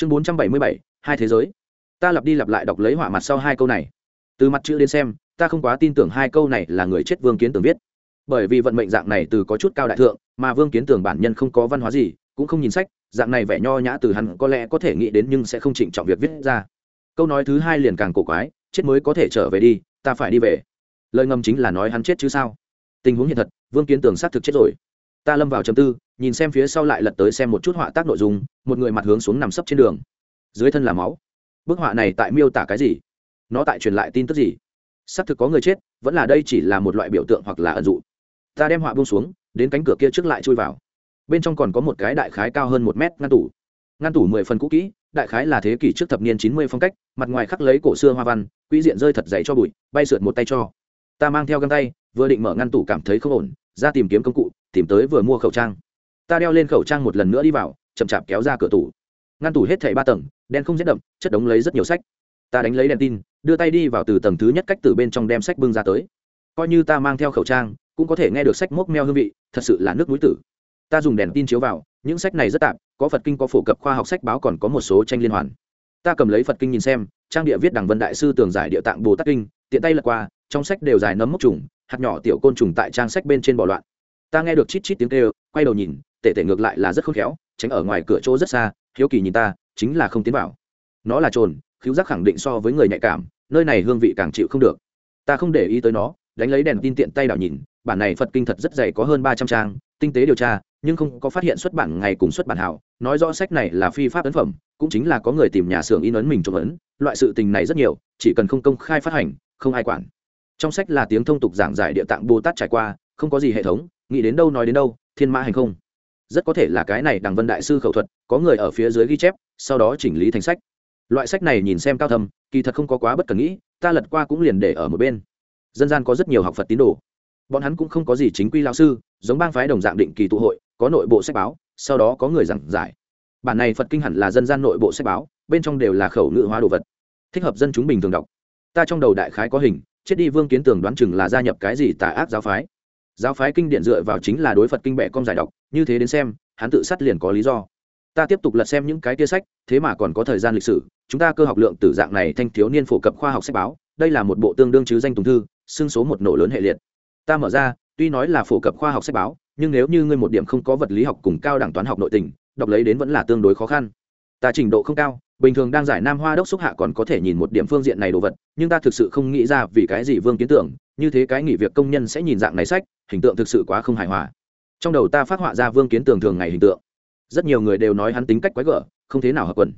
chương bốn trăm bảy mươi bảy, hai thế giới. Ta lặp đi lặp lại đọc lấy họa mặt sau hai câu này. Từ mặt chữ đến xem, ta không quá tin tưởng hai câu này là người chết vương kiến tường viết. Bởi vì vận mệnh dạng này từ có chút cao đại thượng, mà vương kiến tường bản nhân không có văn hóa gì, cũng không nhìn sách, dạng này vẻ nho nhã từ hắn có lẽ có thể nghĩ đến nhưng sẽ không trịnh trọng việc viết ra. Câu nói thứ hai liền càng cổ quái, chết mới có thể trở về đi, ta phải đi về. Lời ngầm chính là nói hắn chết chứ sao? Tình huống hiện thật, vương kiến tường xác thực chết rồi ta lâm vào chầm tư, nhìn xem phía sau lại lật tới xem một chút họa tác nội dung, một người mặt hướng xuống nằm sấp trên đường. Dưới thân là máu. Bức họa này tại miêu tả cái gì? Nó tại truyền lại tin tức gì? Xác thực có người chết, vẫn là đây chỉ là một loại biểu tượng hoặc là ẩn dụ. Ta đem họa buông xuống, đến cánh cửa kia trước lại chui vào. Bên trong còn có một cái đại khái cao hơn một mét ngăn tủ. Ngăn tủ mười phần cũ kỹ, đại khái là thế kỷ trước thập niên chín mươi phong cách, mặt ngoài khắc lấy cổ xưa hoa văn, quỹ diện rơi thật dày cho bụi, bay sượt một tay cho. Ta mang theo găng tay, vừa định mở ngăn tủ cảm thấy không ổn ra tìm kiếm công cụ, tìm tới vừa mua khẩu trang. Ta đeo lên khẩu trang một lần nữa đi vào, chậm chạp kéo ra cửa tủ. Ngăn tủ hết thảy ba tầng đen không rét đậm, chất đống lấy rất nhiều sách. Ta đánh lấy đèn tin, đưa tay đi vào từ tầng thứ nhất cách từ bên trong đem sách bưng ra tới. Coi như ta mang theo khẩu trang, cũng có thể nghe được sách mốc meo hương vị, thật sự là nước mũi tử. Ta dùng đèn tin chiếu vào, những sách này rất tạp, có phật kinh có phổ cập khoa học sách báo còn có một số tranh liên hoàn. Ta cầm lấy phật kinh nhìn xem, trang địa viết đằng vân đại sư tường giải địa tạng bồ tát kinh, tiện tay lật qua, trong sách đều dài nấm mốc trùng hạt nhỏ tiểu côn trùng tại trang sách bên trên bỏ loạn. Ta nghe được chít chít tiếng kêu, quay đầu nhìn tệ tệ ngược lại là rất khôn khéo, tránh ở ngoài cửa chỗ rất xa, hiếu kỳ nhìn ta, chính là không tiến vào. Nó là trồn khiếu giác khẳng định so với người nhạy cảm, nơi này hương vị càng chịu không được. Ta không để ý tới nó, đánh lấy đèn tin tiện tay đảo nhìn, bản này phật kinh thật rất dày có hơn ba trăm trang, tinh tế điều tra, nhưng không có phát hiện xuất bản ngày cùng xuất bản hảo, nói rõ sách này là phi pháp ấn phẩm, cũng chính là có người tìm nhà xưởng in ấn mình trộm ấn, loại sự tình này rất nhiều, chỉ cần không công khai phát hành, không ai quản trong sách là tiếng thông tục giảng giải địa tạng bồ tát trải qua, không có gì hệ thống, nghĩ đến đâu nói đến đâu, thiên mã hành không. Rất có thể là cái này đằng vân đại sư khẩu thuật, có người ở phía dưới ghi chép, sau đó chỉnh lý thành sách. Loại sách này nhìn xem cao thầm kỳ thật không có quá bất cần nghĩ, ta lật qua cũng liền để ở một bên. Dân gian có rất nhiều học phật tín đồ. Bọn hắn cũng không có gì chính quy lao sư, giống bang phái đồng dạng định kỳ tụ hội, có nội bộ sách báo, sau đó có người giảng giải. Bản này phật kinh hẳn là dân gian nội bộ sách báo, bên trong đều là khẩu ngữ hóa đồ vật, thích hợp dân chúng bình thường đọc. Ta trong đầu đại khái có hình chết đi vương kiến tường đoán chừng là gia nhập cái gì tà ác giáo phái. Giáo phái kinh điển dựa vào chính là đối phật kinh bệ công giải đọc như thế đến xem, hắn tự sát liền có lý do. Ta tiếp tục lật xem những cái tia sách, thế mà còn có thời gian lịch sử, chúng ta cơ học lượng tử dạng này thanh thiếu niên phổ cập khoa học sách báo, đây là một bộ tương đương chứ danh tùng thư xương số một nổ lớn hệ liệt. Ta mở ra, tuy nói là phổ cập khoa học sách báo, nhưng nếu như ngươi một điểm không có vật lý học cùng cao đẳng toán học nội tình, đọc lấy đến vẫn là tương đối khó khăn ta trình độ không cao, bình thường đang giải nam hoa đốc xúc hạ còn có thể nhìn một điểm phương diện này đồ vật, nhưng ta thực sự không nghĩ ra vì cái gì vương kiến tưởng, như thế cái nghỉ việc công nhân sẽ nhìn dạng này sách, hình tượng thực sự quá không hài hòa. Trong đầu ta phát họa ra vương kiến tường thường ngày hình tượng. Rất nhiều người đều nói hắn tính cách quái gở, không thế nào hợp quần.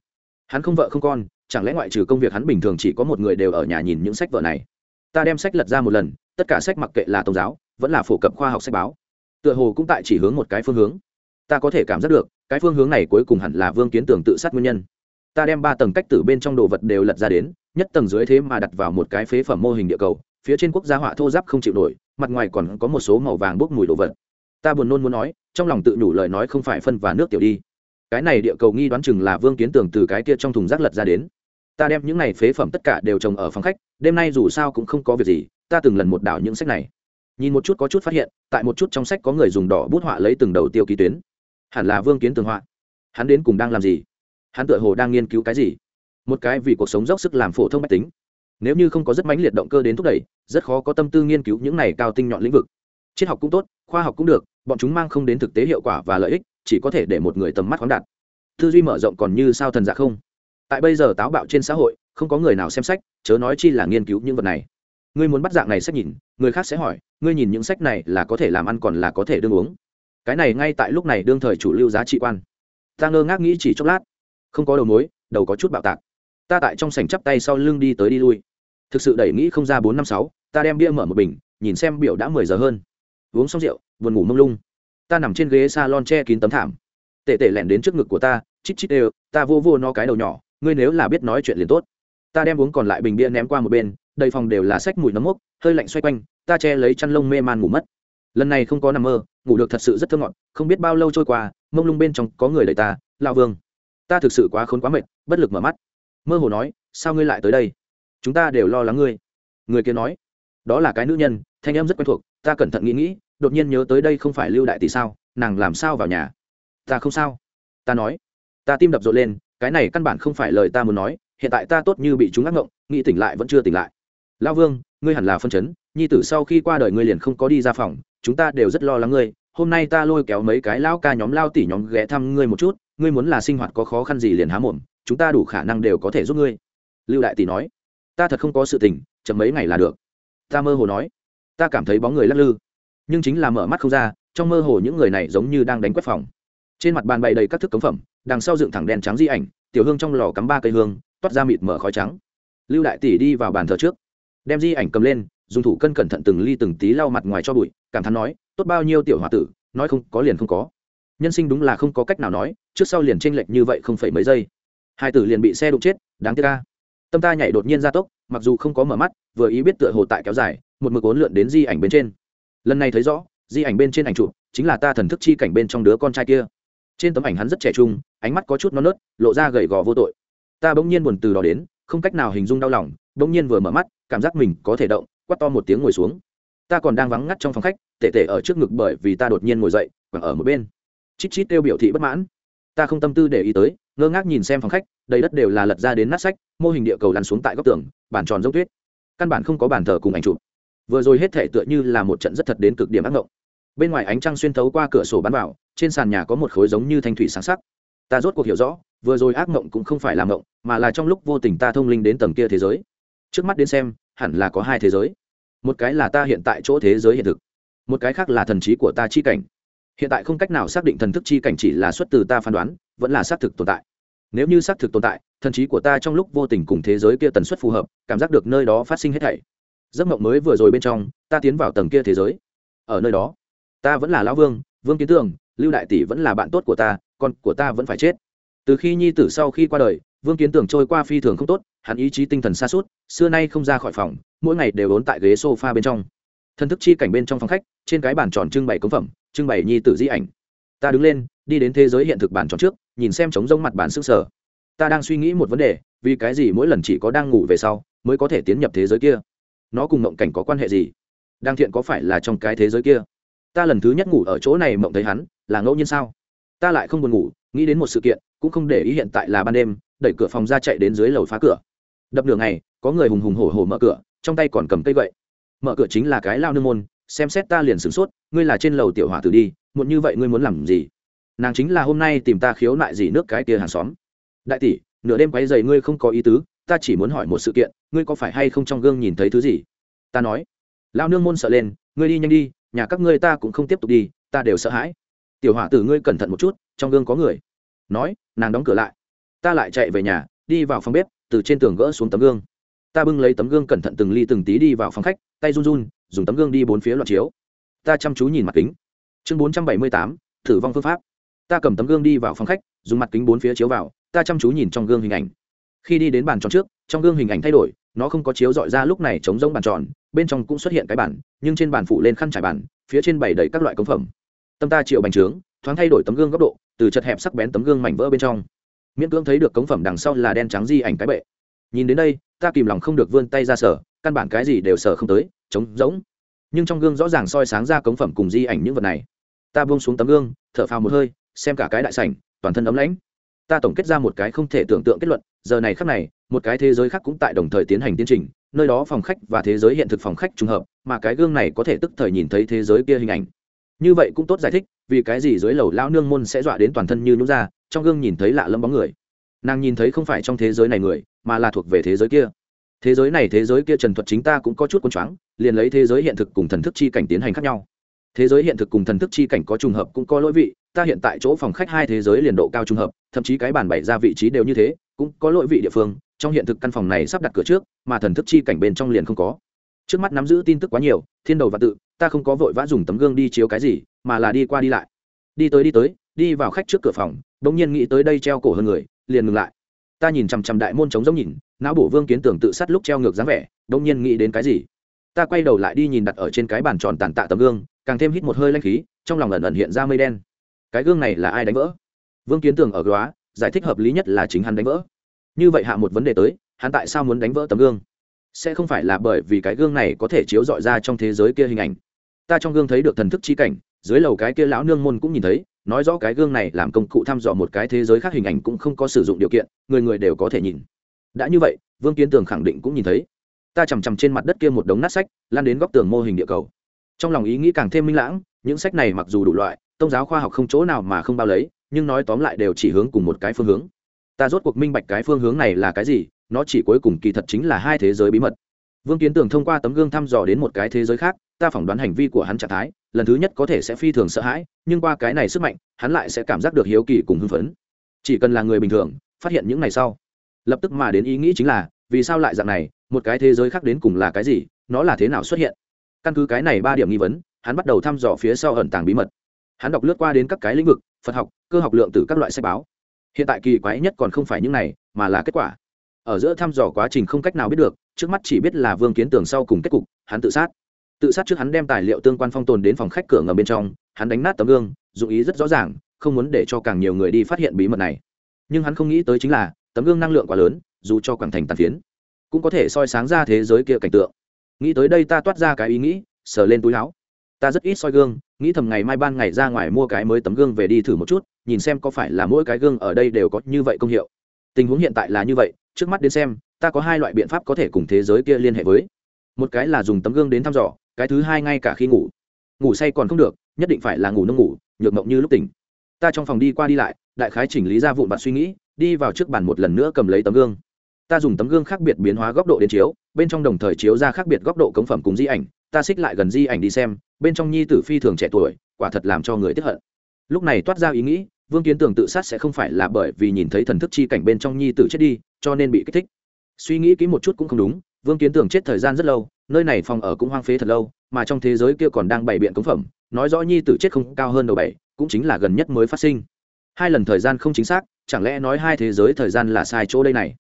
Hắn không vợ không con, chẳng lẽ ngoại trừ công việc hắn bình thường chỉ có một người đều ở nhà nhìn những sách vợ này? Ta đem sách lật ra một lần, tất cả sách mặc kệ là tôn giáo, vẫn là phổ cập khoa học sách báo. Tựa hồ cũng tại chỉ hướng một cái phương hướng. Ta có thể cảm giác được cái phương hướng này cuối cùng hẳn là vương kiến Tưởng tự sát nguyên nhân. Ta đem ba tầng cách từ bên trong đồ vật đều lật ra đến, nhất tầng dưới thế mà đặt vào một cái phế phẩm mô hình địa cầu, phía trên quốc gia họa thô giáp không chịu nổi, mặt ngoài còn có một số màu vàng bốc mùi đồ vật. Ta buồn nôn muốn nói, trong lòng tự nhủ lời nói không phải phân và nước tiểu đi. Cái này địa cầu nghi đoán chừng là vương kiến tường từ cái kia trong thùng rác lật ra đến. Ta đem những này phế phẩm tất cả đều trồng ở phòng khách, đêm nay dù sao cũng không có việc gì, ta từng lần một đảo những sách này. Nhìn một chút có chút phát hiện, tại một chút trong sách có người dùng đỏ bút họa lấy từng đầu tiêu ký tuyến hẳn là vương kiến tường họa. Hắn đến cùng đang làm gì? Hắn tựa hồ đang nghiên cứu cái gì? Một cái vì cuộc sống dốc sức làm phổ thông mách tính. Nếu như không có rất mãnh liệt động cơ đến thúc đẩy, rất khó có tâm tư nghiên cứu những này cao tinh nhọn lĩnh vực. Triết học cũng tốt, khoa học cũng được, bọn chúng mang không đến thực tế hiệu quả và lợi ích, chỉ có thể để một người tầm mắt khoáng đạt. Tư duy mở rộng còn như sao thần giả không? Tại bây giờ táo bạo trên xã hội, không có người nào xem sách, chớ nói chi là nghiên cứu những vật này. Ngươi muốn bắt dạng này sách nhìn, người khác sẽ hỏi, ngươi nhìn những sách này là có thể làm ăn còn là có thể đương uống cái này ngay tại lúc này đương thời chủ lưu giá trị quan. Ta ngơ ngác nghĩ chỉ chốc lát. Không có đầu mối, đầu có chút bạo tạc. Ta tại trong sảnh chắp tay sau lưng đi tới đi lui. Thực sự đẩy nghĩ không ra bốn năm sáu, ta đem bia mở một bình, nhìn xem biểu đã mười giờ hơn. Uống xong rượu, buồn ngủ mông lung. Ta nằm trên ghế s a lon che kín tấm thảm. Tệ tệ lẻn đến trước ngực của ta, chít chít đều, ta vô vô no cái đầu nhỏ, ngươi nếu là biết nói chuyện liền tốt. Ta đem uống còn lại bình bia ném qua một bên, đầy phòng đều là sách mùi nấm mốc, hơi lạnh xoay quanh, ta che lấy chăn lông mê man ngủ mất lần này không có nằm mơ, ngủ được thật sự rất thơ ngọt, không biết bao lâu trôi qua, mông lung bên trong có người đẩy ta lao vương. Ta thực sự quá khốn quá mệt, bất lực mở mắt. Mơ hồ nói, sao ngươi lại tới đây? Chúng ta đều lo lắng ngươi. Người kia nói, đó là cái nữ nhân, thanh em rất quen thuộc, ta cẩn thận nghĩ nghĩ, đột nhiên nhớ tới đây không phải lưu đại tỷ sao, nàng làm sao vào nhà? Ta không sao. Ta nói, ta tim đập rộn lên, cái này căn bản không phải lời ta muốn nói, hiện tại ta tốt như bị chúng ác ngộng, nghĩ tỉnh lại vẫn chưa tỉnh lại. Lao vương, ngươi hẳn là phân chấn nhi tử sau khi qua đời ngươi liền không có đi ra phòng, chúng ta đều rất lo lắng ngươi. Hôm nay ta lôi kéo mấy cái lão ca nhóm, lao tỉ nhóm ghé thăm ngươi một chút, ngươi muốn là sinh hoạt có khó khăn gì liền há mồm, chúng ta đủ khả năng đều có thể giúp ngươi. Lưu đại tỷ nói. Ta thật không có sự tình, chậm mấy ngày là được. Ta mơ hồ nói. Ta cảm thấy bóng người lắc lư. Nhưng chính là mở mắt không ra, trong mơ hồ những người này giống như đang đánh quét phòng. Trên mặt bàn bày đầy các thức cống phẩm, đằng sau dựng thẳng đèn trắng di ảnh, tiểu hương trong lò cắm ba cây hương, toát ra mịt mở khói trắng. Lưu đại tỷ đi vào bàn thờ trước, đem di ảnh cầm lên dùng thủ cân cẩn thận từng ly từng tí lau mặt ngoài cho bụi, cảm thán nói, tốt bao nhiêu tiểu h o a tử, nói không có liền không có. Nhân sinh đúng là không có cách nào nói, trước sau liền tranh lệch như vậy không phải mấy giây. Hai tử liền bị xe đụng chết, đáng tiếc ca tâm ta nhảy đột nhiên ra tốc, mặc dù không có mở mắt, vừa ý biết tựa hồ tại kéo dài, một mực ốn lượn đến di ảnh bên trên. Lần này thấy rõ, di ảnh bên trên ảnh chụp chính là ta thần thức chi cảnh bên trong đứa con trai kia. Trên tấm ảnh hắn rất trẻ trung, ánh mắt có chút non nớt, lộ ra gầy gò vô tội. Ta bỗng nhiên buồn từ đó đến, không cách nào hình dung đau lòng, bỗng nhiên vừa mở mắt, cảm giác mình có thể động quát to một tiếng ngồi xuống. Ta còn đang vắng ngắt trong phòng khách tệ tệ ở trước ngực bởi vì ta đột nhiên ngồi dậy còn ở một bên. Chít chít kêu biểu thị bất mãn. Ta không tâm tư để ý tới, ngơ ngác nhìn xem phòng khách, đầy đất đều là lật ra đến nát sách, mô hình địa cầu lăn xuống tại góc tường bản tròn dốc tuyết. Căn bản không có bàn thờ cùng ảnh chụp. Vừa rồi hết thể tựa như là một trận rất thật đến cực điểm ác ngộng. Bên ngoài ánh trăng xuyên thấu qua cửa sổ bắn vào, trên sàn nhà có một khối giống như thanh thủy sáng sắc. Ta rốt cuộc hiểu rõ, vừa rồi ác mộng cũng không phải là mộng mà là trong lúc vô tình ta thông linh đến tầng kia thế giới. Trước mắt đến xem hẳn là có hai thế giới. Một cái là ta hiện tại chỗ thế giới hiện thực, một cái khác là thần trí của ta chi cảnh. Hiện tại không cách nào xác định thần thức chi cảnh chỉ là xuất từ ta phán đoán, vẫn là xác thực tồn tại. Nếu như xác thực tồn tại, thần trí của ta trong lúc vô tình cùng thế giới kia tần suất phù hợp, cảm giác được nơi đó phát sinh hết thảy. Giấc mộng mới vừa rồi bên trong, ta tiến vào tầng kia thế giới. Ở nơi đó, ta vẫn là lão vương vương kiến tường, lưu đại tỷ vẫn là bạn tốt của ta, con của ta vẫn phải chết. Từ khi nhi tử sau khi qua đời, vương kiến tường trôi qua phi thường không tốt hắn ý chí tinh thần xa suốt, xưa nay không ra khỏi phòng, mỗi ngày đều ốn tại ghế s o f a bên trong. Thân thức chi cảnh bên trong phòng khách, trên cái bàn tròn trưng bày cống phẩm, trưng bày nhi tử di ảnh. Ta đứng lên, đi đến thế giới hiện thực bàn tròn trước, nhìn xem trống rông mặt bàn sức sở ta đang suy nghĩ một vấn đề, vì cái gì mỗi lần chỉ có đang ngủ về sau, mới có thể tiến nhập thế giới kia? Nó cùng mộng cảnh có quan hệ gì? Đang thiện có phải là trong cái thế giới kia? Ta lần thứ nhất ngủ ở chỗ này mộng thấy hắn, là ngẫu nhiên sao? Ta lại không buồn ngủ, nghĩ đến một sự kiện, cũng không để ý hiện tại là ban đêm, đẩy cửa phòng ra chạy đến dưới lầu phá cửa đập đường này có người hùng hùng hổ hổ mở cửa, trong tay còn cầm cây gậy. Mở cửa chính là cái lao nương môn, xem xét ta liền sửng sốt, ngươi là trên lầu tiểu hỏa tử đi, muộn như vậy ngươi muốn làm gì? Nàng chính là hôm nay tìm ta khiếu nại gì nước cái kia hàng xóm. Đại tỷ, nửa đêm quấy dày ngươi không có ý tứ, ta chỉ muốn hỏi một sự kiện, ngươi có phải hay không trong gương nhìn thấy thứ gì? Ta nói. Lao nương môn sợ lên, ngươi đi nhanh đi, nhà các ngươi ta cũng không tiếp tục đi, ta đều sợ hãi. Tiểu hỏa tử ngươi cẩn thận một chút, trong gương có người. Nói, nàng đóng cửa lại. Ta lại chạy về nhà, đi vào phòng bếp từ trên tường gỡ xuống tấm gương. Ta bưng lấy tấm gương cẩn thận từng ly từng tí đi vào phòng khách, tay run run, dùng tấm gương đi bốn phía loạt chiếu. Ta chăm chú nhìn mặt kính. Chương bốn trăm bảy mươi tám, thử vong phương pháp. Ta cầm tấm gương đi vào phòng khách, dùng mặt kính bốn phía chiếu vào, ta chăm chú nhìn trong gương hình ảnh. Khi đi đến bàn tròn trước, trong gương hình ảnh thay đổi, nó không có chiếu dọi ra lúc này chống giống bàn tròn, bên trong cũng xuất hiện cái bản nhưng trên bàn phụ lên khăn trải bàn, phía trên bày đầy các loại công phẩm. Tâm ta chịu bành trướng, thoáng thay đổi tấm gương góc độ, từ chật hẹp sắc bén tấm gương mảnh vỡ bên trong miễn cưỡng thấy được cống phẩm đằng sau là đen trắng di ảnh cái bệ. Nhìn đến đây, ta kìm lòng không được vươn tay ra sở, căn bản cái gì đều sở không tới, trống rỗng. Nhưng trong gương rõ ràng soi sáng ra cống phẩm cùng di ảnh những vật này. Ta buông xuống tấm gương, thở phào một hơi, xem cả cái đại sảnh, toàn thân ấm lãnh. Ta tổng kết ra một cái không thể tưởng tượng kết luận, giờ này khác này, một cái thế giới khác cũng tại đồng thời tiến hành tiến trình, nơi đó phòng khách và thế giới hiện thực phòng khách trùng hợp, mà cái gương này có thể tức thời nhìn thấy thế giới kia hình ảnh như vậy cũng tốt giải thích, vì cái gì dưới lầu lao nương môn sẽ dọa đến toàn thân như nhún ra, trong gương nhìn thấy lạ lâm bóng người. Nàng nhìn thấy không phải trong thế giới này người, mà là thuộc về thế giới kia. Thế giới này thế giới kia trần thuật chính ta cũng có chút quân choáng, liền lấy thế giới hiện thực cùng thần thức chi cảnh tiến hành khác nhau. Thế giới hiện thực cùng thần thức chi cảnh có trùng hợp cũng có lỗi vị, ta hiện tại chỗ phòng khách hai thế giới liền độ cao trùng hợp, thậm chí cái bàn bày ra vị trí đều như thế, cũng có lỗi vị địa phương, trong hiện thực căn phòng này sắp đặt cửa trước, mà thần thức chi cảnh bên trong liền không có trước mắt nắm giữ tin tức quá nhiều, thiên đầu và tự, ta không có vội vã dùng tấm gương đi chiếu cái gì, mà là đi qua đi lại. Đi tới đi tới, đi vào khách trước cửa phòng đ ỗ n g nhiên nghĩ tới đây treo cổ hơn người, liền ngừng lại. Ta nhìn chằm chằm đại môn trống giống nhìn, não bổ vương kiến tưởng tự sát lúc treo ngược dáng vẻ đ ỗ n g nhiên nghĩ đến cái gì? Ta quay đầu lại đi nhìn đặt ở trên cái bàn tròn tàn tạ tấm gương, càng thêm hít một hơi lanh khí, trong lòng ẩn ẩn hiện ra mây đen. Cái gương này là ai đánh vỡ? Vương kiến tường ở góa giải thích hợp lý nhất là chính hắn đánh vỡ. Như vậy hạ một vấn đề tới, hắn tại sao muốn đánh vỡ tấm gương? Sẽ không phải là bởi vì cái gương này có thể chiếu dọi ra trong thế giới kia hình ảnh. Ta trong gương thấy được thần thức chi cảnh, dưới lầu cái kia lão nương môn cũng nhìn thấy, nói rõ cái gương này làm công cụ thăm dò một cái thế giới khác hình ảnh cũng không có sử dụng điều kiện, người người đều có thể nhìn. Đã như vậy, vương kiến tường khẳng định cũng nhìn thấy. Ta chằm chằm trên mặt đất kia một đống nát sách, lan đến góc tường mô hình địa cầu. Trong lòng ý nghĩ càng thêm minh lãng, những sách này mặc dù đủ loại tôn giáo khoa học không chỗ nào mà không bao lấy, nhưng nói tóm lại đều chỉ hướng cùng một cái phương hướng. Ta rốt cuộc minh bạch cái phương hướng này là cái gì nó chỉ cuối cùng kỳ thật chính là hai thế giới bí mật. Vương kiến tường thông qua tấm gương thăm dò đến một cái thế giới khác, ta phỏng đoán hành vi của hắn trạng thái, lần thứ nhất có thể sẽ phi thường sợ hãi, nhưng qua cái này sức mạnh, hắn lại sẽ cảm giác được hiếu kỳ cùng hưng phấn. Chỉ cần là người bình thường, phát hiện những này sau, lập tức mà đến ý nghĩ chính là, vì sao lại dạng này, một cái thế giới khác đến cùng là cái gì, nó là thế nào xuất hiện? Căn cứ cái này ba điểm nghi vấn, hắn bắt đầu thăm dò phía sau ẩn tàng bí mật. Hắn đọc lướt qua đến các cái lĩnh vực, phật học, cơ học lượng từ các loại sách báo. Hiện tại kỳ quái nhất còn không phải những này, mà là kết quả ở giữa thăm dò quá trình không cách nào biết được, trước mắt chỉ biết là vương kiến tường sau cùng kết cục, hắn tự sát. Tự sát trước hắn đem tài liệu tương quan phong tồn đến phòng khách cửa ngầm bên trong, hắn đánh nát tấm gương, dụng ý rất rõ ràng, không muốn để cho càng nhiều người đi phát hiện bí mật này. Nhưng hắn không nghĩ tới chính là, tấm gương năng lượng quá lớn, dù cho quảng thành tàn phiến, cũng có thể soi sáng ra thế giới kia cảnh tượng. Nghĩ tới đây ta toát ra cái ý nghĩ, sờ lên túi láo ta rất ít soi gương, nghĩ thầm ngày mai ban ngày ra ngoài mua cái mới tấm gương về đi thử một chút, nhìn xem có phải là mỗi cái gương ở đây đều có như vậy công hiệu tình huống hiện tại là như vậy, trước mắt đến xem, ta có hai loại biện pháp có thể cùng thế giới kia liên hệ với. Một cái là dùng tấm gương đến thăm dò, cái thứ hai ngay cả khi ngủ. Ngủ say còn không được, nhất định phải là ngủ nông ngủ, nhược mộng như lúc tỉnh. Ta trong phòng đi qua đi lại, đại khái chỉnh lý ra vụn vặt suy nghĩ, đi vào trước bàn một lần nữa cầm lấy tấm gương. Ta dùng tấm gương khác biệt biến hóa góc độ đến chiếu, bên trong đồng thời chiếu ra khác biệt góc độ cống phẩm cùng di ảnh, ta xích lại gần di ảnh đi xem, bên trong nhi tử phi thường trẻ tuổi, quả thật làm cho người tiếp hận. Lúc này toát ra ý nghĩ vương kiến tưởng tự sát sẽ không phải là bởi vì nhìn thấy thần thức chi cảnh bên trong nhi tử chết đi, cho nên bị kích thích. Suy nghĩ kỹ một chút cũng không đúng, vương kiến tưởng chết thời gian rất lâu, nơi này phòng ở cũng hoang phế thật lâu, mà trong thế giới kia còn đang bày biện cống phẩm, nói rõ nhi tử chết không cao hơn đầu bảy, cũng chính là gần nhất mới phát sinh. Hai lần thời gian không chính xác, chẳng lẽ nói hai thế giới thời gian là sai chỗ đây này?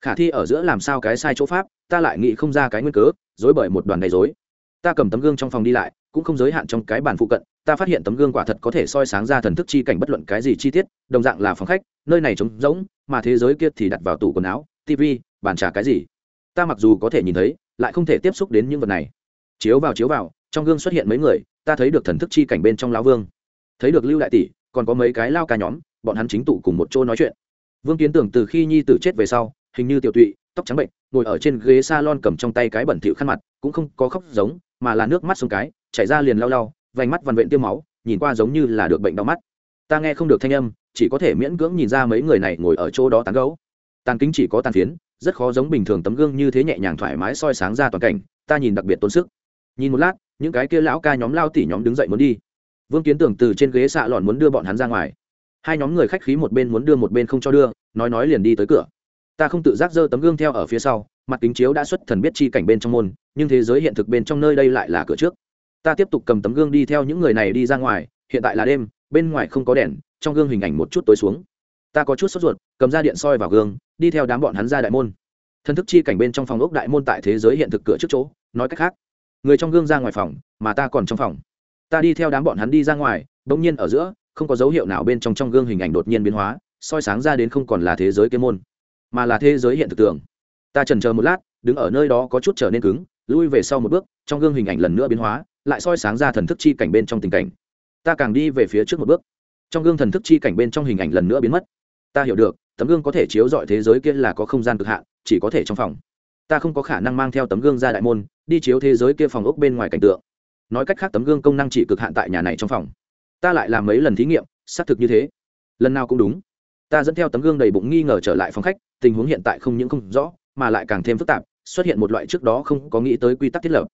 Khả thi ở giữa làm sao cái sai chỗ pháp, ta lại nghĩ không ra cái nguyên cớ dối bởi một đoàn đầy dối ta cầm tấm gương trong phòng đi lại cũng không giới hạn trong cái bàn phụ cận, ta phát hiện tấm gương quả thật có thể soi sáng ra thần thức chi cảnh bất luận cái gì chi tiết, đồng dạng là phòng khách, nơi này trống rỗng, mà thế giới kia thì đặt vào tủ quần áo tv bàn trà cái gì. Ta mặc dù có thể nhìn thấy, lại không thể tiếp xúc đến những vật này. Chiếu vào chiếu vào, trong gương xuất hiện mấy người, ta thấy được thần thức chi cảnh bên trong lão vương. Thấy được lưu đại tỷ, còn có mấy cái lao ca nhóm, bọn hắn chính tụ cùng một chỗ nói chuyện. Vương kiến tưởng từ khi nhi tử chết về sau, hình như tiểu tụy, tóc trắng bệnh, ngồi ở trên ghế salon cầm trong tay cái bẩn thịu khăn mặt, cũng không có khóc giống, mà là nước mắt xuống cái chảy ra liền lau lau, vành mắt vằn vện tiêu máu, nhìn qua giống như là được bệnh đau mắt. Ta nghe không được thanh âm, chỉ có thể miễn cưỡng nhìn ra mấy người này ngồi ở chỗ đó tán gấu tàn kính chỉ có tàn phiến, rất khó giống bình thường tấm gương như thế nhẹ nhàng thoải mái soi sáng ra toàn cảnh, ta nhìn đặc biệt tốn sức. Nhìn một lát, những cái kia lão ca nhóm lao tỉ nhóm đứng dậy muốn đi. Vương kiến tưởng từ trên ghế xạ lọn muốn đưa bọn hắn ra ngoài. Hai nhóm người khách khí một bên muốn đưa một bên không cho đưa, nói nói liền đi tới cửa. Ta không tự giác giơ tấm gương theo ở phía sau, mặt kính chiếu đã xuất thần biết chi cảnh bên trong môn, nhưng thế giới hiện thực bên trong nơi đây lại là cửa trước ta tiếp tục cầm tấm gương đi theo những người này đi ra ngoài, hiện tại là đêm, bên ngoài không có đèn, trong gương hình ảnh một chút tối xuống. Ta có chút sốt ruột, cầm ra điện soi vào gương, đi theo đám bọn hắn ra đại môn. Thân thức chi cảnh bên trong phòng ốc đại môn tại thế giới hiện thực cửa trước chỗ, nói cách khác, người trong gương ra ngoài phòng, mà ta còn trong phòng. Ta đi theo đám bọn hắn đi ra ngoài, bỗng nhiên ở giữa, không có dấu hiệu nào bên trong trong gương hình ảnh đột nhiên biến hóa, soi sáng ra đến không còn là thế giới kế môn, mà là thế giới hiện thực tưởng ta trần chờ một lát, đứng ở nơi đó có chút trở nên cứng, lui về sau một bước, trong gương hình ảnh lần nữa biến hóa lại soi sáng ra thần thức chi cảnh bên trong tình cảnh. Ta càng đi về phía trước một bước. Trong gương thần thức chi cảnh bên trong hình ảnh lần nữa biến mất. Ta hiểu được, tấm gương có thể chiếu dọi thế giới kia là có không gian cực hạn, chỉ có thể trong phòng. Ta không có khả năng mang theo tấm gương ra đại môn, đi chiếu thế giới kia phòng ốc bên ngoài cảnh tượng. Nói cách khác tấm gương công năng chỉ cực hạn tại nhà này trong phòng. Ta lại làm mấy lần thí nghiệm, xác thực như thế. Lần nào cũng đúng. Ta dẫn theo tấm gương đầy bụng nghi ngờ trở lại phòng khách, tình huống hiện tại không những không rõ, mà lại càng thêm phức tạp, xuất hiện một loại trước đó không có nghĩ tới quy tắc thiết lập.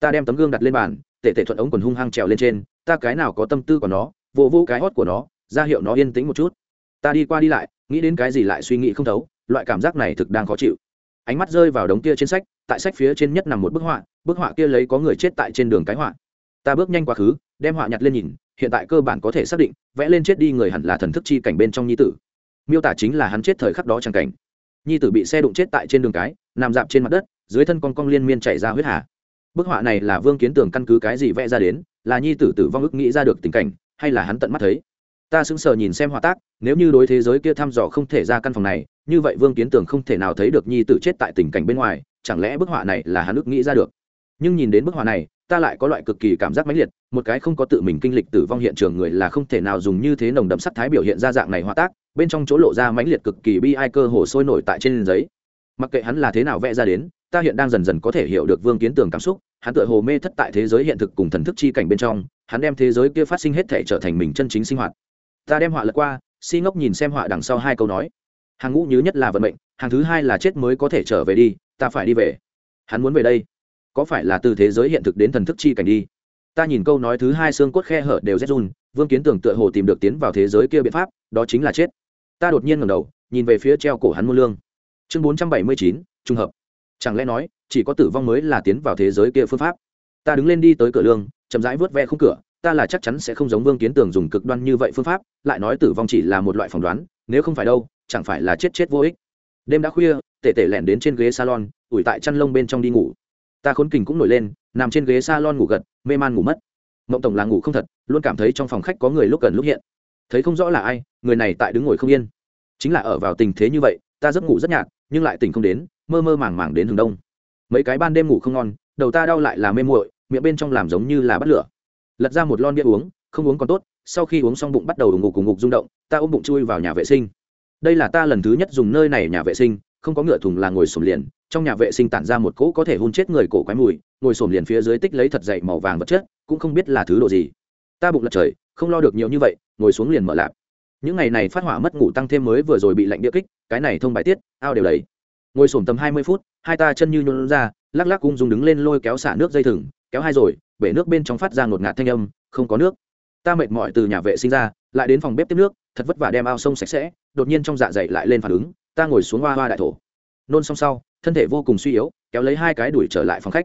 Ta đem tấm gương đặt lên bàn tệ tệ thuận ống quần hung hăng trèo lên trên, ta cái nào có tâm tư của nó, vô vô cái hót của nó, ra hiệu nó yên tĩnh một chút. Ta đi qua đi lại, nghĩ đến cái gì lại suy nghĩ không thấu, loại cảm giác này thực đang khó chịu. Ánh mắt rơi vào đống kia trên sách, tại sách phía trên nhất nằm một bức họa bức họa kia lấy có người chết tại trên đường cái họa. Ta bước nhanh quá khứ, đem họa nhặt lên nhìn, hiện tại cơ bản có thể xác định, vẽ lên chết đi người hẳn là thần thức chi cảnh bên trong nhi tử. Miêu tả chính là hắn chết thời khắc đó trang cảnh. Nhi tử bị xe đụng chết tại trên đường cái, nằm dạp trên mặt đất, dưới thân con cong liên miên chảy ra huyết hà bức họa này là vương kiến tường căn cứ cái gì vẽ ra đến, là nhi tử tử vong ức nghĩ ra được tình cảnh, hay là hắn tận mắt thấy? Ta sững sờ nhìn xem họa tác, nếu như đối thế giới kia thăm dò không thể ra căn phòng này, như vậy vương kiến tường không thể nào thấy được nhi tử chết tại tình cảnh bên ngoài, chẳng lẽ bức họa này là hắn ức nghĩ ra được? Nhưng nhìn đến bức họa này, ta lại có loại cực kỳ cảm giác mãnh liệt, một cái không có tự mình kinh lịch tử vong hiện trường người là không thể nào dùng như thế nồng đậm sắc thái biểu hiện ra dạng này họa tác, bên trong chỗ lộ ra mãnh liệt cực kỳ bi ai cơ hồ sôi nổi tại trên giấy. Mặc kệ hắn là thế nào vẽ ra đến, ta hiện đang dần dần có thể hiểu được vương kiến tường cảm xúc hắn tựa hồ mê thất tại thế giới hiện thực cùng thần thức chi cảnh bên trong, hắn đem thế giới kia phát sinh hết thể trở thành mình chân chính sinh hoạt. Ta đem họa lật qua, si ngốc nhìn xem họa đằng sau hai câu nói. Hàng ngũ nhứ nhất là vận mệnh, hàng thứ hai là chết mới có thể trở về đi, ta phải đi về. Hắn muốn về đây. Có phải là từ thế giới hiện thực đến thần thức chi cảnh đi? Ta nhìn câu nói thứ hai xương cốt khe hở đều rét run, vương kiến tưởng tựa hồ tìm được tiến vào thế giới kia biện pháp, đó chính là chết. Ta đột nhiên ngẩng đầu, nhìn về phía treo cổ hắn muôn lương. Chương bốn trăm bảy mươi chín, trùng hợp. Chẳng lẽ nói chỉ có tử vong mới là tiến vào thế giới kia phương pháp. Ta đứng lên đi tới cửa lương, chậm rãi vớt ve khung cửa, ta là chắc chắn sẽ không giống vương kiến tường dùng cực đoan như vậy phương pháp, lại nói tử vong chỉ là một loại phỏng đoán, nếu không phải đâu, chẳng phải là chết chết vô ích. Đêm đã khuya tệ tệ lẻn đến trên ghế salon, ủi tại chăn lông bên trong đi ngủ. Ta khốn kình cũng nổi lên, nằm trên ghế salon ngủ gật, mê man ngủ mất. Mộng tổng là ngủ không thật, luôn cảm thấy trong phòng khách có người lúc gần lúc hiện. Thấy không rõ là ai, người này tại đứng ngồi không yên. Chính là ở vào tình thế như vậy, ta giấc ngủ rất nhạt, nhưng lại tỉnh không đến, mơ mơ màng màng đến hướng đông mấy cái ban đêm ngủ không ngon, đầu ta đau lại là mê muội, miệng bên trong làm giống như là bắt lửa. Lật ra một lon bia uống, không uống còn tốt, sau khi uống xong bụng bắt đầu ngủ cùng ngục rung động, ta ôm bụng chui vào nhà vệ sinh. Đây là ta lần thứ nhất dùng nơi này nhà vệ sinh, không có ngựa thùng là ngồi sổm liền, trong nhà vệ sinh tản ra một cỗ có thể hôn chết người cổ quái mùi, ngồi sổm liền phía dưới tích lấy thật dậy màu vàng vật chất, cũng không biết là thứ đồ gì. Ta bụng lật trời, không lo được nhiều như vậy, ngồi xuống liền mở lạp. Những ngày này phát hỏa mất ngủ tăng thêm mới vừa rồi bị lạnh địa kích, cái này thông bài tiết, ao đều đầy. Ngồi sổm tầm hai mươi phút hai ta chân như nhún ra, lắc lắc cung dùng đứng lên lôi kéo xả nước dây thừng, kéo hai rồi, bể nước bên trong phát ra ngột ngạt thanh âm, không có nước. Ta mệt mỏi từ nhà vệ sinh ra, lại đến phòng bếp tiếp nước, thật vất vả đem ao sông sạch sẽ, đột nhiên trong dạ dày lại lên phản ứng, ta ngồi xuống hoa hoa đại thổ. Nôn xong sau, thân thể vô cùng suy yếu, kéo lấy hai cái đuổi trở lại phòng khách.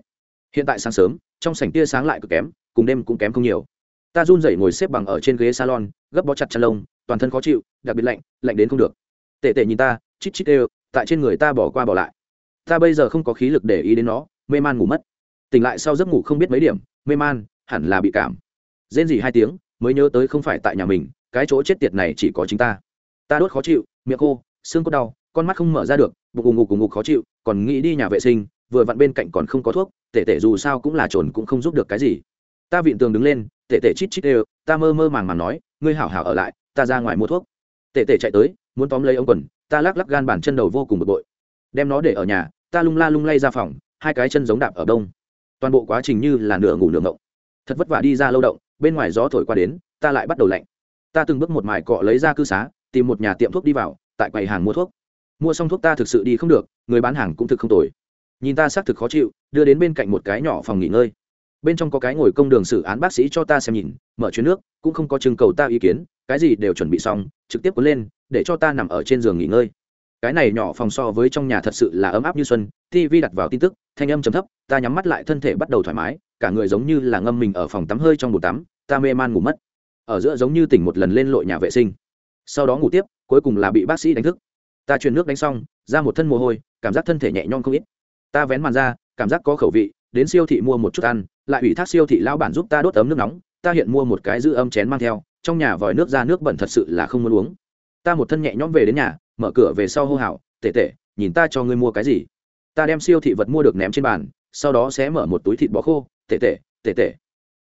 Hiện tại sáng sớm, trong sảnh tia sáng lại cực kém, cùng đêm cũng kém không nhiều. Ta run rẩy ngồi xếp bằng ở trên ghế salon, gấp bó chặt chăn lông, toàn thân khó chịu, đặc biệt lạnh lạnh đến không được. Tệ tệ nhìn ta, chít chít đều, tại trên người ta bỏ qua bỏ lại ta bây giờ không có khí lực để ý đến nó, mê man ngủ mất. Tỉnh lại sau giấc ngủ không biết mấy điểm, mê man, hẳn là bị cảm. Rên gì hai tiếng, mới nhớ tới không phải tại nhà mình, cái chỗ chết tiệt này chỉ có chính ta. Ta đốt khó chịu, miệng khô, xương cốt đau, con mắt không mở ra được, bụng ùng ngục cùng ngục khó chịu, còn nghĩ đi nhà vệ sinh, vừa vặn bên cạnh còn không có thuốc, tể tể dù sao cũng là trồn cũng không giúp được cái gì. Ta vịn tường đứng lên, tể tể chít chít đều, ta mơ mơ màng màng nói, ngươi hảo hảo ở lại, ta ra ngoài mua thuốc. Tể tể chạy tới, muốn tóm lấy ông quần, ta lắc lắc gan bản chân đầu vô cùng bực bội đem nó để ở nhà, ta lung la lung lay ra phòng, hai cái chân giống đạp ở đông. Toàn bộ quá trình như là nửa ngủ nửa ngộng. Thật vất vả đi ra lâu động, bên ngoài gió thổi qua đến, ta lại bắt đầu lạnh. Ta từng bước một mài cọ lấy ra cư xá, tìm một nhà tiệm thuốc đi vào, tại quầy hàng mua thuốc. Mua xong thuốc ta thực sự đi không được, người bán hàng cũng thực không tồi. Nhìn ta xác thực khó chịu, đưa đến bên cạnh một cái nhỏ phòng nghỉ ngơi. Bên trong có cái ngồi công đường xử án bác sĩ cho ta xem nhìn, mở chuyến nước, cũng không có trưng cầu ta ý kiến, cái gì đều chuẩn bị xong, trực tiếp cuốn lên, để cho ta nằm ở trên giường nghỉ ngơi cái này nhỏ phòng so với trong nhà thật sự là ấm áp như xuân tv đặt vào tin tức, thanh âm chấm thấp, ta nhắm mắt lại thân thể bắt đầu thoải mái, cả người giống như là ngâm mình ở phòng tắm hơi trong bồn tắm, ta mê man ngủ mất. Ở giữa giống như tỉnh một lần lên lội nhà vệ sinh. Sau đó ngủ tiếp, cuối cùng là bị bác sĩ đánh thức. Ta truyền nước đánh xong, ra một thân mồ hôi, cảm giác thân thể nhẹ nhõm không ít. Ta vén màn ra, cảm giác có khẩu vị, đến siêu thị mua một chút ăn, lại ủy thác siêu thị lão bản giúp ta đốt ấm nước nóng, ta hiện mua một cái giữ âm chén mang theo, trong nhà vòi nước ra nước bẩn thật sự là không muốn uống. Ta một thân nhẹ nhõm về đến nhà mở cửa về sau hô hào tệ tệ nhìn ta cho ngươi mua cái gì? Ta đem siêu thị vật mua được ném trên bàn, sau đó sẽ mở một túi thịt bò khô tệ tệ tệ tệ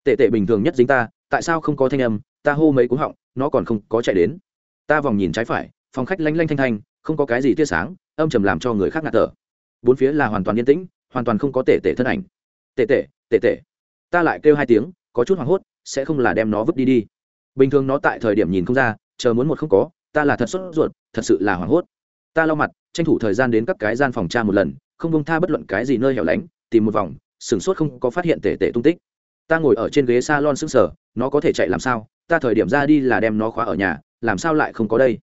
tệ tệ bình thường nhất dính ta, tại sao không có thanh âm? Ta hô mấy cú họng, nó còn không có chạy đến. Ta vòng nhìn trái phải, phòng khách lanh lanh thanh thanh, không có cái gì tia sáng, âm trầm làm cho người khác ngạt thở. Bốn phía là hoàn toàn yên tĩnh, hoàn toàn không có tệ tệ thân ảnh. Tệ tệ tệ tệ ta lại kêu hai tiếng, có chút hoảng hốt, sẽ không là đem nó vứt đi đi. Bình thường nó tại thời điểm nhìn không ra, chờ muốn một không có, ta là thật sốt ruột thật sự là hoảng hốt. Ta lau mặt, tranh thủ thời gian đến các cái gian phòng tra một lần, không bông tha bất luận cái gì nơi hẻo lánh, tìm một vòng sửng sốt không có phát hiện tể tể tung tích. Ta ngồi ở trên ghế s a lon sững sờ, nó có thể chạy làm sao? Ta thời điểm ra đi là đem nó khóa ở nhà, làm sao lại không có đây?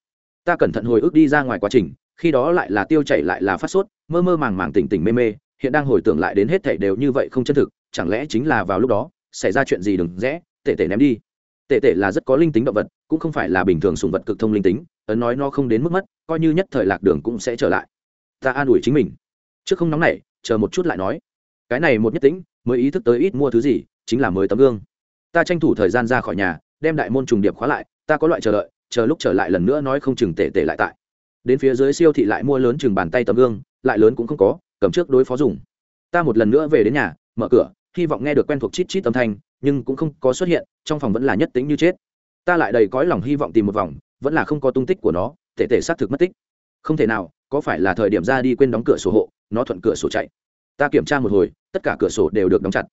Ta cẩn thận hồi ức đi ra ngoài quá trình, khi đó lại là tiêu chảy lại là phát sốt, mơ mơ màng màng tỉnh tỉnh mê mê, hiện đang hồi tưởng lại đến hết thảy đều như vậy không chân thực, chẳng lẽ chính là vào lúc đó, xảy ra chuyện gì đừng rẽ tể tể ném đi tệ tệ là rất có linh tính động vật, cũng không phải là bình thường sùng vật cực thông linh tính, ấn nói nó không đến mức mất, coi như nhất thời lạc đường cũng sẽ trở lại. Ta an ủi chính mình. Trước không nóng này chờ một chút lại nói. Cái này một nhất tính mới ý thức tới ít mua thứ gì, chính là mới tấm gương. Ta tranh thủ thời gian ra khỏi nhà, đem đại môn trùng điệp khóa lại, ta có loại chờ đợi, chờ lúc trở lại lần nữa nói không chừng tệ tệ lại tại. Đến phía dưới siêu thị lại mua lớn chừng bàn tay tấm gương, lại lớn cũng không có, cầm trước đối phó dùng. Ta một lần nữa về đến nhà, mở cửa hy vọng nghe được quen thuộc chít chít âm thanh, nhưng cũng không có xuất hiện, trong phòng vẫn là nhất tính như chết. Ta lại đầy cõi lòng hy vọng tìm một vòng, vẫn là không có tung tích của nó tệ tệ xác thực mất tích. Không thể nào, có phải là thời điểm ra đi quên đóng cửa sổ hộ, nó thuận cửa sổ chạy. Ta kiểm tra một hồi, tất cả cửa sổ đều được đóng chặt.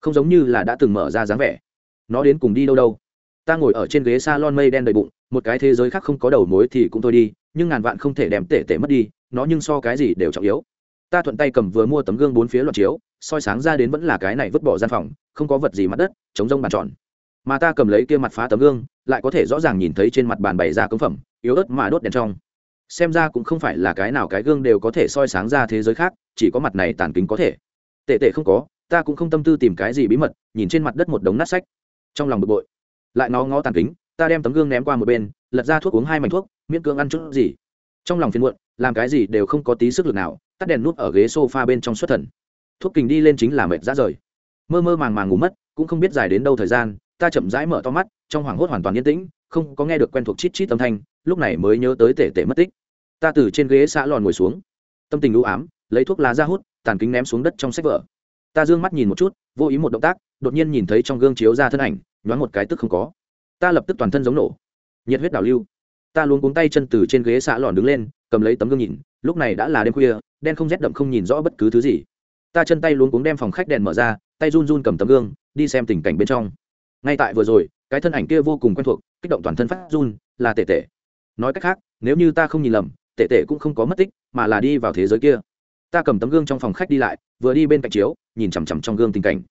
Không giống như là đã từng mở ra dáng vẻ. Nó đến cùng đi đâu đâu? Ta ngồi ở trên ghế s a lon mây đen đầy bụng, một cái thế giới khác không có đầu mối thì cũng thôi đi, nhưng ngàn vạn không thể đem tệ tệ mất đi, nó nhưng so cái gì đều trọng yếu ta thuận tay cầm vừa mua tấm gương bốn phía loạt chiếu, soi sáng ra đến vẫn là cái này vứt bỏ gian phòng, không có vật gì mặt đất, chống rông bàn tròn. Mà ta cầm lấy kia mặt phá tấm gương, lại có thể rõ ràng nhìn thấy trên mặt bàn bày ra công phẩm, yếu ớt mà đốt đèn trong. Xem ra cũng không phải là cái nào cái gương đều có thể soi sáng ra thế giới khác, chỉ có mặt này tàn kính có thể. Tệ tệ không có, ta cũng không tâm tư tìm cái gì bí mật, nhìn trên mặt đất một đống nát sách. Trong lòng bực bội. Lại nó ngó tàn kính, ta đem tấm gương ném qua một bên, lật ra thuốc uống hai mảnh thuốc, miễn cưỡng ăn chút gì. Trong lòng phiền muộn, làm cái gì đều không có tí sức lực nào tắt đèn nút ở ghế sofa bên trong xuất thần. Thuốc kình đi lên chính là mệt ra rời. Mơ mơ màng màng ngủ mất, cũng không biết dài đến đâu thời gian, ta chậm rãi mở to mắt, trong hoảng hốt hoàn toàn yên tĩnh, không có nghe được quen thuộc chít chít âm thanh, lúc này mới nhớ tới tể tể mất tích. Ta từ trên ghế xã lòn ngồi xuống, tâm tình lũ ám, lấy thuốc lá ra hút, tàn kính ném xuống đất trong sách vở. Ta d ư ơ n g mắt nhìn một chút, vô ý một động tác, đột nhiên nhìn thấy trong gương chiếu ra thân ảnh, nhoáng một cái tức không có. Ta lập tức toàn thân giống nổ. Nhiệt huyết đảo lưu. Ta luôn cuống tay chân từ trên ghế xã lòn đứng lên, cầm lấy tấm gương nhìn lúc này đã là đêm khuya, đen không rét đậm không nhìn rõ bất cứ thứ gì. Ta chân tay luống cuống đem phòng khách đèn mở ra, tay run run cầm tấm gương, đi xem tình cảnh bên trong. Ngay tại vừa rồi, cái thân ảnh kia vô cùng quen thuộc, kích động toàn thân phát run, là tệ tệ nói cách khác, nếu như ta không nhìn lầm tệ tệ cũng không có mất tích, mà là đi vào thế giới kia. Ta cầm tấm gương trong phòng khách đi lại, vừa đi bên cạnh chiếu, nhìn chằm chằm trong gương tình cảnh.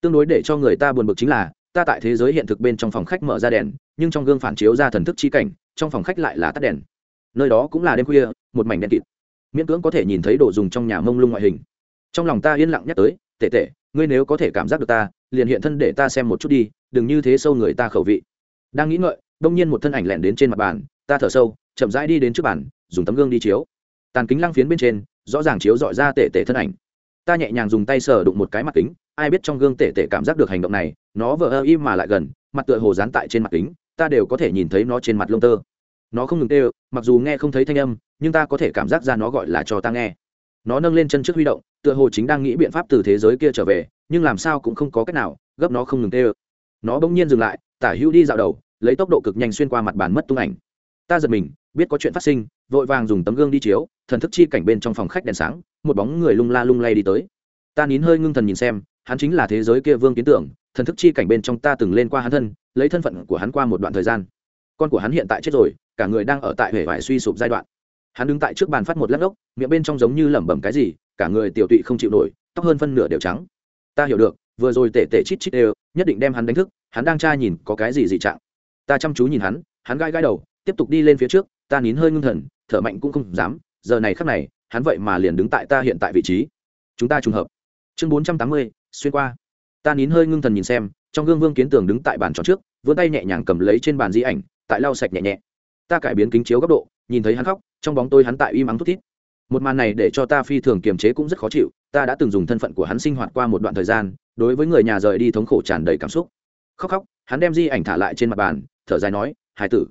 Tương đối để cho người ta buồn bực chính là, ta tại thế giới hiện thực bên trong phòng khách mở ra đèn, nhưng trong gương phản chiếu ra thần thức chi cảnh, trong phòng khách lại là tắt đèn. Nơi đó cũng là đêm khuya, một mảnh đen kịt miễn cưỡng có thể nhìn thấy đồ dùng trong nhà mông lung ngoại hình. Trong lòng ta yên lặng nhắc tới tệ tệ ngươi nếu có thể cảm giác được ta, liền hiện thân để ta xem một chút đi, đừng như thế sâu người ta khẩu vị. Đang nghĩ ngợi, đông nhiên một thân ảnh lẻn đến trên mặt bàn, ta thở sâu, chậm rãi đi đến trước bàn, dùng tấm gương đi chiếu. Tàn kính lăng phiến bên trên, rõ ràng chiếu dọi ra tệ tệ thân ảnh. Ta nhẹ nhàng dùng tay sờ đụng một cái mặt kính, ai biết trong gương tệ tệ cảm giác được hành động này, nó vờ ơ im mà lại gần, mặt tựa hồ dán tại trên mặt kính, ta đều có thể nhìn thấy nó trên mặt lông tơ. Nó không ngừng tê mặc dù nghe không thấy thanh âm nhưng ta có thể cảm giác ra nó gọi là cho ta nghe. Nó nâng lên chân trước huy động, tựa hồ chính đang nghĩ biện pháp từ thế giới kia trở về, nhưng làm sao cũng không có cách nào, gấp nó không ngừng tê nó bỗng nhiên dừng lại, tả hữu đi dạo đầu, lấy tốc độ cực nhanh xuyên qua mặt bàn mất tung ảnh. Ta giật mình, biết có chuyện phát sinh, vội vàng dùng tấm gương đi chiếu, thần thức chi cảnh bên trong phòng khách đèn sáng, một bóng người lung la lung lay đi tới. Ta nín hơi ngưng thần nhìn xem, hắn chính là thế giới kia vương kiến tưởng, thần thức chi cảnh bên trong ta từng lên qua hắn thân, lấy thân phận của hắn qua một đoạn thời gian. Con của hắn hiện tại chết rồi, cả người đang ở tại hệ vải suy sụp giai đoạn hắn đứng tại trước bàn phát một lát ốc, miệng bên trong giống như lẩm bẩm cái gì, cả người tiểu tụy không chịu nổi, tóc hơn phân nửa đều trắng. Ta hiểu được, vừa rồi tể tể chít chít đều, nhất định đem hắn đánh thức, hắn đang tra nhìn có cái gì dị trạng. Ta chăm chú nhìn hắn hắn gai gai đầu, tiếp tục đi lên phía trước, ta nín hơi ngưng thần, thở mạnh cũng không dám, giờ này khắc này, hắn vậy mà liền đứng tại ta hiện tại vị trí. Chúng ta trùng hợp. Chương bốn trăm tám mươi, xuyên qua. Ta nín hơi ngưng thần nhìn xem, trong gương vương kiến tường đứng tại bàn tròn trước, vươn tay nhẹ nhàng cầm lấy trên bàn di ảnh, tại lau sạch nhẹ nhẹ. Ta cải biến kính chiếu góc độ nhìn thấy hắn khóc, trong bóng tôi hắn tại im ắng thút thít. Một màn này để cho ta phi thường kiềm chế cũng rất khó chịu, ta đã từng dùng thân phận của hắn sinh hoạt qua một đoạn thời gian, đối với người nhà rời đi thống khổ tràn đầy cảm xúc. Khóc khóc, hắn đem di ảnh thả lại trên mặt bàn, thở dài nói, hải tử,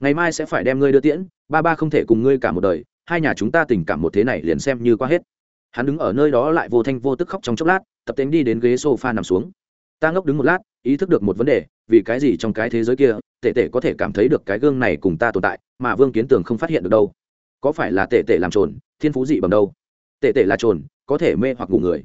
ngày mai sẽ phải đem ngươi đưa tiễn, ba ba không thể cùng ngươi cả một đời, hai nhà chúng ta tình cảm một thế này liền xem như qua hết. Hắn đứng ở nơi đó lại vô thanh vô tức khóc trong chốc lát, tập tính đi đến ghế s o f a nằm xuống. Ta ngốc đứng một lát ý thức được một vấn đề, vì cái gì trong cái thế giới kia tệ tệ có thể cảm thấy được cái gương này cùng ta tồn tại, mà vương kiến tường không phát hiện được đâu? Có phải là tệ tệ làm trồn, thiên phú dị bằng đâu? Tệ tệ là trồn, có thể mê hoặc ngủ người.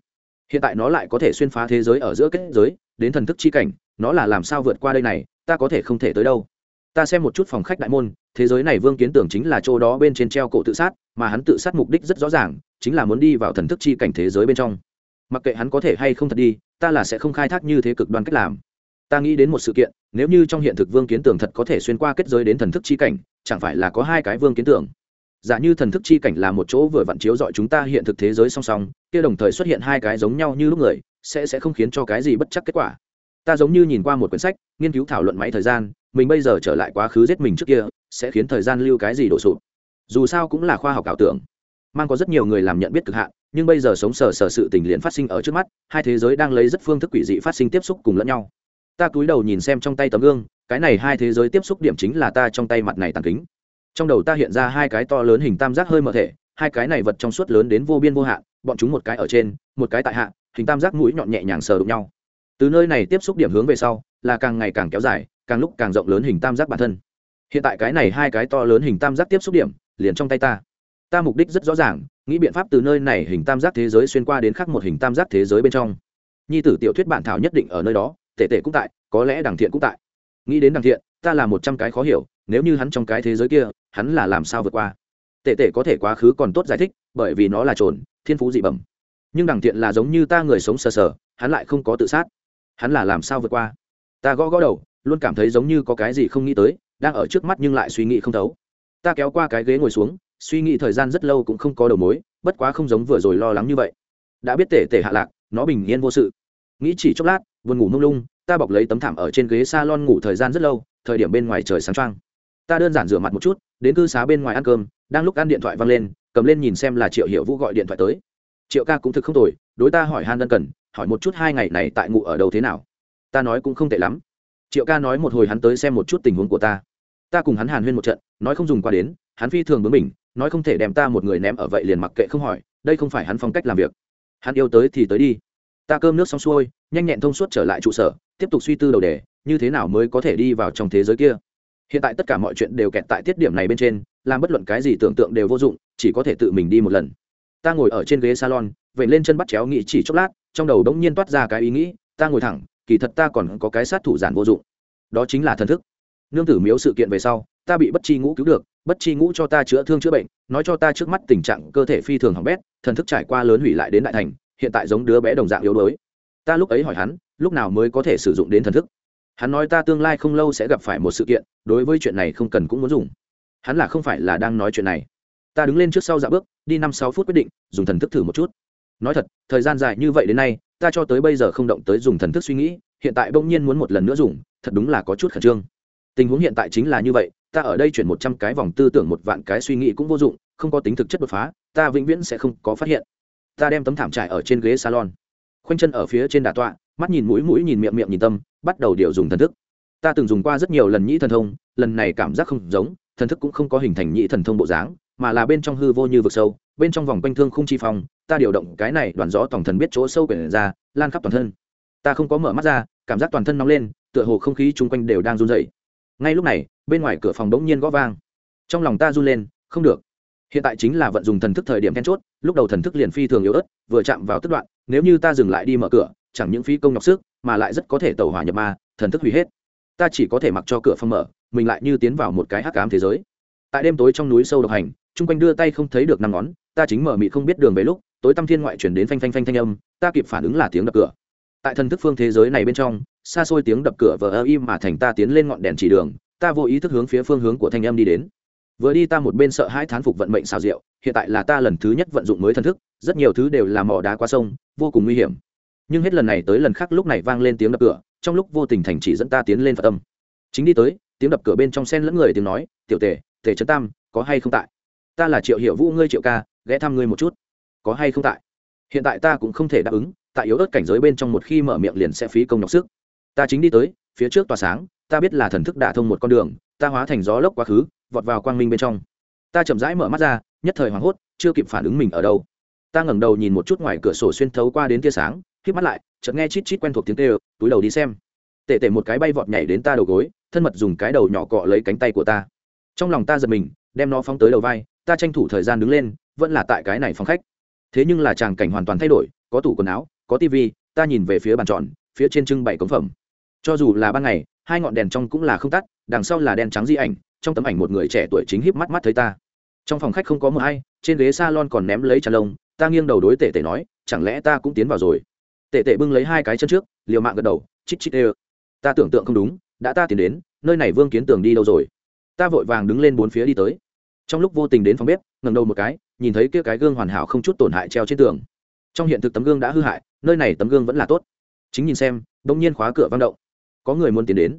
Hiện tại nó lại có thể xuyên phá thế giới ở giữa kết giới, đến thần thức chi cảnh, nó là làm sao vượt qua đây này, ta có thể không thể tới đâu. Ta xem một chút phòng khách đại môn, thế giới này vương kiến tưởng chính là chỗ đó bên trên treo cổ tự sát, mà hắn tự sát mục đích rất rõ ràng, chính là muốn đi vào thần thức chi cảnh thế giới bên trong. Mặc kệ hắn có thể hay không thật đi, ta là sẽ không khai thác như thế cực đoan cách làm ta nghĩ đến một sự kiện, nếu như trong hiện thực vương kiến tưởng thật có thể xuyên qua kết giới đến thần thức chi cảnh, chẳng phải là có hai cái vương kiến tưởng giả như thần thức chi cảnh là một chỗ vừa vặn chiếu dọi chúng ta hiện thực thế giới song song, kia đồng thời xuất hiện hai cái giống nhau như lúc người, sẽ sẽ không khiến cho cái gì bất chắc kết quả. Ta giống như nhìn qua một quyển sách, nghiên cứu thảo luận máy thời gian, mình bây giờ trở lại quá khứ giết mình trước kia, sẽ khiến thời gian lưu cái gì đổ sụp? Dù sao cũng là khoa học ảo tưởng. Mang có rất nhiều người làm nhận biết cực hạn, nhưng bây giờ sống sờ sờ sự tình liền phát sinh ở trước mắt, hai thế giới đang lấy rất phương thức quỷ dị phát sinh tiếp xúc cùng lẫn nhau ta cúi đầu nhìn xem trong tay tấm gương, cái này hai thế giới tiếp xúc điểm chính là ta trong tay mặt này tàn kính. Trong đầu ta hiện ra hai cái to lớn hình tam giác hơi mở thể, hai cái này vật trong suốt lớn đến vô biên vô hạn, bọn chúng một cái ở trên, một cái tại hạ, hình tam giác mũi nhọn nhẹ nhàng sờ đụng nhau. Từ nơi này tiếp xúc điểm hướng về sau, là càng ngày càng kéo dài, càng lúc càng rộng lớn hình tam giác bản thân. Hiện tại cái này hai cái to lớn hình tam giác tiếp xúc điểm, liền trong tay ta. Ta mục đích rất rõ ràng, nghĩ biện pháp từ nơi này hình tam giác thế giới xuyên qua đến khác một hình tam giác thế giới bên trong. Nhi tử tiểu thuyết bản thảo nhất định ở nơi đó tể tể cũng tại, có lẽ đằng thiện cũng tại. Nghĩ đến đằng thiện, ta là một trăm cái khó hiểu, nếu như hắn trong cái thế giới kia, hắn là làm sao vượt qua? Tể tể có thể quá khứ còn tốt giải thích, bởi vì nó là trồn, thiên phú dị bẩm. Nhưng đằng thiện là giống như ta người sống sờ sờ, hắn lại không có tự sát. Hắn là làm sao vượt qua? Ta gõ gõ đầu, luôn cảm thấy giống như có cái gì không nghĩ tới, đang ở trước mắt nhưng lại suy nghĩ không thấu. Ta kéo qua cái ghế ngồi xuống, suy nghĩ thời gian rất lâu cũng không có đầu mối, bất quá không giống vừa rồi lo lắng như vậy. Đã biết tể tể hạ lạc, nó bình yên vô sự. Nghĩ chỉ chốc lát buồn ngủ mông lung, ta bọc lấy tấm thảm ở trên ghế s a lon ngủ thời gian rất lâu, thời điểm bên ngoài trời sáng trăng ta đơn giản rửa mặt một chút, đến cư xá bên ngoài ăn cơm, đang lúc ăn điện thoại văng lên, cầm lên nhìn xem là triệu hiệu vũ gọi điện thoại tới. Triệu ca cũng thực không tồi, đối ta hỏi han đơn cần, hỏi một chút hai ngày này tại ngụ ở đâu thế nào. Ta nói cũng không tệ lắm. Triệu ca nói một hồi hắn tới xem một chút tình huống của ta. Ta cùng hắn hàn huyên một trận, nói không dùng qua đến, hắn phi thường với mình nói không thể đem ta một người ném ở vậy liền mặc kệ không hỏi, đây không phải hắn phong cách làm việc. Hắn yêu tới thì tới đi ta cơm nước xong xuôi, nhanh nhẹn thông suốt trở lại trụ sở, tiếp tục suy tư đầu đề, như thế nào mới có thể đi vào trong thế giới kia. Hiện tại tất cả mọi chuyện đều kẹt tại tiết điểm này bên trên, làm bất luận cái gì tưởng tượng đều vô dụng, chỉ có thể tự mình đi một lần. Ta ngồi ở trên ghế salon vậy lên chân bắt chéo nghĩ chỉ chốc lát, trong đầu đống nhiên toát ra cái ý nghĩ, ta ngồi thẳng, kỳ thật ta còn có cái sát thủ giản vô dụng. Đó chính là thần thức. Nương tử miếu sự kiện về sau, ta bị bất chi ngũ cứu được, bất chi ngũ cho ta chữa thương chữa bệnh, nói cho ta trước mắt tình trạng cơ thể phi thường hỏng bét, thần thức trải qua lớn hủy lại đến đại thành hiện tại giống đứa bé đồng dạng yếu đuối. Ta lúc ấy hỏi hắn, lúc nào mới có thể sử dụng đến thần thức? Hắn nói ta tương lai không lâu sẽ gặp phải một sự kiện, đối với chuyện này không cần cũng muốn dùng. Hắn là không phải là đang nói chuyện này. Ta đứng lên trước sau dạ bước, đi năm sáu phút quyết định, dùng thần thức thử một chút. Nói thật, thời gian dài như vậy đến nay, ta cho tới bây giờ không động tới dùng thần thức suy nghĩ, hiện tại bỗng nhiên muốn một lần nữa dùng, thật đúng là có chút khẩn trương. Tình huống hiện tại chính là như vậy, ta ở đây chuyển một trăm cái vòng tư tưởng một vạn cái suy nghĩ cũng vô dụng, không có tính thực chất đột phá, ta vĩnh viễn sẽ không có phát hiện ta đem tấm thảm trải ở trên ghế salon. Khoanh chân ở phía trên đà tọa, mắt nhìn mũi mũi nhìn miệng miệng nhìn tâm, bắt đầu điều dùng thần thức. Ta từng dùng qua rất nhiều lần nhĩ thần thông, lần này cảm giác không giống, thần thức cũng không có hình thành nhĩ thần thông bộ dáng, mà là bên trong hư vô như vực sâu, bên trong vòng quanh thương không chi phong, ta điều động cái này đoàn gió tổng thần biết chỗ sâu quyển ra, lan khắp toàn thân. Ta không có mở mắt ra, cảm giác toàn thân nóng lên, tựa hồ không khí chung quanh đều đang run dậy ngay lúc này, bên ngoài cửa phòng bỗng nhiên gõ vang. Trong lòng ta run lên, không được hiện tại chính là vận dùng thần thức thời điểm then chốt, lúc đầu thần thức liền phi thường yếu ớt, vừa chạm vào tức đoạn, nếu như ta dừng lại đi mở cửa, chẳng những phí công nhọc sức, mà lại rất có thể tẩu hỏa nhập ma, thần thức hủy hết. Ta chỉ có thể mặc cho cửa phong mở, mình lại như tiến vào một cái hắc ám thế giới. Tại đêm tối trong núi sâu độc hành, chung quanh đưa tay không thấy được năm ngón, ta chính mở mị không biết đường về lúc, tối tăm thiên ngoại chuyển đến phanh phanh phanh thanh âm, ta kịp phản ứng là tiếng đập cửa. Tại thần thức phương thế giới này bên trong, xa xôi tiếng đập cửa vờ ơ im mà thành ta tiến lên ngọn đèn chỉ đường, ta vô ý thức hướng phía phương hướng của thanh âm đi đến vừa đi ta một bên sợ hai thán phục vận mệnh xào rượu, hiện tại là ta lần thứ nhất vận dụng mới thần thức, rất nhiều thứ đều là mỏ đá qua sông, vô cùng nguy hiểm. Nhưng hết lần này tới lần khác lúc này vang lên tiếng đập cửa, trong lúc vô tình thành chỉ dẫn ta tiến lên phật tâm chính đi tới, tiếng đập cửa bên trong sen lẫn người tiếng nói, tiểu tề tề trấn tam, có hay không tại? Ta là triệu hiệu vũ ngươi triệu ca, ghé thăm ngươi một chút. Có hay không tại? Hiện tại ta cũng không thể đáp ứng, tại yếu ớt cảnh giới bên trong một khi mở miệng liền sẽ phí công nhọc sức. Ta chính đi tới, phía trước tòa sáng, ta biết là thần thức đả thông một con đường, ta hóa thành gió lốc quá khứ vọt vào quang minh bên trong. Ta chậm rãi mở mắt ra, nhất thời hoảng hốt, chưa kịp phản ứng mình ở đâu. Ta ngẩng đầu nhìn một chút ngoài cửa sổ xuyên thấu qua đến tia sáng k mắt lại, chợt nghe chít chít quen thuộc tiếng kêu, túi đầu đi xem. Tệ tệ một cái bay vọt nhảy đến ta đầu gối, thân mật dùng cái đầu nhỏ cọ lấy cánh tay của ta. Trong lòng ta giật mình, đem nó phóng tới đầu vai, ta tranh thủ thời gian đứng lên, vẫn là tại cái này phòng khách. Thế nhưng là tràng cảnh hoàn toàn thay đổi, có tủ quần áo, có tivi, ta nhìn về phía bàn tròn, phía trên trưng bày cống phẩm. Cho dù là ban ngày, hai ngọn đèn trong cũng là không tắt, đằng sau là đèn trắng di ảnh trong tấm ảnh một người trẻ tuổi chính híp mắt mắt thấy ta. Trong phòng khách không có mưa ai, trên ghế s a lon còn ném lấy trà lông, ta nghiêng đầu đối tệ tệ nói, chẳng lẽ ta cũng tiến vào rồi? Tệ tệ bưng lấy hai cái chân trước, liều mạng gật đầu chít chít ê ta tưởng tượng không đúng, đã ta tiến đến, nơi này vương kiến tường đi đâu rồi? Ta vội vàng đứng lên bốn phía đi tới. Trong lúc vô tình đến phòng bếp ngầm đầu một cái, nhìn thấy kia cái gương hoàn hảo không chút tổn hại treo trên tường. Trong hiện thực tấm gương đã hư hại, nơi này tấm gương vẫn là tốt. Chính nhìn xem đ ỗ n g nhiên khóa cửa vang động. Có người muốn tiến đến.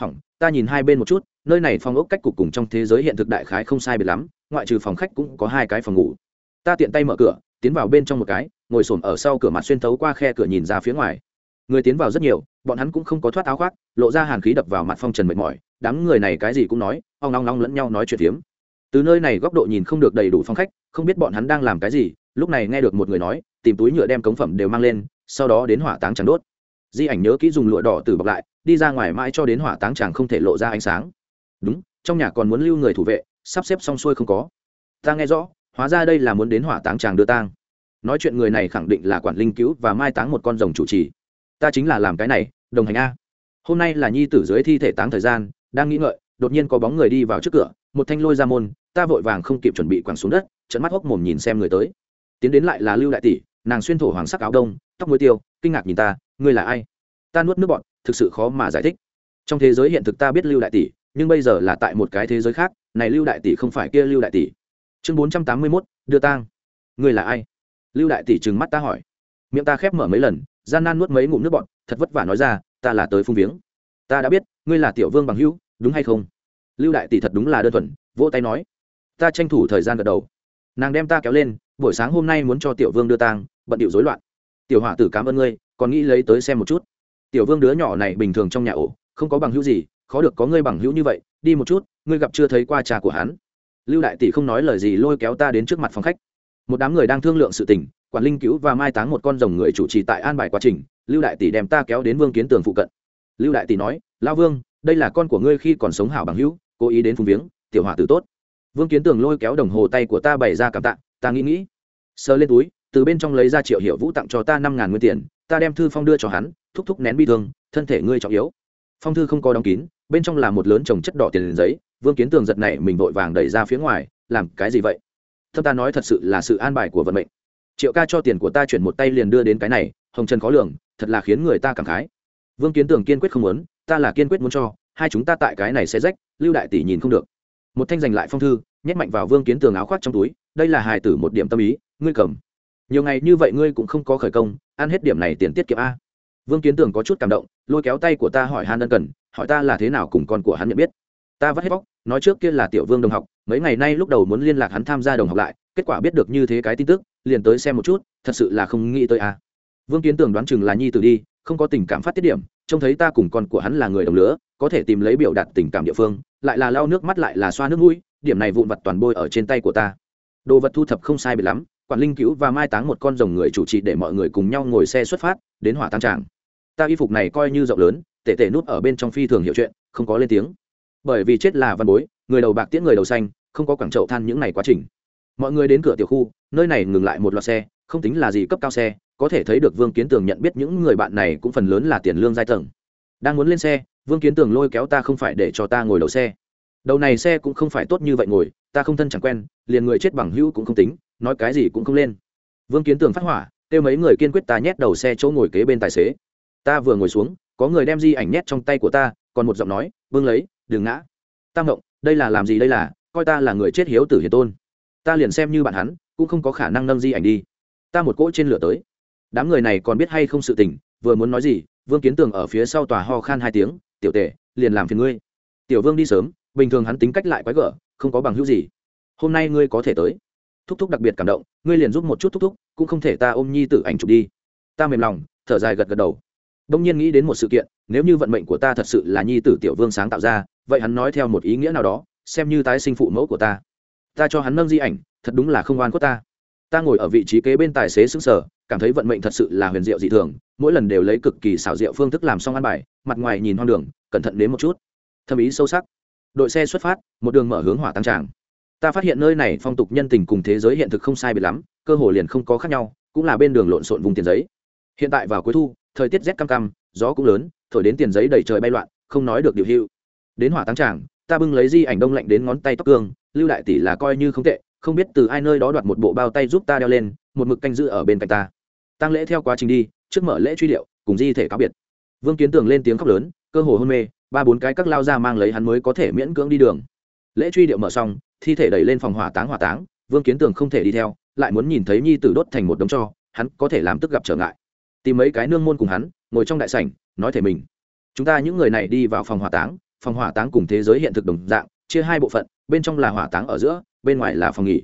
Hỏng ta nhìn hai bên một chút, nơi này phòng ốc cách cục cùng trong thế giới hiện thực đại khái không sai biệt lắm, ngoại trừ phòng khách cũng có hai cái phòng ngủ. Ta tiện tay mở cửa, tiến vào bên trong một cái, ngồi s ổ m ở sau cửa mặt xuyên thấu qua khe cửa nhìn ra phía ngoài. Người tiến vào rất nhiều, bọn hắn cũng không có thoát áo khoác, lộ ra hàn khí đập vào mặt phong trần mệt mỏi, đám người này cái gì cũng nói, ong long long lẫn nhau nói chuyện phiếm. Từ nơi này góc độ nhìn không được đầy đủ phong khách, không biết bọn hắn đang làm cái gì, lúc này nghe được một người nói, tìm túi nhựa đem cống phẩm đều mang lên, sau đó đến hỏa táng chẳng đốt. Di ảnh nhớ kỹ dùng lụa đỏ từ bọc lại đi ra ngoài mãi cho đến hỏa táng chàng không thể lộ ra ánh sáng. Đúng, trong nhà còn muốn lưu người thủ vệ, sắp xếp xong xuôi không có. Ta nghe rõ, hóa ra đây là muốn đến hỏa táng chàng đưa tang. Nói chuyện người này khẳng định là quản linh cứu và mai táng một con rồng chủ trì. Ta chính là làm cái này, đồng hành a. Hôm nay là nhi tử dưới thi thể táng thời gian, đang nghĩ ngợi, đột nhiên có bóng người đi vào trước cửa, một thanh lôi ra môn, ta vội vàng không kịp chuẩn bị quẳng xuống đất trận mắt hốc mồm nhìn xem người tới. Tiến đến lại là lưu đại tỷ, nàng xuyên thổ hoàng sắc áo đông, tóc muối tiêu, kinh ngạc nhìn ta, ngươi là ai? Ta nuốt nước bọn thực sự khó mà giải thích. Trong thế giới hiện thực ta biết lưu đại tỷ, nhưng bây giờ là tại một cái thế giới khác, này lưu đại tỷ không phải kia lưu đại tỷ. Chương bốn trăm tám mươi mốt, đưa tang. Ngươi là ai? Lưu đại tỷ trừng mắt ta hỏi. Miệng ta khép mở mấy lần, gian nan nuốt mấy ngụm nước bọn thật vất vả nói ra, ta là tới phung viếng. Ta đã biết, ngươi là tiểu vương bằng hữu, đúng hay không? Lưu đại tỷ thật đúng là đơn thuần, vỗ tay nói. Ta tranh thủ thời gian gật đầu. Nàng đem ta kéo lên, buổi sáng hôm nay muốn cho tiểu vương đưa tang, bận điệu rối loạn. Tiểu hỏa tử cảm ơn ngươi, còn nghĩ lấy tới xem một chút tiểu vương đứa nhỏ này bình thường trong nhà ổ, không có bằng hữu gì, khó được có ngươi bằng hữu như vậy, đi một chút, ngươi gặp chưa thấy qua cha của hắn. Lưu đại tỷ không nói lời gì lôi kéo ta đến trước mặt phòng khách. Một đám người đang thương lượng sự tình, quản linh cứu và mai táng một con rồng người chủ trì tại an bài quá trình, lưu đại tỷ đem ta kéo đến vương kiến tường phụ cận. Lưu đại tỷ nói lao vương, đây là con của ngươi khi còn sống hảo bằng hữu, cố ý đến phùng viếng, tiểu hòa tử tốt. Vương kiến tường lôi kéo đồng hồ tay của ta bày ra cảm tạ, ta nghĩ nghĩ. Sờ lên túi, từ bên trong lấy ra triệu hiệu vũ tặng cho ta năm ngàn nguyên tiền, ta đem thư phong đưa cho hắn thúc thúc nén bi thương, thân thể ngươi trọng yếu. Phong thư không có đóng kín, bên trong là một lớn trồng chất đỏ tiền giấy, vương kiến tường giật này mình vội vàng đẩy ra phía ngoài, làm cái gì vậy? Thâm ta nói thật sự là sự an bài của vận mệnh. Triệu ca cho tiền của ta chuyển một tay liền đưa đến cái này, hồng trần khó lường, thật là khiến người ta cảm khái. Vương kiến tường kiên quyết không muốn, ta là kiên quyết muốn cho, hai chúng ta tại cái này sẽ rách, lưu đại tỷ nhìn không được. Một thanh giành lại phong thư, nhét mạnh vào vương kiến tường áo khoác trong túi, đây là hài tử một điểm tâm ý, ngươi cầm. Nhiều ngày như vậy ngươi cũng không có khởi công, ăn hết điểm này tiền tiết kiệm a vương kiến tường có chút cảm động, lôi kéo tay của ta hỏi han ân cần, hỏi ta là thế nào cùng con của hắn nhận biết. Ta vắt hết bóc, nói trước kia là tiểu vương đồng học, mấy ngày nay lúc đầu muốn liên lạc hắn tham gia đồng học lại, kết quả biết được như thế cái tin tức, liền tới xem một chút, thật sự là không nghĩ tới à? vương kiến tường đoán chừng là nhi tử đi, không có tình cảm phát tiết điểm, trông thấy ta cùng con của hắn là người đồng lứa, có thể tìm lấy biểu đạt tình cảm địa phương, lại là lau nước mắt lại là xoa nước mũi, điểm này vụn vặt toàn bôi ở trên tay của ta. Đồ vật thu thập không sai biệt lắm, quản linh cứu và mai táng một con rồng người chủ trì để mọi người cùng nhau ngồi xe xuất phát, đến hỏa tăng tràng ta y phục này coi như rộng lớn tệ tệ nút ở bên trong phi thường hiểu chuyện, không có lên tiếng. Bởi vì chết là văn bối, người đầu bạc tiễn người đầu xanh, không có quảng trậu than những ngày quá trình. Mọi người đến cửa tiểu khu, nơi này ngừng lại một loạt xe, không tính là gì cấp cao xe, có thể thấy được vương kiến tường nhận biết những người bạn này cũng phần lớn là tiền lương giai tầng. Đang muốn lên xe, vương kiến tường lôi kéo ta không phải để cho ta ngồi đầu xe. Đầu này xe cũng không phải tốt như vậy ngồi, ta không thân chẳng quen, liền người chết bằng hữu cũng không tính, nói cái gì cũng không lên. Vương kiến tường phát hỏa, kêu mấy người kiên quyết ta nhét đầu xe chỗ ngồi kế bên tài xế ta vừa ngồi xuống, có người đem di ảnh nhét trong tay của ta, còn một giọng nói, vương lấy, đừng ngã. Ta ngộng, đây là làm gì đây là? Coi ta là người chết hiếu tử hiền tôn. Ta liền xem như bạn hắn, cũng không có khả năng nâng di ảnh đi. Ta một cỗ trên lửa tới. Đám người này còn biết hay không sự tình, vừa muốn nói gì, vương kiến tường ở phía sau tòa ho khan hai tiếng, tiểu tệ liền làm phiền ngươi. Tiểu vương đi sớm, bình thường hắn tính cách lại quái gở, không có bằng hữu gì. Hôm nay ngươi có thể tới. Thúc thúc đặc biệt cảm động, ngươi liền giúp một chút thúc thúc, cũng không thể ta ôm nhi tử ảnh chụp đi. Ta mềm lòng, thở dài gật gật đầu đông nhiên nghĩ đến một sự kiện, nếu như vận mệnh của ta thật sự là nhi tử tiểu vương sáng tạo ra, vậy hắn nói theo một ý nghĩa nào đó, xem như tái sinh phụ mẫu của ta. Ta cho hắn nâng di ảnh, thật đúng là không oan của ta. Ta ngồi ở vị trí kế bên tài xế xứng sở, cảm thấy vận mệnh thật sự là huyền diệu dị thường, mỗi lần đều lấy cực kỳ xảo diệu phương thức làm xong ăn bài, mặt ngoài nhìn hoang đường, cẩn thận đến một chút. Thâm ý sâu sắc. Đội xe xuất phát, một đường mở hướng hỏa tăng tràng. Ta phát hiện nơi này phong tục nhân tình cùng thế giới hiện thực không sai biệt lắm, cơ hồ liền không có khác nhau, cũng là bên đường lộn xộn vùng tiền giấy. Hiện tại vào cuối thu thời tiết rét căm căm, gió cũng lớn, thổi đến tiền giấy đầy trời bay loạn, không nói được điều hữu. Đến hỏa tăng tràng, ta bưng lấy di ảnh đông lạnh đến ngón tay tóc cương, lưu đại tỷ là coi như không tệ, không biết từ ai nơi đó đoạt một bộ bao tay giúp ta đeo lên, một mực canh giữ ở bên cạnh ta. Tăng lễ theo quá trình đi, trước mở lễ truy điệu, cùng di thể cáo biệt. Vương kiến tường lên tiếng khóc lớn, cơ hồ hôn mê, ba bốn cái các lao ra mang lấy hắn mới có thể miễn cưỡng đi đường. Lễ truy điệu mở xong, thi thể đẩy lên phòng hỏa táng hỏa táng, vương kiến tường không thể đi theo, lại muốn nhìn thấy nhi tử đốt thành một đống cho, hắn có thể làm tức gặp trở ngại tìm mấy cái nương môn cùng hắn, ngồi trong đại sảnh, nói thể mình. Chúng ta những người này đi vào phòng hỏa táng, phòng hỏa táng cùng thế giới hiện thực đồng dạng, chia hai bộ phận, bên trong là hỏa táng ở giữa, bên ngoài là phòng nghỉ.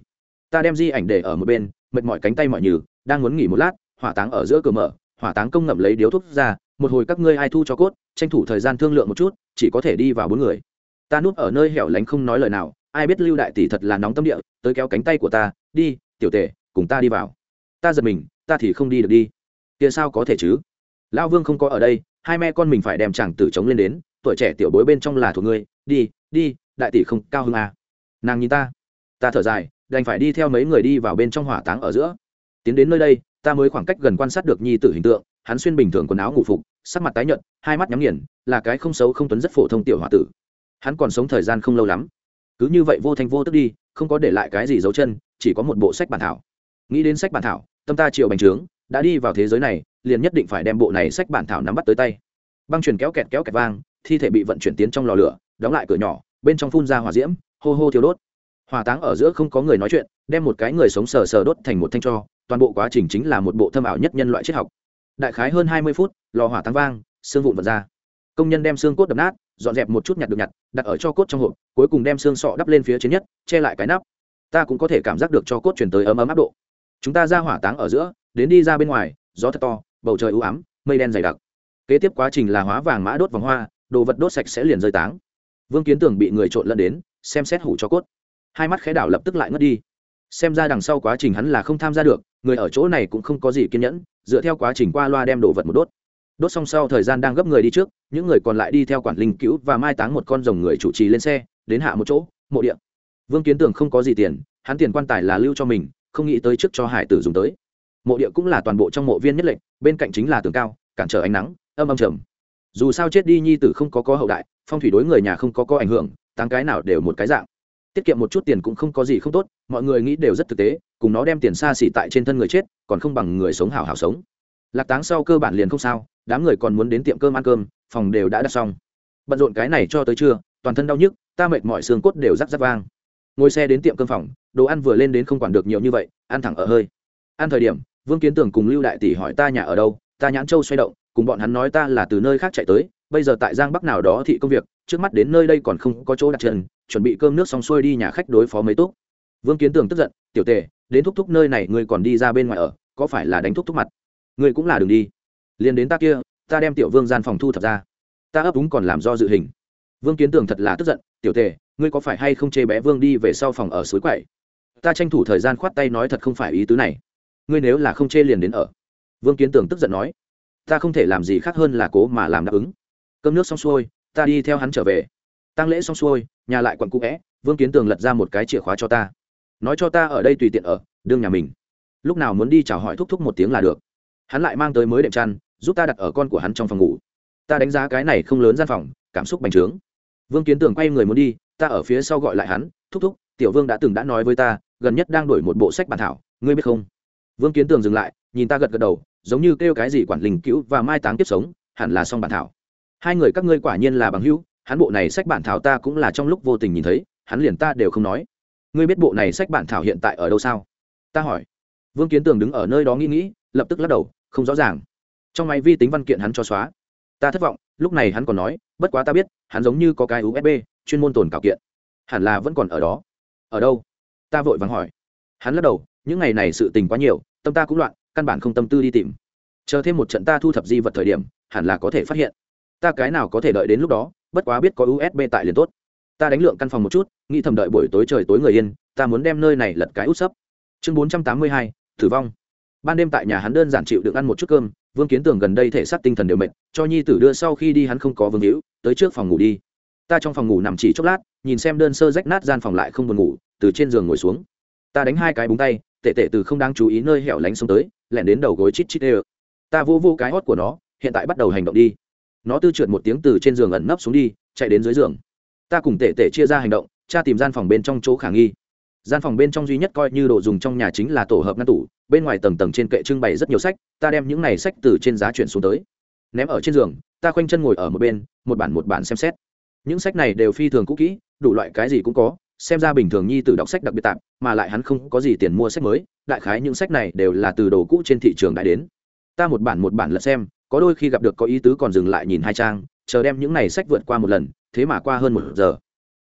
Ta đem di ảnh để ở một bên, mệt mỏi cánh tay mọi nhừ, đang muốn nghỉ một lát, hỏa táng ở giữa cửa mở, hỏa táng công ngậm lấy điếu thuốc ra, một hồi các ngươi ai thu cho cốt, tranh thủ thời gian thương lượng một chút, chỉ có thể đi vào bốn người. Ta núp ở nơi hẻo lánh không nói lời nào, ai biết lưu đại tỷ thật là nóng tâm địa, tới kéo cánh tay của ta, đi, tiểu tể, cùng ta đi vào. Ta giật mình, ta thì không đi được đi kia sao có thể chứ? Lão vương không có ở đây, hai mẹ con mình phải đem chàng tử chống lên đến, tuổi trẻ tiểu bối bên trong là thuộc ngươi, đi đi, đại tỷ không, cao hơn à. nàng nhìn ta ta thở dài, đành phải đi theo mấy người đi vào bên trong hỏa táng ở giữa. Tiến đến nơi đây, ta mới khoảng cách gần quan sát được nhi tử hình tượng, hắn xuyên bình thường quần áo ngủ phục, sắc mặt tái nhợt, hai mắt nhắm nghiền, là cái không xấu không tuấn rất phổ thông tiểu h tử. Hắn còn sống thời gian không lâu lắm. Cứ như vậy vô thanh vô tức đi, không có để lại cái gì dấu chân, chỉ có một bộ sách bản thảo. Nghĩ đến sách bản thảo, tâm ta chịu bành trướng đã đi vào thế giới này, liền nhất định phải đem bộ này sách bản thảo nắm bắt tới tay. Băng truyền kéo kẹt kéo kẹt vang, thi thể bị vận chuyển tiến trong lò lửa, đóng lại cửa nhỏ, bên trong phun ra hỏa diễm, hô hô thiếu đốt. Hỏa táng ở giữa không có người nói chuyện, đem một cái người sống sờ sờ đốt thành một thanh cho toàn bộ quá trình chính là một bộ thâm ảo nhất nhân loại triết học. Đại khái hơn hai mươi phút, lò hỏa táng vang, xương vụn vật ra. Công nhân đem xương cốt đập nát, dọn dẹp một chút nhặt được nhặt, đặt ở cho cốt trong hộp, cuối cùng đem xương sọ đắp lên phía trên nhất, che lại cái nắp. Ta cũng có thể cảm giác được cho cốt chuyển tới ấm ấm áp độ chúng ta ra hỏa táng ở giữa, đến đi ra bên ngoài, gió thật to, bầu trời ưu ám, mây đen dày đặc. Kế tiếp quá trình là hóa vàng mã đốt vòng hoa, đồ vật đốt sạch sẽ liền rơi táng. Vương kiến tưởng bị người trộn lẫn đến, xem xét hủ cho cốt. Hai mắt khẽ đảo lập tức lại ngất đi. Xem ra đằng sau quá trình hắn là không tham gia được, người ở chỗ này cũng không có gì kiên nhẫn, dựa theo quá trình qua loa đem đồ vật một đốt. Đốt xong sau thời gian đang gấp người đi trước, những người còn lại đi theo quản linh cứu và mai táng một con rồng người chủ trì lên xe, đến hạ một chỗ, mộ điện vương kiến tưởng không có gì tiền, hắn tiền quan tài là lưu cho mình không nghĩ tới trước cho hải tử dùng tới. Mộ địa cũng là toàn bộ trong mộ viên nhất lệnh, bên cạnh chính là tường cao, cản trở ánh nắng, âm âm trầm. Dù sao chết đi nhi tử không có có hậu đại, phong thủy đối người nhà không có có ảnh hưởng tăng cái nào đều một cái dạng. Tiết kiệm một chút tiền cũng không có gì không tốt, mọi người nghĩ đều rất thực tế, cùng nó đem tiền xa xỉ tại trên thân người chết, còn không bằng người sống hảo hảo sống. Lạc táng sau cơ bản liền không sao, đám người còn muốn đến tiệm cơm ăn cơm, phòng đều đã đặt xong. Bận rộn cái này cho tới trưa, toàn thân đau nhức, ta mệt mọi xương cốt đều rắc rắc vang. Ngồi xe đến tiệm cơm phòng đồ ăn vừa lên đến không quản được nhiều như vậy, ăn thẳng ở hơi. Ăn thời điểm, vương kiến tưởng cùng lưu đại tỷ hỏi ta nhà ở đâu, ta nhãn châu xoay động, cùng bọn hắn nói ta là từ nơi khác chạy tới, bây giờ tại giang bắc nào đó thị công việc, trước mắt đến nơi đây còn không có chỗ đặt chân, chuẩn bị cơm nước xong xuôi đi nhà khách đối phó mấy túc. vương kiến Tưởng tức giận, tiểu tề, đến thúc thúc nơi này ngươi còn đi ra bên ngoài ở, có phải là đánh thúc thúc mặt? Ngươi cũng là đường đi. Liền đến ta kia, ta đem tiểu vương gian phòng thu thập ra. Ta ấp úng còn làm do dự hình. Vương kiến Tưởng thật là tức giận, tiểu tề, ngươi có phải hay không chê bé vương đi về sau phòng ở suối quậy? Ta tranh thủ thời gian khoát tay nói thật không phải ý tứ này. Ngươi nếu là không chê liền đến ở. Vương kiến tường tức giận nói, ta không thể làm gì khác hơn là cố mà làm đáp ứng. Cơm nước xong xuôi, ta đi theo hắn trở về. Tăng lễ xong xuôi, nhà lại quặn cũ vẽ vương kiến tường lật ra một cái chìa khóa cho ta. Nói cho ta ở đây tùy tiện ở, đương nhà mình. Lúc nào muốn đi chào hỏi thúc thúc một tiếng là được. Hắn lại mang tới mới đệm chăn, giúp ta đặt ở con của hắn trong phòng ngủ. Ta đánh giá cái này không lớn gian phòng, cảm xúc bành trướng. Vương kiến tường quay người muốn đi, ta ở phía sau gọi lại hắn, thúc thúc, tiểu vương đã từng đã nói với ta gần nhất đang đổi một bộ sách bản thảo, ngươi biết không? Vương kiến tường dừng lại, nhìn ta gật gật đầu, giống như kêu cái gì quản linh cứu và mai táng tiếp sống, hẳn là xong bản thảo. Hai người các ngươi quả nhiên là bằng hữu, hắn bộ này sách bản thảo ta cũng là trong lúc vô tình nhìn thấy, hắn liền ta đều không nói. Ngươi biết bộ này sách bản thảo hiện tại ở đâu sao? Ta hỏi. Vương kiến tường đứng ở nơi đó nghĩ nghĩ, lập tức lắc đầu, không rõ ràng. Trong máy vi tính văn kiện hắn cho xóa. Ta thất vọng, lúc này hắn còn nói, bất quá ta biết, hắn giống như có cái usb chuyên môn tồn cảo kiện. Hẳn là vẫn còn ở đó. Ở đâu? Ta vội vàng hỏi. Hắn lắc đầu, những ngày này sự tình quá nhiều, tâm ta cũng loạn, căn bản không tâm tư đi tìm. Chờ thêm một trận ta thu thập di vật thời điểm, hẳn là có thể phát hiện. Ta cái nào có thể đợi đến lúc đó, bất quá biết có usb tại liền tốt. Ta đánh lượng căn phòng một chút, nghĩ thầm đợi buổi tối trời tối người yên, ta muốn đem nơi này lật cái út sấp. Chương bốn trăm tám mươi hai, tử vong. Ban đêm tại nhà hắn đơn giản chịu được ăn một chút cơm, vương kiến tưởng gần đây thể xác tinh thần đều mệt, cho nhi tử đưa sau khi đi hắn không có vương hữu tới trước phòng ngủ đi. Ta trong phòng ngủ nằm chỉ chốc lát, nhìn xem đơn sơ rách nát gian phòng lại không buồn ngủ từ trên giường ngồi xuống. Ta đánh hai cái búng tay, tệ tệ từ không đáng chú ý nơi hẻo lánh xuống tới lẻn đến đầu gối chít chít ê ta vô vô cái hót của nó, hiện tại bắt đầu hành động đi. Nó tư trượt một tiếng từ trên giường ẩn nấp xuống đi, chạy đến dưới giường. Ta cùng tệ tệ chia ra hành động, cha tìm gian phòng bên trong chỗ khả nghi. Gian phòng bên trong duy nhất coi như đồ dùng trong nhà chính là tổ hợp ngăn tủ, bên ngoài tầng tầng trên kệ trưng bày rất nhiều sách, ta đem những này sách từ trên giá chuyển xuống tới. Ném ở trên giường, ta khoanh chân ngồi ở một bên, một bản một bản xem xét. Những sách này đều phi thường cũ kỹ, đủ loại cái gì cũng có xem ra bình thường nhi tử đọc sách đặc biệt tạm, mà lại hắn không có gì tiền mua sách mới đại khái những sách này đều là từ đồ cũ trên thị trường đã đến. Ta một bản một bản lật xem có đôi khi gặp được có ý tứ còn dừng lại nhìn hai trang chờ đem những này sách vượt qua một lần thế mà qua hơn một giờ.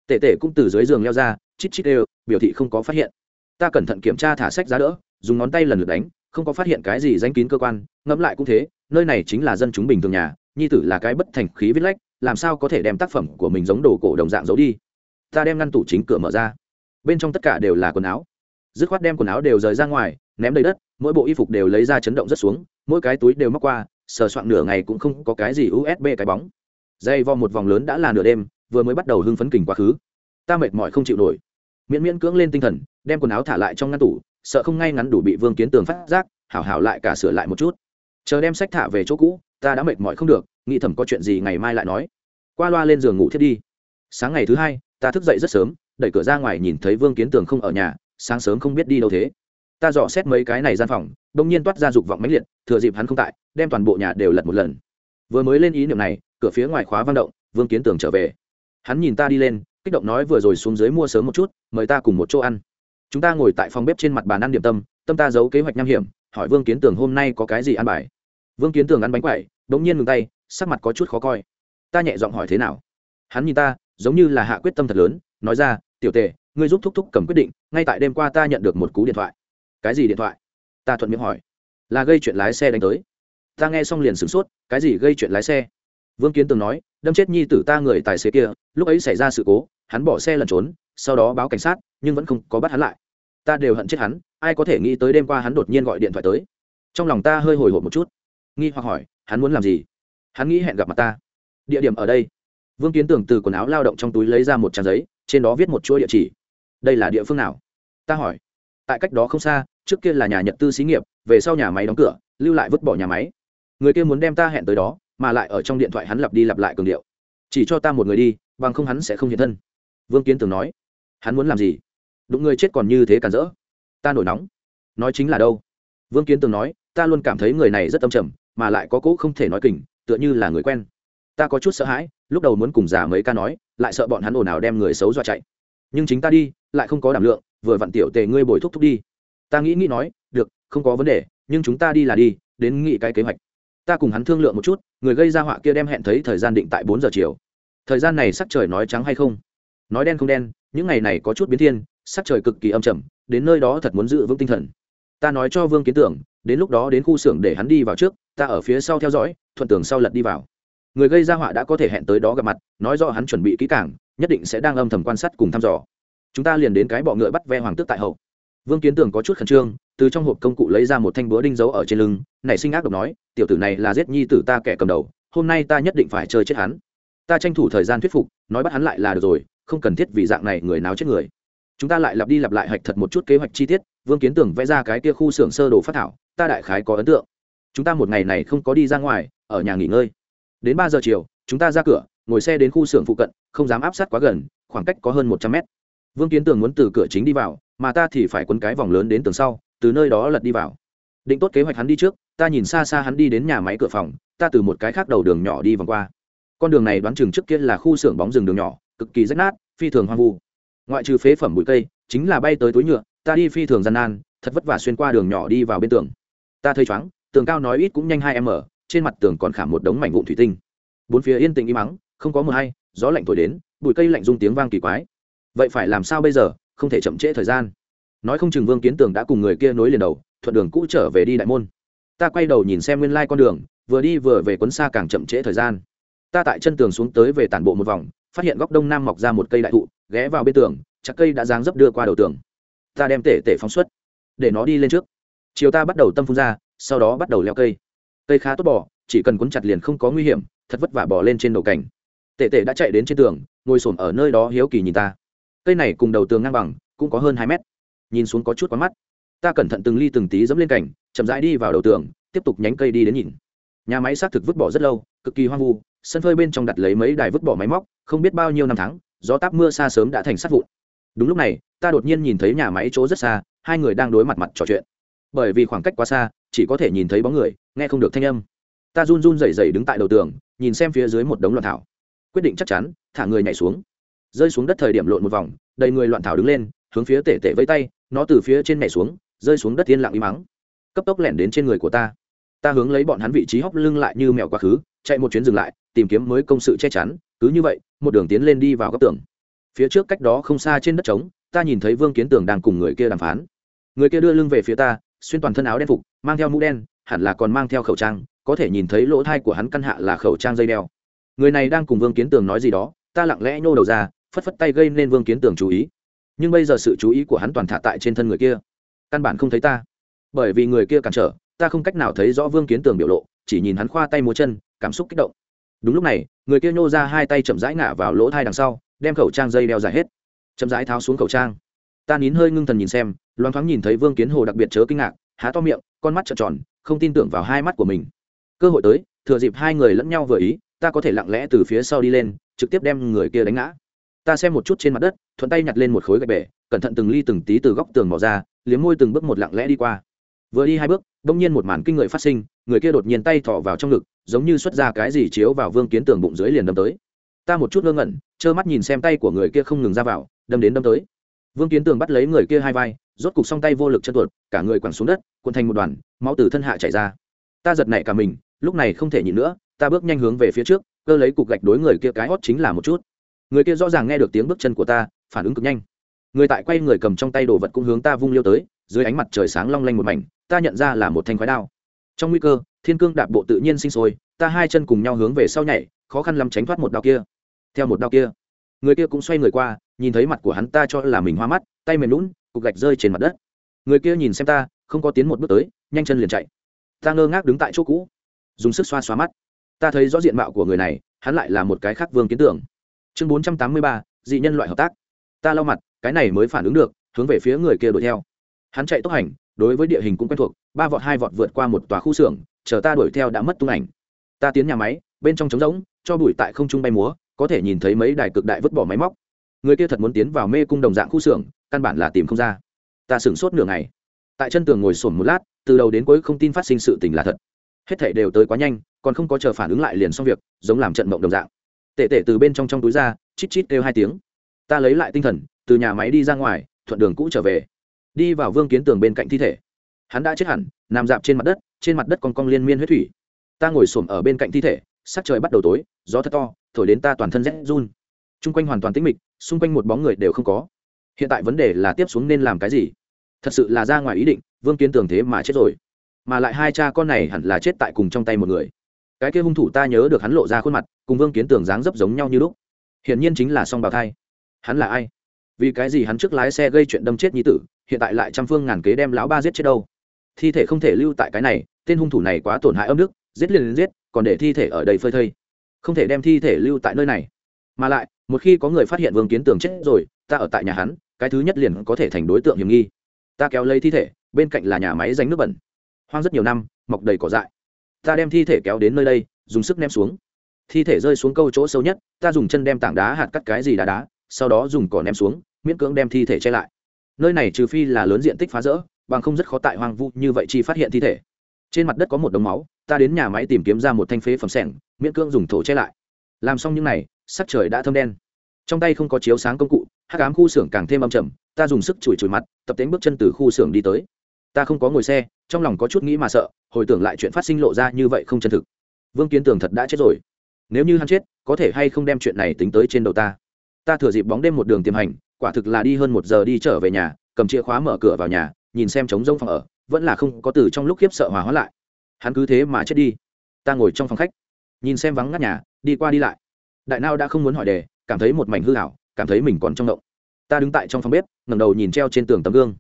Tệ tệ cũng từ dưới giường leo ra chít chít đều biểu thị không có phát hiện. Ta cẩn thận kiểm tra thả sách giá đỡ dùng ngón tay lần lượt đánh không có phát hiện cái gì danh kín cơ quan ngẫm lại cũng thế nơi này chính là dân chúng bình thường nhà nhi tử là cái bất thành khí viết lách làm sao có thể đem tác phẩm của mình giống đồ cổ đồng dạng giấu đi? Ta đem ngăn tủ chính cửa mở ra. Bên trong tất cả đều là quần áo. Dứt khoát đem quần áo đều rời ra ngoài, ném đầy đất, mỗi bộ y phục đều lấy ra chấn động rất xuống, mỗi cái túi đều móc qua, sờ soạn nửa ngày cũng không có cái gì usb cái bóng. Dây vo một vòng lớn đã là nửa đêm, vừa mới bắt đầu hưng phấn kình quá khứ. Ta mệt mỏi không chịu nổi. Miễn miễn cưỡng lên tinh thần, đem quần áo thả lại trong ngăn tủ, sợ không ngay ngắn đủ bị vương kiến tường phát giác, hảo hảo lại cả sửa lại một chút. Chờ đem sách thả về chỗ cũ, ta đã mệt mỏi không được, nghĩ thầm có chuyện gì ngày mai lại nói. Qua loa lên giường ngủ thiết đi. Sáng ngày thứ hai ta thức dậy rất sớm, đẩy cửa ra ngoài nhìn thấy vương kiến tường không ở nhà, sáng sớm không biết đi đâu thế. Ta dò xét mấy cái này gian phòng, đông nhiên toát ra dục vọng mãnh liệt, thừa dịp hắn không tại, đem toàn bộ nhà đều lật một lần. Vừa mới lên ý niệm này, cửa phía ngoài khóa vang động, vương kiến tường trở về. Hắn nhìn ta đi lên, kích động nói vừa rồi xuống dưới mua sớm một chút, mời ta cùng một chỗ ăn. Chúng ta ngồi tại phòng bếp trên mặt bàn ăn điểm tâm tâm ta giấu kế hoạch nham hiểm, hỏi vương kiến tường hôm nay có cái gì ăn bài. Vương kiến tường ăn bánh quậy đống nhiên ngừng tay, sắc mặt có chút khó coi. Ta nhẹ giọng hỏi thế nào? Hắn nhìn ta giống như là hạ quyết tâm thật lớn, nói ra, tiểu tề, ngươi giúp thúc thúc cầm quyết định, ngay tại đêm qua ta nhận được một cú điện thoại. Cái gì điện thoại? Ta thuận miệng hỏi. Là gây chuyện lái xe đánh tới. Ta nghe xong liền sửng sốt, cái gì gây chuyện lái xe? Vương kiến tường nói, đâm chết nhi tử ta người tài xế kia, lúc ấy xảy ra sự cố, hắn bỏ xe lẩn trốn, sau đó báo cảnh sát, nhưng vẫn không có bắt hắn lại. Ta đều hận chết hắn, ai có thể nghĩ tới đêm qua hắn đột nhiên gọi điện thoại tới. Trong lòng ta hơi hồi hộp một chút. Nghi hoặc hỏi, hắn muốn làm gì? Hắn nghĩ hẹn gặp mặt ta. Địa điểm ở đây vương kiến tưởng từ quần áo lao động trong túi lấy ra một trang giấy trên đó viết một chuỗi địa chỉ. Đây là địa phương nào? Ta hỏi. Tại cách đó không xa trước kia là nhà nhật tư xí nghiệp về sau nhà máy đóng cửa lưu lại vứt bỏ nhà máy. Người kia muốn đem ta hẹn tới đó mà lại ở trong điện thoại hắn lặp đi lặp lại cường điệu. Chỉ cho ta một người đi bằng không hắn sẽ không hiện thân. Vương kiến tưởng nói. Hắn muốn làm gì? Đụng người chết còn như thế cản rỡ. Ta nổi nóng. Nói chính là đâu? Vương kiến tường nói. Ta luôn cảm thấy người này rất âm trầm mà lại có cỗ không thể nói kỉnh, tựa như là người quen ta có chút sợ hãi, lúc đầu muốn cùng giả mấy ca nói, lại sợ bọn hắn ồn ào đem người xấu dọa chạy. Nhưng chính ta đi, lại không có đảm lượng, vừa vặn tiểu tề ngươi bồi thúc thúc đi. Ta nghĩ nghĩ nói, được, không có vấn đề, nhưng chúng ta đi là đi, đến nghĩ cái kế hoạch. Ta cùng hắn thương lượng một chút, người gây ra họa kia đem hẹn thấy thời gian định tại bốn giờ chiều. Thời gian này sắc trời nói trắng hay không? Nói đen không đen, những ngày này có chút biến thiên, sắc trời cực kỳ âm trầm, đến nơi đó thật muốn giữ vững tinh thần. Ta nói cho vương kiến tưởng, đến lúc đó đến khu xưởng để hắn đi vào trước, ta ở phía sau theo dõi, thuận tường sau lật đi vào người gây ra họa đã có thể hẹn tới đó gặp mặt, nói rõ hắn chuẩn bị kỹ càng, nhất định sẽ đang âm thầm quan sát cùng thăm dò. Chúng ta liền đến cái bọ ngựa bắt ve hoàng tước tại hậu. Vương kiến tưởng có chút khẩn trương, từ trong hộp công cụ lấy ra một thanh búa đinh dấu ở trên lưng, nảy sinh ác độc nói, tiểu tử này là giết nhi tử ta kẻ cầm đầu, hôm nay ta nhất định phải chơi chết hắn. Ta tranh thủ thời gian thuyết phục, nói bắt hắn lại là được rồi, không cần thiết vì dạng này người nào chết người. Chúng ta lại lặp đi lặp lại hạch thật một chút kế hoạch chi tiết, vương kiến tưởng vẽ ra cái kia khu xưởng sơ đồ phát thảo, ta đại khái có ấn tượng. Chúng ta một ngày này không có đi ra ngoài, ở nhà nghỉ ngơi đến ba giờ chiều, chúng ta ra cửa, ngồi xe đến khu xưởng phụ cận, không dám áp sát quá gần, khoảng cách có hơn một trăm mét. Vương kiến tường muốn từ cửa chính đi vào, mà ta thì phải quấn cái vòng lớn đến tường sau, từ nơi đó lật đi vào. Định tốt kế hoạch hắn đi trước, ta nhìn xa xa hắn đi đến nhà máy cửa phòng, ta từ một cái khác đầu đường nhỏ đi vòng qua. Con đường này đoán chừng trước kia là khu xưởng bóng rừng đường nhỏ, cực kỳ rách nát, phi thường hoang vu. Ngoại trừ phế phẩm bụi cây, chính là bay tới túi nhựa, ta đi phi thường gian nan, thật vất vả xuyên qua đường nhỏ đi vào bên tường. Ta thấy chóng, tường cao nói ít cũng nhanh hai m trên mặt tường còn khảm một đống mảnh vụn thủy tinh. Bốn phía yên tĩnh im mắng không có mưa hay, gió lạnh thổi đến, bụi cây lạnh rung tiếng vang kỳ quái. Vậy phải làm sao bây giờ, không thể chậm trễ thời gian. Nói không chừng vương kiến tường đã cùng người kia nối liền đầu, thuận đường cũ trở về đi đại môn. Ta quay đầu nhìn xem nguyên lai con đường, vừa đi vừa về quấn xa càng chậm trễ thời gian. Ta tại chân tường xuống tới về tản bộ một vòng, phát hiện góc đông nam mọc ra một cây đại thụ, ghé vào bên tường, chặt cây đã dáng dấp đưa qua đầu tường. Ta đem tể tể phóng xuất, để nó đi lên trước. Chiều ta bắt đầu tâm phun ra, sau đó bắt đầu leo cây cây khá tốt bỏ chỉ cần cuốn chặt liền không có nguy hiểm, thật vất vả bỏ lên trên đầu cảnh tệ tệ đã chạy đến trên tường, ngồi s ở nơi đó hiếu kỳ nhìn ta. Cây này cùng đầu tường ngang bằng, cũng có hơn hai mét. Nhìn xuống có chút quá mắt. Ta cẩn thận từng ly từng tí dẫm lên cảnh chậm rãi đi vào đầu tường, tiếp tục nhánh cây đi đến nhìn. Nhà máy xác thực vứt bỏ rất lâu, cực kỳ hoang vu, sân phơi bên trong đặt lấy mấy đài vứt bỏ máy móc, không biết bao nhiêu năm tháng, gió táp mưa xa sớm đã thành sát vụn. Đúng lúc này, ta đột nhiên nhìn thấy nhà máy chỗ rất xa, hai người đang đối mặt mặt trò chuyện. Bởi vì khoảng cách quá xa chỉ có thể nhìn thấy bóng người, nghe không được thanh âm. Ta run run rẩy rẩy đứng tại đầu tường, nhìn xem phía dưới một đống loạn thảo. Quyết định chắc chắn, thả người nhảy xuống. Rơi xuống đất thời điểm lộn một vòng, đầy người loạn thảo đứng lên, hướng phía tể tể vây tay, nó từ phía trên nhảy xuống, rơi xuống đất yên lặng im mắng cấp tốc lẻn đến trên người của ta. Ta hướng lấy bọn hắn vị trí hóc lưng lại như mèo quá khứ, chạy một chuyến dừng lại, tìm kiếm mới công sự che chắn, cứ như vậy, một đường tiến lên đi vào góc tường. Phía trước cách đó không xa trên đất trống, ta nhìn thấy vương kiến tường đang cùng người kia đàm phán. Người kia đưa lưng về phía ta xuyên toàn thân áo đen phục, mang theo mũ đen, hẳn là còn mang theo khẩu trang, có thể nhìn thấy lỗ thai của hắn căn hạ là khẩu trang dây đeo. Người này đang cùng vương kiến tường nói gì đó, ta lặng lẽ nhô đầu ra, phất phất tay gây nên vương kiến tường chú ý. Nhưng bây giờ sự chú ý của hắn toàn thả tại trên thân người kia. Căn bản không thấy ta. Bởi vì người kia cản trở, ta không cách nào thấy rõ vương kiến tường biểu lộ, chỉ nhìn hắn khoa tay múa chân, cảm xúc kích động. Đúng lúc này, người kia nhô ra hai tay chậm rãi ngả vào lỗ thai đằng sau, đem khẩu trang dây đeo dài hết. Chậm rãi tháo xuống khẩu trang ta nín hơi ngưng thần nhìn xem, loáng thoáng nhìn thấy vương kiến hồ đặc biệt chớ kinh ngạc, há to miệng, con mắt trợn tròn, không tin tưởng vào hai mắt của mình. Cơ hội tới, thừa dịp hai người lẫn nhau vừa ý, ta có thể lặng lẽ từ phía sau đi lên, trực tiếp đem người kia đánh ngã. Ta xem một chút trên mặt đất, thuận tay nhặt lên một khối gạch bể, cẩn thận từng ly từng tí từ góc tường mò ra, liếm môi từng bước một lặng lẽ đi qua. Vừa đi hai bước, bỗng nhiên một màn kinh người phát sinh, người kia đột nhiên tay thọ vào trong ngực, giống như xuất ra cái gì chiếu vào vương kiến tường bụng dưới liền đâm tới. Ta một chút ngơ ngẩn, trơ mắt nhìn xem tay của người kia không ngừng ra vào, đâm đến đâm tới vương kiến tường bắt lấy người kia hai vai, rốt cục song tay vô lực chân tuột, cả người quẳng xuống đất, cuộn thành một đoàn, máu từ thân hạ chảy ra. Ta giật nảy cả mình, lúc này không thể nhịn nữa, ta bước nhanh hướng về phía trước, cơ lấy cục gạch đối người kia cái hót chính là một chút. Người kia rõ ràng nghe được tiếng bước chân của ta, phản ứng cực nhanh. Người tại quay người cầm trong tay đồ vật cũng hướng ta vung liêu tới, dưới ánh mặt trời sáng long lanh một mảnh, ta nhận ra là một thanh khói đao. Trong nguy cơ, thiên cương đạp bộ tự nhiên sinh sôi, ta hai chân cùng nhau hướng về sau nhảy, khó khăn lắm tránh thoát một đao kia. Theo một đao kia, người kia cũng xoay người qua nhìn thấy mặt của hắn ta cho là mình hoa mắt, tay mềm lún, cục gạch rơi trên mặt đất. Người kia nhìn xem ta, không có tiến một bước tới, nhanh chân liền chạy. Ta ngơ ngác đứng tại chỗ cũ, dùng sức xoa xoa mắt. Ta thấy rõ diện mạo của người này, hắn lại là một cái khác vương kiến tưởng. Chương bốn trăm tám mươi ba, dị nhân loại hợp tác. Ta lau mặt, cái này mới phản ứng được, hướng về phía người kia đuổi theo. Hắn chạy tốc hành, đối với địa hình cũng quen thuộc, ba vọt, hai vọt vượt qua một tòa khu xưởng, chờ ta đuổi theo đã mất tung ảnh. Ta tiến nhà máy, bên trong trống rỗng, cho bụi tại không trung bay múa, có thể nhìn thấy mấy đài cực đại vứt bỏ máy móc người kia thật muốn tiến vào mê cung đồng dạng khu xưởng, căn bản là tìm không ra. Ta sửng sốt nửa ngày. Tại chân tường ngồi sổn một lát, từ đầu đến cuối không tin phát sinh sự tình là thật. Hết thảy đều tới quá nhanh, còn không có chờ phản ứng lại liền xong việc, giống làm trận mộng đồng dạng. Tệ tệ từ bên trong trong túi ra, chít chít kêu hai tiếng. Ta lấy lại tinh thần, từ nhà máy đi ra ngoài, thuận đường cũ trở về. Đi vào vương kiến tường bên cạnh thi thể. Hắn đã chết hẳn, nằm dạp trên mặt đất, trên mặt đất con cong liên miên huyết thủy. Ta ngồi xổm ở bên cạnh thi thể, sắc trời bắt đầu tối, gió thật to, thổi đến ta toàn thân rét run t r u n g quanh hoàn toàn tĩnh mịch, xung quanh một bóng người đều không có. Hiện tại vấn đề là tiếp xuống nên làm cái gì? Thật sự là ra ngoài ý định, vương kiến tường thế mà chết rồi. Mà lại hai cha con này hẳn là chết tại cùng trong tay một người. Cái kia hung thủ ta nhớ được hắn lộ ra khuôn mặt, cùng vương kiến tường dáng dấp giống nhau như lúc. Hiển nhiên chính là song bào thai. Hắn là ai? Vì cái gì hắn trước lái xe gây chuyện đâm chết nhi tử, hiện tại lại trăm phương ngàn kế đem lão ba giết chết đâu? Thi thể không thể lưu tại cái này, tên hung thủ này quá tổn hại âm đức, giết liền giết, còn để thi thể ở đây phơi thây. Không thể đem thi thể lưu tại nơi này. Mà lại một khi có người phát hiện vương kiến tường chết rồi, ta ở tại nhà hắn, cái thứ nhất liền có thể thành đối tượng hiểm nghi. Ta kéo lấy thi thể, bên cạnh là nhà máy danh nước bẩn. Hoang rất nhiều năm, mọc đầy cỏ dại. Ta đem thi thể kéo đến nơi đây, dùng sức ném xuống. Thi thể rơi xuống câu chỗ sâu nhất, ta dùng chân đem tảng đá hạt cắt cái gì đá đá, sau đó dùng cỏ ném xuống, miễn cưỡng đem thi thể che lại. Nơi này trừ phi là lớn diện tích phá rỡ, bằng không rất khó tại hoang vu như vậy chi phát hiện thi thể. Trên mặt đất có một đống máu, ta đến nhà máy tìm kiếm ra một thanh phế phẩm sẻng, miễn cưỡng dùng thổ che lại. Làm xong những n à y sắc trời đã thâm đen. Trong tay không có chiếu sáng công cụ, hắc ám khu xưởng càng thêm âm trầm, ta dùng sức chùi chùi mặt, tập tính bước chân từ khu xưởng đi tới. Ta không có ngồi xe, trong lòng có chút nghĩ mà sợ, hồi tưởng lại chuyện phát sinh lộ ra như vậy không chân thực. Vương kiến tường thật đã chết rồi. Nếu như hắn chết, có thể hay không đem chuyện này tính tới trên đầu ta? Ta thừa dịp bóng đêm một đường tiềm hành, quả thực là đi hơn một giờ đi trở về nhà, cầm chìa khóa mở cửa vào nhà, nhìn xem trống rông phòng ở, vẫn là không có từ trong lúc khiếp sợ hòa hóa lại. Hắn cứ thế mà chết đi. Ta ngồi trong phòng khách, nhìn xem vắng ngắt nhà, đi qua đi lại đại nao đã không muốn hỏi đề, cảm thấy một mảnh hư hảo cảm thấy mình còn trong động. Ta đứng tại trong phòng bếp, ngẩng đầu nhìn treo trên tường tấm gương.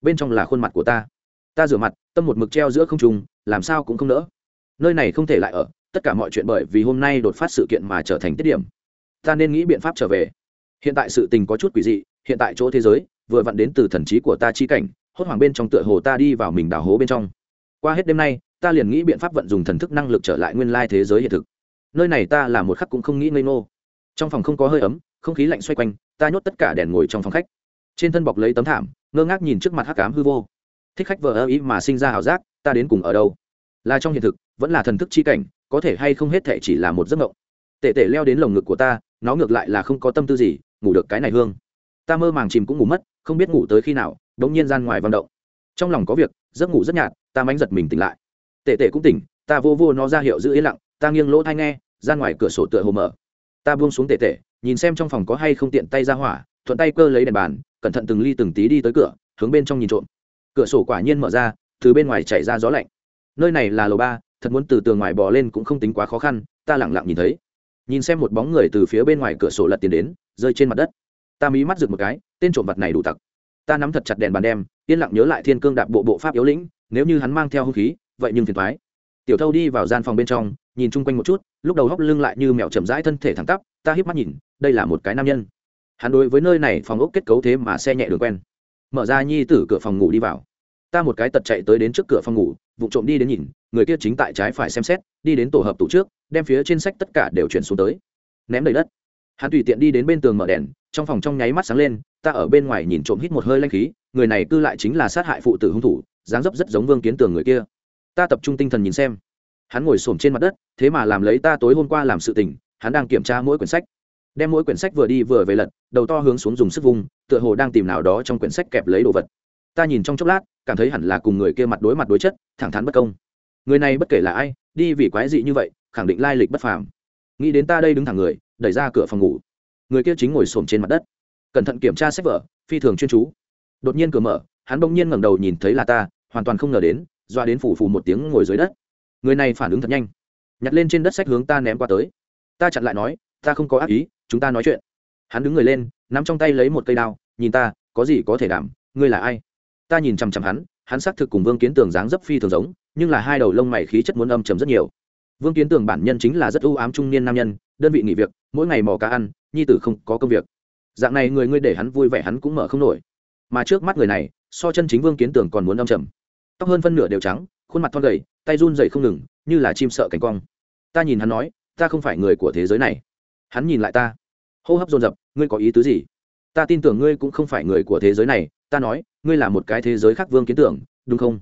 Bên trong là khuôn mặt của ta. Ta rửa mặt, tâm một mực treo giữa không trùng làm sao cũng không nỡ. Nơi này không thể lại ở, tất cả mọi chuyện bởi vì hôm nay đột phát sự kiện mà trở thành tiết điểm. Ta nên nghĩ biện pháp trở về. Hiện tại sự tình có chút quỷ dị, hiện tại chỗ thế giới, vừa vặn đến từ thần trí của ta chi cảnh, hốt hoảng bên trong tựa hồ ta đi vào mình đào hố bên trong. Qua hết đêm nay, ta liền nghĩ biện pháp vận dùng thần thức năng lực trở lại nguyên lai thế giới hiện thực nơi này ta là một khắc cũng không nghĩ ngây ngô. Trong phòng không có hơi ấm, không khí lạnh xoay quanh, ta nhốt tất cả đèn ngồi trong phòng khách. Trên thân bọc lấy tấm thảm, ngơ ngác nhìn trước mặt hắc cám hư vô. Thích khách vờ ơ ý mà sinh ra ảo giác, ta đến cùng ở đâu? Là trong hiện thực, vẫn là thần thức chi cảnh, có thể hay không hết thể chỉ là một giấc mộng? Tệ tệ leo đến lồng ngực của ta, nó ngược lại là không có tâm tư gì, ngủ được cái này hương. Ta mơ màng chìm cũng ngủ mất, không biết ngủ tới khi nào đ ỗ n g nhiên gian ngoài vận động. Trong lòng có việc, giấc ngủ rất nhạt, ta mánh giật mình tỉnh lại. Tệ tệ cũng tỉnh, ta vô vô nó ra hiệu giữ yên lặng ta nghiêng lỗ thai nghe, ra ngoài cửa sổ tựa hồ mở. Ta buông xuống tệ tệ nhìn xem trong phòng có hay không tiện tay ra hỏa, thuận tay cơ lấy đèn bàn, cẩn thận từng ly từng tí đi tới cửa, hướng bên trong nhìn trộm. Cửa sổ quả nhiên mở ra, từ bên ngoài chảy ra gió lạnh. Nơi này là lầu ba, thật muốn từ tường ngoài bò lên cũng không tính quá khó khăn, ta lẳng lặng nhìn thấy. Nhìn xem một bóng người từ phía bên ngoài cửa sổ lật tiền đến, rơi trên mặt đất. Ta mí mắt rực một cái, tên trộm vật này đủ tặc. Ta nắm thật chặt đèn bàn đem, yên lặng nhớ lại thiên cương đạp bộ bộ pháp yếu lĩnh, nếu như hắn mang theo hung khí, vậy nhưng phiền thoái tiểu thâu đi vào gian phòng bên trong, nhìn chung quanh một chút, lúc đầu hóc lưng lại như mèo chậm rãi thân thể thẳng tắp, ta hiếp mắt nhìn, đây là một cái nam nhân. Hắn đối với nơi này phòng ốc kết cấu thế mà xe nhẹ đường quen. Mở ra nhi tử cửa phòng ngủ đi vào. Ta một cái tật chạy tới đến trước cửa phòng ngủ vụ trộm đi đến nhìn, người kia chính tại trái phải xem xét, đi đến tổ hợp tủ trước, đem phía trên sách tất cả đều chuyển xuống tới. Ném đầy đất. Hắn tùy tiện đi đến bên tường mở đèn, trong phòng trong nháy mắt sáng lên, ta ở bên ngoài nhìn trộm hít một hơi lanh khí, người này cư lại chính là sát hại phụ tử hung thủ, dáng dấp rất giống vương kiến tường người kia ta tập trung tinh thần nhìn xem. Hắn ngồi s trên mặt đất, thế mà làm lấy ta tối hôm qua làm sự tình, hắn đang kiểm tra mỗi quyển sách. Đem mỗi quyển sách vừa đi vừa về lật, đầu to hướng xuống dùng sức vùng tựa hồ đang tìm nào đó trong quyển sách kẹp lấy đồ vật. Ta nhìn trong chốc lát, cảm thấy hẳn là cùng người kia mặt đối mặt đối chất, thẳng thắn bất công. Người này bất kể là ai, đi vì quái dị như vậy, khẳng định lai lịch bất phàm. Nghĩ đến ta đây đứng thẳng người, đẩy ra cửa phòng ngủ. Người kia chính ngồi xổm trên mặt đất. Cẩn thận kiểm tra sách vở, phi thường chuyên chú. Đột nhiên cửa mở, hắn bỗng nhiên ngẩng đầu nhìn thấy là ta, hoàn toàn không ngờ đến doa đến phủ phủ một tiếng ngồi dưới đất. Người này phản ứng thật nhanh. Nhặt lên trên đất sách hướng ta ném qua tới. Ta chặn lại nói, ta không có ác ý, chúng ta nói chuyện. Hắn đứng người lên, nắm trong tay lấy một cây đao, nhìn ta, có gì có thể đảm, ngươi là ai? Ta nhìn chằm chằm hắn hắn xác thực cùng vương kiến tường dáng dấp phi thường giống, nhưng là hai đầu lông mày khí chất muốn âm trầm rất nhiều. Vương kiến tường bản nhân chính là rất ưu ám trung niên nam nhân, đơn vị nghỉ việc, mỗi ngày mò cá ăn, nhi tử không có công việc. Dạng này người ngươi để hắn vui vẻ hắn cũng mở không nổi. Mà trước mắt người này, so chân chính vương kiến tường còn muốn âm trầm tóc hơn phân nửa đều trắng, khuôn mặt thon gầy, tay run dày không ngừng, như là chim sợ cánh cong. Ta nhìn hắn nói, ta không phải người của thế giới này. Hắn nhìn lại ta. Hô hấp dồn dập, ngươi có ý tứ gì? Ta tin tưởng ngươi cũng không phải người của thế giới này, ta nói, ngươi là một cái thế giới khác vương kiến tưởng, đúng không?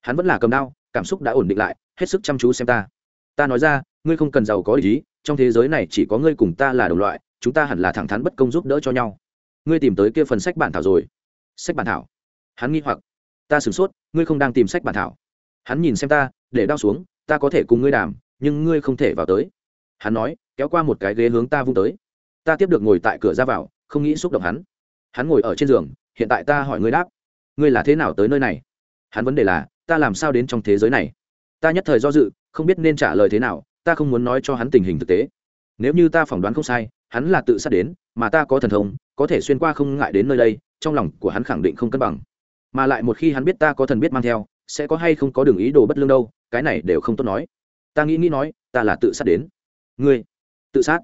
Hắn vẫn là cầm đao, cảm xúc đã ổn định lại, hết sức chăm chú xem ta. Ta nói ra, ngươi không cần giàu có ý, trong thế giới này chỉ có ngươi cùng ta là đồng loại, chúng ta hẳn là thẳng thắn bất công giúp đỡ cho nhau. Ngươi tìm tới kia phần sách bản thảo rồi. Sách bản thảo. Hắn nghi hoặc ta sửng sốt, ngươi không đang tìm sách bản thảo. Hắn nhìn xem ta, để đao xuống, ta có thể cùng ngươi đàm, nhưng ngươi không thể vào tới. Hắn nói, kéo qua một cái ghế hướng ta vung tới. Ta tiếp được ngồi tại cửa ra vào, không nghĩ xúc động hắn. Hắn ngồi ở trên giường, hiện tại ta hỏi ngươi đáp. Ngươi là thế nào tới nơi này? Hắn vấn đề là, ta làm sao đến trong thế giới này? Ta nhất thời do dự, không biết nên trả lời thế nào, ta không muốn nói cho hắn tình hình thực tế. Nếu như ta phỏng đoán không sai, hắn là tự sát đến, mà ta có thần thông, có thể xuyên qua không ngại đến nơi đây, trong lòng của hắn khẳng định không cân bằng mà lại một khi hắn biết ta có thần biết mang theo, sẽ có hay không có đường ý đồ bất lương đâu, cái này đều không tốt nói. Ta nghĩ nghĩ nói, ta là tự sát đến. Ngươi, tự sát?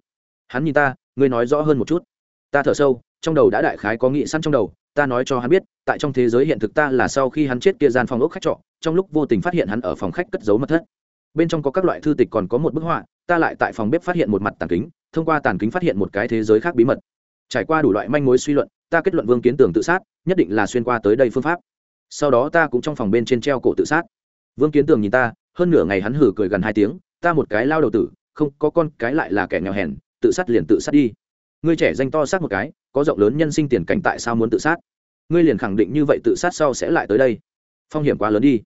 Hắn nhìn ta, ngươi nói rõ hơn một chút. Ta thở sâu, trong đầu đã đại khái có nghị săn trong đầu, ta nói cho hắn biết, tại trong thế giới hiện thực ta là sau khi hắn chết kia gian phòng ốc khách trọ, trong lúc vô tình phát hiện hắn ở phòng khách cất giấu mật thất. Bên trong có các loại thư tịch còn có một bức họa, ta lại tại phòng bếp phát hiện một mặt tàn kính, thông qua tàn kính phát hiện một cái thế giới khác bí mật. Trải qua đủ loại manh mối suy luận ta kết luận vương kiến tường tự sát, nhất định là xuyên qua tới đây phương pháp. Sau đó ta cũng trong phòng bên trên treo cổ tự sát. Vương kiến tường nhìn ta, hơn nửa ngày hắn hử cười gần hai tiếng, ta một cái lao đầu tử, không, có con cái lại là kẻ nghèo hèn, tự sát liền tự sát đi. Ngươi trẻ danh to sát một cái, có rộng lớn nhân sinh tiền cảnh tại sao muốn tự sát? Ngươi liền khẳng định như vậy tự sát sau sẽ lại tới đây. Phong hiểm quá lớn đi.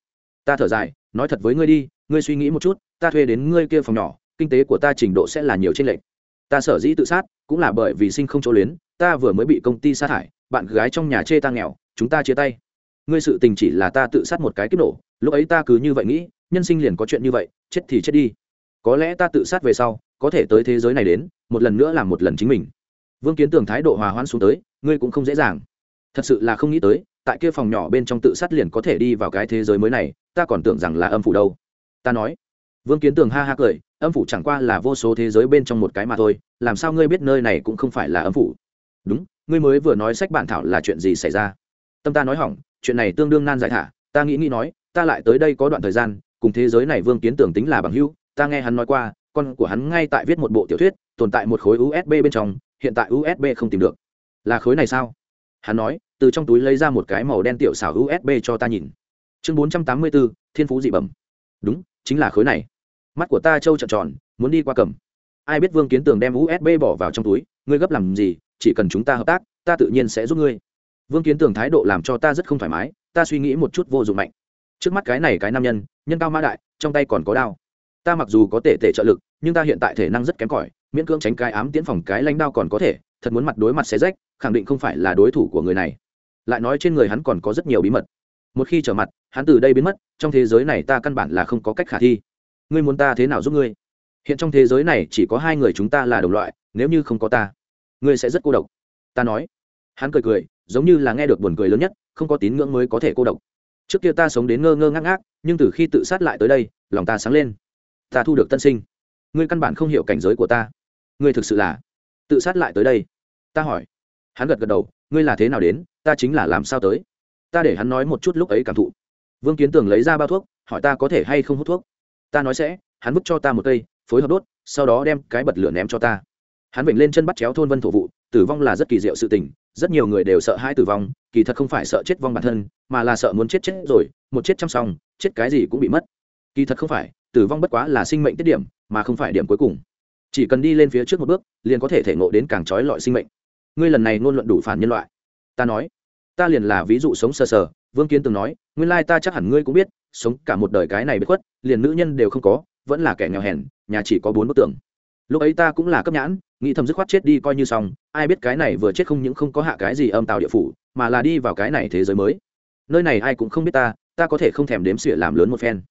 Ta thở dài, nói thật với ngươi đi, ngươi suy nghĩ một chút, ta thuê đến ngươi kia phòng nhỏ, kinh tế của ta trình độ sẽ là nhiều trên lệch. ta sở dĩ tự sát, cũng là bởi vì sinh không chỗ luyến ta vừa mới bị công ty sa thải, bạn gái trong nhà chê ta nghèo, chúng ta chia tay. Ngươi sự tình chỉ là ta tự sát một cái kích nổ, lúc ấy ta cứ như vậy nghĩ, nhân sinh liền có chuyện như vậy, chết thì chết đi. Có lẽ ta tự sát về sau, có thể tới thế giới này đến, một lần nữa làm một lần chính mình. Vương kiến tường thái độ hòa hoãn xuống tới, ngươi cũng không dễ dàng. Thật sự là không nghĩ tới, tại kia phòng nhỏ bên trong tự sát liền có thể đi vào cái thế giới mới này, ta còn tưởng rằng là âm phủ đâu. Ta nói. Vương kiến tường ha ha cười, âm phủ chẳng qua là vô số thế giới bên trong một cái mà thôi, làm sao ngươi biết nơi này cũng không phải là âm phủ? Đúng, ngươi mới vừa nói sách bản thảo là chuyện gì xảy ra? Tâm ta nói hỏng, chuyện này tương đương nan giải thả. Ta nghĩ nghĩ nói, ta lại tới đây có đoạn thời gian, cùng thế giới này vương kiến tưởng tính là bằng hữu. Ta nghe hắn nói qua, con của hắn ngay tại viết một bộ tiểu thuyết, tồn tại một khối usb bên trong, hiện tại usb không tìm được. Là khối này sao? Hắn nói, từ trong túi lấy ra một cái màu đen tiểu xảo usb cho ta nhìn. Chương bốn trăm tám mươi bốn thiên phú dị bẩm. Đúng, chính là khối này. Mắt của ta trâu trợn tròn, muốn đi qua cầm. Ai biết vương kiến tường đem usb bỏ vào trong túi? Ngươi gấp làm gì, chỉ cần chúng ta hợp tác, ta tự nhiên sẽ giúp ngươi. Vương kiến tường thái độ làm cho ta rất không thoải mái, ta suy nghĩ một chút vô dụng mạnh. Trước mắt cái này cái nam nhân nhân cao mã đại, trong tay còn có đao. Ta mặc dù có thể tể trợ lực, nhưng ta hiện tại thể năng rất kém cỏi, miễn cưỡng tránh cái ám tiễn phòng, cái lãnh đao còn có thể, thật muốn mặt đối mặt xé rách, khẳng định không phải là đối thủ của người này. Lại nói trên người hắn còn có rất nhiều bí mật. Một khi trở mặt, hắn từ đây biến mất, trong thế giới này ta căn bản là không có cách khả thi. Ngươi muốn ta thế nào giúp ngươi? Hiện trong thế giới này chỉ có hai người chúng ta là đồng loại nếu như không có ta, ngươi sẽ rất cô độc. Ta nói. Hắn cười cười, giống như là nghe được buồn cười lớn nhất, không có tín ngưỡng mới có thể cô độc. Trước kia ta sống đến ngơ ngơ ngác ngác, nhưng từ khi tự sát lại tới đây, lòng ta sáng lên. Ta thu được tân sinh. Ngươi căn bản không hiểu cảnh giới của ta. Ngươi thực sự là tự sát lại tới đây. Ta hỏi. Hắn gật gật đầu, ngươi là thế nào đến, ta chính là làm sao tới. Ta để hắn nói một chút lúc ấy cảm thụ. Vương kiến tường lấy ra bao thuốc, hỏi ta có thể hay không hút thuốc. Ta nói sẽ, hắn vứt cho ta một cây, phối hợp đốt, sau đó đem cái bật lửa ném cho ta hắn vịnh lên chân bắt chéo thôn vân thổ vụ, tử vong là rất kỳ diệu sự tình, rất nhiều người đều sợ hai tử vong, kỳ thật không phải sợ chết vong bản thân, mà là sợ muốn chết chết rồi, một chết chăm xong chết cái gì cũng bị mất. Kỳ thật không phải, tử vong bất quá là sinh mệnh tiết điểm, mà không phải điểm cuối cùng. Chỉ cần đi lên phía trước một bước, liền có thể thể ngộ đến càng trói lọi sinh mệnh. Ngươi lần này ngôn luận đủ phản nhân loại. Ta nói, ta liền là ví dụ sống sờ sờ, vương kiến từng nói, nguyên lai ta chắc hẳn ngươi cũng biết, sống cả một đời cái này bất khuất, liền nữ nhân đều không có, vẫn là kẻ nghèo hèn, nhà chỉ có bốn bức tường. Lúc ấy ta cũng là cấp nhãn nghĩ thầm dứt khoát chết đi coi như xong, ai biết cái này vừa chết không những không có hạ cái gì âm tào địa phủ, mà là đi vào cái này thế giới mới. Nơi này ai cũng không biết ta ta có thể không thèm đếm xỉa làm lớn một phen.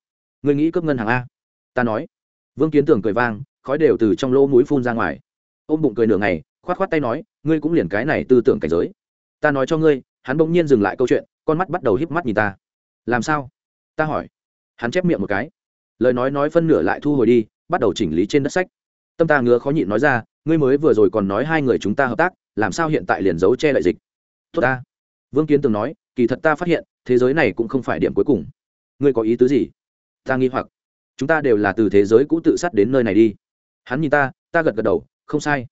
Người nghĩ cướp ngân hàng a? Ta nói. Vương kiến tưởng cười vang, khói đều từ trong lỗ mũi phun ra ngoài. Ôm bụng cười nửa ngày, khoát khoát tay nói, ngươi cũng liền cái này tư tưởng cảnh giới. Ta nói cho ngươi, hắn bỗng nhiên dừng lại câu chuyện, con mắt bắt đầu híp mắt nhìn ta. Làm sao? Ta hỏi. Hắn chép miệng một cái. Lời nói nói phân nửa lại thu hồi đi, bắt đầu chỉnh lý trên đất sách. Tâm ta ngứa khó nhịn nói ra ngươi mới vừa rồi còn nói hai người chúng ta hợp tác, làm sao hiện tại liền giấu che lại dịch? Tốt ta. Vương kiến từng nói, kỳ thật ta phát hiện, thế giới này cũng không phải điểm cuối cùng. Ngươi có ý tứ gì? Ta nghi hoặc. Chúng ta đều là từ thế giới cũ tự sát đến nơi này đi. Hắn nhìn ta ta gật gật đầu, không sai.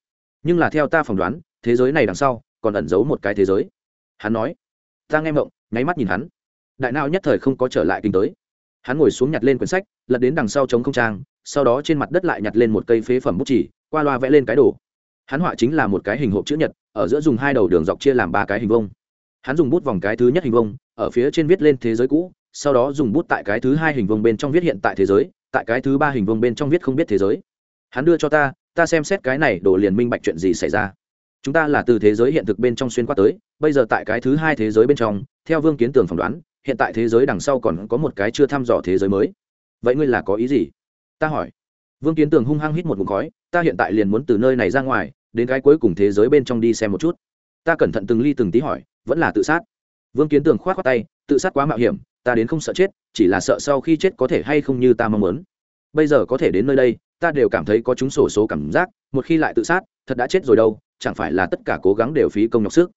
Nhưng là theo ta phỏng đoán, thế giới này đằng sau, còn ẩn giấu một cái thế giới. Hắn nói. Ta nghe mộng, nháy mắt nhìn hắn. Đại não nhất thời không có trở lại kinh tới. Hắn ngồi xuống nhặt lên quyển sách, lật đến đằng sau chống không trang, sau đó trên mặt đất lại nhặt lên một cây phế phẩm bút chỉ qua loa vẽ lên cái đồ. Hắn họa chính là một cái hình hộp chữ nhật, ở giữa dùng hai đầu đường dọc chia làm ba cái hình vông hắn dùng bút vòng cái thứ nhất hình vông ở phía trên viết lên thế giới cũ, sau đó dùng bút tại cái thứ hai hình vông bên trong viết hiện tại thế giới, tại cái thứ ba hình vông bên trong viết không biết thế giới. Hắn đưa cho ta ta xem xét cái này đổ liền minh bạch chuyện gì xảy ra. Chúng ta là từ thế giới hiện thực bên trong xuyên qua tới, bây giờ tại cái thứ hai thế giới bên trong, theo vương kiến tường phỏng đoán, hiện tại thế giới đằng sau còn có một cái chưa thăm dò thế giới mới. Vậy ngươi là có ý gì? Ta hỏi. Vương kiến tường hung hăng hít một mụn khói ta hiện tại liền muốn từ nơi này ra ngoài, đến cái cuối cùng thế giới bên trong đi xem một chút. Ta cẩn thận từng ly từng tí hỏi, vẫn là tự sát. Vương kiến tường k h o á t khoác tay, tự sát quá mạo hiểm, ta đến không sợ chết, chỉ là sợ sau khi chết có thể hay không như ta mong muốn. Bây giờ có thể đến nơi đây, ta đều cảm thấy có chúng sổ số cảm giác, một khi lại tự sát, thật đã chết rồi đâu, chẳng phải là tất cả cố gắng đều phí công nhọc sức.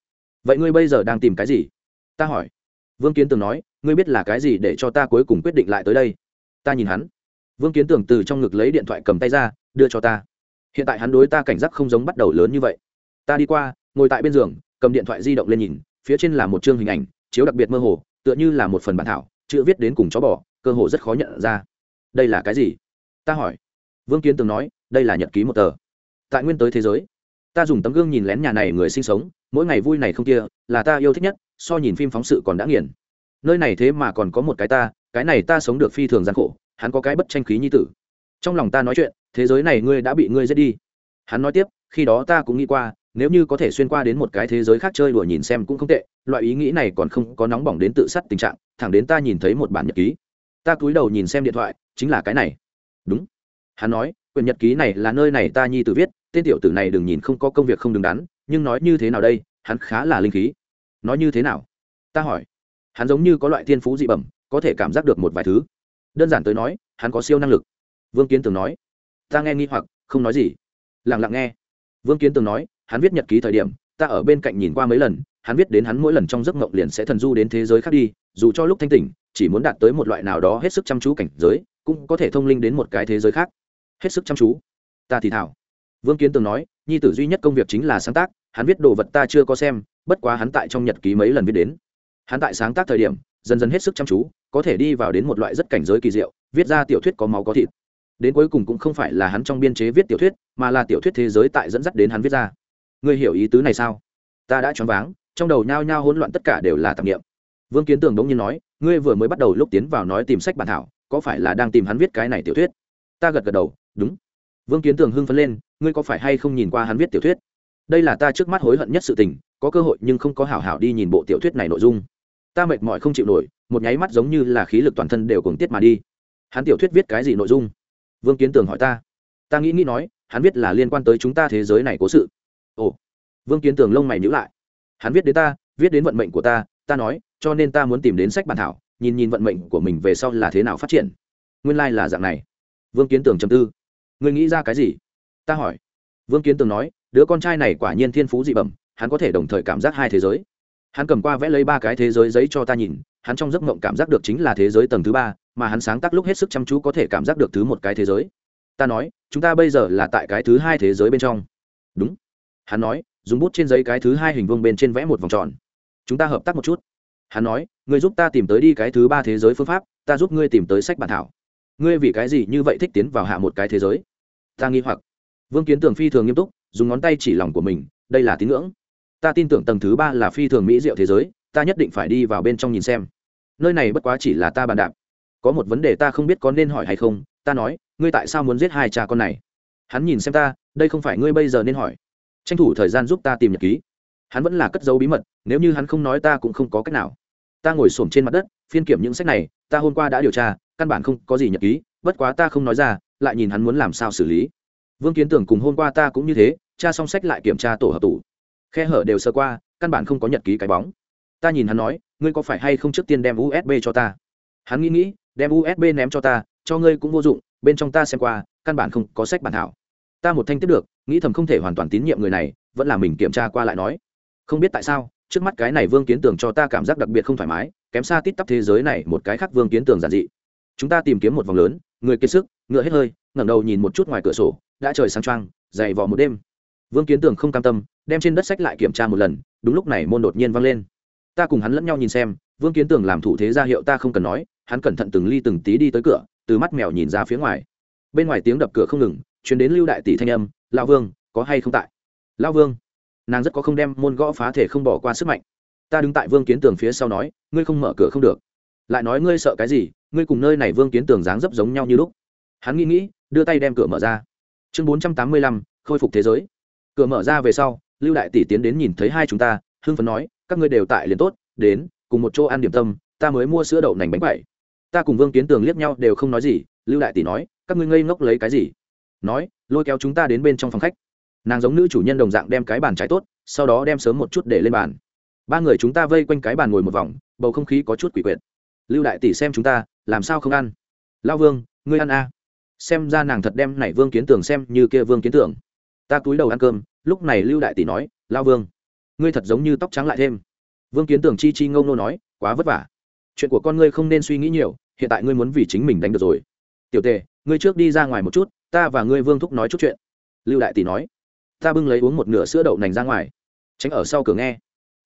Vậy ngươi bây giờ đang tìm cái gì? Ta hỏi. Vương kiến tường nói, ngươi biết là cái gì để cho ta cuối cùng quyết định lại tới đây? Ta nhìn hắn. Vương kiến tường từ trong ngực lấy điện thoại cầm tay ra, đưa cho ta hiện tại hắn đối ta cảnh giác không giống bắt đầu lớn như vậy. Ta đi qua, ngồi tại bên giường, cầm điện thoại di động lên nhìn, phía trên là một chương hình ảnh, chiếu đặc biệt mơ hồ, tựa như là một phần bản thảo, chữ viết đến cùng chó bỏ cơ hồ rất khó nhận ra. Đây là cái gì? Ta hỏi. Vương kiến từng nói, đây là nhật ký một tờ. Tại nguyên tới thế giới, ta dùng tấm gương nhìn lén nhà này người sinh sống, mỗi ngày vui này không kia, là ta yêu thích nhất, so nhìn phim phóng sự còn đã nghiền. Nơi này thế mà còn có một cái ta, cái này ta sống được phi thường gian khổ, hắn có cái bất tranh khí như tử. Trong lòng ta nói chuyện thế giới này ngươi đã bị ngươi giết đi. Hắn nói tiếp, khi đó ta cũng nghĩ qua, nếu như có thể xuyên qua đến một cái thế giới khác chơi đùa nhìn xem cũng không tệ, loại ý nghĩ này còn không có nóng bỏng đến tự sát tình trạng, thẳng đến ta nhìn thấy một bản nhật ký. Ta cúi đầu nhìn xem điện thoại, chính là cái này. Đúng. Hắn nói, quyển nhật ký này là nơi này ta nhi tử viết, tên tiểu tử này đừng nhìn không có công việc không đứng đắn, nhưng nói như thế nào đây, hắn khá là linh khí. Nói như thế nào? Ta hỏi. Hắn giống như có loại thiên phú dị bẩm, có thể cảm giác được một vài thứ. Đơn giản tới nói, hắn có siêu năng lực. Vương kiến tường nói ta nghe nghi hoặc, không nói gì. Lẳng lặng nghe. Vương kiến tường nói, hắn viết nhật ký thời điểm, ta ở bên cạnh nhìn qua mấy lần, hắn viết đến hắn mỗi lần trong giấc mộng liền sẽ thần du đến thế giới khác đi, dù cho lúc thanh tỉnh, chỉ muốn đạt tới một loại nào đó hết sức chăm chú cảnh giới, cũng có thể thông linh đến một cái thế giới khác. Hết sức chăm chú. Ta thì thảo. Vương kiến tường nói, nhi tử duy nhất công việc chính là sáng tác, hắn viết đồ vật ta chưa có xem, bất quá hắn tại trong nhật ký mấy lần viết đến. Hắn tại sáng tác thời điểm, dần dần hết sức chăm chú, có thể đi vào đến một loại rất cảnh giới kỳ diệu, viết ra tiểu thuyết có máu có thịt đến cuối cùng cũng không phải là hắn trong biên chế viết tiểu thuyết, mà là tiểu thuyết thế giới tại dẫn dắt đến hắn viết ra. Ngươi hiểu ý tứ này sao? Ta đã choáng váng, trong đầu nhao nhao hỗn loạn tất cả đều là tạp nghiệm vương kiến tường đống nhiên nói, ngươi vừa mới bắt đầu lúc tiến vào nói tìm sách bản thảo, có phải là đang tìm hắn viết cái này tiểu thuyết? Ta gật gật đầu, đúng. Vương kiến tường hưng phấn lên, ngươi có phải hay không nhìn qua hắn viết tiểu thuyết? Đây là ta trước mắt hối hận nhất sự tình, có cơ hội nhưng không có hảo hảo đi nhìn bộ tiểu thuyết này nội dung. Ta mệt mỏi không chịu nổi, một nháy mắt giống như là khí lực toàn thân đều cùng tiết mà đi. Hắn tiểu thuyết viết cái gì nội dung? Vương kiến tường hỏi ta. Ta nghĩ nghĩ nói, hắn viết là liên quan tới chúng ta thế giới này cố sự. Ồ. Vương kiến tường lông mày nhữ lại. Hắn viết đến ta, viết đến vận mệnh của ta ta nói, cho nên ta muốn tìm đến sách bản thảo, nhìn nhìn vận mệnh của mình về sau là thế nào phát triển. Nguyên lai、like、là dạng này. Vương kiến tường chầm tư. Ngươi nghĩ ra cái gì? Ta hỏi. Vương kiến tường nói, đứa con trai này quả nhiên thiên phú dị bẩm, hắn có thể đồng thời cảm giác hai thế giới. Hắn cầm qua vẽ lấy ba cái thế giới giấy cho ta nhìn, hắn trong giấc mộng cảm giác được chính là thế giới tầng thứ ba mà hắn sáng tác lúc hết sức chăm chú có thể cảm giác được thứ một cái thế giới. Ta nói, chúng ta bây giờ là tại cái thứ hai thế giới bên trong. Đúng. Hắn nói, dùng bút trên giấy cái thứ hai hình vuông bên trên vẽ một vòng tròn. Chúng ta hợp tác một chút. Hắn nói, ngươi giúp ta tìm tới đi cái thứ ba thế giới phương pháp, ta giúp ngươi tìm tới sách bản thảo. Ngươi vì cái gì như vậy thích tiến vào hạ một cái thế giới? Ta nghi hoặc. Vương kiến tường phi thường nghiêm túc, dùng ngón tay chỉ lòng của mình, đây là tín ngưỡng. Ta tin tưởng tầng thứ ba là phi thường mỹ diệu thế giới, ta nhất định phải đi vào bên trong nhìn xem. Nơi này bất quá chỉ là ta bàn đạp có một vấn đề ta không biết có nên hỏi hay không, ta nói, ngươi tại sao muốn giết hai cha con này? Hắn nhìn xem ta, đây không phải ngươi bây giờ nên hỏi. Tranh thủ thời gian giúp ta tìm nhật ký. Hắn vẫn là cất dấu bí mật, nếu như hắn không nói ta cũng không có cách nào. Ta ngồi s ổ m trên mặt đất, phiên kiểm những sách này, ta hôm qua đã điều tra, căn bản không có gì nhật ký, bất quá ta không nói ra, lại nhìn hắn muốn làm sao xử lý. Vương kiến tưởng cùng hôm qua ta cũng như thế cha xong sách lại kiểm tra tổ hợp tủ. Khe hở đều sơ qua, căn bản không có nhật ký cái bóng. Ta nhìn hắn nói, ngươi có phải hay không trước tiên đem usb cho ta? Hắn nghĩ nghĩ đem usb ném cho ta, cho ngươi cũng vô dụng, bên trong ta xem qua, căn bản không có sách bản thảo. Ta một thanh tiếp được, nghĩ thầm không thể hoàn toàn tín nhiệm người này, vẫn là mình kiểm tra qua lại nói. Không biết tại sao, trước mắt cái này vương kiến tường cho ta cảm giác đặc biệt không thoải mái, kém xa tít tắp thế giới này một cái khác vương kiến tường giản dị. Chúng ta tìm kiếm một vòng lớn, người kiệt sức, ngựa hết hơi, ngẩng đầu nhìn một chút ngoài cửa sổ, đã trời sáng trăng dày vò một đêm. Vương kiến tường không cam tâm, đem trên đất sách lại kiểm tra một lần, đúng lúc này môn đột nhiên văng lên. Ta cùng hắn lẫn nhau nhìn xem, vương kiến tường làm thủ thế ra hiệu ta không cần nói hắn cẩn thận từng ly từng tí đi tới cửa, từ mắt mèo nhìn ra phía ngoài. Bên ngoài tiếng đập cửa không ngừng chuyển đến lưu đại tỷ thanh âm lao vương, có hay không tại? Lao vương. Nàng rất có không đem môn gõ phá thể không bỏ qua sức mạnh. Ta đứng tại vương kiến tường phía sau nói, ngươi không mở cửa không được. Lại nói ngươi sợ cái gì, ngươi cùng nơi này vương kiến tường dáng dấp giống nhau như lúc. Hắn nghĩ nghĩ, đưa tay đem cửa mở ra. Chương bốn trăm tám mươi lăm, khôi phục thế giới. Cửa mở ra về sau, lưu đại tỷ tiến đến nhìn thấy hai chúng ta, hưng phấn nói, các ngươi đều tại liền tốt, đến, cùng một chỗ ăn điểm tâm, ta mới mua sữa đậu nành bánh bảy ta cùng vương kiến tường liếc nhau đều không nói gì, lưu đại tỷ nói, các ngươi ngây ngốc lấy cái gì? Nói, lôi kéo chúng ta đến bên trong phòng khách. Nàng giống nữ chủ nhân đồng dạng đem cái bàn trái tốt, sau đó đem sớm một chút để lên bàn. Ba người chúng ta vây quanh cái bàn ngồi một vòng, bầu không khí có chút quỷ quyệt. Lưu đại tỷ xem chúng ta, làm sao không ăn? Lao vương, ngươi ăn a à. xem ra nàng thật đem này vương kiến tường xem như kia vương kiến tường. ta cúi đầu ăn cơm, lúc này lưu đại tỷ nói lao vương, ngươi thật giống như tóc trắng lại thêm. Vương kiến tường chi chi ngông nô nói, quá vất vả. Chuyện của con ngươi không nên suy nghĩ nhiều hiện tại ngươi muốn vì chính mình đánh được rồi. Tiểu tề, ngươi trước đi ra ngoài một chút, ta và ngươi vương thúc nói chút chuyện. Lưu đại tỷ nói. Ta bưng lấy uống một nửa sữa đậu nành ra ngoài. Tránh ở sau cửa nghe.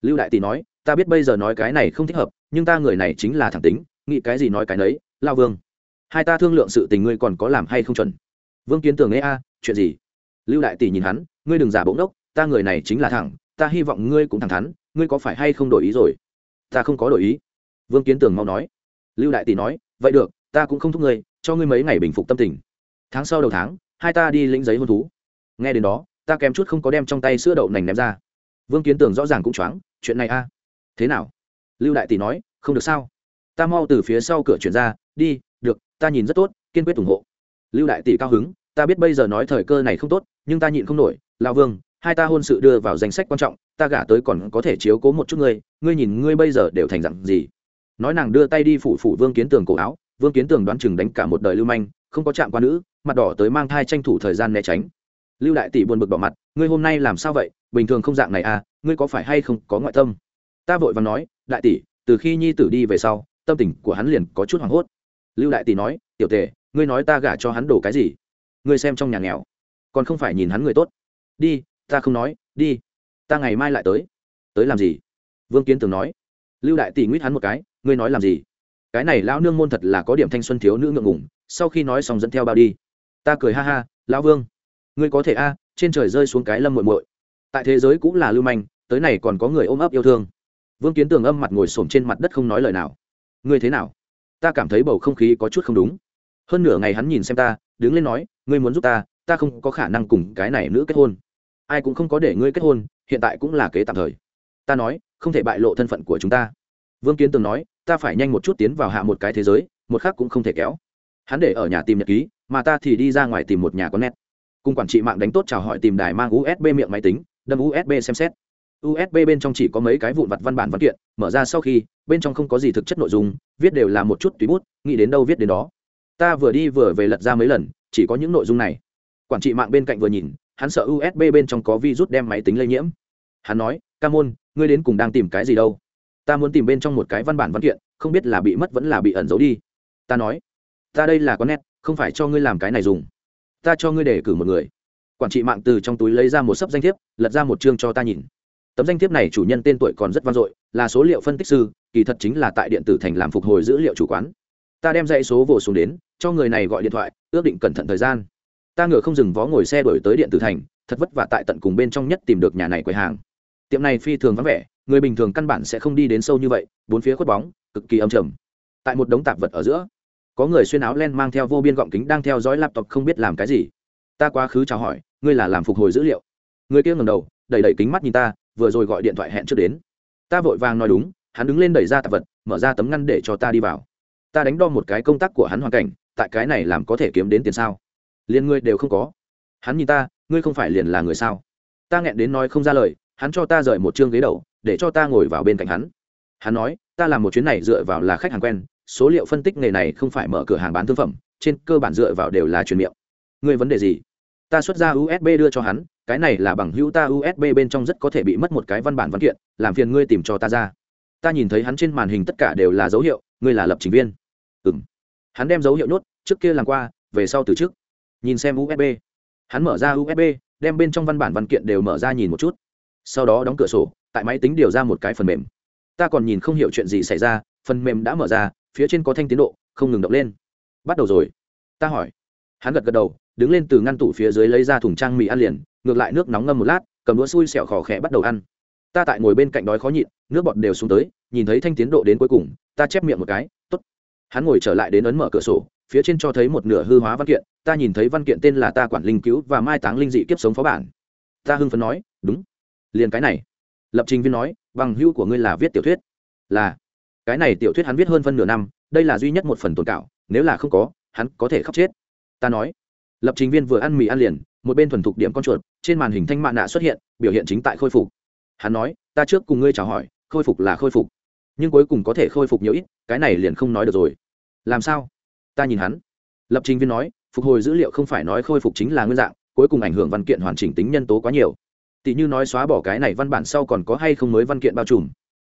Lưu đại tỷ nói, ta biết bây giờ nói cái này không thích hợp, nhưng ta người này chính là thẳng tính, nghĩ cái gì nói cái nấy, lao vương. Hai ta thương lượng sự tình ngươi còn có làm hay không chuẩn? Vương kiến tường nghe a, chuyện gì? Lưu đại tỷ nhìn hắn, ngươi đừng giả bỗng đốc ta người này chính là thẳng, ta hy vọng ngươi cũng thẳng thắn, ngươi có phải hay không đổi ý rồi? Ta không có đổi ý. Vương kiến tường mau nói lưu đại tỷ nói, vậy được, ta cũng không thúc ngươi, cho ngươi mấy ngày bình phục tâm tình. Tháng sau đầu tháng, hai ta đi lĩnh giấy hôn thú. Nghe đến đó, ta kém chút không có đem trong tay sữa đậu nành ném ra. Vương kiến tưởng rõ ràng cũng choáng, chuyện này a? Thế nào? Lưu đại tỷ nói, không được sao. Ta mau từ phía sau cửa chuyển ra, đi, được, ta nhìn rất tốt, kiên quyết ủng hộ. Lưu đại tỷ cao hứng, ta biết bây giờ nói thời cơ này không tốt, nhưng ta nhịn không nổi. Lao vương, hai ta hôn sự đưa vào danh sách quan trọng, ta gả tới còn có thể chiếu cố một chút ngươi. Ngươi nhìn ngươi bây giờ đều thành dặn gì? Nói nàng đưa tay đi phủ phủ vương kiến tường cổ áo, vương kiến tường đoán chừng đánh cả một đời lưu manh, không có chạm qua nữ, mặt đỏ tới mang thai tranh thủ thời gian né tránh. Lưu đại tỷ buồn bực bỏ mặt, ngươi hôm nay làm sao vậy? Bình thường không dạng này à ngươi có phải hay không có ngoại tâm? Ta vội và nói, đại tỷ, từ khi nhi tử đi về sau, tâm tình của hắn liền có chút hoảng hốt. Lưu đại tỷ nói, tiểu tề, ngươi nói ta gả cho hắn đổ cái gì? Ngươi xem trong nhà nghèo, còn không phải nhìn hắn người tốt. Đi, ta không nói, đi. Ta ngày mai lại tới. Tới làm gì? Vương kiến tường nói. Lưu đại tỷ nguyết hắn một cái ngươi nói làm gì? Cái này lão nương môn thật là có điểm thanh xuân thiếu nữ ngượng ngủng sau khi nói xong dẫn theo bao đi. Ta cười ha ha, lão vương. Ngươi có thể a, trên trời rơi xuống cái lâm muội muội. Tại thế giới cũng là lưu manh, tới này còn có người ôm ấp yêu thương. Vương kiến tường âm mặt ngồi xổm trên mặt đất không nói lời nào. Ngươi thế nào? Ta cảm thấy bầu không khí có chút không đúng. Hơn nửa ngày hắn nhìn xem ta, đứng lên nói, ngươi muốn giúp ta ta không có khả năng cùng cái này nữ kết hôn. Ai cũng không có để ngươi kết hôn, hiện tại cũng là kế tạm thời. Ta nói, không thể bại lộ thân phận của chúng ta. Vương kiến tường nói ta phải nhanh một chút tiến vào hạ một cái thế giới, một khác cũng không thể kéo. Hắn để ở nhà tìm nhật ký, mà ta thì đi ra ngoài tìm một nhà có nét cùng quản trị mạng đánh tốt chào hỏi tìm đài mang usb miệng máy tính, đâm usb xem xét. Usb bên trong chỉ có mấy cái vụn vặt văn bản văn kiện, mở ra sau khi, bên trong không có gì thực chất nội dung, viết đều là một chút tùy bút, nghĩ đến đâu viết đến đó. Ta vừa đi vừa về lật ra mấy lần, chỉ có những nội dung này. Quản trị mạng bên cạnh vừa nhìn, hắn sợ usb bên trong có virus đem máy tính lây nhiễm. Hắn nói, ca môn, ngươi đến cùng đang tìm cái gì đâu? Ta muốn tìm bên trong một cái văn bản văn kiện, không biết là bị mất vẫn là bị ẩn giấu đi. Ta nói, ta đây là có nét, không phải cho ngươi làm cái này dùng. Ta cho ngươi để cử một người. Quản trị mạng từ trong túi lấy ra một sấp danh thiếp, lật ra một chương cho ta nhìn. Tấm danh thiếp này chủ nhân tên tuổi còn rất vang dội, là số liệu phân tích sư, kỳ thật chính là tại điện tử thành làm phục hồi dữ liệu chủ quán. Ta đem dãy số vồ xuống đến, cho người này gọi điện thoại, ước định cẩn thận thời gian. Ta ngựa không dừng vó ngồi xe đổi tới điện tử thành, thật vất vả tại tận cùng bên trong nhất tìm được nhà này quầy hàng. Tiệm này phi thường vắng vẻ người bình thường căn bản sẽ không đi đến sâu như vậy, bốn phía khuất bóng, cực kỳ âm trầm. Tại một đống tạp vật ở giữa, có người xuyên áo len mang theo vô biên gọng kính đang theo dõi laptop không biết làm cái gì. Ta quá khứ chào hỏi, ngươi là làm phục hồi dữ liệu. Người kia ngầm đầu, đẩy đẩy kính mắt nhìn ta, vừa rồi gọi điện thoại hẹn trước đến. Ta vội vàng nói đúng, hắn đứng lên đẩy ra tạp vật, mở ra tấm ngăn để cho ta đi vào. Ta đánh đo một cái công tác của hắn hoàn cảnh, tại cái này làm có thể kiếm đến tiền sao? Liền ngươi đều không có. Hắn nhìn ta, ngươi không phải liền là người sao? Ta nghẹn đến nói không ra lời, hắn cho ta rời một chương ghế đầu để cho ta ngồi vào bên cạnh hắn. Hắn nói, ta làm một chuyến này dựa vào là khách hàng quen, số liệu phân tích nghề này không phải mở cửa hàng bán thương phẩm, trên cơ bản dựa vào đều là truyền miệng. Ngươi vấn đề gì? Ta xuất ra usb đưa cho hắn, cái này là bằng hữu ta usb bên trong rất có thể bị mất một cái văn bản văn kiện, làm phiền ngươi tìm cho ta ra. Ta nhìn thấy hắn trên màn hình tất cả đều là dấu hiệu, ngươi là lập trình viên. Ừ m hắn đem dấu hiệu nhốt, trước kia làm qua, về sau từ trước. Nhìn xem usb hắn mở ra usb đem bên trong văn bản văn kiện đều mở ra nhìn một chút. Sau đó đóng cửa sổ tại máy tính điều ra một cái phần mềm. Ta còn nhìn không hiểu chuyện gì xảy ra, phần mềm đã mở ra, phía trên có thanh tiến độ, không ngừng động lên. Bắt đầu rồi. Ta hỏi. Hắn gật gật đầu, đứng lên từ ngăn tủ phía dưới lấy ra thùng trang mì ăn liền, ngược lại nước nóng ngâm một lát, cầm đũa xui xẻo khỏ khẽ bắt đầu ăn. Ta tại ngồi bên cạnh đói khó nhịn, nước bọt đều xuống tới, nhìn thấy thanh tiến độ đến cuối cùng, ta chép miệng một cái t ố t hắn ngồi trở lại đến ấn mở cửa sổ, phía trên cho thấy một nửa hư hóa văn kiện, ta nhìn thấy văn kiện tên là ta quản linh cứu và mai táng linh dị kiếp sống phó bản. Ta hưng phấn nói, đúng. Liền cái này lập trình viên nói, bằng hữu của ngươi là viết tiểu thuyết. Là. Cái này tiểu thuyết hắn viết hơn phân nửa năm, đây là duy nhất một phần tồn cảo nếu là không có, hắn có thể khóc chết. Ta nói. Lập trình viên vừa ăn mì ăn liền, một bên thuần thục điểm con chuột, trên màn hình thanh mạ nạ xuất hiện, biểu hiện chính tại khôi phục. Hắn nói, ta trước cùng ngươi chào hỏi, khôi phục là khôi phục, nhưng cuối cùng có thể khôi phục nhiều ít, cái này liền không nói được rồi. Làm sao? Ta nhìn hắn. Lập trình viên nói, phục hồi dữ liệu không phải nói khôi phục chính là nguyên dạng, cuối cùng ảnh hưởng văn kiện hoàn chỉnh tính nhân tố quá nhiều tỷ như nói xóa bỏ cái này văn bản sau còn có hay không mới văn kiện bao trùm.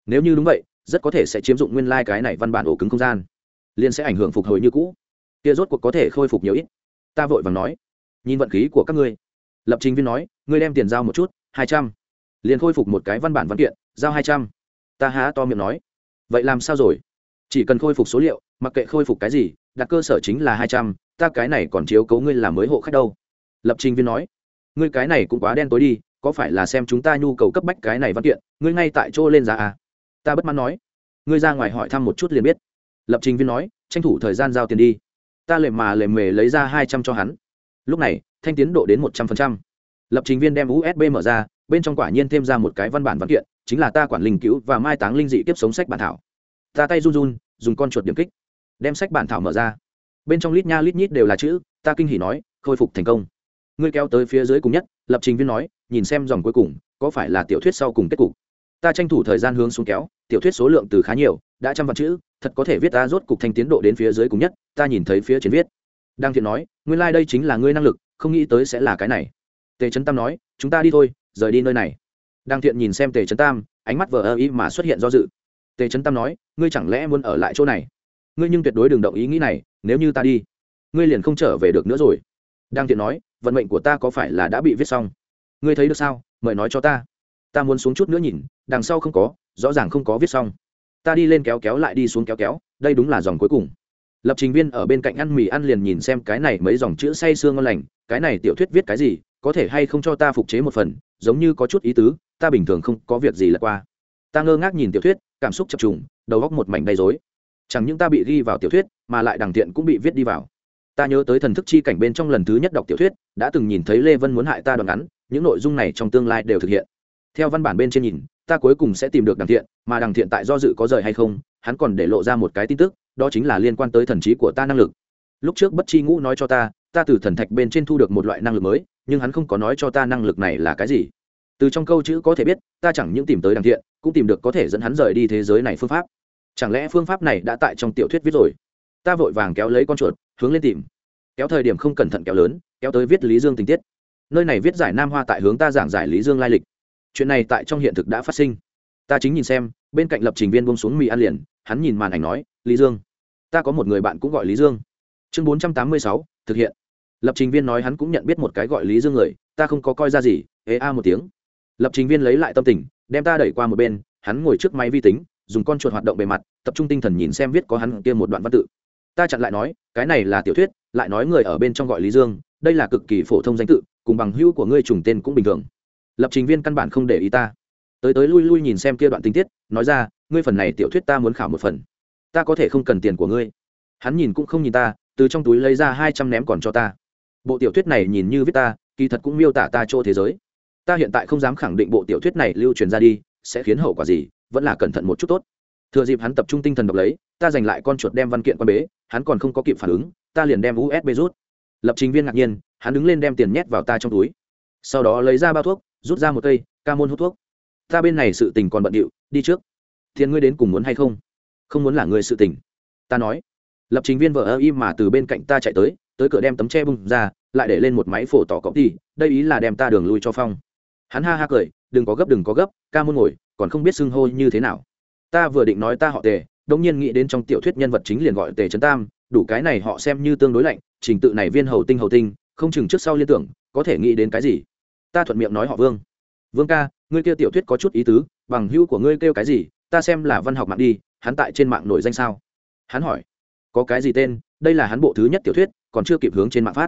Nếu như đúng vậy, rất có thể sẽ chiếm dụng nguyên lai、like、cái này văn bản ổ cứng không gian. Liên sẽ ảnh hưởng phục hồi như cũ. Kia rốt cuộc có thể khôi phục nhiều ít. Ta vội vàng nói. Nhìn vận khí của các ngươi. Lập trình viên nói, ngươi đem tiền giao một chút, hai trăm. Liền khôi phục một cái văn bản văn kiện, giao hai trăm. Ta há to miệng nói. Vậy làm sao rồi? Chỉ cần khôi phục số liệu, mặc kệ khôi phục cái gì, đặt cơ sở chính là hai trăm, ta cái này còn chiếu cấu ngươi làm mới hộ khách đâu. Lập trình viên nói. Ngươi cái này cũng quá đen tối đi có phải là xem chúng ta nhu cầu cấp bách cái này văn kiện, ngươi ngay tại chỗ lên giá à? Ta bất mãn nói. Ngươi ra ngoài hỏi thăm một chút liền biết. Lập trình viên nói, tranh thủ thời gian giao tiền đi. Ta lề mà lề mề lấy ra hai trăm cho hắn. Lúc này, thanh tiến độ đến một trăm phần trăm. Lập trình viên đem usb mở ra, bên trong quả nhiên thêm ra một cái văn bản văn kiện, chính là ta quản linh cứu và mai táng linh dị tiếp sống sách bản thảo. Ta tay run run, dùng con chuột điểm kích. Đem sách bản thảo mở ra. Bên trong lít nha lít nhít đều là chữ, ta kinh hỉ nói, khôi phục thành công. Ngươi kéo tới phía dưới cùng nhất, lập trình viên nói nhìn xem dòng cuối cùng, có phải là tiểu thuyết sau cùng kết cục? Ta tranh thủ thời gian hướng xuống kéo, tiểu thuyết số lượng từ khá nhiều, đã trăm vạn chữ, thật có thể viết ta rốt cục thanh tiến độ đến phía dưới cùng nhất, ta nhìn thấy phía trên viết. Đang thiện nói, nguyên lai、like、đây chính là ngươi năng lực, không nghĩ tới sẽ là cái này. Tề trấn tam nói, chúng ta đi thôi, rời đi nơi này. Đang thiện nhìn xem tề trấn tam, ánh mắt vờ ơ ý mà xuất hiện do dự. Tề trấn tam nói, ngươi chẳng lẽ muốn ở lại chỗ này? Ngươi nhưng tuyệt đối đừng động ý nghĩ này, nếu như ta đi, ngươi liền không trở về được nữa rồi. Đang thiện nói, vận mệnh của ta có phải là đã bị viết xong? Ngươi thấy được sao? Mời nói cho ta. Ta muốn xuống chút nữa nhìn, đằng sau không có, rõ ràng không có viết xong. Ta đi lên kéo kéo lại đi xuống kéo kéo, đây đúng là dòng cuối cùng. Lập trình viên ở bên cạnh ăn mì ăn liền nhìn xem cái này mấy dòng chữ say sương ngon lành, cái này tiểu thuyết viết cái gì, có thể hay không cho ta phục chế một phần, giống như có chút ý tứ, ta bình thường không có việc gì lật qua. Ta ngơ ngác nhìn tiểu thuyết, cảm xúc chập trùng, đầu góc một mảnh đầy dối chẳng những ta bị ghi vào tiểu thuyết, mà lại đằng tiện cũng bị viết đi vào. Ta nhớ tới thần thức chi cảnh bên trong lần thứ nhất đọc tiểu thuyết, đã từng nhìn thấy lê vân muốn hại ta đoạn ngắn những nội dung này trong tương lai đều thực hiện. Theo văn bản bên trên nhìn, ta cuối cùng sẽ tìm được đằng thiện, mà đằng thiện tại do dự có rời hay không, hắn còn để lộ ra một cái tin tức, đó chính là liên quan tới thần trí của ta năng lực. Lúc trước bất chi ngũ nói cho ta ta từ thần thạch bên trên thu được một loại năng lực mới, nhưng hắn không có nói cho ta năng lực này là cái gì. Từ trong câu chữ có thể biết, ta chẳng những tìm tới đằng thiện, cũng tìm được có thể dẫn hắn rời đi thế giới này phương pháp. Chẳng lẽ phương pháp này đã tại trong tiểu thuyết viết rồi? Ta vội vàng kéo lấy con chuột, hướng lên tìm. Kéo thời điểm không cẩn thận kéo lớn, kéo tới viết lý dương tình tiết nơi này viết giải nam hoa tại hướng ta giảng giải lý dương lai lịch. Chuyện này tại trong hiện thực đã phát sinh. Ta chính nhìn xem, bên cạnh lập trình viên bông xuống mì ăn liền, hắn nhìn màn ảnh nói, lý dương, ta có một người bạn cũng gọi lý dương. Chương bốn trăm tám mươi sáu, thực hiện. Lập trình viên nói hắn cũng nhận biết một cái gọi lý dương người, ta không có coi ra gì ế a một tiếng. Lập trình viên lấy lại tâm tình, đem ta đẩy qua một bên, hắn ngồi trước máy vi tính, dùng con chuột hoạt động bề mặt, tập trung tinh thần nhìn xem viết có hắn kia một đoạn văn tự. Ta chặn lại nói, cái này là tiểu thuyết, lại nói người ở bên trong gọi lý dương, đây là cực kỳ phổ thông danh tự cùng bằng hữu của ngươi trùng tên cũng bình thường. Lập trình viên căn bản không để ý ta. Tới tới lui lui nhìn xem kia đoạn tình tiết, nói ra, ngươi phần này tiểu thuyết ta muốn khảo một phần. Ta có thể không cần tiền của ngươi. Hắn nhìn cũng không nhìn ta, từ trong túi lấy ra hai trăm ném còn cho ta. Bộ tiểu thuyết này nhìn như viết ta, kỳ thật cũng miêu tả ta chỗ thế giới. Ta hiện tại không dám khẳng định bộ tiểu thuyết này lưu truyền ra đi, sẽ khiến hậu quả gì, vẫn là cẩn thận một chút tốt. Thừa dịp hắn tập trung tinh thần đọc lấy, ta giành lại con chuột đem văn kiện qua bế, hắn còn không có kịp phản ứng, ta liền đem usb rút. Lập trình viên ngạc nhiên hắn đứng lên đem tiền nhét vào ta trong túi. Sau đó lấy ra bao thuốc, rút ra một cây, ca môn hút thuốc. Ta bên này sự tình còn bận điệu, đi trước. Thiên ngươi đến cùng muốn hay không? Không muốn là người sự tình. Ta nói. Lập trình viên vợ ơ im mà từ bên cạnh ta chạy tới tới cửa đem tấm tre bung ra, lại để lên một máy phổ tỏ cọc đi đây ý là đem ta đường lui cho phong. Hắn ha ha cười, đừng có gấp, đừng có gấp, ca môn ngồi, còn không biết xưng hô như thế nào. Ta vừa định nói ta họ tề đông nhiên nghĩ đến trong tiểu thuyết nhân vật chính liền gọi tề trấn tam, đủ cái này họ xem như tương đối lạnh, trình tự này viên hầu tinh hầu tinh không chừng trước sau liên tưởng, có thể nghĩ đến cái gì? Ta thuận miệng nói họ vương. Vương ca, ngươi kêu tiểu thuyết có chút ý tứ, bằng hữu của ngươi kêu cái gì, ta xem là văn học mạng đi, hắn tại trên mạng nổi danh sao? Hắn hỏi. Có cái gì tên, đây là hắn bộ thứ nhất tiểu thuyết, còn chưa kịp hướng trên mạng phát.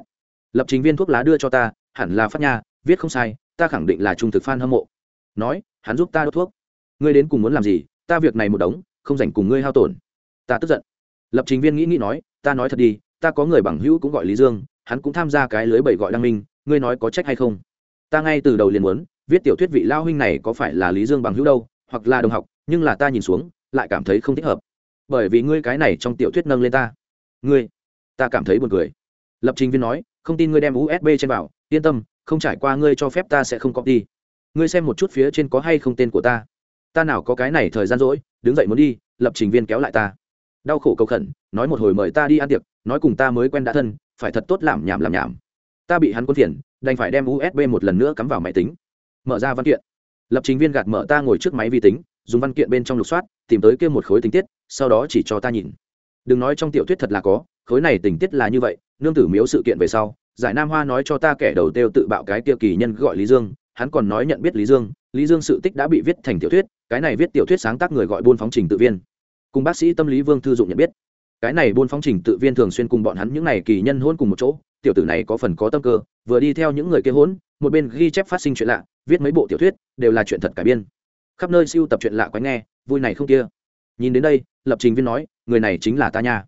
Lập trình viên thuốc lá đưa cho ta, hẳn là phát nha, viết không sai, ta khẳng định là trung thực f a n hâm mộ. Nói, hắn giúp ta đốt thuốc. Ngươi đến cùng muốn làm gì, ta việc này một đống, không dành cùng ngươi hao tổn. Ta tức giận. Lập trình viên nghĩ nghĩ nói, ta nói thật đi, ta có người bằng hữu cũng gọi lý dương hắn cũng tham gia cái lưới bảy gọi đăng minh ngươi nói có trách hay không? Ta ngay từ đầu liền muốn viết tiểu thuyết vị lao huynh này có phải là lý dương bằng hữu đâu hoặc là đồng học nhưng là ta nhìn xuống lại cảm thấy không thích hợp. Bởi vì ngươi cái này trong tiểu thuyết nâng lên ta. Ngươi ta cảm thấy buồn cười. Lập trình viên nói không tin ngươi đem usb trên bảo, yên tâm không trải qua ngươi cho phép ta sẽ không copy. Ngươi xem một chút phía trên có hay không tên của ta. Ta nào có cái này thời gian rỗi đứng dậy muốn đi lập trình viên kéo lại ta. Đau khổ cầu khẩn nói một hồi mời ta đi ăn tiệc nói cùng ta mới quen đã thân phải thật tốt làm nhảm làm nhảm. Ta bị hắn quân phiền, đành phải đem usb một lần nữa cắm vào máy tính. Mở ra văn kiện. Lập trình viên gạt mở ta ngồi trước máy vi tính, dùng văn kiện bên trong lục soát, tìm tới kia một khối tình tiết, sau đó chỉ cho ta nhìn. Đừng nói trong tiểu thuyết thật là có, khối này tình tiết là như vậy, nương tử miếu sự kiện về sau, giải nam hoa nói cho ta kẻ đầu tiêu tự bạo cái tiêu kỳ nhân gọi lý dương, hắn còn nói nhận biết lý dương lý dương sự tích đã bị viết thành tiểu thuyết, cái này viết tiểu thuyết sáng tác người gọi buôn phóng trình tự viên. Cùng bác sĩ tâm lý vương thư dụng nhận biết cái này buôn phóng trình tự viên thường xuyên cùng bọn hắn những n à y kỳ nhân hôn cùng một chỗ, tiểu tử này có phần có tâm cơ, vừa đi theo những người kia hôn, một bên ghi chép phát sinh chuyện lạ, viết mấy bộ tiểu thuyết, đều là chuyện thật cải biên. Khắp nơi siêu tập chuyện lạ quái nghe, vui này không kia. Nhìn đến đây, lập trình viên nói, người này chính là ta nha.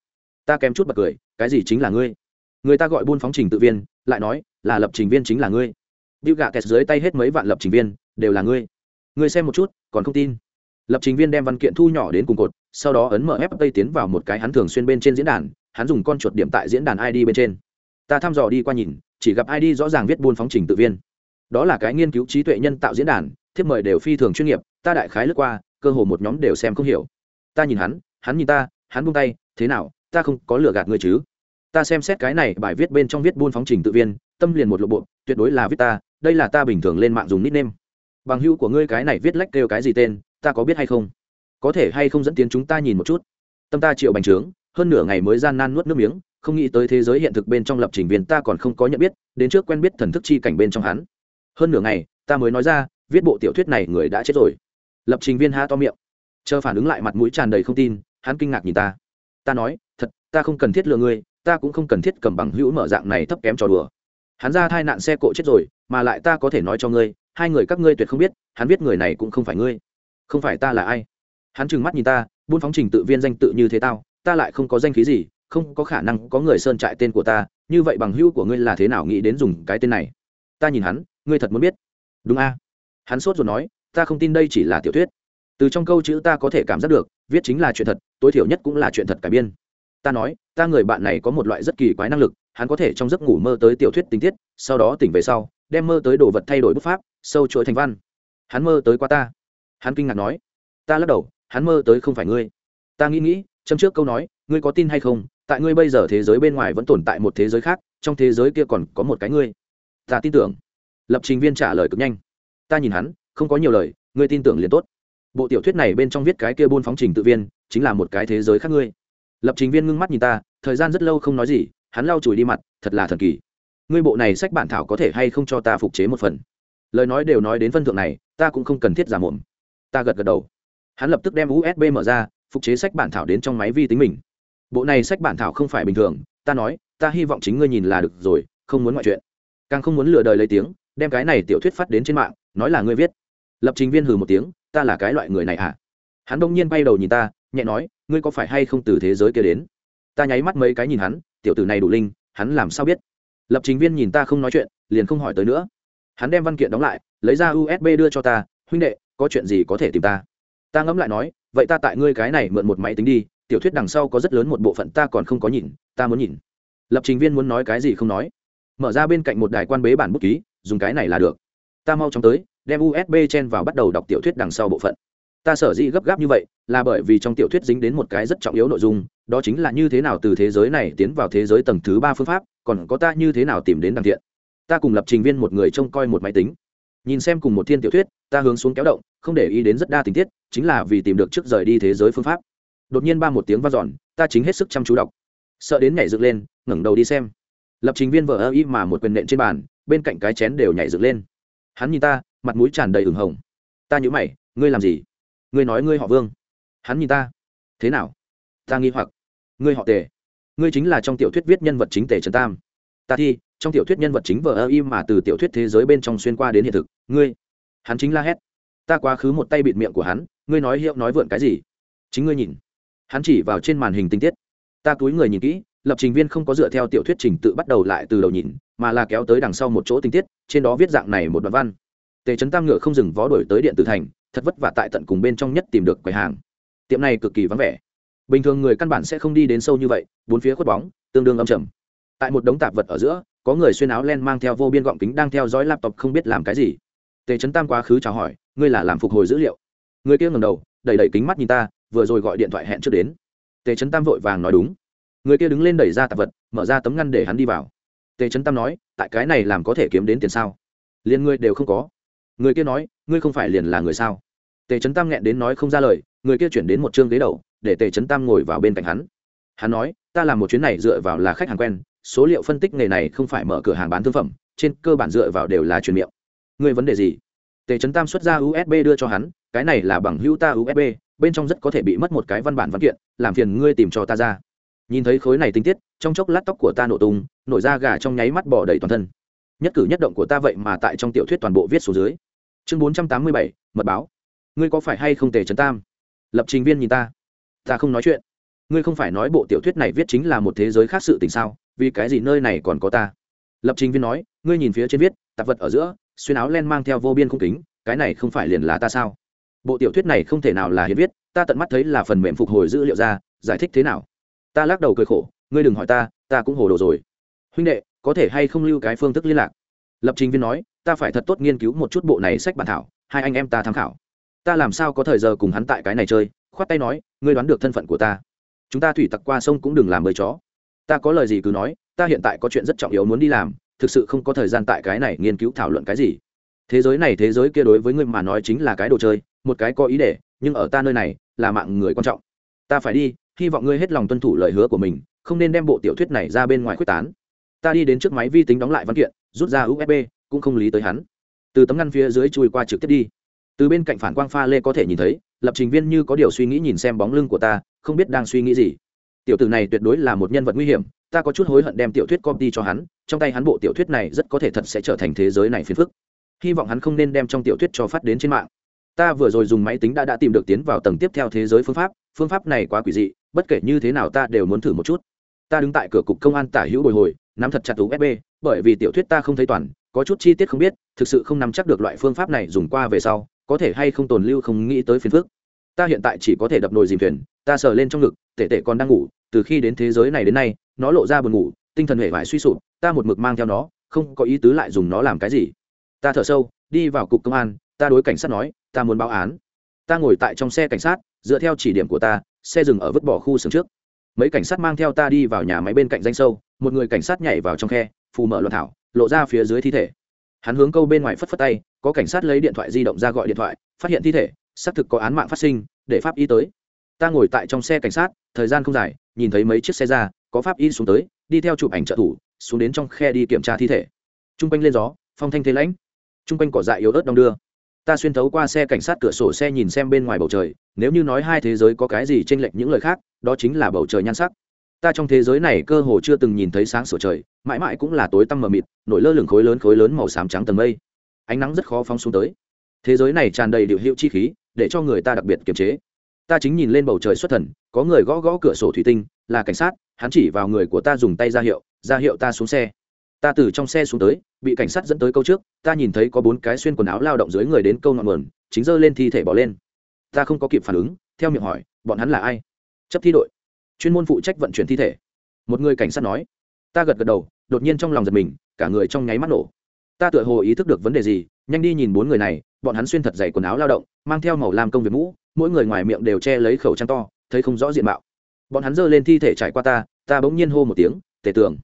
Ta kém chút bật cười, cái gì chính là ngươi? Người ta gọi buôn phóng trình tự viên, lại nói, là lập trình viên chính là ngươi. Bill gạ kẹt dưới tay hết mấy vạn lập trình viên, đều là ngươi. Ngươi xem một chút, còn không tin lập trình viên đem văn kiện thu nhỏ đến cùng cột, sau đó ấn mở ép tây tiến vào một cái hắn thường xuyên bên trên diễn đàn, hắn dùng con chuột điểm tại diễn đàn id bên trên. Ta thăm dò đi qua nhìn, chỉ gặp id rõ ràng viết buôn phóng trình tự viên. Đó là cái nghiên cứu trí tuệ nhân tạo diễn đàn, thiếp mời đều phi thường chuyên nghiệp, ta đại khái lướt qua, cơ hồ một nhóm đều xem không hiểu. Ta nhìn hắn hắn nhìn ta, hắn buông tay, thế nào, ta không có lừa gạt người chứ? Ta xem xét cái này bài viết bên trong viết buôn phóng trình tự viên, tâm liền một lộ bộ, tuyệt đối là viết ta, đây là ta bình thường lên mạng dùng nickname. Bằng hữu của ngươi cái này viết lách kêu cái gì tên ta có biết hay không? Có thể hay không dẫn tiến chúng ta nhìn một chút? Tâm ta chịu bành trướng, hơn nửa ngày mới gian nan nuốt nước miếng, không nghĩ tới thế giới hiện thực bên trong lập trình viên ta còn không có nhận biết, đến trước quen biết thần thức chi cảnh bên trong hắn. Hơn nửa ngày, ta mới nói ra, viết bộ tiểu thuyết này người đã chết rồi. Lập trình viên ha to miệng. Chờ phản ứng lại mặt mũi tràn đầy không tin, hắn kinh ngạc nhìn ta. Ta nói, thật, ta không cần thiết lừa ngươi, ta cũng không cần thiết cầm bằng hữu mở dạng này thấp kém trò đùa. Hắn ra thai nạn xe cộ chết rồi, mà lại ta có thể nói cho ngươi, hai người các ngươi tuyệt không biết, hắn biết người này cũng không phải ngươi không phải ta là ai? Hắn trừng mắt nhìn ta, buôn phóng trình tự viên danh tự như thế tao, ta lại không có danh khí gì, không có khả năng có người sơn trại tên của ta, như vậy bằng hữu của ngươi là thế nào nghĩ đến dùng cái tên này? Ta nhìn hắn, ngươi thật muốn biết. Đúng a. Hắn sốt rồi nói, ta không tin đây chỉ là tiểu thuyết. Từ trong câu chữ ta có thể cảm giác được, viết chính là chuyện thật, tối thiểu nhất cũng là chuyện thật cải biên. Ta nói, ta người bạn này có một loại rất kỳ quái năng lực, hắn có thể trong giấc ngủ mơ tới tiểu thuyết tình tiết, sau đó tỉnh về sau, đem mơ tới đồ vật thay đổi bút pháp, sâu chuỗi thành văn. Hắn mơ tới qua ta hắn kinh ngạc nói, ta lắc đầu, hắn mơ tới không phải ngươi. Ta nghĩ nghĩ châm trước câu nói, ngươi có tin hay không, tại ngươi bây giờ thế giới bên ngoài vẫn tồn tại một thế giới khác, trong thế giới kia còn có một cái ngươi. Ta tin tưởng. Lập trình viên trả lời cực nhanh. Ta nhìn hắn, không có nhiều lời, ngươi tin tưởng liền tốt. Bộ tiểu thuyết này bên trong viết cái kia buôn phóng trình tự viên, chính là một cái thế giới khác ngươi. Lập trình viên ngưng mắt nhìn ta, thời gian rất lâu không nói gì, hắn lau chùi đi mặt, thật là thần kỳ. Ngươi bộ này sách bản thảo có thể hay không cho ta phục chế một phần? Lời nói đều nói đến phân thượng này, ta cũng không cần thiết giả mồm ta gật gật đầu. Hắn lập tức đem usb mở ra, phục chế sách bản thảo đến trong máy vi tính mình. Bộ này sách bản thảo không phải bình thường, ta nói, ta hy vọng chính ngươi nhìn là được rồi, không muốn ngoại chuyện. Càng không muốn lừa đời lấy tiếng, đem cái này tiểu thuyết phát đến trên mạng, nói là ngươi viết. Lập trình viên hừ một tiếng, ta là cái loại người này à hắn đông nhiên bay đầu nhìn ta, nhẹ nói, ngươi có phải hay không từ thế giới kia đến? Ta nháy mắt mấy cái nhìn hắn, tiểu tử này đủ linh, hắn làm sao biết? Lập trình viên nhìn ta không nói chuyện, liền không hỏi tới nữa. Hắn đem văn kiện đóng lại, lấy ra usb đưa cho ta, huynh đệ có chuyện gì có thể tìm ta? Ta ngẫm lại nói, vậy ta tại ngươi cái này mượn một máy tính đi, tiểu thuyết đằng sau có rất lớn một bộ phận ta còn không có nhìn, ta muốn nhìn. Lập trình viên muốn nói cái gì không nói. Mở ra bên cạnh một đài quan bế bản bút ký, dùng cái này là được. Ta mau chóng tới, đem usb chen vào bắt đầu đọc tiểu thuyết đằng sau bộ phận. Ta sở dĩ gấp gáp như vậy, là bởi vì trong tiểu thuyết dính đến một cái rất trọng yếu nội dung, đó chính là như thế nào từ thế giới này tiến vào thế giới tầng thứ ba phương pháp, còn có ta như thế nào tìm đến đằng thiện. Ta cùng lập trình viên một người trông coi một máy tính nhìn xem cùng một thiên tiểu thuyết, ta hướng xuống kéo động, không để ý đến rất đa tình tiết, chính là vì tìm được trước rời đi thế giới phương pháp. Đột nhiên ba một tiếng v a giòn ta chính hết sức chăm chú đọc. Sợ đến nhảy dựng lên, ngẩng đầu đi xem. Lập trình viên vợ ơ y mà một quyền nện trên bàn, bên cạnh cái chén đều nhảy dựng lên. Hắn nhìn ta, mặt mũi tràn đầy ửng hồng. Ta nhữ mày, ngươi làm gì? Ngươi nói ngươi họ vương. Hắn nhìn ta. Thế nào? Ta nghi hoặc. Ngươi họ tề. Ngươi chính là trong tiểu thuyết viết nhân vật chính tề trần tam ta thi, trong tiểu thuyết nhân vật chính vờ ơ im mà từ tiểu thuyết thế giới bên trong xuyên qua đến hiện thực, ngươi, hắn chính la hét. Ta quá khứ một tay bịt miệng của hắn, ngươi nói hiệu nói vượn cái gì? Chính ngươi nhìn. Hắn chỉ vào trên màn hình tinh tiết. Ta cúi người nhìn kỹ, lập trình viên không có dựa theo tiểu thuyết trình tự bắt đầu lại từ đầu nhìn, mà là kéo tới đằng sau một chỗ tinh tiết, trên đó viết dạng này một đoạn văn. Tề trấn tam ngựa không dừng vó đổi tới điện tử thành, thật vất vả tại tận cùng bên trong nhất tìm được quầy hàng. Tiệm này cực kỳ vắng vẻ. Bình thường người căn bản sẽ không đi đến sâu như vậy, bốn phía khuất bóng, tương đương âm trầm tại một đống tạp vật ở giữa, có người xuyên áo len mang theo vô biên gọng kính đang theo dõi laptop không biết làm cái gì. Tề trấn tam quá khứ chào hỏi, ngươi là làm phục hồi dữ liệu? Người kia ngầm đầu, đẩy đẩy kính mắt nhìn ta, vừa rồi gọi điện thoại hẹn trước đến. Tề trấn tam vội vàng nói, đúng. Người kia đứng lên đẩy ra tạp vật, mở ra tấm ngăn để hắn đi vào. Tề trấn tam nói, tại cái này làm có thể kiếm đến tiền sao? Liền ngươi đều không có. Người kia nói, ngươi không phải liền là người sao? Tề trấn tam nghẹn đến nói không ra lời, người kia chuyển đến một chương ghế đầu, để tề trấn tam ngồi vào bên cạnh hắn. Hắn nói, ta làm một chuyến này dựa vào là khách hàng quen số liệu phân tích nghề này không phải mở cửa hàng bán thương phẩm, trên cơ bản dựa vào đều là truyền miệng. Ngươi vấn đề gì? Tề trấn tam xuất ra usb đưa cho hắn, cái này là bằng hữu ta usb bên trong rất có thể bị mất một cái văn bản văn kiện, làm phiền ngươi tìm cho ta ra. Nhìn thấy khối này tinh tiết, trong chốc lát tóc của ta nổ tung, nổi da gà trong nháy mắt bỏ đầy toàn thân. Nhất cử nhất động của ta vậy mà tại trong tiểu thuyết toàn bộ viết số dưới. Chương bốn trăm tám mươi bảy, mật báo. Ngươi có phải hay không tề trấn tam? Lập trình viên nhìn ta. Ta không nói chuyện. Ngươi không phải nói bộ tiểu thuyết này viết chính là một thế giới khác sự tình sao? Vì cái gì nơi này còn có ta? Lập trình viên nói, ngươi nhìn phía trên viết, tạp vật ở giữa, xuyên áo len mang theo vô biên không kính, cái này không phải liền là ta sao? Bộ tiểu thuyết này không thể nào là hiến viết, ta tận mắt thấy là phần mềm phục hồi dữ liệu ra, giải thích thế nào? Ta lắc đầu cười khổ, ngươi đừng hỏi ta ta cũng hồ đồ rồi. Huynh đệ, có thể hay không lưu cái phương thức liên lạc? Lập trình viên nói, ta phải thật tốt nghiên cứu một chút bộ này sách bản thảo, hai anh em ta tham khảo. Ta làm sao có thời giờ cùng hắn tại cái này chơi? Khoát tay nói, ngươi đoán được thân phận của ta. Chúng ta thủy tặc qua sông cũng đừng làm bơi chó ta có lời gì cứ nói, ta hiện tại có chuyện rất trọng yếu muốn đi làm, thực sự không có thời gian tại cái này nghiên cứu thảo luận cái gì. Thế giới này thế giới kia đối với ngươi mà nói chính là cái đồ chơi, một cái có ý để, nhưng ở ta nơi này, là mạng người quan trọng. Ta phải đi, hy vọng ngươi hết lòng tuân thủ lời hứa của mình, không nên đem bộ tiểu thuyết này ra bên ngoài quyết tán. Ta đi đến trước máy vi tính đóng lại văn kiện, rút ra usb cũng không lý tới hắn. Từ tấm ngăn phía dưới chui qua trực tiếp đi. Từ bên cạnh phản quang pha lê có thể nhìn thấy, lập trình viên như có điều suy nghĩ nhìn xem bóng lưng của ta, không biết đang suy nghĩ gì tiểu tử này tuyệt đối là một nhân vật nguy hiểm, ta có chút hối hận đem tiểu thuyết copy cho hắn, trong tay hắn bộ tiểu thuyết này rất có thể thật sẽ trở thành thế giới này phiền phức. Hy vọng hắn không nên đem trong tiểu thuyết cho phát đến trên mạng. Ta vừa rồi dùng máy tính đã đã tìm được tiến vào tầng tiếp theo thế giới phương pháp phương pháp này quá quỷ dị, bất kể như thế nào ta đều muốn thử một chút. Ta đứng tại cửa cục công an tả hữu bồi hồi, nắm thật chặt usb, bởi vì tiểu thuyết ta không thấy toàn, có chút chi tiết không biết, thực sự không nắm chắc được loại phương pháp này dùng qua về sau, có thể hay không tồn lưu không nghĩ tới phiền phức. Ta hiện tại chỉ có thể đập nồi dìm thuyền, ta sờ lên trong ngực tệ tệ còn đang ngủ, từ khi đến thế giới này đến nay, nó lộ ra buồn ngủ, tinh thần hệ vải suy sụp, ta một mực mang theo nó, không có ý tứ lại dùng nó làm cái gì. Ta thở sâu, đi vào cục công an, ta đối cảnh sát nói, ta muốn báo án. Ta ngồi tại trong xe cảnh sát, dựa theo chỉ điểm của ta, xe dừng ở vứt bỏ khu xưởng trước. Mấy cảnh sát mang theo ta đi vào nhà máy bên cạnh danh sâu, một người cảnh sát nhảy vào trong khe, phù mở luận thảo, lộ ra phía dưới thi thể. Hắn hướng câu bên ngoài phất phất tay, có cảnh sát lấy điện thoại di động ra gọi điện thoại, phát hiện thi thể, xác thực có án mạng phát sinh, để pháp y tới ta ngồi tại trong xe cảnh sát, thời gian không dài, nhìn thấy mấy chiếc xe ra, có pháp y xuống tới, đi theo chụp ảnh trợ thủ, xuống đến trong khe đi kiểm tra thi thể. T r u n g quanh lên gió, phong thanh thế lãnh. T r u n g quanh cỏ dại yếu ớt đong đưa. Ta xuyên thấu qua xe cảnh sát cửa sổ xe nhìn xem bên ngoài bầu trời, nếu như nói hai thế giới có cái gì t r ê n lệch những lời khác, đó chính là bầu trời nhan sắc. Ta trong thế giới này cơ hồ chưa từng nhìn thấy sáng sửa trời, mãi mãi cũng là tối tăm mờ mịt, nổi lơ lửng khối lớn khối lớn màu xám trắng tầng mây. Ánh nắng rất khó phóng xuống tới. Thế giới này tràn đầy điệu hiệu chi khí, để cho người ta đặc biệt kiềm chế ta chính nhìn lên bầu trời xuất thần, có người gõ gõ cửa sổ thủy tinh, là cảnh sát, hắn chỉ vào người của ta dùng tay ra hiệu ra hiệu ta xuống xe. Ta từ trong xe xuống tới, bị cảnh sát dẫn tới câu trước, ta nhìn thấy có bốn cái xuyên quần áo lao động dưới người đến câu ngọn nguồn, chính giơ lên thi thể bỏ lên. Ta không có kịp phản ứng, theo miệng hỏi, bọn hắn là ai? Chấp thi đội, chuyên môn phụ trách vận chuyển thi thể. Một người cảnh sát nói. Ta gật gật đầu, đột nhiên trong lòng giật mình, cả người trong nháy mắt nổ. Ta tựa hồ ý thức được vấn đề gì, nhanh đi nhìn bốn người này, bọn hắn xuyên thật dày quần áo lao động, mang theo màu làm công việc mũ mỗi người ngoài miệng đều che lấy khẩu trang to, thấy không rõ diện mạo. Bọn hắn giơ lên thi thể trải qua ta ta bỗng nhiên hô một tiếng, tề tưởng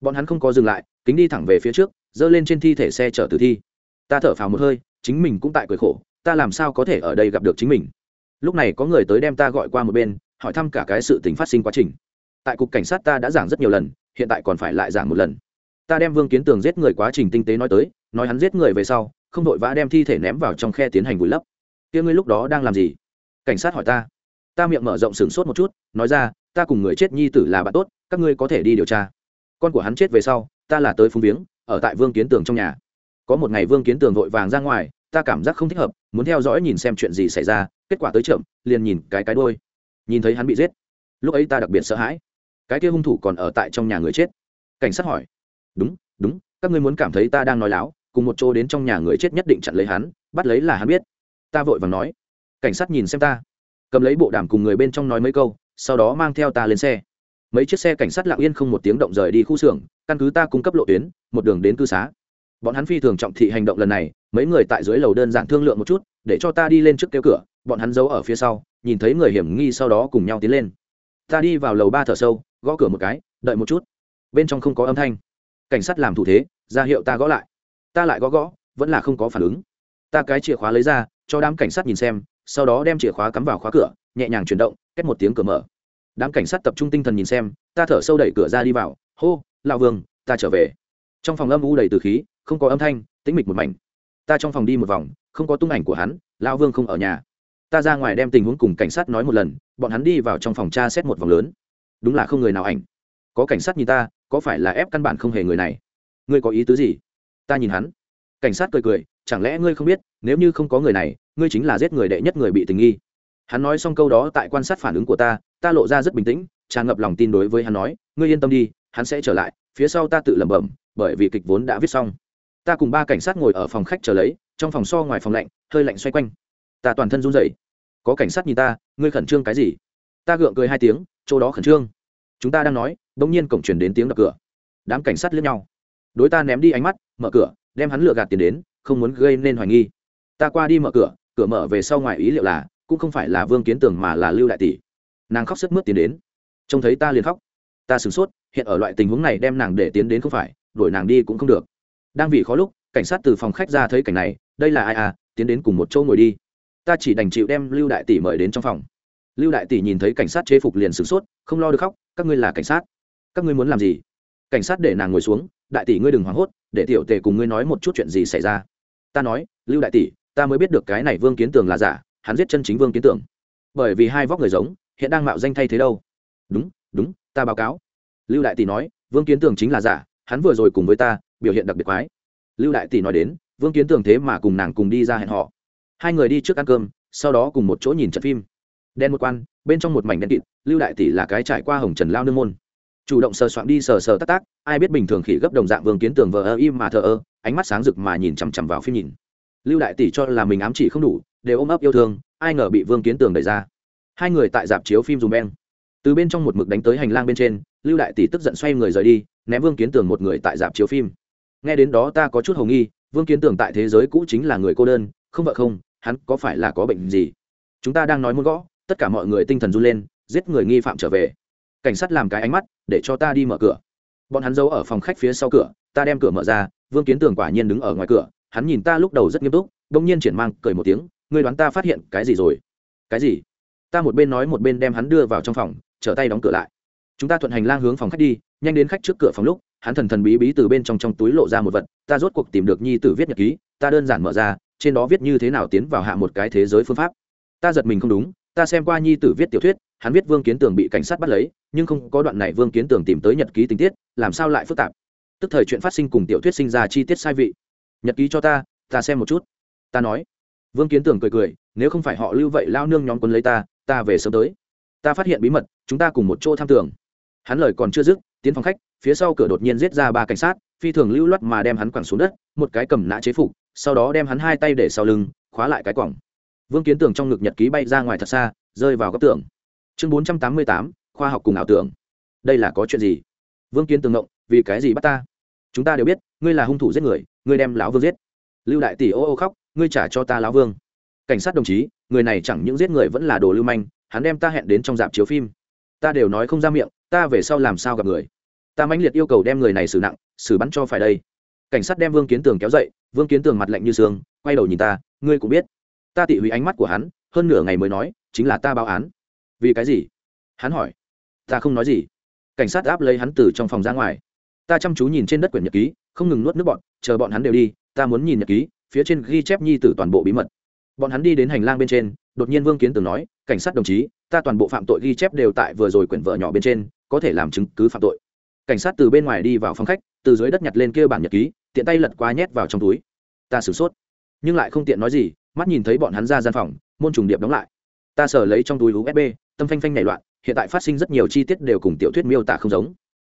bọn hắn không có dừng lại, kính đi thẳng về phía trước, giơ lên trên thi thể xe chở tử thi. Ta thở phào một hơi, chính mình cũng tại cười khổ, ta làm sao có thể ở đây gặp được chính mình? Lúc này có người tới đem ta gọi qua một bên, hỏi thăm cả cái sự tình phát sinh quá trình. Tại cục cảnh sát ta đã giảng rất nhiều lần, hiện tại còn phải lại giảng một lần. Ta đem vương kiến tường giết người quá trình tinh tế nói tới, nói hắn giết người về sau, không đội vã đem thi thể ném vào trong khe tiến hành vùi lấp. Kia ngươi lúc đó đang làm gì? Cảnh sát hỏi ta. Ta miệng mở rộng sửng sốt một chút, nói ra, ta cùng người chết nhi tử là bạn tốt, các ngươi có thể đi điều tra. Con của hắn chết về sau, ta là tới phung viếng, ở tại vương kiến tường trong nhà. Có một ngày vương kiến tường vội vàng ra ngoài, ta cảm giác không thích hợp, muốn theo dõi nhìn xem chuyện gì xảy ra, kết quả tới chậm, liền nhìn cái cái đôi nhìn thấy hắn bị giết. Lúc ấy ta đặc biệt sợ hãi. Cái kia hung thủ còn ở tại trong nhà người chết. Cảnh sát hỏi. Đúng đúng, các ngươi muốn cảm thấy ta đang nói láo, cùng một chỗ đến trong nhà người chết nhất định chặn lấy hắn, bắt lấy là hắn biết. Ta vội vàng nói cảnh sát nhìn xem ta. Cầm lấy bộ đàm cùng người bên trong nói mấy câu, sau đó mang theo ta lên xe. Mấy chiếc xe cảnh sát lặng yên không một tiếng động rời đi khu xưởng, căn cứ ta cung cấp lộ tuyến, một đường đến cư xá. Bọn hắn phi thường trọng thị hành động lần này, mấy người tại dưới lầu đơn giản thương lượng một chút, để cho ta đi lên trước kêu cửa, bọn hắn giấu ở phía sau, nhìn thấy người hiểm nghi sau đó cùng nhau tiến lên. Ta đi vào lầu ba thở sâu, gõ cửa một cái, đợi một chút. Bên trong không có âm thanh. Cảnh sát làm thủ thế, ra hiệu ta gõ lại. Ta lại gõ gõ, vẫn là không có phản ứng. Ta cái chìa khóa lấy ra, cho đám cảnh sát nhìn xem sau đó đem chìa khóa cắm vào khóa cửa, nhẹ nhàng chuyển động cách một tiếng cửa mở. Đám cảnh sát tập trung tinh thần nhìn xem, ta thở sâu đẩy cửa ra đi vào. Hô lao vương, ta trở về. Trong phòng âm u đầy từ khí, không có âm thanh, tĩnh mịch một mảnh. Ta trong phòng đi một vòng, không có tung ảnh của hắn lao vương không ở nhà. Ta ra ngoài đem tình huống cùng cảnh sát nói một lần, bọn hắn đi vào trong phòng tra xét một vòng lớn. Đúng là không người nào ảnh. Có cảnh sát nhìn ta, có phải là ép căn bản không hề người này? Ngươi có ý tứ gì? Ta nhìn hắn. Cảnh sát cười cười chẳng lẽ ngươi không biết, nếu như không có người này, ngươi chính là giết người đệ nhất người bị tình nghi. Hắn nói xong câu đó tại quan sát phản ứng của ta ta lộ ra rất bình tĩnh, tràn ngập lòng tin đối với hắn nói, ngươi yên tâm đi, hắn sẽ trở lại, phía sau ta tự lẩm bẩm, bởi vì kịch vốn đã viết xong. Ta cùng ba cảnh sát ngồi ở phòng khách chờ lấy, trong phòng so ngoài phòng lạnh, hơi lạnh xoay quanh. Ta toàn thân run rẩy. Có cảnh sát nhìn ta, ngươi khẩn trương cái gì? Ta gượng cười hai tiếng, chỗ đó khẩn trương. Chúng ta đang nói bỗng nhiên cổng truyền đến tiếng đập cửa. Đám cảnh sát liếc nhau. Đối ta ném đi ánh mắt, mở cửa, đem hắn lựa gạt tiền đến không muốn gây nên hoài nghi. Ta qua đi mở cửa cửa mở về sau ngoài ý liệu là, cũng không phải là vương kiến tường mà là lưu đại tỷ. Nàng khóc sức mướt tiến đến. Trông thấy ta liền khóc. Ta sửng sốt, hiện ở loại tình huống này đem nàng để tiến đến không phải, đuổi nàng đi cũng không được. Đang vì khó lúc, cảnh sát từ phòng khách ra thấy cảnh này, đây là ai à tiến đến cùng một chỗ ngồi đi. Ta chỉ đành chịu đem lưu đại tỷ mời đến trong phòng. Lưu đại tỷ nhìn thấy cảnh sát chế phục liền sửng sốt, không lo được khóc, các ngươi là cảnh sát. Các ngươi muốn làm gì? Cảnh sát để nàng ngồi xuống, đại tỷ ngươi đừng hoảng hốt, để tiểu tề cùng ngươi nói một chút chuyện gì xảy ra ta nói, lưu đại tỷ, ta mới biết được cái này vương kiến tường là giả, hắn giết chân chính vương kiến tường. Bởi vì hai vóc người giống, hiện đang mạo danh thay thế đâu. Đúng đúng, ta báo cáo. Lưu đại tỷ nói, vương kiến tường chính là giả, hắn vừa rồi cùng với ta, biểu hiện đặc biệt quái. Lưu đại tỷ nói đến, vương kiến tường thế mà cùng nàng cùng đi ra hẹn họ hai người đi trước ăn cơm, sau đó cùng một chỗ nhìn trận phim. Đen một quan, bên trong một mảnh đen kịt, lưu đại tỷ là cái trải qua hồng trần lao nương môn. Chủ động sờ soạn đi sờ sờ tắc tác ai biết bình thường khỉ gấp đồng dạng vương kiến tường vờ ơ im mà thờ ơ ánh mắt sáng rực mà nhìn chằm chằm vào phim nhìn. Lưu đại tỷ cho là mình ám chỉ không đủ, đều ôm ấp yêu thương, ai ngờ bị vương kiến tường đẩy ra. Hai người tại dạp chiếu phim dùng beng. Từ bên trong một mực đánh tới hành lang bên trên, lưu đại tỷ tức giận xoay người rời đi, ném vương kiến tường một người tại dạp chiếu phim. Nghe đến đó ta có chút hầu nghi, vương kiến tường tại thế giới cũ chính là người cô đơn, không vợ không, hắn có phải là có bệnh gì? Chúng ta đang nói muốn gõ, tất cả mọi người tinh thần run lên, giết người nghi phạm trở về. Cảnh sát làm cái ánh mắt, để cho ta đi mở cửa. Bọn hắn giấu ở phòng khách phía sau cửa, ta đem cửa mở ra vương kiến tường quả nhiên đứng ở ngoài cửa, hắn nhìn ta lúc đầu rất nghiêm túc đ ỗ n g nhiên triển mang, cười một tiếng, ngươi đoán ta phát hiện cái gì rồi? Cái gì? Ta một bên nói một bên đem hắn đưa vào trong phòng, trở tay đóng cửa lại. Chúng ta thuận hành lang hướng phòng khách đi, nhanh đến khách trước cửa phòng lúc, hắn thần thần bí bí từ bên trong trong túi lộ ra một vật, ta rốt cuộc tìm được nhi tử viết nhật ký, ta đơn giản mở ra, trên đó viết như thế nào tiến vào hạ một cái thế giới phương pháp. Ta giật mình không đúng, ta xem qua nhi tử viết tiểu thuyết, hắn viết vương kiến tường bị cảnh sát bắt lấy, nhưng không có đoạn này vương kiến tường tìm tới nhật ký tình tiết, làm sao lại phức tạp? Tức thời chuyện phát sinh cùng tiểu thuyết sinh ra chi tiết sai vị. Nhật ký cho ta ta xem một chút. Ta nói. Vương kiến tưởng cười cười, nếu không phải họ lưu vậy lao nương nhóm quân lấy ta ta về sớm tới. Ta phát hiện bí mật, chúng ta cùng một chỗ tham tưởng. Hắn lời còn chưa dứt, tiến phòng khách, phía sau cửa đột nhiên giết ra ba cảnh sát, phi thường lưu loát mà đem hắn quẳng xuống đất, một cái cầm nã chế phục, sau đó đem hắn hai tay để sau lưng, khóa lại cái quẳng. Vương kiến tưởng trong ngực nhật ký bay ra ngoài thật xa, rơi vào góc tường. Chương bốn trăm tám mươi tám, khoa học cùng ảo tưởng. Đây là có chuyện gì? Vương kiến tưởng ngộng, vì cái gì bắt ta? Chúng ta đều biết, ngươi là hung thủ giết người, ngươi đem lão vương giết. Lưu đại tỷ ô ô khóc, ngươi trả cho ta lão vương. Cảnh sát đồng chí, người này chẳng những giết người vẫn là đồ lưu manh, hắn đem ta hẹn đến trong dạp chiếu phim. Ta đều nói không ra miệng, ta về sau làm sao gặp người? Ta mãnh liệt yêu cầu đem người này xử nặng, xử bắn cho phải đây. Cảnh sát đem vương kiến tường kéo dậy, vương kiến tường mặt lạnh như sương, quay đầu nhìn ta, ngươi cũng biết. Ta tị hủy ánh mắt của hắn, hơn nửa ngày mới nói, chính là ta báo án. Vì cái gì? Hắn hỏi. Ta không nói gì. Cảnh sát áp lấy hắn từ trong phòng ra ngoài ta chăm chú nhìn trên đất quyển nhật ký, không ngừng nuốt nước bọn, chờ bọn hắn đều đi, ta muốn nhìn nhật ký, phía trên ghi chép nhi tử toàn bộ bí mật. Bọn hắn đi đến hành lang bên trên, đột nhiên vương kiến tường nói, cảnh sát đồng chí, ta toàn bộ phạm tội ghi chép đều tại vừa rồi quyển vợ nhỏ bên trên, có thể làm chứng cứ phạm tội. Cảnh sát từ bên ngoài đi vào phòng khách, từ dưới đất nhặt lên kia bản nhật ký, tiện tay lật qua nhét vào trong túi. Ta sửng sốt, nhưng lại không tiện nói gì, mắt nhìn thấy bọn hắn ra gian phòng, môn trùng điệp đóng lại. Ta sờ lấy trong túi usb tâm phanh phanh nảy loạn, hiện tại phát sinh rất nhiều chi tiết đều cùng tiểu thuyết miêu tả không giống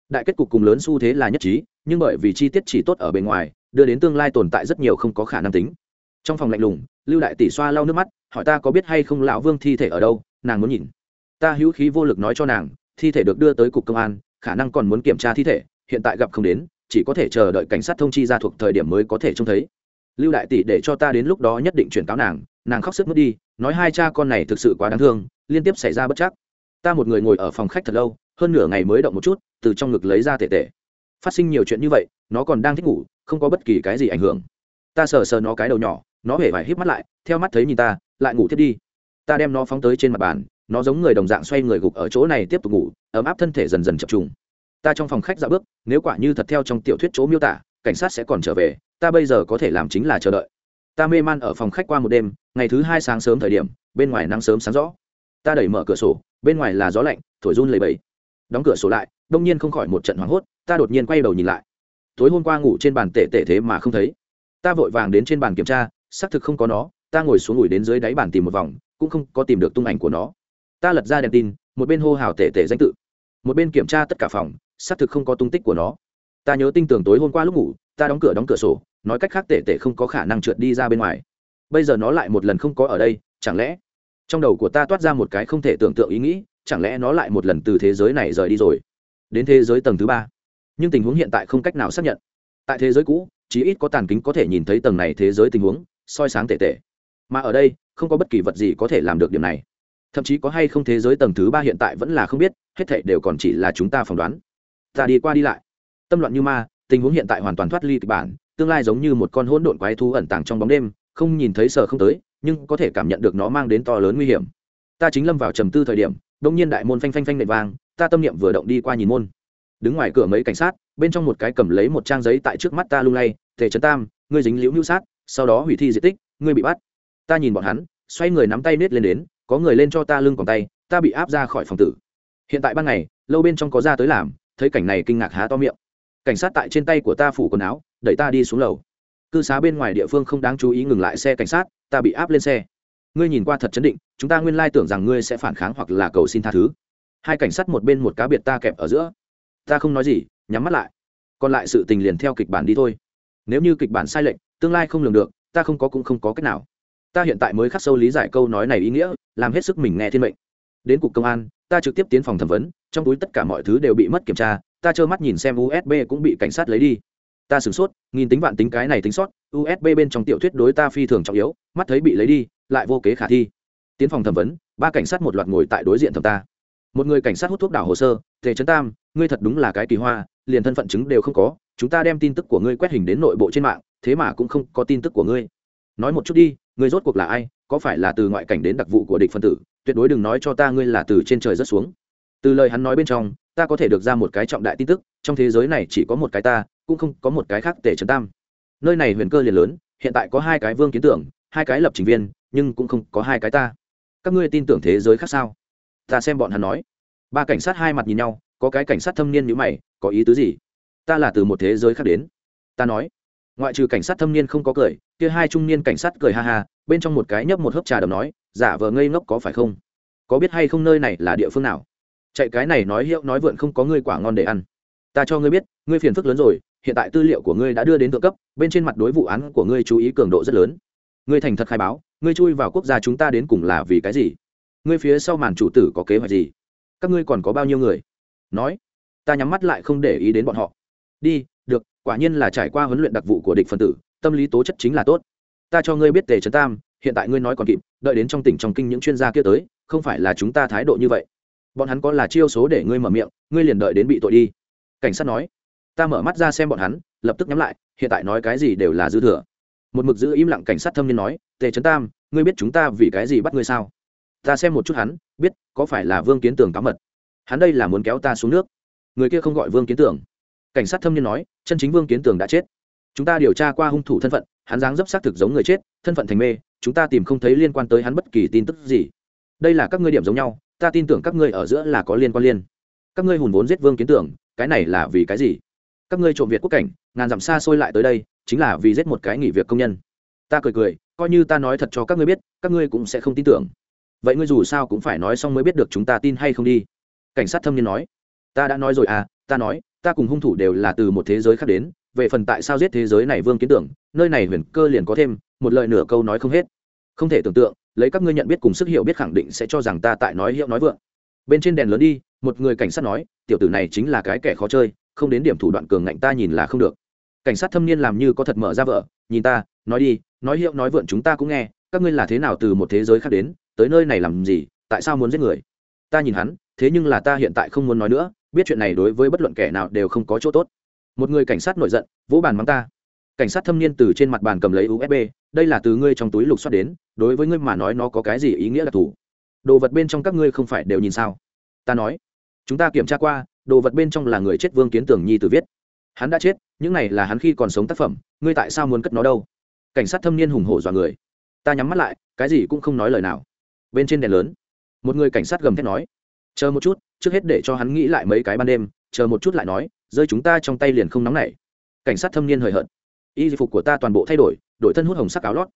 đại kết cục cùng lớn xu thế là nhất trí, nhưng bởi vì chi tiết chỉ tốt ở bên ngoài, đưa đến tương lai tồn tại rất nhiều không có khả năng tính. Trong phòng lạnh lùng, lưu đại tỷ xoa lau nước mắt, hỏi ta có biết hay không lão vương thi thể ở đâu, nàng muốn nhìn. Ta hữu khí vô lực nói cho nàng, thi thể được đưa tới cục công an, khả năng còn muốn kiểm tra thi thể, hiện tại gặp không đến, chỉ có thể chờ đợi cảnh sát thông chi ra thuộc thời điểm mới có thể trông thấy. Lưu đại tỷ để cho ta đến lúc đó nhất định chuyển cáo nàng nàng khóc sức mất đi, nói hai cha con này thực sự quá đáng thương, liên tiếp xảy ra bất chắc ta một người ngồi ở phòng khách thật lâu, hơn nửa ngày mới động một chút, từ trong ngực lấy ra tệ tệ phát sinh nhiều chuyện như vậy, nó còn đang thích ngủ, không có bất kỳ cái gì ảnh hưởng. Ta sờ sờ nó cái đầu nhỏ, nó hề phải híp mắt lại, theo mắt thấy nhìn ta, lại ngủ thiết đi. Ta đem nó phóng tới trên mặt bàn, nó giống người đồng dạng xoay người gục ở chỗ này tiếp tục ngủ, ấm áp thân thể dần dần chập trùng. Ta trong phòng khách dạo bước, nếu quả như thật theo trong tiểu thuyết chỗ miêu tả, cảnh sát sẽ còn trở về, ta bây giờ có thể làm chính là chờ đợi. Ta mê man ở phòng khách qua một đêm, ngày thứ hai sáng sớm thời điểm, bên ngoài nắng sớm sáng rõ. Ta đẩy mở cửa sổ bên ngoài là gió lạnh, thổi run lầy bầy đóng cửa sổ lại, đông nhiên không khỏi một trận hoảng hốt, ta đột nhiên quay đầu nhìn lại. Tối hôm qua ngủ trên bàn tể tể thế mà không thấy. Ta vội vàng đến trên bàn kiểm tra, xác thực không có nó, ta ngồi xuống ngồi đến dưới đáy bàn tìm một vòng, cũng không có tìm được tung ảnh của nó. Ta lật ra đèn tin, một bên hô hào tể tể danh tự. Một bên kiểm tra tất cả phòng, xác thực không có tung tích của nó. Ta nhớ tinh tường tối hôm qua lúc ngủ, ta đóng cửa đóng cửa sổ, nói cách khác tể tể không có khả năng trượt đi ra bên ngoài. Bây giờ nó lại một lần không có ở đây, chẳng lẽ trong đầu của ta toát ra một cái không thể tưởng tượng ý nghĩ, chẳng lẽ nó lại một lần từ thế giới này rời đi rồi? Đến thế giới tầng thứ ba. Nhưng tình huống hiện tại không cách nào xác nhận. Tại thế giới cũ, chí ít có tàn kính có thể nhìn thấy tầng này thế giới tình huống, soi sáng tệ tệ. Mà ở đây, không có bất kỳ vật gì có thể làm được điểm này. Thậm chí có hay không thế giới tầng thứ ba hiện tại vẫn là không biết, hết thảy đều còn chỉ là chúng ta phỏng đoán. Ta đi qua đi lại. Tâm loạn như ma, tình huống hiện tại hoàn toàn thoát ly kịch bản, tương lai giống như một con hỗn độn quái thú ẩn tàng trong bóng đêm, không nhìn thấy sợ không tới nhưng có thể cảm nhận được nó mang đến to lớn nguy hiểm. Ta chính lâm vào trầm tư thời điểm, đông nhiên đại môn phanh phanh phanh nệ vang, ta tâm niệm vừa động đi qua nhìn môn. Đứng ngoài cửa mấy cảnh sát, bên trong một cái cầm lấy một trang giấy tại trước mắt ta lung lay thể trấn tam, ngươi dính liễu hữu sát, sau đó hủy thi di tích, ngươi bị bắt. Ta nhìn bọn hắn, xoay người nắm tay nết lên đến, có người lên cho ta lưng còn tay, ta bị áp ra khỏi phòng tử. Hiện tại ban ngày, lâu bên trong có ra tới làm, thấy cảnh này kinh ngạc há to miệng. Cảnh sát tại trên tay của ta phủ quần áo, đẩy ta đi xuống lầu cư xá bên ngoài địa phương không đáng chú ý ngừng lại xe cảnh sát, ta bị áp lên xe. Ngươi nhìn qua thật chấn định, chúng ta nguyên lai tưởng rằng ngươi sẽ phản kháng hoặc là cầu xin tha thứ. Hai cảnh sát một bên một cá biệt ta kẹp ở giữa. Ta không nói gì, nhắm mắt lại. Còn lại sự tình liền theo kịch bản đi thôi. Nếu như kịch bản sai lệch, tương lai không lường được, ta không có cũng không có cách nào. Ta hiện tại mới khắc sâu lý giải câu nói này ý nghĩa, làm hết sức mình nghe thiên mệnh. Đến cục công an, ta trực tiếp tiến phòng thẩm vấn, trong túi tất cả mọi thứ đều bị mất kiểm tra, ta trơ mắt nhìn xem usb cũng bị cảnh sát lấy đi ta sửng sốt, nghìn tính vạn tính cái này tính sót usb bên trong tiểu thuyết đối ta phi thường trọng yếu, mắt thấy bị lấy đi, lại vô kế khả thi. Tiến phòng thẩm vấn, ba cảnh sát một loạt ngồi tại đối diện thẩm ta. Một người cảnh sát hút thuốc đảo hồ sơ, tề trấn tam, ngươi thật đúng là cái kỳ hoa, liền thân phận chứng đều không có, chúng ta đem tin tức của ngươi quét hình đến nội bộ trên mạng, thế mà cũng không có tin tức của ngươi. Nói một chút đi, ngươi rốt cuộc là ai, có phải là từ ngoại cảnh đến đặc vụ của địch phân tử, tuyệt đối đừng nói cho ta ngươi là từ trên trời rất xuống. Từ lời hắn nói bên trong, ta có thể được ra một cái trọng đại tin tức, trong thế giới này chỉ có một cái ta cũng không có một cái khác tề trấn tam. Nơi này huyền cơ liền lớn, hiện tại có hai cái vương kiến tưởng, hai cái lập trình viên, nhưng cũng không có hai cái ta. Các ngươi tin tưởng thế giới khác sao? Ta xem bọn hắn nói. Ba cảnh sát hai mặt nhìn nhau, có cái cảnh sát thâm niên như mày, có ý tứ gì? Ta là từ một thế giới khác đến. Ta nói. Ngoại trừ cảnh sát thâm niên không có cười, kia hai trung niên cảnh sát cười ha ha, bên trong một cái nhấp một hớp trà đầm nói, giả vờ ngây ngốc có phải không? Có biết hay không nơi này là địa phương nào? Chạy cái này nói hiệu nói vượn không có ngươi quả ngon để ăn. Ta cho ngươi biết, ngươi phiền phức lớn rồi hiện tại tư liệu của ngươi đã đưa đến thượng cấp, bên trên mặt đối vụ án của ngươi chú ý cường độ rất lớn. Ngươi thành thật khai báo, ngươi chui vào quốc gia chúng ta đến cùng là vì cái gì? Ngươi phía sau màn chủ tử có kế hoạch gì? Các ngươi còn có bao nhiêu người? Nói. Ta nhắm mắt lại không để ý đến bọn họ. Đi, được, quả nhiên là trải qua huấn luyện đặc vụ của địch phân tử, tâm lý tố chất chính là tốt. Ta cho ngươi biết tề trấn tam, hiện tại ngươi nói còn kịp, đợi đến trong tỉnh trong kinh những chuyên gia kia tới, không phải là chúng ta thái độ như vậy. Bọn hắn có là chiêu số để ngươi mở miệng, ngươi liền đợi đến bị tội đi. Cảnh sát nói ta mở mắt ra xem bọn hắn, lập tức nhắm lại, hiện tại nói cái gì đều là dư thừa. Một mực giữ im lặng cảnh sát thâm niên nói, tề trấn tam, ngươi biết chúng ta vì cái gì bắt ngươi sao? Ta xem một chút hắn, biết có phải là vương kiến tường cáo mật. Hắn đây là muốn kéo ta xuống nước. Người kia không gọi vương kiến tường. Cảnh sát thâm niên nói, chân chính vương kiến tường đã chết. Chúng ta điều tra qua hung thủ thân phận, hắn dáng dấp xác thực giống người chết, thân phận thành mê, chúng ta tìm không thấy liên quan tới hắn bất kỳ tin tức gì. Đây là các ngươi điểm giống nhau, ta tin tưởng các ngươi ở giữa là có liên quan liên. Các ngươi hùn vốn giết vương kiến tưởng cái này là vì cái gì? Các ngươi trộm việt quốc cảnh, ngàn dặm xa xôi lại tới đây, chính là vì giết một cái nghỉ việc công nhân. Ta cười cười, coi như ta nói thật cho các ngươi biết, các ngươi cũng sẽ không tin tưởng. Vậy ngươi dù sao cũng phải nói xong mới biết được chúng ta tin hay không đi. Cảnh sát thâm niên nói. Ta đã nói rồi à ta nói, ta cùng hung thủ đều là từ một thế giới khác đến, về phần tại sao giết thế giới này vương kiến tưởng, nơi này huyền cơ liền có thêm, một lời nửa câu nói không hết. Không thể tưởng tượng, lấy các ngươi nhận biết cùng sức hiểu biết khẳng định sẽ cho rằng ta tại nói hiệu nói vượng. Bên trên đèn lớn đi, một người cảnh sát nói, tiểu tử này chính là cái kẻ khó chơi không đến điểm thủ đoạn cường ngạnh ta nhìn là không được. Cảnh sát thâm niên làm như có thật mở ra vợ, nhìn ta, nói đi, nói hiệu, nói vượn chúng ta cũng nghe, các ngươi là thế nào từ một thế giới khác đến, tới nơi này làm gì, tại sao muốn giết người? Ta nhìn hắn, thế nhưng là ta hiện tại không muốn nói nữa, biết chuyện này đối với bất luận kẻ nào đều không có chỗ tốt. Một người cảnh sát nổi giận, vỗ bàn mắng ta. Cảnh sát thâm niên từ trên mặt bàn cầm lấy usb đây là từ ngươi trong túi lục xoát đến, đối với ngươi mà nói nó có cái gì ý nghĩa là thủ đồ vật bên trong các ngươi không phải đều nhìn sao? Ta nói, chúng ta kiểm tra qua đồ vật bên trong là người chết vương kiến tưởng nhi từ viết. Hắn đã chết, những này là hắn khi còn sống tác phẩm, ngươi tại sao muốn cất nó đâu? Cảnh sát thâm niên hùng hổ dọa người. Ta nhắm mắt lại, cái gì cũng không nói lời nào. Bên trên đèn lớn, một người cảnh sát gầm thét nói, chờ một chút, trước hết để cho hắn nghĩ lại mấy cái ban đêm, chờ một chút lại nói, rơi chúng ta trong tay liền không nóng nảy. Cảnh sát thâm niên hời hợt, y phục của ta toàn bộ thay đổi đổi thân hút hồng sắc áo lót,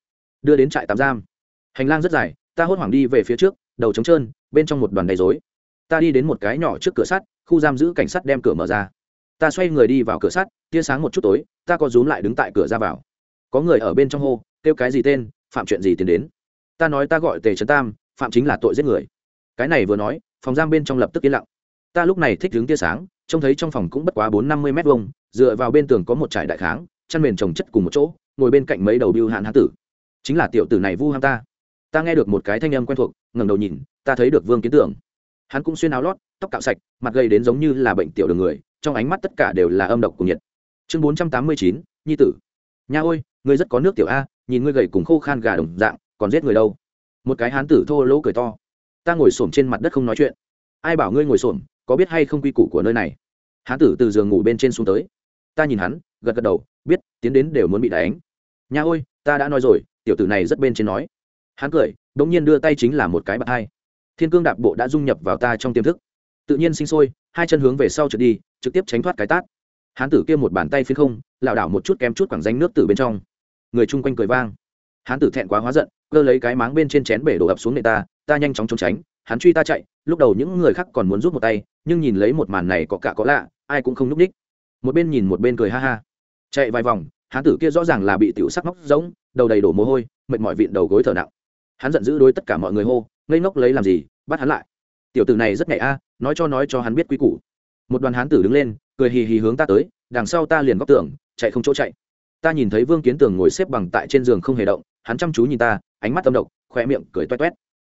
đưa đến trại tạm giam. Hành lang rất dài, ta hốt hoảng đi về phía trước, đầu trống trơn, bên trong một đoàn đầy dối ta đi đến một cái nhỏ trước cửa sắt, khu giam giữ cảnh sát đem cửa mở ra. Ta xoay người đi vào cửa sắt, tia sáng một chút tối, ta có rúm lại đứng tại cửa ra vào. Có người ở bên trong hô, kêu cái gì tên, phạm chuyện gì tiến đến? Ta nói, ta gọi tề trấn tam, phạm chính là tội giết người. Cái này vừa nói, phòng giam bên trong lập tức yên lặng. Ta lúc này thích đứng tia sáng, trông thấy trong phòng cũng bất quá bốn năm mươi m hai dựa vào bên tường có một trải đại kháng, chăn mền trồng chất cùng một chỗ, ngồi bên cạnh mấy đầu biêu hạn hán tử. Chính là tiểu tử này vu ham ta. Ta nghe được một cái thanh âm quen thuộc, ngẩng đầu nhìn, ta thấy được vương kiến tưởng hắn cũng xuyên áo lót, tóc cạo sạch, mặt gầy đến giống như là bệnh tiểu đường người, trong ánh mắt tất cả đều là âm độc cùng nhiệt. Chương bốn trăm tám mươi chín, nhi tử. Nha ôi, ngươi rất có nước tiểu a, nhìn ngươi gầy cùng khô khan gà đồng dạng, còn giết người đâu? Một cái hán tử thô lỗ cười to. Ta ngồi xổm trên mặt đất không nói chuyện. Ai bảo ngươi ngồi xổm, có biết hay không quy củ của nơi này? Hán tử từ giường ngủ bên trên xuống tới. Ta nhìn hắn, gật gật đầu, biết, tiến đến đều muốn bị đánh. Nha ôi, ta đã nói rồi, tiểu tử này rất bên trên nói. Hắn cười đ ỗ n g nhiên đưa tay chính là một cái bạc hai thiên cương đạp bộ đã dung nhập vào ta trong tiềm thức. Tự nhiên sinh sôi, hai chân hướng về sau trượt đi, trực tiếp tránh thoát cái tát. Hán tử kia một bàn tay phiến không, lảo đảo một chút kém chút quẳng danh nước từ bên trong. Người chung quanh cười vang. Hán tử thẹn quá hóa giận, cơ lấy cái máng bên trên chén bể đổ ập xuống nệ ta ta nhanh chóng trốn tránh, hắn truy ta chạy, lúc đầu những người khác còn muốn rút một tay, nhưng nhìn lấy một màn này có cả có lạ, ai cũng không n ú c ních một bên nhìn một bên cười ha ha. Chạy vài vòng, hán tử kia rõ ràng là bị tiểu sắc móc giống đầu đầy đổ mồ hôi, mệt mỏi vịn đầu gối thở nặng. Hắn giận dữ đối tất cả mọi người hô ngây ngốc lấy làm gì bắt hắn lại. Tiểu tử này rất nhạy a nói cho nói cho hắn biết quy củ. Một đoàn hán tử đứng lên cười hì hì hướng ta tới đằng sau ta liền góc tường chạy không chỗ chạy. Ta nhìn thấy vương kiến tường ngồi xếp bằng tại trên giường không hề động hắn chăm chú nhìn ta ánh mắt tâm độc khoe miệng cười toét toét.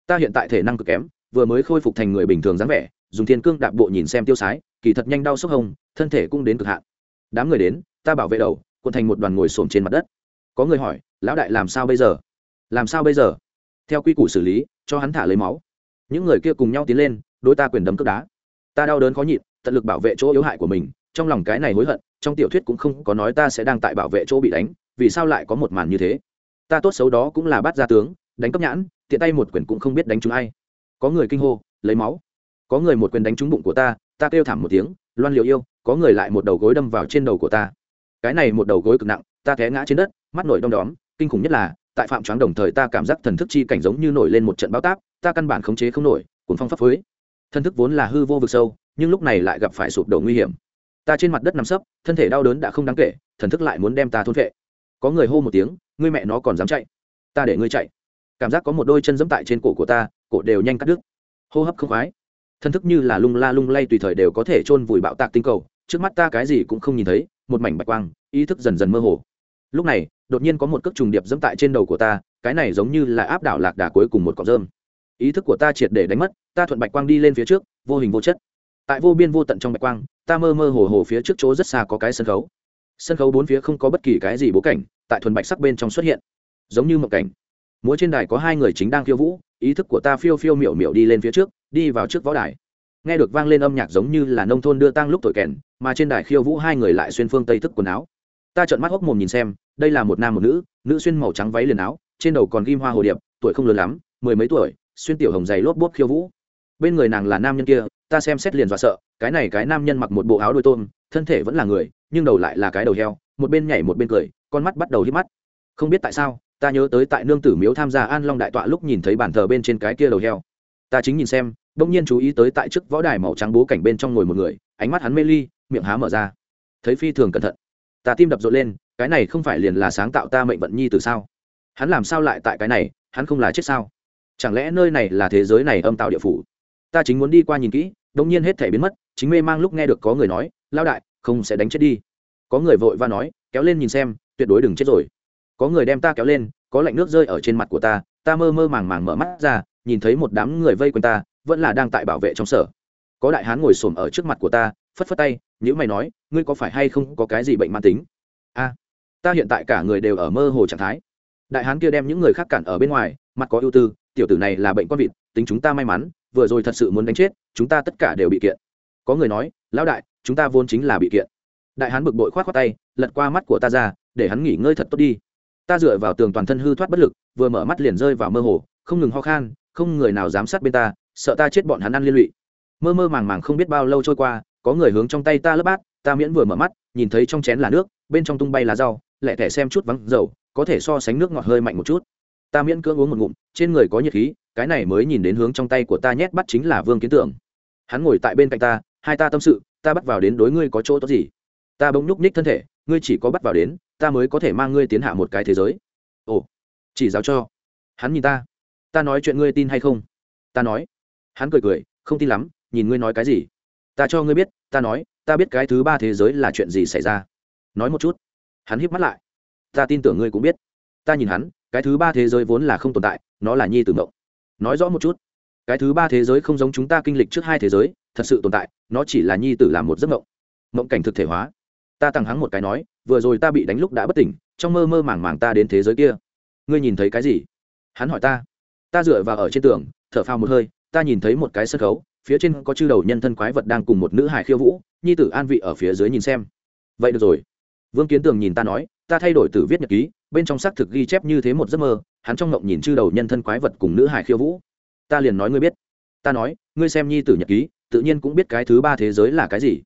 Ta hiện tại thể năng cực kém vừa mới khôi phục thành người bình thường dáng vẻ dùng thiên cương đạp bộ nhìn xem tiêu sái kỳ thật nhanh đau sốc hồng, thân thể cũng đến cực hạn. Đám người đến ta bảo vệ đầu cuộn thành một đoàn ngồi xổm trên mặt đất. Có người hỏi lão đại làm sao bây giờ? Làm sao bây giờ? Theo quy củ xử lý, cho hắn thả lấy máu. Những người kia cùng nhau tiến lên đôi ta quyền đấm cướp đá. Ta đau đớn khó nhịn, tận lực bảo vệ chỗ yếu hại của mình, trong lòng cái này hối hận, trong tiểu thuyết cũng không có nói ta sẽ đang tại bảo vệ chỗ bị đánh, vì sao lại có một màn như thế? Ta tốt xấu đó cũng là bắt gia tướng, đánh cấp nhãn, tiện tay một quyền cũng không biết đánh trúng ai. Có người kinh hô, lấy máu. Có người một quyền đánh trúng bụng của ta ta kêu thảm một tiếng, loan liệu yêu, có người lại một đầu gối đâm vào trên đầu của ta. Cái này một đầu gối cực nặng, ta té ngã trên đất, mắt nổi đom đóm, kinh khủng nhất là tại phạm choáng đồng thời ta cảm giác thần thức chi cảnh giống như nổi lên một trận bao táp, ta căn bản khống chế không nổi cuốn phong pháp phới thân thức vốn là hư vô vực sâu, nhưng lúc này lại gặp phải sụp đổ nguy hiểm. Ta trên mặt đất nằm sấp, thân thể đau đớn đã không đáng kể, thần thức lại muốn đem ta thôn vệ có người hô một tiếng, ngươi mẹ nó còn dám chạy? Ta để ngươi chạy. Cảm giác có một đôi chân dẫm tại trên cổ của ta, cổ đều nhanh cắt đứt. Hô hấp không khoái. Thân thức như là lung la lung lay tùy thời đều có thể chôn vùi bạo tạc tinh cầu, trước mắt ta cái gì cũng không nhìn thấy, một mảnh bạch quang, ý thức dần dần mơ hồ. Lúc này đột nhiên có một cước trùng điệp dẫm tại trên đầu của ta, cái này giống như là áp đảo lạc đà cuối cùng một cọng rơm. Ý thức của ta triệt để đánh mất, ta thuận bạch quang đi lên phía trước, vô hình vô chất. Tại vô biên vô tận trong bạch quang, ta mơ mơ hồ hồ phía trước chỗ rất xa có cái sân khấu. Sân khấu bốn phía không có bất kỳ cái gì bố cảnh, tại thuần bạch sắc bên trong xuất hiện. Giống như một cảnh. Múa trên đài có hai người chính đang khiêu vũ, ý thức của ta phiêu phiêu miểu miểu đi lên phía trước, đi vào trước võ đài. Nghe được vang lên âm nhạc giống như là nông thôn đưa tang lúc tuổi kèn, mà trên đài khiêu vũ hai người lại xuyên phương tây thức quần áo ta trợn mắt hốc mồm nhìn xem, đây là một nam một nữ nữ xuyên màu trắng váy liền áo, trên đầu còn ghim hoa hồ điệp, tuổi không lớn lắm, mười mấy tuổi, xuyên tiểu hồng dày lốp bốp khiêu vũ. Bên người nàng là nam nhân kia, ta xem xét liền dọa sợ, cái này cái nam nhân mặc một bộ áo đôi tôm, thân thể vẫn là người, nhưng đầu lại là cái đầu heo, một bên nhảy một bên cười, con mắt bắt đầu hít mắt. Không biết tại sao, ta nhớ tới tại nương tử miếu tham gia an long đại tọa lúc nhìn thấy bàn thờ bên trên cái kia đầu heo. Ta chính nhìn xem, bỗng nhiên chú ý tới tại trước võ đài màu trắng bố cảnh bên trong ngồi một người, ánh mắt hắn mê ly, miệng há mở ra. Thấy phi thường cẩn thận ta tim đập rộn lên, cái này không phải liền là sáng tạo ta mệnh vận nhi từ sao? Hắn làm sao lại tại cái này, hắn không là chết sao? Chẳng lẽ nơi này là thế giới này âm tạo địa phủ? Ta chính muốn đi qua nhìn kỹ đông nhiên hết thể biến mất, chính mê mang lúc nghe được có người nói lao đại, không sẽ đánh chết đi. Có người vội và nói, kéo lên nhìn xem, tuyệt đối đừng chết rồi. Có người đem ta kéo lên, có lạnh nước rơi ở trên mặt của ta ta mơ mơ màng màng mở mắt ra, nhìn thấy một đám người vây quanh ta, vẫn là đang tại bảo vệ trong sở. Có đại hán ngồi xổm ở trước mặt của ta phất phất tay nhữ mày nói, ngươi có phải hay không có cái gì bệnh mãn tính? A, ta hiện tại cả người đều ở mơ hồ trạng thái. Đại hán kia đem những người khác cản ở bên ngoài, mặt có ưu tư, tiểu tử này là bệnh con vịt, tính chúng ta may mắn, vừa rồi thật sự muốn đánh chết, chúng ta tất cả đều bị kiện. Có người nói, lão đại, chúng ta vốn chính là bị kiện. Đại hán bực bội khoát khoát tay, lật qua mắt của ta ra, để hắn nghỉ ngơi thật tốt đi. Ta dựa vào tường toàn thân hư thoát bất lực, vừa mở mắt liền rơi vào mơ hồ, không ngừng ho khan, không người nào dám sát bên ta, sợ ta chết bọn hắn ăn liên lụy. Mơ mơ màng màng không biết bao lâu trôi qua có người hướng trong tay ta lấp bát, ta miễn vừa mở mắt, nhìn thấy trong chén là nước, bên trong tung bay lá rau, lẹ thẻ xem chút vắng dầu, có thể so sánh nước ngọt hơi mạnh một chút. Ta miễn cưỡng uống một ngụm, trên người có nhiệt khí, cái này mới nhìn đến hướng trong tay của ta nhét bắt chính là vương kiến tưởng. Hắn ngồi tại bên cạnh ta, hai ta tâm sự, ta bắt vào đến đối ngươi có chỗ tốt gì? Ta bỗng nhúc nhích thân thể, ngươi chỉ có bắt vào đến, ta mới có thể mang ngươi tiến hạ một cái thế giới. Ồ, chỉ giáo cho. Hắn nhìn ta. Ta nói chuyện ngươi tin hay không? Ta nói. Hắn cười cười, không tin lắm, nhìn ngươi nói cái gì? Ta cho ngươi biết, ta nói, ta biết cái thứ ba thế giới là chuyện gì xảy ra. Nói một chút. Hắn híp mắt lại. Ta tin tưởng ngươi cũng biết. Ta nhìn hắn, cái thứ ba thế giới vốn là không tồn tại, nó là nhi tử ngộng nói rõ một chút. Cái thứ ba thế giới không giống chúng ta kinh lịch trước hai thế giới, thật sự tồn tại, nó chỉ là nhi tử làm một giấc ngộng ngộng cảnh thực thể hóa. Ta tăng hắng một cái nói, vừa rồi ta bị đánh lúc đã bất tỉnh, trong mơ mơ màng màng ta đến thế giới kia. Ngươi nhìn thấy cái gì? Hắn hỏi ta. Ta dựa vào ở trên tường, thở phao một hơi, ta nhìn thấy một cái sân khấu phía trên có chư đầu nhân thân quái vật đang cùng một nữ hải khiêu vũ, nhi tử an vị ở phía dưới nhìn xem. Vậy được rồi. Vương kiến tường nhìn ta nói, ta thay đổi từ viết nhật ký, bên trong xác thực ghi chép như thế một giấc mơ, hắn trong ngộng nhìn chư đầu nhân thân quái vật cùng nữ hải khiêu vũ. Ta liền nói ngươi biết. Ta nói, ngươi xem nhi tử nhật ký, tự nhiên cũng biết cái thứ ba thế giới là cái gì.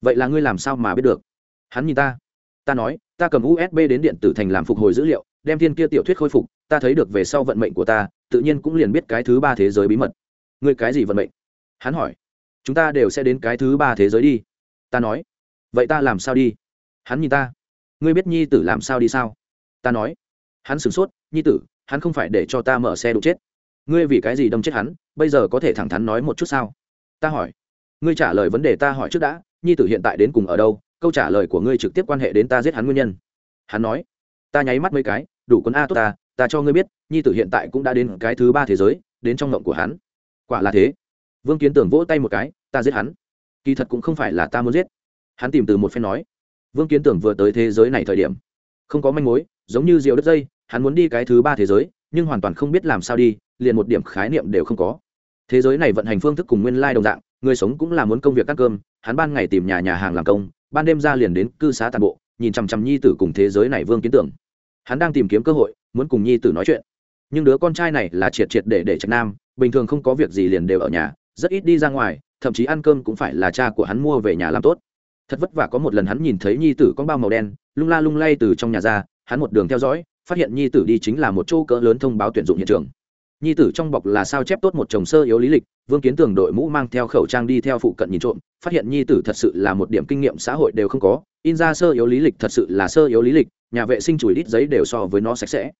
Vậy là ngươi làm sao mà biết được? Hắn nhìn ta. Ta nói, ta cầm usb đến điện tử thành làm phục hồi dữ liệu, đem thiên kia tiểu thuyết khôi phục, ta thấy được về sau vận mệnh của ta, tự nhiên cũng liền biết cái thứ ba thế giới bí mật. Ngươi cái gì vận mệnh? Hắn hỏi, chúng ta đều sẽ đến cái thứ ba thế giới đi. Ta nói, vậy ta làm sao đi? Hắn nhìn ta, ngươi biết nhi tử làm sao đi sao? Ta nói, hắn sửng sốt, nhi tử, hắn không phải để cho ta mở xe đụng chết. Ngươi vì cái gì đâm chết hắn, bây giờ có thể thẳng thắn nói một chút sao? Ta hỏi, ngươi trả lời vấn đề ta hỏi trước đã, nhi tử hiện tại đến cùng ở đâu? Câu trả lời của ngươi trực tiếp quan hệ đến ta giết hắn nguyên nhân. Hắn nói, ta nháy mắt mấy cái, đủ quân a tốt ta ta cho ngươi biết, nhi tử hiện tại cũng đã đến cái thứ ba thế giới, đến trong ngộng của hắn. Quả là thế vương kiến tưởng vỗ tay một cái, ta giết hắn. Kỳ thật cũng không phải là ta muốn giết. Hắn tìm từ một phen nói. Vương kiến tưởng vừa tới thế giới này thời điểm, không có manh mối, giống như rượu đất dây, hắn muốn đi cái thứ ba thế giới, nhưng hoàn toàn không biết làm sao đi, liền một điểm khái niệm đều không có. Thế giới này vận hành phương thức cùng nguyên lai đồng dạng, người sống cũng là muốn công việc ăn cơm, hắn ban ngày tìm nhà nhà hàng làm công, ban đêm ra liền đến cư xá tàn bộ, nhìn chằm chằm nhi tử cùng thế giới này vương kiến tưởng hắn đang tìm kiếm cơ hội, muốn cùng nhi tử nói chuyện. Nhưng đứa con trai này là triệt triệt để để trạch nam, bình thường không có việc gì liền đều ở nhà rất ít đi ra ngoài, thậm chí ăn cơm cũng phải là cha của hắn mua về nhà làm tốt. Thật vất vả có một lần hắn nhìn thấy nhi tử con bao màu đen, lung la lung lay từ trong nhà ra, hắn một đường theo dõi, phát hiện nhi tử đi chính là một chỗ cỡ lớn thông báo tuyển dụng hiện trường. Nhi tử trong bọc là sao chép tốt một chồng sơ yếu lý lịch, vương kiến tường đội mũ mang theo khẩu trang đi theo phụ cận nhìn trộm, phát hiện nhi tử thật sự là một điểm kinh nghiệm xã hội đều không có, in ra sơ yếu lý lịch thật sự là sơ yếu lý lịch, nhà vệ sinh chùi đít giấy đều so với nó sạch sẽ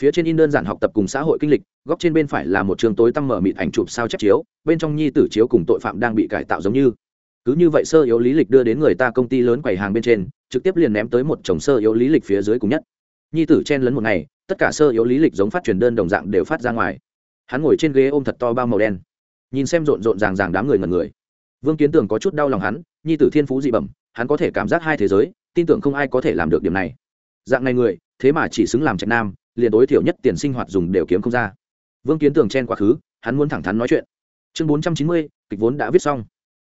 phía trên in đơn giản học tập cùng xã hội kinh lịch, góc trên bên phải là một trường tối tăm mở mịt ảnh chụp sao chép chiếu, bên trong nhi tử chiếu cùng tội phạm đang bị cải tạo giống như. Cứ như vậy sơ yếu lý lịch đưa đến người ta công ty lớn quầy hàng bên trên, trực tiếp liền ném tới một chồng sơ yếu lý lịch phía dưới cùng nhất. Nhi tử chen lấn một ngày, tất cả sơ yếu lý lịch giống phát truyền đơn đồng dạng đều phát ra ngoài. Hắn ngồi trên ghế ôm thật to bao màu đen, nhìn xem rộn rộn ràng ràng đám người ngần người. Vương kiến tường có chút đau lòng hắn, nhi tử thiên phú dị bẩm, hắn có thể cảm giác hai thế giới, tin tưởng không ai có thể làm được điểm này. Dạng này người, thế mà chỉ xứng làm trạch nam liền tối thiểu nhất tiền sinh hoạt dùng đều kiếm không ra. Vương kiến tường chen quá khứ, hắn muốn thẳng thắn nói chuyện. Chương bốn trăm chín mươi, kịch vốn đã viết xong.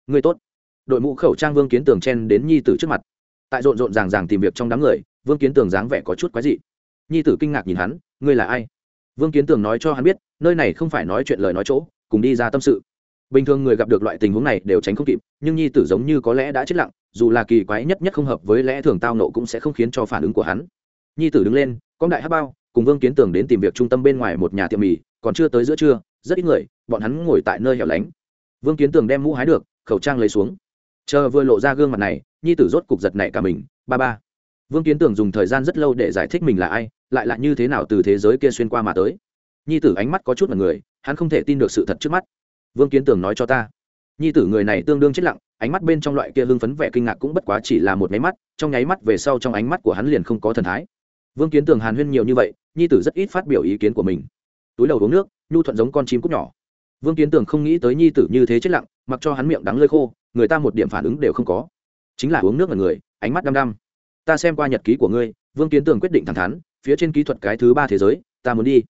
Người tốt. Đội mũ khẩu trang vương kiến tường chen đến nhi tử trước mặt. Tại rộn rộn ràng ràng tìm việc trong đám người, vương kiến tường dáng vẻ có chút quái dị. Nhi tử kinh ngạc nhìn hắn, ngươi là ai? Vương kiến tường nói cho hắn biết, nơi này không phải nói chuyện lời nói chỗ, cùng đi ra tâm sự. Bình thường người gặp được loại tình huống này đều tránh không kịp, nhưng nhi tử giống như có lẽ đã chết lặng, dù là kỳ quái nhất nhất không hợp với lẽ thường tao nộ cũng sẽ không khiến cho phản ứng của hắn. Nhi tử đứng lên, con đại hát bao cùng vương kiến tường đến tìm việc trung tâm bên ngoài một nhà tiệm mì, còn chưa tới giữa trưa, rất ít người, bọn hắn ngồi tại nơi hẻo lánh. Vương kiến tường đem mũ hái được, khẩu trang lấy xuống. Chờ vừa lộ ra gương mặt này, nhi tử rốt cục giật này cả mình, ba ba. Vương kiến tường dùng thời gian rất lâu để giải thích mình là ai, lại là như thế nào từ thế giới kia xuyên qua mà tới. Nhi tử ánh mắt có chút là người, hắn không thể tin được sự thật trước mắt. Vương kiến tường nói cho ta. Nhi tử người này tương đương chết lặng, ánh mắt bên trong loại kia hưng phấn vẻ kinh ngạc cũng bất quá chỉ là một nháy mắt, trong nháy mắt về sau trong ánh mắt của hắn liền không có thần thái vương kiến tường hàn huyên nhiều như vậy, nhi tử rất ít phát biểu ý kiến của mình. Túi đầu uống nước, nhu thuận giống con chim cúc nhỏ. Vương kiến tường không nghĩ tới nhi tử như thế chết lặng, mặc cho hắn miệng đắng lơi khô, người ta một điểm phản ứng đều không có. Chính là uống nước ở người, ánh mắt đăm đăm. Ta xem qua nhật ký của ngươi, vương kiến tường quyết định thẳng thắn, phía trên kỹ thuật cái thứ ba thế giới, ta muốn đi.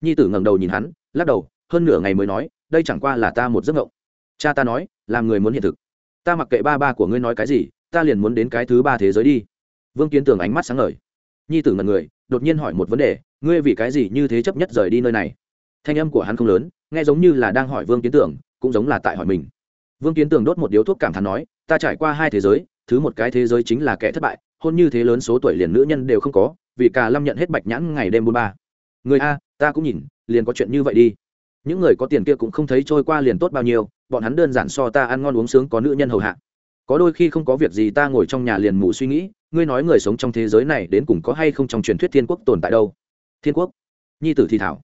Nhi tử ngẩng đầu nhìn hắn, lắc đầu, hơn nửa ngày mới nói, đây chẳng qua là ta một giấc ngộng cha ta nói làm người muốn hiện thực. Ta mặc kệ ba ba của ngươi nói cái gì, ta liền muốn đến cái thứ ba thế giới đi. Vương kiến tường ánh mắt sáng ngời nhi tử ngần người, đột nhiên hỏi một vấn đề, ngươi vì cái gì như thế chấp nhất rời đi nơi này? Thanh âm của hắn không lớn, nghe giống như là đang hỏi vương kiến tưởng cũng giống là tại hỏi mình. Vương kiến Tưởng đốt một điếu thuốc cảm thán nói, ta trải qua hai thế giới, thứ một cái thế giới chính là kẻ thất bại, hôn như thế lớn số tuổi liền nữ nhân đều không có, vì cả lâm nhận hết bạch nhãn ngày đêm bốn ba. Người a, ta cũng nhìn, liền có chuyện như vậy đi. Những người có tiền kia cũng không thấy trôi qua liền tốt bao nhiêu, bọn hắn đơn giản so ta ăn ngon uống sướng có nữ nhân hầu hạ có đôi khi không có việc gì ta ngồi trong nhà liền mù suy nghĩ, ngươi nói người sống trong thế giới này đến cùng có hay không trong truyền thuyết thiên quốc tồn tại đâu? Thiên quốc? Nhi tử thì thảo.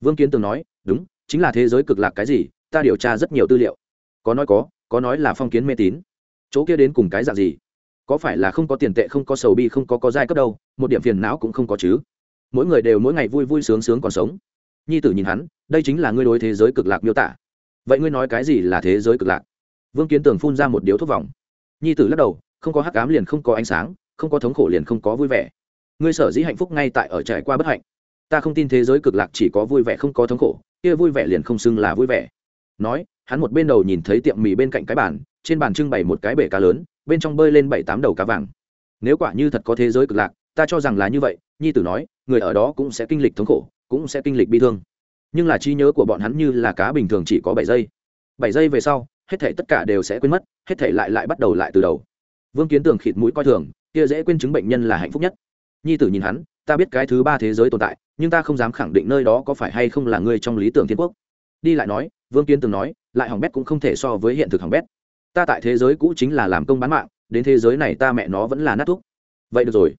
Vương kiến từng nói, đúng, chính là thế giới cực lạc cái gì, ta điều tra rất nhiều tư liệu. Có nói có có nói là phong kiến mê tín. Chỗ kia đến cùng cái dạng gì? Có phải là không có tiền tệ, không có sầu bi, không có có giai cấp đâu, một điểm phiền não cũng không có chứ. Mỗi người đều mỗi ngày vui vui sướng sướng còn sống. Nhi tử nhìn hắn, đây chính là ngươi đối thế giới cực lạc miêu tả. Vậy ngươi nói cái gì là thế giới cực lạc? Vương kiến tường phun ra một điếu thuốc vòng nhi tử lắc đầu, không có hắc cám liền không có ánh sáng, không có thống khổ liền không có vui vẻ. Ngươi sở dĩ hạnh phúc ngay tại ở trải qua bất hạnh. Ta không tin thế giới cực lạc chỉ có vui vẻ không có thống khổ, kia vui vẻ liền không xưng là vui vẻ. Nói, hắn một bên đầu nhìn thấy tiệm mì bên cạnh cái bàn, trên bàn trưng bày một cái bể cá lớn, bên trong bơi lên bảy tám đầu cá vàng. Nếu quả như thật có thế giới cực lạc, ta cho rằng là như vậy, nhi tử nói, người ở đó cũng sẽ kinh lịch thống khổ, cũng sẽ kinh lịch bi thương. Nhưng là trí nhớ của bọn hắn như là cá bình thường chỉ có bảy giây. Bảy giây về sau hết thể tất cả đều sẽ quên mất, hết thể lại lại bắt đầu lại từ đầu. Vương kiến tường khịt mũi coi thường, kia dễ quên chứng bệnh nhân là hạnh phúc nhất. Nhi tử nhìn hắn, ta biết cái thứ ba thế giới tồn tại, nhưng ta không dám khẳng định nơi đó có phải hay không là ngươi trong lý tưởng thiên quốc. Đi lại nói, vương kiến tường nói, lại hỏng bét cũng không thể so với hiện thực hỏng bét. Ta tại thế giới cũ chính là làm công bán mạng, đến thế giới này ta mẹ nó vẫn là nát thuốc. Vậy được rồi.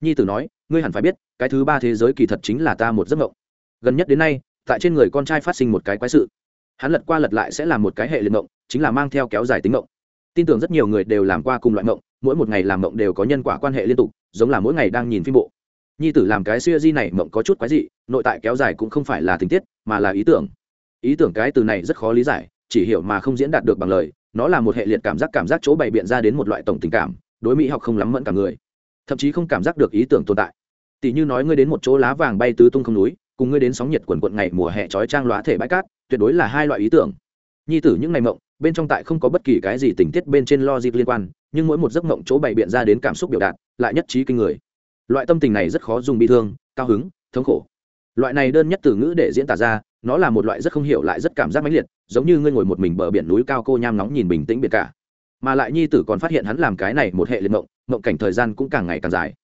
Nhi tử nói, ngươi hẳn phải biết, cái thứ ba thế giới kỳ thật chính là ta một giấc mộng. Gần nhất đến nay, tại trên người con trai phát sinh một cái quái sự hắn lật qua lật lại sẽ làm một cái hệ liệt mộng, chính là mang theo kéo dài tính mộng. Tin tưởng rất nhiều người đều làm qua cùng loại mộng, mỗi một ngày làm mộng đều có nhân quả quan hệ liên tục, giống là mỗi ngày đang nhìn phim bộ. Nhi tử làm cái siêu di này mộng có chút quái dị, nội tại kéo dài cũng không phải là tình tiết, mà là ý tưởng. Ý tưởng cái từ này rất khó lý giải, chỉ hiểu mà không diễn đạt được bằng lời, nó là một hệ liệt cảm giác cảm giác chỗ bày biện ra đến một loại tổng tình cảm, đối mỹ học không lắm mẫn cả người. Thậm chí không cảm giác được ý tưởng tồn tại. Tỷ như nói ngươi đến một chỗ lá vàng bay tứ tung không núi cùng ngươi đến sóng nhiệt quần quận ngày mùa hè trói trang lóa thể bãi cát, tuyệt đối là hai loại ý tưởng. Nhi tử những ngày mộng, bên trong tại không có bất kỳ cái gì tình tiết bên trên logic liên quan, nhưng mỗi một giấc mộng chỗ bày biện ra đến cảm xúc biểu đạt, lại nhất trí kinh người. Loại tâm tình này rất khó dùng bi thương, cao hứng, thống khổ. Loại này đơn nhất từ ngữ để diễn tả ra, nó là một loại rất không hiểu lại rất cảm giác mãnh liệt, giống như ngươi ngồi một mình bờ biển núi cao cô nham nóng nhìn bình tĩnh biệt cả. Mà lại nhi tử còn phát hiện hắn làm cái này một hệ liệt mộng mộng cảnh thời gian cũng càng ngày càng dài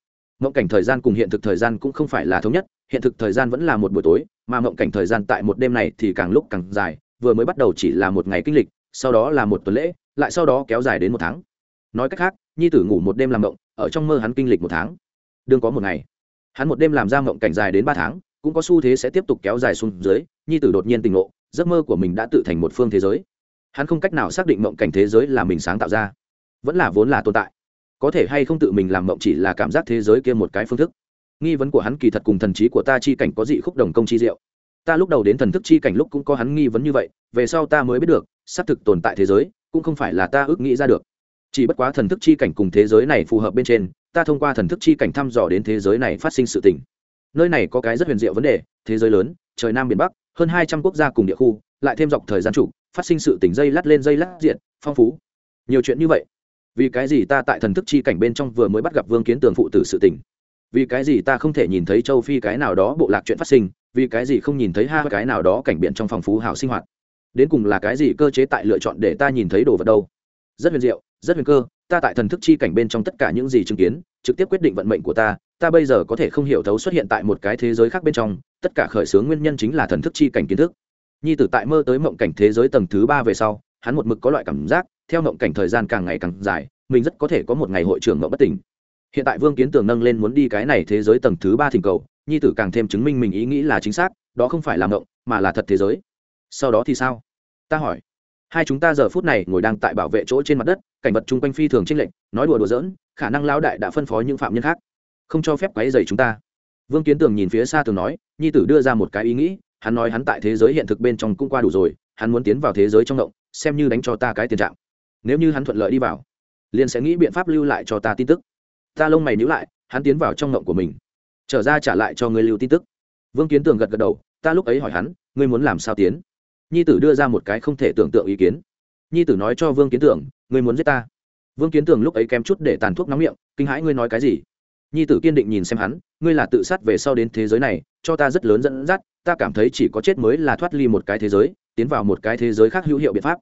mộng cảnh thời gian cùng hiện thực thời gian cũng không phải là thống nhất, hiện thực thời gian vẫn là một buổi tối, mà mộng cảnh thời gian tại một đêm này thì càng lúc càng dài, vừa mới bắt đầu chỉ là một ngày kinh lịch, sau đó là một tuần lễ, lại sau đó kéo dài đến một tháng. Nói cách khác, nhi tử ngủ một đêm làm mộng, ở trong mơ hắn kinh lịch một tháng. Đương có một ngày, hắn một đêm làm ra mộng cảnh dài đến ba tháng, cũng có xu thế sẽ tiếp tục kéo dài xuống dưới, nhi tử đột nhiên tình ngộ, giấc mơ của mình đã tự thành một phương thế giới. Hắn không cách nào xác định mộng cảnh thế giới là mình sáng tạo ra, vẫn là vốn là tồn tại có thể hay không tự mình làm mộng chỉ là cảm giác thế giới kia một cái phương thức. Nghi vấn của hắn kỳ thật cùng thần trí của ta chi cảnh có dị khúc đồng công chi diệu. Ta lúc đầu đến thần thức chi cảnh lúc cũng có hắn nghi vấn như vậy, về sau ta mới biết được, xác thực tồn tại thế giới, cũng không phải là ta ước nghĩ ra được. Chỉ bất quá thần thức chi cảnh cùng thế giới này phù hợp bên trên, ta thông qua thần thức chi cảnh thăm dò đến thế giới này phát sinh sự tình. Nơi này có cái rất huyền diệu vấn đề, thế giới lớn, trời nam biển bắc, hơn hai trăm quốc gia cùng địa khu, lại thêm dọc thời gian chủ phát sinh sự tỉnh dây lắt lên dây lắt diện, phong phú. Nhiều chuyện như vậy vì cái gì ta tại thần thức chi cảnh bên trong vừa mới bắt gặp vương kiến tường phụ tử sự tình? Vì cái gì ta không thể nhìn thấy châu phi cái nào đó bộ lạc chuyện phát sinh? Vì cái gì không nhìn thấy ha cái nào đó cảnh biển trong phòng phú hào sinh hoạt? Đến cùng là cái gì cơ chế tại lựa chọn để ta nhìn thấy đồ vật đâu? Rất huyền diệu, rất huyền cơ, ta tại thần thức chi cảnh bên trong tất cả những gì chứng kiến, trực tiếp quyết định vận mệnh của ta. Ta bây giờ có thể không hiểu thấu xuất hiện tại một cái thế giới khác bên trong, tất cả khởi xướng nguyên nhân chính là thần thức chi cảnh kiến thức. Nhi tử tại mơ tới mộng cảnh thế giới tầng thứ ba về sau, hắn một mực có loại cảm giác theo mộng cảnh thời gian càng ngày càng dài, mình rất có thể có một ngày hội trưởng mộng bất tỉnh. Hiện tại vương kiến tường nâng lên muốn đi cái này thế giới tầng thứ ba thỉnh cầu, nhi tử càng thêm chứng minh mình ý nghĩ là chính xác, đó không phải là mộng mà là thật thế giới. Sau đó thì sao? Ta hỏi. Hai chúng ta giờ phút này ngồi đang tại bảo vệ chỗ trên mặt đất, cảnh vật chung quanh phi thường tranh lệch, nói đùa đùa giỡn, khả năng lao đại đã phân phó những phạm nhân khác. Không cho phép quấy dày chúng ta. Vương kiến tường nhìn phía xa tường nói, nhi tử đưa ra một cái ý nghĩ, hắn nói hắn tại thế giới hiện thực bên trong cũng qua đủ rồi, hắn muốn tiến vào thế giới trong động xem như đánh cho ta cái tiền trạng nếu như hắn thuận lợi đi vào, liền sẽ nghĩ biện pháp lưu lại cho ta tin tức. Ta lông mày nhữ lại, hắn tiến vào trong ngộng của mình. Trở ra trả lại cho người lưu tin tức. Vương kiến tường gật gật đầu, ta lúc ấy hỏi hắn, ngươi muốn làm sao tiến? Nhi tử đưa ra một cái không thể tưởng tượng ý kiến. Nhi tử nói cho vương kiến tưởng ngươi muốn giết ta. Vương kiến tường lúc ấy kém chút để tàn thuốc nóng miệng, kinh hãi ngươi nói cái gì? Nhi tử kiên định nhìn xem hắn, ngươi là tự sát về sau đến thế giới này, cho ta rất lớn dẫn dắt, ta cảm thấy chỉ có chết mới là thoát ly một cái thế giới, tiến vào một cái thế giới khác hữu hiệu biện pháp.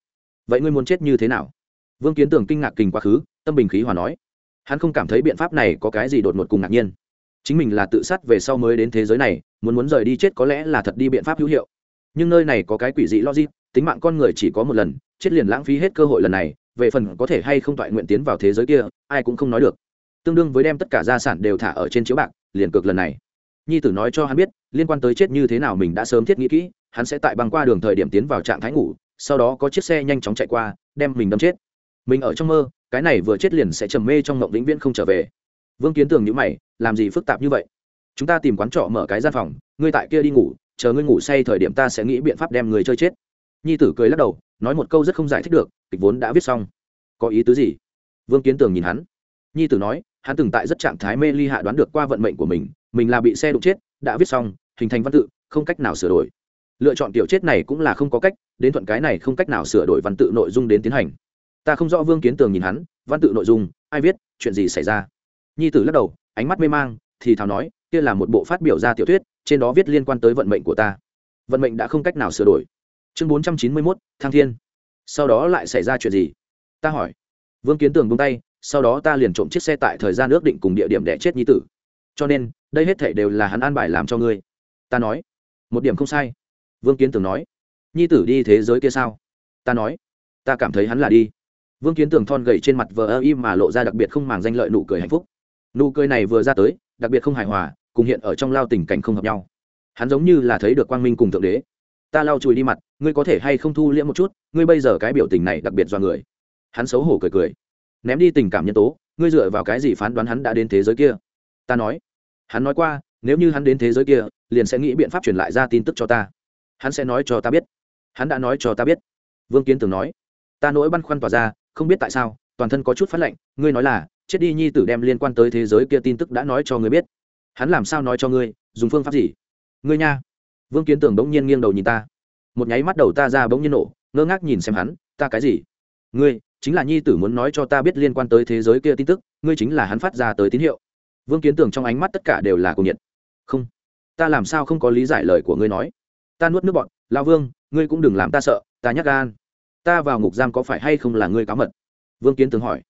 Vậy ngươi muốn chết như thế nào? Vương kiến tường kinh ngạc kình quá khứ, tâm bình khí hòa nói, hắn không cảm thấy biện pháp này có cái gì đột ngột cùng ngạc nhiên. Chính mình là tự sát về sau mới đến thế giới này, muốn muốn rời đi chết có lẽ là thật đi biện pháp hữu hiệu. Nhưng nơi này có cái quỷ dị logic, tính mạng con người chỉ có một lần, chết liền lãng phí hết cơ hội lần này, về phần có thể hay không toại nguyện tiến vào thế giới kia, ai cũng không nói được. Tương đương với đem tất cả gia sản đều thả ở trên chiếu bạc, liền cực lần này. Nhi tử nói cho hắn biết, liên quan tới chết như thế nào mình đã sớm thiết nghĩ kỹ, hắn sẽ tại băng qua đường thời điểm tiến vào trạng thái ngủ, sau đó có chiếc xe nhanh chóng chạy qua, đem mình đâm chết mình ở trong mơ, cái này vừa chết liền sẽ trầm mê trong mộng vĩnh viễn không trở về. Vương kiến tường nhữ mày, làm gì phức tạp như vậy? Chúng ta tìm quán trọ mở cái gian phòng, ngươi tại kia đi ngủ, chờ ngươi ngủ say thời điểm ta sẽ nghĩ biện pháp đem người chơi chết. Nhi tử cười lắc đầu, nói một câu rất không giải thích được, kịch vốn đã viết xong. Có ý tứ gì? Vương kiến tường nhìn hắn. Nhi tử nói, hắn từng tại rất trạng thái mê ly hạ đoán được qua vận mệnh của mình mình là bị xe đụng chết, đã viết xong, hình thành văn tự, không cách nào sửa đổi. Lựa chọn kiểu chết này cũng là không có cách, đến thuận cái này không cách nào sửa đổi văn tự nội dung đến tiến hành ta không rõ vương kiến tường nhìn hắn, văn tự nội dung, ai viết, chuyện gì xảy ra. Nhi tử lắc đầu, ánh mắt mê mang, thì thào nói, kia là một bộ phát biểu ra tiểu thuyết, trên đó viết liên quan tới vận mệnh của ta. Vận mệnh đã không cách nào sửa đổi. Chương bốn trăm chín mươi mốt thang thiên. Sau đó lại xảy ra chuyện gì? Ta hỏi. Vương kiến tường bung tay, sau đó ta liền trộm chiếc xe tại thời gian ước định cùng địa điểm để chết nhi tử. Cho nên, đây hết thể đều là hắn an bài làm cho ngươi. Ta nói. Một điểm không sai. Vương kiến tường nói. Nhi tử đi thế giới kia sao? Ta nói. Ta cảm thấy hắn là đi vương kiến tường thon gầy trên mặt vờ ơ im mà lộ ra đặc biệt không màng danh lợi nụ cười hạnh phúc. Nụ cười này vừa ra tới, đặc biệt không hài hòa, cùng hiện ở trong lao tình cảnh không hợp nhau. Hắn giống như là thấy được quang minh cùng thượng đế. Ta lau chùi đi mặt, ngươi có thể hay không thu liễm một chút? Ngươi bây giờ cái biểu tình này đặc biệt do người. Hắn xấu hổ cười cười. Ném đi tình cảm nhân tố, ngươi dựa vào cái gì phán đoán hắn đã đến thế giới kia? Ta nói. Hắn nói qua, nếu như hắn đến thế giới kia, liền sẽ nghĩ biện pháp truyền lại ra tin tức cho ta. Hắn sẽ nói cho ta biết. Hắn đã nói cho ta biết. Vương kiến tường nói. Ta nỗi băn khoăn tỏa ra không biết tại sao, toàn thân có chút phát lệnh ngươi nói là, chết đi nhi tử đem liên quan tới thế giới kia tin tức đã nói cho ngươi biết. Hắn làm sao nói cho ngươi, dùng phương pháp gì? Ngươi nha. Vương kiến Tưởng bỗng nhiên nghiêng đầu nhìn ta. Một nháy mắt đầu ta ra bỗng nhiên nổ, ngơ ngác nhìn xem hắn, ta cái gì? Ngươi, chính là nhi tử muốn nói cho ta biết liên quan tới thế giới kia tin tức, ngươi chính là hắn phát ra tới tín hiệu. Vương kiến Tưởng trong ánh mắt tất cả đều là cùng nhiệt. Không, ta làm sao không có lý giải lời của ngươi nói? Ta nuốt nước bọn lao vương, ngươi cũng đừng làm ta sợ, ta nhắc gan ta vào ngục giam có phải hay không là ngươi cáo mật? Vương kiến tường hỏi.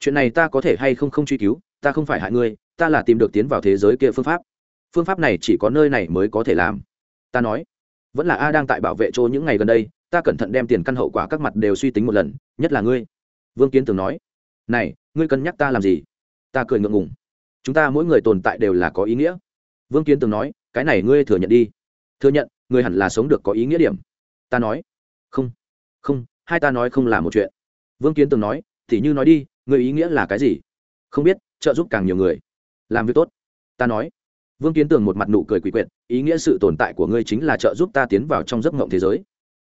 Chuyện này ta có thể hay không không truy cứu, ta không phải hại ngươi, ta là tìm được tiến vào thế giới kia phương pháp. Phương pháp này chỉ có nơi này mới có thể làm. Ta nói, vẫn là a đang tại bảo vệ chỗ những ngày gần đây, ta cẩn thận đem tiền căn hậu quả các mặt đều suy tính một lần, nhất là ngươi. Vương kiến tường nói, này, ngươi cân nhắc ta làm gì? Ta cười ngượng ngùng. Chúng ta mỗi người tồn tại đều là có ý nghĩa. Vương kiến tường nói, cái này ngươi thừa nhận đi. Thừa nhận, ngươi hẳn là sống được có ý nghĩa điểm. Ta nói, không không hai ta nói không là một chuyện. Vương kiến tường nói, thì như nói đi người ý nghĩa là cái gì? Không biết, trợ giúp càng nhiều người. Làm việc tốt, ta nói. Vương kiến tường một mặt nụ cười quỷ quyệt, ý nghĩa sự tồn tại của ngươi chính là trợ giúp ta tiến vào trong giấc ngộng thế giới.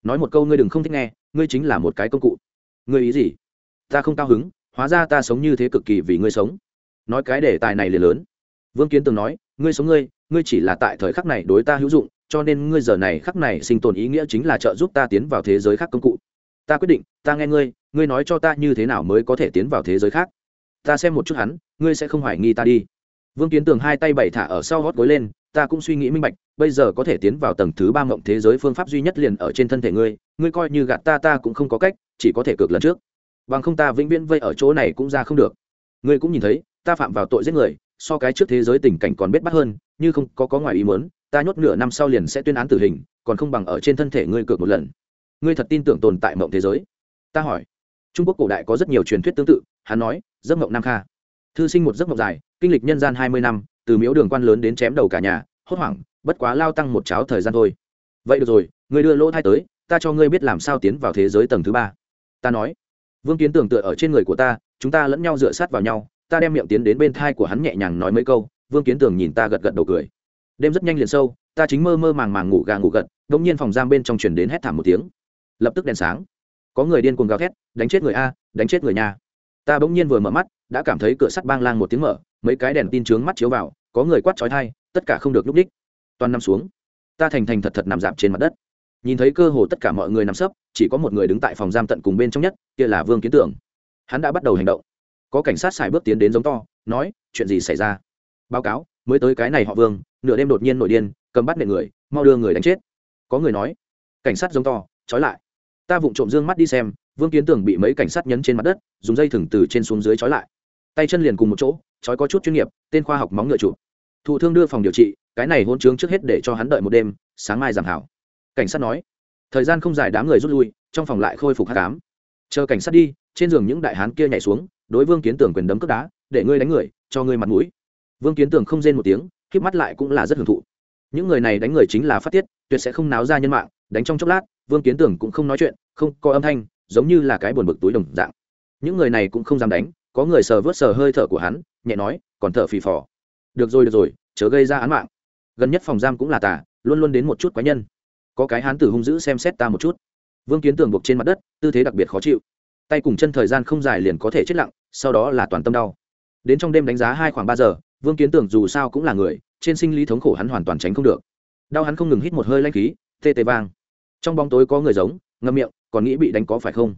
Nói một câu ngươi đừng không thích nghe, ngươi chính là một cái công cụ. Ngươi ý gì? Ta không cao hứng, hóa ra ta sống như thế cực kỳ vì ngươi sống. Nói cái đề tài này liền lớn. Vương kiến tường nói, ngươi sống ngươi ngươi chỉ là tại thời khắc này đối ta hữu dụng, cho nên ngươi giờ này khắc này sinh tồn ý nghĩa chính là trợ giúp ta tiến vào thế giới khác công cụ ta quyết định, ta nghe ngươi ngươi nói cho ta như thế nào mới có thể tiến vào thế giới khác. Ta xem một chút hắn, ngươi sẽ không hoài nghi ta đi. Vương kiến tường hai tay bảy thả ở sau hót gối lên, ta cũng suy nghĩ minh bạch, bây giờ có thể tiến vào tầng thứ ba mộng thế giới phương pháp duy nhất liền ở trên thân thể ngươi ngươi coi như gạt ta ta cũng không có cách, chỉ có thể cược lần trước. Bằng không ta vĩnh viễn vây ở chỗ này cũng ra không được. Ngươi cũng nhìn thấy, ta phạm vào tội giết người, so cái trước thế giới tình cảnh còn biết bắt hơn, như không có có ngoài ý muốn, ta nhốt nửa năm sau liền sẽ tuyên án tử hình, còn không bằng ở trên thân thể ngươi cược một lần ngươi thật tin tưởng tồn tại mộng thế giới? Ta hỏi. Trung quốc cổ đại có rất nhiều truyền thuyết tương tự, hắn nói, giấc mộng nam kha. Thư sinh một giấc mộng dài, kinh lịch nhân gian hai mươi năm, từ miếu đường quan lớn đến chém đầu cả nhà, hốt hoảng, bất quá lao tăng một cháo thời gian thôi. Vậy được rồi ngươi đưa lỗ thai tới, ta cho ngươi biết làm sao tiến vào thế giới tầng thứ ba. Ta nói. Vương kiến tưởng tựa ở trên người của ta, chúng ta lẫn nhau dựa sát vào nhau, ta đem miệng tiến đến bên thai của hắn nhẹ nhàng nói mấy câu, vương kiến tưởng nhìn ta gật gật đầu cười. Đêm rất nhanh liền sâu, ta chính mơ mơ màng màng ngủ gà ngủ gật đ ỗ n g nhiên phòng giam bên trong chuyển đến hét thảm một tiếng lập tức đèn sáng. Có người điên cuồng gào thét, đánh chết người a, đánh chết người nhà. Ta bỗng nhiên vừa mở mắt, đã cảm thấy cửa sắt bang lang một tiếng mở, mấy cái đèn tin trướng mắt chiếu vào, có người quát trói thai tất cả không được lúc đích. Toàn nằm xuống. Ta thành thành thật thật nằm dạp trên mặt đất. Nhìn thấy cơ hồ tất cả mọi người nằm sấp, chỉ có một người đứng tại phòng giam tận cùng bên trong nhất, kia là vương kiến tưởng hắn đã bắt đầu hành động. Có cảnh sát xài bước tiến đến giống to, nói, chuyện gì xảy ra? Báo cáo, mới tới cái này họ vương, nửa đêm đột nhiên nổi điên, cầm bắt nệ người, mau đưa người đánh chết. Có người nói, cảnh sát giống to, trói lại ta vụng trộm dương mắt đi xem, vương kiến tưởng bị mấy cảnh sát nhấn trên mặt đất, dùng dây thừng từ trên xuống dưới trói lại. Tay chân liền cùng một chỗ, trói có chút chuyên nghiệp, tên khoa học móng ngựa trụ. Thụ thương đưa phòng điều trị, cái này hôn trướng trước hết để cho hắn đợi một đêm, sáng mai giảm hảo. Cảnh sát nói, thời gian không dài đám người rút lui, trong phòng lại khôi phục hát cám. Chờ cảnh sát đi, trên giường những đại hán kia nhảy xuống, đối vương kiến tưởng quyền đấm cướp đá, để ngươi đánh người, cho ngươi mặt mũi. Vương kiến tưởng không rên một tiếng k mắt lại cũng là rất hưởng thụ. Những người này đánh người chính là phát tiết, tuyệt sẽ không náo ra nhân mạng đánh trong chốc lát, vương kiến tưởng cũng không nói chuyện, không có âm thanh, giống như là cái buồn bực túi đồng dạng. Những người này cũng không dám đánh, có người sờ vớt sờ hơi thở của hắn, nhẹ nói, còn thở phì phò. Được rồi được rồi, chớ gây ra án mạng. Gần nhất phòng giam cũng là tà, luôn luôn đến một chút quái nhân. Có cái hán tử hung dữ xem xét ta một chút. Vương kiến tường buộc trên mặt đất, tư thế đặc biệt khó chịu. Tay cùng chân thời gian không dài liền có thể chết lặng, sau đó là toàn tâm đau. Đến trong đêm đánh giá hai khoảng ba giờ, vương kiến tường dù sao cũng là người, trên sinh lý thống khổ hắn hoàn toàn tránh không được. Đau hắn không ngừng hít một hơi lanh khí, tê tê vang trong bóng tối có người giống ngâm miệng, còn nghĩ bị đánh có phải không?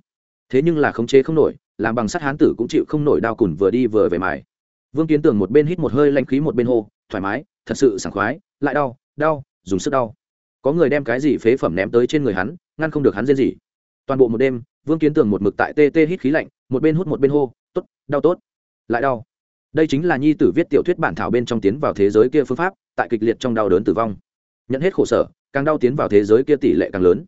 Thế nhưng là khống chế không nổi, làm bằng sắt hán tử cũng chịu không nổi đau cùn vừa đi vừa về mài. Vương kiến tường một bên hít một hơi lanh khí một bên hô, thoải mái, thật sự sảng khoái, lại đau đau, dùng sức đau. Có người đem cái gì phế phẩm ném tới trên người hắn, ngăn không được hắn rên gì toàn bộ một đêm, vương kiến tường một mực tại tê tê hít khí lạnh, một bên hút một bên hô, tốt, đau tốt, lại đau. Đây chính là nhi tử viết tiểu thuyết bản thảo bên trong tiến vào thế giới kia phương pháp, tại kịch liệt trong đau đớn tử vong. Nhận hết khổ sở càng đau tiến vào thế giới kia tỷ lệ càng lớn.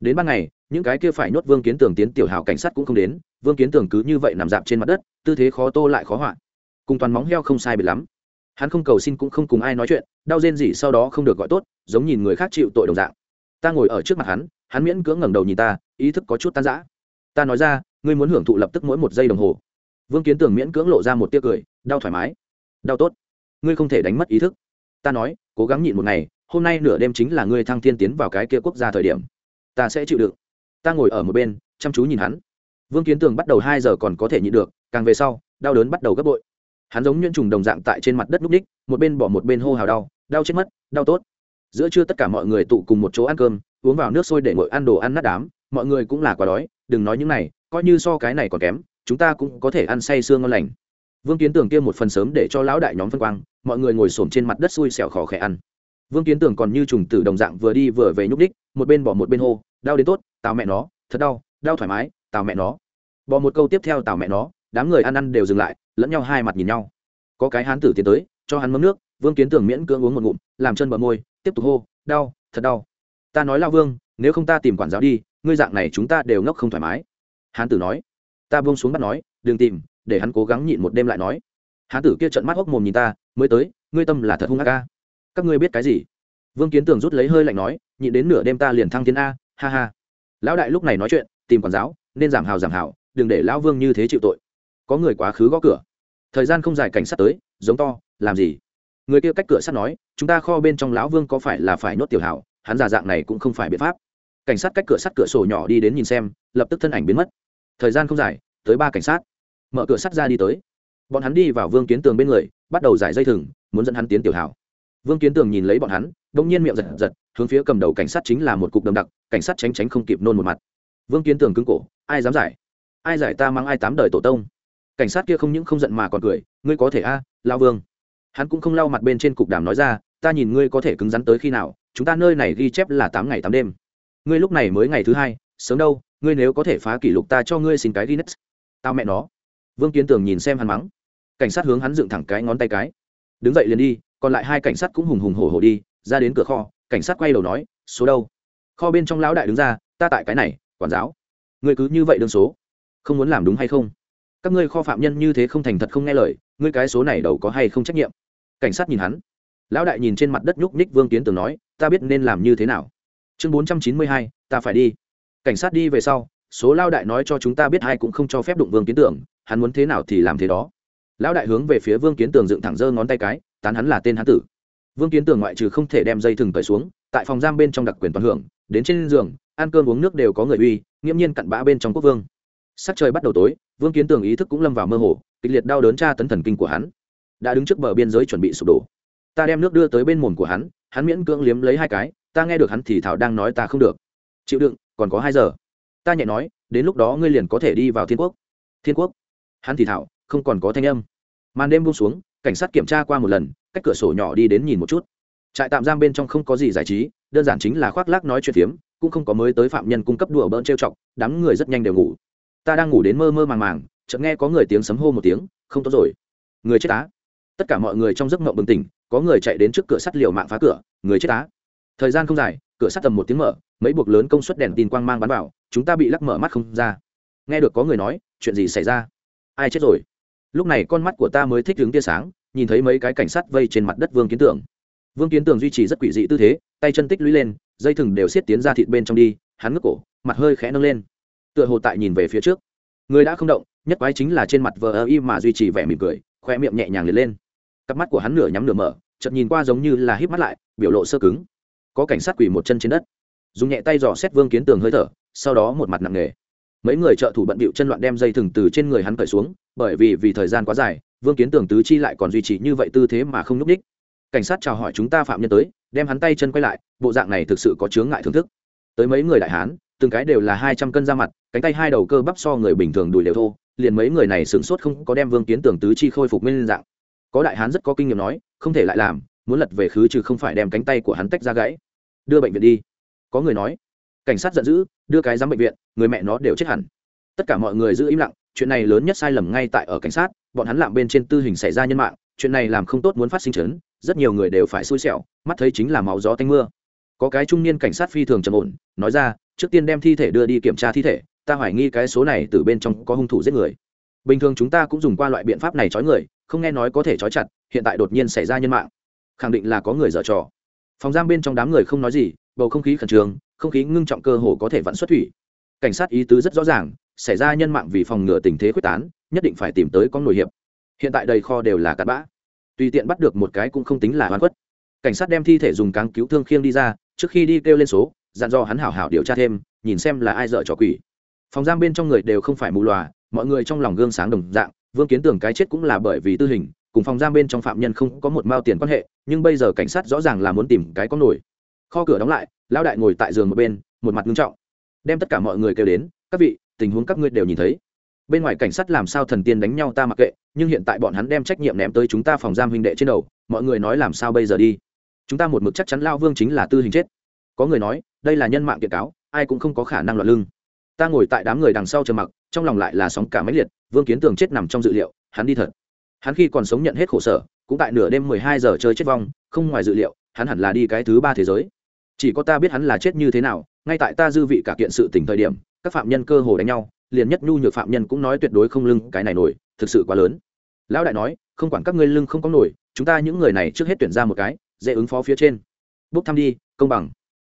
Đến ban ngày, những cái kia phải nhốt vương kiến tường tiến tiểu hào cảnh sát cũng không đến, vương kiến tường cứ như vậy nằm dạp trên mặt đất, tư thế khó tô lại khó hoạn cùng toàn móng heo không sai biệt lắm. Hắn không cầu xin cũng không cùng ai nói chuyện, đau rên gì sau đó không được gọi tốt, giống nhìn người khác chịu tội đồng dạng. Ta ngồi ở trước mặt hắn hắn miễn cưỡng ngẩng đầu nhìn ta, ý thức có chút tan rã. Ta nói ra, ngươi muốn hưởng thụ lập tức mỗi một giây đồng hồ. Vương kiến tường miễn cưỡng lộ ra một tia cười, đau thoải mái. Đau tốt. Ngươi không thể đánh mất ý thức. Ta nói, cố gắng nhịn một ngày hôm nay nửa đêm chính là ngươi thăng thiên tiến vào cái kia quốc gia thời điểm. Ta sẽ chịu đựng. Ta ngồi ở một bên, chăm chú nhìn hắn. Vương kiến tường bắt đầu hai giờ còn có thể nhịn được, càng về sau, đau đớn bắt đầu gấp bội. Hắn giống nhuyễn trùng đồng dạng tại trên mặt đất núp ních, một bên bỏ một bên hô hào đau đau chết mất, đau tốt. Giữa trưa tất cả mọi người tụ cùng một chỗ ăn cơm, uống vào nước sôi để ngồi ăn đồ ăn nát đám, mọi người cũng là quá đói, đừng nói những này, coi như so cái này còn kém, chúng ta cũng có thể ăn say sương ngon lành. Vương kiến tường kia một phần sớm để cho lão đại nhóm phân quang, mọi người ngồi xổm trên mặt đất xui xẻo khó khẽ ăn vương kiến tường còn như trùng tử đồng dạng vừa đi vừa về nhúc đích một bên bỏ một bên hô, đau đến tốt, tào mẹ nó, thật đau đau thoải mái, tào mẹ nó. Bỏ một câu tiếp theo, tào mẹ nó. Đám người ăn ăn đều dừng lại, lẫn nhau hai mặt nhìn nhau. Có cái hán tử tiến tới, cho hắn mấm nước, vương kiến tường miễn cưỡng uống một ngụm, làm chân bờ môi, tiếp tục hô, đau, thật đau. Ta nói lao vương, nếu không ta tìm quản giáo đi, ngươi dạng này chúng ta đều ngốc không thoải mái. Hán tử nói. Ta buông xuống bắt nói, đừng tìm, để hắn cố gắng nhịn một đêm lại nói. Hán tử kia trận mắt hốc mồm nhìn ta, mới tới, ngươi tâm là thật hung ác ca các ngươi biết cái gì? Vương kiến tường rút lấy hơi lạnh nói, nhịn đến nửa đêm ta liền thăng tiến a, ha ha. Lão đại lúc này nói chuyện, tìm quản giáo, nên giảm hào giảm hào, đừng để lão vương như thế chịu tội. Có người quá khứ gõ cửa. Thời gian không dài cảnh sát tới, giống to, làm gì? Người kia cách cửa sắt nói, chúng ta kho bên trong lão vương có phải là phải nhốt tiểu hảo hắn giả dạng này cũng không phải biện pháp. Cảnh sát cách cửa sắt cửa sổ nhỏ đi đến nhìn xem, lập tức thân ảnh biến mất. Thời gian không dài, tới ba cảnh sát. Mở cửa sắt ra đi tới. Bọn hắn đi vào vương kiến tường bên người, bắt đầu giải dây thừng, muốn dẫn hắn tiến tiểu hảo vương kiến tường nhìn lấy bọn hắn đ ỗ n g nhiên miệng giật giật, hướng phía cầm đầu cảnh sát chính là một cục đầm đặc, cảnh sát tránh tránh không kịp nôn một mặt. Vương kiến tường cứng cổ, ai dám giải? Ai giải ta mang ai tám đời tổ tông? Cảnh sát kia không những không giận mà còn cười, ngươi có thể a, lao vương. Hắn cũng không lau mặt bên trên cục đàm nói ra, ta nhìn ngươi có thể cứng rắn tới khi nào, chúng ta nơi này ghi chép là tám ngày tám đêm. Ngươi lúc này mới ngày thứ hai, sớm đâu, ngươi nếu có thể phá kỷ lục ta cho ngươi xin cái guinness. Tao mẹ nó. Vương kiến tường nhìn xem hắn mắng. Cảnh sát hướng hắn dựng thẳng cái ngón tay cái. Đứng dậy liền đi còn lại hai cảnh sát cũng hùng hùng hổ hổ đi, ra đến cửa kho, cảnh sát quay đầu nói, số đâu? Kho bên trong lão đại đứng ra, ta tại cái này, quản giáo. Ngươi cứ như vậy đương số. Không muốn làm đúng hay không? Các ngươi kho phạm nhân như thế không thành thật không nghe lời, ngươi cái số này đầu có hay không trách nhiệm? Cảnh sát nhìn hắn. Lão đại nhìn trên mặt đất nhúc nhích vương tiến tường nói, ta biết nên làm như thế nào. Chương bốn trăm chín mươi hai, ta phải đi. Cảnh sát đi về sau, số lao đại nói cho chúng ta biết ai cũng không cho phép đụng vương kiến tường, hắn muốn thế nào thì làm thế đó. Lão đại hướng về phía vương kiến tường dựng thẳng giơ ngón tay cái tán hắn là tên hán tử. Vương kiến tường ngoại trừ không thể đem dây thừng cởi xuống, tại phòng giam bên trong đặc quyền toàn hưởng, đến trên giường, ăn cơm uống nước đều có người uy, nghiễm nhiên cặn bã bên trong quốc vương. Sắc trời bắt đầu tối, vương kiến tường ý thức cũng lâm vào mơ hồ, kịch liệt đau đớn tra tấn thần kinh của hắn. Đã đứng trước bờ biên giới chuẩn bị sụp đổ. Ta đem nước đưa tới bên mồm của hắn hắn miễn cưỡng liếm lấy hai cái, ta nghe được hắn thì thảo đang nói ta không được. Chịu đựng, còn có hai giờ. Ta nhẹ nói, đến lúc đó ngươi liền có thể đi vào thiên quốc. Thiên quốc? Hắn thì thảo, không còn có thanh âm. Màn đêm buông xuống cảnh sát kiểm tra qua một lần, cách cửa sổ nhỏ đi đến nhìn một chút. Trại tạm giam bên trong không có gì giải trí, đơn giản chính là khoác lác nói chuyện phiếm, cũng không có mới tới phạm nhân cung cấp đùa bỡn trêu chọc, đám người rất nhanh đều ngủ. Ta đang ngủ đến mơ mơ màng màng, chợt nghe có người tiếng sấm hô một tiếng, không tốt rồi. Người chết á. Tất cả mọi người trong giấc mộng bừng tỉnh, có người chạy đến trước cửa sắt liều mạng phá cửa, người chết á. Thời gian không dài, cửa sắt tầm một tiếng mở, mấy buộc lớn công suất đèn tin quang mang bắn vào, chúng ta bị lắc mở mắt không ra. Nghe được có người nói, chuyện gì xảy ra? Ai chết rồi? Lúc này con mắt của ta mới thích hướng tia sáng nhìn thấy mấy cái cảnh sát vây trên mặt đất vương kiến tưởng, vương kiến tưởng duy trì rất quỷ dị tư thế tay chân tích lũy lên dây thừng đều xiết tiến ra thịt bên trong đi hắn ngước cổ mặt hơi khẽ nâng lên. Tựa hồ tại nhìn về phía trước. Người đã không động nhất quái chính là trên mặt vờ ơ y mà duy trì vẻ mỉm cười khoe miệng nhẹ nhàng liệt lên. Cặp mắt của hắn nửa nhắm nửa mở chợt nhìn qua giống như là híp mắt lại biểu lộ sơ cứng. Có cảnh sát quỳ một chân trên đất. Dùng nhẹ tay dò xét vương kiến tường hơi thở sau đó một mặt nặng nề mấy người trợ thủ bận bịu chân loạn đem dây thừng từ trên người hắn cởi xuống, bởi vì vì thời gian quá dài, vương kiến tường tứ chi lại còn duy trì như vậy tư thế mà không nhúc ních cảnh sát chào hỏi chúng ta phạm nhân tới, đem hắn tay chân quay lại, bộ dạng này thực sự có chướng ngại thưởng thức. Tới mấy người đại hán, từng cái đều là hai trăm cân da mặt, cánh tay hai đầu cơ bắp so người bình thường đùi đều thô, liền mấy người này sửng sốt không có đem vương kiến tường tứ chi khôi phục nguyên dạng. Có đại hán rất có kinh nghiệm nói, không thể lại làm, muốn lật về khứ trừ không phải đem cánh tay của hắn tách ra gãy. Đưa bệnh viện đi. Có người nói cảnh sát giận dữ, đưa cái giám bệnh viện, người mẹ nó đều chết hẳn. Tất cả mọi người giữ im lặng, chuyện này lớn nhất sai lầm ngay tại ở cảnh sát, bọn hắn làm bên trên tư hình xảy ra nhân mạng, chuyện này làm không tốt muốn phát sinh chấn, rất nhiều người đều phải xui xẻo, mắt thấy chính là máu gió tanh mưa. Có cái trung niên cảnh sát phi thường trầm ổn, nói ra, trước tiên đem thi thể đưa đi kiểm tra thi thể, ta hoài nghi cái số này từ bên trong có hung thủ giết người. Bình thường chúng ta cũng dùng qua loại biện pháp này trói người, không nghe nói có thể trói chặt, hiện tại đột nhiên xảy ra nhân mạng. Khẳng định là có người dở trò. Phòng giam bên trong đám người không nói gì, bầu không khí khẩn trương không khí ngưng trọng cơ hồ có thể vặn xuất thủy. Cảnh sát ý tứ rất rõ ràng, xảy ra nhân mạng vì phòng ngừa tình thế quyết tán, nhất định phải tìm tới con nổi hiệp. Hiện tại đầy kho đều là cặn bã. Tùy tiện bắt được một cái cũng không tính là hoàn quất cảnh sát đem thi thể dùng cáng cứu thương khiêng đi ra, trước khi đi kêu lên số, dặn dò hắn hảo hảo điều tra thêm, nhìn xem là ai dợ trò quỷ. Phòng giam bên trong người đều không phải mù lòa mọi người trong lòng gương sáng đồng dạng, vương kiến tưởng cái chết cũng là bởi vì tư hình, cùng phòng giam bên trong phạm nhân không có một mao tiền quan hệ, nhưng bây giờ cảnh sát rõ ràng là muốn tìm cái có nổi kho cửa đóng lại lão đại ngồi tại giường một bên, một mặt nghiêm trọng. Đem tất cả mọi người kêu đến, các vị, tình huống các ngươi đều nhìn thấy. Bên ngoài cảnh sát làm sao thần tiên đánh nhau ta mặc kệ, nhưng hiện tại bọn hắn đem trách nhiệm ném tới chúng ta phòng giam huynh đệ trên đầu, mọi người nói làm sao bây giờ đi? Chúng ta một mực chắc chắn lao vương chính là tư hình chết. Có người nói, đây là nhân mạng kiện cáo, ai cũng không có khả năng loạn lưng. Ta ngồi tại đám người đằng sau chờ mặc, trong lòng lại là sóng cả máy liệt, vương kiến tường chết nằm trong dự liệu, hắn đi thật. Hắn khi còn sống nhận hết khổ sở, cũng tại nửa đêm mười hai giờ chơi chết vong, không ngoài dự liệu, hắn hẳn là đi cái thứ ba thế giới chỉ có ta biết hắn là chết như thế nào, ngay tại ta dư vị cả kiện sự tỉnh thời điểm, các phạm nhân cơ hồ đánh nhau, liền nhất nhu nhược phạm nhân cũng nói tuyệt đối không lưng cái này nổi, thực sự quá lớn. Lão đại nói, không quản các ngươi lưng không có nổi, chúng ta những người này trước hết tuyển ra một cái, dễ ứng phó phía trên. Bốc thăm đi, công bằng.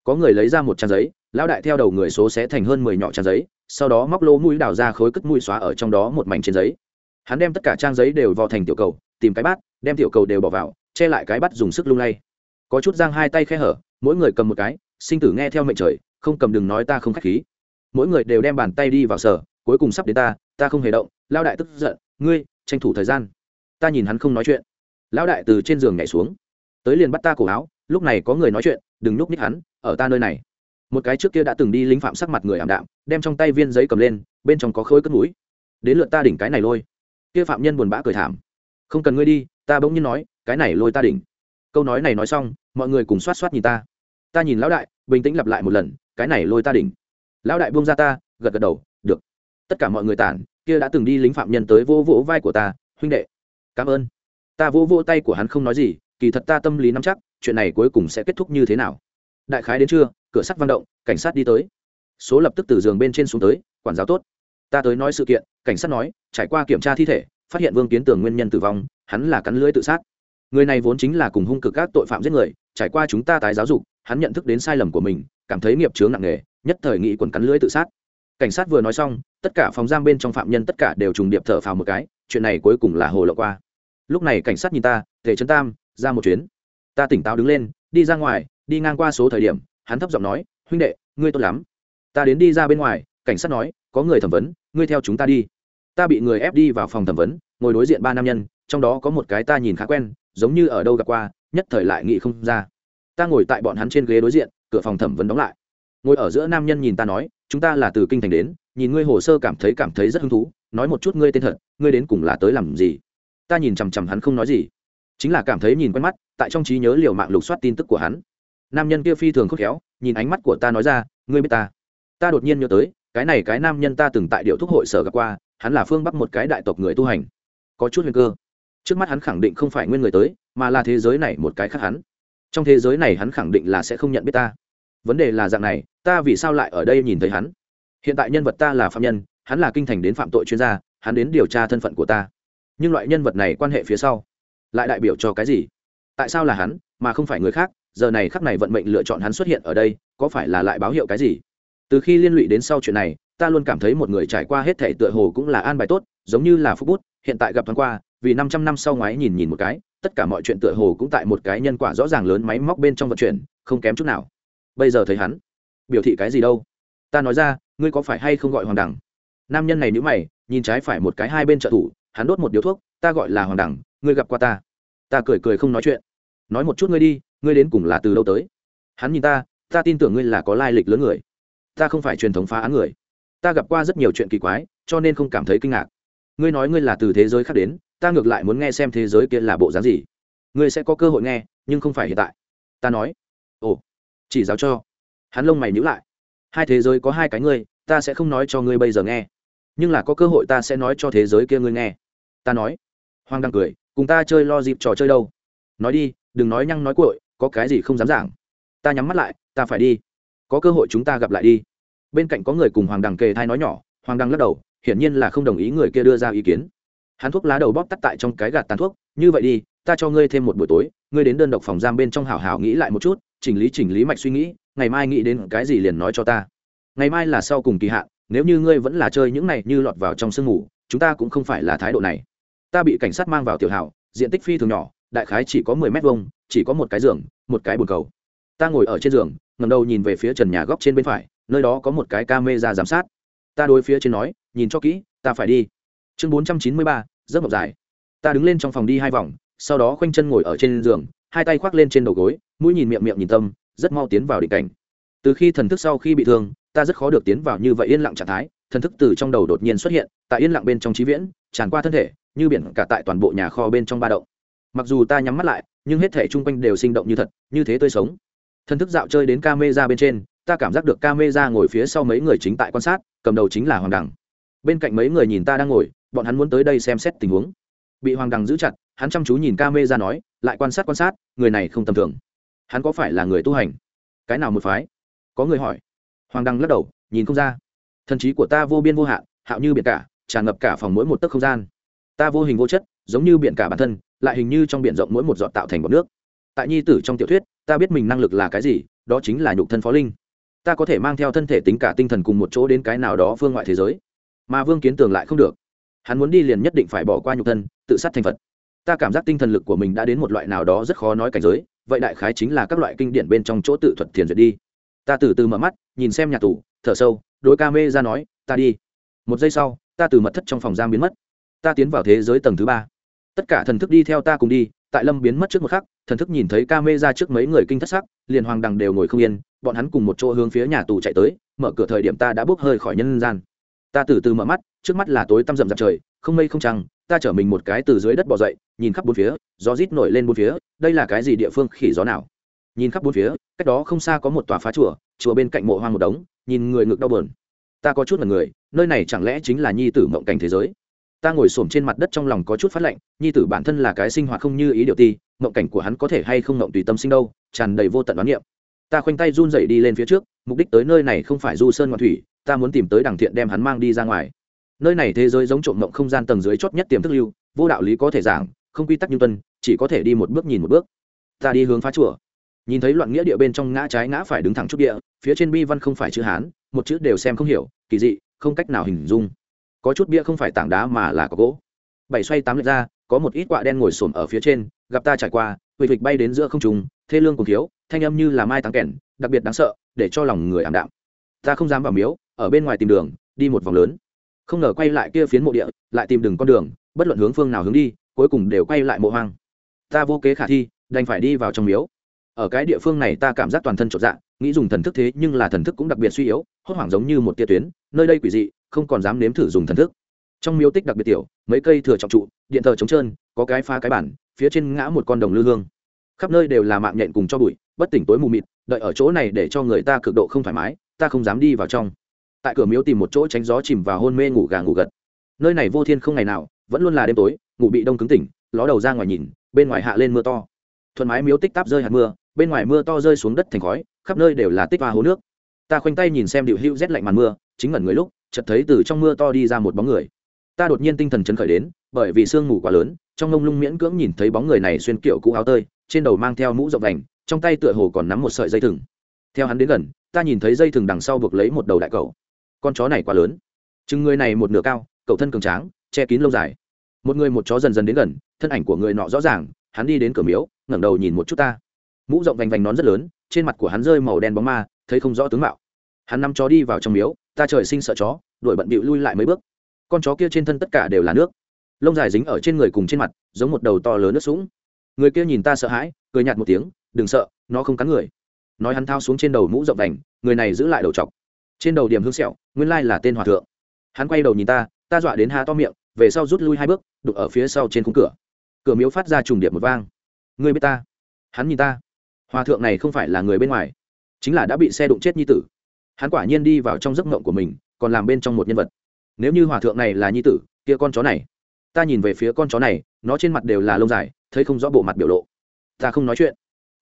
Có người lấy ra một trang giấy, lão đại theo đầu người số sẽ thành hơn mười nhỏ trang giấy, sau đó móc lỗ mũi đào ra khối cất mũi xóa ở trong đó một mảnh trên giấy. Hắn đem tất cả trang giấy đều vào thành tiểu cầu, tìm cái bát, đem tiểu cầu đều bỏ vào, che lại cái bát dùng sức lung lay. Có chút giang hai tay khe hở mỗi người cầm một cái, sinh tử nghe theo mệnh trời, không cầm đừng nói ta không k h á c h khí. Mỗi người đều đem bàn tay đi vào sở, cuối cùng sắp đến ta ta không hề động lao đại tức giận, ngươi, tranh thủ thời gian. Ta nhìn hắn không nói chuyện. Lão đại từ trên giường nhảy xuống. Tới liền bắt ta cổ áo, lúc này có người nói chuyện, đừng núp ních hắn, ở ta nơi này. Một cái trước kia đã từng đi lính phạm sắc mặt người ảm đạm, đem trong tay viên giấy cầm lên, bên trong có khối cất mũi. Đến lượt ta đỉnh cái này lôi. Kia phạm nhân buồn bã cười thảm. Không cần ngươi đi, ta bỗng nhiên nói, cái này lôi ta đỉnh. Câu nói này nói xong, mọi người cùng xoát xoát nhìn ta ta nhìn lão đại, bình tĩnh lặp lại một lần, cái này lôi ta đỉnh. Lão đại buông ra ta, gật gật đầu, được. Tất cả mọi người tản, kia đã từng đi lính phạm nhân tới vô vỗ vai của ta, huynh đệ. Cảm ơn. Ta vô vô tay của hắn không nói gì, kỳ thật ta tâm lý nắm chắc, chuyện này cuối cùng sẽ kết thúc như thế nào. Đại khái đến trưa, cửa sắt văn động, cảnh sát đi tới. Số lập tức từ giường bên trên xuống tới, quản giáo tốt. Ta tới nói sự kiện, cảnh sát nói, trải qua kiểm tra thi thể, phát hiện vương kiến tường nguyên nhân tử vong, hắn là cắn lưới tự sát. Người này vốn chính là cùng hung cực các tội phạm giết người, trải qua chúng ta tái giáo dục hắn nhận thức đến sai lầm của mình, cảm thấy nghiệp chướng nặng nề, nhất thời nghị quần cắn lưới tự sát. Cảnh sát vừa nói xong, tất cả phòng giam bên trong phạm nhân tất cả đều trùng điệp thở phào một cái, chuyện này cuối cùng là hồ lộ qua. Lúc này cảnh sát nhìn ta, tề trấn tam, ra một chuyến. Ta tỉnh táo đứng lên, đi ra ngoài, đi ngang qua số thời điểm, hắn thấp giọng nói, huynh đệ, ngươi tốt lắm. Ta đến đi ra bên ngoài, cảnh sát nói, có người thẩm vấn, ngươi theo chúng ta đi. Ta bị người ép đi vào phòng thẩm vấn, ngồi đối diện ba nam nhân, trong đó có một cái ta nhìn khá quen, giống như ở đâu gặp qua, nhất thời lại nghĩ không ra ta ngồi tại bọn hắn trên ghế đối diện, cửa phòng thẩm vấn đóng lại. Ngồi ở giữa nam nhân nhìn ta nói, chúng ta là từ kinh thành đến, nhìn ngươi hồ sơ cảm thấy cảm thấy rất hứng thú, nói một chút ngươi tên thật, ngươi đến cùng là tới làm gì? Ta nhìn chằm chằm hắn không nói gì. Chính là cảm thấy nhìn quen mắt, tại trong trí nhớ liều mạng lục soát tin tức của hắn. Nam nhân kia phi thường khôn khéo, nhìn ánh mắt của ta nói ra, ngươi biết ta? Ta đột nhiên nhớ tới, cái này cái nam nhân ta từng tại điệu thúc hội sở gặp qua, hắn là phương bắc một cái đại tộc người tu hành. Có chút nguy cơ. Trước mắt hắn khẳng định không phải nguyên người tới, mà là thế giới này một cái khác hắn trong thế giới này hắn khẳng định là sẽ không nhận biết ta. Vấn đề là dạng này, ta vì sao lại ở đây nhìn thấy hắn? Hiện tại nhân vật ta là phạm nhân, hắn là kinh thành đến phạm tội chuyên gia, hắn đến điều tra thân phận của ta. Nhưng loại nhân vật này quan hệ phía sau lại đại biểu cho cái gì? Tại sao là hắn, mà không phải người khác? Giờ này khắc này vận mệnh lựa chọn hắn xuất hiện ở đây, có phải là lại báo hiệu cái gì? Từ khi liên lụy đến sau chuyện này, ta luôn cảm thấy một người trải qua hết thể tựa hồ cũng là an bài tốt, giống như là phúc bút, hiện tại gặp thoáng qua, vì năm trăm năm sau ngoái nhìn nhìn một cái tất cả mọi chuyện tựa hồ cũng tại một cái nhân quả rõ ràng lớn máy móc bên trong vận chuyển, không kém chút nào. Bây giờ thấy hắn, biểu thị cái gì đâu? Ta nói ra, ngươi có phải hay không gọi hoàng đẳng? Nam nhân này nhữ mày, nhìn trái phải một cái hai bên trợ thủ, hắn đốt một điếu thuốc, ta gọi là hoàng đẳng, ngươi gặp qua ta. Ta cười cười không nói chuyện. Nói một chút ngươi đi, ngươi đến cùng là từ đâu tới? Hắn nhìn ta ta tin tưởng ngươi là có lai lịch lớn người. Ta không phải truyền thống phá án người. Ta gặp qua rất nhiều chuyện kỳ quái, cho nên không cảm thấy kinh ngạc. Ngươi nói ngươi là từ thế giới khác đến ta ngược lại muốn nghe xem thế giới kia là bộ dáng gì. Ngươi sẽ có cơ hội nghe, nhưng không phải hiện tại. Ta nói. Ồ. Chỉ giáo cho. Hắn lông mày nhữ lại. Hai thế giới có hai cái ngươi, ta sẽ không nói cho ngươi bây giờ nghe. Nhưng là có cơ hội ta sẽ nói cho thế giới kia ngươi nghe. Ta nói. Hoàng đang cười, cùng ta chơi lo dịp trò chơi đâu. Nói đi, đừng nói nhăng nói cội có cái gì không dám giảng. Ta nhắm mắt lại, ta phải đi. Có cơ hội chúng ta gặp lại đi. Bên cạnh có người cùng hoàng đằng kề thai nói nhỏ, hoàng đằng lắc đầu, hiển nhiên là không đồng ý người kia đưa ra ý kiến hắn thuốc lá đầu bóp tắt tại trong cái gạt tàn thuốc, như vậy đi, ta cho ngươi thêm một buổi tối, ngươi đến đơn độc phòng giam bên trong hảo hảo nghĩ lại một chút, chỉnh lý chỉnh lý mạch suy nghĩ, ngày mai nghĩ đến cái gì liền nói cho ta. Ngày mai là sau cùng kỳ hạn, nếu như ngươi vẫn là chơi những này như lọt vào trong sương ngủ, chúng ta cũng không phải là thái độ này. Ta bị cảnh sát mang vào tiểu hảo, diện tích phi thường nhỏ, đại khái chỉ có mười mét vuông, chỉ có một cái giường, một cái bồn cầu. Ta ngồi ở trên giường ngầm đầu nhìn về phía trần nhà góc trên bên phải, nơi đó có một cái ca mê ra giám sát. Ta đối phía trên nói, nhìn cho kỹ, ta phải đi chương bốn trăm chín mươi ba rất mộng dài. Ta đứng lên trong phòng đi hai vòng, sau đó khoanh chân ngồi ở trên giường, hai tay khoác lên trên đầu gối, mũi nhìn miệng miệng nhìn tâm, rất mau tiến vào định cảnh. Từ khi thần thức sau khi bị thương, ta rất khó được tiến vào như vậy yên lặng trạng thái, thần thức từ trong đầu đột nhiên xuất hiện, tại yên lặng bên trong trí viễn, tràn qua thân thể, như biển cả tại toàn bộ nhà kho bên trong ba động. Mặc dù ta nhắm mắt lại, nhưng hết thể chung quanh đều sinh động như thật, như thế tôi sống. Thần thức dạo chơi đến ca mê ra bên trên, ta cảm giác được ca mê ra ngồi phía sau mấy người chính tại quan sát, cầm đầu chính là hoàng đằng. Bên cạnh mấy người nhìn ta đang ngồi bọn hắn muốn tới đây xem xét tình huống. Bị hoàng đằng giữ chặt, hắn chăm chú nhìn ca mê ra nói, lại quan sát quan sát, người này không tầm thường. Hắn có phải là người tu hành? Cái nào một phái? Có người hỏi. Hoàng đăng lắc đầu, nhìn không ra. Thần trí của ta vô biên vô hạn, hạo như biển cả, tràn ngập cả phòng mỗi một tấc không gian. Ta vô hình vô chất, giống như biển cả bản thân, lại hình như trong biển rộng mỗi một giọt tạo thành bọc nước. Tại nhi tử trong tiểu thuyết, ta biết mình năng lực là cái gì, đó chính là nhục thân phó linh. Ta có thể mang theo thân thể tính cả tinh thần cùng một chỗ đến cái nào đó phương ngoại thế giới. Mà vương kiến tường lại không được hắn muốn đi liền nhất định phải bỏ qua nhục thân, tự sát thành phật. Ta cảm giác tinh thần lực của mình đã đến một loại nào đó rất khó nói cảnh giới, vậy đại khái chính là các loại kinh điển bên trong chỗ tự thuật thiền duyệt đi. Ta từ từ mở mắt, nhìn xem nhà tù, thở sâu đôi ca mê ra nói, ta đi. Một giây sau, ta từ mật thất trong phòng giam biến mất. Ta tiến vào thế giới tầng thứ ba. Tất cả thần thức đi theo ta cùng đi, tại lâm biến mất trước một khắc, thần thức nhìn thấy ca mê ra trước mấy người kinh thất sắc, liền hoàng đằng đều ngồi không yên, bọn hắn cùng một chỗ hướng phía nhà tù chạy tới, mở cửa thời điểm ta đã bốc hơi khỏi nhân gian ta từ từ mở mắt, trước mắt là tối tăm rậm rạp trời, không mây không trăng, ta chở mình một cái từ dưới đất bỏ dậy, nhìn khắp bốn phía, gió rít nổi lên bốn phía, đây là cái gì địa phương khỉ gió nào? Nhìn khắp bốn phía, cách đó không xa có một tòa phá chùa chùa bên cạnh mộ hoang một đống, nhìn người ngực đau bờn ta có chút là người, nơi này chẳng lẽ chính là nhi tử mộng cảnh thế giới? Ta ngồi xổm trên mặt đất trong lòng có chút phát lạnh, nhi tử bản thân là cái sinh hoạt không như ý điều ti, mộng cảnh của hắn có thể hay không mộng tùy tâm sinh đâu, tràn đầy vô tận đoán niệm. Ta khoanh tay run dậy đi lên phía trước mục đích tới nơi này không phải du sơn ngoạn thủy, ta muốn tìm tới đằng thiện đem hắn mang đi ra ngoài. Nơi này thế giới giống trộm mộng không gian tầng dưới chót nhất tiềm thức lưu, vô đạo lý có thể giảng, không quy tắc như tuân chỉ có thể đi một bước nhìn một bước. Ta đi hướng phá chùa. Nhìn thấy loạn nghĩa địa bên trong ngã trái ngã phải đứng thẳng chút địa, phía trên bi văn không phải chữ hán, một chữ đều xem không hiểu, kỳ dị, không cách nào hình dung. Có chút bia không phải tảng đá mà là có gỗ. Bảy xoay tám lệch ra, có một ít quạ đen ngồi xổm ở phía trên, gặp ta trải qua, huỵch huỵch bay đến giữa không trùng thê lương cùng thiếu, thanh âm như là mai táng kèn đặc biệt đáng sợ để cho lòng người ảm đạm. Ta không dám vào miếu ở bên ngoài tìm đường đi một vòng lớn. Không ngờ quay lại kia phiến mộ địa lại tìm đường con đường bất luận hướng phương nào hướng đi cuối cùng đều quay lại mộ hoang. Ta vô kế khả thi đành phải đi vào trong miếu. Ở cái địa phương này ta cảm giác toàn thân chột dạ, nghĩ dùng thần thức thế nhưng là thần thức cũng đặc biệt suy yếu hốt hoảng giống như một tia tuyến nơi đây quỷ dị không còn dám nếm thử dùng thần thức. Trong miếu tích đặc biệt tiểu mấy cây thừa trọng trụ điện thờ trống trơn có cái phá cái bản phía trên ngã một con đồng lư hương. Khắp nơi đều là mạng nhện cùng cho bụi bất tỉnh tối mù mịt đợi ở chỗ này để cho người ta cực độ không thoải mái, ta không dám đi vào trong. Tại cửa miếu tìm một chỗ tránh gió chìm vào hôn mê ngủ gà ngủ gật. Nơi này vô thiên không ngày nào, vẫn luôn là đêm tối, ngủ bị đông cứng tỉnh, ló đầu ra ngoài nhìn, bên ngoài hạ lên mưa to. Thuận mái miếu tích táp rơi hạt mưa, bên ngoài mưa to rơi xuống đất thành khói, khắp nơi đều là tích hoa hố nước. Ta khoanh tay nhìn xem điệu hữu rét lạnh màn mưa, chính ngẩn người lúc, chợt thấy từ trong mưa to đi ra một bóng người. Ta đột nhiên tinh thần chấn khởi đến, bởi vì sương mù quá lớn, trong ngông lung miễn cưỡng nhìn thấy bóng người này xuyên kiểu cũ áo tơi, trên đầu mang theo mũ rộng đành trong tay tựa hồ còn nắm một sợi dây thừng. Theo hắn đến gần, ta nhìn thấy dây thừng đằng sau buộc lấy một đầu đại cầu. Con chó này quá lớn. Chừng người này một nửa cao, cậu thân cường tráng, che kín lông dài. Một người một chó dần dần đến gần, thân ảnh của người nọ rõ ràng, hắn đi đến cửa miếu, ngẩng đầu nhìn một chút ta. Mũ rộng vành vành nón rất lớn, trên mặt của hắn rơi màu đen bóng ma, thấy không rõ tướng mạo. Hắn nắm chó đi vào trong miếu, ta trời sinh sợ chó, đuổi bận bịu lui lại mấy bước. Con chó kia trên thân tất cả đều là nước. Lông dài dính ở trên người cùng trên mặt, giống một đầu to lớn nước sũng. Người kia nhìn ta sợ hãi, cười nhạt một tiếng đừng sợ, nó không cắn người. Nói hắn thao xuống trên đầu mũ rộng đành, người này giữ lại đầu chọc. Trên đầu điểm hương sẹo, nguyên lai là tên hòa thượng. Hắn quay đầu nhìn ta ta dọa đến ha to miệng, về sau rút lui hai bước đục ở phía sau trên khung cửa. Cửa miếu phát ra trùng điệp một vang. Người biết ta? Hắn nhìn ta. Hòa thượng này không phải là người bên ngoài, chính là đã bị xe đụng chết nhi tử. Hắn quả nhiên đi vào trong giấc mộng của mình, còn làm bên trong một nhân vật. Nếu như hòa thượng này là nhi tử, kia con chó này, ta nhìn về phía con chó này, nó trên mặt đều là lông dài, thấy không rõ bộ mặt biểu lộ. Ta không nói chuyện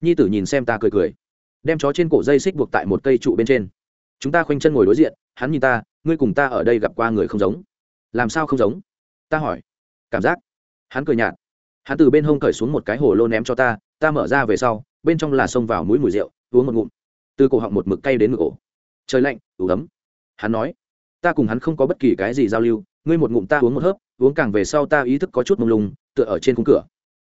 nhi tử nhìn xem ta cười cười. Đem chó trên cổ dây xích buộc tại một cây trụ bên trên. Chúng ta khoanh chân ngồi đối diện, hắn nhìn ta, ngươi cùng ta ở đây gặp qua người không giống. Làm sao không giống? Ta hỏi. Cảm giác. Hắn cười nhạt. Hắn từ bên hông cởi xuống một cái hồ lô ném cho ta ta mở ra về sau, bên trong là xông vào mũi mùi rượu, uống một ngụm. Từ cổ họng một mực cay đến ngực ổ trời lạnh, ủ ấm. Hắn nói. Ta cùng hắn không có bất kỳ cái gì giao lưu, ngươi một ngụm ta uống một hớp, uống càng về sau ta ý thức có chút mông lung, tựa ở trên khung cửa.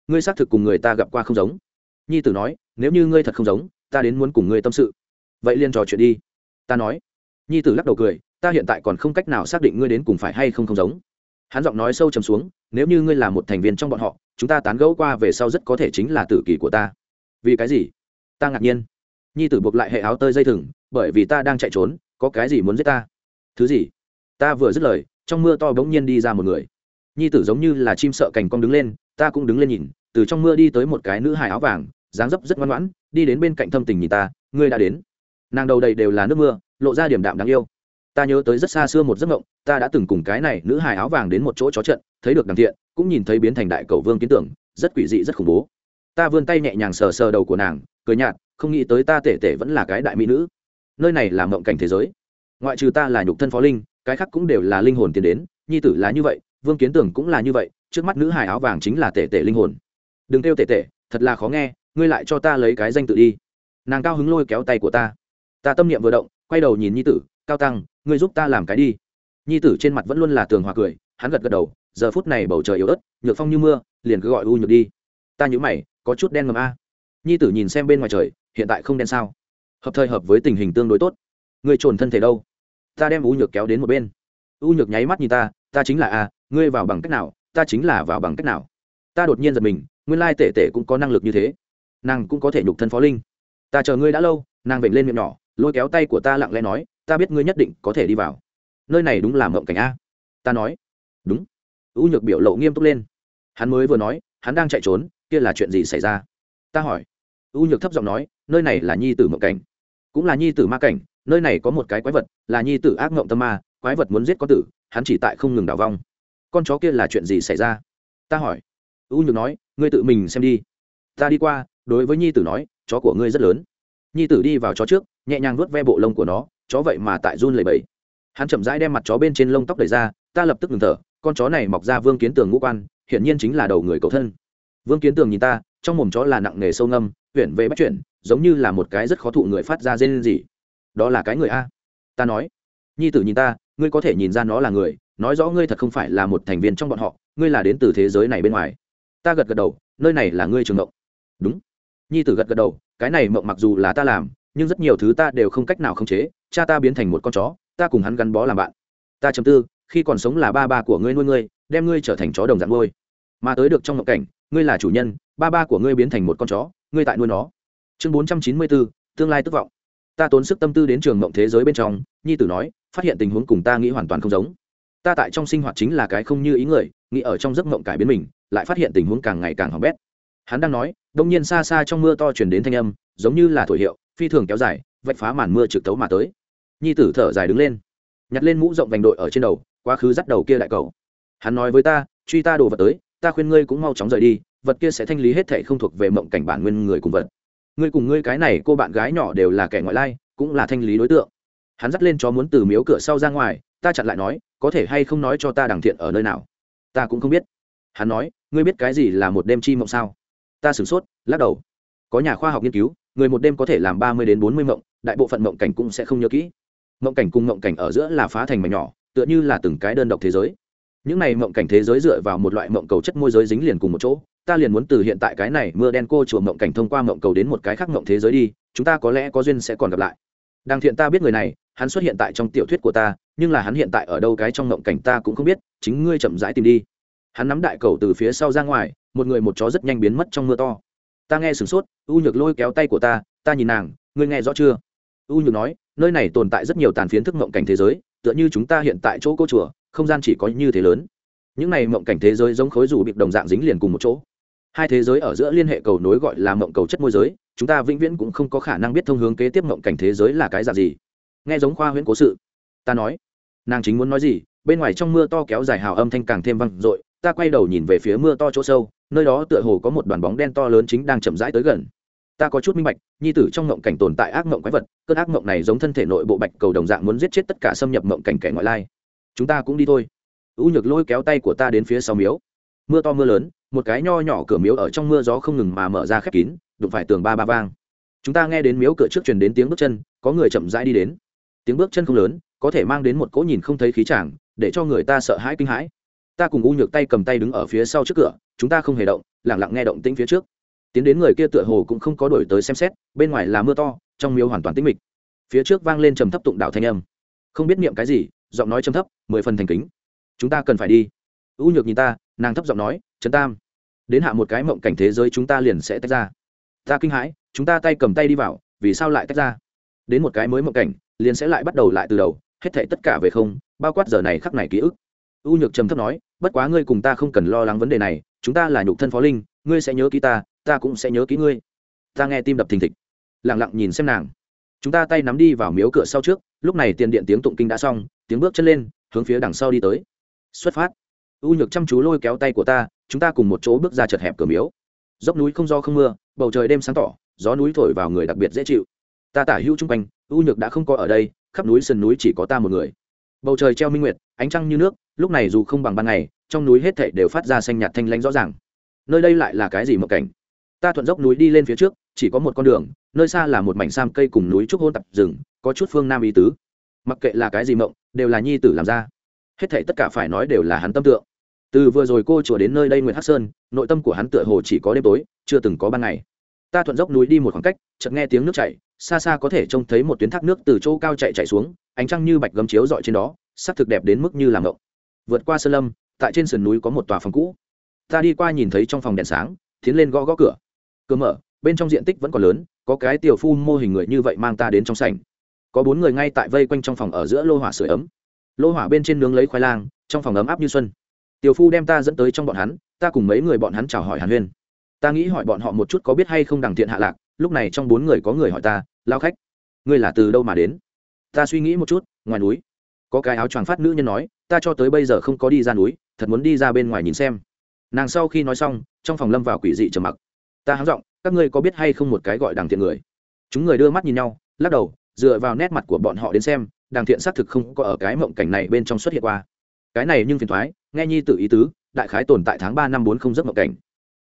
Ngươi xác thực cùng người ta gặp qua không giống. Nhi tử nói nếu như ngươi thật không giống, ta đến muốn cùng ngươi tâm sự. Vậy liền trò chuyện đi. Ta nói. Nhi tử lắc đầu cười, ta hiện tại còn không cách nào xác định ngươi đến cùng phải hay không không giống. Hắn giọng nói sâu trầm xuống, nếu như ngươi là một thành viên trong bọn họ, chúng ta tán gẫu qua về sau rất có thể chính là tử kỳ của ta. Vì cái gì? Ta ngạc nhiên. Nhi tử buộc lại hệ áo tơi dây thừng, bởi vì ta đang chạy trốn, có cái gì muốn giết ta? Thứ gì? Ta vừa dứt lời, trong mưa to bỗng nhiên đi ra một người. Nhi tử giống như là chim sợ cành con đứng lên, ta cũng đứng lên nhìn, từ trong mưa đi tới một cái nữ hài áo vàng dáng dấp rất ngoan ngoãn, đi đến bên cạnh thâm tình nhìn ta, ngươi đã đến. Nàng đầu đầy đều là nước mưa, lộ ra điểm đạm đáng yêu. Ta nhớ tới rất xa xưa một giấc mộng, ta đã từng cùng cái này nữ hài áo vàng đến một chỗ chó trận, thấy được đằng thiện, cũng nhìn thấy biến thành đại cầu vương kiến tưởng, rất quỷ dị, rất khủng bố. Ta vươn tay nhẹ nhàng sờ sờ đầu của nàng, cười nhạt, không nghĩ tới ta tể tể vẫn là cái đại mỹ nữ. Nơi này là mộng cảnh thế giới. Ngoại trừ ta là nhục thân phó linh, cái khác cũng đều là linh hồn tiến đến, nhi tử là như vậy, vương kiến tưởng cũng là như vậy, trước mắt nữ hài áo vàng chính là tể tể linh hồn. Đừng kêu tể tể, thật là khó nghe ngươi lại cho ta lấy cái danh tự đi. Nàng cao hứng lôi kéo tay của ta. Ta tâm niệm vừa động, quay đầu nhìn nhi tử, cao tăng, ngươi giúp ta làm cái đi. Nhi tử trên mặt vẫn luôn là tường hòa cười, hắn gật gật đầu, giờ phút này bầu trời yếu ớt, nhược phong như mưa, liền cứ gọi u nhược đi. Ta nhữ mày, có chút đen ngầm a. Nhi tử nhìn xem bên ngoài trời, hiện tại không đen sao? Hợp thời hợp với tình hình tương đối tốt. Ngươi trồn thân thể đâu? Ta đem u nhược kéo đến một bên. U nhược nháy mắt nhìn ta ta chính là a, ngươi vào bằng cách nào? Ta chính là vào bằng cách nào? Ta đột nhiên giật mình, nguyên lai tể tể cũng có năng lực như thế nàng cũng có thể nhục thân phó linh. Ta chờ ngươi đã lâu, nàng vểnh lên miệng nhỏ, lôi kéo tay của ta lặng lẽ nói, ta biết ngươi nhất định có thể đi vào. Nơi này đúng là mộng cảnh a. Ta nói. Đúng. U nhược biểu lộ nghiêm túc lên. Hắn mới vừa nói, hắn đang chạy trốn, kia là chuyện gì xảy ra? Ta hỏi. U nhược thấp giọng nói, nơi này là nhi tử mộng cảnh. Cũng là nhi tử ma cảnh, nơi này có một cái quái vật, là nhi tử ác mộng tâm ma, quái vật muốn giết có tử, hắn chỉ tại không ngừng đảo vong. Con chó kia là chuyện gì xảy ra? Ta hỏi. U nhược nói, ngươi tự mình xem đi. Ta đi qua đối với nhi tử nói, chó của ngươi rất lớn. Nhi tử đi vào chó trước, nhẹ nhàng vuốt ve bộ lông của nó, chó vậy mà tại run lầy bẫy hắn chậm rãi đem mặt chó bên trên lông tóc đầy ra, ta lập tức ngừng thở, con chó này mọc ra vương kiến tường ngũ quan, hiển nhiên chính là đầu người cầu thân. Vương kiến tường nhìn ta, trong mồm chó là nặng nghề sâu ngâm huyện về bắt chuyển giống như là một cái rất khó thụ người phát ra dên gì đó là cái người a? Ta nói. Nhi tử nhìn ta, ngươi có thể nhìn ra nó là người, nói rõ ngươi thật không phải là một thành viên trong bọn họ, ngươi là đến từ thế giới này bên ngoài. Ta gật gật đầu, nơi này là ngươi trường động đúng nhi tử gật gật đầu, cái này mộng mặc dù là ta làm, nhưng rất nhiều thứ ta đều không cách nào khống chế, cha ta biến thành một con chó, ta cùng hắn gắn bó làm bạn. Ta chấm tư, khi còn sống là ba ba của ngươi nuôi ngươi, đem ngươi trở thành chó đồng dạng nuôi. Mà tới được trong mộng cảnh, ngươi là chủ nhân, ba ba của ngươi biến thành một con chó, ngươi tại nuôi nó. Chương bốn trăm chín mươi bốn tương lai tức vọng. Ta tốn sức tâm tư đến trường mộng thế giới bên trong, nhi tử nói, phát hiện tình huống cùng ta nghĩ hoàn toàn không giống. Ta tại trong sinh hoạt chính là cái không như ý người, nghĩ ở trong giấc mộng cải biến mình, lại phát hiện tình huống càng ngày càng hỏng bét. Hắn đang nói đông nhiên xa xa trong mưa to chuyển đến thanh âm, giống như là thổi hiệu, phi thường kéo dài, vạch phá màn mưa trực tấu mà tới. Nhi tử thở dài đứng lên, nhặt lên mũ rộng vành đội ở trên đầu, quá khứ dắt đầu kia đại cầu. Hắn nói với ta, truy ta đồ vật tới, ta khuyên ngươi cũng mau chóng rời đi, vật kia sẽ thanh lý hết thệ không thuộc về mộng cảnh bản nguyên người cùng vật. Ngươi cùng ngươi cái này cô bạn gái nhỏ đều là kẻ ngoại lai, cũng là thanh lý đối tượng. Hắn dắt lên chó muốn từ miếu cửa sau ra ngoài, ta chặn lại nói, có thể hay không nói cho ta đằng thiện ở nơi nào? Ta cũng không biết. Hắn nói, ngươi biết cái gì là một đêm chi mộng sao? Ta sửng sốt, lắc đầu. Có nhà khoa học nghiên cứu, người một đêm có thể làm ba mươi đến bốn mươi mộng, đại bộ phận mộng cảnh cũng sẽ không nhớ kỹ. Mộng cảnh cùng mộng cảnh ở giữa là phá thành mảnh nhỏ, tựa như là từng cái đơn độc thế giới. Những này mộng cảnh thế giới dựa vào một loại mộng cầu chất môi giới dính liền cùng một chỗ, ta liền muốn từ hiện tại cái này mưa đen cô chùa mộng cảnh thông qua mộng cầu đến một cái khác mộng thế giới đi, chúng ta có lẽ có duyên sẽ còn gặp lại. Đang thiện ta biết người này, hắn xuất hiện tại trong tiểu thuyết của ta, nhưng là hắn hiện tại ở đâu cái trong mộng cảnh ta cũng không biết, chính ngươi chậm rãi tìm đi hắn nắm đại cầu từ phía sau ra ngoài, một người một chó rất nhanh biến mất trong mưa to. Ta nghe sửng sốt, u nhược lôi kéo tay của ta ta nhìn nàng, ngươi nghe rõ chưa? U nhược nói, nơi này tồn tại rất nhiều tàn phiến thức mộng cảnh thế giới, tựa như chúng ta hiện tại chỗ cô chùa, không gian chỉ có như thế lớn. Những này mộng cảnh thế giới giống khối rủ bịp đồng dạng dính liền cùng một chỗ. Hai thế giới ở giữa liên hệ cầu nối gọi là mộng cầu chất môi giới, chúng ta vĩnh viễn cũng không có khả năng biết thông hướng kế tiếp mộng cảnh thế giới là cái dạng gì. Nghe giống khoa huyễn cố sự, ta nói. Nàng chính muốn nói gì, bên ngoài trong mưa to kéo dài hào âm thanh càng thêm văng r ộ i ta quay đầu nhìn về phía mưa to chỗ sâu, nơi đó tựa hồ có một đoàn bóng đen to lớn chính đang chậm rãi tới gần. Ta có chút minh bạch, nhi tử trong ngộng cảnh tồn tại ác ngộng quái vật, cơn ác ngộng này giống thân thể nội bộ bạch cầu đồng dạng muốn giết chết tất cả xâm nhập ngộng cảnh kẻ ngoại lai. Chúng ta cũng đi thôi. U nhược lôi kéo tay của ta đến phía sau miếu. Mưa to mưa lớn, một cái nho nhỏ cửa miếu ở trong mưa gió không ngừng mà mở ra khép kín, đụng phải tường ba ba vang. Chúng ta nghe đến miếu cửa trước truyền đến tiếng bước chân, có người chậm rãi đi đến. Tiếng bước chân không lớn, có thể mang đến một cỗ nhìn không thấy khí chàng, để cho người ta sợ hãi kinh hãi ta cùng u nhược tay cầm tay đứng ở phía sau trước cửa, chúng ta không hề động lẳng lặng nghe động tĩnh phía trước. Tiến đến người kia tựa hồ cũng không có đổi tới xem xét, bên ngoài là mưa to, trong miếu hoàn toàn tĩnh mịch. Phía trước vang lên trầm thấp tụng đạo thanh âm. Không biết niệm cái gì, giọng nói trầm thấp, mười phần thành kính. Chúng ta cần phải đi. U nhược nhìn ta, nàng thấp giọng nói trấn tam, đến hạ một cái mộng cảnh thế giới chúng ta liền sẽ tách ra. Ta kinh hãi, chúng ta tay cầm tay đi vào, vì sao lại tách ra? Đến một cái mới mộng cảnh, liền sẽ lại bắt đầu lại từ đầu, hết thảy tất cả về không, bao quát giờ này khắc này ký ức u nhược trầm thấp nói, bất quá ngươi cùng ta không cần lo lắng vấn đề này, chúng ta là nhục thân phó linh, ngươi sẽ nhớ ký ta ta cũng sẽ nhớ ký ngươi. Ta nghe tim đập thình thịch lẳng lặng nhìn xem nàng. Chúng ta tay nắm đi vào miếu cửa sau trước, lúc này tiền điện tiếng tụng kinh đã xong, tiếng bước chân lên, hướng phía đằng sau đi tới. Xuất phát. U nhược chăm chú lôi kéo tay của ta, chúng ta cùng một chỗ bước ra chật hẹp cửa miếu. Dốc núi không do không mưa, bầu trời đêm sáng tỏ, gió núi thổi vào người đặc biệt dễ chịu. Ta tả hữu chung quanh, u nhược đã không có ở đây, khắp núi sườn núi chỉ có ta một người. Bầu trời treo minh nguyệt, ánh trăng như nước lúc này dù không bằng ban ngày, trong núi hết thảy đều phát ra xanh nhạt thanh lãnh rõ ràng. Nơi đây lại là cái gì mộng cảnh? Ta thuận dốc núi đi lên phía trước, chỉ có một con đường, nơi xa là một mảnh sam cây cùng núi trúc hôn tập rừng, có chút phương nam ý tứ. Mặc kệ là cái gì mộng, đều là nhi tử làm ra. Hết thảy tất cả phải nói đều là hắn tâm tượng. Từ vừa rồi cô chùa đến nơi đây nguyễn hắc sơn, nội tâm của hắn tựa hồ chỉ có đêm tối, chưa từng có ban ngày. Ta thuận dốc núi đi một khoảng cách, chợt nghe tiếng nước chảy, xa xa có thể trông thấy một tuyến thác nước từ chỗ cao chạy chạy xuống, ánh trăng như bạch gấm chiếu dọi trên đó, sắc thực đẹp đến mức như làm ngộng vượt qua sơn lâm, tại trên sườn núi có một tòa phòng cũ. Ta đi qua nhìn thấy trong phòng đèn sáng, tiến lên gõ gõ cửa. Cửa mở, bên trong diện tích vẫn còn lớn, có cái tiểu phu mô hình người như vậy mang ta đến trong sảnh. Có bốn người ngay tại vây quanh trong phòng ở giữa lô hỏa sưởi ấm. Lô hỏa bên trên nướng lấy khoai lang, trong phòng ấm áp như xuân. Tiểu phu đem ta dẫn tới trong bọn hắn, ta cùng mấy người bọn hắn chào hỏi hàn huyên. Ta nghĩ hỏi bọn họ một chút có biết hay không đằng thiện hạ lạc, lúc này trong bốn người có người hỏi ta lao khách, ngươi là từ đâu mà đến? Ta suy nghĩ một chút, ngoài núi, có cái áo choàng phát nữ nhân nói ta cho tới bây giờ không có đi ra núi, thật muốn đi ra bên ngoài nhìn xem. Nàng sau khi nói xong, trong phòng lâm vào quỷ dị trầm mặc. Ta háng giọng, các ngươi có biết hay không một cái gọi đằng thiện người? Chúng người đưa mắt nhìn nhau, lắc đầu, dựa vào nét mặt của bọn họ đến xem, đằng thiện xác thực không có ở cái mộng cảnh này bên trong xuất hiện qua. Cái này nhưng phiền thoái nghe nhi tự ý tứ, đại khái tồn tại tháng ba năm bốn không giấc mộng cảnh.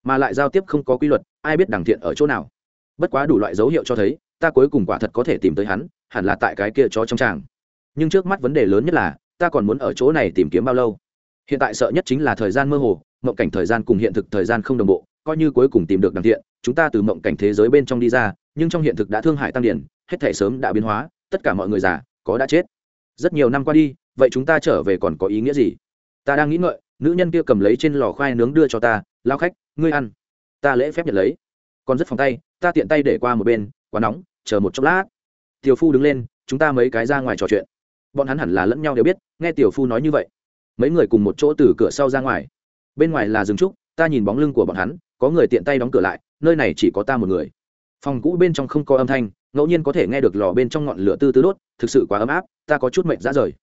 Mà lại giao tiếp không có quy luật, ai biết đằng thiện ở chỗ nào? Bất quá đủ loại dấu hiệu cho thấy, ta cuối cùng quả thật có thể tìm tới hắn, hẳn là tại cái kia chó trong tràng. Nhưng trước mắt vấn đề lớn nhất là ta còn muốn ở chỗ này tìm kiếm bao lâu? Hiện tại sợ nhất chính là thời gian mơ hồ, mộng cảnh thời gian cùng hiện thực thời gian không đồng bộ, coi như cuối cùng tìm được đằng thiện chúng ta từ mộng cảnh thế giới bên trong đi ra, nhưng trong hiện thực đã thương hại tăng điển, hết thể sớm đã biến hóa, tất cả mọi người già, có đã chết. Rất nhiều năm qua đi, vậy chúng ta trở về còn có ý nghĩa gì? Ta đang nghĩ ngợi, nữ nhân kia cầm lấy trên lò khoai nướng đưa cho ta, lao khách, ngươi ăn. Ta lễ phép nhận lấy. Còn rất phòng tay, ta tiện tay để qua một bên, quá nóng, chờ một chốc lát. Tiểu phu đứng lên, chúng ta mấy cái ra ngoài trò chuyện bọn hắn hẳn là lẫn nhau đều biết, nghe tiểu phu nói như vậy. Mấy người cùng một chỗ từ cửa sau ra ngoài. Bên ngoài là rừng trúc, ta nhìn bóng lưng của bọn hắn, có người tiện tay đóng cửa lại, nơi này chỉ có ta một người. Phòng cũ bên trong không có âm thanh, ngẫu nhiên có thể nghe được lò bên trong ngọn lửa tư tư đốt, thực sự quá ấm áp, ta có chút mệnh ra rời.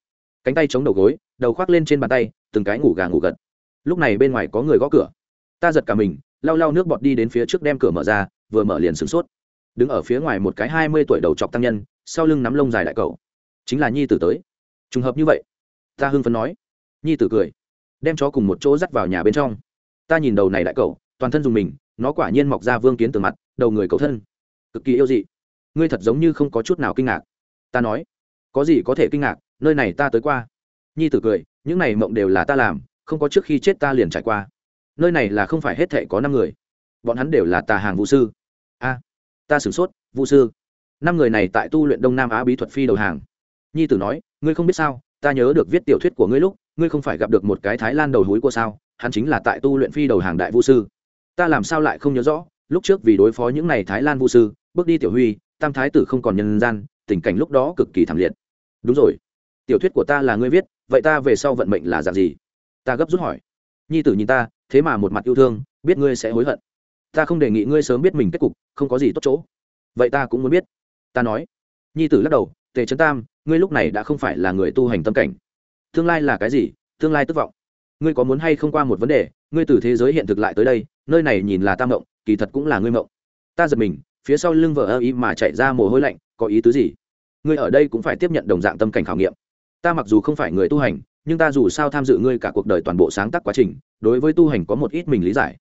Cánh tay chống đầu gối, đầu khoác lên trên bàn tay, từng cái ngủ gà ngủ gật. Lúc này bên ngoài có người gõ cửa. Ta giật cả mình, lau lau nước bọt đi đến phía trước đem cửa mở ra, vừa mở liền sửng sốt. Đứng ở phía ngoài một cái hai mươi tuổi đầu chọc tăng nhân, sau lưng nắm lông dài đại cầu chính là nhi tử tới. Trùng hợp như vậy ta hưng phấn nói. Nhi tử cười đem chó cùng một chỗ dắt vào nhà bên trong. Ta nhìn đầu này đại cậu, toàn thân dùng mình nó quả nhiên mọc ra vương kiến từ mặt đầu người cậu thân. Cực kỳ yêu dị. Ngươi thật giống như không có chút nào kinh ngạc. Ta nói có gì có thể kinh ngạc nơi này ta tới qua. Nhi tử cười những này mộng đều là ta làm không có trước khi chết ta liền trải qua. Nơi này là không phải hết thệ có năm người. Bọn hắn đều là tà hàng vũ sư. A ta sửng sốt vũ sư. Năm người này tại tu luyện đông nam á bí thuật phi đầu hàng nhi tử nói, ngươi không biết sao, ta nhớ được viết tiểu thuyết của ngươi lúc, ngươi không phải gặp được một cái thái lan đầu húi của sao, hắn chính là tại tu luyện phi đầu hàng đại vũ sư. Ta làm sao lại không nhớ rõ, lúc trước vì đối phó những n à y thái lan vũ sư, bước đi tiểu huy, tam thái tử không còn nhân gian, tình cảnh lúc đó cực kỳ thảm liệt. Đúng rồi. Tiểu thuyết của ta là ngươi viết, vậy ta về sau vận mệnh là dạng gì? Ta gấp rút hỏi. Nhi tử nhìn ta, thế mà một mặt yêu thương, biết ngươi sẽ hối hận. Ta không đề nghị ngươi sớm biết mình kết cục, không có gì tốt chỗ. Vậy ta cũng muốn biết. Ta nói. Nhi tử lắc đầu, tề trấn tam ngươi lúc này đã không phải là người tu hành tâm cảnh. Tương lai là cái gì? Tương lai tức vọng. Ngươi có muốn hay không qua một vấn đề? Ngươi từ thế giới hiện thực lại tới đây, nơi này nhìn là tam mộng, kỳ thật cũng là ngươi mộng. Ta giật mình, phía sau lưng vợ ơ ý mà chạy ra mồ hôi lạnh, có ý tứ gì? Ngươi ở đây cũng phải tiếp nhận đồng dạng tâm cảnh khảo nghiệm. Ta mặc dù không phải người tu hành, nhưng ta dù sao tham dự ngươi cả cuộc đời toàn bộ sáng tác quá trình, đối với tu hành có một ít mình lý giải.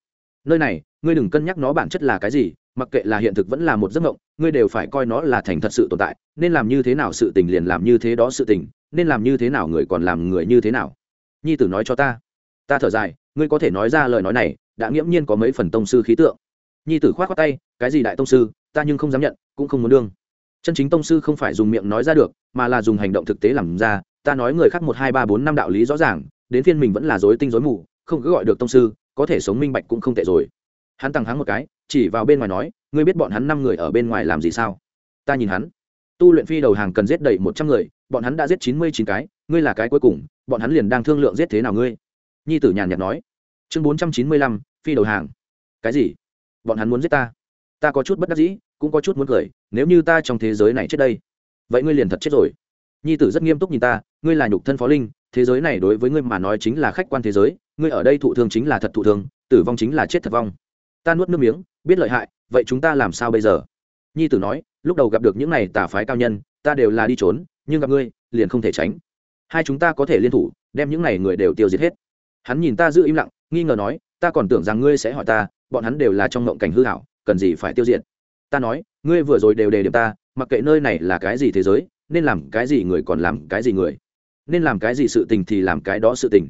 Nơi này, ngươi đừng cân nhắc nó bản chất là cái gì mặc kệ là hiện thực vẫn là một giấc mộng, ngươi đều phải coi nó là thành thật sự tồn tại, nên làm như thế nào sự tình liền làm như thế đó sự tình, nên làm như thế nào người còn làm người như thế nào. Nhi tử nói cho ta. Ta thở dài, ngươi có thể nói ra lời nói này, đã nghiễm nhiên có mấy phần tông sư khí tượng. Nhi tử khoát khoát tay, cái gì đại tông sư, ta nhưng không dám nhận, cũng không muốn đương. Chân chính tông sư không phải dùng miệng nói ra được, mà là dùng hành động thực tế làm ra, ta nói người khác một hai ba bốn năm đạo lý rõ ràng, đến phiên mình vẫn là dối tinh dối mù, không cứ gọi được tông sư, có thể sống minh bạch cũng không tệ rồi. Hắn tăng hắng một cái chỉ vào bên ngoài nói, ngươi biết bọn hắn năm người ở bên ngoài làm gì sao? Ta nhìn hắn. Tu luyện phi đầu hàng cần giết đầy một trăm người, bọn hắn đã giết chín mươi chín cái, ngươi là cái cuối cùng, bọn hắn liền đang thương lượng giết thế nào ngươi. Nhi tử nhàn nhạt nói. Chương bốn trăm chín mươi lăm, phi đầu hàng. Cái gì? Bọn hắn muốn giết ta? Ta có chút bất đắc dĩ, cũng có chút muốn cười, nếu như ta trong thế giới này chết đây, vậy ngươi liền thật chết rồi. Nhi tử rất nghiêm túc nhìn ta, ngươi là nhục thân phó linh, thế giới này đối với ngươi mà nói chính là khách quan thế giới, ngươi ở đây thụ thương chính là thật thụ thương, tử vong chính là chết thật vong. Ta nuốt nước miếng biết lợi hại, vậy chúng ta làm sao bây giờ? Nhi tử nói, lúc đầu gặp được những này tà phái cao nhân, ta đều là đi trốn, nhưng gặp ngươi, liền không thể tránh. Hai chúng ta có thể liên thủ, đem những này người đều tiêu diệt hết. Hắn nhìn ta giữ im lặng, nghi ngờ nói, ta còn tưởng rằng ngươi sẽ hỏi ta, bọn hắn đều là trong ngộng cảnh hư hảo, cần gì phải tiêu diệt? Ta nói, ngươi vừa rồi đều đề điểm ta, mặc kệ nơi này là cái gì thế giới, nên làm cái gì người còn làm cái gì người. Nên làm cái gì sự tình thì làm cái đó sự tình.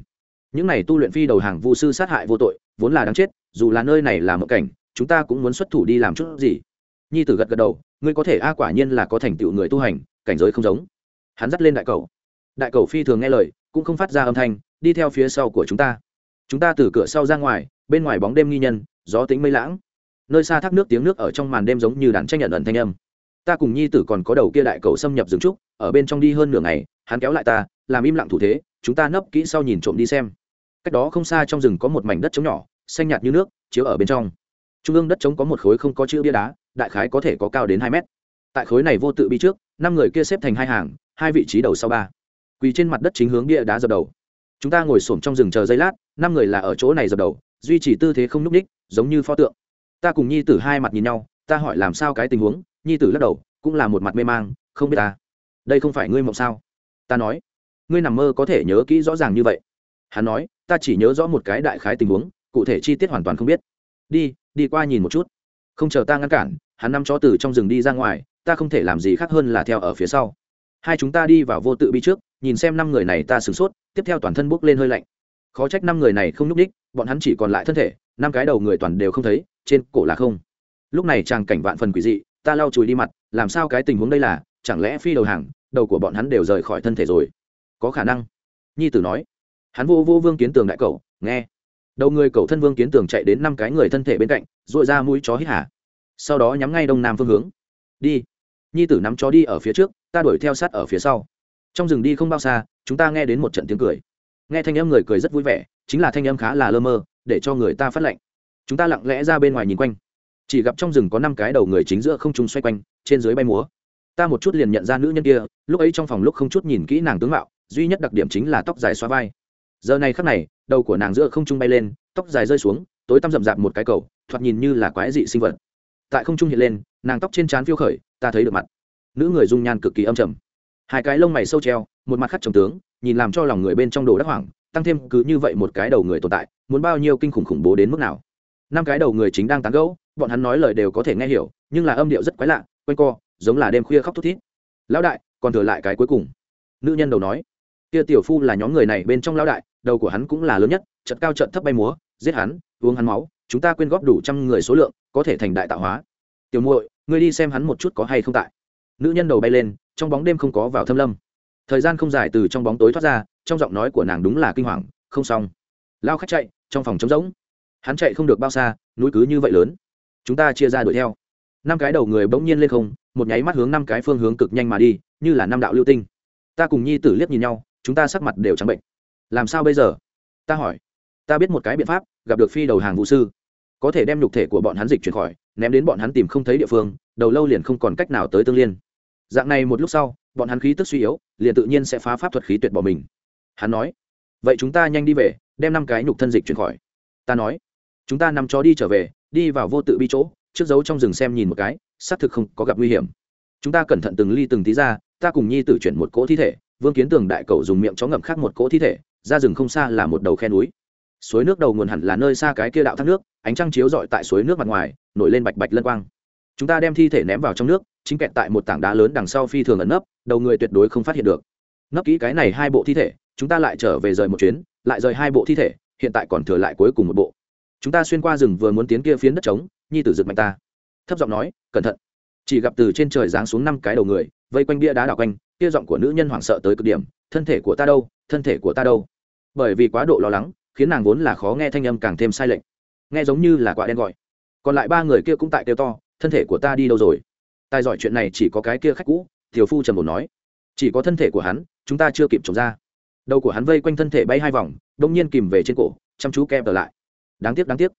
Những này tu luyện phi đầu hàng vu sư sát hại vô tội, vốn là đáng chết, dù là nơi này là mộng cảnh chúng ta cũng muốn xuất thủ đi làm chút gì? Nhi tử gật gật đầu, ngươi có thể, a, quả nhiên là có thành tựu người tu hành, cảnh giới không giống. Hắn dắt lên đại cầu. Đại cầu phi thường nghe lời, cũng không phát ra âm thanh, đi theo phía sau của chúng ta. Chúng ta từ cửa sau ra ngoài, bên ngoài bóng đêm nghi nhân, gió tính mây lãng. Nơi xa thác nước tiếng nước ở trong màn đêm giống như đàn tranh nhận ẩn thanh âm. Ta cùng nhi tử còn có đầu kia đại cầu xâm nhập rừng trúc, ở bên trong đi hơn nửa ngày, hắn kéo lại ta, làm im lặng thủ thế, chúng ta nấp kỹ sau nhìn trộm đi xem. Cách đó không xa trong rừng có một mảnh đất trống nhỏ, xanh nhạt như nước, chiếu ở bên trong trung ương đất trống có một khối không có chữ bia đá, đại khái có thể có cao đến hai mét. Tại khối này vô tự bi trước, năm người kia xếp thành hai hàng, hai vị trí đầu sau ba. Quỳ trên mặt đất chính hướng bia đá dập đầu. Chúng ta ngồi xổm trong rừng chờ giây lát, năm người là ở chỗ này dập đầu, duy trì tư thế không n ú c ních, giống như pho tượng. Ta cùng nhi tử hai mặt nhìn nhau, ta hỏi làm sao cái tình huống, nhi tử lắc đầu, cũng là một mặt mê mang, không biết ta. Đây không phải ngươi mộng sao? Ta nói. Ngươi nằm mơ có thể nhớ kỹ rõ ràng như vậy. Hắn nói, ta chỉ nhớ rõ một cái đại khái tình huống, cụ thể chi tiết hoàn toàn không biết đi đi qua nhìn một chút. Không chờ ta ngăn cản, hắn năm chó từ trong rừng đi ra ngoài, ta không thể làm gì khác hơn là theo ở phía sau. Hai chúng ta đi vào vô tự bi trước, nhìn xem năm người này ta sửng sốt, tiếp theo toàn thân bốc lên hơi lạnh. Khó trách năm người này không nhúc ních bọn hắn chỉ còn lại thân thể, năm cái đầu người toàn đều không thấy, trên cổ là không. Lúc này chàng cảnh vạn phần quỷ dị, ta lau chùi đi mặt, làm sao cái tình huống đây là, chẳng lẽ phi đầu hàng, đầu của bọn hắn đều rời khỏi thân thể rồi? Có khả năng. Nhi tử nói. Hắn vô vô vương kiến tường đại cầu nghe đầu người cầu thân vương kiến tường chạy đến năm cái người thân thể bên cạnh dội ra mũi chó hít hả sau đó nhắm ngay đông nam phương hướng. Đi. Nhi tử nắm chó đi ở phía trước, ta đuổi theo sát ở phía sau. Trong rừng đi không bao xa, chúng ta nghe đến một trận tiếng cười. Nghe thanh âm người cười rất vui vẻ, chính là thanh âm khá là lơ mơ, để cho người ta phát lệnh chúng ta lặng lẽ ra bên ngoài nhìn quanh. Chỉ gặp trong rừng có năm cái đầu người chính giữa không trung xoay quanh, trên dưới bay múa. Ta một chút liền nhận ra nữ nhân kia, lúc ấy trong phòng lúc không chút nhìn kỹ nàng tướng mạo, duy nhất đặc điểm chính là tóc dài xóa vai giờ này khắc này, đầu của nàng giữa không trung bay lên, tóc dài rơi xuống, tối tăm rậm rạp một cái cầu, thoạt nhìn như là quái dị sinh vật. Tại không trung hiện lên, nàng tóc trên trán phiêu khởi, ta thấy được mặt. Nữ người dung nhan cực kỳ âm trầm. Hai cái lông mày sâu treo, một mặt khắc trầm tướng, nhìn làm cho lòng người bên trong đồ đắc hoảng, tăng thêm cứ như vậy một cái đầu người tồn tại, muốn bao nhiêu kinh khủng khủng bố đến mức nào. Năm cái đầu người chính đang tán gẫu, bọn hắn nói lời đều có thể nghe hiểu, nhưng là âm điệu rất quái lạ, quanh co, giống là đêm khuya khóc thút thít. Lão đại, còn thừa lại cái cuối cùng. Nữ nhân đầu nói kia tiểu phu là nhóm người này bên trong lão đại, đầu của hắn cũng là lớn nhất trận cao trận thấp bay múa, giết hắn, uống hắn máu, chúng ta quyên góp đủ trăm người số lượng, có thể thành đại tạo hóa. Tiểu muội, ngươi đi xem hắn một chút có hay không tại. Nữ nhân đầu bay lên, trong bóng đêm không có vào thâm lâm. Thời gian không dài từ trong bóng tối thoát ra, trong giọng nói của nàng đúng là kinh hoàng, không xong. Lao khách chạy, trong phòng trống rỗng. Hắn chạy không được bao xa, núi cứ như vậy lớn. Chúng ta chia ra đuổi theo. Năm cái đầu người bỗng nhiên lên không, một nháy mắt hướng năm cái phương hướng cực nhanh mà đi, như là năm đạo lưu tinh. Ta cùng nhi tử liếc nhìn nhau chúng ta sắc mặt đều trắng bệnh. Làm sao bây giờ? Ta hỏi. Ta biết một cái biện pháp, gặp được phi đầu hàng vũ sư. Có thể đem nhục thể của bọn hắn dịch chuyển khỏi, ném đến bọn hắn tìm không thấy địa phương, đầu lâu liền không còn cách nào tới tương liên. Dạng này một lúc sau, bọn hắn khí tức suy yếu, liền tự nhiên sẽ phá pháp thuật khí tuyệt bỏ mình. Hắn nói, vậy chúng ta nhanh đi về, đem năm cái nhục thân dịch chuyển khỏi. Ta nói, chúng ta nằm chó đi trở về, đi vào vô tự bi chỗ, trước dấu trong rừng xem nhìn một cái, xác thực không có gặp nguy hiểm. Chúng ta cẩn thận từng ly từng tí ra, ta cùng nhi tử chuyển một cỗ thi thể vương kiến tường đại cầu dùng miệng chó ngậm khác một cỗ thi thể, ra rừng không xa là một đầu khe núi. Suối nước đầu nguồn hẳn là nơi xa cái kia đạo thác nước, ánh trăng chiếu rọi tại suối nước mặt ngoài, nổi lên bạch bạch lân quang. Chúng ta đem thi thể ném vào trong nước, chính kẹt tại một tảng đá lớn đằng sau phi thường ẩn nấp, đầu người tuyệt đối không phát hiện được. Nấp kỹ cái này hai bộ thi thể, chúng ta lại trở về rời một chuyến, lại rời hai bộ thi thể, hiện tại còn thừa lại cuối cùng một bộ. Chúng ta xuyên qua rừng vừa muốn tiến kia phiến đất trống, nhi tử giật mạnh ta. Thấp giọng nói, cẩn thận chỉ gặp từ trên trời giáng xuống năm cái đầu người, vây quanh bia đá đảo quanh, kia giọng của nữ nhân hoảng sợ tới cực điểm, thân thể của ta đâu? Thân thể của ta đâu? Bởi vì quá độ lo lắng, khiến nàng vốn là khó nghe thanh âm càng thêm sai lệch. Nghe giống như là quả đen gọi. Còn lại ba người kia cũng tại kêu to, thân thể của ta đi đâu rồi? Tài giỏi chuyện này chỉ có cái kia khách cũ thiều phu trầm bồn nói. Chỉ có thân thể của hắn, chúng ta chưa kịp trồng ra. Đầu của hắn vây quanh thân thể bay hai vòng, đông nhiên kìm về trên cổ, chăm chú kem trở lại. Đáng tiếc đáng tiếc.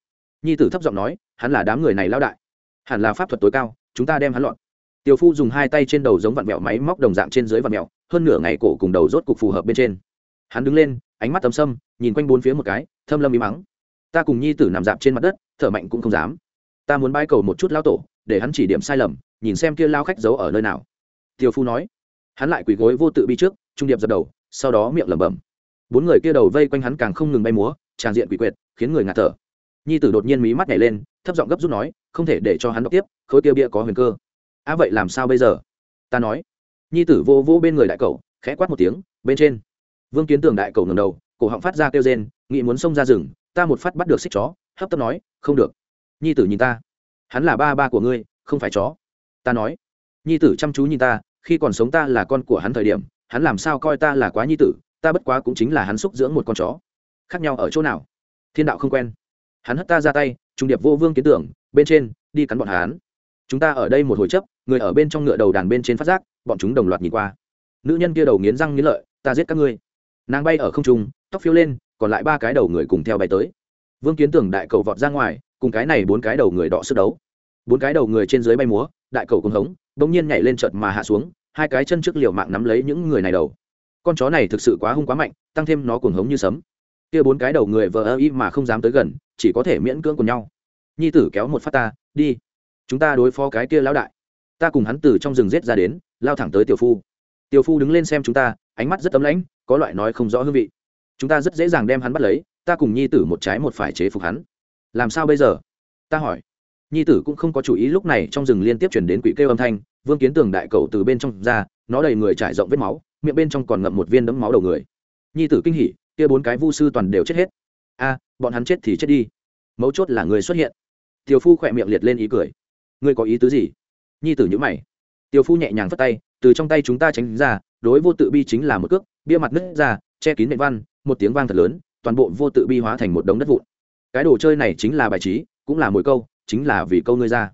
Nhi tử thấp giọng nói, hắn là đám người này lao đại. Hẳn là pháp thuật tối cao chúng ta đem hắn lọt. Tiểu phu dùng hai tay trên đầu giống vặn mẹo máy móc đồng dạng trên dưới vặn mẹo hơn nửa ngày cổ cùng đầu rốt cục phù hợp bên trên. Hắn đứng lên, ánh mắt tấm sâm, nhìn quanh bốn phía một cái, thâm lâm im mắng. Ta cùng nhi tử nằm dạp trên mặt đất, thở mạnh cũng không dám. Ta muốn bãi cầu một chút lao tổ, để hắn chỉ điểm sai lầm, nhìn xem kia lao khách giấu ở nơi nào. Tiểu phu nói. Hắn lại quỳ gối vô tự bi trước, trung điệp dập đầu, sau đó miệng lẩm bẩm. Bốn người kia đầu vây quanh hắn càng không ngừng bay múa, tràn diện quỷ quyệt, khiến người ngạt thở. Nhi tử đột nhiên mí mắt nhảy lên, thấp giọng gấp rút nói không thể để cho hắn đọc tiếp khối kia bia có huyền cơ. À vậy làm sao bây giờ? Ta nói. Nhi tử vô vô bên người đại cậu, khẽ quát một tiếng bên trên. Vương kiến tường đại cậu ngầm đầu cổ họng phát ra kêu rên nghĩ muốn xông ra rừng ta một phát bắt được xích chó. Hấp tấp nói không được. Nhi tử nhìn ta. Hắn là ba ba của ngươi không phải chó. Ta nói. Nhi tử chăm chú nhìn ta khi còn sống ta là con của hắn thời điểm hắn làm sao coi ta là quá nhi tử ta bất quá cũng chính là hắn xúc dưỡng một con chó. Khác nhau ở chỗ nào? Thiên đạo không quen. Hắn hất ta ra tay trung điệp vô vương kiến tưởng bên trên, đi cắn bọn hắn. Chúng ta ở đây một hồi chấp, người ở bên trong ngựa đầu đàn bên trên phát giác, bọn chúng đồng loạt nhìn qua. Nữ nhân kia đầu nghiến răng nghiến lợi, ta giết các ngươi. Nàng bay ở không trung, tóc phiêu lên, còn lại ba cái đầu người cùng theo bay tới. Vương kiến tưởng đại cầu vọt ra ngoài, cùng cái này bốn cái đầu người đọ sức đấu. Bốn cái đầu người trên dưới bay múa, đại cầu cùng hống, bỗng nhiên nhảy lên chợt mà hạ xuống, hai cái chân trước liều mạng nắm lấy những người này đầu. Con chó này thực sự quá hung quá mạnh, tăng thêm nó cuồng hống như sấm. Kia bốn cái đầu người vờ ơ y mà không dám tới gần, chỉ có thể miễn cưỡng cùng nhau nhi tử kéo một phát ta, đi. Chúng ta đối phó cái kia lão đại. Ta cùng hắn từ trong rừng rết ra đến, lao thẳng tới tiểu phu. Tiểu phu đứng lên xem chúng ta, ánh mắt rất tấm lãnh, có loại nói không rõ hương vị. Chúng ta rất dễ dàng đem hắn bắt lấy, ta cùng nhi tử một trái một phải chế phục hắn. Làm sao bây giờ? Ta hỏi. Nhi tử cũng không có chủ ý lúc này trong rừng liên tiếp chuyển đến quỷ kêu âm thanh, vương kiến tường đại cầu từ bên trong ra, nó đầy người trải rộng vết máu, miệng bên trong còn ngậm một viên đấm máu đầu người. Nhi tử kinh hỉ, kia bốn cái vu sư toàn đều chết hết. A, bọn hắn chết thì chết đi. Mấu chốt là người xuất hiện tiểu phu khỏe miệng liệt lên ý cười. Ngươi có ý tứ gì? Nhi tử nhữ mày. Tiểu phu nhẹ nhàng phất tay, từ trong tay chúng ta tránh ra, đối vô tự bi chính là một cước, bia mặt nứt ra, che kín nệm văn, một tiếng vang thật lớn, toàn bộ vô tự bi hóa thành một đống đất vụn. Cái đồ chơi này chính là bài trí, cũng là mỗi câu, chính là vì câu ngươi ra.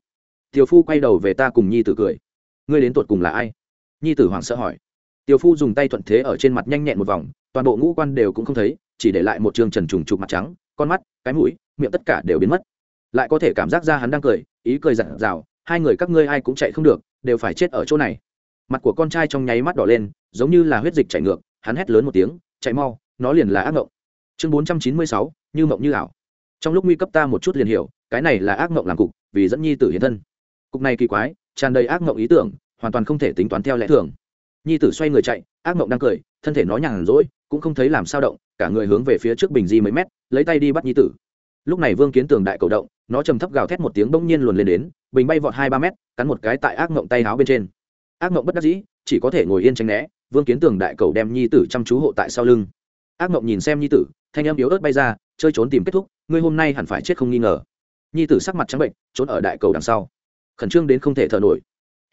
Tiểu phu quay đầu về ta cùng nhi tử cười. Ngươi đến tuột cùng là ai? Nhi tử hoảng sợ hỏi. Tiểu phu dùng tay thuận thế ở trên mặt nhanh nhẹn một vòng, toàn bộ ngũ quan đều cũng không thấy, chỉ để lại một trường trần trùng trục mặt trắng, con mắt, cái mũi, miệng tất cả đều biến mất lại có thể cảm giác ra hắn đang cười, ý cười dặn dào, hai người các ngươi ai cũng chạy không được, đều phải chết ở chỗ này. Mặt của con trai trong nháy mắt đỏ lên, giống như là huyết dịch chảy ngược, hắn hét lớn một tiếng, chạy mau, nó liền là ác mộng chương bốn trăm chín mươi sáu, như mộng như ảo. Trong lúc nguy cấp ta một chút liền hiểu, cái này là ác mộng làm cục, vì dẫn nhi tử hiện thân. Cục này kỳ quái, tràn đầy ác mộng ý tưởng, hoàn toàn không thể tính toán theo lẽ thường. Nhi tử xoay người chạy, ác mộng đang cười, thân thể nó nhàn rỗi, cũng không thấy làm sao động, cả người hướng về phía trước bình di mấy mét, lấy tay đi bắt nhi tử. Lúc này vương kiến tường đại cầu động nó trầm thấp gào thét một tiếng bỗng nhiên luồn lên đến, bình bay vọt hai ba mét, cắn một cái tại ác mộng tay áo bên trên. Ác mộng bất đắc dĩ, chỉ có thể ngồi yên tránh né, vương kiến tường đại cầu đem nhi tử chăm chú hộ tại sau lưng. Ác mộng nhìn xem nhi tử, thanh em yếu ớt bay ra, chơi trốn tìm kết thúc, ngươi hôm nay hẳn phải chết không nghi ngờ. Nhi tử sắc mặt trắng bệnh, trốn ở đại cầu đằng sau. Khẩn trương đến không thể thở nổi.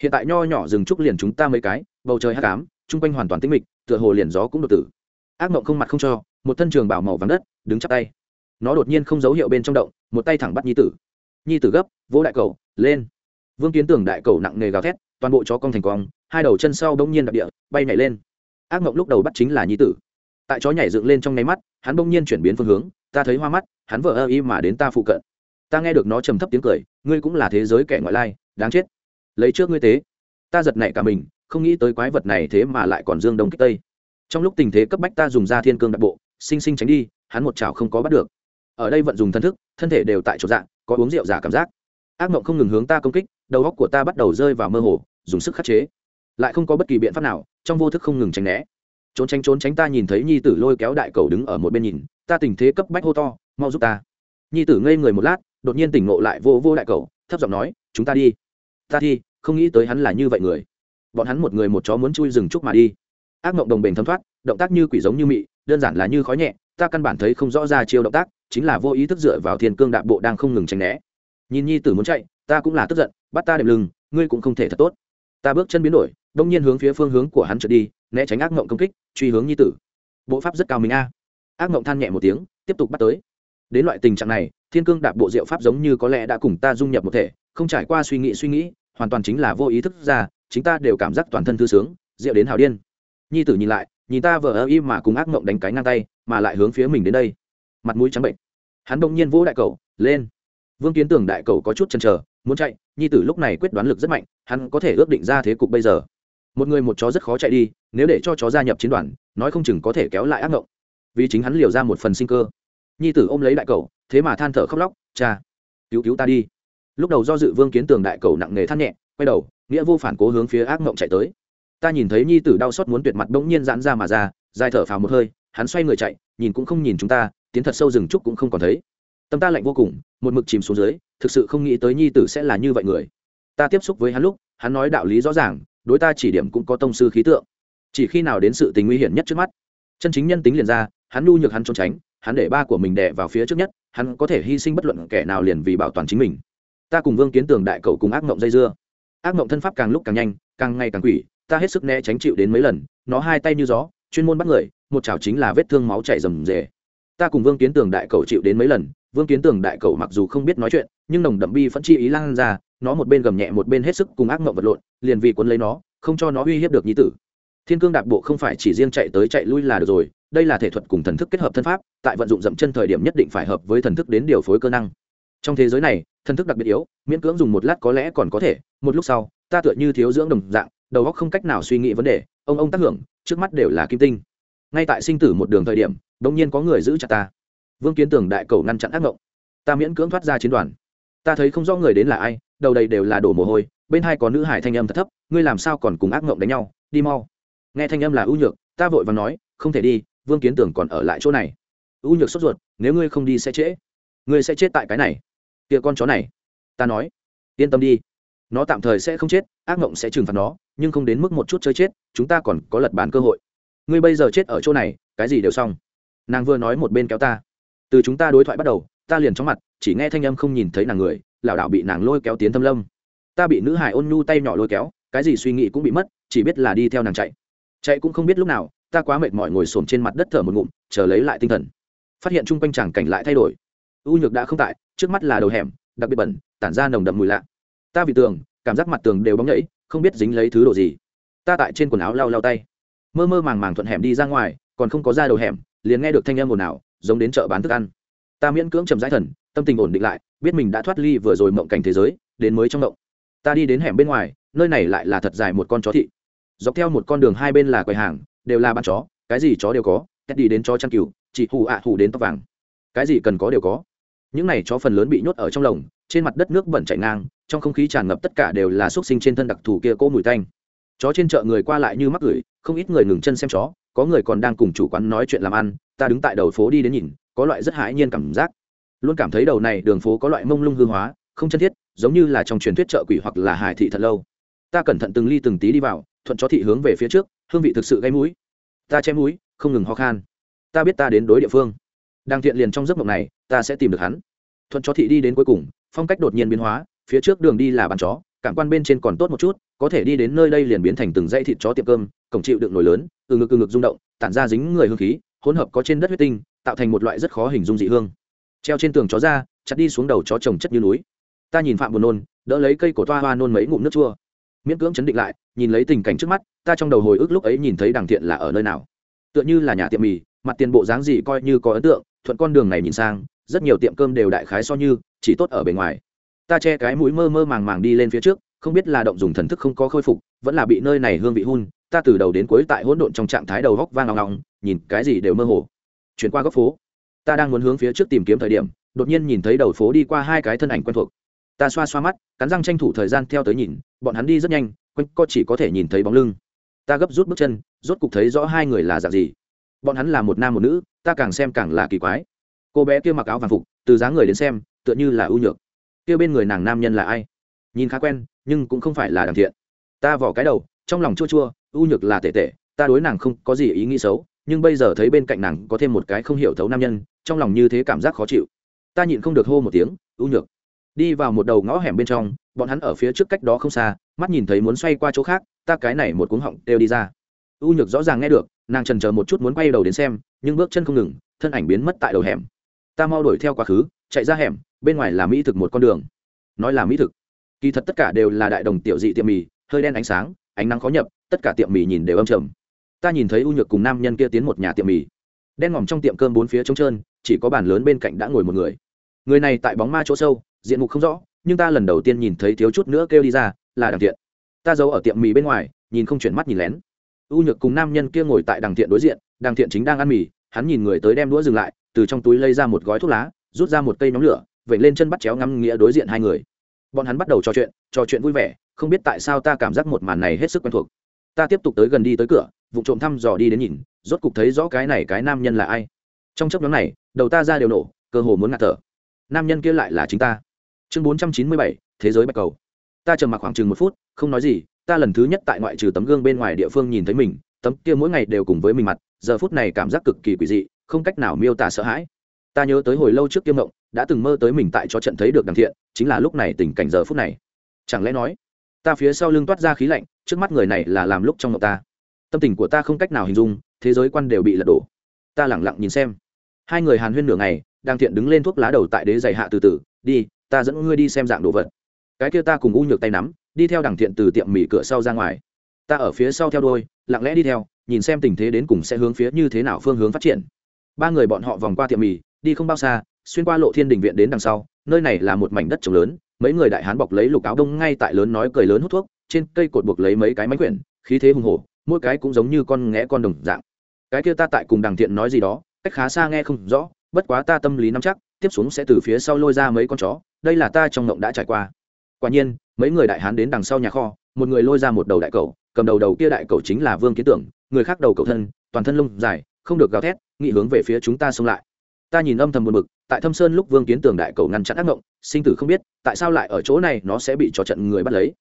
Hiện tại nho nhỏ dừng trúc liền chúng ta mấy cái, bầu trời hắc ám, chung quanh hoàn toàn tĩnh mịch, tựa hồ liền gió cũng đột tử. Ác mộng không mặt không cho, một thân trường bảo màu vàng đất, đứng chắp tay nó đột nhiên không dấu hiệu bên trong động, một tay thẳng bắt nhi tử. Nhi tử gấp, vỗ đại cầu, lên. Vương kiến tưởng đại cầu nặng nề gào thét, toàn bộ chó cong thành cong, hai đầu chân sau bỗng nhiên đặc địa, bay nhảy lên. Ác mộng lúc đầu bắt chính là nhi tử. Tại chó nhảy dựng lên trong nháy mắt, hắn bỗng nhiên chuyển biến phương hướng, ta thấy hoa mắt, hắn vợ ơ y mà đến ta phụ cận. Ta nghe được nó trầm thấp tiếng cười, ngươi cũng là thế giới kẻ ngoại lai, đáng chết. Lấy trước ngươi tế. Ta giật nảy cả mình, không nghĩ tới quái vật này thế mà lại còn dương đông kích tây. Trong lúc tình thế cấp bách ta dùng ra thiên cương đặc bộ, sinh sinh tránh đi, hắn một chảo không có bắt được ở đây vận dùng thân thức, thân thể đều tại chỗ dạng, có uống rượu giả cảm giác. Ác mộng không ngừng hướng ta công kích, đầu óc của ta bắt đầu rơi vào mơ hồ, dùng sức khắc chế. Lại không có bất kỳ biện pháp nào, trong vô thức không ngừng tránh né. Trốn tránh trốn tránh ta nhìn thấy nhi tử lôi kéo đại cầu đứng ở một bên nhìn, ta tình thế cấp bách hô to, mau giúp ta. Nhi tử ngây người một lát, đột nhiên tỉnh ngộ lại vô vô đại cầu, thấp giọng nói, chúng ta đi. Ta thi không nghĩ tới hắn là như vậy người. Bọn hắn một người một chó muốn chui rừng trúc mà đi. Ác mộng đồng bền thấm thoát, động tác như quỷ giống như mị, đơn giản là như khói nhẹ, ta căn bản thấy không rõ ra chiêu động tác chính là vô ý thức dựa vào thiên cương đạp bộ đang không ngừng tránh né. Nhìn nhi tử muốn chạy, ta cũng là tức giận, bắt ta đệm lưng, ngươi cũng không thể thật tốt. Ta bước chân biến đổi, đông nhiên hướng phía phương hướng của hắn trượt đi, né tránh ác mộng công kích, truy hướng nhi tử. Bộ pháp rất cao mình a. Ác mộng than nhẹ một tiếng, tiếp tục bắt tới. Đến loại tình trạng này, thiên cương đạp bộ diệu pháp giống như có lẽ đã cùng ta dung nhập một thể, không trải qua suy nghĩ suy nghĩ, hoàn toàn chính là vô ý thức ra, chính ta đều cảm giác toàn thân thư sướng, diệu đến hào điên. Nhi tử nhìn lại, nhìn ta vờ ơ im mà cùng ác mộng đánh cái ngang tay, mà lại hướng phía mình đến đây mặt mũi trắng bệnh. Hắn đông nhiên vỗ đại cầu, lên. Vương kiến tưởng đại cầu có chút chần trở muốn chạy, nhi tử lúc này quyết đoán lực rất mạnh, hắn có thể ước định ra thế cục bây giờ. Một người một chó rất khó chạy đi, nếu để cho chó gia nhập chiến đoàn, nói không chừng có thể kéo lại ác mộng vì chính hắn liều ra một phần sinh cơ. Nhi tử ôm lấy đại cầu, thế mà than thở khóc lóc, cha, cứu cứu ta đi. Lúc đầu do dự vương kiến tường đại cầu nặng nề than nhẹ, quay đầu, nghĩa vô phản cố hướng phía ác mộng chạy tới. Ta nhìn thấy nhi tử đau xót muốn tuyệt mặt bỗng nhiên giãn ra mà ra, dài thở phào một hơi hắn xoay người chạy, nhìn cũng không nhìn chúng ta, tiến thật sâu rừng trúc cũng không còn thấy. Tâm ta lạnh vô cùng, một mực chìm xuống dưới, thực sự không nghĩ tới nhi tử sẽ là như vậy người. Ta tiếp xúc với hắn lúc, hắn nói đạo lý rõ ràng, đối ta chỉ điểm cũng có tông sư khí tượng. Chỉ khi nào đến sự tình nguy hiểm nhất trước mắt, chân chính nhân tính liền ra, hắn nhu nhược hắn trốn tránh, hắn để ba của mình đè vào phía trước nhất, hắn có thể hy sinh bất luận kẻ nào liền vì bảo toàn chính mình. Ta cùng vương kiến tường đại cầu cùng ác mộng dây dưa. Ác mộng thân pháp càng lúc càng nhanh, càng ngày càng quỷ, ta hết sức né tránh chịu đến mấy lần, nó hai tay như gió, chuyên môn bắt người một chảo chính là vết thương máu chảy rầm rề. Ta cùng vương kiến tường đại cầu chịu đến mấy lần, vương kiến tường đại cầu mặc dù không biết nói chuyện, nhưng nồng đậm bi phẫn chi ý lan ra, nó một bên gầm nhẹ một bên hết sức cùng ác mộng vật lộn, liền vì cuốn lấy nó, không cho nó uy hiếp được nhi tử. Thiên cương đạp bộ không phải chỉ riêng chạy tới chạy lui là được rồi, đây là thể thuật cùng thần thức kết hợp thân pháp, tại vận dụng dậm chân thời điểm nhất định phải hợp với thần thức đến điều phối cơ năng. Trong thế giới này, thần thức đặc biệt yếu, miễn cưỡng dùng một lát có lẽ còn có thể, một lúc sau, ta tựa như thiếu dưỡng đồng dạng, đầu óc không cách nào suy nghĩ vấn đề, ông ông tác hưởng, trước mắt đều là kim tinh ngay tại sinh tử một đường thời điểm đột nhiên có người giữ chặt ta. Vương kiến tường đại cầu ngăn chặn ác mộng. Ta miễn cưỡng thoát ra chiến đoàn. Ta thấy không rõ người đến là ai, đầu đầy đều là đổ mồ hôi, bên hai có nữ hải thanh âm thật thấp, ngươi làm sao còn cùng ác mộng đánh nhau, đi mau. Nghe thanh âm là ưu nhược, ta vội và nói, không thể đi, vương kiến tưởng còn ở lại chỗ này. Ưu nhược sốt ruột, nếu ngươi không đi sẽ trễ. Ngươi sẽ chết tại cái này. Kia con chó này. Ta nói, yên tâm đi. Nó tạm thời sẽ không chết, ác mộng sẽ trừng phạt nó, nhưng không đến mức một chút chơi chết, chúng ta còn có lật bàn cơ hội ngươi bây giờ chết ở chỗ này, cái gì đều xong. Nàng vừa nói một bên kéo ta. Từ chúng ta đối thoại bắt đầu, ta liền chóng mặt, chỉ nghe thanh âm không nhìn thấy nàng người, lảo đảo bị nàng lôi kéo tiến thâm lâm. Ta bị nữ hải ôn nhu tay nhỏ lôi kéo, cái gì suy nghĩ cũng bị mất, chỉ biết là đi theo nàng chạy. Chạy cũng không biết lúc nào, ta quá mệt mỏi ngồi xổm trên mặt đất thở một ngụm, chờ lấy lại tinh thần. Phát hiện chung quanh chàng cảnh lại thay đổi. U nhược đã không tại, trước mắt là đầu hẻm, đặc biệt bẩn, tản ra nồng đậm mùi lạ. Ta vì tường, cảm giác mặt tường đều bóng nhẫy, không biết dính lấy thứ đồ gì. Ta tại trên quần áo lau lau tay mơ mơ màng màng thuận hẻm đi ra ngoài, còn không có ra đầu hẻm, liền nghe được thanh âm ồn ào, giống đến chợ bán thức ăn. Ta miễn cưỡng chầm rãi thần, tâm tình ổn định lại, biết mình đã thoát ly vừa rồi mộng cảnh thế giới, đến mới trong mộng. Ta đi đến hẻm bên ngoài, nơi này lại là thật dài một con chó thị. Dọc theo một con đường hai bên là quầy hàng, đều là bán chó, cái gì chó đều có cách đi đến chó chăn cừu chỉ hù ạ hù đến tóc vàng. Cái gì cần có đều có. Những này chó phần lớn bị nhốt ở trong lồng, trên mặt đất nước bẩn chảy ngang, trong không khí tràn ngập tất cả đều là xúc sinh trên thân đặc thù kia cỗ mùi tanh chó trên chợ người qua lại như mắc gửi, không ít người ngừng chân xem chó, có người còn đang cùng chủ quán nói chuyện làm ăn, ta đứng tại đầu phố đi đến nhìn, có loại rất hãi nhiên cảm giác. Luôn cảm thấy đầu này đường phố có loại mông lung hư hóa, không chân thiết, giống như là trong truyền thuyết chợ quỷ hoặc là hải thị thật lâu. Ta cẩn thận từng ly từng tí đi vào, thuận chó thị hướng về phía trước, hương vị thực sự gây mũi. Ta che mũi, không ngừng ho khan. Ta biết ta đến đối địa phương. Đang thiện liền trong giấc mộng này, ta sẽ tìm được hắn. Thuận chó thị đi đến cuối cùng, phong cách đột nhiên biến hóa, phía trước đường đi là bàn chó, cảm quan bên trên còn tốt một chút có thể đi đến nơi đây liền biến thành từng dãy thịt chó tiệm cơm, cổng chịu đựng nổi lớn, từ ngực từ ngực rung động, tản ra dính người hương khí, hỗn hợp có trên đất huyết tinh, tạo thành một loại rất khó hình dung dị hương. Treo trên tường chó ra, chặt đi xuống đầu chó trồng chất như núi. Ta nhìn phạm buồn nôn, đỡ lấy cây cổ toa hoa nôn mấy ngụm nước chua. Miễn cưỡng chấn định lại, nhìn lấy tình cảnh trước mắt, ta trong đầu hồi ức lúc ấy nhìn thấy đằng thiện là ở nơi nào. Tựa như là nhà tiệm mì, mặt tiền bộ dáng gì coi như có ấn tượng, thuận con đường này nhìn sang, rất nhiều tiệm cơm đều đại khái so như, chỉ tốt ở bề ngoài. Ta che cái mũi mơ mơ màng màng đi lên phía trước không biết là động dùng thần thức không có khôi phục, vẫn là bị nơi này hương vị hun, ta từ đầu đến cuối tại hỗn độn trong trạng thái đầu góc vang ngọng ngọng nhìn cái gì đều mơ hồ. Chuyển qua góc phố, ta đang muốn hướng phía trước tìm kiếm thời điểm, đột nhiên nhìn thấy đầu phố đi qua hai cái thân ảnh quen thuộc. Ta xoa xoa mắt, cắn răng tranh thủ thời gian theo tới nhìn, bọn hắn đi rất nhanh, quanh co chỉ có thể nhìn thấy bóng lưng. Ta gấp rút bước chân, rốt cục thấy rõ hai người là dạng gì. Bọn hắn là một nam một nữ, ta càng xem càng là kỳ quái. Cô bé kia mặc áo vàng phục, từ dáng người đến xem, tựa như là ưu nhược. Kia bên người nàng nam nhân là ai? Nhìn khá quen nhưng cũng không phải là đàng thiện. Ta vỏ cái đầu, trong lòng chua chua, ưu nhược là tệ tệ, ta đối nàng không có gì ý nghĩ xấu, nhưng bây giờ thấy bên cạnh nàng có thêm một cái không hiểu thấu nam nhân, trong lòng như thế cảm giác khó chịu. Ta nhịn không được hô một tiếng, ưu nhược. Đi vào một đầu ngõ hẻm bên trong, bọn hắn ở phía trước cách đó không xa, mắt nhìn thấy muốn xoay qua chỗ khác, ta cái này một cuống họng đều đi ra. U nhược rõ ràng nghe được, nàng trần chờ một chút muốn quay đầu đến xem, nhưng bước chân không ngừng, thân ảnh biến mất tại đầu hẻm. Ta mau đuổi theo quá khứ, chạy ra hẻm, bên ngoài là mỹ thực một con đường. Nói là mỹ thực kỳ thật tất cả đều là đại đồng tiểu dị tiệm mì, hơi đen ánh sáng, ánh nắng khó nhập, tất cả tiệm mì nhìn đều âm trầm. Ta nhìn thấy u nhược cùng nam nhân kia tiến một nhà tiệm mì. Đen ngòm trong tiệm cơm bốn phía trống trơn, chỉ có bàn lớn bên cạnh đã ngồi một người. Người này tại bóng ma chỗ sâu, diện mục không rõ, nhưng ta lần đầu tiên nhìn thấy thiếu chút nữa kêu đi ra, là đằng thiện ta giấu ở tiệm mì bên ngoài, nhìn không chuyển mắt nhìn lén. U nhược cùng nam nhân kia ngồi tại đằng thiện đối diện, đằng thiện chính đang ăn mì, hắn nhìn người tới đem đũa dừng lại, từ trong túi lấy ra một gói thuốc lá, rút ra một cây nhóm lửa vậy lên chân bắt chéo ngắm nghĩa đối diện hai người bọn hắn bắt đầu trò chuyện trò chuyện vui vẻ, không biết tại sao ta cảm giác một màn này hết sức quen thuộc. Ta tiếp tục tới gần đi tới cửa, vụ trộm thăm dò đi đến nhìn, rốt cục thấy rõ cái này cái nam nhân là ai. Trong chấp nhóm này, đầu ta ra đều nổ, cơ hồ muốn ngạt thở. Nam nhân kia lại là chính ta. Chương bốn trăm chín mươi bảy, thế giới bạch cầu. Ta trầm mặc khoảng chừng một phút, không nói gì, ta lần thứ nhất tại ngoại trừ tấm gương bên ngoài địa phương nhìn thấy mình, tấm kia mỗi ngày đều cùng với mình mặt, giờ phút này cảm giác cực kỳ quỷ dị, không cách nào miêu tả sợ hãi ta nhớ tới hồi lâu trước kiêm mộng, đã từng mơ tới mình tại cho trận thấy được đằng thiện, chính là lúc này tình cảnh giờ phút này. Chẳng lẽ nói, ta phía sau lưng toát ra khí lạnh, trước mắt người này là làm lúc trong mộng ta. Tâm tình của ta không cách nào hình dung, thế giới quan đều bị lật đổ. Ta lẳng lặng nhìn xem. Hai người hàn huyên nửa ngày đang thiện đứng lên thuốc lá đầu tại đế giày hạ từ từ, đi, ta dẫn ngươi đi xem dạng đồ vật. Cái kia ta cùng u nhược tay nắm, đi theo đằng thiện từ tiệm mì cửa sau ra ngoài. Ta ở phía sau theo đôi lặng lẽ đi theo, nhìn xem tình thế đến cùng sẽ hướng phía như thế nào phương hướng phát triển. Ba người bọn họ vòng qua tiệm mì đi không bao xa, xuyên qua lộ thiên đình viện đến đằng sau, nơi này là một mảnh đất trồng lớn, mấy người đại hán bọc lấy lục áo đông ngay tại lớn nói cười lớn hút thuốc, trên cây cột buộc lấy mấy cái máy quyển, khí thế hùng hổ, mỗi cái cũng giống như con nghẽ con đồng dạng. Cái kia ta tại cùng đằng thiện nói gì đó, cách khá xa nghe không rõ, bất quá ta tâm lý nắm chắc, tiếp xuống sẽ từ phía sau lôi ra mấy con chó, đây là ta trong ngộng đã trải qua. Quả nhiên, mấy người đại hán đến đằng sau nhà kho, một người lôi ra một đầu đại cầu, cầm đầu đầu kia đại cầu chính là vương kiến tưởng, người khác đầu cầu thân, toàn thân lông dài, không được gào thét, nghị hướng về phía chúng ta xông lại ta nhìn âm thầm buồn bực, tại thâm sơn lúc vương kiến tường đại cầu ngăn chặn ác ngộng sinh tử không biết, tại sao lại ở chỗ này nó sẽ bị trò trận người bắt lấy?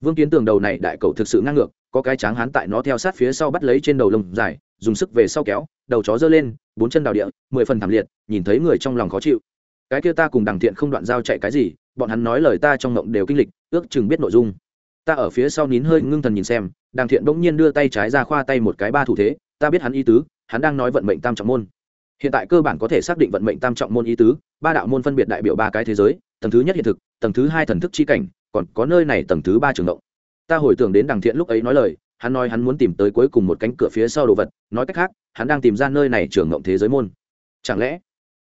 Vương kiến tường đầu này đại cầu thực sự ngang ngược, có cái tráng hán tại nó theo sát phía sau bắt lấy trên đầu lông dài, dùng sức về sau kéo, đầu chó giơ lên, bốn chân đào địa, mười phần thảm liệt, nhìn thấy người trong lòng khó chịu. Cái kia ta cùng đằng thiện không đoạn giao chạy cái gì, bọn hắn nói lời ta trong ngộng đều kinh lịch, ước chừng biết nội dung. Ta ở phía sau nín hơi ngưng thần nhìn xem, đằng thiện bỗng nhiên đưa tay trái ra khoa tay một cái ba thủ thế, ta biết hắn ý tứ, hắn đang nói vận mệnh tam trọng môn hiện tại cơ bản có thể xác định vận mệnh tam trọng môn ý tứ, ba đạo môn phân biệt đại biểu ba cái thế giới, tầng thứ nhất hiện thực, tầng thứ hai thần thức chi cảnh, còn có nơi này tầng thứ ba trường động. Ta hồi tưởng đến đằng thiện lúc ấy nói lời, hắn nói hắn muốn tìm tới cuối cùng một cánh cửa phía sau đồ vật, nói cách khác, hắn đang tìm ra nơi này trường động thế giới môn. Chẳng lẽ,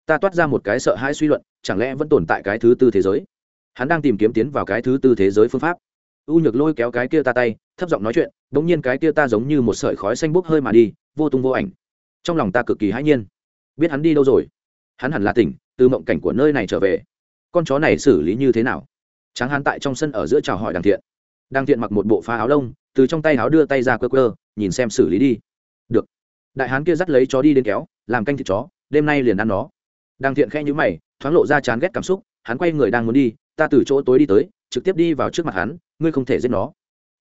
ta toát ra một cái sợ hãi suy luận, chẳng lẽ vẫn tồn tại cái thứ tư thế giới? Hắn đang tìm kiếm tiến vào cái thứ tư thế giới phương pháp. U nhược lôi kéo cái kia ta tay, thấp giọng nói chuyện đ ỗ n g nhiên cái kia ta giống như một sợi khói xanh bốc hơi mà đi, vô tung vô ảnh. Trong lòng ta cực kỳ hãi nhiên biết hắn đi đâu rồi? Hắn hẳn là tỉnh, từ mộng cảnh của nơi này trở về. Con chó này xử lý như thế nào? Tráng hắn tại trong sân ở giữa chào hỏi đàng thiện. Đàng thiện mặc một bộ phá áo lông, từ trong tay áo đưa tay ra cơ cơ nhìn xem xử lý đi. Được. Đại hán kia dắt lấy chó đi đến kéo, làm canh thịt chó, đêm nay liền ăn nó. Đàng thiện khẽ nhữ mày, thoáng lộ ra chán ghét cảm xúc, hắn quay người đang muốn đi, ta từ chỗ tối đi tới, trực tiếp đi vào trước mặt hắn, ngươi không thể giết nó.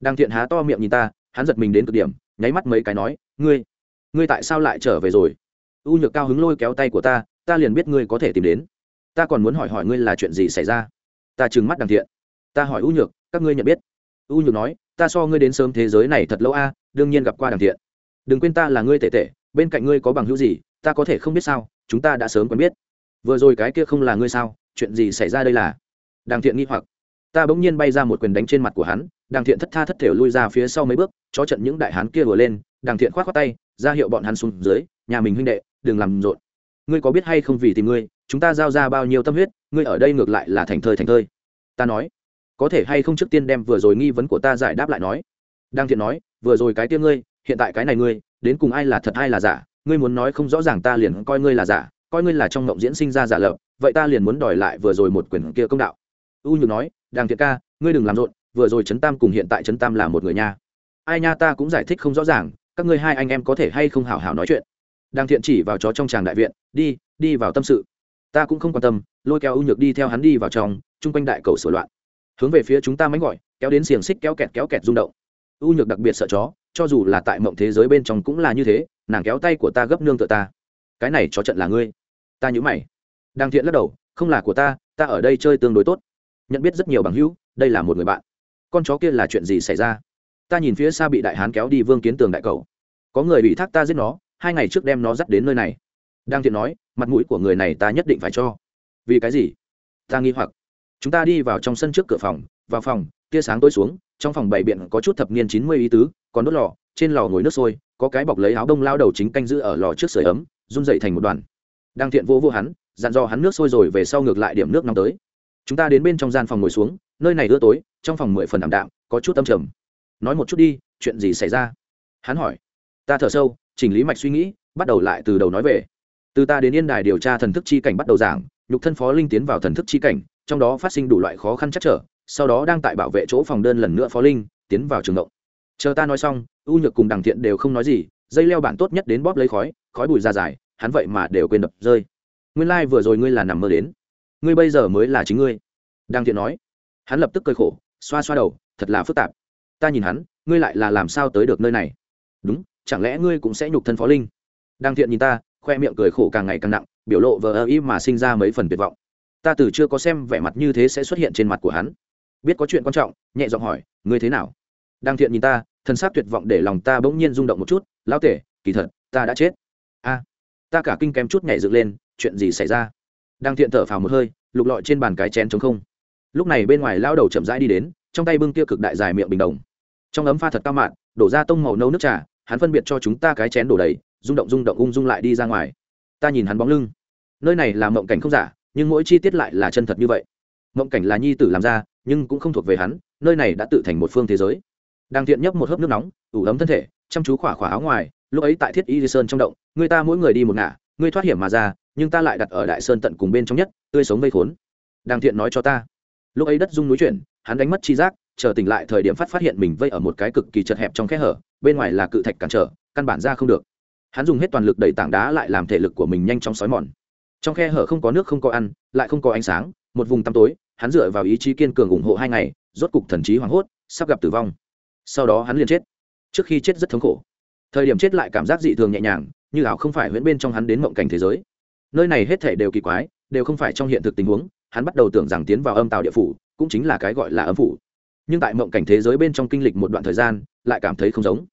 Đàng thiện há to miệng nhìn ta, hắn giật mình đến cực điểm, nháy mắt mấy cái nói, ngươi ngươi tại sao lại trở về rồi? U nhược cao hứng lôi kéo tay của ta ta liền biết ngươi có thể tìm đến. Ta còn muốn hỏi hỏi ngươi là chuyện gì xảy ra. Ta trừng mắt đằng thiện. Ta hỏi u nhược, các ngươi nhận biết. U nhược nói, ta so ngươi đến sớm thế giới này thật lâu a, đương nhiên gặp qua đằng thiện. Đừng quên ta là ngươi tệ tệ bên cạnh ngươi có bằng hữu gì, ta có thể không biết sao, chúng ta đã sớm quen biết. Vừa rồi cái kia không là ngươi sao, chuyện gì xảy ra đây là? Đằng thiện nghi hoặc. Ta bỗng nhiên bay ra một quyền đánh trên mặt của hắn, Đằng thiện thất tha thất thể lui ra phía sau mấy bước cho trận những đại hán kia vừa lên, Đằng thiện k h o á t khoác tay, ra hiệu bọn hắn xuống dưới, nhà mình huynh đệ đừng làm rộn. Ngươi có biết hay không vì tìm ngươi, chúng ta giao ra bao nhiêu tâm huyết, ngươi ở đây ngược lại là thành thơi thành thơi. Ta nói, có thể hay không trước tiên đem vừa rồi nghi vấn của ta giải đáp lại nói. Đang thiện nói, vừa rồi cái kia ngươi, hiện tại cái này ngươi, đến cùng ai là thật ai là giả? Ngươi muốn nói không rõ ràng ta liền coi ngươi là giả, coi ngươi là trong mộng diễn sinh ra giả lập, vậy ta liền muốn đòi lại vừa rồi một quyền kia công đạo. U nhược nói đàng thiện ca, ngươi đừng làm rộn, vừa rồi trấn tam cùng hiện tại trấn tam là một người nha. Ai nha ta cũng giải thích không rõ ràng, các ngươi hai anh em có thể hay không hảo hảo nói chuyện đang thiện chỉ vào chó trong tràng đại viện, đi đi vào tâm sự. Ta cũng không quan tâm, lôi kéo ưu nhược đi theo hắn đi vào trong, chung quanh đại cầu sửa loạn. Hướng về phía chúng ta mánh gọi, kéo đến xiềng xích kéo kẹt kéo kẹt rung động. Ưu nhược đặc biệt sợ chó, cho dù là tại mộng thế giới bên trong cũng là như thế, nàng kéo tay của ta gấp nương tựa ta. Cái này chó trận là ngươi. Ta nhữ mày. Đang thiện lắc đầu, không là của ta ta ở đây chơi tương đối tốt. Nhận biết rất nhiều bằng hữu, đây là một người bạn. Con chó kia là chuyện gì xảy ra? Ta nhìn phía xa bị đại hán kéo đi vương kiến tường đại cầu. Có người bị thác ta giết nó hai ngày trước đem nó dắt đến nơi này. Đang thiện nói, mặt mũi của người này ta nhất định phải cho. Vì cái gì? Ta nghi hoặc. Chúng ta đi vào trong sân trước cửa phòng, vào phòng, tia sáng tối xuống, trong phòng bày biện có chút thập niên chín mươi ý tứ, còn đốt lò, trên lò ngồi nước sôi, có cái bọc lấy áo đông lao đầu chính canh giữ ở lò trước sưởi ấm, run dậy thành một đoàn. Đang thiện vô vô hắn, dặn dò hắn nước sôi rồi về sau ngược lại điểm nước nóng tới. Chúng ta đến bên trong gian phòng ngồi xuống, nơi này ưa tối, trong phòng mười phần đảm đạm, có chút tâm trầm. Nói một chút đi, chuyện gì xảy ra? Hắn hỏi. Ta thở sâu chỉnh lý mạch suy nghĩ, bắt đầu lại từ đầu nói về. Từ ta đến yên đài điều tra thần thức chi cảnh bắt đầu giảng, nhục thân phó linh tiến vào thần thức chi cảnh, trong đó phát sinh đủ loại khó khăn chắc trở, sau đó đang tại bảo vệ chỗ phòng đơn lần nữa phó linh, tiến vào trường động chờ ta nói xong, u nhược cùng đằng thiện đều không nói gì, dây leo bản tốt nhất đến bóp lấy khói khói bụi ra dài, hắn vậy mà đều quên đập rơi. Nguyên lai、like、vừa rồi ngươi là nằm mơ đến. Ngươi bây giờ mới là chính ngươi. Đằng thiện nói. Hắn lập tức cơi khổ, xoa xoa đầu, thật là phức tạp. Ta nhìn hắn, ngươi lại là làm sao tới được nơi này? Đúng chẳng lẽ ngươi cũng sẽ nhục thân phó linh? Đang thiện nhìn ta, khoe miệng cười khổ càng ngày càng nặng, biểu lộ vờ ơ ý mà sinh ra mấy phần tuyệt vọng. Ta từ chưa có xem vẻ mặt như thế sẽ xuất hiện trên mặt của hắn. Biết có chuyện quan trọng, nhẹ giọng hỏi, ngươi thế nào? Đang thiện nhìn ta, thân xác tuyệt vọng để lòng ta bỗng nhiên rung động một chút lao tể, kỳ thật, ta đã chết. A, ta cả kinh kém chút nhảy dựng lên, chuyện gì xảy ra? Đang thiện thở phào một hơi, lục lọi trên bàn cái chén chống không. Lúc này bên ngoài lao đầu chậm rãi đi đến, trong tay bưng kia cực đại dài miệng bình đồng. Trong ấm pha thật cao mạn, đổ ra tông màu nâu nước trà hắn phân biệt cho chúng ta cái chén đổ đầy, rung động rung động ung dung lại đi ra ngoài. Ta nhìn hắn bóng lưng. Nơi này là mộng cảnh không giả, nhưng mỗi chi tiết lại là chân thật như vậy. Mộng cảnh là nhi tử làm ra, nhưng cũng không thuộc về hắn, nơi này đã tự thành một phương thế giới. Đang thiện nhấp một hớp nước nóng, ủ ấm thân thể, chăm chú khỏa khỏa áo ngoài, lúc ấy tại thiết y sơn trong động, người ta mỗi người đi một ngả ngươi thoát hiểm mà ra, nhưng ta lại đặt ở đại sơn tận cùng bên trong nhất, tươi sống vây khốn. Đang thiện nói cho ta. Lúc ấy đất rung núi chuyển, hắn đánh mất chi giác chờ tỉnh lại thời điểm phát phát hiện mình vây ở một cái cực kỳ chật hẹp trong khe hở, bên ngoài là cự thạch cản trở, căn bản ra không được. Hắn dùng hết toàn lực đẩy tảng đá lại làm thể lực của mình nhanh chóng xói mòn. Trong khe hở không có nước không có ăn, lại không có ánh sáng, một vùng tăm tối, hắn dựa vào ý chí kiên cường ủng hộ hai ngày, rốt cục thần trí hoảng hốt, sắp gặp tử vong. Sau đó hắn liền chết. Trước khi chết rất thống khổ. Thời điểm chết lại cảm giác dị thường nhẹ nhàng, như ảo không phải huyễn bên trong hắn đến mộng cảnh thế giới. Nơi này hết thể đều kỳ quái, đều không phải trong hiện thực tình huống, hắn bắt đầu tưởng rằng tiến vào âm tàu địa phủ, cũng chính là cái gọi là âm phủ nhưng tại mộng cảnh thế giới bên trong kinh lịch một đoạn thời gian, lại cảm thấy không giống.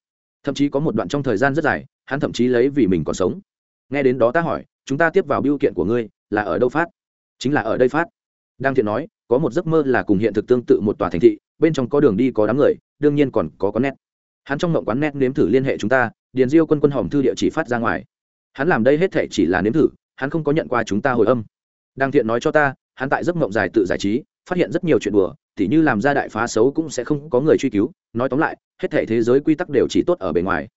Thậm chí có một đoạn trong thời gian rất dài, hắn thậm chí lấy vì mình còn sống. Nghe đến đó ta hỏi, chúng ta tiếp vào biêu kiện của ngươi, là ở đâu phát? Chính là ở đây phát. Đang thiện nói, có một giấc mơ là cùng hiện thực tương tự một tòa thành thị, bên trong có đường đi có đám người, đương nhiên còn có con nét. Hắn trong mộng quán nét nếm thử liên hệ chúng ta, điền diêu quân quân hòm thư địa chỉ phát ra ngoài. Hắn làm đây hết thể chỉ là nếm thử, hắn không có nhận qua chúng ta hồi âm. Đang thiện nói cho ta, hắn tại giấc mộng dài tự giải trí phát hiện rất nhiều chuyện đùa thì như làm ra đại phá xấu cũng sẽ không có người truy cứu. Nói tóm lại, hết thể thế giới quy tắc đều chỉ tốt ở bề ngoài.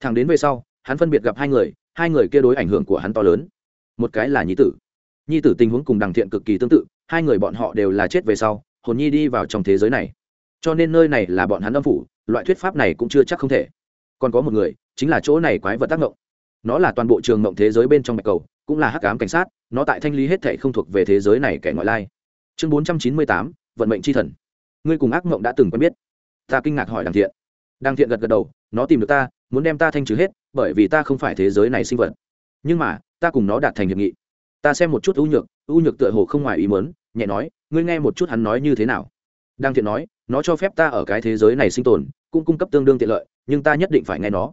Thằng đến về sau, hắn phân biệt gặp hai người hai người kia đối ảnh hưởng của hắn to lớn. Một cái là nhi tử. Nhi tử tình huống cùng đằng thiện cực kỳ tương tự, hai người bọn họ đều là chết về sau, hồn nhi đi vào trong thế giới này. Cho nên nơi này là bọn hắn âm phủ, loại thuyết pháp này cũng chưa chắc không thể. Còn có một người, chính là chỗ này quái vật tác động nó là toàn bộ trường mộng thế giới bên trong bạch cầu, cũng là hắc ám cảnh sát, nó tại thanh lý hết thể không thuộc về thế giới này kẻ ngoại lai chương bốn trăm chín mươi tám, vận mệnh c h i thần. Ngươi cùng ác mộng đã từng quen biết. Ta kinh ngạc hỏi đằng thiện. Đằng thiện gật gật đầu, nó tìm được ta, muốn đem ta thanh trừ hết, bởi vì ta không phải thế giới này sinh vật. Nhưng mà, ta cùng nó đạt thành hiệp nghị. Ta xem một chút ưu nhược ưu nhược tựa hồ không ngoài ý mớn nhẹ nói, ngươi nghe một chút hắn nói như thế nào? Đang thiện nói, nó cho phép ta ở cái thế giới này sinh tồn, cũng cung cấp tương đương tiện lợi, nhưng ta nhất định phải nghe nó.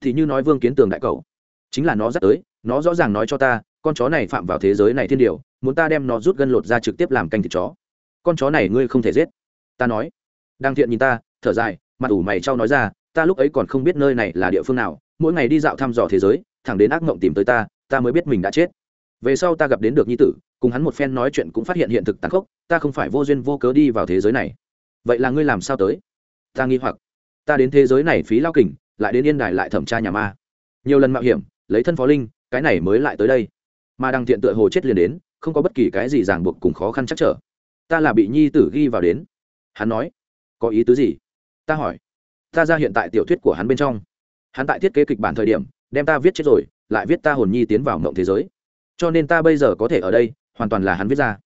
Thì như nói vương kiến tường đại cầu. Chính là nó dắt tới, nó rõ ràng nói cho ta con chó này phạm vào thế giới này thiên điều, muốn ta đem nó rút gân lột ra trực tiếp làm canh thịt chó. Con chó này ngươi không thể giết. Ta nói. Đang thiện nhìn ta, thở dài, mặt ủ mày trao nói ra, ta lúc ấy còn không biết nơi này là địa phương nào, mỗi ngày đi dạo thăm dò thế giới, thẳng đến ác mộng tìm tới ta ta mới biết mình đã chết. Về sau ta gặp đến được nhi tử, cùng hắn một phen nói chuyện cũng phát hiện hiện thực tàn khốc, ta không phải vô duyên vô cớ đi vào thế giới này. Vậy là ngươi làm sao tới? Ta nghi hoặc. Ta đến thế giới này phí lao kình, lại đến yên đài lại thẩm tra nhà ma. Nhiều lần mạo hiểm, lấy thân phó linh, cái này mới lại tới đây mà đăng thiện tựa hồ chết liền đến, không có bất kỳ cái gì ràng buộc cùng khó khăn chắc trở. Ta là bị nhi tử ghi vào đến. Hắn nói, có ý tứ gì? Ta hỏi. Ta ra hiện tại tiểu thuyết của hắn bên trong. Hắn tại thiết kế kịch bản thời điểm, đem ta viết chết rồi, lại viết ta hồn nhi tiến vào mộng thế giới. Cho nên ta bây giờ có thể ở đây, hoàn toàn là hắn viết ra.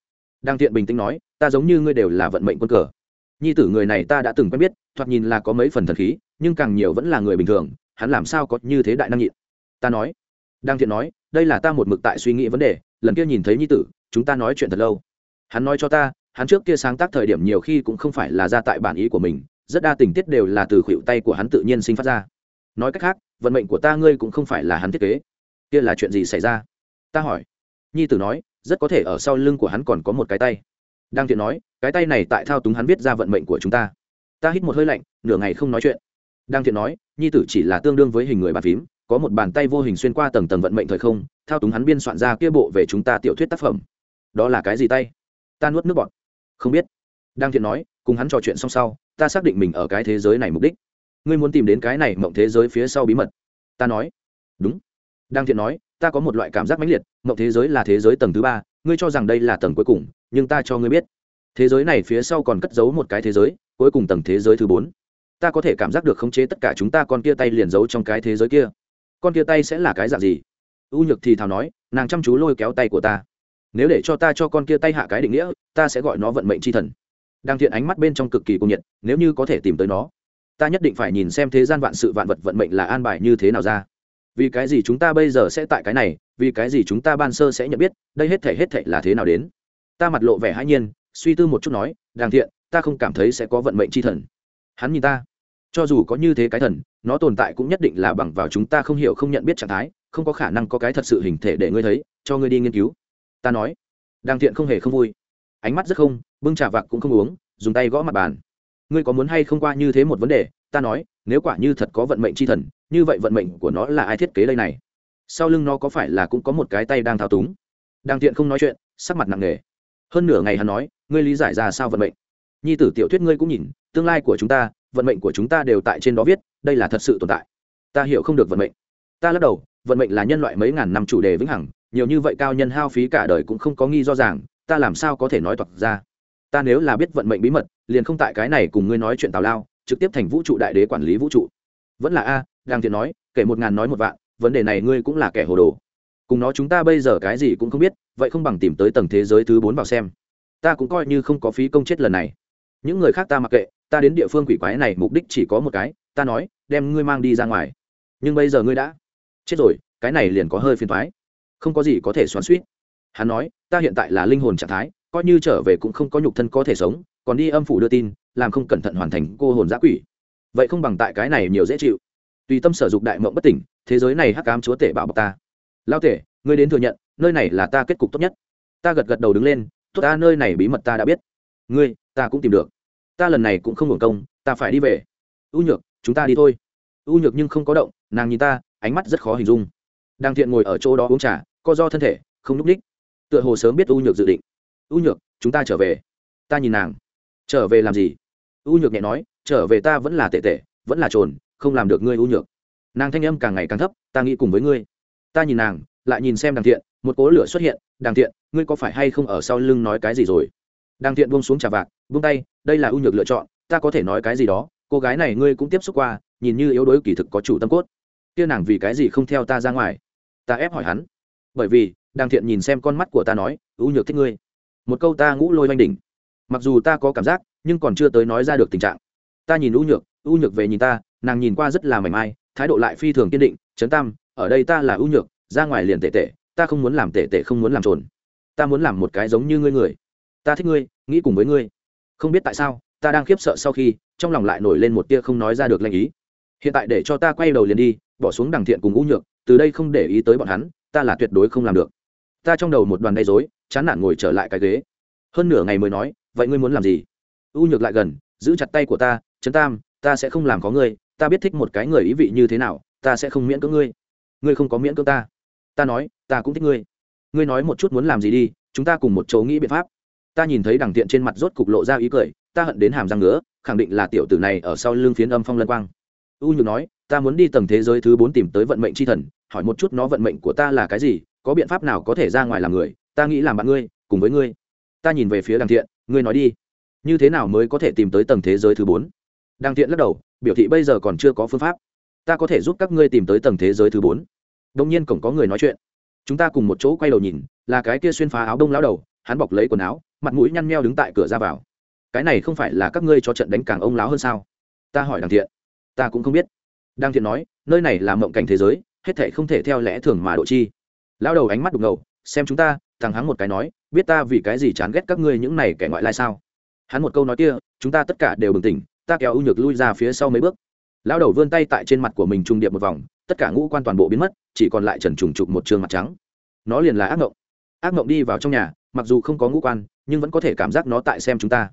Đang thiện bình tĩnh nói, ta giống như ngươi đều là vận mệnh quân cờ. Nhi tử người này ta đã từng quen biết, thoạt nhìn là có mấy phần thần khí, nhưng càng nhiều vẫn là người bình thường, hắn làm sao có như thế đại năng nhịn? Ta nói. Đang thiện nói đây là ta một mực tại suy nghĩ vấn đề, lần kia nhìn thấy nhi tử, chúng ta nói chuyện thật lâu. Hắn nói cho ta, hắn trước kia sáng tác thời điểm nhiều khi cũng không phải là ra tại bản ý của mình, rất đa tình tiết đều là từ khuỵu tay của hắn tự nhiên sinh phát ra. Nói cách khác, vận mệnh của ta ngươi cũng không phải là hắn thiết kế. Kia là chuyện gì xảy ra? Ta hỏi. Nhi tử nói, rất có thể ở sau lưng của hắn còn có một cái tay. Đang thiện nói, cái tay này tại thao túng hắn viết ra vận mệnh của chúng ta. Ta hít một hơi lạnh, nửa ngày không nói chuyện. Đang thiện nói, nhi tử chỉ là tương đương với hình người bàn phím có một bàn tay vô hình xuyên qua tầng tầng vận mệnh thời không, thao túng hắn biên soạn ra kia bộ về chúng ta tiểu thuyết tác phẩm. Đó là cái gì tay? Ta nuốt nước bọt. Không biết. Đang thiện nói, cùng hắn trò chuyện xong sau, ta xác định mình ở cái thế giới này mục đích. Ngươi muốn tìm đến cái này mộng thế giới phía sau bí mật. Ta nói. Đúng. Đang thiện nói, ta có một loại cảm giác mãnh liệt, mộng thế giới là thế giới tầng thứ ba, ngươi cho rằng đây là tầng cuối cùng, nhưng ta cho ngươi biết. Thế giới này phía sau còn cất giấu một cái thế giới, cuối cùng tầng thế giới thứ bốn. Ta có thể cảm giác được khống chế tất cả chúng ta con kia tay liền giấu trong cái thế giới kia con kia tay sẽ là cái dạng gì? U nhược thì thào nói, nàng chăm chú lôi kéo tay của ta. Nếu để cho ta cho con kia tay hạ cái định nghĩa, ta sẽ gọi nó vận mệnh c h i thần. Đang thiện ánh mắt bên trong cực kỳ cung nhiệt, nếu như có thể tìm tới nó, ta nhất định phải nhìn xem thế gian vạn sự vạn vật vận mệnh là an bài như thế nào ra. Vì cái gì chúng ta bây giờ sẽ tại cái này, vì cái gì chúng ta ban sơ sẽ nhận biết, đây hết thể hết thể là thế nào đến? Ta mặt lộ vẻ hãi nhiên, suy tư một chút nói đàng thiện, ta không cảm thấy sẽ có vận mệnh c h i thần. Hắn nhìn ta cho dù có như thế cái thần, nó tồn tại cũng nhất định là bằng vào chúng ta không hiểu không nhận biết trạng thái, không có khả năng có cái thật sự hình thể để ngươi thấy, cho ngươi đi nghiên cứu. Ta nói. Đàng thiện không hề không vui. Ánh mắt rất không, bưng trà vạc cũng không uống, dùng tay gõ mặt bàn. Ngươi có muốn hay không qua như thế một vấn đề? Ta nói, nếu quả như thật có vận mệnh c h i thần, như vậy vận mệnh của nó là ai thiết kế đây này? Sau lưng nó có phải là cũng có một cái tay đang thao túng? Đang tiện không nói chuyện, sắc mặt nặng nề. Hơn nửa ngày hắn nói, ngươi lý giải ra sao vận mệnh? Nhi tử tiểu thuyết ngươi cũng nhìn, tương lai của chúng ta vận mệnh của chúng ta đều tại trên đó viết, đây là thật sự tồn tại. Ta hiểu không được vận mệnh. Ta lắc đầu, vận mệnh là nhân loại mấy ngàn năm chủ đề vĩnh hằng, nhiều như vậy cao nhân hao phí cả đời cũng không có nghi do ràng, ta làm sao có thể nói toạc ra? Ta nếu là biết vận mệnh bí mật, liền không tại cái này cùng ngươi nói chuyện tào lao, trực tiếp thành vũ trụ đại đế quản lý vũ trụ. Vẫn là a đang thiện nói, kể một ngàn nói một vạn, vấn đề này ngươi cũng là kẻ hồ đồ. Cùng nó chúng ta bây giờ cái gì cũng không biết, vậy không bằng tìm tới tầng thế giới thứ bốn vào xem. Ta cũng coi như không có phí công chết lần này. Những người khác ta mặc kệ ta đến địa phương quỷ quái này mục đích chỉ có một cái, ta nói, đem ngươi mang đi ra ngoài. Nhưng bây giờ ngươi đã chết rồi, cái này liền có hơi phiền thoái không có gì có thể xoắn suýt hắn nói, ta hiện tại là linh hồn trạng thái, coi như trở về cũng không có nhục thân có thể sống, còn đi âm phủ đưa tin, làm không cẩn thận hoàn thành cô hồn giã quỷ. Vậy không bằng tại cái này nhiều dễ chịu. Tùy tâm sở dục đại mộng bất tỉnh, thế giới này hắc cám chúa tể bảo bọc ta. Lao tể, ngươi đến thừa nhận, nơi này là ta kết cục tốt nhất. Ta gật gật đầu đứng lên, tốt ta, nơi này bí mật ta đã biết. Ngươi, ta cũng tìm được ta lần này cũng không hưởng công, ta phải đi về. U nhược, chúng ta đi thôi. U nhược nhưng không có động, nàng nhìn ta, ánh mắt rất khó hình dung. Đang thiện ngồi ở chỗ đó uống trà, co do thân thể, không núp ních. Tựa hồ sớm biết u nhược dự định. U nhược, chúng ta trở về. Ta nhìn nàng. Trở về làm gì? U nhược nhẹ nói, trở về ta vẫn là tệ tệ, vẫn là trồn, không làm được ngươi u nhược. Nàng thanh âm càng ngày càng thấp, ta nghĩ cùng với ngươi. Ta nhìn nàng, lại nhìn xem đàng thiện, một cố lửa xuất hiện. Đàng thiện, ngươi có phải hay không ở sau lưng nói cái gì rồi? Đàng thiện buông xuống trà vạc buông tay, đây là ưu nhược lựa chọn, ta có thể nói cái gì đó, cô gái này ngươi cũng tiếp xúc qua, nhìn như yếu đuối kỳ thực có chủ tâm cốt. Kia nàng vì cái gì không theo ta ra ngoài? Ta ép hỏi hắn. Bởi vì, đàng thiện nhìn xem con mắt của ta nói, ưu nhược thích ngươi. Một câu ta ngũ lôi oanh đỉnh. Mặc dù ta có cảm giác, nhưng còn chưa tới nói ra được tình trạng. Ta nhìn ưu nhược ưu nhược về nhìn ta, nàng nhìn qua rất là mảnh mai, thái độ lại phi thường kiên định, trấn tam, ở đây ta là ưu nhược, ra ngoài liền tệ tệ, ta không muốn làm tệ tệ không muốn làm trồn. Ta muốn làm một cái giống như ngươi người. Ta thích ngươi, nghĩ cùng với ngươi không biết tại sao, ta đang khiếp sợ sau khi, trong lòng lại nổi lên một tia không nói ra được lanh ý. Hiện tại để cho ta quay đầu liền đi, bỏ xuống đằng thiện cùng u nhược, từ đây không để ý tới bọn hắn, ta là tuyệt đối không làm được. Ta trong đầu một đoàn gây dối chán nản ngồi trở lại cái ghế. Hơn nửa ngày mới nói, vậy ngươi muốn làm gì? U nhược lại gần, giữ chặt tay của ta, trấn tam, ta sẽ không làm có ngươi, ta biết thích một cái người ý vị như thế nào, ta sẽ không miễn cưỡng ngươi. Ngươi không có miễn cưỡng ta. Ta nói, ta cũng thích ngươi. Ngươi nói một chút muốn làm gì đi, chúng ta cùng một chỗ nghĩ biện pháp ta nhìn thấy đằng tiện trên mặt rốt cục lộ ra ý cười, ta hận đến hàm răng ngứa, khẳng định là tiểu tử này ở sau lưng phiến âm phong lân quang. U nhược nói, ta muốn đi tầng thế giới thứ bốn tìm tới vận mệnh c h i thần, hỏi một chút nó vận mệnh của ta là cái gì, có biện pháp nào có thể ra ngoài làm người, ta nghĩ làm bạn ngươi, cùng với ngươi. Ta nhìn về phía đằng thiện ngươi nói đi. Như thế nào mới có thể tìm tới tầng thế giới thứ bốn? Đằng thiện lắc đầu, biểu thị bây giờ còn chưa có phương pháp. Ta có thể giúp các ngươi tìm tới tầng thế giới thứ bốn. Đông nhiên cổng có người nói chuyện. Chúng ta cùng một chỗ quay đầu nhìn, là cái kia xuyên phá áo đông lao đầu, hắn bọc lấy quần áo mặt mũi nhăn nheo đứng tại cửa ra vào. Cái này không phải là các ngươi cho trận đánh càng ông láo hơn sao? Ta hỏi đằng thiện. Ta cũng không biết. Đằng thiện nói, nơi này là mộng cảnh thế giới, hết thể không thể theo lẽ thường mà độ chi. Lao đầu ánh mắt đục ngầu, xem chúng ta, thằng hắn một cái nói, biết ta vì cái gì chán ghét các ngươi những này kẻ ngoại lai sao? Hắn một câu nói kia, chúng ta tất cả đều bừng tỉnh, ta kéo ưu nhược lui ra phía sau mấy bước. Lão đầu vươn tay tại trên mặt của mình trung điệp một vòng, tất cả ngũ quan toàn bộ biến mất, chỉ còn lại trần trùng trục một trường mặt trắng. Nó liền là ác mộng ác mộng đi vào trong nhà, mặc dù không có ngũ quan nhưng vẫn có thể cảm giác nó tại xem chúng ta.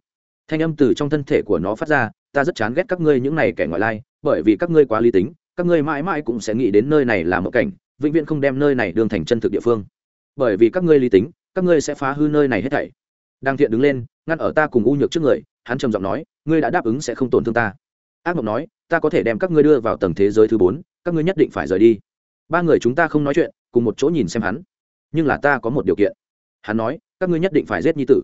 Thanh âm từ trong thân thể của nó phát ra, ta rất chán ghét các ngươi những này kẻ ngoại lai, bởi vì các ngươi quá lý tính, các ngươi mãi mãi cũng sẽ nghĩ đến nơi này là một cảnh, vĩnh viễn không đem nơi này đường thành chân thực địa phương. Bởi vì các ngươi lý tính, các ngươi sẽ phá hư nơi này hết thảy. Đang thiện đứng lên, ngăn ở ta cùng u nhược trước người, hắn trầm giọng nói, ngươi đã đáp ứng sẽ không tổn thương ta. Ác mộng nói, ta có thể đem các ngươi đưa vào tầng thế giới thứ bốn, các ngươi nhất định phải rời đi. Ba người chúng ta không nói chuyện, cùng một chỗ nhìn xem hắn. Nhưng là ta có một điều kiện. Hắn nói các ngươi nhất định phải giết nhi tử.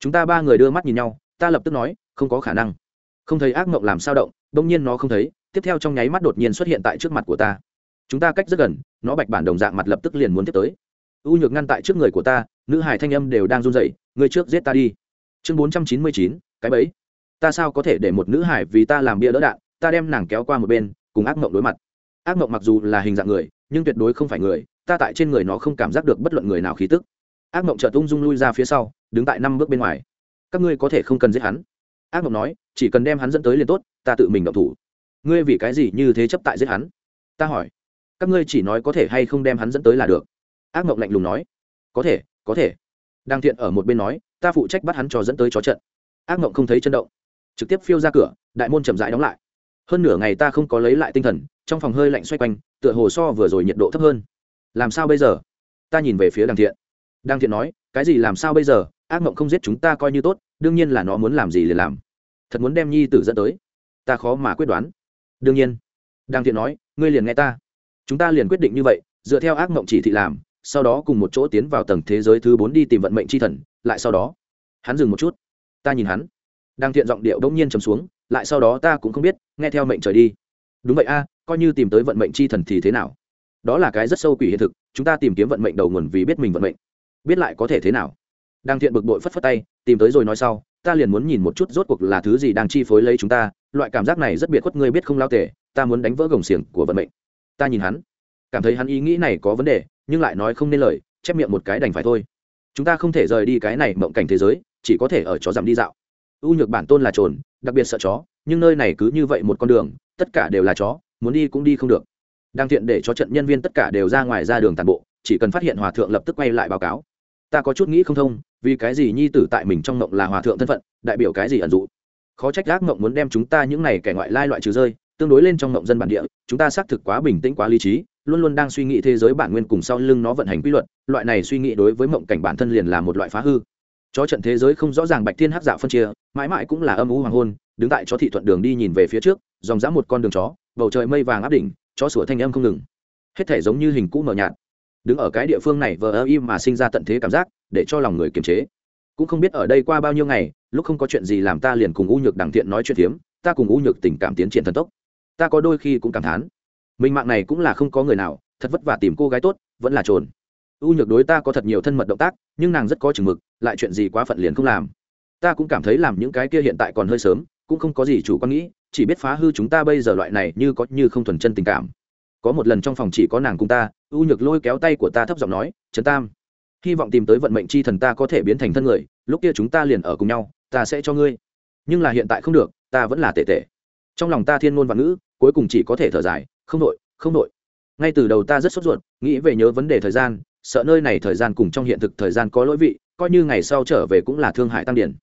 Chúng ta ba người đưa mắt nhìn nhau, ta lập tức nói, không có khả năng. Không thấy ác mộng làm sao động đông nhiên nó không thấy, tiếp theo trong nháy mắt đột nhiên xuất hiện tại trước mặt của ta. Chúng ta cách rất gần, nó bạch bản đồng dạng mặt lập tức liền muốn tiếp tới. U nhược ngăn tại trước người của ta, nữ hải thanh âm đều đang run rẩy người trước giết ta đi. Chương bốn trăm chín mươi chín, cái bấy ta sao có thể để một nữ hải vì ta làm bia đỡ đạn, ta đem nàng kéo qua một bên, cùng ác mộng đối mặt. Ác mộng mặc dù là hình dạng người, nhưng tuyệt đối không phải người, ta tại trên người nó không cảm giác được bất luận người nào khí tức ác mộng chợt tung dung lui ra phía sau, đứng tại năm bước bên ngoài. Các ngươi có thể không cần giết hắn. Ác mộng nói, chỉ cần đem hắn dẫn tới liền tốt, ta tự mình động thủ. Ngươi vì cái gì như thế chấp tại giết hắn? Ta hỏi. Các ngươi chỉ nói có thể hay không đem hắn dẫn tới là được. Ác mộng lạnh lùng nói. Có thể có thể. Đang thiện ở một bên nói, ta phụ trách bắt hắn cho dẫn tới chó trận. Ác mộng không thấy chân động. Trực tiếp phiêu ra cửa, đại môn chậm rãi đóng lại. Hơn nửa ngày ta không có lấy lại tinh thần, trong phòng hơi lạnh xoay quanh, tựa hồ so vừa rồi nhiệt độ thấp hơn. Làm sao bây giờ? Ta nhìn về phía đằng thiện. Đang thiện nói, cái gì làm sao bây giờ? Ác mộng không giết chúng ta coi như tốt, đương nhiên là nó muốn làm gì liền làm. Thật muốn đem nhi tử dẫn tới. Ta khó mà quyết đoán. Đương nhiên. Đang thiện nói, ngươi liền nghe ta. Chúng ta liền quyết định như vậy, dựa theo ác mộng chỉ thị làm, sau đó cùng một chỗ tiến vào tầng thế giới thứ bốn đi tìm vận mệnh c h i thần, lại sau đó. Hắn dừng một chút. Ta nhìn hắn. Đang thiện giọng điệu đông nhiên trầm xuống, lại sau đó ta cũng không biết, nghe theo mệnh trời đi. Đúng vậy a, coi như tìm tới vận mệnh c h i thần thì thế nào? Đó là cái rất sâu quỷ hiện thực, chúng ta tìm kiếm vận mệnh đầu nguồn vì biết mình vận mệnh biết lại có thể thế nào. Đang thiện bực bội phất phất tay tìm tới rồi nói sau ta liền muốn nhìn một chút rốt cuộc là thứ gì đang chi phối lấy chúng ta loại cảm giác này rất biệt khuất ngươi biết không lao tề, ta muốn đánh vỡ gồng xiềng của vận mệnh. Ta nhìn hắn cảm thấy hắn ý nghĩ này có vấn đề nhưng lại nói không nên lời chép miệng một cái đành phải thôi. Chúng ta không thể rời đi cái này mộng cảnh thế giới chỉ có thể ở chó giảm đi dạo. U nhược bản tôn là trồn đặc biệt sợ chó nhưng nơi này cứ như vậy một con đường tất cả đều là chó muốn đi cũng đi không được. Đang thiện để cho trận nhân viên tất cả đều ra ngoài ra đường tàn bộ chỉ cần phát hiện hòa thượng lập tức quay lại báo cáo ta có chút nghĩ không thông, vì cái gì nhi tử tại mình trong mộng là hòa thượng thân phận, đại biểu cái gì ẩn dụ? Khó trách gác mộng muốn đem chúng ta những này kẻ ngoại lai loại trừ rơi, tương đối lên trong mộng dân bản địa, chúng ta xác thực quá bình tĩnh, quá lý trí, luôn luôn đang suy nghĩ thế giới bản nguyên cùng sau lưng nó vận hành quy luật, loại này suy nghĩ đối với mộng cảnh bản thân liền là một loại phá hư. Chó trận thế giới không rõ ràng bạch thiên hắc dạo phân chia, mãi mãi cũng là âm u hoàng hôn, đứng tại chó thị thuận đường đi nhìn về phía trước, dòng dã một con đường chó, bầu trời mây vàng áp đỉnh, chó sủa thanh âm không ngừng. Hết thể giống như hình cũ mờ nhạt đứng ở cái địa phương này vờ ơ im mà sinh ra tận thế cảm giác, để cho lòng người kiềm chế. Cũng không biết ở đây qua bao nhiêu ngày, lúc không có chuyện gì làm ta liền cùng u nhược đằng thiện nói chuyện phiếm, ta cùng u nhược tình cảm tiến triển thần tốc. Ta có đôi khi cũng cảm thán, mình mạng này cũng là không có người nào, thật vất vả tìm cô gái tốt, vẫn là trồn. U nhược đối ta có thật nhiều thân mật động tác, nhưng nàng rất có chừng mực, lại chuyện gì quá phận liền không làm. Ta cũng cảm thấy làm những cái kia hiện tại còn hơi sớm, cũng không có gì chủ quan nghĩ, chỉ biết phá hư chúng ta bây giờ loại này như có như không thuần chân tình cảm có một lần trong phòng chỉ có nàng cùng ta, u nhược lôi kéo tay của ta thấp giọng nói trấn tam, hy vọng tìm tới vận mệnh chi thần ta có thể biến thành thân người, lúc kia chúng ta liền ở cùng nhau, ta sẽ cho ngươi. Nhưng là hiện tại không được, ta vẫn là tệ tệ. Trong lòng ta thiên ngôn và ngữ, cuối cùng chỉ có thể thở dài, không đội không đội. Ngay từ đầu ta rất sốt ruột, nghĩ về nhớ vấn đề thời gian, sợ nơi này thời gian cùng trong hiện thực thời gian có lỗi vị, coi như ngày sau trở về cũng là thương hại tăng điển.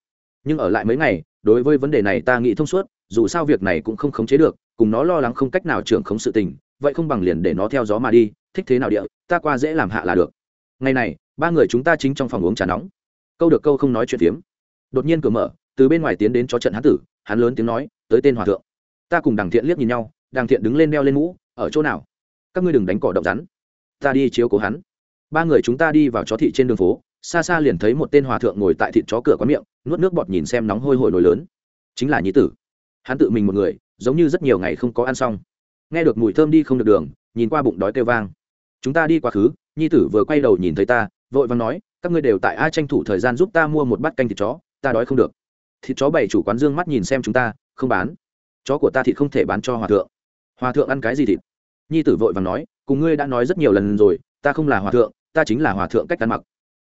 Nhưng ở lại mấy ngày, đối với vấn đề này ta nghĩ thông suốt, dù sao việc này cũng không khống chế được, cùng nó lo lắng không cách nào trưởng khống sự tình vậy không bằng liền để nó theo gió mà đi, thích thế nào địa, ta qua dễ làm hạ là được. Ngày này, ba người chúng ta chính trong phòng uống trà nóng. Câu được câu không nói chuyện phiếm. Đột nhiên cửa mở, từ bên ngoài tiến đến cho trận hán tử, hắn lớn tiếng nói, tới tên hòa thượng. Ta cùng đằng thiện liếc nhìn nhau, đằng thiện đứng lên đeo lên mũ, ở chỗ nào? Các ngươi đừng đánh cỏ động rắn. Ta đi chiếu cố hắn. Ba người chúng ta đi vào chó thị trên đường phố, xa xa liền thấy một tên hòa thượng ngồi tại thịt chó cửa quán miệng, nuốt nước bọt nhìn xem nóng hôi hổi nổi lớn. Chính là nhí tử. Hắn tự mình một người, giống như rất nhiều ngày không có ăn xong nghe được mùi thơm đi không được đường, nhìn qua bụng đói kêu vang. Chúng ta đi quá khứ, nhi tử vừa quay đầu nhìn thấy ta, vội vàng nói, các ngươi đều tại ai tranh thủ thời gian giúp ta mua một bát canh thịt chó, ta đói không được. Thịt chó bảy chủ quán dương mắt nhìn xem chúng ta, không bán. Chó của ta thịt không thể bán cho hòa thượng. Hòa thượng ăn cái gì thịt? Nhi tử vội vàng nói, cùng ngươi đã nói rất nhiều lần rồi, ta không là hòa thượng, ta chính là hòa thượng cách ăn mặc.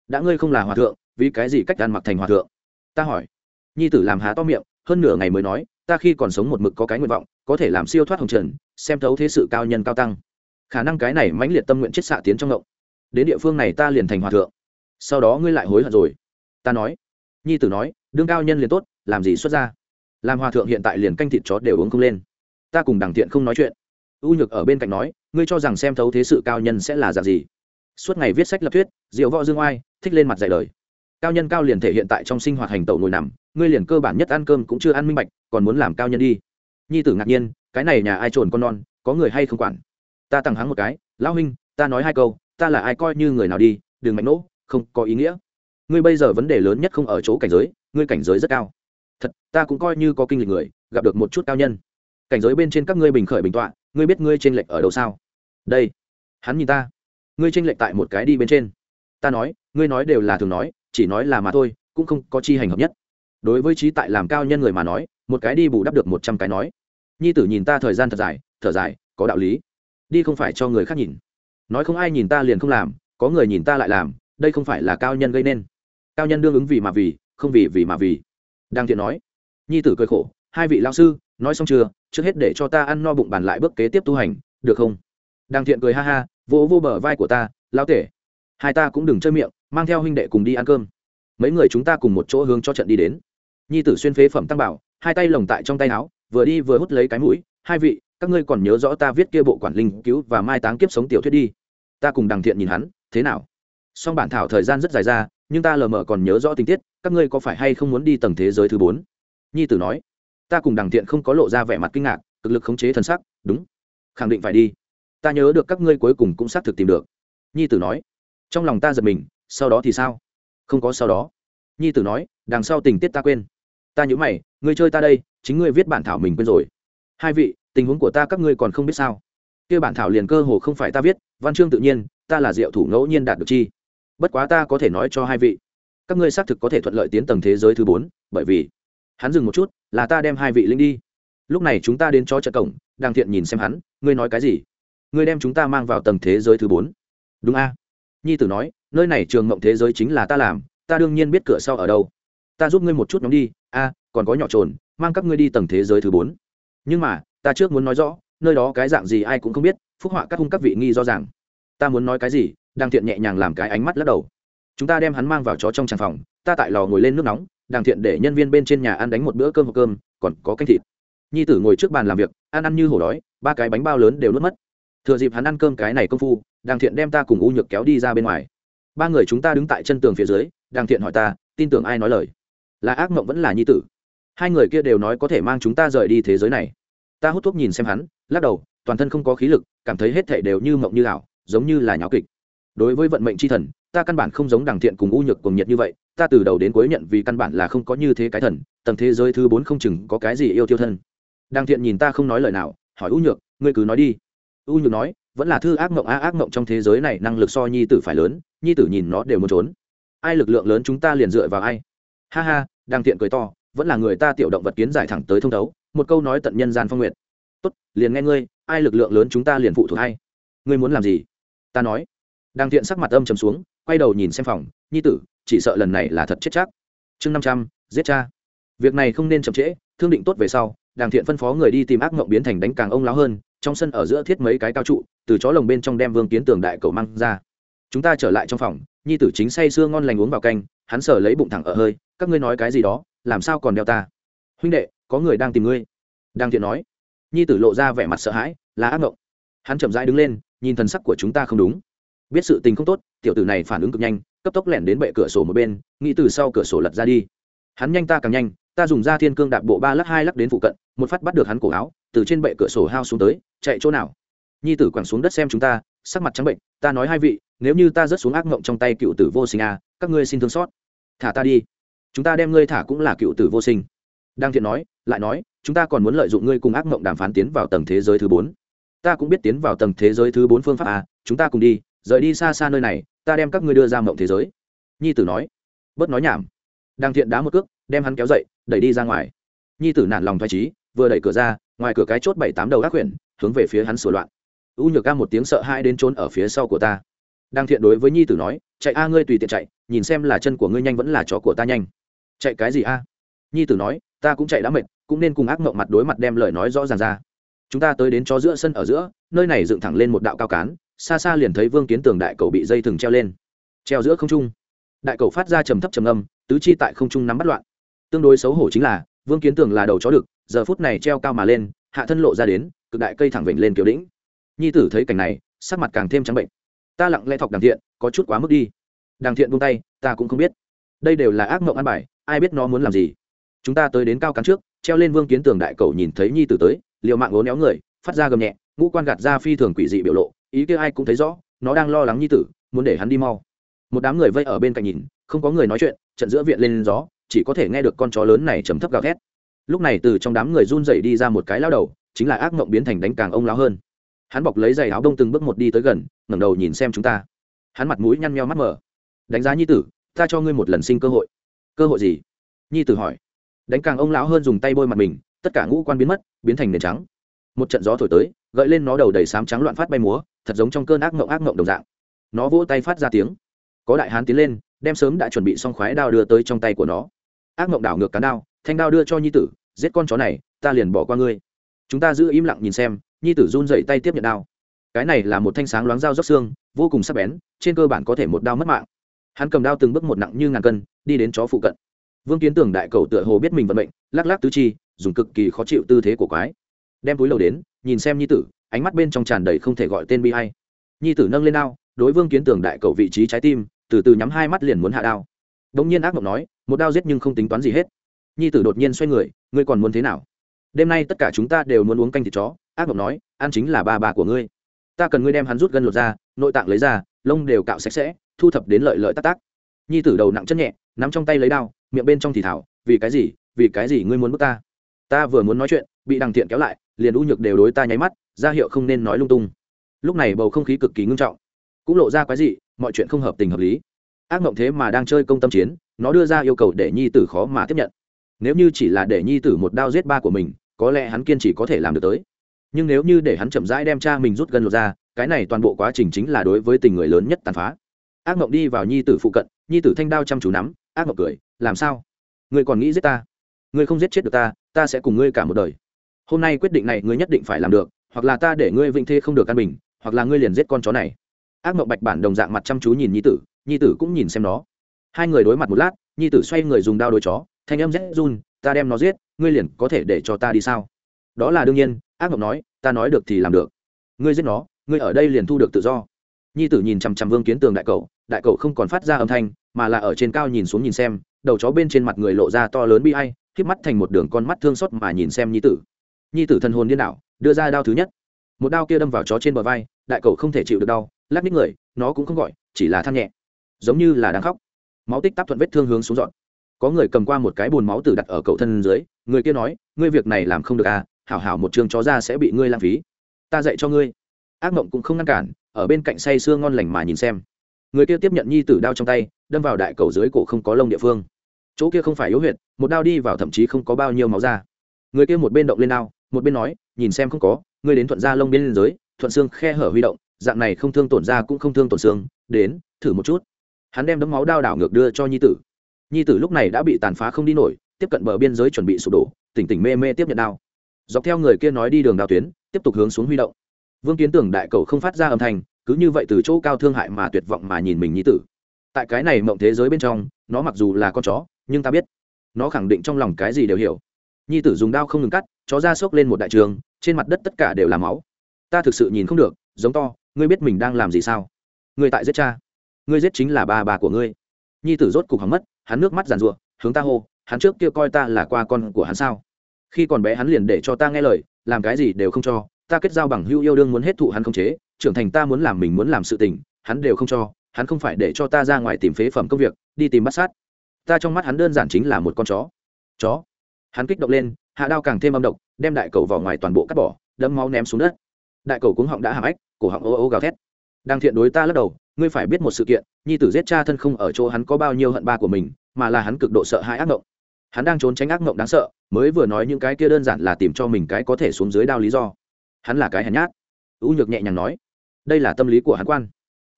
Đã ngươi không là hòa thượng, vì cái gì cách ăn mặc thành hòa thượng? Ta hỏi. Nhi tử làm há to miệng, hơn nửa ngày mới nói, ta khi còn sống một mực có cái nguyện vọng có thể làm siêu thoát hồng trần, xem thấu thế sự cao nhân cao tăng. Khả năng cái này mãnh liệt tâm nguyện chết xạ tiến trong ngộng. Đến địa phương này ta liền thành hòa thượng. Sau đó ngươi lại hối hận rồi. Ta nói. Nhi tử nói, đương cao nhân liền tốt, làm gì xuất ra? Làm hòa thượng hiện tại liền canh thịt chó đều uống không lên. Ta cùng đằng thiện không nói chuyện. U nhược ở bên cạnh nói, ngươi cho rằng xem thấu thế sự cao nhân sẽ là dạng gì? Suốt ngày viết sách lập thuyết, diệu võ dương oai, thích lên mặt dạy lời. cao nhân cao liền thể hiện tại trong sinh hoạt hành tẩu ngồi nằm, ngươi liền cơ bản nhất ăn cơm cũng chưa ăn minh bạch, còn muốn làm cao nhân đi nhi tử ngạc nhiên, cái này nhà ai trồn con non, có người hay không quản? Ta tặng hắn một cái, lão huynh, ta nói hai câu, ta là ai coi như người nào đi, đừng mạnh nỗ, không có ý nghĩa. Ngươi bây giờ vấn đề lớn nhất không ở chỗ cảnh giới, ngươi cảnh giới rất cao. Thật, ta cũng coi như có kinh lịch người, gặp được một chút cao nhân. Cảnh giới bên trên các ngươi bình khởi bình tọa, ngươi biết ngươi t r ê n lệch ở đâu sao? Đây, hắn nhìn ta. Ngươi t r ê n lệch tại một cái đi bên trên. Ta nói, ngươi nói đều là thường nói, chỉ nói là mà thôi, cũng không có chi hành hợp nhất. Đối với trí tại làm cao nhân người mà nói một cái đi bù đắp được một trăm cái nói. Nhi tử nhìn ta thời gian thật dài, thở dài, có đạo lý. Đi không phải cho người khác nhìn. Nói không ai nhìn ta liền không làm, có người nhìn ta lại làm, đây không phải là cao nhân gây nên. Cao nhân đương ứng vì mà vì, không vì vì mà vì. Đang thiện nói. Nhi tử cười khổ, hai vị lao sư, nói xong chưa, trước hết để cho ta ăn no bụng bàn lại bước kế tiếp tu hành, được không? Đang thiện cười ha ha, vỗ vô bờ vai của ta lao tể. Hai ta cũng đừng chơi miệng, mang theo huynh đệ cùng đi ăn cơm. Mấy người chúng ta cùng một chỗ hướng cho trận đi đến. Nhi tử xuyên phế phẩm tăng bảo hai tay lồng tại trong tay áo, vừa đi vừa hút lấy cái mũi, hai vị, các ngươi còn nhớ rõ ta viết kia bộ quản linh cứu và mai táng kiếp sống tiểu thuyết đi. Ta cùng đằng thiện nhìn hắn, thế nào? Song bản thảo thời gian rất dài ra, nhưng ta lờ mờ còn nhớ rõ tình tiết, các ngươi có phải hay không muốn đi tầng thế giới thứ bốn? Nhi tử nói. Ta cùng đằng thiện không có lộ ra vẻ mặt kinh ngạc, cực lực khống chế thần sắc, đúng, khẳng định phải đi. Ta nhớ được các ngươi cuối cùng cũng xác thực tìm được. Nhi tử nói. Trong lòng ta giật mình, sau đó thì sao? Không có sau đó. Nhi tử nói, đằng sau tình tiết ta quên ta nhớ mày, ngươi chơi ta đây, chính ngươi viết bản thảo mình quên rồi. Hai vị, tình huống của ta các ngươi còn không biết sao? Kia bản thảo liền cơ hồ không phải ta viết, văn chương tự nhiên, ta là diệu thủ ngẫu nhiên đạt được chi. Bất quá ta có thể nói cho hai vị, các ngươi xác thực có thể thuận lợi tiến tầng thế giới thứ bốn, bởi vì hắn dừng một chút, là ta đem hai vị linh đi. Lúc này chúng ta đến cho trận cổng đang thiện nhìn xem hắn, ngươi nói cái gì? Ngươi đem chúng ta mang vào tầng thế giới thứ bốn. Đúng a. Nhi tử nói, nơi này trường mộng thế giới chính là ta làm, ta đương nhiên biết cửa sau ở đâu ta giúp ngươi một chút nhóm đi, a, còn có nhỏ trồn, mang các ngươi đi tầng thế giới thứ bốn. Nhưng mà, ta trước muốn nói rõ, nơi đó cái dạng gì ai cũng không biết, phúc họa các hung các vị nghi do rằng. Ta muốn nói cái gì đang thiện nhẹ nhàng làm cái ánh mắt lắc đầu. Chúng ta đem hắn mang vào chó trong tràng phòng, ta tại lò ngồi lên nước nóng đàng thiện để nhân viên bên trên nhà ăn đánh một bữa cơm hộp cơm, còn có canh thịt. Nhi tử ngồi trước bàn làm việc, ăn ăn như hổ đói, ba cái bánh bao lớn đều nuốt mất. Thừa dịp hắn ăn cơm cái này công phu đàng thiện đem ta cùng u nhược kéo đi ra bên ngoài. Ba người chúng ta đứng tại chân tường phía dưới đàng thiện hỏi ta, tin tưởng ai nói lời? Là ác mộng vẫn là nhi tử. Hai người kia đều nói có thể mang chúng ta rời đi thế giới này. Ta hút thuốc nhìn xem hắn, lắc đầu, toàn thân không có khí lực, cảm thấy hết thể đều như mộng như ảo, giống như là nháo kịch. Đối với vận mệnh c h i thần, ta căn bản không giống đằng thiện cùng u nhược cùng nhiệt như vậy, ta từ đầu đến cuối nhận vì căn bản là không có như thế cái thần, tầng thế giới thứ bốn không chừng có cái gì yêu tiêu thân. Đằng thiện nhìn ta không nói lời nào, hỏi u nhược, ngươi cứ nói đi. U nhược nói, vẫn là thư ác mộng a, ác mộng trong thế giới này năng lực so nhi tử phải lớn, nhi tử nhìn nó đều muốn trốn. Ai lực lượng lớn chúng ta liền dựa vào ai? Ha ha đang thiện cười to, vẫn là người ta tiểu động vật kiến giải thẳng tới thông thấu, một câu nói tận nhân gian phong nguyệt. tốt, liền nghe ngươi, ai lực lượng lớn chúng ta liền phụ thuộc hay ngươi muốn làm gì? Ta nói. Đang thiện sắc mặt âm trầm xuống, quay đầu nhìn xem phòng, nhi tử, chỉ sợ lần này là thật chết chắc. Chương năm trăm, giết cha. Việc này không nên chậm trễ, thương định tốt về sau đàng thiện phân phó người đi tìm ác mộng biến thành đánh càng ông láo hơn, trong sân ở giữa thiết mấy cái cao trụ, từ chó lồng bên trong đem vương kiến tường đại cầu mang ra. Chúng ta trở lại trong phòng, nhi tử chính say sưa ngon lành uống vào canh, hắn sờ lấy bụng thẳng ở hơi các ngươi nói cái gì đó làm sao còn đeo ta? Huynh đệ có người đang tìm ngươi. Đang thiện nói. Nhi tử lộ ra vẻ mặt sợ hãi là ác mộng hắn chậm rãi đứng lên nhìn thần sắc của chúng ta không đúng. Biết sự tình không tốt tiểu tử này phản ứng cực nhanh cấp tốc lẻn đến bệ cửa sổ một bên nghĩ từ sau cửa sổ lật ra đi. Hắn nhanh ta càng nhanh ta dùng ra thiên cương đạp bộ ba lắc hai lắc đến phụ cận một phát bắt được hắn cổ áo từ trên bệ cửa sổ hao xuống tới chạy chỗ nào? Nhi tử quẳng xuống đất xem chúng ta sắc mặt trắng bệnh ta nói hai vị nếu như ta rớt xuống ác mộng trong tay cựu tử vô sinh a à, các ngươi xin thương xót. Thả ta đi chúng ta đem ngươi thả cũng là cựu tử vô sinh. Đang thiện nói, lại nói, chúng ta còn muốn lợi dụng ngươi cùng ác mộng đàm phán tiến vào tầng thế giới thứ bốn. Ta cũng biết tiến vào tầng thế giới thứ bốn phương pháp à chúng ta cùng đi, rời đi xa xa nơi này, ta đem các ngươi đưa ra mộng thế giới. Nhi tử nói, bớt nói nhảm. Đang thiện đá một cước, đem hắn kéo dậy, đẩy đi ra ngoài. Nhi tử nản lòng thoải trí vừa đẩy cửa ra, ngoài cửa cái chốt bảy tám đầu ác quyển hướng về phía hắn sửa loạn. U nhược ca một tiếng sợ hai đến trốn ở phía sau của ta. Đang thiện đối với nhi tử nói, chạy a, ngươi tùy tiện chạy, nhìn xem là chân của ngươi nhanh vẫn là chó của ta nhanh chạy cái gì a? Nhi tử nói, ta cũng chạy đã mệt, cũng nên cùng ác mộng mặt đối mặt đem lời nói rõ ràng ra. Chúng ta tới đến chó giữa sân ở giữa, nơi này dựng thẳng lên một đạo cao cán, xa xa liền thấy vương kiến tường đại cầu bị dây thừng treo lên. Treo giữa không trung. Đại cầu phát ra trầm thấp trầm âm, tứ chi tại không trung nắm bắt loạn. Tương đối xấu hổ chính là, vương kiến tường là đầu chó đực, giờ phút này treo cao mà lên, hạ thân lộ ra đến, cực đại cây thẳng vịnh lên kiểu đĩnh. Nhi tử thấy cảnh này, sắc mặt càng thêm trắng bệnh. Ta lặng lẽ thọc đàng thiện, có chút quá mức đi. Đàng thiện buông tay, ta cũng không biết. Đây đều là ác mộng ăn bài ai biết nó muốn làm gì. Chúng ta tới đến cao cắn trước, treo lên vương kiến tường đại cầu nhìn thấy nhi tử tới, liều mạng ố néo người, phát ra gầm nhẹ, ngũ quan gạt ra phi thường quỷ dị biểu lộ, ý kia ai cũng thấy rõ, nó đang lo lắng nhi tử, muốn để hắn đi mau. Một đám người vây ở bên cạnh nhìn, không có người nói chuyện, trận giữa viện lên gió, chỉ có thể nghe được con chó lớn này chấm thấp gào thét. Lúc này từ trong đám người run dậy đi ra một cái lao đầu, chính là ác mộng biến thành đánh càng ông lao hơn. Hắn bọc lấy giày áo đông từng bước một đi tới gần, ngẩng đầu nhìn xem chúng ta. Hắn mặt mũi nhăn meo mắt mở đánh giá nhi tử, ta cho ngươi một lần sinh cơ hội cơ hội gì? Nhi tử hỏi. Đánh càng ông lão hơn dùng tay bôi mặt mình, tất cả ngũ quan biến mất, biến thành nền trắng. Một trận gió thổi tới, gợi lên nó đầu đầy sám trắng loạn phát bay múa, thật giống trong cơn ác mộng ác mộng đồng dạng. Nó vỗ tay phát ra tiếng. Có đại hán tiến lên, đem sớm đã chuẩn bị xong khoái đao đưa tới trong tay của nó. Ác mộng đảo ngược cán đao, thanh đao đưa cho nhi tử, giết con chó này, ta liền bỏ qua ngươi. Chúng ta giữ im lặng nhìn xem, nhi tử run dậy tay tiếp nhận đao. Cái này là một thanh sáng loáng dao róc xương, vô cùng sắc bén, trên cơ bản có thể một đao mất mạng hắn cầm đao từng bước một nặng như ngàn cân, đi đến chó phụ cận. Vương kiến tưởng đại cầu tựa hồ biết mình vận mệnh, lắc lắc tứ chi, dùng cực kỳ khó chịu tư thế của quái. Đem túi lầu đến, nhìn xem nhi tử, ánh mắt bên trong tràn đầy không thể gọi tên bi hay nhi tử nâng lên đao, đối vương kiến tưởng đại cầu vị trí trái tim, từ từ nhắm hai mắt liền muốn hạ đao. Bỗng nhiên ác mộng nói, một đao giết nhưng không tính toán gì hết. Nhi tử đột nhiên xoay người, ngươi còn muốn thế nào? Đêm nay tất cả chúng ta đều muốn uống canh thịt chó. Ác mộng nói, ăn chính là ba bà của ngươi. Ta cần ngươi đem hắn rút gân lột ra, nội tạng lấy ra, lông đều cạo sạch sẽ thu thập đến lợi lợi tắc tác nhi tử đầu nặng chân nhẹ, nắm trong tay lấy đao, miệng bên trong thì thảo, vì cái gì, vì cái gì ngươi muốn bước ta? Ta vừa muốn nói chuyện, bị đằng thiện kéo lại, liền u nhược đều đối ta nháy mắt, ra hiệu không nên nói lung tung. Lúc này bầu không khí cực kỳ ngưng trọng, cũng lộ ra quái gì mọi chuyện không hợp tình hợp lý. Ác mộng thế mà đang chơi công tâm chiến, nó đưa ra yêu cầu để nhi tử khó mà tiếp nhận. Nếu như chỉ là để nhi tử một đao giết ba của mình, có lẽ hắn kiên chỉ có thể làm được tới. Nhưng nếu như để hắn chậm rãi đem cha mình rút gần lột ra, cái này toàn bộ quá trình chính là đối với tình người lớn nhất tàn phá ác mộng đi vào nhi tử phụ cận, nhi tử thanh đao chăm chú nắm, ác mộng cười, làm sao? Ngươi còn nghĩ giết ta? Ngươi không giết chết được ta ta sẽ cùng ngươi cả một đời. Hôm nay quyết định này ngươi nhất định phải làm được, hoặc là ta để ngươi vĩnh thê không được căn bình, hoặc là ngươi liền giết con chó này. Ác mộng bạch bản đồng dạng mặt chăm chú nhìn nhi tử nhi tử cũng nhìn xem nó. Hai người đối mặt một lát, nhi tử xoay người dùng đao đôi chó, thanh âm rét run, ta đem nó giết, ngươi liền có thể để cho ta đi sao? Đó là đương nhiên, ác mộng nói, ta nói được thì làm được. Ngươi giết nó, ngươi ở đây liền thu được tự do. Nhi tử nhìn chằm chằm vương kiến tường đại cậu đại cậu không còn phát ra âm thanh mà là ở trên cao nhìn xuống nhìn xem đầu chó bên trên mặt người lộ ra to lớn bi ai, k mắt thành một đường con mắt thương xót mà nhìn xem nhi tử. Nhi tử thần hồn điên đảo đưa ra đao thứ nhất. Một đao kia đâm vào chó trên bờ vai đại cậu không thể chịu được đau lắc ních người nó cũng không gọi chỉ là than nhẹ. Giống như là đang khóc. Máu tích tắp thuận vết thương hướng xuống dọn. Có người cầm qua một cái bùn máu tử đặt ở cậu thân dưới người kia nói ngươi việc này làm không được à hảo hảo một trường chó ra sẽ bị ngươi lãng phí. Ta dạy cho ngươi. Ác mộng cũng không ngăn cản ở bên cạnh say sưa ngon lành mà nhìn xem người kia tiếp nhận nhi tử đao trong tay, đâm vào đại cầu dưới cổ không có lông địa phương. Chỗ kia không phải yếu huyệt, một đao đi vào thậm chí không có bao nhiêu máu ra. Người kia một bên động lên đao, một bên nói, nhìn xem không có, ngươi đến thuận ra lông bên dưới thuận xương khe hở huy động, dạng này không thương tổn da cũng không thương tổn xương, đến, thử một chút. Hắn đem đấm máu đao đảo ngược đưa cho nhi tử. Nhi tử lúc này đã bị tàn phá không đi nổi, tiếp cận bờ biên giới chuẩn bị sụp đổ, tỉnh tỉnh mê mê tiếp nhận đao. Dọc theo người kia nói đi đường đào tuyến, tiếp tục hướng xuống huy động. Vương kiến tưởng đại cầu không phát ra âm thanh cứ như vậy từ chỗ cao thương hại mà tuyệt vọng mà nhìn mình nhi tử. Tại cái này mộng thế giới bên trong, nó mặc dù là con chó, nhưng ta biết, nó khẳng định trong lòng cái gì đều hiểu. Nhi tử dùng đao không ngừng cắt, chó ra xốc lên một đại trường, trên mặt đất tất cả đều là máu. Ta thực sự nhìn không được, giống to, ngươi biết mình đang làm gì sao? Ngươi tại giết cha. Ngươi giết chính là ba bà của ngươi. Nhi tử rốt cục hỏng mất, hắn nước mắt giàn ruộng hướng ta hô, hắn trước kia coi ta là qua con của hắn sao? Khi còn bé hắn liền để cho ta nghe lời, làm cái gì đều không cho, ta kết giao bằng hưu yêu đương muốn hết thụ hắn không chế trưởng thành ta muốn làm mình muốn làm sự tình, hắn đều không cho, hắn không phải để cho ta ra ngoài tìm phế phẩm công việc, đi tìm bắt sát. Ta trong mắt hắn đơn giản chính là một con chó. Chó. Hắn kích động lên, hạ đao càng thêm âm độc, đem đại cầu vào ngoài toàn bộ cắt bỏ đấm máu ném xuống đất. Đại cầu cuống họng đã hàm ếch cổ họng ô ô gào thét. Đang thiện đối ta lắc đầu, ngươi phải biết một sự kiện, nhi tử giết cha thân không ở chỗ hắn có bao nhiêu hận ba của mình, mà là hắn cực độ sợ hãi ác mộng. Hắn đang trốn tránh ác mộng đáng sợ, mới vừa nói những cái kia đơn giản là tìm cho mình cái có thể xuống dưới đao lý do. Hắn là cái hèn nhát. Ưu nhược nhẹ nhàng nói đây là tâm lý của hắn quan.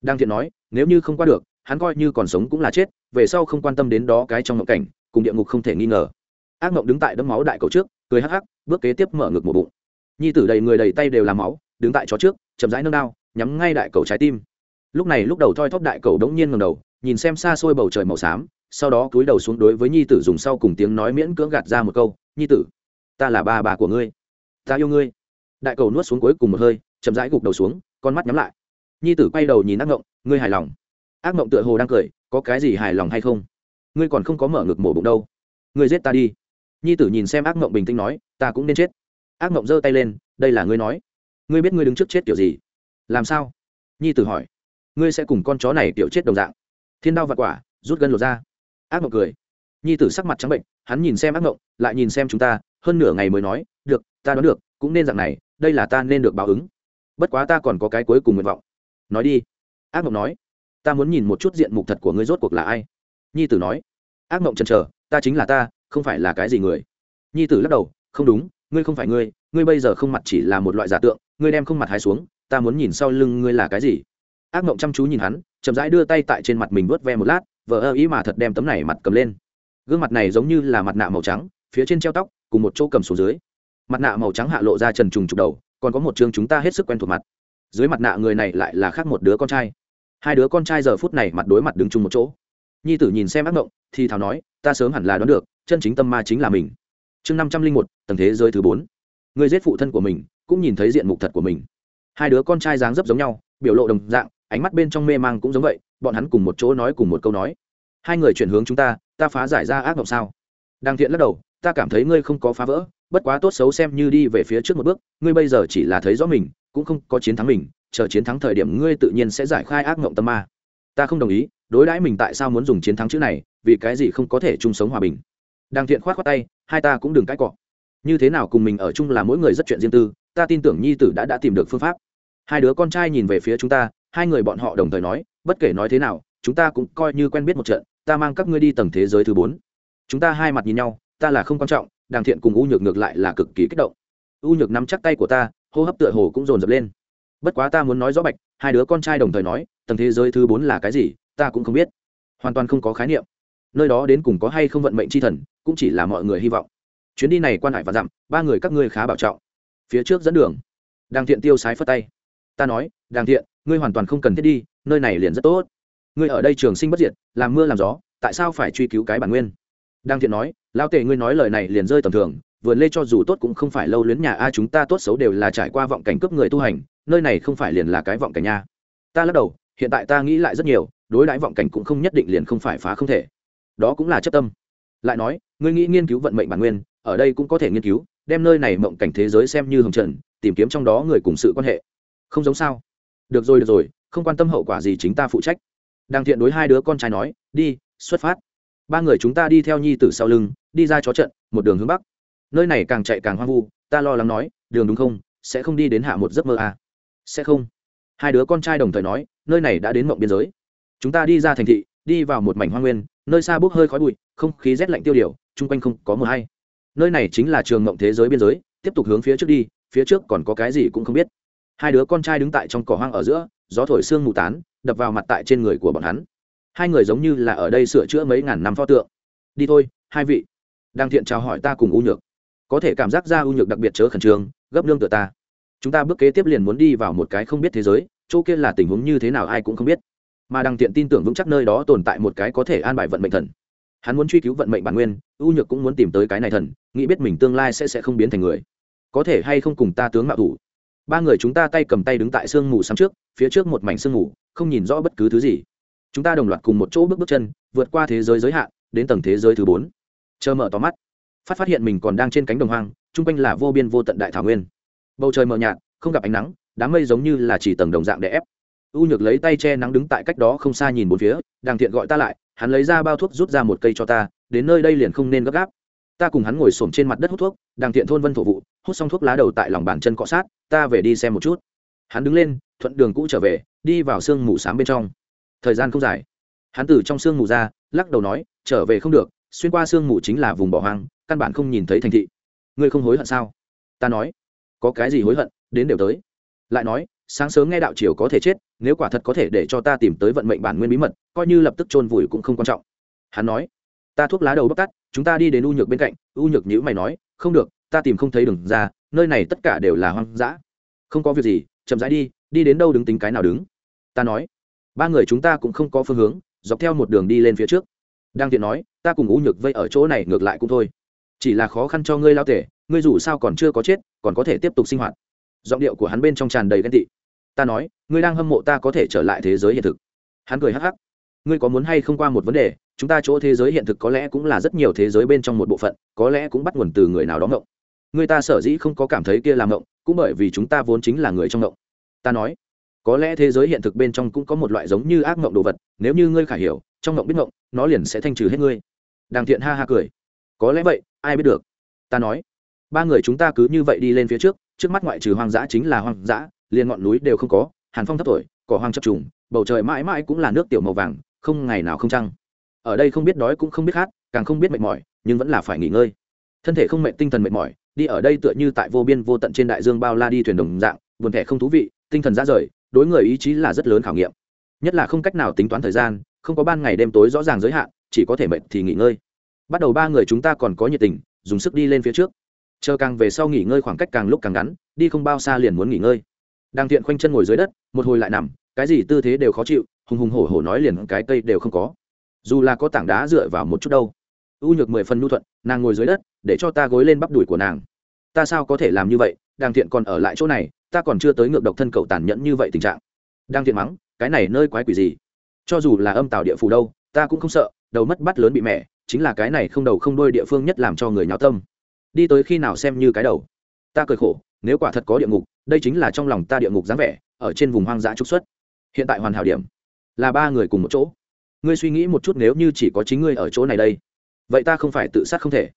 Đang thiện nói, nếu như không qua được, hắn coi như còn sống cũng là chết, về sau không quan tâm đến đó cái trong ngộng cảnh, cùng địa ngục không thể nghi ngờ. Ác mộng đứng tại đấm máu đại cầu trước, cười hắc hắc, bước kế tiếp mở ngực một bụng. Nhi tử đầy người đầy tay đều làm máu, đứng tại chó trước, chậm rãi nâng đao, nhắm ngay đại cầu trái tim. Lúc này lúc đầu thoi thóp đại cầu đống nhiên ngầm đầu, nhìn xem xa xôi bầu trời màu xám, sau đó cúi đầu xuống đối với nhi tử dùng sau cùng tiếng nói miễn cưỡng gạt ra một câu, nhi tử, ta là bà bà của ngươi, ta yêu ngươi. Đại cầu nuốt xuống cuối cùng một hơi, chậm rãi gục đầu xuống con mắt nhắm lại. Nhi tử quay đầu nhìn ác mộng, ngươi hài lòng? Ác mộng tựa hồ đang cười, có cái gì hài lòng hay không? Ngươi còn không có mở ngực mổ bụng đâu. Ngươi giết ta đi. Nhi tử nhìn xem ác mộng bình tĩnh nói, ta cũng nên chết. Ác mộng giơ tay lên, đây là ngươi nói. Ngươi biết ngươi đứng trước chết kiểu gì? Làm sao? Nhi tử hỏi. Ngươi sẽ cùng con chó này kiểu chết đồng dạng. Thiên đao vặt quả, rút gân lột ra. Ác mộng cười. Nhi tử sắc mặt trắng bệnh, hắn nhìn xem ác mộng, lại nhìn xem chúng ta, hơn nửa ngày mới nói, được, ta đoán được, cũng nên dạng này, đây là ta nên được báo ứng bất quá ta còn có cái cuối cùng nguyện vọng. Nói đi. Ác mộng nói. Ta muốn nhìn một chút diện mục thật của ngươi rốt cuộc là ai. Nhi tử nói. Ác mộng chần chờ, ta chính là ta, không phải là cái gì người. Nhi tử lắc đầu. Không đúng, ngươi không phải ngươi ngươi bây giờ không mặt chỉ là một loại giả tượng, ngươi đem không mặt hai xuống, ta muốn nhìn sau lưng ngươi là cái gì. Ác mộng chăm chú nhìn hắn, chậm rãi đưa tay tại trên mặt mình vớt ve một lát, vờ ơ ý mà thật đem tấm này mặt cầm lên. Gương mặt này giống như là mặt nạ màu trắng, phía trên treo tóc, cùng một chỗ cầm xuống dưới. Mặt nạ màu trắng hạ lộ ra trần trùng trục đầu còn có một chương chúng ta hết sức quen thuộc mặt. Dưới mặt nạ người này lại là khác một đứa con trai. Hai đứa con trai giờ phút này mặt đối mặt đứng chung một chỗ. Nhi tử nhìn xem ác mộng, thì thào nói, ta sớm hẳn là đoán được, chân chính tâm ma chính là mình. Chương năm trăm linh một, tầng thế giới thứ bốn. Người giết phụ thân của mình, cũng nhìn thấy diện mục thật của mình. Hai đứa con trai dáng dấp giống nhau, biểu lộ đồng dạng, ánh mắt bên trong mê mang cũng giống vậy, bọn hắn cùng một chỗ nói cùng một câu nói. Hai người chuyển hướng chúng ta ta phá giải ra ác mộng sao? Đang thiện lắc đầu, ta cảm thấy ngươi không có phá vỡ bất quá tốt xấu xem như đi về phía trước một bước, ngươi bây giờ chỉ là thấy rõ mình, cũng không có chiến thắng mình, chờ chiến thắng thời điểm ngươi tự nhiên sẽ giải khai ác mộng tâm ma. Ta không đồng ý, đối đãi mình tại sao muốn dùng chiến thắng chữ này, vì cái gì không có thể chung sống hòa bình. Đang thiện khoát khoát tay, hai ta cũng đừng cãi cọ. Như thế nào cùng mình ở chung là mỗi người rất chuyện riêng tư, ta tin tưởng nhi tử đã đã tìm được phương pháp. Hai đứa con trai nhìn về phía chúng ta, hai người bọn họ đồng thời nói, bất kể nói thế nào, chúng ta cũng coi như quen biết một trận, ta mang các ngươi đi tầng thế giới thứ bốn. Chúng ta hai mặt nhìn nhau, ta là không quan trọng đàng thiện cùng u nhược ngược lại là cực kỳ kích động. U nhược nắm chắc tay của ta, hô hấp tựa hồ cũng dồn dập lên. Bất quá ta muốn nói rõ bạch, hai đứa con trai đồng thời nói, tầng thế giới thứ bốn là cái gì, ta cũng không biết. Hoàn toàn không có khái niệm. Nơi đó đến cùng có hay không vận mệnh c h i thần, cũng chỉ là mọi người hy vọng. Chuyến đi này quan hải và dặm, ba người các ngươi khá bảo trọng. Phía trước dẫn đường. Đàng thiện tiêu sái phất tay. Ta nói đàng thiện, ngươi hoàn toàn không cần thiết đi, nơi này liền rất tốt. Ngươi ở đây trường sinh bất diệt, làm mưa làm gió, tại sao phải truy cứu cái bản nguyên? Đàng thiện nói Lão tề ngươi nói lời này liền rơi tầm thường, vườn lê cho dù tốt cũng không phải lâu luyến nhà a, chúng ta tốt xấu đều là trải qua vọng cảnh cướp người tu hành, nơi này không phải liền là cái vọng cảnh nha. Ta lắc đầu, hiện tại ta nghĩ lại rất nhiều, đối đãi vọng cảnh cũng không nhất định liền không phải phá không thể. Đó cũng là chất tâm. Lại nói, ngươi nghĩ nghiên cứu vận mệnh bản nguyên, ở đây cũng có thể nghiên cứu, đem nơi này mộng cảnh thế giới xem như hồng trần, tìm kiếm trong đó người cùng sự quan hệ. Không giống sao? Được rồi được rồi, không quan tâm hậu quả gì chính ta phụ trách. Đang thiện đối hai đứa con trai nói, đi, xuất phát ba người chúng ta đi theo nhi tử sau lưng, đi ra chó trận, một đường hướng bắc. Nơi này càng chạy càng hoang vu, ta lo lắng nói, đường đúng không? Sẽ không đi đến hạ một giấc mơ à. sẽ không. Hai đứa con trai đồng thời nói, nơi này đã đến mộng biên giới. Chúng ta đi ra thành thị, đi vào một mảnh hoang nguyên, nơi xa bốc hơi khói bụi, không khí rét lạnh tiêu điều, chung quanh không có mờ hay. Nơi này chính là trường mộng thế giới biên giới, tiếp tục hướng phía trước đi, phía trước còn có cái gì cũng không biết. Hai đứa con trai đứng tại trong cỏ hoang ở giữa, gió thổi xương mù tán, đập vào mặt tại trên người của bọn hắn hai người giống như là ở đây sửa chữa mấy ngàn năm pho tượng. Đi thôi, hai vị. Đang thiện chào hỏi ta cùng u nhược. Có thể cảm giác ra u nhược đặc biệt chớ khẩn trương, gấp lương tựa ta. Chúng ta bước kế tiếp liền muốn đi vào một cái không biết thế giới, chỗ kia là tình huống như thế nào ai cũng không biết. Mà đằng tiện tin tưởng vững chắc nơi đó tồn tại một cái có thể an bài vận mệnh thần. Hắn muốn truy cứu vận mệnh bản nguyên, u nhược cũng muốn tìm tới cái này thần, nghĩ biết mình tương lai sẽ sẽ không biến thành người. Có thể hay không cùng ta tướng mạo thủ. Ba người chúng ta tay cầm tay đứng tại sương mù sáng trước, phía trước một mảnh sương mù, không nhìn rõ bất cứ thứ gì chúng ta đồng loạt cùng một chỗ bước bước chân, vượt qua thế giới giới hạn, đến tầng thế giới thứ bốn. Chờ mở tóm mắt. Phát phát hiện mình còn đang trên cánh đồng hoang, chung quanh là vô biên vô tận đại thảo nguyên. Bầu trời mờ nhạt, không gặp ánh nắng, đám mây giống như là chỉ tầng đồng dạng để ép. U nhược lấy tay che nắng đứng tại cách đó không xa nhìn bốn phía, đàng thiện gọi ta lại, hắn lấy ra bao thuốc rút ra một cây cho ta, đến nơi đây liền không nên gấp gáp. Ta cùng hắn ngồi xổm trên mặt đất hút thuốc, đàng thiện thôn vân thổ vụ, hút xong thuốc lá đầu tại lòng bàn chân cọ sát, ta về đi xem một chút. Hắn đứng lên, thuận đường cũ trở về, đi vào sương mù sáng bên trong thời gian không dài. Hắn từ trong sương mù ra, lắc đầu nói, trở về không được, xuyên qua sương mù chính là vùng bỏ hoang, căn bản không nhìn thấy thành thị. Ngươi không hối hận sao? Ta nói, có cái gì hối hận, đến đều tới. Lại nói, sáng sớm nghe đạo triều có thể chết, nếu quả thật có thể để cho ta tìm tới vận mệnh bản nguyên bí mật, coi như lập tức chôn vùi cũng không quan trọng. Hắn nói, ta thuốc lá đầu bóc tắt chúng ta đi đến u nhược bên cạnh. U nhược nhữ mày nói, không được, ta tìm không thấy đường ra, nơi này tất cả đều là hoang dã. Không có việc gì, chậm rãi đi đi đến đâu đứng tính cái nào đứng. Ta nói ba người chúng ta cũng không có phương hướng, dọc theo một đường đi lên phía trước. Đang tiện nói, ta cùng u nhược vây ở chỗ này ngược lại cũng thôi. Chỉ là khó khăn cho ngươi lao tể, ngươi dù sao còn chưa có chết, còn có thể tiếp tục sinh hoạt. Giọng điệu của hắn bên trong tràn đầy ghen tị. Ta nói, ngươi đang hâm mộ ta có thể trở lại thế giới hiện thực. Hắn cười hắc hắc. Ngươi có muốn hay không qua một vấn đề, chúng ta chỗ thế giới hiện thực có lẽ cũng là rất nhiều thế giới bên trong một bộ phận, có lẽ cũng bắt nguồn từ người nào đó ngộng. Người ta sở dĩ không có cảm thấy kia là ngộng, cũng bởi vì chúng ta vốn chính là người trong ngộng. Ta nói có lẽ thế giới hiện thực bên trong cũng có một loại giống như ác mộng đồ vật, nếu như ngươi khả hiểu, trong mộng biết mộng, nó liền sẽ thanh trừ hết ngươi. Đàng thiện ha ha cười. Có lẽ vậy, ai biết được? Ta nói. Ba người chúng ta cứ như vậy đi lên phía trước trước mắt ngoại trừ hoang dã chính là hoang dã, liền ngọn núi đều không có, hàn phong thấp thổi cỏ hoang chập trùng, bầu trời mãi mãi cũng là nước tiểu màu vàng, không ngày nào không trăng. Ở đây không biết đói cũng không biết khát, càng không biết mệt mỏi, nhưng vẫn là phải nghỉ ngơi. Thân thể không mệt, tinh thần mệt mỏi, đi ở đây tựa như tại vô biên vô tận trên đại dương bao la đi thuyền đồng dạng, buồn thẻ không thú vị, tinh thần ra rời đối người ý chí là rất lớn khảo nghiệm. Nhất là không cách nào tính toán thời gian, không có ban ngày đêm tối rõ ràng giới hạn, chỉ có thể mệt thì nghỉ ngơi. Bắt đầu ba người chúng ta còn có nhiệt tình, dùng sức đi lên phía trước. Chờ càng về sau nghỉ ngơi khoảng cách càng lúc càng ngắn, đi không bao xa liền muốn nghỉ ngơi. Đang thiện khoanh chân ngồi dưới đất, một hồi lại nằm, cái gì tư thế đều khó chịu, hùng hùng hổ hổ nói liền cái cây đều không có. Dù là có tảng đá dựa vào một chút đâu. U nhược mười phần nhu thuận, nàng ngồi dưới đất, để cho ta gối lên bắp đùi của nàng. Ta sao có thể làm như vậy, đang thiện còn ở lại chỗ này ta còn chưa tới ngược độc thân cậu tàn nhẫn như vậy tình trạng. Đang thiện mắng, cái này nơi quái quỷ gì? Cho dù là âm tạo địa phủ đâu, ta cũng không sợ, đầu mất bắt lớn bị mẹ, chính là cái này không đầu không đôi địa phương nhất làm cho người nháo tâm. Đi tới khi nào xem như cái đầu? Ta cười khổ, nếu quả thật có địa ngục, đây chính là trong lòng ta địa ngục dáng vẻ, ở trên vùng hoang dã trục xuất. Hiện tại hoàn hảo điểm, là ba người cùng một chỗ. Ngươi suy nghĩ một chút nếu như chỉ có chính ngươi ở chỗ này đây, vậy ta không phải tự sát không thể.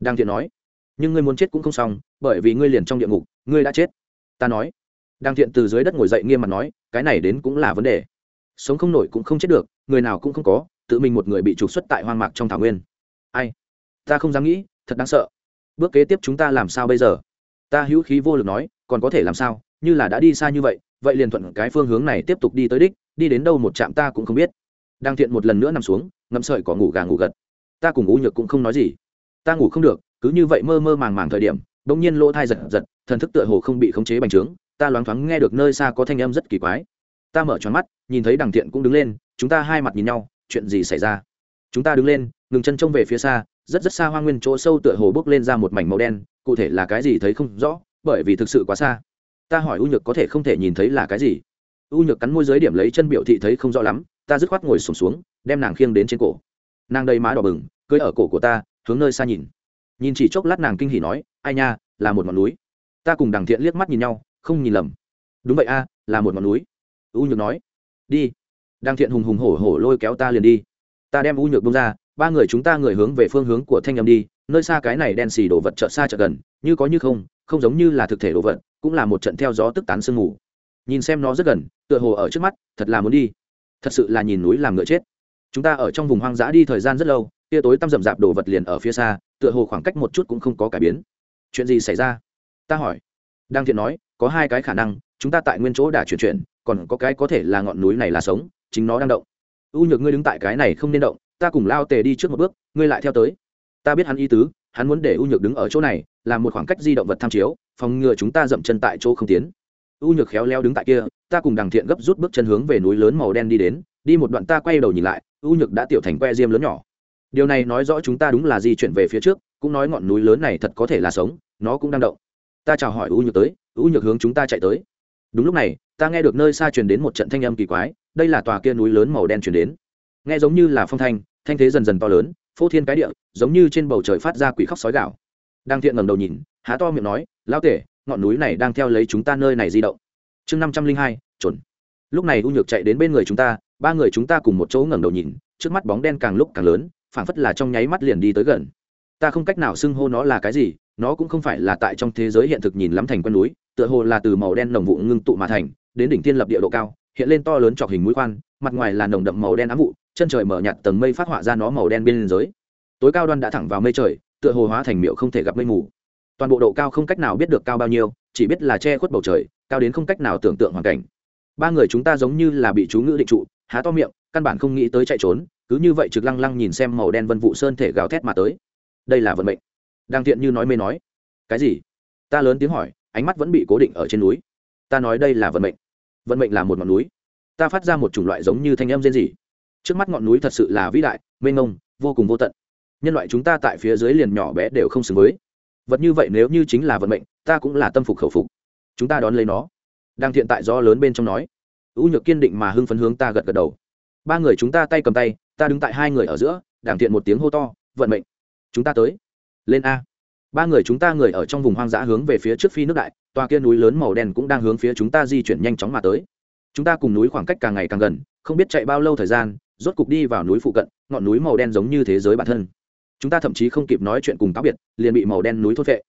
Đang thiện nói, nhưng ngươi muốn chết cũng không xong, bởi vì ngươi liền trong địa ngục, ngươi đã chết ta nói. Đang thiện từ dưới đất ngồi dậy nghiêm mặt nói, cái này đến cũng là vấn đề. Sống không nổi cũng không chết được, người nào cũng không có, tự mình một người bị trục xuất tại hoang mạc trong thảo nguyên. Ai? Ta không dám nghĩ, thật đáng sợ. Bước kế tiếp chúng ta làm sao bây giờ? Ta hữu khí vô lực nói, còn có thể làm sao? Như là đã đi xa như vậy vậy liền thuận cái phương hướng này tiếp tục đi tới đích, đi đến đâu một trạm ta cũng không biết. Đang thiện một lần nữa nằm xuống, ngậm sợi cỏ ngủ gà ngủ gật. Ta cùng ngủ nhược cũng không nói gì. Ta ngủ không được, cứ như vậy mơ mơ màng màng thời điểm đ ỗ n g nhiên lỗ thai giật giật thần thức tựa hồ không bị khống chế bành trướng ta loáng thoáng nghe được nơi xa có thanh âm rất kỳ quái. Ta mở tròn mắt nhìn thấy đằng thiện cũng đứng lên chúng ta hai mặt nhìn nhau chuyện gì xảy ra? Chúng ta đứng lên ngừng chân trông về phía xa rất rất xa hoa nguyên chỗ sâu tựa hồ bốc lên ra một mảnh màu đen cụ thể là cái gì thấy không rõ bởi vì thực sự quá xa. Ta hỏi u nhược có thể không thể nhìn thấy là cái gì? U nhược cắn môi giới điểm lấy chân biểu thị thấy không rõ lắm ta dứt khoát ngồi sùng xuống, xuống đem nàng khiêng đến trên cổ. Nàng đầy má đỏ bừng cưới ở cổ của ta hướng nơi xa nhìn. Nhìn chỉ chốc lát nàng kinh hỉ nói ai nha là một ngọn núi ta cùng đằng thiện liếc mắt nhìn nhau, không nhìn lầm. Đúng vậy a, là một ngọn núi. U nhược nói. Đi. Đằng thiện hùng hùng hổ hổ lôi kéo ta liền đi. Ta đem u nhược bông ra, ba người chúng ta người hướng về phương hướng của thanh âm đi, nơi xa cái này đen xì đổ vật chợt xa chợt gần, như có như không không giống như là thực thể đồ vật, cũng là một trận theo gió tức tán sương mù. Nhìn xem nó rất gần, tựa hồ ở trước mắt, thật là muốn đi. Thật sự là nhìn núi làm ngựa chết. Chúng ta ở trong vùng hoang dã đi thời gian rất lâu, tia tối tăm rậm rạp đồ vật liền ở phía xa, tựa hồ khoảng cách một chút cũng không có cải biến. Chuyện gì xảy ra? Ta hỏi. Đang thiện nói, có hai cái khả năng, chúng ta tại nguyên chỗ đã chuyển chuyển, còn có cái có thể là ngọn núi này là sống, chính nó đang động. U nhược ngươi đứng tại cái này không nên động, ta cùng lao tề đi trước một bước, ngươi lại theo tới. Ta biết hắn ý tứ, hắn muốn để u nhược đứng ở chỗ này làm một khoảng cách di động vật tham chiếu, phòng ngừa chúng ta dậm chân tại chỗ không tiến. U nhược khéo leo đứng tại kia, ta cùng đằng thiện gấp rút bước chân hướng về núi lớn màu đen đi đến, đi một đoạn ta quay đầu nhìn lại, u nhược đã tiểu thành que diêm lớn nhỏ. Điều này nói rõ chúng ta đúng là di chuyển về phía trước, cũng nói ngọn núi lớn này thật có thể là sống, nó cũng đang động ta chào hỏi u nhược tới, u nhược hướng chúng ta chạy tới. Đúng lúc này, ta nghe được nơi xa truyền đến một trận thanh âm kỳ quái, đây là tòa kia núi lớn màu đen truyền đến. Nghe giống như là phong thanh thanh thế dần dần to lớn, phô thiên cái địa, giống như trên bầu trời phát ra quỷ khóc sói gạo đang thiện ngẩng đầu nhìn, há to miệng nói, lão tể, ngọn núi này đang theo lấy chúng ta nơi này di động. Chương năm trăm linh hai chuẩn lúc này u nhược chạy đến bên người chúng ta, ba người chúng ta cùng một chỗ ngẩng đầu nhìn, trước mắt bóng đen càng lúc càng lớn, phảng phất là trong nháy mắt liền đi tới gần. Ta không cách nào xưng hô nó là cái gì nó cũng không phải là tại trong thế giới hiện thực nhìn lắm thành con núi, tựa hồ là từ màu đen nồng vụ ngưng tụ mà thành, đến đỉnh thiên lập địa độ cao, hiện lên to lớn trọc hình mũi khoan, mặt ngoài là nồng đậm màu đen ám vụ, chân trời mở nhạt tầng mây phát họa ra nó màu đen bên dưới tối cao đoan đã thẳng vào mây trời, tựa hồ hóa thành miệu không thể gặp mây mù. Toàn bộ độ cao không cách nào biết được cao bao nhiêu, chỉ biết là che khuất bầu trời, cao đến không cách nào tưởng tượng hoàn cảnh. Ba người chúng ta giống như là bị chú ngữ định trụ, há to miệng, căn bản không nghĩ tới chạy trốn, cứ như vậy trực lăng lăng nhìn xem màu đen vân vụ sơn thể gào thét mà tới. Đây là vận mệnh đang thiện như nói mê nói. Cái gì? Ta lớn tiếng hỏi, ánh mắt vẫn bị cố định ở trên núi. Ta nói đây là vận mệnh. Vận mệnh là một ngọn núi. Ta phát ra một chủng loại giống như thanh âm rên rỉ. Trước mắt ngọn núi thật sự là vĩ đại, mênh mông, vô cùng vô tận. Nhân loại chúng ta tại phía dưới liền nhỏ bé đều không xứng với. Vật như vậy nếu như chính là vận mệnh, ta cũng là tâm phục khẩu phục. Chúng ta đón lấy nó. Đang thiện tại do lớn bên trong nói. U nhược kiên định mà hưng phấn hướng ta gật gật đầu. Ba người chúng ta tay cầm tay, ta đứng tại hai người ở giữa, đảng thiện một tiếng hô to, vận mệnh, chúng ta tới lên a. Ba người chúng ta người ở trong vùng hoang dã hướng về phía trước phi nước đại, tòa kia núi lớn màu đen cũng đang hướng phía chúng ta di chuyển nhanh chóng mà tới. Chúng ta cùng núi khoảng cách càng ngày càng gần, không biết chạy bao lâu thời gian, rốt cục đi vào núi phụ cận, ngọn núi màu đen giống như thế giới bản thân. Chúng ta thậm chí không kịp nói chuyện cùng táo biệt, liền bị màu đen núi thốt vệ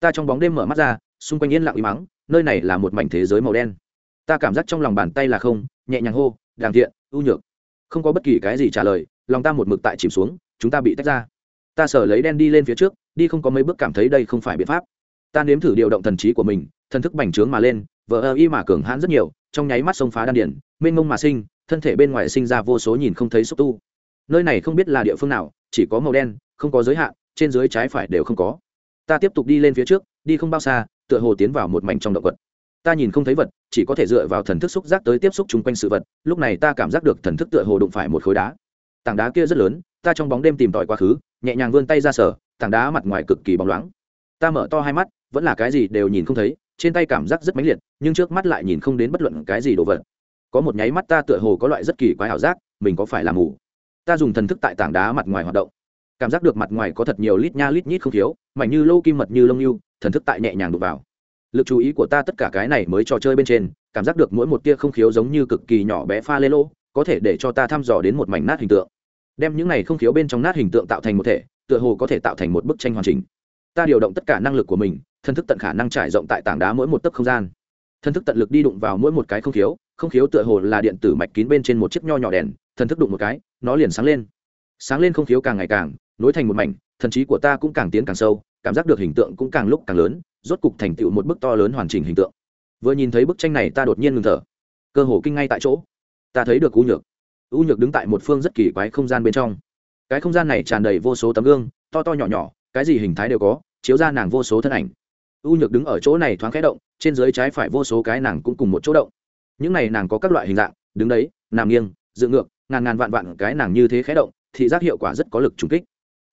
ta trong bóng đêm mở mắt ra, xung quanh yên lặng uy mắng, nơi này là một mảnh thế giới màu đen. Ta cảm giác trong lòng bàn tay là không, nhẹ nhàng hô, đàng thiện, ưu nhược. Không có bất kỳ cái gì trả lời, lòng ta một mực tại chìm xuống, chúng ta bị tách ra ta sở lấy đen đi lên phía trước, đi không có mấy bước cảm thấy đây không phải biện pháp. Ta nếm thử điều động thần trí của mình, thần thức bành trướng mà lên vợ ơ y mà cường hãn rất nhiều, trong nháy mắt sông phá đan điển mênh mông mà sinh, thân thể bên ngoài sinh ra vô số nhìn không thấy xúc tu. Nơi này không biết là địa phương nào, chỉ có màu đen, không có giới hạn, trên dưới trái phải đều không có. Ta tiếp tục đi lên phía trước, đi không bao xa, tựa hồ tiến vào một mảnh trong động vật. Ta nhìn không thấy vật, chỉ có thể dựa vào thần thức xúc giác tới tiếp xúc chung quanh sự vật, lúc này ta cảm giác được thần thức tựa hồ đụng phải một khối đá. Tảng đá kia rất lớn, ta trong bóng đêm tìm tòi quá khứ nhẹ nhàng vươn tay ra sở, tảng đá mặt ngoài cực kỳ bóng loáng. Ta mở to hai mắt, vẫn là cái gì đều nhìn không thấy, trên tay cảm giác rất mãnh liệt, nhưng trước mắt lại nhìn không đến bất luận cái gì đồ vật. Có một nháy mắt ta tựa hồ có loại rất kỳ quái ảo giác, mình có phải là mù? Ta dùng thần thức tại tảng đá mặt ngoài hoạt động. Cảm giác được mặt ngoài có thật nhiều lít nha lít nhít không thiếu, mảnh như lâu kim mật như lông yêu, thần thức tại nhẹ nhàng đụng vào. Lực chú ý của ta tất cả cái này mới trò chơi bên trên, cảm giác được mỗi một tia không khiếu giống như cực kỳ nhỏ bé pha lê lô, có thể để cho ta thăm dò đến một mảnh nát hình tượng đem những này không khiếu bên trong nát hình tượng tạo thành một thể, tựa hồ có thể tạo thành một bức tranh hoàn chỉnh. Ta điều động tất cả năng lực của mình, thân thức tận khả năng trải rộng tại tảng đá mỗi một tấc không gian. Thân thức tận lực đi đụng vào mỗi một cái không khiếu không khiếu tựa hồ là điện tử mạch kín bên trên một chiếc nho nhỏ đèn, thân thức đụng một cái, nó liền sáng lên. Sáng lên không khiếu càng ngày càng, nối thành một mảnh, thần trí của ta cũng càng tiến càng sâu, cảm giác được hình tượng cũng càng lúc càng lớn, rốt cục thành tựu một bức to lớn hoàn chỉnh hình tượng. Vừa nhìn thấy bức tranh này ta đột nhiên ngừng thở. Cơ hồ kinh ngay tại chỗ. Ta thấy được cú nhược u nhược đứng tại một phương rất kỳ quái không gian bên trong. Cái không gian này tràn đầy vô số tấm gương, to to nhỏ nhỏ, cái gì hình thái đều có, chiếu ra nàng vô số thân ảnh. U nhược đứng ở chỗ này thoáng khẽ động, trên dưới trái phải vô số cái nàng cũng cùng một chỗ động. Những này nàng có các loại hình dạng, đứng đấy, nằm nghiêng, dựng ngược, ngàn ngàn vạn vạn cái nàng như thế khẽ động, thị giác hiệu quả rất có lực trùng kích.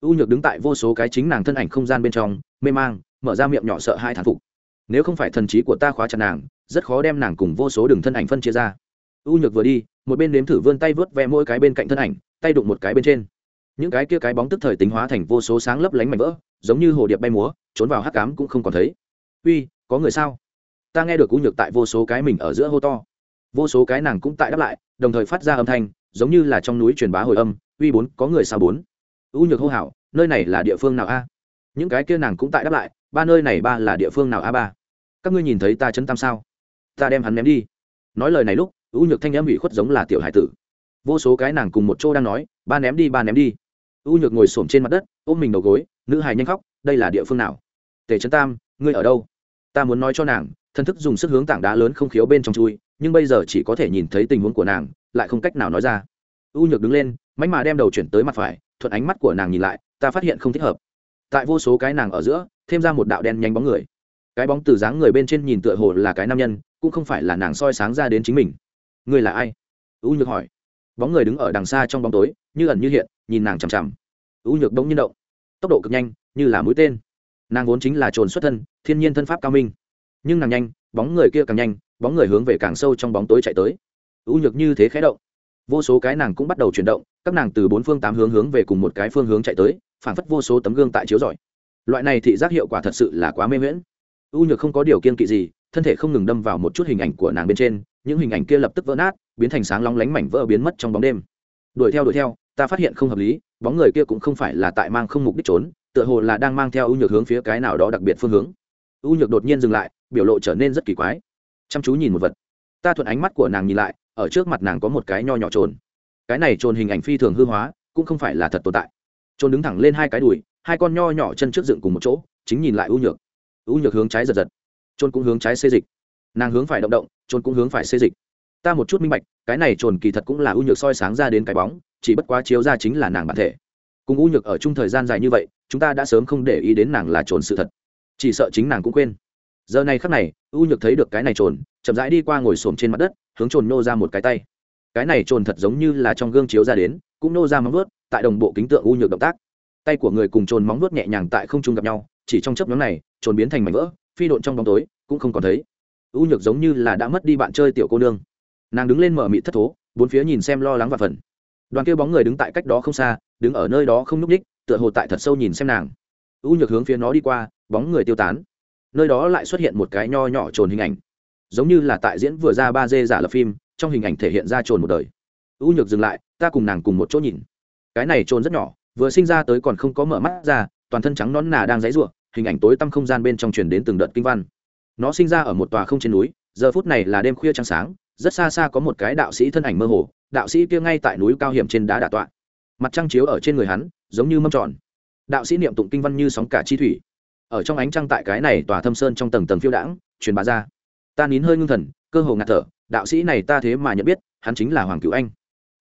U nhược đứng tại vô số cái chính nàng thân ảnh không gian bên trong, mê mang, mở ra miệng nhỏ sợ hai thản phục. Nếu không phải thần trí của ta khóa chặt nàng, rất khó đem nàng cùng vô số đường thân ảnh phân chia ra. U nhược vừa đi một bên nếm thử vươn tay vớt ve mỗi cái bên cạnh thân ảnh, tay đụng một cái bên trên. Những cái kia cái bóng tức thời tính hóa thành vô số sáng lấp lánh mảnh vỡ, giống như hồ điệp bay múa, trốn vào hắc cám cũng không còn thấy. Uy, có người sao? Ta nghe được u nhược tại vô số cái mình ở giữa hô to. Vô số cái nàng cũng tại đáp lại, đồng thời phát ra âm thanh, giống như là trong núi truyền bá hồi âm, uy bốn, có người sao bốn? U nhược hô hào, nơi này là địa phương nào a? Những cái kia nàng cũng tại đáp lại, ba nơi này ba là địa phương nào a ba? Các ngươi nhìn thấy ta chấn tam sao? Ta đem hắn ném đi. Nói lời này lúc u nhược thanh em bị khuất giống là tiểu hải tử. Vô số cái nàng cùng một chỗ đang nói, ba ném đi, ba ném đi. U nhược ngồi s trên mặt đất, ôm mình đầu gối, nữ hài nhanh khóc, đây là địa phương nào? Tề trấn tam, ngươi ở đâu? Ta muốn nói cho nàng, thân thức dùng sức hướng tảng đá lớn không khiếu bên trong chui, nhưng bây giờ chỉ có thể nhìn thấy tình huống của nàng, lại không cách nào nói ra. U nhược đứng lên mánh mà đem đầu chuyển tới mặt phải, thuận ánh mắt của nàng nhìn lại, ta phát hiện không thích hợp. Tại vô số cái nàng ở giữa, thêm ra một đạo đen nhanh bóng người. Cái bóng từ dáng người bên trên nhìn tựa hồ là cái nam nhân, cũng không phải là nàng soi sáng ra đến chính mình. Ngươi là ai? U nhược hỏi. Bóng người đứng ở đằng xa trong bóng tối, như ẩn như hiện, nhìn nàng chằm chằm. U nhược bỗng nhiên động. Tốc độ cực nhanh, như là mũi tên. Nàng vốn chính là trồn xuất thân, thiên nhiên thân pháp cao minh. Nhưng nàng nhanh, bóng người kia càng nhanh, bóng người hướng về càng sâu trong bóng tối chạy tới. U nhược như thế khé động. Vô số cái nàng cũng bắt đầu chuyển động, các nàng từ bốn phương tám hướng hướng về cùng một cái phương hướng chạy tới, phản phất vô số tấm gương tại chiếu giỏi loại này thị giác hiệu quả thật sự là quá mê miễn u nhược không có điều kiên kỵ gì, thân thể không ngừng đâm vào một chút hình ảnh của nàng bên trên những hình ảnh kia lập tức vỡ nát, biến thành sáng lóng lánh mảnh vỡ biến mất trong bóng đêm. Đuổi theo đuổi theo, ta phát hiện không hợp lý, bóng người kia cũng không phải là tại mang không mục đích trốn, tựa hồ là đang mang theo u nhược hướng phía cái nào đó đặc biệt phương hướng. U nhược đột nhiên dừng lại, biểu lộ trở nên rất kỳ quái. Chăm chú nhìn một vật. Ta thuận ánh mắt của nàng nhìn lại, ở trước mặt nàng có một cái nho nhỏ trồn. Cái này trồn hình ảnh phi thường hư hóa, cũng không phải là thật tồn tại. Trồn đứng thẳng lên hai cái đùi, hai con nho nhỏ chân trước dựng cùng một chỗ, chính nhìn lại u nhược. U nhược hướng trái giật giật. Trôn cũng hướng trái xê dịch nàng hướng phải động động trồn cũng hướng phải xê dịch. Ta một chút minh bạch, cái này trồn kỳ thật cũng là ưu nhược soi sáng ra đến cái bóng, chỉ bất quá chiếu ra chính là nàng bản thể. Cùng ưu nhược ở chung thời gian dài như vậy, chúng ta đã sớm không để ý đến nàng là trồn sự thật. Chỉ sợ chính nàng cũng quên. Giờ này khắc này ưu nhược thấy được cái này trồn, chậm rãi đi qua ngồi xổm trên mặt đất, hướng trồn nô ra một cái tay. Cái này trồn thật giống như là trong gương chiếu ra đến, cũng nô ra móng vuốt, tại đồng bộ kính tượng ưu nhược động tác. Tay của người cùng trồn móng vuốt nhẹ nhàng tại không trung gặp nhau, chỉ trong chấp nhóm này, trồn biến thành mảnh vỡ, phi độn trong bóng tối, cũng không còn thấy. U nhược giống như là đã mất đi bạn chơi tiểu cô nương. Nàng đứng lên mở mị thất thố, bốn phía nhìn xem lo lắng và phần. Đoàn kêu bóng người đứng tại cách đó không xa, đứng ở nơi đó không n ú c ních tựa hồ tại thật sâu nhìn xem nàng. U nhược hướng phía nó đi qua, bóng người tiêu tán. Nơi đó lại xuất hiện một cái nho nhỏ trồn hình ảnh. Giống như là tại diễn vừa ra ba d giả lập phim, trong hình ảnh thể hiện ra trồn một đời. U nhược dừng lại, ta cùng nàng cùng một chỗ nhìn. Cái này trồn rất nhỏ, vừa sinh ra tới còn không có mở mắt ra, toàn thân trắng nón nà đang dãy r u ộ hình ảnh tối tăm không gian bên trong truyền đến từng đợt kinh văn nó sinh ra ở một tòa không trên núi, giờ phút này là đêm khuya trăng sáng, rất xa xa có một cái đạo sĩ thân ảnh mơ hồ, đạo sĩ kia ngay tại núi cao hiểm trên đá đà tọa. Mặt trăng chiếu ở trên người hắn, giống như mâm tròn. Đạo sĩ niệm tụng kinh văn như sóng cả chi thủy. Ở trong ánh trăng tại cái này tòa thâm sơn trong tầng tầng phiêu đãng, truyền bá ra. Ta nín hơi ngưng thần, cơ hồ ngạt thở, đạo sĩ này ta thế mà nhận biết, hắn chính là hoàng cửu anh.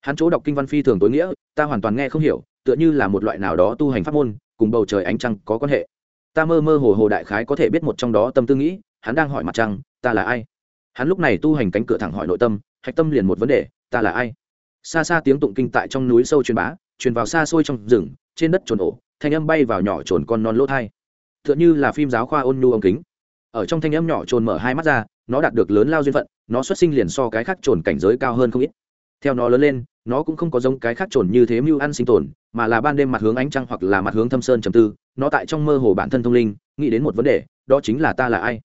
Hắn chỗ đọc kinh văn phi thường tối nghĩa, ta hoàn toàn nghe không hiểu, tựa như là một loại nào đó tu hành pháp môn, cùng bầu trời ánh trăng có quan hệ. Ta mơ mơ hồ hồ đại khái có thể biết một trong đó tâm tư nghĩ hắn đang hỏi mặt trăng, ta là ai? Hắn lúc này tu hành cánh cửa thẳng hỏi nội tâm, hạch tâm liền một vấn đề, ta là ai? Xa xa tiếng tụng kinh tại trong núi sâu truyền bá, truyền vào xa xôi trong rừng, trên đất trồn ổ, thanh âm bay vào nhỏ trồn con non lỗ thai. T h ư ợ n như là phim giáo khoa ôn nhu ống kính. Ở trong thanh âm nhỏ trồn mở hai mắt ra, nó đạt được lớn lao duyên phận, nó xuất sinh liền so cái khác trồn cảnh giới cao hơn không ít. Theo nó lớn lên, nó cũng không có giống cái khác trồn như thế mưu ăn sinh tồn, mà là ban đêm mặt hướng ánh trăng hoặc là mặt hướng thâm sơn trầm tư, nó tại trong mơ hồ bản thân thông linh, nghĩ đến một vấn đề, đó chính là ta là ai?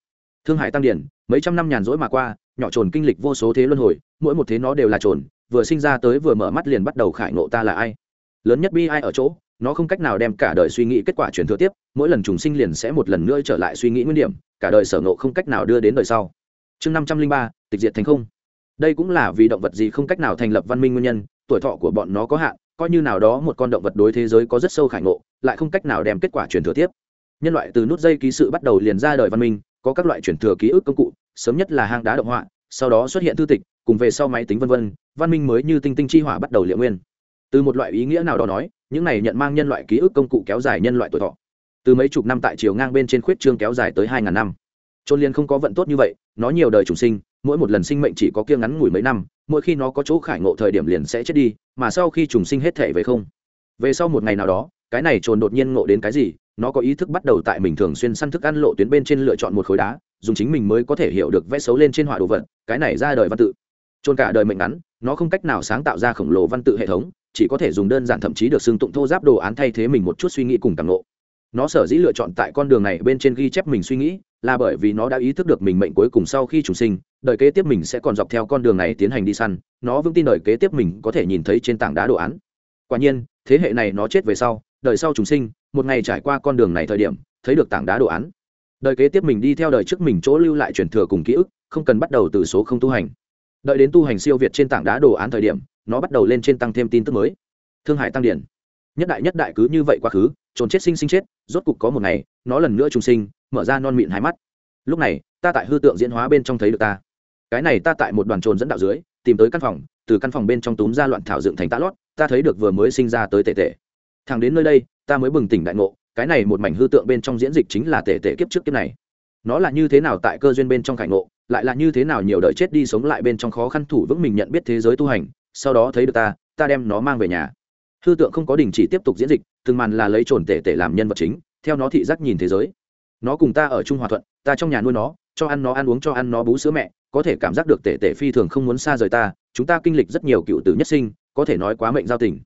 Thương hải tăng điển, mấy trăm năm nhàn rỗi mà qua, nhỏ trồn kinh lịch vô số thế luân hồi, mỗi một thế nó đều là trồn, vừa sinh ra tới vừa mở mắt liền bắt đầu khải nộ ta là ai. Lớn nhất bi ai ở chỗ, nó không cách nào đem cả đời suy nghĩ kết quả truyền thừa tiếp, mỗi lần trùng sinh liền sẽ một lần nữa trở lại suy nghĩ nguyên điểm, cả đời sở nộ không cách nào đưa đến đời sau. Chương năm trăm linh ba, tịch diệt thành không. Đây cũng là vì động vật gì không cách nào thành lập văn minh nguyên nhân, tuổi thọ của bọn nó có hạn, coi như nào đó một con động vật đối thế giới có rất sâu khải ngộ, lại không cách nào đem kết quả truyền thừa tiếp. Nhân loại từ nút dây ký sự bắt đầu liền ra đời văn minh có các loại chuyển thừa ký ức công cụ, sớm nhất là hang đá động họa, sau đó xuất hiện thư tịch, cùng về sau máy tính vân vân, văn minh mới như tinh tinh chi hỏa bắt đầu liệu nguyên. Từ một loại ý nghĩa nào đó nói, những này nhận mang nhân loại ký ức công cụ kéo dài nhân loại tuổi thọ. Từ mấy chục năm tại chiều ngang bên trên khuyết trương kéo dài tới hai ngàn năm. Trôn liên không có vận tốt như vậy, nó nhiều đời trùng sinh, mỗi một lần sinh mệnh chỉ có kia ngắn ngủi mấy năm, mỗi khi nó có chỗ khải ngộ thời điểm liền sẽ chết đi, mà sau khi trùng sinh hết thể về không. Về sau một ngày nào đó, cái này trồn đột nhiên ngộ đến cái gì nó có ý thức bắt đầu tại mình thường xuyên săn thức ăn lộ tuyến bên trên lựa chọn một khối đá, dùng chính mình mới có thể hiểu được vẽ xấu lên trên họa đồ vật, cái này ra đời văn tự. Trôn cả đời mệnh ngắn, nó không cách nào sáng tạo ra khổng lồ văn tự hệ thống, chỉ có thể dùng đơn giản thậm chí được xưng tụng thô giáp đồ án thay thế mình một chút suy nghĩ cùng càng lộ nó sở dĩ lựa chọn tại con đường này bên trên ghi chép mình suy nghĩ, là bởi vì nó đã ý thức được mình mệnh cuối cùng sau khi chủ sinh, đời kế tiếp mình sẽ còn dọc theo con đường này tiến hành đi săn, nó vững tin đời kế tiếp mình có thể nhìn thấy trên tảng đá đồ án. Quả nhiên, thế hệ này nó chết về sau, đời sau chúng sinh một ngày trải qua con đường này thời điểm, thấy được tảng đá đồ án. Đời kế tiếp mình đi theo đời trước mình chỗ lưu lại truyền thừa cùng ký ức, không cần bắt đầu từ số không tu hành. Đợi đến tu hành siêu việt trên tảng đá đồ án thời điểm, nó bắt đầu lên trên tăng thêm tin tức mới. Thương hải tăng điển. Nhất đại nhất đại cứ như vậy quá khứ trốn chết sinh sinh chết, rốt cục có một ngày, nó lần nữa trùng sinh, mở ra non mịn hai mắt. Lúc này, ta tại hư tượng diễn hóa bên trong thấy được ta. Cái này ta tại một đoàn trồn dẫn đạo dưới, tìm tới căn phòng, từ căn phòng bên trong túm ra loạn thảo dựng thành tạ lót, ta thấy được vừa mới sinh ra tới tệ tệ. Thằng đến nơi đây ta mới bừng tỉnh đại ngộ, cái này một mảnh hư tượng bên trong diễn dịch chính là tể tể kiếp trước kiếp này. Nó là như thế nào tại cơ duyên bên trong khải ngộ, lại là như thế nào nhiều đời chết đi sống lại bên trong khó khăn thủ vững mình nhận biết thế giới tu hành, sau đó thấy được ta ta đem nó mang về nhà. Hư tượng không có đình chỉ tiếp tục diễn dịch, từng màn là lấy trồn tể tể làm nhân vật chính, theo nó thị giác nhìn thế giới. Nó cùng ta ở trung hòa thuận, ta trong nhà nuôi nó, cho ăn nó ăn uống cho ăn nó bú sữa mẹ, có thể cảm giác được tể tể phi thường không muốn xa rời ta, chúng ta kinh lịch rất nhiều cựu tử nhất sinh, có thể nói quá mệnh giao tình.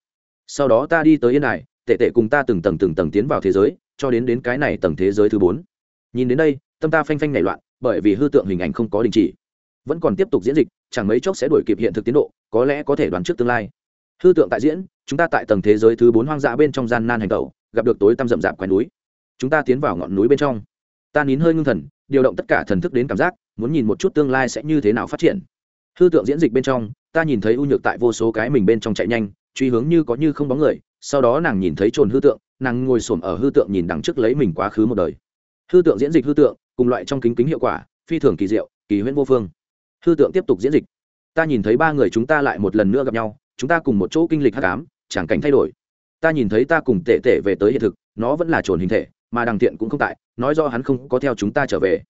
Sau đó ta đi tới yên đài tệ tệ cùng ta từng tầng từng tầng tiến vào thế giới, cho đến đến cái này tầng thế giới thứ bốn. Nhìn đến đây, tâm ta phanh phanh nảy loạn, bởi vì hư tượng hình ảnh không có đình chỉ. Vẫn còn tiếp tục diễn dịch, chẳng mấy chốc sẽ đuổi kịp hiện thực tiến độ, có lẽ có thể đoán trước tương lai. Hư tượng tại diễn, chúng ta tại tầng thế giới thứ bốn hoang dã bên trong gian nan hành tẩu, gặp được tối tăm rậm rạp quen núi. Chúng ta tiến vào ngọn núi bên trong. Ta nín hơi ngưng thần, điều động tất cả thần thức đến cảm giác, muốn nhìn một chút tương lai sẽ như thế nào phát triển. Hư tượng diễn dịch bên trong, ta nhìn thấy ưu nhược tại vô số cái mình bên trong chạy nhanh truy hướng như có như không bóng người, sau đó nàng nhìn thấy trồn hư tượng, nàng ngồi xổm ở hư tượng nhìn đằng trước lấy mình quá khứ một đời. Hư tượng diễn dịch hư tượng, cùng loại trong kính kính hiệu quả, phi thường kỳ diệu, kỳ huyễn vô phương. Hư tượng tiếp tục diễn dịch. Ta nhìn thấy ba người chúng ta lại một lần nữa gặp nhau, chúng ta cùng một chỗ kinh lịch hắc ám, chẳng cảnh thay đổi. Ta nhìn thấy ta cùng tệ tệ về tới hiện thực, nó vẫn là trồn hình thể, mà đằng tiện cũng không tại, nói do hắn không có theo chúng ta trở về.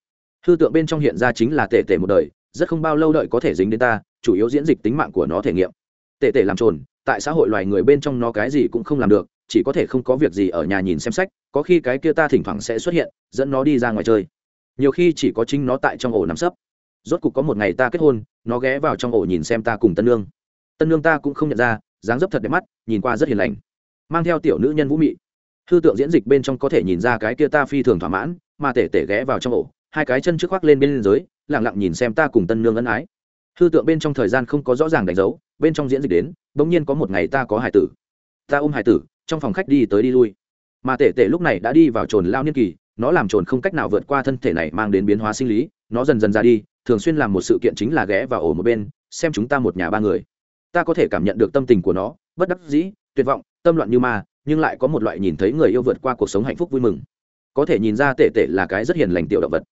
Hư tượng bên trong hiện ra chính là tệ tệ một đời, rất không bao lâu đợi có thể dính đến ta, chủ yếu diễn dịch tính mạng của nó thể nghiệm. Tệ tệ làm trồn tại xã hội loài người bên trong nó cái gì cũng không làm được, chỉ có thể không có việc gì ở nhà nhìn xem sách, có khi cái kia ta thỉnh thoảng sẽ xuất hiện, dẫn nó đi ra ngoài chơi. Nhiều khi chỉ có chính nó tại trong ổ nằm sấp. Rốt cục có một ngày ta kết hôn, nó ghé vào trong ổ nhìn xem ta cùng tân lương tân lương ta cũng không nhận ra, dáng dấp thật đẹp mắt, nhìn qua rất hiền lành. Mang theo tiểu nữ nhân vũ mị. Hư tượng diễn dịch bên trong có thể nhìn ra cái kia ta phi thường thỏa mãn, mà tể tể ghé vào trong ổ, hai cái chân trước khoác lên bên dưới lẳng lặng nhìn xem ta cùng tân nương ân ái hư tượng bên trong thời gian không có rõ ràng đánh dấu, bên trong diễn dịch đến, bỗng nhiên có một ngày ta có hải tử. Ta ôm hải tử, trong phòng khách đi tới đi lui. Mà tể tể lúc này đã đi vào trồn lao niên kỳ, nó làm trồn không cách nào vượt qua thân thể này mang đến biến hóa sinh lý, nó dần dần ra đi, thường xuyên làm một sự kiện chính là ghé vào ổ một bên, xem chúng ta một nhà ba người. Ta có thể cảm nhận được tâm tình của nó, bất đắc dĩ, tuyệt vọng, tâm loạn như ma, nhưng lại có một loại nhìn thấy người yêu vượt qua cuộc sống hạnh phúc vui mừng. Có thể nhìn ra tệ tệ là cái rất hiền lành tiểu động vật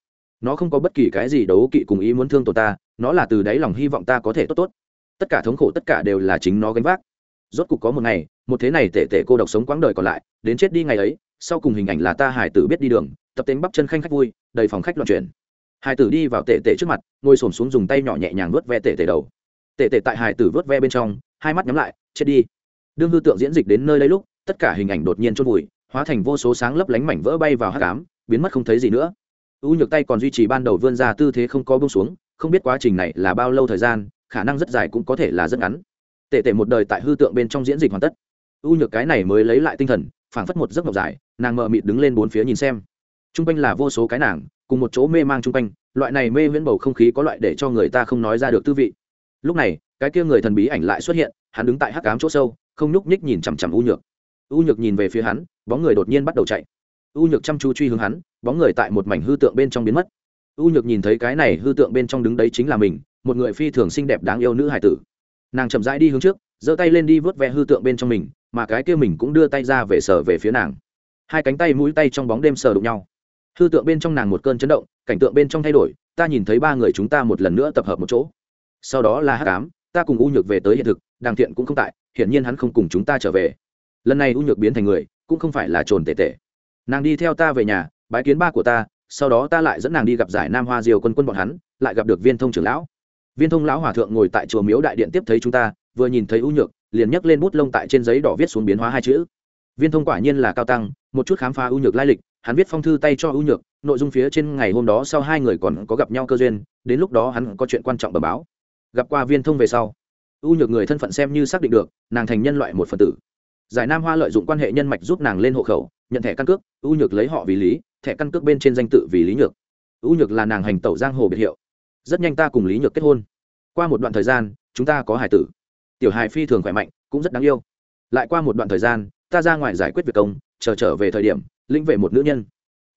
nó không có bất kỳ cái gì đấu kỵ cùng ý muốn thương tổ ta, nó là từ đáy lòng hy vọng ta có thể tốt tốt. Tất cả thống khổ tất cả đều là chính nó gánh vác. Rốt cục có một ngày, một thế này tệ tệ cô độc sống quãng đời còn lại, đến chết đi ngày ấy, sau cùng hình ảnh là ta hải tử biết đi đường, tập tính bắp chân khanh khách vui, đầy phòng khách loạn chuyển. Hải tử đi vào tệ tệ trước mặt, ngồi xổm xuống dùng tay nhỏ nhẹ nhàng vớt ve tệ tệ đầu. Tệ tệ tại hải tử vớt ve bên trong, hai mắt nhắm lại, chết đi. Đương hư tượng diễn dịch đến nơi đây lúc, tất cả hình ảnh đột nhiên chôn vùi, hóa thành vô số sáng lấp lánh mảnh vỡ bay vào hát cám biến mất không thấy gì nữa u nhược tay còn duy trì ban đầu vươn ra tư thế không có bông xuống, không biết quá trình này là bao lâu thời gian, khả năng rất dài cũng có thể là rất ngắn. Tệ tệ một đời tại hư tượng bên trong diễn dịch hoàn tất. U nhược cái này mới lấy lại tinh thần, phảng phất một giấc ngọc dài, nàng mờ mịt đứng lên bốn phía nhìn xem. T r u n g quanh là vô số cái nàng, cùng một chỗ mê mang t r u n g quanh, loại này mê viễn bầu không khí có loại để cho người ta không nói ra được tư vị. Lúc này, cái kia người thần bí ảnh lại xuất hiện, hắn đứng tại hắc cám chỗ sâu, không nhúc nhích nhìn chằm chằm u nhược. U nhược nhìn về phía hắn, bóng người đột nhiên bắt đầu chạy. U nhược chăm chú truy hướng hắn bóng người tại một mảnh hư tượng bên trong biến mất. U nhược nhìn thấy cái này hư tượng bên trong đứng đấy chính là mình, một người phi thường xinh đẹp đáng yêu nữ hải tử. Nàng chậm rãi đi hướng trước, giơ tay lên đi vớt ve hư tượng bên trong mình, mà cái kia mình cũng đưa tay ra về sở về phía nàng. Hai cánh tay mũi tay trong bóng đêm sờ đụng nhau. Hư tượng bên trong nàng một cơn chấn động, cảnh tượng bên trong thay đổi, ta nhìn thấy ba người chúng ta một lần nữa tập hợp một chỗ. Sau đó là hát cám ta cùng u nhược về tới hiện thực đàng thiện cũng không tại, hiển nhiên hắn không cùng chúng ta trở về. Lần này u nhược biến thành người, cũng không phải là trồn tệ tệ. Nàng đi theo ta về nhà bái kiến ba của ta, sau đó ta lại dẫn nàng đi gặp giải nam hoa diều quân quân bọn hắn, lại gặp được viên thông trưởng lão. Viên thông lão hòa thượng ngồi tại chùa miếu đại điện tiếp thấy chúng ta, vừa nhìn thấy u nhược, liền nhấc lên bút lông tại trên giấy đỏ viết xuống biến hóa hai chữ. Viên thông quả nhiên là cao tăng, một chút khám phá u nhược lai lịch, hắn viết phong thư tay cho u nhược, nội dung phía trên ngày hôm đó sau hai người còn có gặp nhau cơ duyên, đến lúc đó hắn có chuyện quan trọng bờ báo. Gặp qua viên thông về sau, u nhược người thân phận xem như xác định được, nàng thành nhân loại một phần tử. Giải nam hoa lợi dụng quan hệ nhân mạch giúp nàng lên hộ khẩu, nhận thẻ căn cước, u nhược lấy họ vì lý thẻ căn cước bên trên danh tự vì lý nhược. U nhược là nàng hành tẩu giang hồ biệt hiệu. Rất nhanh ta cùng lý nhược kết hôn. Qua một đoạn thời gian, chúng ta có hải tử. Tiểu hài phi thường khỏe mạnh, cũng rất đáng yêu. Lại qua một đoạn thời gian, ta ra ngoài giải quyết việc công, chờ trở về thời điểm, lĩnh về một nữ nhân.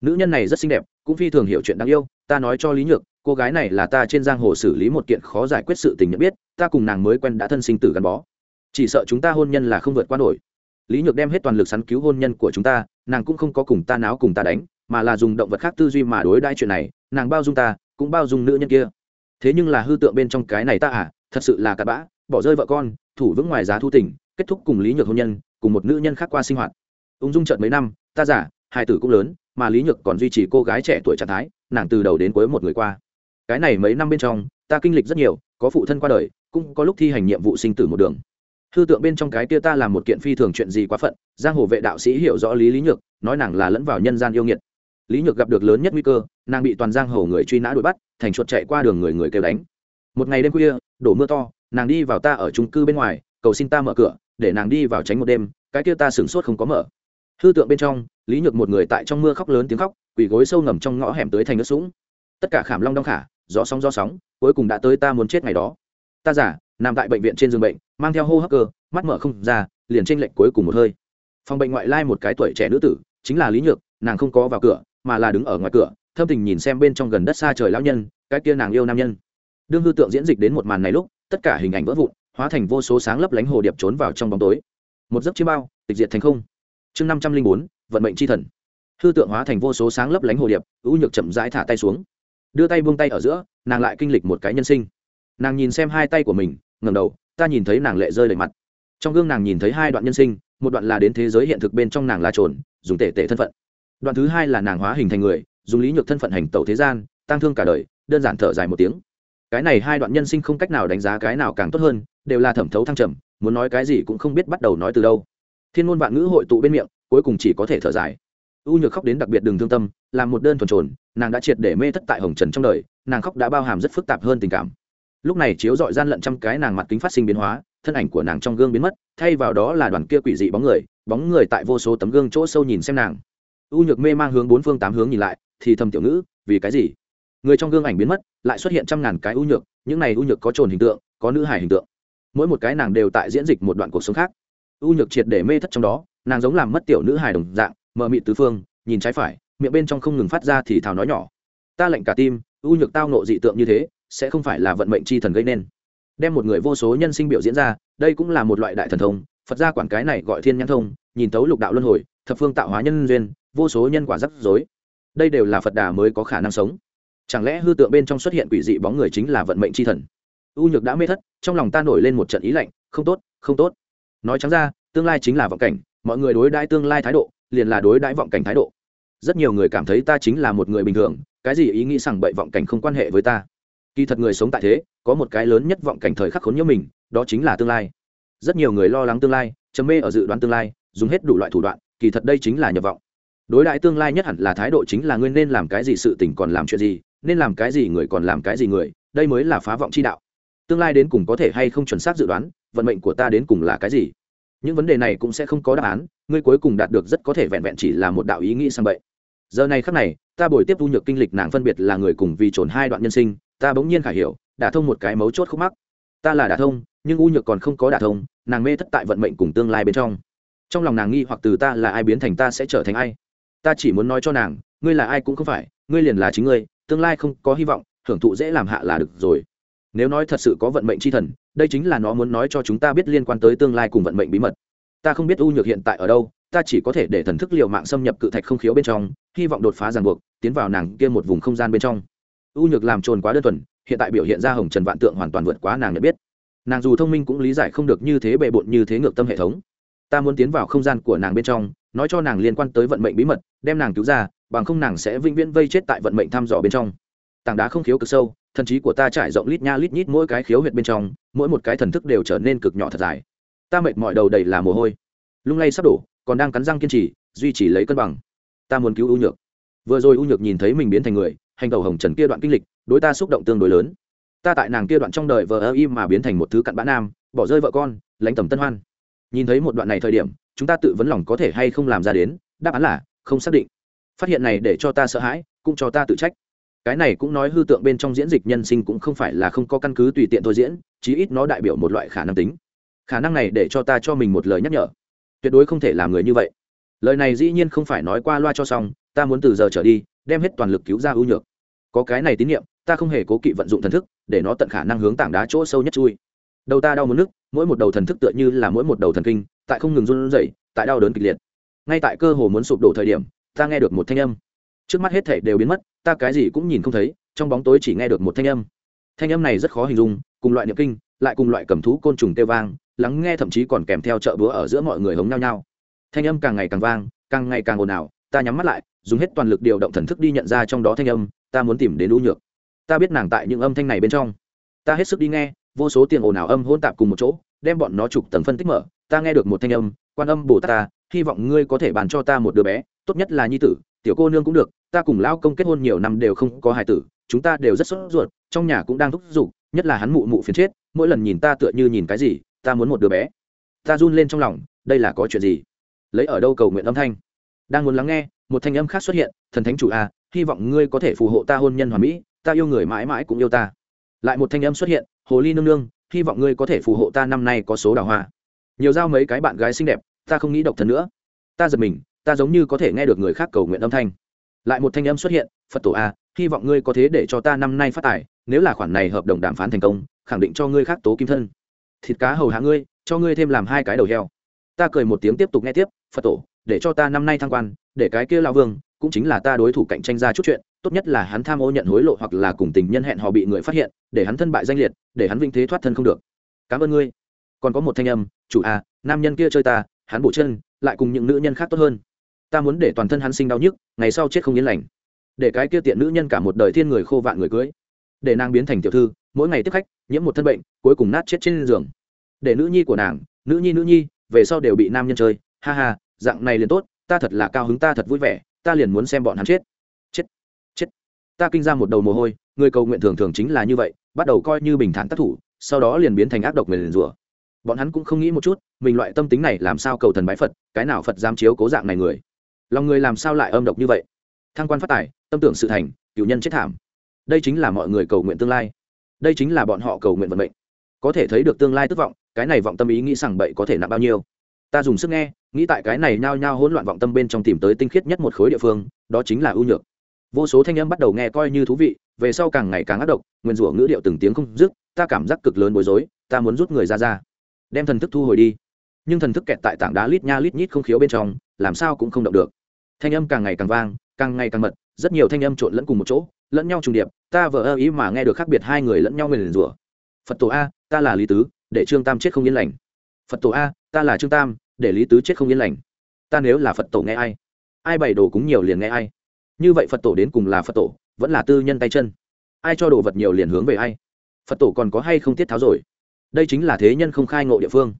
Nữ nhân này rất xinh đẹp, cũng phi thường hiểu chuyện đáng yêu, ta nói cho lý nhược, cô gái này là ta trên giang hồ xử lý một kiện khó giải quyết sự tình nhận biết, ta cùng nàng mới quen đã thân sinh tử gắn bó. Chỉ sợ chúng ta hôn nhân là không vượt qua nổi. Lý nhược đem hết toàn lực sắn cứu hôn nhân của chúng ta, nàng cũng không có cùng ta náo cùng ta đánh mà là dùng động vật khác tư duy mà đối đãi chuyện này, nàng bao dung ta, cũng bao dung nữ nhân kia. Thế nhưng là hư tượng bên trong cái này ta à thật sự là cặn bã, bỏ rơi vợ con, thủ vững ngoài giá thu tình, kết thúc cùng lý nhược hôn nhân, cùng một nữ nhân khác qua sinh hoạt. Ung dung trợn mấy năm, ta giả hai tử cũng lớn, mà lý nhược còn duy trì cô gái trẻ tuổi trạng thái, nàng từ đầu đến cuối một người qua. Cái này mấy năm bên trong, ta kinh lịch rất nhiều, có phụ thân qua đời, cũng có lúc thi hành nhiệm vụ sinh tử một đường. Hư tượng bên trong cái kia ta làm một kiện phi thường chuyện gì quá phận, giang hồ vệ đạo sĩ hiểu rõ lý lý nhược, nói nàng là lẫn vào nhân gian yêu nghiệt lý nhược gặp được lớn nhất nguy cơ, nàng bị toàn giang hầu người truy nã đuổi bắt, thành chuột chạy qua đường người người kêu đánh. Một ngày đêm khuya, đổ mưa to, nàng đi vào ta ở trung cư bên ngoài, cầu xin ta mở cửa, để nàng đi vào tránh một đêm, cái kia ta sửng sốt không có mở. Hư tượng bên trong, lý nhược một người tại trong mưa khóc lớn tiếng khóc, quỳ gối sâu ngầm trong ngõ hẻm tới thành nước sũng. Tất cả khảm long đong khả, gió sóng gió sóng, cuối cùng đã tới ta muốn chết ngày đó. Ta giả nằm tại bệnh viện trên giường bệnh, mang theo hô hấp cơ, mắt mở không ra, liền tranh lệnh cuối cùng một hơi. Phòng bệnh ngoại lai một cái tuổi trẻ nữ tử, chính là lý nhược, nàng không có vào cửa mà là đứng ở ngoài cửa, thâm tình nhìn xem bên trong gần đất xa trời lão nhân, cái kia nàng yêu nam nhân. Đương hư tượng diễn dịch đến một màn này lúc, tất cả hình ảnh vỡ vụn, hóa thành vô số sáng lấp lánh hồ điệp trốn vào trong bóng tối. Một giấc chiêm bao, tịch diệt thành không. Chương năm trăm linh bốn, vận mệnh c h i thần. Hư tượng hóa thành vô số sáng lấp lánh hồ điệp, ưu nhược chậm rãi thả tay xuống. Đưa tay buông tay ở giữa, nàng lại kinh lịch một cái nhân sinh. Nàng nhìn xem hai tay của mình ngầm đầu, ta nhìn thấy nàng lệ rơi đầy mặt. Trong gương nàng nhìn thấy hai đoạn nhân sinh, một đoạn là đến thế giới hiện thực bên trong nàng la trồn, dùng tể tể thân phận đoạn thứ hai là nàng hóa hình thành người, dùng lý nhược thân phận hành tẩu thế gian tăng thương cả đời, đơn giản thở dài một tiếng. Cái này hai đoạn nhân sinh không cách nào đánh giá cái nào càng tốt hơn, đều là thẩm thấu thăng trầm, muốn nói cái gì cũng không biết bắt đầu nói từ đâu. Thiên môn vạn ngữ hội tụ bên miệng, cuối cùng chỉ có thể thở dài. U nhược khóc đến đặc biệt đừng thương tâm, làm một đơn thuần trồn, nàng đã triệt để mê thất tại hồng trần trong đời, nàng khóc đã bao hàm rất phức tạp hơn tình cảm. Lúc này chiếu dọi gian lận trăm cái nàng mặt kính phát sinh biến hóa, thân ảnh của nàng trong gương biến mất, thay vào đó là đoàn kia quỷ dị bóng người bóng người tại vô số tấm gương chỗ sâu nhìn xem nàng u nhược mê mang hướng bốn phương tám hướng nhìn lại, thì thầm tiểu ngữ, vì cái gì? Người trong gương ảnh biến mất, lại xuất hiện trăm ngàn cái u nhược, những này u nhược có trồn hình tượng, có nữ hài hình tượng. Mỗi một cái nàng đều tại diễn dịch một đoạn cuộc sống khác. U nhược triệt để mê thất trong đó, nàng giống làm mất tiểu nữ hài đồng dạng mờ mị tứ phương, nhìn trái phải, miệng bên trong không ngừng phát ra thì thào nói nhỏ. Ta lệnh cả tim, u nhược tao nộ dị tượng như thế, sẽ không phải là vận mệnh chi thần gây nên. Đem một người vô số nhân sinh biểu diễn ra, đây cũng là một loại đại thần thông, phật gia quản cái này gọi thiên nhãn thông, nhìn tấu lục đạo luân hồi, thập phương tạo hóa nhân duyên vô số nhân quả rắc rối. Đây đều là phật đà mới có khả năng sống. Chẳng lẽ hư tượng bên trong xuất hiện quỷ dị bóng người chính là vận mệnh chi thần? U nhược đã mê thất, trong lòng ta nổi lên một trận ý lạnh, không tốt không tốt. Nói trắng ra, tương lai chính là vọng cảnh, mọi người đối đãi tương lai thái độ, liền là đối đãi vọng cảnh thái độ. Rất nhiều người cảm thấy ta chính là một người bình thường, cái gì ý nghĩ rằng bậy vọng cảnh không quan hệ với ta? Kỳ thật người sống tại thế, có một cái lớn nhất vọng cảnh thời khắc khốn nhớ mình, đó chính là tương lai. Rất nhiều người lo lắng tương lai chấm mê ở dự đoán tương lai, dùng hết đủ loại thủ đoạn, kỳ thật đây chính là nhập vọng đối đại tương lai nhất hẳn là thái độ chính là ngươi nên làm cái gì sự tình còn làm chuyện gì, nên làm cái gì người còn làm cái gì người, đây mới là phá vọng chi đạo. Tương lai đến cùng có thể hay không chuẩn xác dự đoán, vận mệnh của ta đến cùng là cái gì? Những vấn đề này cũng sẽ không có đáp án, ngươi cuối cùng đạt được rất có thể vẹn vẹn chỉ là một đạo ý nghĩ sang vậy giờ này khắc này, ta bồi tiếp thu nhược kinh lịch nàng phân biệt là người cùng vì trồn hai đoạn nhân sinh, ta bỗng nhiên khả hiểu, đả thông một cái mấu chốt khúc mắc. Ta là đả thông, nhưng u nhược còn không có đả thông, nàng mê thất tại vận mệnh cùng tương lai bên trong. Trong lòng nàng nghi hoặc từ ta là ai biến thành ta sẽ trở thành ai? Ta chỉ muốn nói cho nàng, ngươi là ai cũng không phải, ngươi liền là chính ngươi, tương lai không có hy vọng, hưởng thụ dễ làm hạ là được rồi. Nếu nói thật sự có vận mệnh c h i thần, đây chính là nó muốn nói cho chúng ta biết liên quan tới tương lai cùng vận mệnh bí mật. Ta không biết u nhược hiện tại ở đâu, ta chỉ có thể để thần thức liệu mạng xâm nhập cự thạch không khiếu bên trong, hy vọng đột phá ràng buộc, tiến vào nàng kia một vùng không gian bên trong. U nhược làm trồn quá đơn thuần, hiện tại biểu hiện ra hồng trần vạn tượng hoàn toàn vượt quá nàng nhận biết. Nàng dù thông minh cũng lý giải không được như thế bề bộn như thế ngược tâm hệ thống ta muốn tiến vào không gian của nàng bên trong, nói cho nàng liên quan tới vận mệnh bí mật, đem nàng cứu ra, bằng không nàng sẽ vĩnh viễn vây chết tại vận mệnh thăm dò bên trong. Tảng đá không khiếu cực sâu thần trí của ta trải rộng lít nha lít nhít mỗi cái khiếu huyệt bên trong, mỗi một cái thần thức đều trở nên cực nhỏ thật dài. Ta mệt mỏi đầu đầy là mồ hôi. Lung lay sắp đổ, còn đang cắn răng kiên trì, duy trì lấy cân bằng. Ta muốn cứu ưu nhược. Vừa rồi ưu nhược nhìn thấy mình biến thành người, hành tàu hồng trần kia đoạn kinh lịch, đối ta xúc động tương đối lớn. Ta tại nàng kia đoạn trong đời vờ ơ im mà biến thành một thứ cặn bã nam, bỏ rơi vợ con lánh tầm tân hoan nhìn thấy một đoạn này thời điểm, chúng ta tự vấn lòng có thể hay không làm ra đến, đáp án là không xác định. Phát hiện này để cho ta sợ hãi, cũng cho ta tự trách. Cái này cũng nói hư tượng bên trong diễn dịch nhân sinh cũng không phải là không có căn cứ tùy tiện thôi diễn, chí ít nó đại biểu một loại khả năng tính. Khả năng này để cho ta cho mình một lời nhắc nhở. Tuyệt đối không thể làm người như vậy. Lời này dĩ nhiên không phải nói qua loa cho xong, ta muốn từ giờ trở đi, đem hết toàn lực cứu ra ưu nhược. Có cái này tín nhiệm, ta không hề cố kỵ vận dụng thần thức, để nó tận khả năng hướng tảng đá chỗ sâu nhất chui. Đầu ta đau muốn nước mỗi một đầu thần thức tựa như là mỗi một đầu thần kinh, tại không ngừng run rẩy, tại đau đớn kịch liệt. Ngay tại cơ hồ muốn sụp đổ thời điểm, ta nghe được một thanh âm. Trước mắt hết thể đều biến mất, ta cái gì cũng nhìn không thấy, trong bóng tối chỉ nghe được một thanh âm. Thanh âm này rất khó hình dung, cùng loại niệm kinh, lại cùng loại cầm thú côn trùng kêu vang, lắng nghe thậm chí còn kèm theo chợ búa ở giữa mọi người hống nhau nhau. Thanh âm càng ngày càng vang, càng ngày càng ồn ào, ta nhắm mắt lại, dùng hết toàn lực điều động thần thức đi nhận ra trong đó thanh âm, ta muốn tìm đến u nhược. Ta biết nàng tại những âm thanh này bên trong. Ta hết sức đi nghe vô số tiền ồn ào âm hỗn tạp cùng một chỗ, đem bọn nó chụp tầng phân tích mở. Ta nghe được một thanh âm, quan âm bồ tát ta, hy vọng ngươi có thể bàn cho ta một đứa bé, tốt nhất là nhi tử, tiểu cô nương cũng được, ta cùng lão công kết hôn nhiều năm đều không có hài tử, chúng ta đều rất sốt ruột, trong nhà cũng đang thúc giục, nhất là hắn mụ mụ phiền chết, mỗi lần nhìn ta tựa như nhìn cái gì, ta muốn một đứa bé. Ta run lên trong lòng, đây là có chuyện gì? Lấy ở đâu cầu nguyện âm thanh? Đang muốn lắng nghe, một thanh âm khác xuất hiện, thần thánh chủ a hy vọng ngươi có thể phù hộ ta hôn nhân hòa mỹ, ta yêu người mãi mãi cũng yêu ta. Lại một thanh âm xuất hiện hồ ly nương nương, hy vọng ngươi có thể phù hộ ta năm nay có số đào hoa. Nhiều giao mấy cái bạn gái xinh đẹp, ta không nghĩ độc thân nữa. Ta giật mình, ta giống như có thể nghe được người khác cầu nguyện âm thanh. Lại một thanh âm xuất hiện, phật tổ a hy vọng ngươi có thế để cho ta năm nay phát tài, nếu là khoản này hợp đồng đàm phán thành công, khẳng định cho ngươi khác tố kim thân. Thịt cá hầu hạ ngươi, cho ngươi thêm làm hai cái đầu heo. Ta cười một tiếng tiếp tục nghe tiếp, phật tổ, để cho ta năm nay thăng quan, để cái kia lao vương, cũng chính là ta đối thủ cạnh tranh ra chút chuyện tốt nhất là hắn tham ô nhận hối lộ hoặc là cùng tình nhân hẹn họ bị người phát hiện, để hắn thân bại danh liệt, để hắn vinh thế thoát thân không được. Cảm ơn ngươi. Còn có một thanh âm, chủ à nam nhân kia chơi ta, hắn bổ chân, lại cùng những nữ nhân khác tốt hơn. Ta muốn để toàn thân hắn sinh đau nhức, ngày sau chết không yên lành. Để cái kia tiện nữ nhân cả một đời thiên người khô vạn người cưới. Để nàng biến thành tiểu thư, mỗi ngày tiếp khách, nhiễm một thân bệnh, cuối cùng nát chết trên giường. Để nữ nhi của nàng, nữ nhi nữ nhi, về sau đều bị nam nhân chơi. Ha ha, dạng này liền tốt, ta thật là cao hứng, ta thật vui vẻ, ta liền muốn xem bọn hắn chết chết ta kinh ra một đầu mồ hôi, người cầu nguyện thường thường chính là như vậy, bắt đầu coi như bình thản tác thủ, sau đó liền biến thành ác độc người liền rủa. Bọn hắn cũng không nghĩ một chút, mình loại tâm tính này làm sao cầu thần bái phật, cái nào phật dám chiếu cố dạng này người? Lòng người làm sao lại âm độc như vậy? Thăng quan phát tài, tâm tưởng sự thành cựu nhân chết thảm. Đây chính là mọi người cầu nguyện tương lai. Đây chính là bọn họ cầu nguyện vận mệnh. Có thể thấy được tương lai tức vọng, cái này vọng tâm ý nghĩ rằng bậy có thể nặng bao nhiêu. Ta dùng sức nghe, nghĩ tại cái này nhao nhao hỗn loạn vọng tâm bên trong tìm tới tinh khiết nhất một khối địa phương, đó chính là ưu nhược vô số thanh âm bắt đầu nghe coi như thú vị, về sau càng ngày càng ác độc, nguyên rủa ngữ điệu từng tiếng không dứt, ta cảm giác cực lớn bối rối, ta muốn rút người ra ra. Đem thần thức thu hồi đi. Nhưng thần thức kẹt tại tảng đá lít nha lít nhít không khiếu bên trong, làm sao cũng không động được. Thanh âm càng ngày càng vang, càng ngày càng mật, rất nhiều thanh âm trộn lẫn cùng một chỗ, lẫn nhau trùng điệp, ta vờ ơ ý mà nghe được khác biệt hai người lẫn nhau nguyền rủa. Phật tổ a, ta là lý tứ, để trương tam chết không yên lành. Phật tổ a, ta là trương tam, để lý tứ chết không yên lành. Ta nếu là phật tổ nghe ai? Ai bày đồ cúng nhiều liền nghe ai như vậy phật tổ đến cùng là phật tổ, vẫn là tư nhân tay chân. Ai cho đồ vật nhiều liền hướng về ai. Phật tổ còn có hay không tiết tháo rồi? Đây chính là thế nhân không khai ngộ địa phương.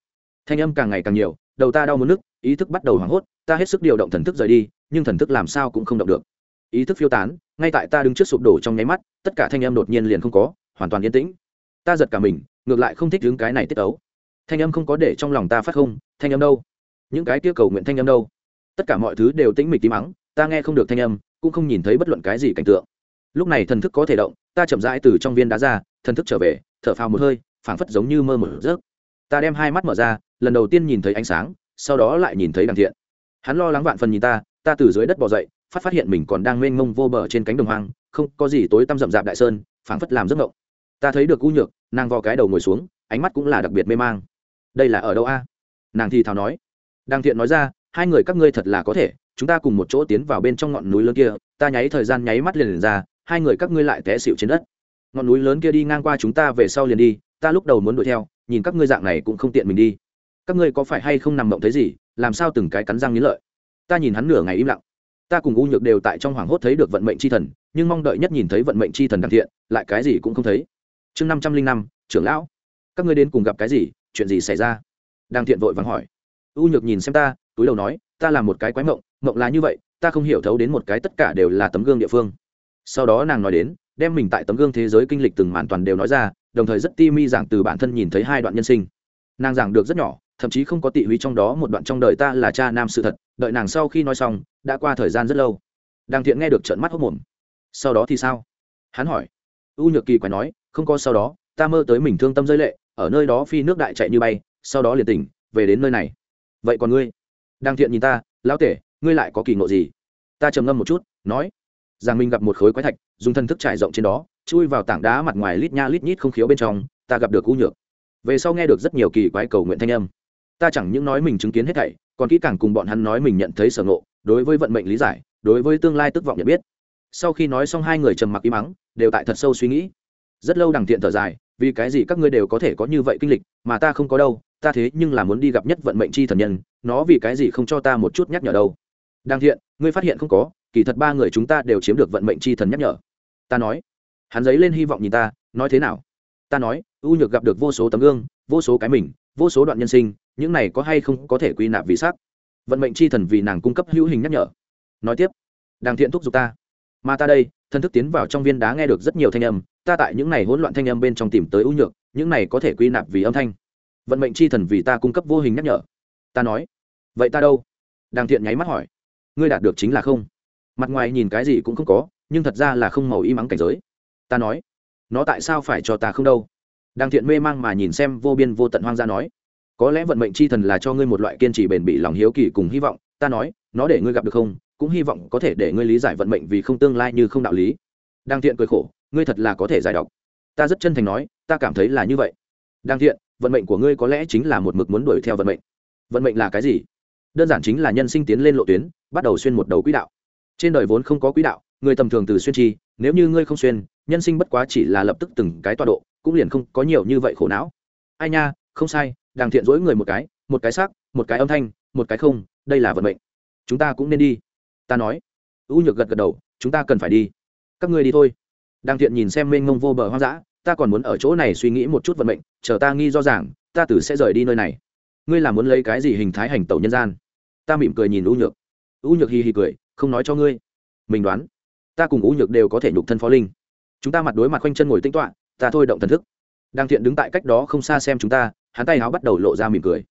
Thanh âm càng ngày càng nhiều, đầu ta đau muốn nước, ý thức bắt đầu hoảng hốt, ta hết sức điều động thần thức rời đi, nhưng thần thức làm sao cũng không động được. Ý thức phiêu tán, ngay tại ta đứng trước sụp đổ trong nháy mắt, tất cả thanh âm đột nhiên liền không có, hoàn toàn yên tĩnh. Ta giật cả mình, ngược lại không thích đứng cái này tiết ấu thanh âm không có để trong lòng ta phát không, thanh âm đâu? Những cái kia cầu nguyện thanh âm đâu? Tất cả mọi thứ đều tĩnh mịch tí mắng ta nghe không được thanh âm cũng không nhìn thấy bất luận cái gì cảnh tượng. Lúc này thần thức có thể động, ta chậm rãi từ trong viên đá ra, thần thức trở về, thở phào một hơi, phảng phất giống như mơ một giấc. Ta đem hai mắt mở ra, lần đầu tiên nhìn thấy ánh sáng, sau đó lại nhìn thấy đằng thiện. Hắn lo lắng vạn phần nhìn ta ta từ dưới đất bỏ dậy, phát phát hiện mình còn đang mênh mông vô bờ trên cánh đồng hoang, không có gì tối tăm rậm rạp đại sơn, phảng phất làm giấc ngộng ta thấy được u nhược, nàng vò cái đầu ngồi xuống, ánh mắt cũng là đặc biệt mê mang. Đây là ở đâu a? Nàng thì thào nói. Đằng thiện nói ra, hai người các ngươi thật là có thể chúng ta cùng một chỗ tiến vào bên trong ngọn núi lớn kia ta nháy thời gian nháy mắt liền, liền ra hai người các ngươi lại té xịu trên đất. Ngọn núi lớn kia đi ngang qua chúng ta về sau liền đi ta lúc đầu muốn đuổi theo nhìn các ngươi dạng này cũng không tiện mình đi. Các ngươi có phải hay không nằm mộng thấy gì làm sao từng cái cắn răng nghiến lợi? Ta nhìn hắn nửa ngày im lặng. Ta cùng u nhược đều tại trong hoàng hốt thấy được vận mệnh c h i thần nhưng mong đợi nhất nhìn thấy vận mệnh c h i thần đặc thiện lại cái gì cũng không thấy. Chương năm trăm linh năm trưởng lão. Các ngươi đến cùng gặp cái gì chuyện gì xảy ra? Đang thiện vội vắng hỏi. U nhược nhìn xem ta túi đầu nói ta là một cái quái mộng mộng là như vậy, ta không hiểu thấu đến một cái tất cả đều là tấm gương địa phương. Sau đó nàng nói đến, đem mình tại tấm gương thế giới kinh lịch từng màn toàn đều nói ra, đồng thời rất ti mi giảng từ bản thân nhìn thấy hai đoạn nhân sinh. Nàng giảng được rất nhỏ, thậm chí không có tị húy trong đó một đoạn trong đời ta là cha nam sự thật, đợi nàng sau khi nói xong, đã qua thời gian rất lâu. Đàng thiện nghe được trợn mắt hốc mồm sau đó thì sao? Hắn hỏi. U nhược kỳ quái nói, không có sau đó, ta mơ tới mình thương tâm rơi lệ, ở nơi đó phi nước đại chạy như bay, sau đó liền tỉnh, về đến nơi này. Vậy còn ngươi? Đàng thiện nhìn ta, lão tể ngươi lại có kỳ ngộ gì? Ta trầm ngâm một chút, nói Giang Minh gặp một khối quái thạch, dùng thân thức trải rộng trên đó, chui vào tảng đá mặt ngoài lít nha lít nhít không khiếu bên trong, ta gặp được u nhược. Về sau nghe được rất nhiều kỳ quái cầu nguyện thanh âm. Ta chẳng những nói mình chứng kiến hết thảy, còn kỹ càng cùng bọn hắn nói mình nhận thấy sở ngộ, đối với vận mệnh lý giải, đối với tương lai tức vọng nhận biết. Sau khi nói xong hai người trầm mặc im mắng đều tại thật sâu suy nghĩ. Rất lâu đằng tiện thở dài, vì cái gì các ngươi đều có thể có như vậy kinh lịch, mà ta không có đâu, ta thế nhưng là muốn đi gặp nhất vận mệnh chi thần nhân, nó vì cái gì không cho ta một chút nhắc nhở đâu? Đang thiện, ngươi phát hiện không có, kỳ thật ba người chúng ta đều chiếm được vận mệnh chi thần nhắc nhở. Ta nói. Hắn giấy lên hy vọng nhìn ta, nói thế nào? Ta nói ưu nhược gặp được vô số tấm gương, vô số cái mình, vô số đoạn nhân sinh, những này có hay không có thể quy nạp vì sắc vận mệnh chi thần vì nàng cung cấp hữu hình nhắc nhở. Nói tiếp. Đàng thiện thúc giục ta. Mà ta đây, thân thức tiến vào trong viên đá nghe được rất nhiều thanh âm, ta tại những này hỗn loạn thanh âm bên trong tìm tới ưu nhược, những này có thể quy nạp vì âm thanh. Vận mệnh chi thần vì ta cung cấp vô hình nhắc nhở. Ta nói. Vậy ta đâu? Đàng thiện nháy mắt hỏi ngươi đạt được chính là không. Mặt ngoài nhìn cái gì cũng không có, nhưng thật ra là không màu y mắng cảnh giới. Ta nói, nó tại sao phải cho ta không đâu? Đang thiện mê mang mà nhìn xem vô biên vô tận hoang gia nói, có lẽ vận mệnh chi thần là cho ngươi một loại kiên trì bền bỉ lòng hiếu kỳ cùng hy vọng, ta nói, nó để ngươi gặp được không, cũng hy vọng có thể để ngươi lý giải vận mệnh vì không tương lai như không đạo lý. Đang thiện cười khổ, ngươi thật là có thể giải đọc ta rất chân thành nói, ta cảm thấy là như vậy. Đang thiện, vận mệnh của ngươi có lẽ chính là một mực muốn đuổi theo vận mệnh. Vận mệnh là cái gì? Đơn giản chính là nhân sinh tiến lên lộ tuyến, bắt đầu xuyên một đầu quỹ đạo. Trên đời vốn không có quỹ đạo, người tầm thường từ xuyên chi, nếu như ngươi không xuyên, nhân sinh bất quá chỉ là lập tức từng cái tọa độ, cũng liền không có nhiều như vậy khổ não. Ai nha, không sai, đàng thiện dỗi người một cái một cái sắc, một cái âm thanh, một cái không, đây là vận mệnh. Chúng ta cũng nên đi. Ta nói. Ưu nhược gật gật đầu, chúng ta cần phải đi. Các ngươi đi thôi. Đàng thiện nhìn xem mênh mông vô bờ hoang dã, ta còn muốn ở chỗ này suy nghĩ một chút vận mệnh, chờ ta nghi do rằng ta tử sẽ rời đi nơi này. Ngươi là muốn lấy cái gì hình thái hành tẩu nhân gian? Ta mỉm cười nhìn U nhược. U nhược hì hì cười, không nói cho ngươi. Mình đoán, ta cùng U nhược đều có thể nhục thân phó linh. Chúng ta mặt đối mặt quanh chân ngồi tinh tọa, ta thôi động thần thức. Đang thiện đứng tại cách đó không xa xem chúng ta, hắn tay háo bắt đầu lộ ra mỉm cười.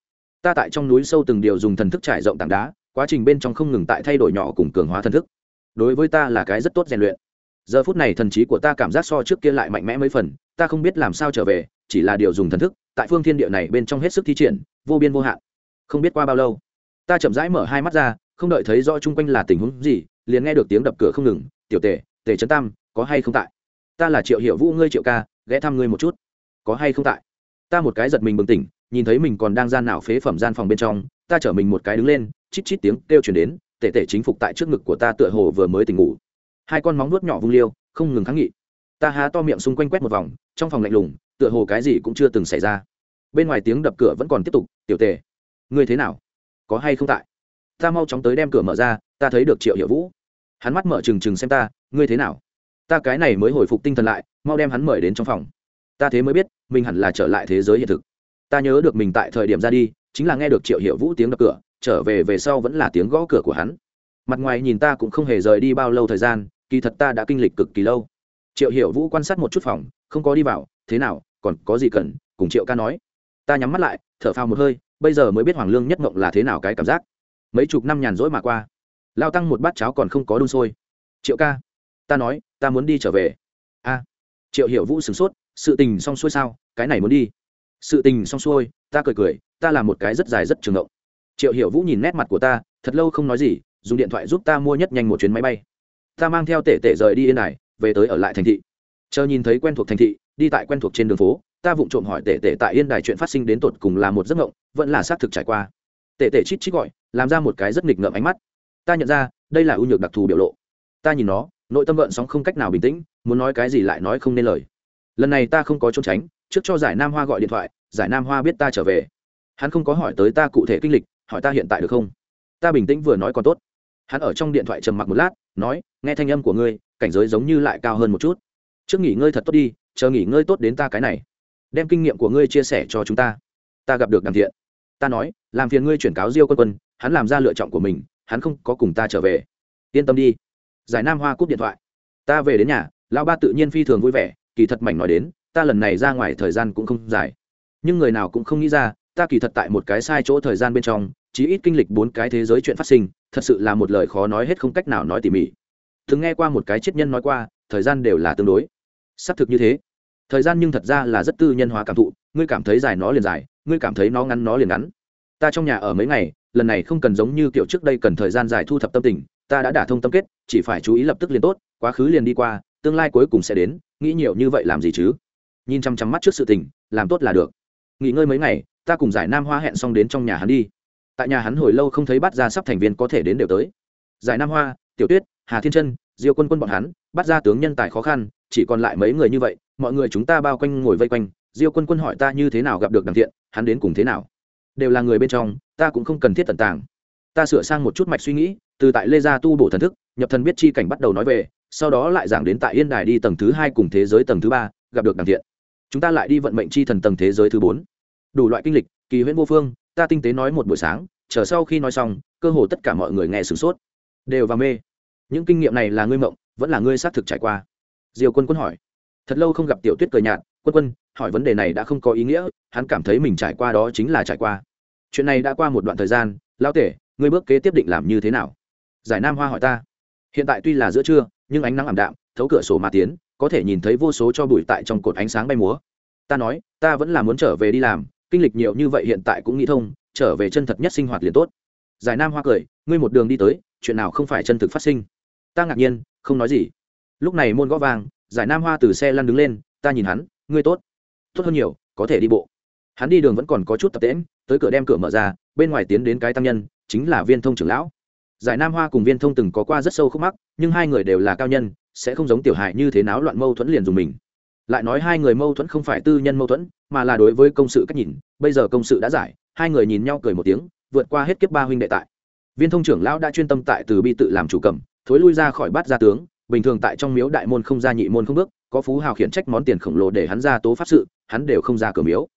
Ta tại trong núi sâu từng điều dùng thần thức trải rộng tảng đá, quá trình bên trong không ngừng tại thay đổi nhỏ cùng cường hóa thần thức. Đối với ta là cái rất tốt rèn luyện. Giờ phút này thần trí của ta cảm giác so trước kia lại mạnh mẽ mấy phần, ta không biết làm sao trở về, chỉ là điều dùng thần thức, tại phương thiên địa này bên trong hết sức thi triển, vô biên vô hạn. Không biết qua bao lâu ta chậm rãi mở hai mắt ra, không đợi thấy rõ chung quanh là tình huống gì, liền nghe được tiếng đập cửa không ngừng, tiểu tề tề trấn tam, có hay không tại? Ta là triệu hiệu vũ, ngươi triệu ca, ghé thăm ngươi một chút. Có hay không tại? Ta một cái giật mình bừng tỉnh, nhìn thấy mình còn đang gian nào phế phẩm gian phòng bên trong, ta chở mình một cái đứng lên, chít chít tiếng kêu chuyển đến, tể tể chính phục tại trước ngực của ta tựa hồ vừa mới tỉnh ngủ. Hai con móng nuốt nhỏ vung liêu, không ngừng kháng nghị. Ta há to miệng xung quanh quét một vòng, trong phòng lạnh lùng, tựa hồ cái gì cũng chưa từng xảy ra. Bên ngoài tiếng đập cửa vẫn còn tiếp tục, tiểu tề ngươi thế nào? Có hay không tại? Ta mau chóng tới đem cửa mở ra, ta thấy được triệu hiệu vũ. Hắn mắt mở trừng trừng xem ta, ngươi thế nào? Ta cái này mới hồi phục tinh thần lại, mau đem hắn mời đến trong phòng. Ta thế mới biết, mình hẳn là trở lại thế giới hiện thực. Ta nhớ được mình tại thời điểm ra đi, chính là nghe được triệu hiệu vũ tiếng đập cửa, trở về về sau vẫn là tiếng gõ cửa của hắn. Mặt ngoài nhìn ta cũng không hề rời đi bao lâu thời gian, kỳ thật ta đã kinh lịch cực kỳ lâu. Triệu hiệu vũ quan sát một chút phòng, không có đi vào, thế nào, còn có gì cần? cùng triệu ca nói. Ta nhắm mắt lại, thở phào một hơi bây giờ mới biết hoàng lương nhất mộng là thế nào cái cảm giác. Mấy chục năm nhàn rỗi mà qua, lao tăng một bát cháo còn không có đun sôi. Triệu ca, ta nói, ta muốn đi trở về. A, triệu hiểu vũ sửng sốt, sự tình xong xuôi sao, cái này muốn đi. Sự tình xong xuôi, ta cười cười, ta là một cái rất dài rất trường ngộng triệu hiểu vũ nhìn nét mặt của ta, thật lâu không nói gì, dùng điện thoại giúp ta mua nhất nhanh một chuyến máy bay. Ta mang theo tể tể rời đi yên này về tới ở lại thành thị. Chờ nhìn thấy quen thuộc thành thị, đi tại quen thuộc trên đường phố ta vụng trộm hỏi tể tể tại yên đài chuyện phát sinh đến tột cùng là một giấc ngộng vẫn là xác thực trải qua. Tể tể chít chít gọi, làm ra một cái rất nghịch ngợm ánh mắt. Ta nhận ra, đây là ưu nhược đặc thù biểu lộ. Ta nhìn nó, nội tâm gợn sóng không cách nào bình tĩnh, muốn nói cái gì lại nói không nên lời. Lần này ta không có trốn tránh, trước cho giải nam hoa gọi điện thoại, giải nam hoa biết ta trở về. Hắn không có hỏi tới ta cụ thể kinh lịch, hỏi ta hiện tại được không? Ta bình tĩnh vừa nói còn tốt. Hắn ở trong điện thoại trầm mặc một lát, nói, nghe thanh âm của ngươi, cảnh giới giống như lại cao hơn một chút. Trước nghỉ ngơi thật tốt đi, chờ nghỉ ngơi tốt đến ta cái này đem kinh nghiệm của ngươi chia sẻ cho chúng ta. Ta gặp được đàm thiện. Ta nói, làm phiền ngươi chuyển cáo diêu quân quân, hắn làm ra lựa chọn của mình, hắn không có cùng ta trở về. Yên tâm đi. Giải nam hoa cúp điện thoại. Ta về đến nhà, lão ba tự nhiên phi thường vui vẻ, kỳ thật mảnh nói đến, ta lần này ra ngoài thời gian cũng không dài. Nhưng người nào cũng không nghĩ ra, ta kỳ thật tại một cái sai chỗ thời gian bên trong, chí ít kinh lịch bốn cái thế giới chuyện phát sinh, thật sự là một lời khó nói hết không cách nào nói tỉ mỉ. Thường nghe qua một cái triết nhân nói qua, thời gian đều là tương đối. Xác thực như thế thời gian nhưng thật ra là rất tư nhân hóa cảm thụ, ngươi cảm thấy dài nó liền dài, ngươi cảm thấy nó ngắn nó liền ngắn. Ta trong nhà ở mấy ngày, lần này không cần giống như kiểu trước đây cần thời gian dài thu thập tâm tình, ta đã đả thông tâm kết, chỉ phải chú ý lập tức liền tốt, quá khứ liền đi qua, tương lai cuối cùng sẽ đến, nghĩ nhiều như vậy làm gì chứ? Nhìn chăm chăm mắt trước sự tình, làm tốt là được. Nghỉ ngơi mấy ngày, ta cùng giải nam hoa hẹn xong đến trong nhà hắn đi. Tại nhà hắn hồi lâu không thấy bắt ra sắp thành viên có thể đến đều tới. Giải nam hoa, tiểu tuyết, hà thiên trân diêu quân quân bọn hắn, bắt ra tướng nhân tài khó khăn chỉ còn lại mấy người như vậy, mọi người chúng ta bao quanh ngồi vây quanh, diêu quân quân hỏi ta như thế nào gặp được đằng thiện, hắn đến cùng thế nào? Đều là người bên trong, ta cũng không cần thiết tận tàng. Ta sửa sang một chút mạch suy nghĩ, từ tại lê gia tu bổ thần thức, nhập thần biết chi cảnh bắt đầu nói về, sau đó lại giảng đến tại yên đài đi tầng thứ hai cùng thế giới tầng thứ ba, gặp được đằng thiện. Chúng ta lại đi vận mệnh chi thần tầng thế giới thứ bốn. Đủ loại kinh lịch, kỳ huyễn vô phương, ta tinh tế nói một buổi sáng, chờ sau khi nói xong, cơ hồ tất cả mọi người nghe sửng sốt. Đều và mê. Những kinh nghiệm này là ngươi mộng, vẫn là ngươi xác thực trải qua diều quân quân hỏi. Thật lâu không gặp tiểu tuyết cười nhạt, quân quân, hỏi vấn đề này đã không có ý nghĩa, hắn cảm thấy mình trải qua đó chính là trải qua. Chuyện này đã qua một đoạn thời gian, Lão tể, ngươi bước kế tiếp định làm như thế nào? Giải nam hoa hỏi ta. Hiện tại tuy là giữa trưa, nhưng ánh nắng ảm đạm, thấu cửa sổ mà tiến, có thể nhìn thấy vô số cho bụi tại trong cột ánh sáng bay múa. Ta nói, ta vẫn là muốn trở về đi làm, kinh lịch nhiều như vậy hiện tại cũng nghĩ thông, trở về chân thật nhất sinh hoạt liền tốt. Giải nam hoa cười, ngươi một đường đi tới, chuyện nào không phải chân thực phát sinh? Ta ngạc nhiên, không nói gì lúc này môn gõ vàng giải nam hoa từ xe lăn đứng lên, ta nhìn hắn, ngươi tốt. Tốt hơn nhiều, có thể đi bộ. Hắn đi đường vẫn còn có chút tập tễm tới cửa đem cửa mở ra, bên ngoài tiến đến cái tăng nhân, chính là viên thông trưởng lão. Giải nam hoa cùng viên thông từng có qua rất sâu khúc mắc, nhưng hai người đều là cao nhân, sẽ không giống tiểu hại như thế náo loạn mâu thuẫn liền dùng mình. Lại nói hai người mâu thuẫn không phải tư nhân mâu thuẫn, mà là đối với công sự cách nhìn, bây giờ công sự đã giải, hai người nhìn nhau cười một tiếng, vượt qua hết kiếp ba huynh đệ tại. Viên thông trưởng lão đã chuyên tâm tại từ bi tự làm chủ cầm, thối lui ra khỏi bát gia tướng bình thường tại trong miếu đại môn không ra nhị môn không bước, có phú hào khiển trách món tiền khổng lồ để hắn ra tố pháp sự, hắn đều không ra cửa miếu.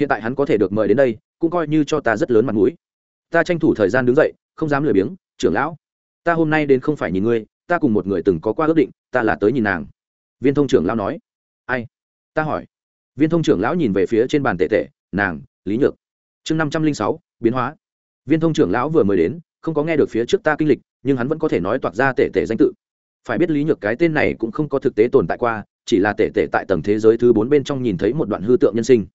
Hiện tại hắn có thể được mời đến đây, cũng coi như cho ta rất lớn mặt mũi. Ta tranh thủ thời gian đứng dậy, không dám lười biếng, trưởng lão. Ta hôm nay đến không phải nhìn ngươi, ta cùng một người từng có qua ước định, ta là tới nhìn nàng. Viên thông trưởng lão nói. Ai? Ta hỏi. Viên thông trưởng lão nhìn về phía trên bàn tệ tệ nàng, lý nhược. Chương năm trăm linh sáu, biến hóa. Viên thông trưởng lão vừa mới đến, không có nghe được phía trước ta kinh lịch, nhưng hắn vẫn có thể nói toạc ra tệ tệ danh tự phải biết lý nhược cái tên này cũng không có thực tế tồn tại qua, chỉ là tệ tệ tại tầng thế giới thứ bốn bên trong nhìn thấy một đoạn hư tượng nhân sinh.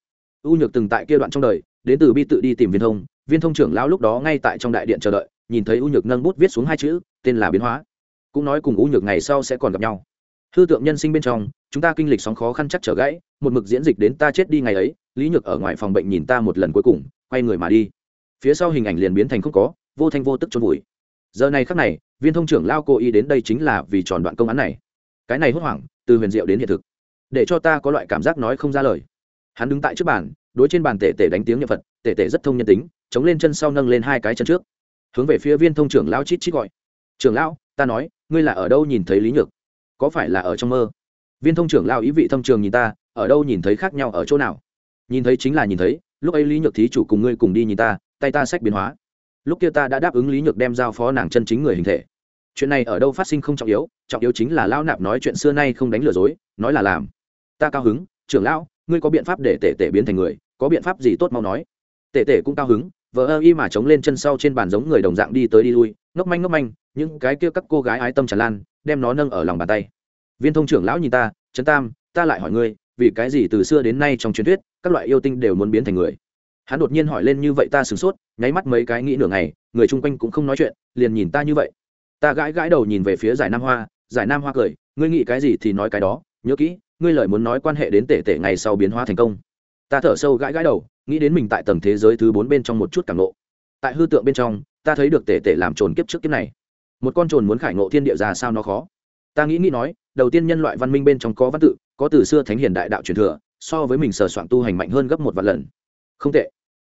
U nhược từng tại kia đoạn trong đời, đến từ bi tự đi tìm viên thông viên thông trưởng lão lúc đó ngay tại trong đại điện chờ đợi, nhìn thấy u nhược nâng bút viết xuống hai chữ, tên là biến hóa. Cũng nói cùng u nhược ngày sau sẽ còn gặp nhau. Hư tượng nhân sinh bên trong, chúng ta kinh lịch sóng khó khăn chắc trở gãy, một mực diễn dịch đến ta chết đi ngày ấy, lý nhược ở ngoài phòng bệnh nhìn ta một lần cuối cùng, quay người mà đi. Phía sau hình ảnh liền biến thành không có, vô thanh vô tức trôn vùi. Giờ này khắc này viên thông trưởng lao cô y đến đây chính là vì tròn đoạn công án này. Cái này hốt hoảng, từ huyền diệu đến hiện thực, để cho ta có loại cảm giác nói không ra lời. Hắn đứng tại trước bàn, đối trên bàn tể tể đánh tiếng nhật phật, tể tể rất thông nhân tính, chống lên chân sau nâng lên hai cái chân trước, hướng về phía viên thông trưởng lao chít chít gọi. Trưởng lão, ta nói, ngươi là ở đâu nhìn thấy lý nhược? Có phải là ở trong mơ? Viên thông trưởng lao ý vị thông trường nhìn ta, ở đâu nhìn thấy khác nhau ở chỗ nào? Nhìn thấy chính là nhìn thấy, lúc ấy lý nhược thí chủ cùng ngươi cùng đi nhìn ta, tay ta sách biến hóa lúc kia ta đã đáp ứng lý nhược đem giao phó nàng chân chính người hình thể. Chuyện này ở đâu phát sinh không trọng yếu trọng yếu chính là lão nạp nói chuyện xưa nay không đánh lừa dối, nói là làm. Ta cao hứng, trưởng lão, ngươi có biện pháp để tể tể biến thành người, có biện pháp gì tốt mau nói. Tể tể cũng cao hứng vợ ơ y mà chống lên chân sau trên bàn giống người đồng dạng đi tới đi lui, ngốc manh ngốc manh, những cái kia các cô gái ái tâm tràn lan, đem nó nâng ở lòng bàn tay. Viên thông trưởng lão nhìn ta, trấn tam, ta lại hỏi ngươi, vì cái gì từ xưa đến nay trong truyền thuyết, các loại yêu tinh đều muốn biến thành người? Hắn đột nhiên hỏi lên như vậy ta sửng sốt, nháy mắt mấy cái nghĩ nửa ngày, người chung quanh cũng không nói chuyện, liền nhìn ta như vậy. Ta gãi gãi đầu nhìn về phía giải nam hoa, giải nam hoa cười, ngươi nghĩ cái gì thì nói cái đó, nhớ kỹ, ngươi lời muốn nói quan hệ đến tể tể ngày sau biến hóa thành công. Ta thở sâu gãi gãi đầu, nghĩ đến mình tại tầng thế giới thứ bốn bên trong một chút cảm nộ tại hư tượng bên trong, ta thấy được tể tể làm trồn kiếp trước kiếp này. Một con trồn muốn khải ngộ thiên địa ra sao nó khó. Ta nghĩ nghĩ nói, đầu tiên nhân loại văn minh bên trong có văn tự, có từ xưa thánh hiền đại đạo truyền thừa, so với mình sờ soạn tu hành mạnh hơn gấp một vạn lần. Không tệ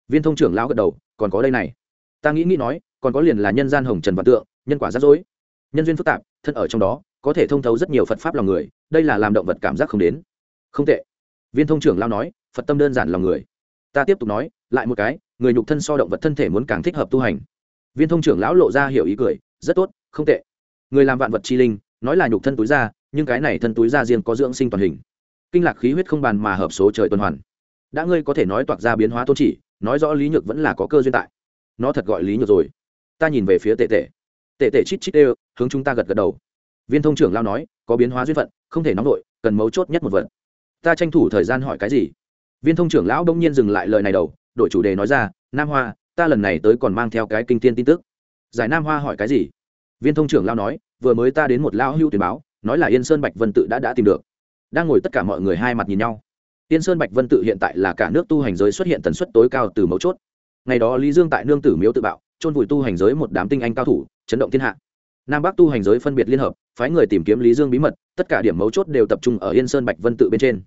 viên thông trưởng lão gật đầu còn có đây này. Ta nghĩ nghĩ nói còn có liền là nhân gian hồng trần văn tượng nhân quả rắc rối. Nhân duyên phức tạp thân ở trong đó có thể thông thấu rất nhiều phật pháp lòng người đây là làm động vật cảm giác không đến. Không tệ. Viên thông trưởng lao nói phật tâm đơn giản lòng người. Ta tiếp tục nói lại một cái người nhục thân so động vật thân thể muốn càng thích hợp tu hành. Viên thông trưởng lão lộ ra hiểu ý cười rất tốt không tệ. Người làm vạn vật chi linh nói là nhục thân túi da, nhưng cái này thân túi da riêng có dưỡng sinh toàn hình. Kinh lạc khí huyết không bàn mà hợp số trời tuần hoàn đã ngươi có thể nói toạc ra biến hóa tôn chỉ nói rõ lý nhược vẫn là có cơ duyên tại. Nó thật gọi lý nhược rồi. Ta nhìn về phía tệ tệ. Tệ tệ chít chít ê hướng chúng ta gật gật đầu. Viên thông trưởng lao nói có biến hóa duyên phận không thể nóng vội, cần mấu chốt nhất một vật. Ta tranh thủ thời gian hỏi cái gì? Viên thông trưởng lão đông nhiên dừng lại lời này đầu đổi chủ đề nói ra nam hoa ta lần này tới còn mang theo cái kinh tiên tin tức. Giải nam hoa hỏi cái gì? Viên thông trưởng lao nói vừa mới ta đến một lao hưu tuyển báo nói là yên sơn bạch vân tự đã đã tìm được. Đang ngồi tất cả mọi người hai mặt nhìn nhau. Tiên Sơn Bạch Vân tự hiện tại là cả nước tu hành giới xuất hiện tần suất tối cao từ mấu chốt. Ngày đó Lý Dương tại nương tử miếu tự bạo, chôn vùi tu hành giới một đám tinh anh cao thủ, chấn động thiên hạ. Nam Bắc tu hành giới phân biệt liên hợp, phái người tìm kiếm Lý Dương bí mật, tất cả điểm mấu chốt đều tập trung ở Yên Sơn Bạch Vân tự bên trên.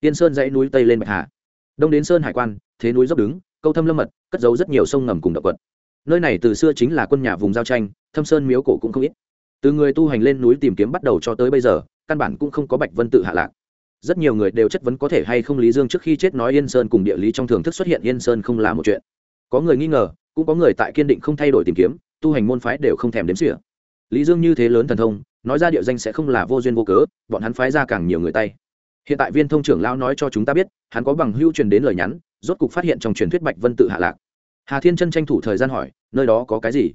Yên Sơn dãy núi tây lên Bạch Hà, đông đến Sơn Hải Quan, thế núi dốc đứng, câu thâm lâm mật, cất giấu rất nhiều sông ngầm cùng động quật. Nơi này từ xưa chính là quân nhà vùng giao tranh, thâm sơn miếu cổ cũng không ít. Từ người tu hành lên núi tìm kiếm bắt đầu cho tới bây giờ, căn bản cũng không có Bạch Vân tự hạ lạc rất nhiều người đều chất vấn có thể hay không lý dương trước khi chết nói yên sơn cùng địa lý trong thưởng thức xuất hiện yên sơn không là một chuyện. Có người nghi ngờ, cũng có người tại kiên định không thay đổi tìm kiếm, tu hành môn phái đều không thèm đếm xỉa. Lý dương như thế lớn thần thông, nói ra địa danh sẽ không là vô duyên vô cớ, bọn hắn phái ra càng nhiều người tay. Hiện tại viên thông trưởng lao nói cho chúng ta biết, hắn có bằng hưu truyền đến lời nhắn, rốt cục phát hiện trong truyền thuyết bạch vân tự hạ lạc. Hà thiên chân tranh thủ thời gian hỏi, nơi đó có cái gì?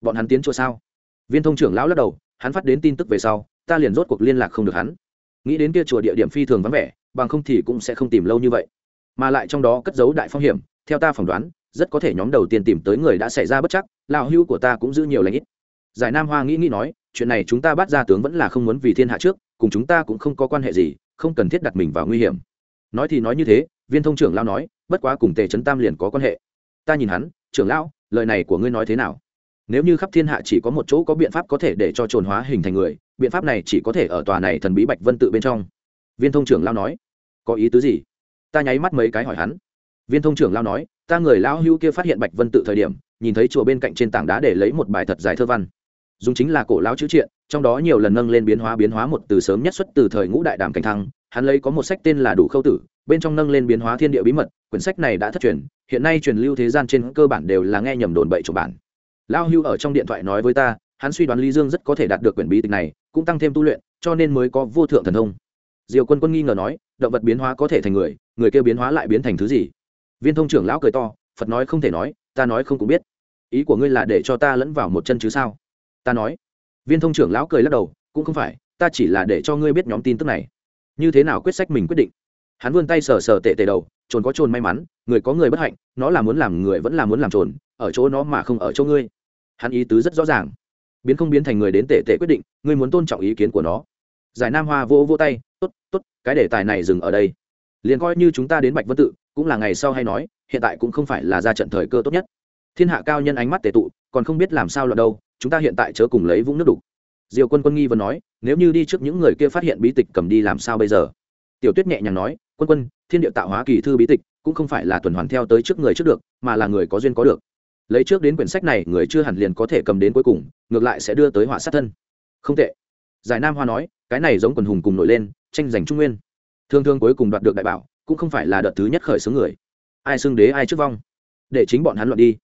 Bọn hắn tiến chỗ sao? Viên thông trưởng lão lắc đầu, hắn phát đến tin tức về sau, ta liền rốt cuộc liên lạc không được hắn nghĩ đến kia chùa địa điểm phi thường vắng vẻ, bằng không thì cũng sẽ không tìm lâu như vậy. Mà lại trong đó cất giấu đại phong hiểm, theo ta phỏng đoán, rất có thể nhóm đầu tiên tìm tới người đã xảy ra bất chắc, lão hưu của ta cũng giữ nhiều lãnh ít. Giải nam hoa nghĩ nghĩ nói, chuyện này chúng ta bắt ra tướng vẫn là không muốn vì thiên hạ trước, cùng chúng ta cũng không có quan hệ gì, không cần thiết đặt mình vào nguy hiểm. Nói thì nói như thế, viên thông trưởng lao nói, bất quá cùng tề trấn tam liền có quan hệ. Ta nhìn hắn, trưởng lão, lời này của ngươi nói thế nào? Nếu như khắp thiên hạ chỉ có một chỗ có biện pháp có thể để cho trồn hóa hình thành người biện pháp này chỉ có thể ở tòa này thần bí bạch vân tự bên trong. Viên thông trưởng lao nói, có ý tứ gì? Ta nháy mắt mấy cái hỏi hắn. Viên thông trưởng lao nói, ta người lão hưu kia phát hiện bạch vân tự thời điểm, nhìn thấy chùa bên cạnh trên tảng đá để lấy một bài thật dài thơ văn. Dùng chính là cổ lão chữ triện, trong đó nhiều lần nâng lên biến hóa biến hóa một từ sớm nhất xuất từ thời ngũ đại đàm cảnh thăng, hắn lấy có một sách tên là đủ khâu tử, bên trong nâng lên biến hóa thiên địa bí mật, quyển sách này đã thất truyền, hiện nay truyền lưu thế gian trên cơ bản đều là nghe nhầm đồn bậy chủ bản. Lão hưu ở trong điện thoại nói với ta, hắn suy đoán lý dương rất có thể đạt được quyển bí tịch này cũng tăng thêm tu luyện, cho nên mới có vô thượng thần thông. Diều quân quân nghi ngờ nói, động vật biến hóa có thể thành người người kêu biến hóa lại biến thành thứ gì? Viên thông trưởng lão cười to, phật nói không thể nói, ta nói không cũng biết. Ý của ngươi là để cho ta lẫn vào một chân chứ sao? Ta nói. Viên thông trưởng lão cười lắc đầu, cũng không phải, ta chỉ là để cho ngươi biết nhóm tin tức này. Như thế nào quyết sách mình quyết định? Hắn vươn tay sờ sờ tệ tệ đầu trồn có trồn may mắn, người có người bất hạnh, nó là muốn làm người vẫn là muốn làm trồn, ở chỗ nó mà không ở chỗ ngươi. Hắn ý tứ rất rõ ràng biến không biến thành người đến tệ tệ quyết định, ngươi muốn tôn trọng ý kiến của nó. Giải nam hoa vô vô tay t ố t t ố t cái đề tài này dừng ở đây. Liền coi như chúng ta đến bạch vân tự, cũng là ngày sau hay nói, hiện tại cũng không phải là ra trận thời cơ tốt nhất. Thiên hạ cao nhân ánh mắt tệ tụ, còn không biết làm sao là đâu, chúng ta hiện tại chớ cùng lấy vũng nước đục. Diều quân quân nghi vẫn nói, nếu như đi trước những người kia phát hiện bí tịch cầm đi làm sao bây giờ? Tiểu tuyết nhẹ nhàng nói, quân quân, thiên địa tạo hóa kỳ thư bí tịch cũng không phải là tuần hoàn theo tới trước người trước được, mà là người có duyên có được lấy trước đến quyển sách này, người chưa hẳn liền có thể cầm đến cuối cùng, ngược lại sẽ đưa tới họa sát thân. Không tệ. Giải nam hoa nói, cái này giống quần hùng cùng nổi lên, tranh giành trung nguyên. Thương thương cuối cùng đoạt được đại bảo, cũng không phải là đợt thứ nhất khởi xướng người. Ai xưng đế, ai trước vong. Để chính bọn hắn luận đi.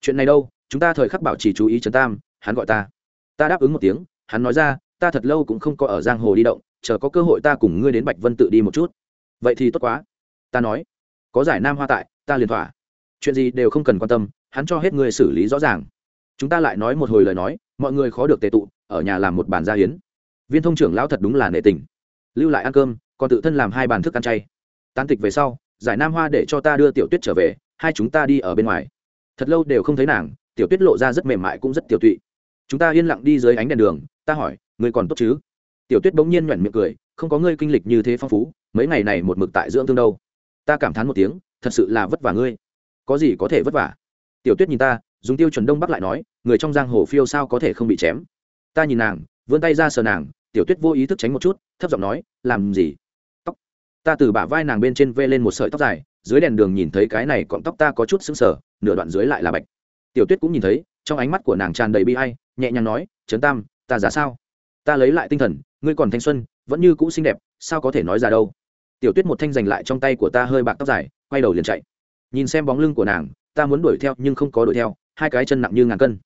Chuyện này đâu, chúng ta thời khắc bảo chỉ chú ý trấn tam, hắn gọi ta. Ta đáp ứng một tiếng, hắn nói ra, ta thật lâu cũng không có ở giang hồ đi động, chờ có cơ hội ta cùng ngươi đến bạch vân tự đi một chút. Vậy thì tốt quá. Ta nói, có giải nam hoa tại, ta liền thỏa. Chuyện gì đều không cần quan tâm hắn cho hết người xử lý rõ ràng. Chúng ta lại nói một hồi lời nói, mọi người khó được tề tụ, ở nhà làm một bàn gia hiến viên thông trưởng lão thật đúng là nệ tình. Lưu lại ăn cơm, còn tự thân làm hai bàn thức ăn chay. Tán tịch về sau, giải nam hoa để cho ta đưa tiểu tuyết trở về, hai chúng ta đi ở bên ngoài. Thật lâu đều không thấy nàng, tiểu tuyết lộ ra rất mềm mại cũng rất tiểu tụy. Chúng ta yên lặng đi dưới ánh đèn đường, ta hỏi, ngươi còn tốt chứ? Tiểu tuyết bỗng nhiên nhoẻn miệng cười, không có ngươi kinh lịch như thế phong phú, mấy ngày này một mực tại dưỡng thương đâu. Ta cảm thán một tiếng, thật sự là vất vả ngươi. Có gì có thể vất vả? Tiểu tuyết nhìn ta, dùng tiêu chuẩn đông bắc lại nói, người trong giang hồ phiêu sao có thể không bị chém. Ta nhìn nàng, vươn tay ra sờ nàng, tiểu tuyết vô ý thức tránh một chút, thấp giọng nói, làm gì? Tóc. Ta từ bả vai nàng bên trên vê lên một sợi tóc dài, dưới đèn đường nhìn thấy cái này cọng tóc ta có chút sững sờ, nửa đoạn dưới lại là bạch. Tiểu tuyết cũng nhìn thấy, trong ánh mắt của nàng tràn đầy bi hay nhẹ nhàng nói, trấn tam, ta giả sao? Ta lấy lại tinh thần, ngươi còn thanh xuân, vẫn như cũ xinh đẹp, sao có thể nói ra đâu? Tiểu tuyết một thanh giành lại trong tay của ta hơi bạc tóc dài, quay đầu liền chạy. Nhìn xem bóng lưng của nàng ta muốn đuổi theo nhưng không có đuổi theo, hai cái chân nặng như ngàn cân.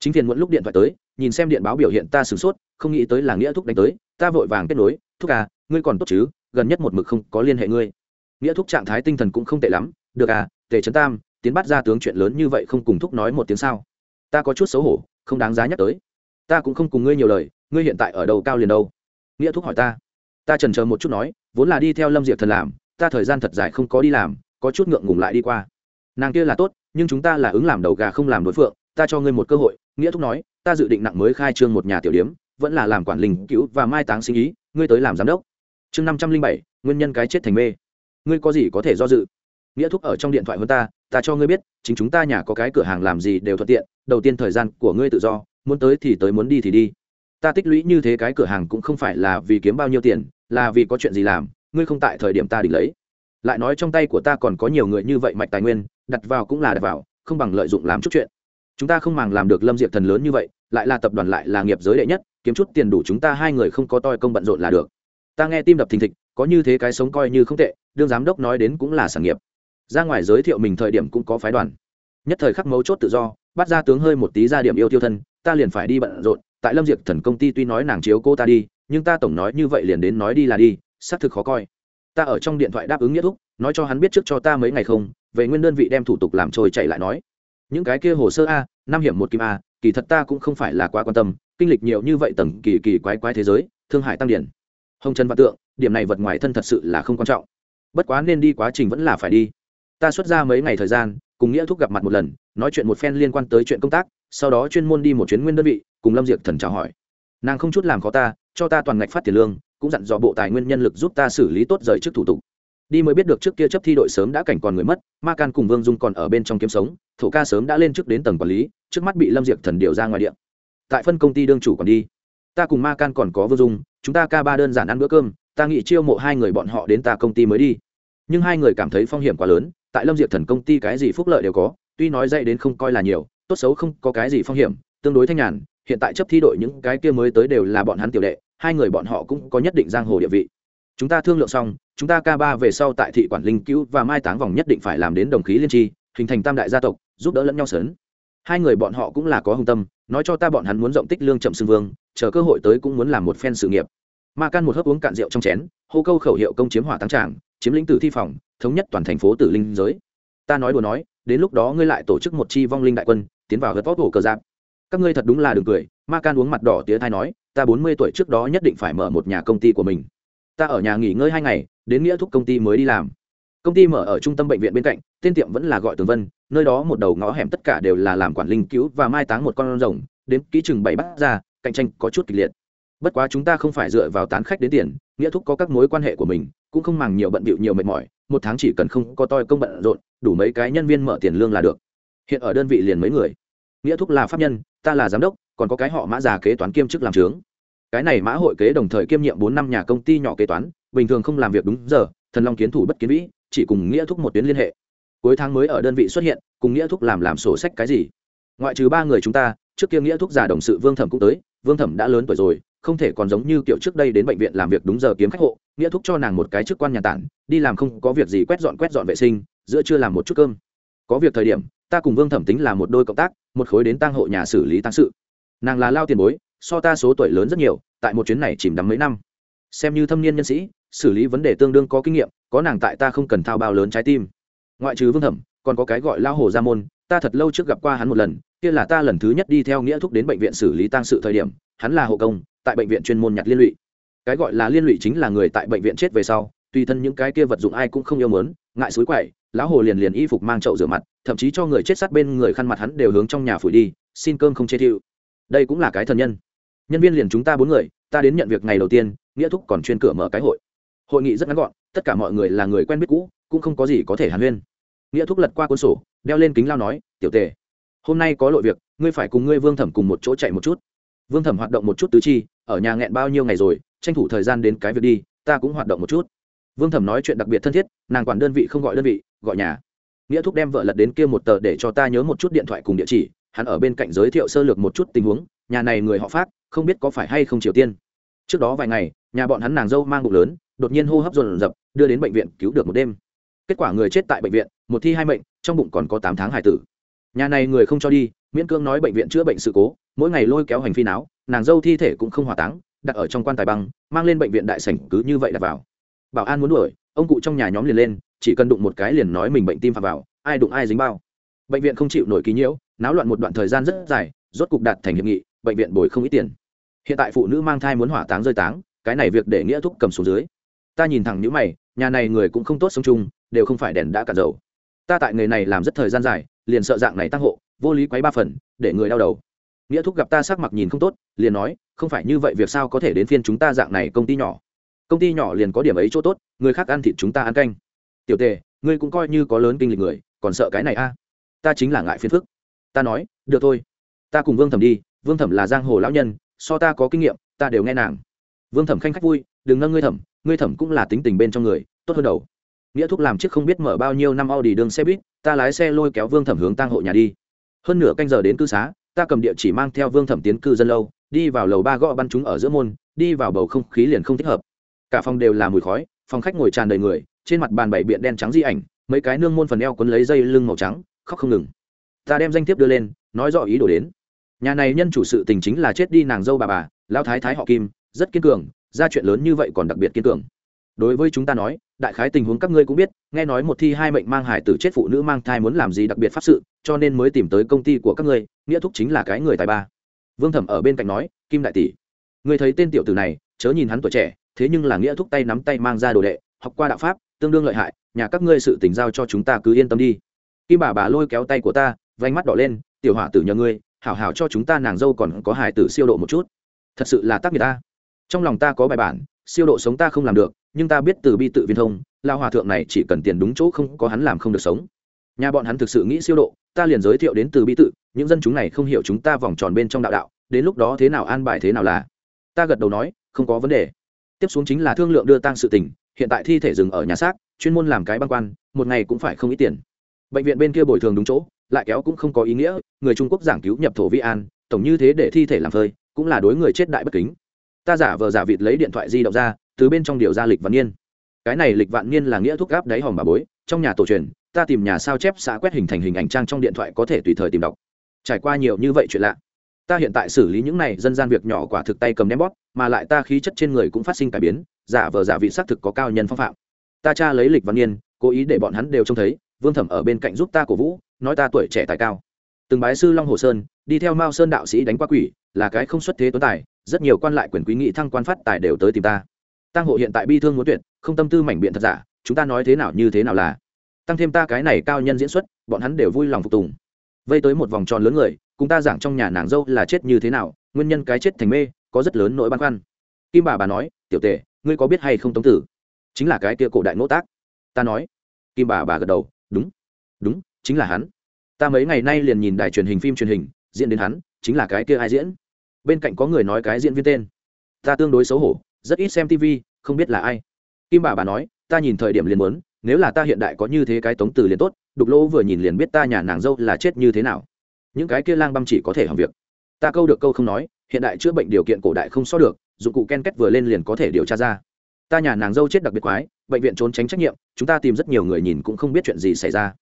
Chính phiền muộn lúc điện thoại tới, nhìn xem điện báo biểu hiện ta sửng sốt, không nghĩ tới là nghĩa thúc đánh tới, ta vội vàng kết nối, thúc à ngươi còn tốt chứ, gần nhất một mực không có liên hệ ngươi. Nghĩa thúc trạng thái tinh thần cũng không tệ lắm, được à tề trấn tam, tiến bắt ra tướng chuyện lớn như vậy không cùng thúc nói một tiếng sao? Ta có chút xấu hổ, không đáng giá nhắc tới. Ta cũng không cùng ngươi nhiều lời, ngươi hiện tại ở đâu cao liền đâu. Nghĩa thúc hỏi ta. Ta trần chờ một chút nói, vốn là đi theo lâm diệp thần làm, ta thời gian thật dài không có đi làm, có chút ngượng ngùng lại đi qua nàng kia là tốt, nhưng chúng ta là ứng làm đầu gà không làm đối phượng, ta cho ngươi một cơ hội, nghĩa thúc nói, ta dự định nặng mới khai trương một nhà tiểu điếm, vẫn là làm quản linh cứu và mai táng sinh ý, ngươi tới làm giám đốc. Chương năm trăm linh bảy, nguyên nhân cái chết thành mê. Ngươi có gì có thể do dự? Nghĩa thúc ở trong điện thoại hơn ta ta cho ngươi biết, chính chúng ta nhà có cái cửa hàng làm gì đều thuận tiện, đầu tiên thời gian của ngươi tự do, muốn tới thì tới, muốn đi thì đi. Ta tích lũy như thế cái cửa hàng cũng không phải là vì kiếm bao nhiêu tiền, là vì có chuyện gì làm, ngươi không tại thời điểm ta định lấy. Lại nói trong tay của ta còn có nhiều người như vậy mạch tài nguyên đặt vào cũng là đặt vào, không bằng lợi dụng làm chút chuyện. Chúng ta không màng làm được lâm diệp thần lớn như vậy, lại là tập đoàn lại là nghiệp giới đệ nhất, kiếm chút tiền đủ chúng ta hai người không có toi công bận rộn là được. Ta nghe tim đập thình thịch, có như thế cái sống coi như không tệ, đương giám đốc nói đến cũng là sản nghiệp. Ra ngoài giới thiệu mình thời điểm cũng có phái đoàn. Nhất thời khắc mấu chốt tự do, bắt ra tướng hơi một tí ra điểm yêu tiêu thân, ta liền phải đi bận rộn, tại lâm diệp thần công ty tuy nói nàng chiếu cô ta đi, nhưng ta tổng nói như vậy liền đến nói đi là đi, xác thực khó coi. Ta ở trong điện thoại đáp ứng nghĩa thúc nói cho hắn biết trước cho ta mấy ngày không, về nguyên đơn vị đem thủ tục làm trôi chạy lại nói. Những cái kia hồ sơ a, năm hiểm một kim a, kỳ thật ta cũng không phải là quá quan tâm, kinh lịch nhiều như vậy tầng kỳ kỳ quái quái thế giới, thương hại tăng điển. Hồng trần văn tượng, điểm này vật ngoài thân thật sự là không quan trọng. Bất quá nên đi quá trình vẫn là phải đi. Ta xuất ra mấy ngày thời gian, cùng nghĩa thúc gặp mặt một lần, nói chuyện một phen liên quan tới chuyện công tác, sau đó chuyên môn đi một chuyến nguyên đơn vị, cùng lâm diệc thần chào hỏi. Nàng không chút làm khó ta, cho ta toàn ngạch phát tiền lương, cũng dặn dò bộ tài nguyên nhân lực giúp ta xử lý tốt rời trước thủ tục đi mới biết được trước kia chấp thi đội sớm đã cảnh còn người mất, ma can cùng vương dung còn ở bên trong kiếm sống, thổ ca sớm đã lên trước đến tầng quản lý, trước mắt bị lâm diệp thần điều ra ngoài điện tại phân công ty đương chủ còn đi. Ta cùng ma can còn có vương dung, chúng ta ca ba đơn giản ăn bữa cơm, ta nghĩ chiêu mộ hai người bọn họ đến ta công ty mới đi. Nhưng hai người cảm thấy phong hiểm quá lớn, tại lâm diệp thần công ty cái gì phúc lợi đều có, tuy nói dạy đến không coi là nhiều, tốt xấu không có cái gì phong hiểm, tương đối thanh nhàn, hiện tại chấp thi đội những cái kia mới tới đều là bọn hắn tiểu đệ, hai người bọn họ cũng có nhất định giang hồ địa vị chúng ta thương lượng xong, chúng ta ca ba về sau tại thị quản linh cứu và mai táng vòng nhất định phải làm đến đồng khí liên tri, hình thành tam đại gia tộc, giúp đỡ lẫn nhau sớn. Hai người bọn họ cũng là có hùng tâm, nói cho ta bọn hắn muốn rộng tích lương chậm xưng vương, chờ cơ hội tới cũng muốn làm một phen sự nghiệp. Ma can một hớp uống cạn rượu trong chén, hô câu khẩu hiệu công chiếm hỏa tăng tràng, chiếm lĩnh tử thi phòng, thống nhất toàn thành phố tử linh giới. Ta nói đùa nói, đến lúc đó ngươi lại tổ chức một chi vong linh đại quân, tiến vào gật vót hồ cờ giáp. Các ngươi thật đúng là đừng cười, ma can uống mặt đỏ tía thai nói, ta bốn mươi tuổi trước đó nhất định phải mở một nhà công ty của mình ta ở nhà nghỉ ngơi hai ngày, đến nghĩa thúc công ty mới đi làm. Công ty mở ở trung tâm bệnh viện bên cạnh, tên tiệm vẫn là gọi tường vân, nơi đó một đầu ngõ hẻm tất cả đều là làm quản linh cứu và mai táng một con rồng, đến kỹ chừng bảy bắt ra, cạnh tranh có chút kịch liệt. Bất quá chúng ta không phải dựa vào tán khách đến tiền, nghĩa thúc có các mối quan hệ của mình, cũng không màng nhiều bận bịu nhiều mệt mỏi, một tháng chỉ cần không có toi công bận rộn, đủ mấy cái nhân viên mở tiền lương là được. Hiện ở đơn vị liền mấy người. Nghĩa thúc là pháp nhân, ta là giám đốc, còn có cái họ mã già kế toán kiêm chức làm trướng cái này mã hội kế đồng thời kiêm nhiệm bốn năm nhà công ty nhỏ kế toán, bình thường không làm việc đúng giờ, thần long kiến thủ bất kiến vĩ, chỉ cùng nghĩa thúc một tuyến liên hệ. Cuối tháng mới ở đơn vị xuất hiện, cùng nghĩa thúc làm làm sổ sách cái gì? Ngoại trừ ba người chúng ta, trước kia nghĩa thúc già đồng sự vương thẩm cũng tới, vương thẩm đã lớn tuổi rồi, không thể còn giống như kiểu trước đây đến bệnh viện làm việc đúng giờ kiếm khách hộ, nghĩa thúc cho nàng một cái chức quan nhà tản, đi làm không có việc gì quét dọn quét dọn vệ sinh, giữa chưa làm một chút cơm. Có việc thời điểm, ta cùng vương thẩm tính là một đôi cộng tác, một khối đến tăng hộ nhà xử lý tăng sự. Nàng là lao tiền bối, so ta số tuổi lớn rất nhiều tại một chuyến này chìm đắm mấy năm. Xem như thâm niên nhân sĩ, xử lý vấn đề tương đương có kinh nghiệm, có nàng tại ta không cần thao bao lớn trái tim. Ngoại trừ vương thẩm, còn có cái gọi lao hồ gia môn, ta thật lâu trước gặp qua hắn một lần, kia là ta lần thứ nhất đi theo nghĩa thúc đến bệnh viện xử lý tăng sự thời điểm, hắn là hộ công, tại bệnh viện chuyên môn nhặt liên lụy. Cái gọi là liên lụy chính là người tại bệnh viện chết về sau, tùy thân những cái kia vật dụng ai cũng không yêu mớn, ngại suối quậy, lão hồ liền liền y phục mang chậu rửa mặt, thậm chí cho người chết sát bên người khăn mặt hắn đều hướng trong nhà phủi đi, xin cơm không chê thiệu. Đây cũng là cái thần nhân nhân viên liền chúng ta bốn người, ta đến nhận việc ngày đầu tiên, nghĩa thúc còn chuyên cửa mở cái hội. Hội nghị rất ngắn gọn, tất cả mọi người là người quen biết cũ, cũng không có gì có thể hàn huyên. Nghĩa thúc lật qua cuốn sổ, đeo lên kính lao nói, tiểu tề, hôm nay có lội việc, ngươi phải cùng ngươi vương thẩm cùng một chỗ chạy một chút. Vương thẩm hoạt động một chút tứ chi, ở nhà nghẹn bao nhiêu ngày rồi, tranh thủ thời gian đến cái việc đi, ta cũng hoạt động một chút. Vương thẩm nói chuyện đặc biệt thân thiết, nàng quản đơn vị không gọi đơn vị, gọi nhà. Nghĩa thúc đem vợ lật đến kia một tờ để cho ta nhớ một chút điện thoại cùng địa chỉ hắn ở bên cạnh giới thiệu sơ lược một chút tình huống, nhà này người họ phát, không biết có phải hay không triều tiên. Trước đó vài ngày, nhà bọn hắn nàng dâu mang bụng lớn, đột nhiên hô hấp dồn dập, đưa đến bệnh viện cứu được một đêm. Kết quả người chết tại bệnh viện, một thi hai mệnh, trong bụng còn có tám tháng hải tử. Nhà này người không cho đi, miễn cương nói bệnh viện chữa bệnh sự cố, mỗi ngày lôi kéo hành phi não, nàng dâu thi thể cũng không hỏa táng, đặt ở trong quan tài băng, mang lên bệnh viện đại sảnh cứ như vậy đặt vào. Bảo an muốn đuổi, ông cụ trong nhà nhóm liền lên, chỉ cần đụng một cái liền nói mình bệnh tim phạm vào, ai đụng ai dính bao bệnh viện không chịu nổi ký nhiễu, náo loạn một đoạn thời gian rất dài, rốt cục đạt thành hiệp nghị, bệnh viện bồi không ít tiền. Hiện tại phụ nữ mang thai muốn hỏa táng rơi táng, cái này việc để nghĩa thúc cầm xuống dưới. Ta nhìn thẳng những mày, nhà này người cũng không tốt sống chung, đều không phải đèn đã cả dầu. Ta tại nghề này làm rất thời gian dài, liền sợ dạng này tăng hộ, vô lý quấy ba phần, để người đau đầu. Nghĩa thúc gặp ta sắc mặt nhìn không tốt, liền nói, không phải như vậy việc sao có thể đến phiên chúng ta dạng này công ty nhỏ? Công ty nhỏ liền có điểm ấy chỗ tốt, người khác ăn thịt chúng ta ăn canh. Tiểu tề, ngươi cũng coi như có lớn kinh lịch người, còn sợ cái này a? Ta chính là ngại phiền phức ta nói được thôi ta cùng vương thẩm đi vương thẩm là giang hồ lão nhân so ta có kinh nghiệm ta đều nghe nàng vương thẩm khanh khách vui đừng nâng ngươi thẩm ngươi thẩm cũng là tính tình bên trong người tốt hơn đầu nghĩa thúc làm chiếc không biết mở bao nhiêu năm Audi đường xe buýt, ta lái xe lôi kéo Vương Thẩm hướng tang hộ nhà đi. Hơn nửa canh giờ đến cư xá, ta cầm địa chỉ mang theo Vương Thẩm tiến cư dân lâu, đi vào lầu ba gõ bắn chúng ở giữa môn, đi vào bầu không khí liền không thích hợp. Cả phòng đều là mùi khói, phòng khách ngồi tràn đầy người, trên mặt bàn bảy biện đen trắng di ảnh, mấy cái nương môn phần eo quấn lấy dây lưng màu trắng, khóc không ngừng. Ta đem danh thiếp đưa lên, nói rõ ý đồ đến. Nhà này nhân chủ sự tình chính là chết đi nàng dâu bà bà, lão thái thái họ Kim, rất kiên cường, ra chuyện lớn như vậy còn đặc biệt kiên cường đối với chúng ta nói đại khái tình huống các ngươi cũng biết nghe nói một thi hai mệnh mang hải tử chết phụ nữ mang thai muốn làm gì đặc biệt pháp sự cho nên mới tìm tới công ty của các ngươi nghĩa thúc chính là cái người tài ba vương thẩm ở bên cạnh nói kim đại tỷ ngươi thấy tên tiểu tử này chớ nhìn hắn tuổi trẻ thế nhưng là nghĩa thúc tay nắm tay mang ra đồ đệ học qua đạo pháp tương đương lợi hại nhà các ngươi sự tình giao cho chúng ta cứ yên tâm đi kim bà bà lôi kéo tay của ta vánh mắt đỏ lên, tiểu hỏa tử nhờ ngươi, hảo hảo cho chúng ta nàng dâu còn có hài tử siêu độ một chút. Thật sự là tác người ta. Trong lòng ta có bài bản, siêu độ sống ta không làm được, nhưng ta biết từ bi tự viên thông lao hòa thượng này chỉ cần tiền đúng chỗ không có hắn làm không được sống. Nhà bọn hắn thực sự nghĩ siêu độ, ta liền giới thiệu đến từ bi tự, những dân chúng này không hiểu chúng ta vòng tròn bên trong đạo đạo, đến lúc đó thế nào an bài thế nào là. Ta gật đầu nói, không có vấn đề. Tiếp xuống chính là thương lượng đưa tang sự tình, hiện tại thi thể dừng ở nhà xác, chuyên môn làm cái băng quan, một ngày cũng phải không ít tiền bệnh viện bên kia bồi thường đúng chỗ, lại kéo cũng không có ý nghĩa, người trung quốc giảng cứu nhập thổ vi an, tổng như thế để thi thể làm phơi, cũng là đối người chết đại bất kính. Ta giả vờ giả vịt lấy điện thoại di động ra, từ bên trong điều ra lịch vạn niên. Cái này lịch vạn niên là nghĩa thuốc gáp đáy hòm bà bối, trong nhà tổ truyền, ta tìm nhà sao chép xã quét hình thành hình ảnh trang trong điện thoại có thể tùy thời tìm đọc. Trải qua nhiều như vậy chuyện lạ, ta hiện tại xử lý những này, dân gian việc nhỏ quả thực tay cầm ném bóp, mà lại ta khí chất trên người cũng phát sinh cải biến, giả vờ giả vị xác thực có cao nhân phong phạm. Ta tra lấy lịch văn niên, cố ý để bọn hắn đều trông thấy vương thẩm ở bên cạnh giúp ta cổ vũ, nói ta tuổi trẻ tài cao. Từng bái sư long hồ sơn, đi theo mao sơn đạo sĩ đánh qua quỷ, là cái không xuất thế tuấn tài, rất nhiều quan lại quyền quý nghị thăng quan phát tài đều tới tìm ta. Tăng hộ hiện tại bi thương muốn tuyệt, không tâm tư mảnh biện thật giả, chúng ta nói thế nào như thế nào là. Tăng thêm ta cái này cao nhân diễn xuất, bọn hắn đều vui lòng phục tùng. Vây tới một vòng tròn lớn người, cùng ta giảng trong nhà nàng dâu là chết như thế nào, nguyên nhân cái chết thành mê, có rất lớn nỗi băn khoăn. Kim bà bà nói, tiểu tề ngươi có biết hay không tống tử? Chính là cái kia cổ đại ngỗ tác. Ta nói. Kim bà bà gật đầu đúng. Đúng, chính là hắn. Ta mấy ngày nay liền nhìn đài truyền hình phim truyền hình, diễn đến hắn, chính là cái kia ai diễn. Bên cạnh có người nói cái diễn viên tên. Ta tương đối xấu hổ, rất ít xem tv không biết là ai. Kim bà bà nói, ta nhìn thời điểm liền muốn, nếu là ta hiện đại có như thế cái tống từ liền tốt, đục lỗ vừa nhìn liền biết ta nhà nàng dâu là chết như thế nào. Những cái kia lang băm chỉ có thể hỏng việc. Ta câu được câu không nói, hiện đại chữa bệnh điều kiện cổ đại không so được, dụng cụ ken kết vừa lên liền có thể điều tra ra. Ta nhà nàng dâu chết đặc biệt quái bệnh viện trốn tránh trách nhiệm, chúng ta tìm rất nhiều người nhìn cũng không biết chuyện gì xảy ra.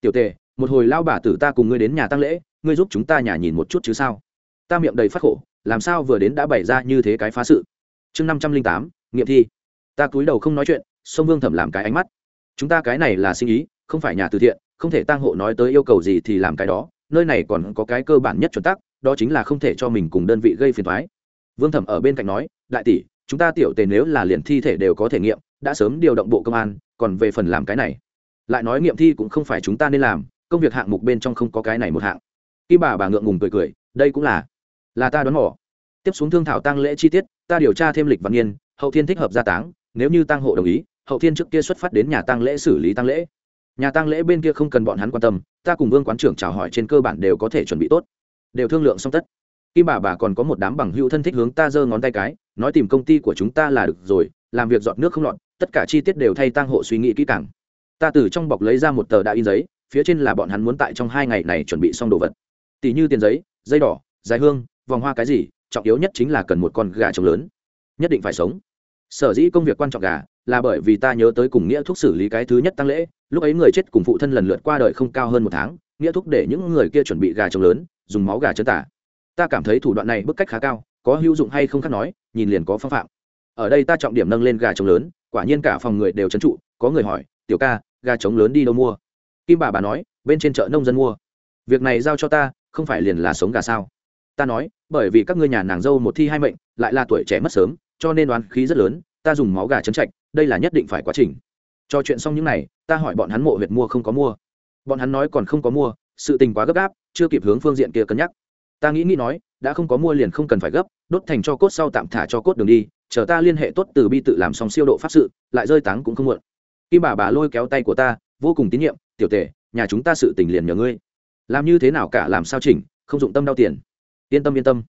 Tiểu tề, một hồi lao bà tử ta cùng ngươi đến nhà tăng lễ, ngươi giúp chúng ta nhà nhìn một chút chứ sao? Ta miệng đầy phát khổ, làm sao vừa đến đã bày ra như thế cái phá sự? Chương năm trăm linh tám, nghiệm thi. Ta cúi đầu không nói chuyện, sông vương thẩm làm cái ánh mắt. Chúng ta cái này là sinh ý, không phải nhà từ thiện, không thể tăng hộ nói tới yêu cầu gì thì làm cái đó, nơi này còn có cái cơ bản nhất chuẩn tắc, đó chính là không thể cho mình cùng đơn vị gây phiền thoái vương thẩm ở bên cạnh nói, đại tỷ, chúng ta tiểu tề nếu là liền thi thể đều có thể nghiệm đã sớm điều động bộ công an, còn về phần làm cái này. Lại nói nghiệm thi cũng không phải chúng ta nên làm, công việc hạng mục bên trong không có cái này một hạng. Khi bà bà ngượng ngùng cười cười, đây cũng là là ta đoán mỏ tiếp xuống thương thảo tăng lễ chi tiết, ta điều tra thêm lịch văn niên, hậu thiên thích hợp gia táng, nếu như tăng hộ đồng ý, hậu thiên trước kia xuất phát đến nhà tăng lễ xử lý tăng lễ. Nhà tăng lễ bên kia không cần bọn hắn quan tâm, ta cùng vương quán trưởng chào hỏi trên cơ bản đều có thể chuẩn bị tốt. Đều thương lượng xong tất. Kim bà bà còn có một đám bằng hữu thân thích hướng ta giơ ngón tay cái, nói tìm công ty của chúng ta là được rồi, làm việc dọn nước không lọt tất cả chi tiết đều thay tang hộ suy nghĩ kỹ càng. Ta từ trong bọc lấy ra một tờ đã in giấy, phía trên là bọn hắn muốn tại trong hai ngày này chuẩn bị xong đồ vật. Tỷ như tiền giấy, dây đỏ, dài hương, vòng hoa cái gì, trọng yếu nhất chính là cần một con gà trống lớn. Nhất định phải sống. Sở dĩ công việc quan trọng gà, là bởi vì ta nhớ tới cùng nghĩa thuốc xử lý cái thứ nhất tăng lễ, lúc ấy người chết cùng phụ thân lần lượt qua đời không cao hơn một tháng, nghĩa thuốc để những người kia chuẩn bị gà trống lớn, dùng máu gà chân tả. Ta cảm thấy thủ đoạn này bức cách khá cao, có hữu dụng hay không khác nói, nhìn liền có phong phạm. Ở đây ta trọng điểm nâng lên gà trống lớn quả nhiên cả phòng người đều trấn trụ, có người hỏi, tiểu ca, gà trống lớn đi đâu mua? Kim bà bà nói, bên trên chợ nông dân mua. Việc này giao cho ta, không phải liền là sống gà sao? Ta nói, bởi vì các ngươi nhà nàng dâu một thi hai mệnh, lại là tuổi trẻ mất sớm, cho nên đoán khí rất lớn, ta dùng máu gà trấn trạch, đây là nhất định phải quá trình. Cho chuyện xong những n à y ta hỏi bọn hắn mộ huyệt mua không có mua. Bọn hắn nói còn không có mua, sự tình quá gấp gáp, chưa kịp hướng phương diện kia cân nhắc. Ta nghĩ nghĩ nói, đã không có mua liền không cần phải gấp, đốt thành cho cốt sau tạm thả cho cốt đường đi chờ ta liên hệ tốt từ bi tự làm xong siêu độ pháp sự, lại rơi táng cũng không muộn. Kim bà bà lôi kéo tay của ta, vô cùng tín nhiệm, tiểu tể, nhà chúng ta sự tình liền nhờ ngươi. Làm như thế nào cả làm sao chỉnh, không dụng tâm đau tiền. Yên tâm yên tâm.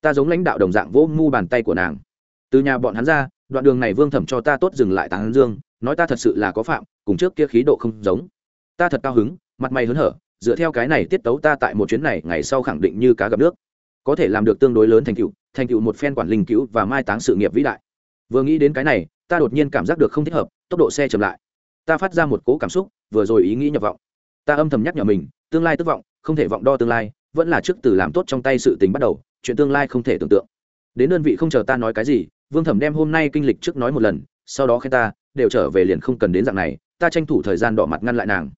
Ta giống lãnh đạo đồng dạng vỗ mu bàn tay của nàng. Từ nhà bọn hắn ra, đoạn đường này vương thẩm cho ta tốt dừng lại tán dương, nói ta thật sự là có phạm, cùng trước kia khí độ không giống. Ta thật cao hứng, mặt mày hớn hở, dựa theo cái này tiết tấu ta tại một chuyến này ngày sau khẳng định như cá gặp nước có thể làm được tương đối lớn thành tựu thành tựu một phen quản linh cứu và mai táng sự nghiệp vĩ đại. Vừa nghĩ đến cái này, ta đột nhiên cảm giác được không thích hợp, tốc độ xe chậm lại. Ta phát ra một cố cảm xúc, vừa rồi ý nghĩ nhập vọng. Ta âm thầm nhắc nhở mình, tương lai tức vọng, không thể vọng đo tương lai, vẫn là trước từ làm tốt trong tay sự tình bắt đầu, chuyện tương lai không thể tưởng tượng. Đến đơn vị không chờ ta nói cái gì, vương thẩm đem hôm nay kinh lịch trước nói một lần, sau đó khen ta, đều trở về liền không cần đến dạng này, ta tranh thủ thời gian đỏ mặt ngăn lại nàng.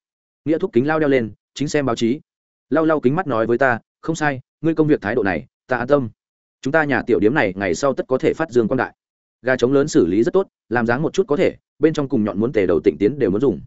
Nghĩa thúc kính lao đeo lên, chính xem báo chí. Lau lau kính mắt nói với ta, không sai ngươi công việc thái độ này, ta an tâm. Chúng ta nhà tiểu điếm này ngày sau tất có thể phát dương quan đại. Gà trống lớn xử lý rất tốt, làm dáng một chút có thể, bên trong cùng nhọn muốn tề đầu tịnh tiến đều muốn dùng.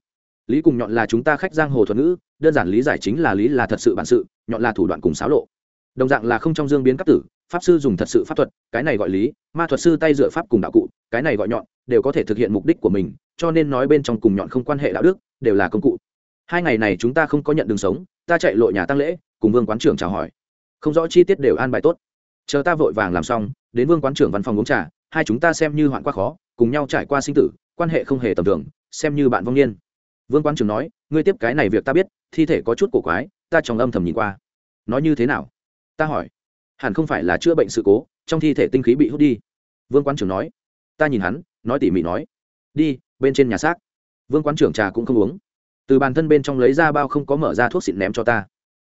Lý cùng nhọn là chúng ta khách giang hồ thuật ngữ, đơn giản lý giải chính là lý là thật sự bản sự, nhọn là thủ đoạn cùng xáo lộ. Đồng dạng là không trong dương biến cấp tử, pháp sư dùng thật sự pháp thuật, cái này gọi lý, ma thuật sư tay dựa pháp cùng đạo cụ, cái này gọi nhọn, đều có thể thực hiện mục đích của mình, cho nên nói bên trong cùng nhọn không quan hệ đạo đức, đều là công cụ. Hai ngày này chúng ta không có nhận đường sống, ta chạy lộ nhà tăng lễ, cùng vương quán trưởng chào hỏi không rõ chi tiết đều an bài tốt. Chờ ta vội vàng làm xong, đến vương quán trưởng văn phòng uống trà, hai chúng ta xem như hoạn quá khó, cùng nhau trải qua sinh tử, quan hệ không hề tầm thường, xem như bạn vong niên. Vương quán trưởng nói, ngươi tiếp cái này việc ta biết, thi thể có chút cổ quái, ta trong âm thầm nhìn qua. Nói như thế nào? Ta hỏi. Hẳn không phải là chữa bệnh sự cố, trong thi thể tinh khí bị hút đi. Vương quán trưởng nói. Ta nhìn hắn, nói tỉ mỉ nói. Đi, bên trên nhà xác. Vương quán trưởng trà cũng không uống. Từ bàn thân bên trong lấy ra bao không có mở ra thuốc xịn ném cho ta.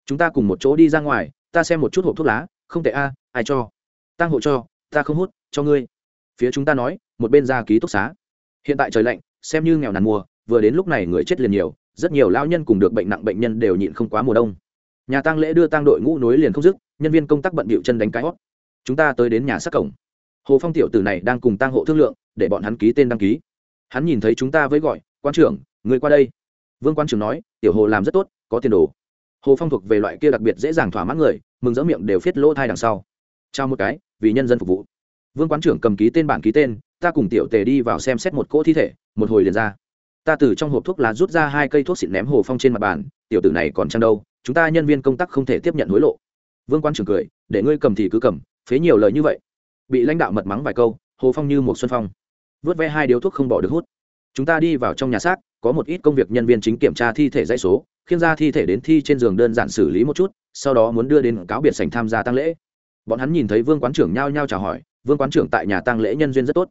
Chúng ta cùng một chỗ đi ra ngoài ta xem một chút hộp thuốc lá, không tệ a, ai cho? Tăng hộ cho, ta không hút, cho ngươi. Phía chúng ta nói, một bên ra ký túc xá. Hiện tại trời lạnh, xem như nghèo nàn mùa, vừa đến lúc này người chết liền nhiều, rất nhiều lao nhân cùng được bệnh nặng bệnh nhân đều nhịn không quá mùa đông. Nhà tăng lễ đưa tăng đội ngũ nối liền không dứt, nhân viên công tác bận bịu chân đánh cái hót. Chúng ta tới đến nhà sát cổng. Hồ phong tiểu tử này đang cùng tăng hộ thương lượng, để bọn hắn ký tên đăng ký. Hắn nhìn thấy chúng ta với gọi, quan trưởng, người qua đây. Vương quan trưởng nói, tiểu hồ làm rất tốt, có tiền đồ. Hồ phong thuộc về loại kia đặc biệt dễ dàng thỏa mãn người mừng rỡ miệng đều viết lỗ thai đằng sau. Trao một cái, vì nhân dân phục vụ. Vương quán trưởng cầm ký tên bản ký tên, ta cùng tiểu tề đi vào xem xét một cỗ thi thể, một hồi liền ra. Ta từ trong hộp thuốc lá rút ra hai cây thuốc xịn ném hồ phong trên mặt bàn, tiểu tử này còn chăng đâu, chúng ta nhân viên công tác không thể tiếp nhận hối lộ. Vương quan trưởng cười, để ngươi cầm thì cứ cầm, phế nhiều lời như vậy. Bị lãnh đạo mật mắng vài câu, hồ phong như một xuân phong. Vớt ve hai điếu thuốc không bỏ được hút. Chúng ta đi vào trong nhà xác, có một ít công việc nhân viên chính kiểm tra thi thể dãy số, khiêng ra thi thể đến thi trên giường đơn giản xử lý một chút sau đó muốn đưa đến cáo biệt sảnh tham gia tăng lễ. Bọn hắn nhìn thấy vương quán trưởng nhao nhao chào hỏi, vương quán trưởng tại nhà tăng lễ nhân duyên rất tốt.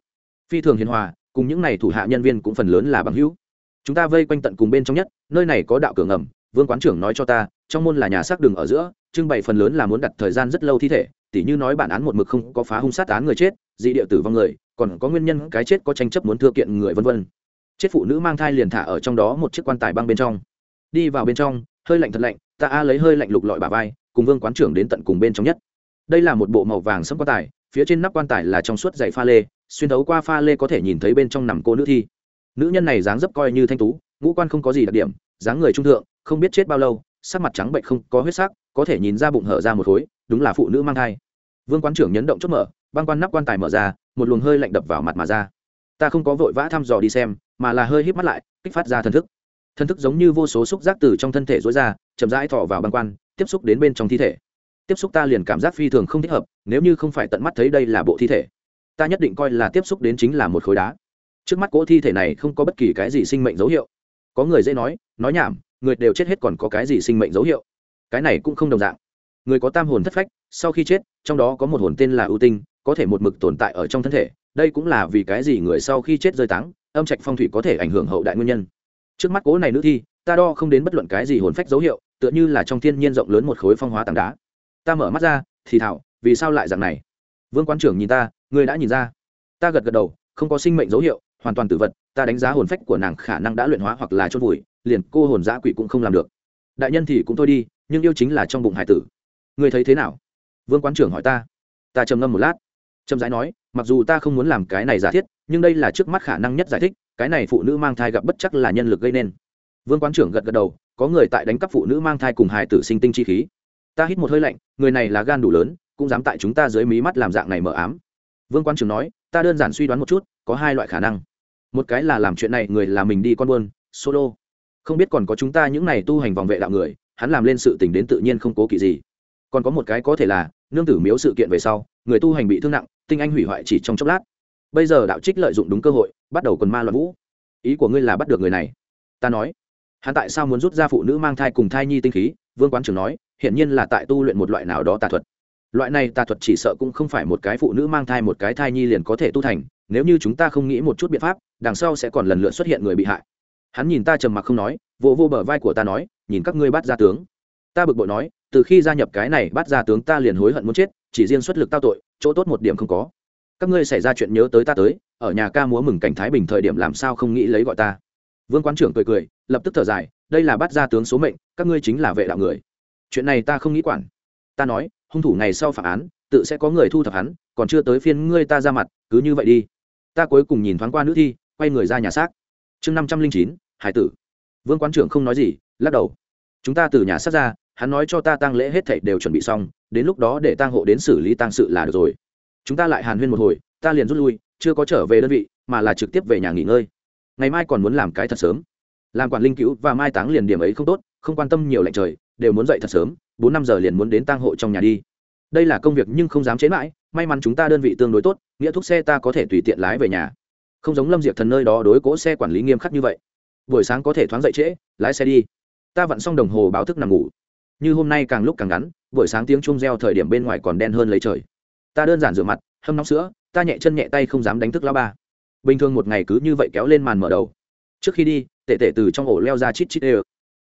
Phi thường hiền hòa, cùng những n à y thủ hạ nhân viên cũng phần lớn là bằng hữu. Chúng ta vây quanh tận cùng bên trong nhất, nơi này có đạo cửa ngầm, vương quán trưởng nói cho ta, trong môn là nhà xác đường ở giữa, trưng bày phần lớn là muốn đặt thời gian rất lâu thi thể, tỉ như nói bản án một mực không có phá hung sát án người chết, dị địa tử vong người, còn có nguyên nhân cái chết có tranh chấp muốn thưa kiện người vân vân. Chết phụ nữ mang thai liền thả ở trong đó một chiếc quan tài băng bên trong. Đi vào bên trong, hơi lạnh thật lạnh ta a lấy hơi lạnh lục lọi bà vai, cùng vương quán trưởng đến tận cùng bên trong nhất. Đây là một bộ màu vàng sẫm quan tài, phía trên nắp quan tài là trong suốt dày pha lê, xuyên thấu qua pha lê có thể nhìn thấy bên trong nằm cô nữ thi. Nữ nhân này dáng dấp coi như thanh tú, ngũ quan không có gì đặc điểm, dáng người trung thượng, không biết chết bao lâu, sắc mặt trắng bệnh không có huyết sắc, có thể nhìn ra bụng hở ra một khối, đúng là phụ nữ mang thai. Vương quán trưởng nhấn động chốt mở, băng quan nắp quan tài mở ra, một luồng hơi lạnh đập vào mặt mà ra. Ta không có vội vã thăm dò đi xem, mà là hơi hít mắt lại, kích phát ra thần thức thần thức giống như vô số xúc giác từ trong thân thể rối ra, chậm rãi thọ vào băng quan, tiếp xúc đến bên trong thi thể. Tiếp xúc ta liền cảm giác phi thường không thích hợp, nếu như không phải tận mắt thấy đây là bộ thi thể, ta nhất định coi là tiếp xúc đến chính là một khối đá. Trước mắt cỗ thi thể này không có bất kỳ cái gì sinh mệnh dấu hiệu. Có người dễ nói nói nhảm, người đều chết hết còn có cái gì sinh mệnh dấu hiệu. Cái này cũng không đồng dạng. Người có tam hồn thất phách, sau khi chết, trong đó có một hồn tên là ưu tinh, có thể một mực tồn tại ở trong thân thể, đây cũng là vì cái gì người sau khi chết rơi táng, âm trạch phong thủy có thể ảnh hưởng hậu đại nguyên nhân trước mắt cố này nữ thi, ta đo không đến bất luận cái gì hồn phách dấu hiệu, tựa như là trong thiên nhiên rộng lớn một khối phong hóa tảng đá. Ta mở mắt ra, thì thảo, vì sao lại dạng này? Vương quán trưởng nhìn ta người đã nhìn ra. Ta gật gật đầu, không có sinh mệnh dấu hiệu, hoàn toàn tự vật, ta đánh giá hồn phách của nàng khả năng đã luyện hóa hoặc là chôn vùi, liền cô hồn giã quỷ cũng không làm được. Đại nhân thì cũng thôi đi, nhưng yêu chính là trong bụng hải tử. Người thấy thế nào? Vương quán trưởng hỏi ta. Ta trầm ngâm một lát. Trầm rãi nói mặc dù ta không muốn làm cái này giả thiết, nhưng đây là trước mắt khả năng nhất giải thích, cái này phụ nữ mang thai gặp bất chắc là nhân lực gây nên. Vương quán trưởng gật gật đầu, có người tại đánh cắp phụ nữ mang thai cùng hài tử sinh tinh chi khí. Ta hít một hơi lạnh, người này là gan đủ lớn, cũng dám tại chúng ta dưới mí mắt làm dạng này mờ ám. Vương quán trưởng nói, ta đơn giản suy đoán một chút, có hai loại khả năng. Một cái là làm chuyện này người là mình đi con buôn, solo. Không biết còn có chúng ta những này tu hành vòng vệ đạo người, hắn làm lên sự tình đến tự nhiên không cố kỵ gì. Còn có một cái có thể là, nương tử miếu sự kiện về sau, người tu hành bị thương nặng tinh anh hủy hoại chỉ trong chốc lát. Bây giờ đạo trích lợi dụng đúng cơ hội, bắt đầu quần ma loạn vũ. Ý của ngươi là bắt được người này. Ta nói, hắn tại sao muốn rút ra phụ nữ mang thai cùng thai nhi tinh khí? Vương quán trưởng nói, hiển nhiên là tại tu luyện một loại nào đó tà thuật. Loại này tà thuật chỉ sợ cũng không phải một cái phụ nữ mang thai, một cái thai nhi liền có thể tu thành. Nếu như chúng ta không nghĩ một chút biện pháp, đằng sau sẽ còn lần lượt xuất hiện người bị hại. Hắn nhìn ta trầm mặc không nói vô vô bờ vai của ta nói, nhìn các ngươi bắt ra tướng. Ta bực bội nói, từ khi gia nhập cái này bắt ra tướng ta liền hối hận muốn chết, chỉ riêng xuất lực tao tội chỗ tốt một điểm không có. Các ngươi xảy ra chuyện nhớ tới ta tới, ở nhà ca múa mừng cảnh thái bình thời điểm làm sao không nghĩ lấy gọi ta. Vương quán trưởng cười cười, lập tức thở dài, đây là bắt ra tướng số mệnh, các ngươi chính là vệ đạo người. Chuyện này ta không nghĩ quản. Ta nói, hung thủ ngày sau phạm án, tự sẽ có người thu thập hắn, còn chưa tới phiên ngươi ta ra mặt, cứ như vậy đi. Ta cuối cùng nhìn thoáng qua nữ thi, quay người ra nhà xác. Chương năm trăm linh chín, hải tử. Vương quán trưởng không nói gì, lắc đầu. Chúng ta từ nhà xác ra, hắn nói cho ta tăng lễ hết thảy đều chuẩn bị xong đến lúc đó để tang hộ đến xử lý tang sự là được rồi. Chúng ta lại hàn huyên một hồi, ta liền rút lui, chưa có trở về đơn vị, mà là trực tiếp về nhà nghỉ ngơi. Ngày mai còn muốn làm cái thật sớm. Làm quản linh cứu và mai táng liền điểm ấy không tốt, không quan tâm nhiều lạnh trời, đều muốn dậy thật sớm, bốn năm giờ liền muốn đến tang hộ trong nhà đi. Đây là công việc nhưng không dám chế mãi, may mắn chúng ta đơn vị tương đối tốt, nghĩa thuốc xe ta có thể tùy tiện lái về nhà. Không giống lâm diệp thần nơi đó đối cố xe quản lý nghiêm khắc như vậy. Buổi sáng có thể thoáng dậy trễ, lái xe đi. Ta vặn xong đồng hồ báo thức nằm ngủ. Như hôm nay càng lúc càng ngắn buổi sáng tiếng chuông reo thời điểm bên ngoài còn đen hơn lấy trời. Ta đơn giản rửa mặt, hâm nóng sữa, ta nhẹ chân nhẹ tay không dám đánh thức lao ba. Bình thường một ngày cứ như vậy kéo lên màn mở đầu. Trước khi đi tệ tệ từ trong ổ leo ra chít chít ê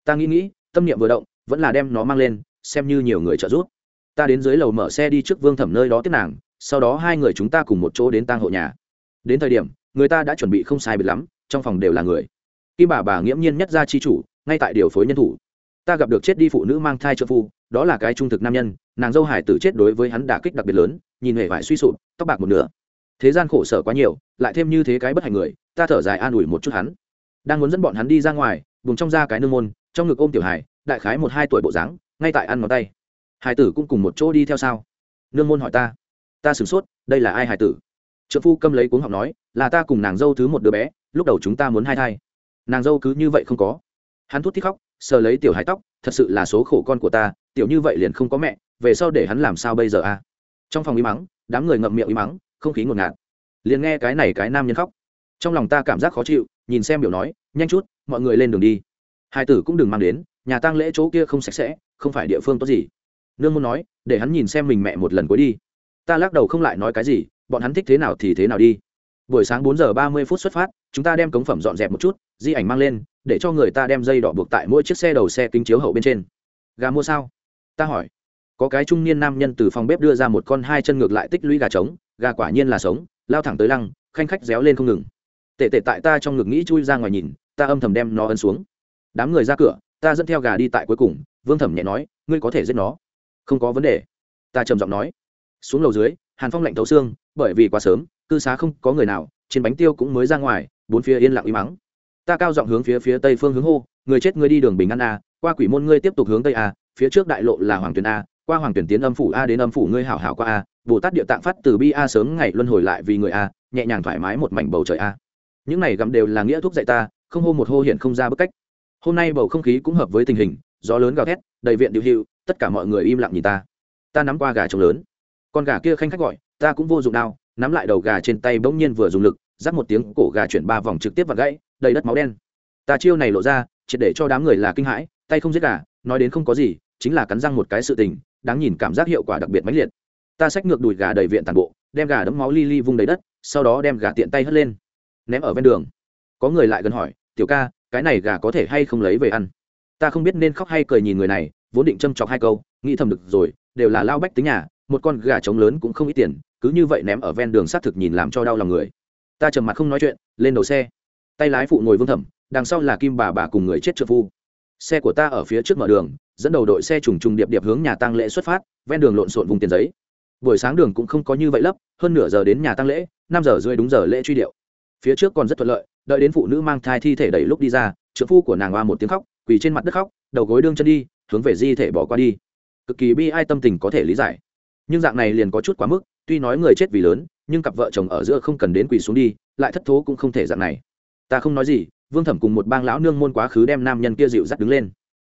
ta nghĩ nghĩ, tâm niệm vừa động, vẫn là đem nó mang lên, xem như nhiều người trợ giúp. Ta đến dưới lầu mở xe đi trước vương thẩm nơi đó tiếp nàng, sau đó hai người chúng ta cùng một chỗ đến tang hộ nhà. Đến thời điểm, người ta đã chuẩn bị không sai biệt lắm, trong phòng đều là người. Kim bà bà nghiễm nhiên nhất ra chi chủ, ngay tại điều phối nhân thủ. Ta gặp được chết đi phụ nữ mang thai trợ phu đó là cái trung thực nam nhân, nàng dâu hải tử chết đối với hắn đả kích đặc biệt lớn, nhìn hề vải suy sụp, tóc bạc một nửa. Thế gian khổ sở quá nhiều, lại thêm như thế cái bất hạnh người, ta thở dài an ủi một chút hắn. Đang muốn dẫn bọn hắn đi ra ngoài, vùng trong ra cái nương môn, trong ngực ôm tiểu hải, đại khái một hai tuổi bộ dáng, ngay tại ăn ngón tay. Hải tử cũng cùng một chỗ đi theo sao? Nương môn hỏi ta. Ta sửng sốt, đây là ai hải tử? Trợ phu câm lấy cuốn học nói, là ta cùng nàng dâu thứ một đứa bé, lúc đầu chúng ta muốn hai thai. Nàng dâu cứ như vậy không có. Hắn thút thích khóc, sờ lấy tiểu hải tóc, thật sự là số khổ con của ta tiểu như vậy liền không có mẹ, về sau để hắn làm sao bây giờ a trong phòng y mắng, đám người ngậm miệng y mắng, không khí ngột ngạt. Liền nghe cái này cái nam nhân khóc. Trong lòng ta cảm giác khó chịu, nhìn xem biểu nói, nhanh chút, mọi người lên đường đi. Hai tử cũng đừng mang đến, nhà tang lễ chỗ kia không sạch sẽ, không phải địa phương tốt gì. Nương muốn nói, để hắn nhìn xem mình mẹ một lần cuối đi. Ta lắc đầu không lại nói cái gì, bọn hắn thích thế nào thì thế nào đi. Buổi sáng bốn giờ ba mươi phút xuất phát, chúng ta đem cống phẩm dọn dẹp một chút, di ảnh mang lên, để cho người ta đem dây đỏ buộc tại mỗi chiếc xe đầu xe kính chiếu hậu bên trên. Gà mua sao? Ta hỏi. Có cái trung niên nam nhân từ phòng bếp đưa ra một con hai chân ngược lại tích lũy gà trống, gà quả nhiên là sống, lao thẳng tới lăng, khanh khách réo lên không ngừng. Tệ tệ tại ta trong ngực nghĩ chui ra ngoài nhìn, ta âm thầm đem nó ấn xuống. Đám người ra cửa, ta dẫn theo gà đi tại cuối cùng, vương thẩm nhẹ nói, ngươi có thể giết nó? Không có vấn đề. Ta trầm giọng nói. Xuống lầu dưới, hàn phong lạnh thấu xương, bởi vì quá sớm, cư xá không có người nào, trên bánh tiêu cũng mới ra ngoài, bốn phía yên lặng im mắng. Ta cao giọng hướng phía phía tây phương hướng hô, người chết ngươi đi đường bình an a qua quỷ môn ngươi tiếp tục hướng tây a phía trước đại lộ là hoàng tuyền a, qua hoàng tuyển tiến âm phủ a đến âm phủ ngươi hảo hảo qua a, bồ tát địa tạng phát từ bi a sớm ngày luân hồi lại vì người a, nhẹ nhàng thoải mái một mảnh bầu trời a. Những này gặm đều là nghĩa thuốc dạy ta, không hô một hô hiện không ra bức cách. Hôm nay bầu không khí cũng hợp với tình hình, gió lớn gào thét, đầy viện điệu hiệu, tất cả mọi người im lặng nhìn ta. Ta nắm qua gà trống lớn. Con gà kia khanh khách gọi, ta cũng vô dụng đao nắm lại đầu gà trên tay bỗng nhiên vừa dùng lực giáp một tiếng, cổ gà chuyển ba vòng trực tiếp và gãy, đầy đất máu đen. Ta chiêu này lộ ra, triệt để cho đám người là kinh hãi, tay không giết gà nói đến không có gì, chính là cắn răng một cái sự tình, đáng nhìn cảm giác hiệu quả đặc biệt mãnh liệt. Ta xách ngược đùi gà đầy viện toàn bộ, đem gà đấm máu li li vung đầy đất, sau đó đem gà tiện tay hất lên, ném ở ven đường. Có người lại gần hỏi, tiểu ca, cái này gà có thể hay không lấy về ăn? Ta không biết nên khóc hay cười nhìn người này, vốn định châm chọc hai câu, nghĩ thầm được rồi, đều là lao bách tính nhà, một con gà trống lớn cũng không ít tiền, cứ như vậy ném ở ven đường xác thực nhìn làm cho đau lòng người. Ta trầm mặt không nói chuyện, lên đầu xe. Tay lái phụ ngồi vương thẩm, đằng sau là kim bà bà cùng người chết trợ phu xe của ta ở phía trước mở đường, dẫn đầu đội xe trùng trùng điệp điệp hướng nhà tăng lễ xuất phát, ven đường lộn xộn vùng tiền giấy. Buổi sáng đường cũng không có như vậy lấp, hơn nửa giờ đến nhà tăng lễ, năm giờ rưỡi đúng giờ lễ truy điệu. Phía trước còn rất thuận lợi, đợi đến phụ nữ mang thai thi thể đẩy lúc đi ra trợ phu của nàng hoa một tiếng khóc, quỳ trên mặt đất khóc, đầu gối đương chân đi, hướng về di thể bỏ qua đi. Cực kỳ bi ai tâm tình có thể lý giải. Nhưng dạng này liền có chút quá mức, tuy nói người chết vì lớn, nhưng cặp vợ chồng ở giữa không cần đến quỳ xuống đi, lại thất thố cũng không thể dạng này. Ta không nói gì vương thẩm cùng một bang lão nương môn quá khứ đem nam nhân kia dịu dắt đứng lên.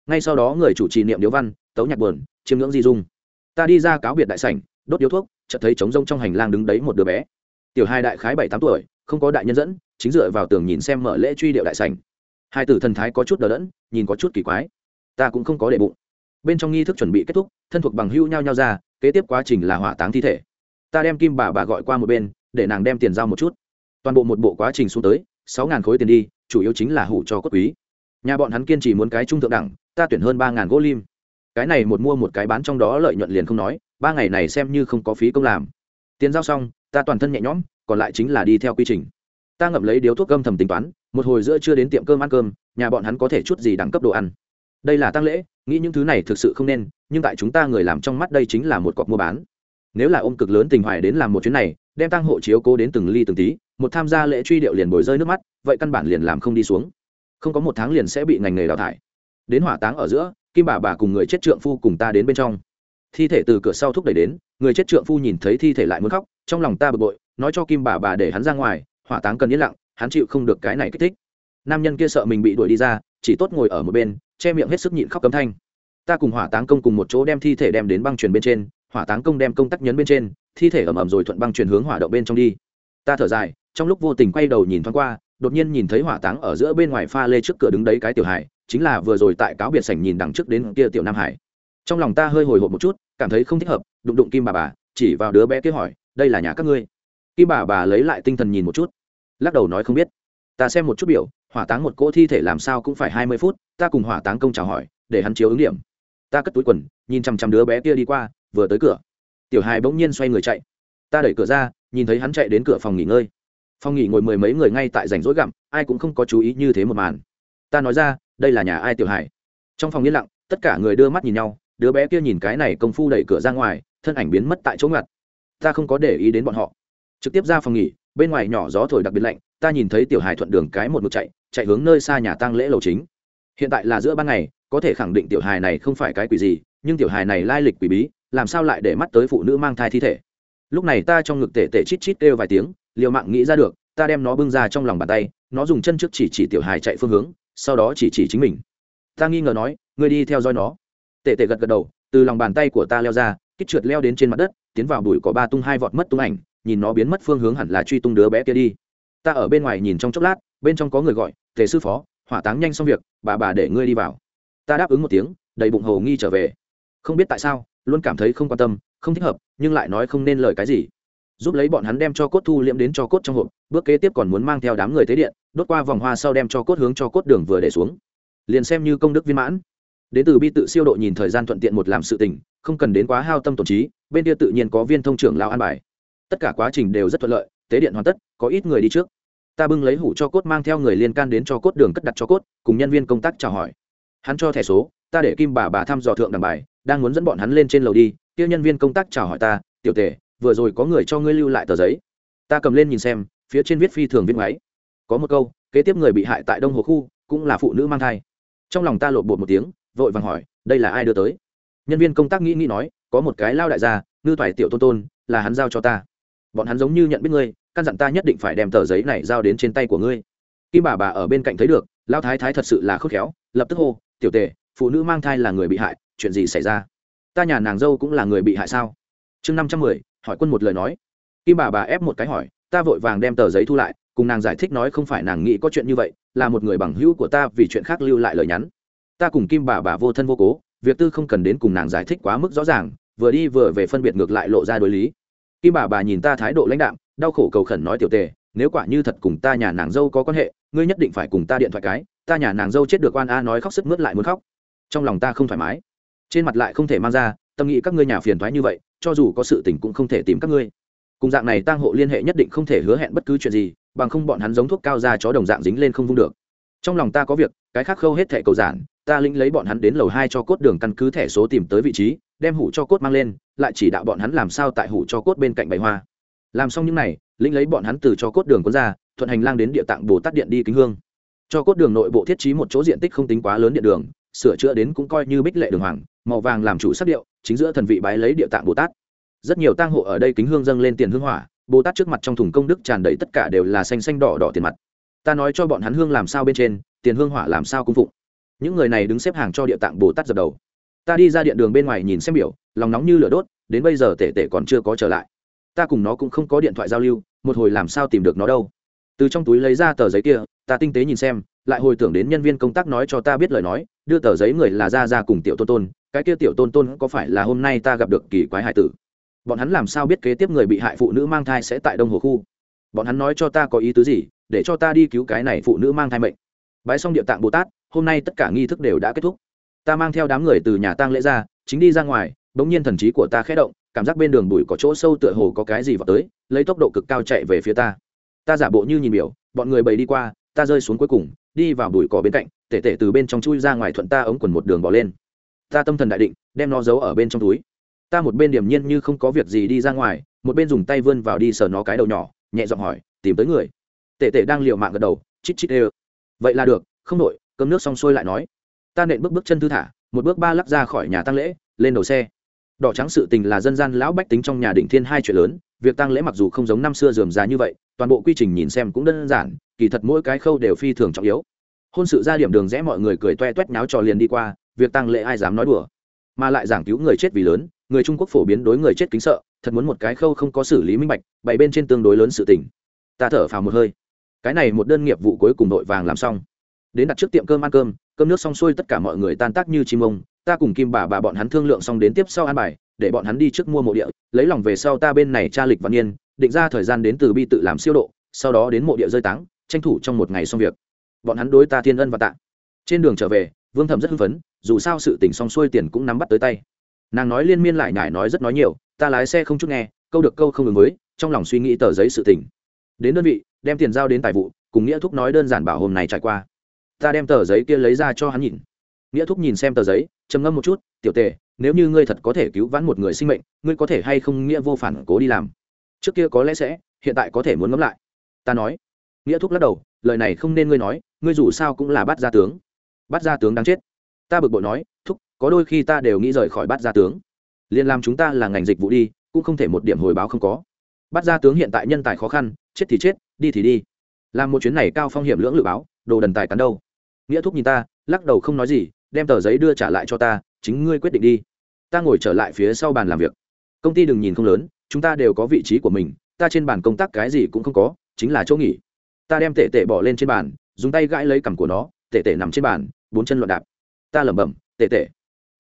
Ngay sau đó người chủ trì niệm điếu văn, tấu nhạc buồn, chiêm ngưỡng di dung. Ta đi ra cáo biệt đại sảnh, đốt điếu thuốc, chợt thấy trống rông trong hành lang đứng đấy một đứa bé. Tiểu hai đại khái bảy tám tuổi, không có đại nhân dẫn, chính dựa vào tường nhìn xem mở lễ truy điệu đại sảnh. Hai tử thần thái có chút đờ đẫn, nhìn có chút kỳ quái. Ta cũng không có để bụng. Bên trong nghi thức chuẩn bị kết thúc, thân thuộc bằng hưu nhau nhau ra, kế tiếp quá trình là hỏa táng thi thể. Ta đem kim bà bà gọi qua một bên, để nàng đem tiền giao một chút. Toàn bộ một bộ quá trình xuống tới, sáu ngàn khối tiền đi chủ yếu chính là hủ cho cốt quý. Nhà bọn hắn kiên trì muốn cái trung thượng đẳng, ta tuyển hơn ba ngàn gỗ lim. Cái này một mua một cái bán trong đó lợi nhuận liền không nói, ba ngày này xem như không có phí công làm. Tiền giao xong, ta toàn thân nhẹ nhõm, còn lại chính là đi theo quy trình. Ta ngậm lấy điếu thuốc gâm thầm tính toán, một hồi giữa chưa đến tiệm cơm ăn cơm, nhà bọn hắn có thể chút gì đẳng cấp đồ ăn. Đây là tăng lễ, nghĩ những thứ này thực sự không nên, nhưng tại chúng ta người làm trong mắt đây chính là một cọc mua bán. Nếu là ôm cực lớn tình hoài đến làm một chuyến này, đem tăng hộ chiếu cố đến từng ly từng tí một tham gia lễ truy điệu liền bồi rơi nước mắt, vậy căn bản liền làm không đi xuống. Không có một tháng liền sẽ bị ngành nghề đào thải. Đến hỏa táng ở giữa, kim bà bà cùng người chết trượng phu cùng ta đến bên trong. Thi thể từ cửa sau thúc đẩy đến, người chết trượng phu nhìn thấy thi thể lại muốn khóc, trong lòng ta bực bội, nói cho kim bà bà để hắn ra ngoài, hỏa táng cần yên lặng, hắn chịu không được cái này kích thích. Nam nhân kia sợ mình bị đuổi đi ra, chỉ tốt ngồi ở một bên, che miệng hết sức nhịn khóc cấm thanh. Ta cùng hỏa táng công cùng một chỗ đem thi thể đem đến băng truyền bên trên, hỏa táng công đem công tắc nhấn bên trên, thi thể ầm ầm rồi thuận băng truyền hướng hỏa động bên trong đi. Ta thở dài trong lúc vô tình quay đầu nhìn thoáng qua, đột nhiên nhìn thấy hỏa táng ở giữa bên ngoài pha lê trước cửa đứng đấy cái tiểu hải chính là vừa rồi tại cáo biệt sảnh nhìn đằng trước đến kia tiểu nam hải trong lòng ta hơi hồi hộp một chút, cảm thấy không thích hợp, đụng đụng kim bà bà, chỉ vào đứa bé kia hỏi, đây là nhà các ngươi? Kim bà bà lấy lại tinh thần nhìn một chút, lắc đầu nói không biết. Ta xem một chút biểu, hỏa táng một cỗ thi thể làm sao cũng phải hai mươi phút, ta cùng hỏa táng công chào hỏi, để hắn chiếu ứng điểm. Ta cất túi quần, nhìn chằm chằm đứa bé kia đi qua, vừa tới cửa. Tiểu hài bỗng nhiên xoay người chạy. Ta đẩy cửa ra, nhìn thấy hắn chạy đến cửa phòng nghỉ ngơi phòng nghỉ ngồi mười mấy người ngay tại rảnh rỗi gặm, ai cũng không có chú ý như thế một màn. Ta nói ra, đây là nhà ai tiểu Hải. trong phòng yên lặng, tất cả người đưa mắt nhìn nhau, đứa bé kia nhìn cái này công phu đẩy cửa ra ngoài, thân ảnh biến mất tại chỗ ngặt. Ta không có để ý đến bọn họ. Trực tiếp ra phòng nghỉ, bên ngoài nhỏ gió thổi đặc biệt lạnh, ta nhìn thấy tiểu Hải thuận đường cái một một chạy chạy hướng nơi xa nhà tăng lễ lầu chính. Hiện tại là giữa ban ngày, có thể khẳng định tiểu hài này không phải cái quỷ gì, nhưng tiểu hài này lai lịch quỷ bí, làm sao lại để mắt tới phụ nữ mang thai thi thể? Lúc này ta trong ngực tể tể chít chít kêu vài tiếng liều mạng nghĩ ra được, ta đem nó bưng ra trong lòng bàn tay, nó dùng chân trước chỉ chỉ tiểu hài chạy phương hướng, sau đó chỉ chỉ chính mình. Ta nghi ngờ nói, ngươi đi theo dõi nó. Tệ tệ gật gật đầu, từ lòng bàn tay của ta leo ra, kích trượt leo đến trên mặt đất, tiến vào bụi có ba tung hai vọt mất tung ảnh, nhìn nó biến mất phương hướng hẳn là truy tung đứa bé kia đi. Ta ở bên ngoài nhìn trong chốc lát, bên trong có người gọi, tề sư phó, hỏa táng nhanh xong việc, bà bà để ngươi đi vào. Ta đáp ứng một tiếng, đầy bụng hồ nghi trở về. Không biết tại sao, luôn cảm thấy không quan tâm, không thích hợp, nhưng lại nói không nên lời cái gì giúp lấy bọn hắn đem cho cốt thu liễm đến cho cốt trong hộp, bước kế tiếp còn muốn mang theo đám người tế điện, đốt qua vòng hoa sau đem cho cốt hướng cho cốt đường vừa để xuống. Liền xem như công đức viên mãn. Đến từ bi tự siêu độ nhìn thời gian thuận tiện một làm sự tình, không cần đến quá hao tâm tổn trí, bên kia tự nhiên có viên thông trưởng lao an bài. Tất cả quá trình đều rất thuận lợi, tế điện hoàn tất, có ít người đi trước. Ta bưng lấy hủ cho cốt mang theo người liên can đến cho cốt đường cất đặt cho cốt, cùng nhân viên công tác chào hỏi. Hắn cho thẻ số, ta để kim bà bà thăm dò thượng đàn bài, đang muốn dẫn bọn hắn lên trên lầu đi, kia nhân viên công tác chào hỏi ta, tiểu tề vừa rồi có người cho ngươi lưu lại tờ giấy. Ta cầm lên nhìn xem, phía trên viết phi thường viết máy có một câu, kế tiếp người bị hại tại đông hồ khu, cũng là phụ nữ mang thai. Trong lòng ta lộn bột một tiếng, vội vàng hỏi, đây là ai đưa tới? Nhân viên công tác nghĩ nghĩ nói, có một cái lao đại gia, ngư toại tiểu tôn tôn, là hắn giao cho ta. Bọn hắn giống như nhận biết ngươi, căn dặn ta nhất định phải đem tờ giấy này giao đến trên tay của ngươi. Kim bà bà ở bên cạnh thấy được, lao thái thái thật sự là khớt khéo, lập tức hô, tiểu tề, phụ nữ mang thai là người bị hại, chuyện gì xảy ra? Ta nhà nàng dâu cũng là người bị hại sao? Chương năm trăm mười hỏi quân một lời nói. Kim bà bà ép một cái hỏi, ta vội vàng đem tờ giấy thu lại, cùng nàng giải thích nói không phải nàng nghĩ có chuyện như vậy, là một người bằng hữu của ta vì chuyện khác lưu lại lời nhắn. Ta cùng kim bà bà vô thân vô cố, việc tư không cần đến cùng nàng giải thích quá mức rõ ràng, vừa đi vừa về phân biệt ngược lại lộ ra đối lý. Kim bà bà nhìn ta thái độ lãnh đạm, đau khổ cầu khẩn nói tiểu tề, nếu quả như thật cùng ta nhà nàng dâu có quan hệ, ngươi nhất định phải cùng ta điện thoại cái, ta nhà nàng dâu chết được oan a nói khóc sức mướt lại muốn khóc. Trong lòng ta không thoải mái. Trên mặt lại không thể mang ra tâm nghĩ các ngươi nhà phiền thoái như vậy, cho dù có sự tình cũng không thể tìm các ngươi. Cùng dạng này tang hộ liên hệ nhất định không thể hứa hẹn bất cứ chuyện gì, bằng không bọn hắn giống thuốc cao ra chó đồng dạng dính lên không vung được. Trong lòng ta có việc, cái khác khâu hết thẻ cầu giản, ta lĩnh lấy bọn hắn đến lầu hai cho cốt đường căn cứ thẻ số tìm tới vị trí, đem hủ cho cốt mang lên, lại chỉ đạo bọn hắn làm sao tại hủ cho cốt bên cạnh bày hoa. Làm xong những n à y lĩnh lấy bọn hắn từ cho cốt đường cuốn ra, thuận hành lang đến địa tạng bồ tát điện đi kính hương. Cho cốt đường nội bộ thiết trí một chỗ diện tích không tính quá lớn điện đường sửa chữa đến cũng coi như bích lệ đường hoàng, màu vàng làm chủ sắc điệu, chính giữa thần vị bái lấy địa tạng bồ tát. Rất nhiều tang hộ ở đây kính hương dâng lên tiền hương hỏa, bồ tát trước mặt trong thùng công đức tràn đầy tất cả đều là xanh xanh đỏ đỏ tiền mặt. Ta nói cho bọn hắn hương làm sao bên trên, tiền hương hỏa làm sao cung phụng. Những người này đứng xếp hàng cho địa tạng bồ tát dập đầu. Ta đi ra điện đường bên ngoài nhìn xem biểu, lòng nóng như lửa đốt, đến bây giờ tể tể còn chưa có trở lại. Ta cùng nó cũng không có điện thoại giao lưu, một hồi làm sao tìm được nó đâu từ trong túi lấy ra tờ giấy kia, ta tinh tế nhìn xem, lại hồi tưởng đến nhân viên công tác nói cho ta biết lời nói, đưa tờ giấy người là ra ra cùng tiểu tôn tôn, cái kia tiểu tôn tôn có phải là hôm nay ta gặp được kỳ quái hải tử? Bọn hắn làm sao biết kế tiếp người bị hại phụ nữ mang thai sẽ tại đông hồ khu? Bọn hắn nói cho ta có ý tứ gì, để cho ta đi cứu cái này phụ nữ mang thai mệnh. Bái xong địa tạng bồ tát, hôm nay tất cả nghi thức đều đã kết thúc. Ta mang theo đám người từ nhà tang lễ ra, chính đi ra ngoài, bỗng nhiên thần trí của ta khẽ động, cảm giác bên đường bụi có chỗ sâu tựa hồ có cái gì vào tới, lấy tốc độ cực cao chạy về phía ta ta giả bộ như nhìn biểu, bọn người bầy đi qua, ta rơi xuống cuối cùng, đi vào bụi cỏ bên cạnh, tể tể từ bên trong chui ra ngoài thuận ta ống quần một đường bỏ lên. Ta tâm thần đại định, đem nó giấu ở bên trong túi. Ta một bên điểm nhiên như không có việc gì đi ra ngoài, một bên dùng tay vươn vào đi sờ nó cái đầu nhỏ, nhẹ giọng hỏi, tìm tới người? Tể tể đang liều mạng gật đầu, chít chít ê vậy là được, không nội cơm nước xong xuôi lại nói. Ta nện bước bước chân thư thả, một bước ba lắc ra khỏi nhà tăng lễ, lên đầu xe đỏ trắng sự tình là dân gian lão bách tính trong nhà định thiên hai chuyện lớn, việc tăng lễ mặc dù không giống năm xưa dườm già như vậy, toàn bộ quy trình nhìn xem cũng đơn giản, kỳ thật mỗi cái khâu đều phi thường trọng yếu. Hôn sự ra điểm đường rẽ mọi người cười toe toét nháo trò liền đi qua, việc tăng lễ ai dám nói đùa. Mà lại giảng cứu người chết vì lớn, người trung quốc phổ biến đối người chết kính sợ, thật muốn một cái khâu không có xử lý minh bạch, bày bên trên tương đối lớn sự tình. Ta thở phào một hơi. Cái này một đơn nghiệp vụ cuối cùng đội vàng làm xong. Đến đặt trước tiệm cơm ăn cơm cơm nước xong xuôi tất cả mọi người tan tác như chim ông ta cùng kim bà bà bọn hắn thương lượng xong đến tiếp sau ăn bài, để bọn hắn đi trước mua mộ địa, lấy lòng về sau ta bên này tra lịch văn niên, định ra thời gian đến từ bi tự làm siêu độ, sau đó đến mộ địa rơi táng, tranh thủ trong một ngày xong việc. Bọn hắn đối ta thiên ân và tạ. Trên đường trở về, vương thẩm rất hưng phấn, dù sao sự tỉnh xong xuôi tiền cũng nắm bắt tới tay. Nàng nói liên miên lại nhải nói rất nói nhiều, ta lái xe không chút nghe, câu được câu không ứng với, trong lòng suy nghĩ tờ giấy sự tỉnh đến đơn vị, đem tiền giao đến tài vụ, cùng nghĩa thúc nói đơn giản bảo hôm này trải qua. Ta đem tờ giấy kia lấy ra cho hắn nhìn nghĩa thúc nhìn xem tờ giấy, trầm ngâm một chút, tiểu tề, nếu như ngươi thật có thể cứu vãn một người sinh mệnh, ngươi có thể hay không nghĩa vô phản cố đi làm? Trước kia có lẽ sẽ, hiện tại có thể muốn ngẫm lại. Ta nói. Nghĩa thúc lắc đầu, lời này không nên ngươi nói, ngươi dù sao cũng là bắt gia tướng. Bắt gia tướng đáng chết. Ta bực bội nói, thúc, có đôi khi ta đều nghĩ rời khỏi bắt gia tướng. Liên làm chúng ta là ngành dịch vụ đi, cũng không thể một điểm hồi báo không có. Bắt gia tướng hiện tại nhân tài khó khăn, chết thì chết, đi thì đi. Làm một chuyến này cao phong hiểm lưỡng lự báo, đồ đần tài cắn đâu. Nghĩa thúc nhìn ta, lắc đầu không nói gì đem tờ giấy đưa trả lại cho ta, chính ngươi quyết định đi. Ta ngồi trở lại phía sau bàn làm việc. Công ty đừng nhìn không lớn, chúng ta đều có vị trí của mình, ta trên bàn công tác cái gì cũng không có, chính là chỗ nghỉ. Ta đem tệ tệ bỏ lên trên bàn, dùng tay gãi lấy cằm của nó, tệ tệ nằm trên bàn, bốn chân loạn đạp. Ta lẩm bẩm, tệ tệ,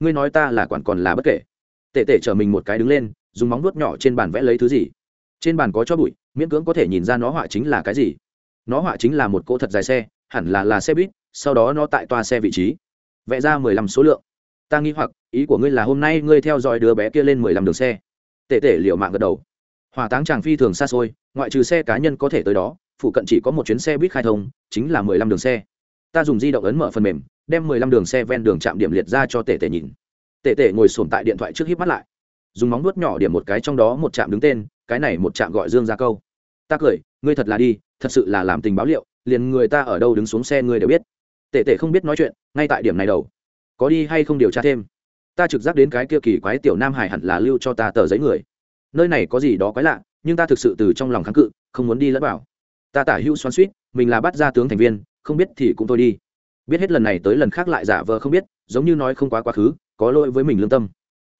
ngươi nói ta là quản còn là bất kể? Tệ tệ chở mình một cái đứng lên, dùng móng nuốt nhỏ trên bàn vẽ lấy thứ gì? Trên bàn có cho bụi, miễn cưỡng có thể nhìn ra nó họa chính là cái gì. Nó họa chính là một cỗ thật dài xe, hẳn là là xe buýt, sau đó nó tại toa xe vị trí vẽ ra mười lăm số lượng. Ta nghi hoặc, ý của ngươi là hôm nay ngươi theo dõi đứa bé kia lên mười lăm đường xe. Tệ tệ liệu mạng gật đầu. Hỏa táng tràng phi thường xa xôi, ngoại trừ xe cá nhân có thể tới đó, phụ cận chỉ có một chuyến xe buýt khai thông, chính là mười lăm đường xe. Ta dùng di động ấn mở phần mềm, đem mười lăm đường xe ven đường chạm điểm liệt ra cho tệ tệ nhìn. Tệ tệ ngồi sồn tại điện thoại trước híp mắt lại. Dùng móng nuốt nhỏ điểm một cái trong đó một trạm đứng tên, cái này một trạm gọi dương ra câu. Ta cười, ngươi thật là đi, thật sự là làm tình báo liệu, liền người ta ở đâu đứng xuống xe ngươi đều biết tệ tệ không biết nói chuyện, ngay tại điểm này đầu. Có đi hay không điều tra thêm? Ta trực giác đến cái kia kỳ quái tiểu nam hải hẳn là lưu cho ta tờ giấy người. Nơi này có gì đó quái lạ, nhưng ta thực sự từ trong lòng kháng cự, không muốn đi lẫn vào. Ta tả hữu xoắn suýt mình là bắt ra tướng thành viên, không biết thì cũng thôi đi. Biết hết lần này tới lần khác lại giả vờ không biết, giống như nói không quá quá khứ, có lỗi với mình lương tâm.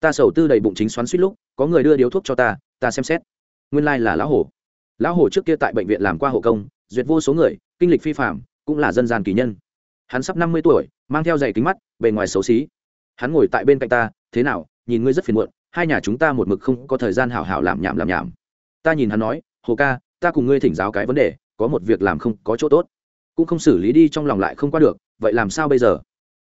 Ta sầu tư đầy bụng chính xoắn suýt lúc, có người đưa điếu thuốc cho ta ta xem xét. Nguyên lai、like、là lão hổ. Lão hổ trước kia tại bệnh viện làm qua hộ công, duyệt vô số người, kinh lịch phi phạm cũng là dân gian kỳ nhân hắn sắp năm mươi tuổi, mang theo giày kính mắt, bề ngoài xấu xí. Hắn ngồi tại bên cạnh ta, thế nào, nhìn ngươi rất phiền muộn, hai nhà chúng ta một mực không có thời gian hảo hảo làm nhảm làm nhảm. Ta nhìn hắn nói, hồ ca, ta cùng ngươi thỉnh giáo cái vấn đề, có một việc làm không có chỗ tốt, cũng không xử lý đi trong lòng lại không qua được, vậy làm sao bây giờ?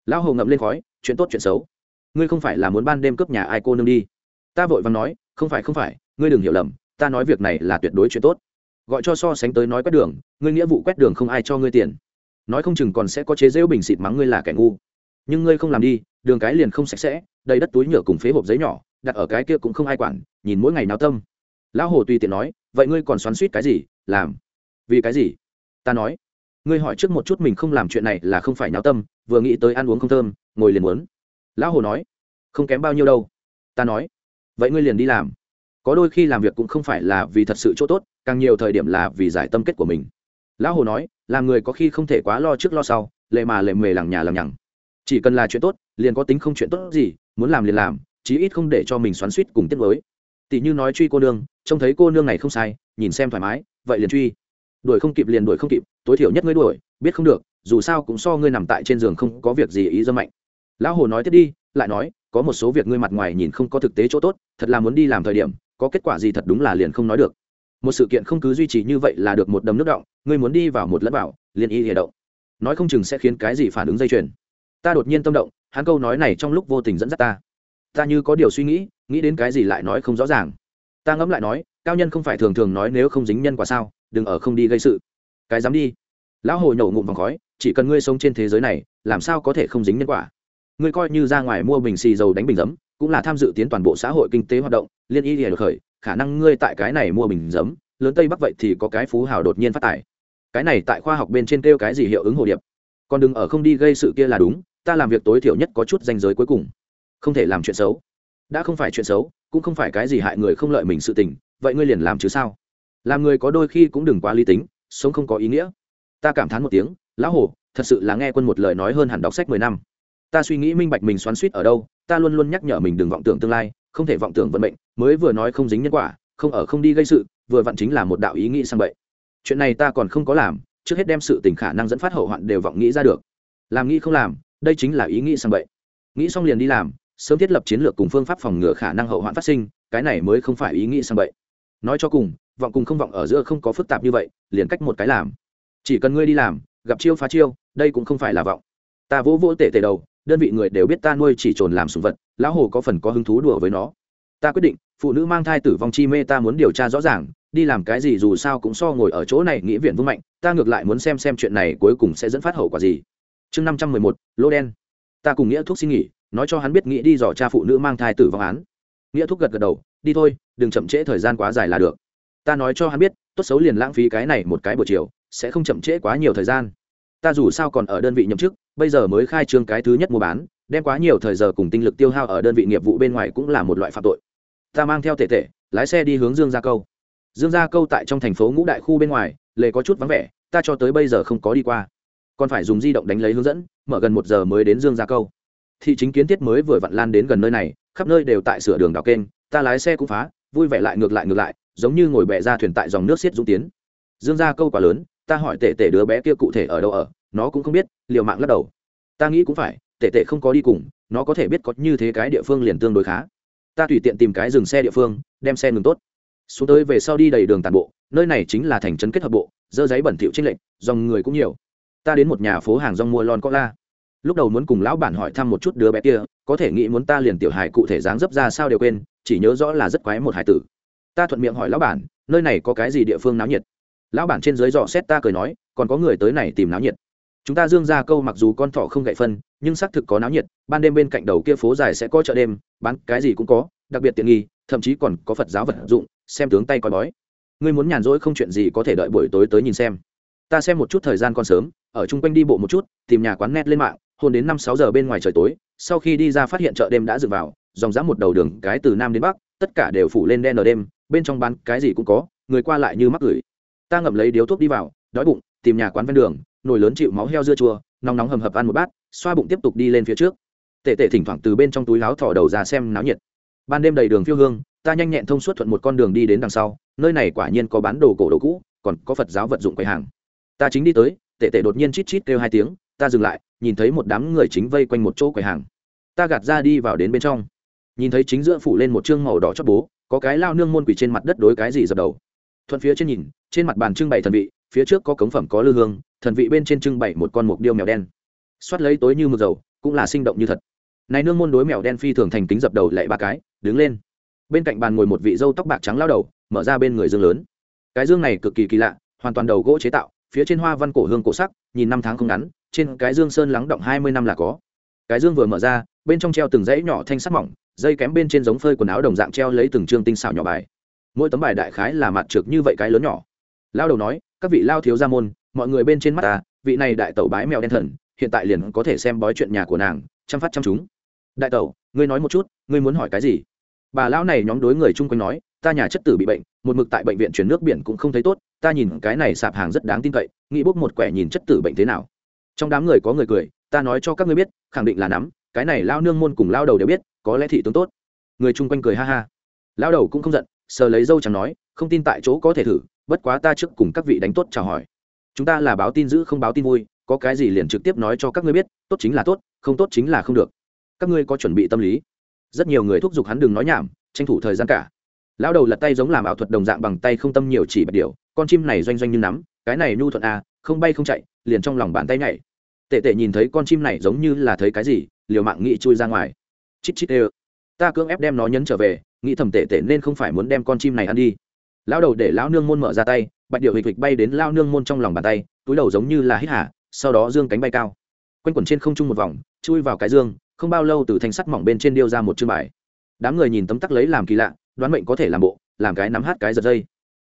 Lão hồ ngậm lên khói, chuyện tốt chuyện xấu. Ngươi không phải là muốn ban đêm cướp nhà ai cô nương đi. Ta vội vàng nói, không phải không phải, ngươi đừng hiểu lầm, ta nói việc này là tuyệt đối chuyện tốt. Gọi cho so sánh tới nói quét đường, ngươi nghĩa vụ quét đường không ai cho ngươi tiền nói không chừng còn sẽ có chế rêu bình xịt mắng ngươi là kẻ ngu. Nhưng ngươi không làm đi, đường cái liền không sạch sẽ, đầy đất túi nhựa cùng phế hộp giấy nhỏ, đặt ở cái kia cũng không ai quản, nhìn mỗi ngày náo tâm. Lão hồ tùy tiện nói, vậy ngươi còn xoắn suýt cái gì, làm? Vì cái gì? Ta nói. Ngươi hỏi trước một chút mình không làm chuyện này là không phải náo tâm, vừa nghĩ tới ăn uống không thơm, ngồi liền muốn. Lão hồ nói. Không kém bao nhiêu đâu. Ta nói. Vậy ngươi liền đi làm. Có đôi khi làm việc cũng không phải là vì thật sự chỗ tốt, càng nhiều thời điểm là vì giải tâm kết của mình. Lão hồ nói làm người có khi không thể quá lo trước lo sau, lệ mà lệ mề lằng nhà lằng nhằng. Chỉ cần là chuyện tốt, liền có tính không chuyện tốt gì, muốn làm liền làm, chí ít không để cho mình xoắn suýt cùng tiết mới tỷ như nói truy cô nương, trông thấy cô nương này không sai, nhìn xem thoải mái, vậy liền truy. Đuổi không kịp liền đuổi không kịp, tối thiểu nhất ngươi đuổi, biết không được, dù sao cũng so ngươi nằm tại trên giường không có việc gì ý dâm mạnh. Lão hồ nói tiếp đi, lại nói, có một số việc ngươi mặt ngoài nhìn không có thực tế chỗ tốt, thật là muốn đi làm thời điểm, có kết quả gì thật đúng là liền không nói được một sự kiện không cứ duy trì như vậy là được một đầm nước động, ngươi muốn đi vào một lẫn vào, liền y hệ động. Nói không chừng sẽ khiến cái gì phản ứng dây chuyền. Ta đột nhiên tâm động, hắn câu nói này trong lúc vô tình dẫn dắt ta. Ta như có điều suy nghĩ nghĩ đến cái gì lại nói không rõ ràng. Ta ngẫm lại nói, cao nhân không phải thường thường nói nếu không dính nhân quả sao, đừng ở không đi gây sự. Cái dám đi. Lão hồ nhổ ngụm vòng khói, chỉ cần ngươi sống trên thế giới này, làm sao có thể không dính nhân quả? Ngươi coi như ra ngoài mua bình xì dầu đánh bình giấm, cũng là tham dự tiến toàn bộ xã hội kinh tế hoạt động, liên y được khởi khả năng ngươi tại cái này mua bình giấm, lớn tây bắc vậy thì có cái phú hào đột nhiên phát tài. Cái này tại khoa học bên trên kêu cái gì hiệu ứng hồ điệp. Còn đừng ở không đi gây sự kia là đúng, ta làm việc tối thiểu nhất có chút danh giới cuối cùng. Không thể làm chuyện xấu. Đã không phải chuyện xấu, cũng không phải cái gì hại người không lợi mình sự tình, vậy ngươi liền làm chứ sao? Làm người có đôi khi cũng đừng quá lý tính, sống không có ý nghĩa. Ta cảm thán một tiếng, lão hồ, thật sự là nghe quân một lời nói hơn hẳn đọc sách mười năm. Ta suy nghĩ minh bạch mình xoắn suýt ở đâu, ta luôn luôn nhắc nhở mình đừng vọng tưởng tương lai, không thể vọng tưởng vận mệnh mới vừa nói không dính nhân quả, không ở không đi gây sự, vừa vặn chính là một đạo ý nghĩ sang vậy chuyện này ta còn không có làm, trước hết đem sự tình khả năng dẫn phát hậu hoạn đều vọng nghĩ ra được. Làm nghĩ không làm, đây chính là ý nghĩ sang vậy nghĩ xong liền đi làm, sớm thiết lập chiến lược cùng phương pháp phòng ngừa khả năng hậu hoạn phát sinh, cái này mới không phải ý nghĩ sang vậy nói cho cùng, vọng cùng không vọng ở giữa không có phức tạp như vậy, liền cách một cái làm. Chỉ cần ngươi đi làm, gặp chiêu phá chiêu, đây cũng không phải là vọng. Ta vỗ vỗ tể tể đầu, đơn vị người đều biết ta nuôi chỉ trồn làm sùng vật, lão hồ có phần có hứng thú đùa với nó. Ta quyết định phụ nữ mang thai tử vong chi mê ta muốn điều tra rõ ràng, đi làm cái gì dù sao cũng so ngồi ở chỗ này nghĩ viện vững mạnh, ta ngược lại muốn xem xem chuyện này cuối cùng sẽ dẫn phát hậu quả gì. Chương năm trăm mười một, lô đen. Ta cùng nghĩa thuốc xin nghỉ, nói cho hắn biết nghĩ đi dò cha phụ nữ mang thai tử vong án. Nghĩa thuốc gật gật đầu, đi thôi, đừng chậm trễ thời gian quá dài là được. Ta nói cho hắn biết, tốt xấu liền lãng phí cái này một cái buổi chiều, sẽ không chậm trễ quá nhiều thời gian. Ta dù sao còn ở đơn vị nhậm chức, bây giờ mới khai trương cái thứ nhất mua bán, đem quá nhiều thời giờ cùng tinh lực tiêu hao ở đơn vị nghiệp vụ bên ngoài cũng là một loại phạm tội ta mang theo tệ tệ lái xe đi hướng dương gia câu. Dương gia câu tại trong thành phố ngũ đại khu bên ngoài, lề có chút vắng vẻ, ta cho tới bây giờ không có đi qua. Còn phải dùng di động đánh lấy hướng dẫn, mở gần một giờ mới đến dương gia câu. Thị chính kiến thiết mới vừa vặn lan đến gần nơi này, khắp nơi đều tại sửa đường đào kênh, ta lái xe cũng phá, vui vẻ lại ngược lại ngược lại, giống như ngồi bẹ ra thuyền tại dòng nước xiết dũng tiến. Dương gia câu quá lớn, ta hỏi tệ tệ đứa bé kia cụ thể ở đâu ở, nó cũng không biết, liều mạng lắc đầu. Ta nghĩ cũng phải tệ tệ không có đi cùng, nó có thể biết có như thế cái địa phương liền tương đối khá ta tùy tiện tìm cái dừng xe địa phương, đem xe ngừng tốt. Xuống tới về sau đi đầy đường tàn bộ, nơi này chính là thành trấn kết hợp bộ, dơ giấy bẩn thỉu trên lệnh dòng người cũng nhiều. Ta đến một nhà phố hàng rong mua lon có la lúc đầu muốn cùng lão bản hỏi thăm một chút đứa bé kia, có thể nghĩ muốn ta liền tiểu hài cụ thể dáng dấp ra sao đều quên, chỉ nhớ rõ là rất quái một hải tử. Ta thuận miệng hỏi lão bản, nơi này có cái gì địa phương náo nhiệt? Lão bản trên dưới dò xét ta cười nói, còn có người tới này tìm náo nhiệt chúng ta dương ra câu mặc dù con thỏ không gậy phân, nhưng xác thực có náo nhiệt, ban đêm bên cạnh đầu kia phố dài sẽ có chợ đêm, bán cái gì cũng có, đặc biệt tiện nghi, thậm chí còn có phật giáo vật dụng, xem tướng tay coi bói. Ngươi muốn nhàn rỗi không chuyện gì có thể đợi buổi tối tới nhìn xem. Ta xem một chút thời gian còn sớm, ở chung quanh đi bộ một chút, tìm nhà quán net lên mạng, hôn đến năm sáu giờ bên ngoài trời tối, sau khi đi ra phát hiện chợ đêm đã dựng vào, dòng dã một đầu đường cái từ nam đến bắc, tất cả đều phủ lên đen ở đêm, bên trong bán cái gì cũng có, người qua lại như mắc gửi ta ngậm lấy điếu thuốc đi vào, đói bụng, tìm nhà quán ven đường nồi lớn chịu máu heo dưa chua, nóng nóng hầm hập ăn một bát, xoa bụng tiếp tục đi lên phía trước. Tệ tệ thỉnh thoảng từ bên trong túi láo thỏ đầu ra xem náo nhiệt. Ban đêm đầy đường phiêu hương, ta nhanh nhẹn thông suốt thuận một con đường đi đến đằng sau, nơi này quả nhiên có bán đồ cổ đồ cũ, còn có phật giáo vật dụng quầy hàng. Ta chính đi tới tệ tệ đột nhiên chít chít kêu hai tiếng, ta dừng lại, nhìn thấy một đám người chính vây quanh một chỗ quầy hàng. Ta gạt ra đi vào đến bên trong. Nhìn thấy chính giữa phủ lên một chương màu đỏ chót bố, có cái lao nương môn quỷ trên mặt đất đối cái gì dập đầu. Thuận phía trên nhìn, trên mặt bàn trưng bày thần vị phía trước có cống phẩm có lư hương, thần vị bên trên trưng bày một con mục điêu mèo đen. Xoát lấy tối như mực dầu, cũng là sinh động như thật. Này nương môn đối mèo đen phi thường thành kính dập đầu lệ ba cái, đứng lên. Bên cạnh bàn ngồi một vị dâu tóc bạc trắng lao đầu, mở ra bên người dương lớn. Cái dương này cực kỳ kỳ lạ, hoàn toàn đầu gỗ chế tạo, phía trên hoa văn cổ hương cổ sắc, nhìn năm tháng không ngắn, trên cái dương sơn lắng động hai mươi năm là có. Cái dương vừa mở ra, bên trong treo từng dãy nhỏ thanh sắt mỏng, dây kém bên trên giống phơi quần áo đồng dạng treo lấy từng chương tinh xảo nhỏ bài. Mỗi tấm bài đại khái là mặt trực như vậy cái lớn nhỏ lao đầu nói, các vị lao thiếu gia môn, mọi người bên trên mắt ta, vị này đại tẩu bái mèo đen thần, hiện tại liền có thể xem bói chuyện nhà của nàng, chăm phát chăm chúng. Đại tẩu, ngươi nói một chút, ngươi muốn hỏi cái gì? Bà lão này nhóm đối người chung quanh nói, ta nhà chất tử bị bệnh, một mực tại bệnh viện chuyển nước biển cũng không thấy tốt, ta nhìn cái này sạp hàng rất đáng tin cậy, nghĩ bốc một quẻ nhìn chất tử bệnh thế nào? Trong đám người có người cười, ta nói cho các ngươi biết, khẳng định là nắm, cái này lao nương môn cùng lao đầu đều biết, có lẽ thị tướng tốt. Người chung quanh cười ha ha. Lao đầu cũng không giận, sờ lấy dâu chẳng nói, không tin tại chỗ có thể thử bất quá ta trước cùng các vị đánh tốt chào hỏi. Chúng ta là báo tin giữ không báo tin vui, có cái gì liền trực tiếp nói cho các ngươi biết, tốt chính là tốt, không tốt chính là không được. Các ngươi có chuẩn bị tâm lý? Rất nhiều người thúc giục hắn đừng nói nhảm, tranh thủ thời gian cả. Lão đầu lật tay giống làm ảo thuật đồng dạng bằng tay không tâm nhiều chỉ bạch điều con chim này doanh doanh như nắm, cái này nhu thuận à không bay không chạy, liền trong lòng bàn tay nhảy. Tệ tệ nhìn thấy con chim này giống như là thấy cái gì, liều mạng nghĩ chui ra ngoài. Chít chít ê ta cưỡng ép đem nó nhấn trở về, nghĩ thầm tệ tệ nên không phải muốn đem con chim này ăn đi lão đầu để lão nương môn mở ra tay, bạch điệu hịch hịch bay đến lao nương môn trong lòng bàn tay, túi đầu giống như là hít hả sau đó dương cánh bay cao. Quanh quẩn trên không trung một vòng, chui vào cái dương, không bao lâu từ thanh sắt mỏng bên trên điêu ra một chương bài. Đám người nhìn tấm tắc lấy làm kỳ lạ, đoán mệnh có thể làm bộ, làm cái nắm hát cái giật dây.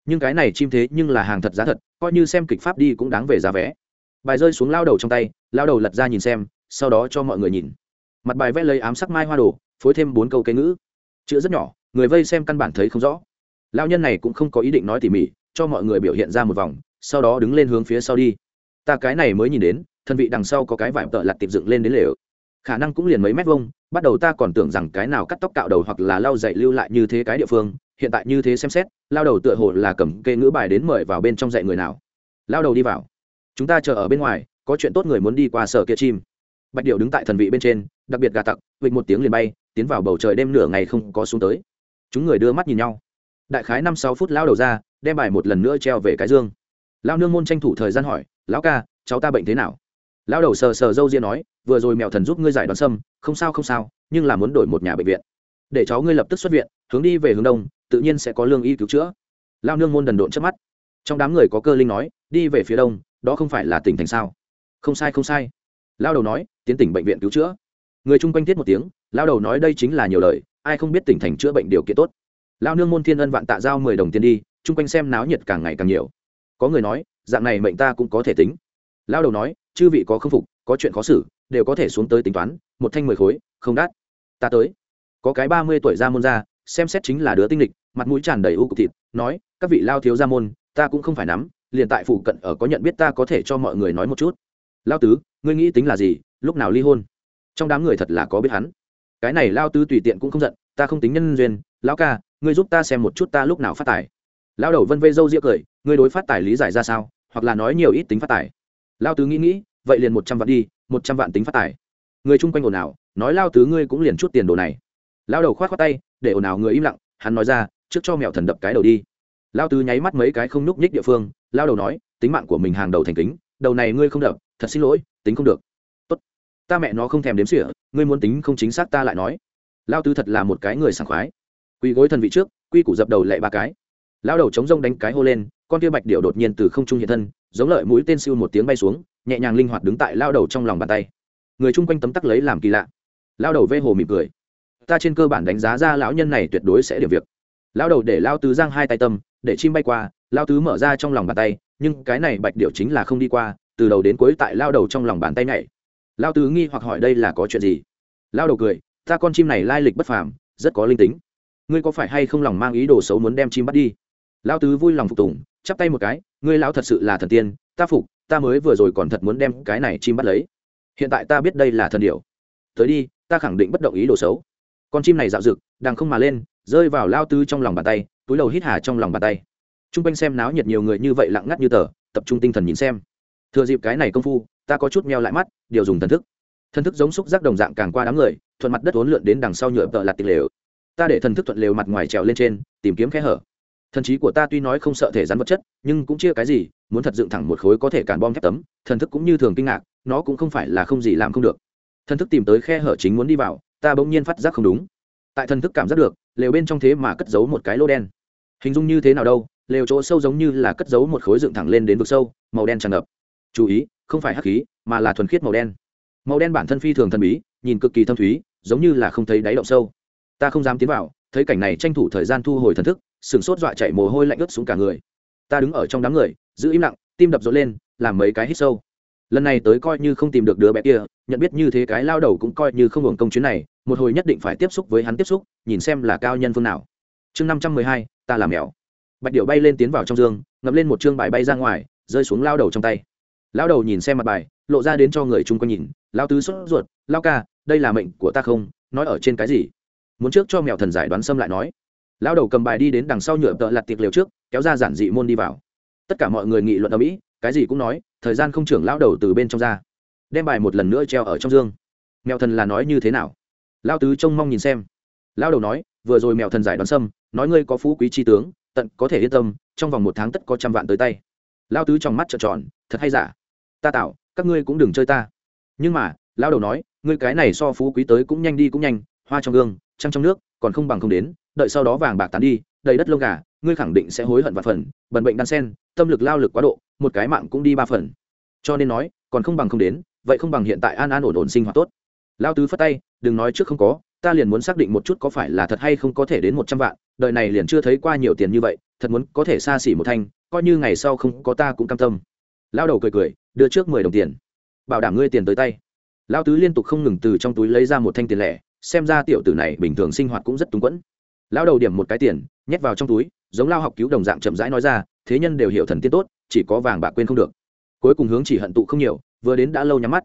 Nhưng cái này chim thế nhưng là hàng thật giá thật, coi như xem kịch pháp đi cũng đáng về giá vé. Bài rơi xuống lao đầu trong tay lao đầu lật ra nhìn xem, sau đó cho mọi người nhìn. Mặt bài vẽ lấy ám sắc mai hoa đồ, phối thêm bốn câu cây ngữ. Chữ rất nhỏ, người vây xem căn bản thấy không rõ lao nhân này cũng không có ý định nói tỉ mỉ, cho mọi người biểu hiện ra một vòng, sau đó đứng lên hướng phía sau đi. Ta cái này mới nhìn đến, thân vị đằng sau có cái vải tợ lặt tiệp dựng lên đến lều. Khả năng cũng liền mấy mét vuông, bắt đầu ta còn tưởng rằng cái nào cắt tóc cạo đầu hoặc là lau dạy lưu lại như thế cái địa phương, hiện tại như thế xem xét, lao đầu tựa hồ là cầm kê ngữ bài đến mời vào bên trong dạy người nào. Lao đầu đi vào. Chúng ta chờ ở bên ngoài, có chuyện tốt người muốn đi qua sở kia chim. Bạch điệu đứng tại thần vị bên trên, đặc biệt gà tặc vịnh một tiếng liền bay, tiến vào bầu trời đêm nửa ngày không có xuống tới. Chúng người đưa mắt nhìn nhau đại khái năm sáu phút lao đầu ra, đem bài một lần nữa treo về cái dương. Lao nương môn tranh thủ thời gian hỏi, lão ca, cháu ta bệnh thế nào? Lao đầu sờ sờ râu ria nói, vừa rồi mèo thần giúp ngươi giải đoán sâm, không sao không sao, nhưng là muốn đổi một nhà bệnh viện. Để cháu ngươi lập tức xuất viện, hướng đi về hướng đông, tự nhiên sẽ có lương y cứu chữa. Lao nương môn đần độn trước mắt. Trong đám người có cơ linh nói, đi về phía đông, đó không phải là tỉnh thành sao? Không sai không sai. Lao đầu nói, tiến tỉnh bệnh viện cứu chữa. Người chung quanh thiết một tiếng, lao đầu nói đây chính là nhiều lời, ai không biết tỉnh thành chữa bệnh điều kiện tốt lao nương môn thiên ân vạn tạ giao mười đồng tiền đi, chung quanh xem náo nhiệt càng ngày càng nhiều. Có người nói, dạng này mệnh ta cũng có thể tính. Lao đầu nói, chư vị có khâm phục, có chuyện khó xử, đều có thể xuống tới tính toán, một thanh mười khối, không đắt. Ta tới. Có cái ba mươi tuổi ra môn ra, xem xét chính là đứa tinh lịch, mặt mũi tràn đầy u cục thịt, nói, các vị lao thiếu ra môn, ta cũng không phải nắm, liền tại phụ cận ở có nhận biết ta có thể cho mọi người nói một chút. Lao tứ, ngươi nghĩ tính là gì, lúc nào ly hôn? Trong đám người thật là có biết hắn. Cái này lao tứ tùy tiện cũng không giận, ta không tính nhân duyên, lão ca ngươi giúp ta xem một chút ta lúc nào phát tài. Lao đầu vân vây dâu ria cười, ngươi đối phát tài lý giải ra sao? Hoặc là nói nhiều ít tính phát tài. Lao tứ nghĩ nghĩ, vậy liền một trăm vạn đi, một trăm vạn tính phát tài. Người chung quanh ồn ào, nói lao tứ ngươi cũng liền chút tiền đồ này. Lao đầu k h o á t khoác tay, để ồn ào người im lặng, hắn nói ra, trước cho mẹo thần đập cái đầu đi. Lao tứ nháy mắt mấy cái không nhúc nhích địa phương lao đầu nói, tính mạng của mình hàng đầu thành kính, đầu này ngươi không đập, thật xin lỗi, tính không được. Tốt. Ta mẹ nó không thèm đếm sỉa ngươi muốn tính không chính xác ta lại nói. Lao tứ thật là một cái người sảng khoái quỳ gối thần vị trước, quy củ dập đầu lệ ba cái. Lao đầu chống rông đánh cái hô lên, con kia bạch điệu đột nhiên từ không trung hiện thân, giống lợi mũi tên siêu một tiếng bay xuống, nhẹ nhàng linh hoạt đứng tại lao đầu trong lòng bàn tay. Người chung quanh tấm tắc lấy làm kỳ lạ. Lao đầu vê hồ mỉm cười. Ta trên cơ bản đánh giá ra lão nhân này tuyệt đối sẽ điểm việc. Lao đầu để lao tứ giang hai tay tâm, để chim bay qua lao tứ mở ra trong lòng bàn tay, nhưng cái này bạch điệu chính là không đi qua, từ đầu đến cuối tại lao đầu trong lòng bàn tay này lao tứ nghi hoặc hỏi đây là có chuyện gì? Lao đầu cười, ta con chim này lai lịch bất phàm, rất có linh tính ngươi có phải hay không lòng mang ý đồ xấu muốn đem chim bắt đi? Lao tứ vui lòng phục tùng, chắp tay một cái, ngươi lão thật sự là thần tiên, ta phục, ta mới vừa rồi còn thật muốn đem cái này chim bắt lấy. Hiện tại ta biết đây là thần điều. tới đi, ta khẳng định bất động ý đồ xấu. Con chim này dạo rực đang không mà lên, rơi vào lao tứ trong lòng bàn tay, túi đầu hít hà trong lòng bàn tay. T r u n g quanh xem náo nhiệt nhiều người như vậy lặng ngắt như tờ, tập trung tinh thần nhìn xem. Thừa dịp cái này công phu, ta có chút meo lại mắt, điều dùng thần thức. Thần thức giống xúc giác đồng dạng càng qua đám người, thuận mặt đất uốn lượn đến đằng sau nhựa tợ lạt tịch lều ta để thần thức thuận lều mặt ngoài trèo lên trên, tìm kiếm khe hở. Thần trí của ta tuy nói không sợ thể rắn vật chất, nhưng cũng chia cái gì, muốn thật dựng thẳng một khối có thể cản bom thép tấm, thần thức cũng như thường kinh ngạc, nó cũng không phải là không gì làm không được. Thần thức tìm tới khe hở chính muốn đi vào, ta bỗng nhiên phát giác không đúng. Tại thần thức cảm giác được, lều bên trong thế mà cất giấu một cái lô đen. Hình dung như thế nào đâu, lều chỗ sâu giống như là cất giấu một khối dựng thẳng lên đến vực sâu, màu đen tràn ngập. Chú ý, không phải hắc khí, mà là thuần khiết màu đen. Màu đen bản thân phi thường thần bí, nhìn cực kỳ thâm thúy, giống như là không thấy đáy động sâu ta không dám tiến vào, thấy cảnh này tranh thủ thời gian thu hồi thần thức, sừng sốt dọa chạy mồ hôi lạnh ướt xuống cả người. Ta đứng ở trong đám người, giữ im lặng, tim đập rộn lên, làm mấy cái hít sâu. Lần này tới coi như không tìm được đứa bé kia, nhận biết như thế cái lao đầu cũng coi như không hưởng công chuyến này, một hồi nhất định phải tiếp xúc với hắn tiếp xúc, nhìn xem là cao nhân phương nào. Chương năm trăm mười hai, ta làm mèo. Bạch điệu bay lên tiến vào trong giường ngập lên một chương bài bay ra ngoài, rơi xuống lao đầu trong tay. Lao đầu nhìn xem mặt bài, lộ ra đến cho người chung quanh nhìn, lao tứ sốt ruột, lao ca, đây là mệnh của ta không? Nói ở trên cái gì? Muốn trước cho mèo thần giải đoán xâm lại nói. Lao đầu cầm bài đi đến đằng sau nhựa tợ lặt tiệc liều trước, kéo ra giản dị môn đi vào. Tất cả mọi người nghị luận ở mỹ, cái gì cũng nói, thời gian không trưởng lao đầu từ bên trong ra. Đem bài một lần nữa treo ở trong dương. Mèo thần là nói như thế nào? Lao tứ trông mong nhìn xem. Lao đầu nói, vừa rồi mèo thần giải đoán xâm, nói ngươi có phú quý tri tướng, tận có thể yên tâm, trong vòng một tháng tất có trăm vạn tới tay. Lao tứ trong mắt trợn tròn, thật hay giả? Ta tạo, các ngươi cũng đừng chơi ta. Nhưng mà lao đầu nói, ngươi cái này so phú quý tới cũng nhanh đi cũng nhanh hoa trong gương, trăng trong nước, còn không bằng không đến, đợi sau đó vàng bạc tán đi, đầy đất lông gà, ngươi khẳng định sẽ hối hận và phần, bần bệnh đan sen, tâm lực lao lực quá độ, một cái mạng cũng đi ba phần. Cho nên nói, còn không bằng không đến, vậy không bằng hiện tại an an ổn ổn sinh hoạt tốt. Lao tứ phất tay, đừng nói trước không có, ta liền muốn xác định một chút có phải là thật hay không có thể đến một trăm vạn, đời này liền chưa thấy qua nhiều tiền như vậy, thật muốn có thể xa xỉ một thanh, coi như ngày sau không có ta cũng cam tâm. Lao đầu cười cười, đưa trước mười đồng tiền. Bảo đảm ngươi tiền tới tay. Lao tứ liên tục không ngừng từ trong túi lấy ra một thanh tiền lẻ xem ra tiểu tử này bình thường sinh hoạt cũng rất túng quẫn. Lão đầu điểm một cái tiền, nhét vào trong túi, giống lao học cứu đồng dạng chậm rãi nói ra, thế nhân đều hiểu thần tiên tốt, chỉ có vàng bạc quên không được. Cuối cùng hướng chỉ hận tụ không nhiều, vừa đến đã lâu nhắm mắt.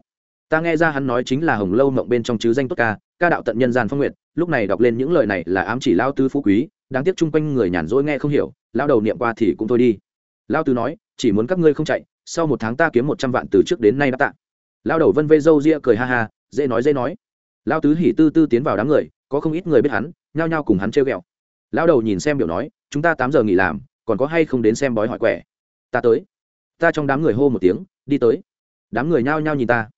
Ta nghe ra hắn nói chính là hồng lâu mộng bên trong chứ danh tốt ca ca đạo tận nhân gian phong nguyện, lúc này đọc lên những lời này là ám chỉ lao tư phú quý, đáng tiếc chung quanh người nhàn rỗi nghe không hiểu lao đầu niệm qua thì cũng thôi đi. Lao tư nói, chỉ muốn các ngươi không chạy, sau một tháng ta kiếm một trăm vạn từ trước đến nay đã tạ. Lao đầu vân vê râu ria cười ha ha, dễ nói dễ nói lao tứ hỉ tư tư tiến vào đám người, có không ít người biết hắn, nhao nhao cùng hắn treo ghẹo. Lao đầu nhìn xem biểu nói, chúng ta tám giờ nghỉ làm, còn có hay không đến xem bói hỏi quẻ? Ta tới. Ta trong đám người hô một tiếng, đi tới. Đám người nhao nhao nhìn ta.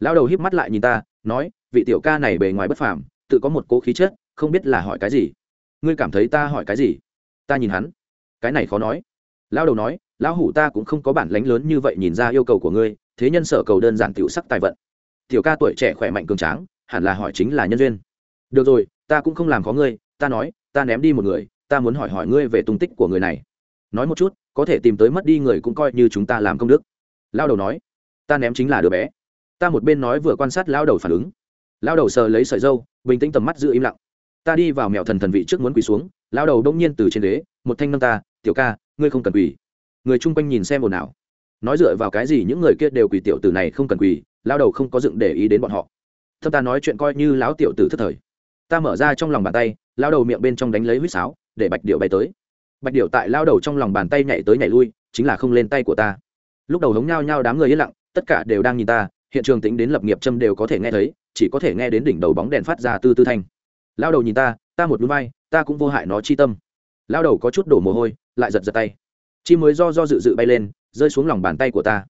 Lao đầu híp mắt lại nhìn ta, nói, vị tiểu ca này bề ngoài bất phàm, tự có một cố khí chất, không biết là hỏi cái gì. Ngươi cảm thấy ta hỏi cái gì? Ta nhìn hắn. Cái này khó nói. Lao đầu nói, lão hủ ta cũng không có bản lánh lớn như vậy nhìn ra yêu cầu của ngươi, thế nhân sở cầu đơn giản tiểu sắc tài vận. Tiểu ca tuổi trẻ khỏe mạnh cường tráng hẳn là hỏi chính là nhân duyên. Được rồi ta cũng không làm khó ngươi ta nói ta ném đi một người ta muốn hỏi hỏi ngươi về tung tích của người này. Nói một chút có thể tìm tới mất đi người cũng coi như chúng ta làm công đức. Lao đầu nói ta ném chính là đứa bé. Ta một bên nói vừa quan sát lao đầu phản ứng. Lao đầu sờ lấy sợi dâu bình tĩnh tầm mắt giữ im lặng. Ta đi vào mèo thần thần vị trước muốn quỳ xuống lao đầu đông nhiên từ trên đế, một thanh nâng ta tiểu ca ngươi không cần quỳ. Người chung quanh nhìn xem ồn ào. Nói dựa vào cái gì những người kia đều quỳ tiểu tử này không cần quỳ lao đầu không có dựng để ý đến bọn họ thâm ta nói chuyện coi như lão tiểu tử thất thời. Ta mở ra trong lòng bàn tay lao đầu miệng bên trong đánh lấy huýt sáo, để bạch điệu bay tới. Bạch điệu tại lao đầu trong lòng bàn tay nhảy tới nhảy lui, chính là không lên tay của ta. Lúc đầu hống nhao nhao đám người yên lặng, tất cả đều đang nhìn ta, hiện trường tính đến lập nghiệp châm đều có thể nghe thấy, chỉ có thể nghe đến đỉnh đầu bóng đèn phát ra tư tư thanh. Lao đầu nhìn ta ta một núi vai, ta cũng vô hại nó chi tâm. Lao đầu có chút đổ mồ hôi, lại giật giật tay. Chi mới do do dự dự bay lên, rơi xuống lòng bàn tay của ta.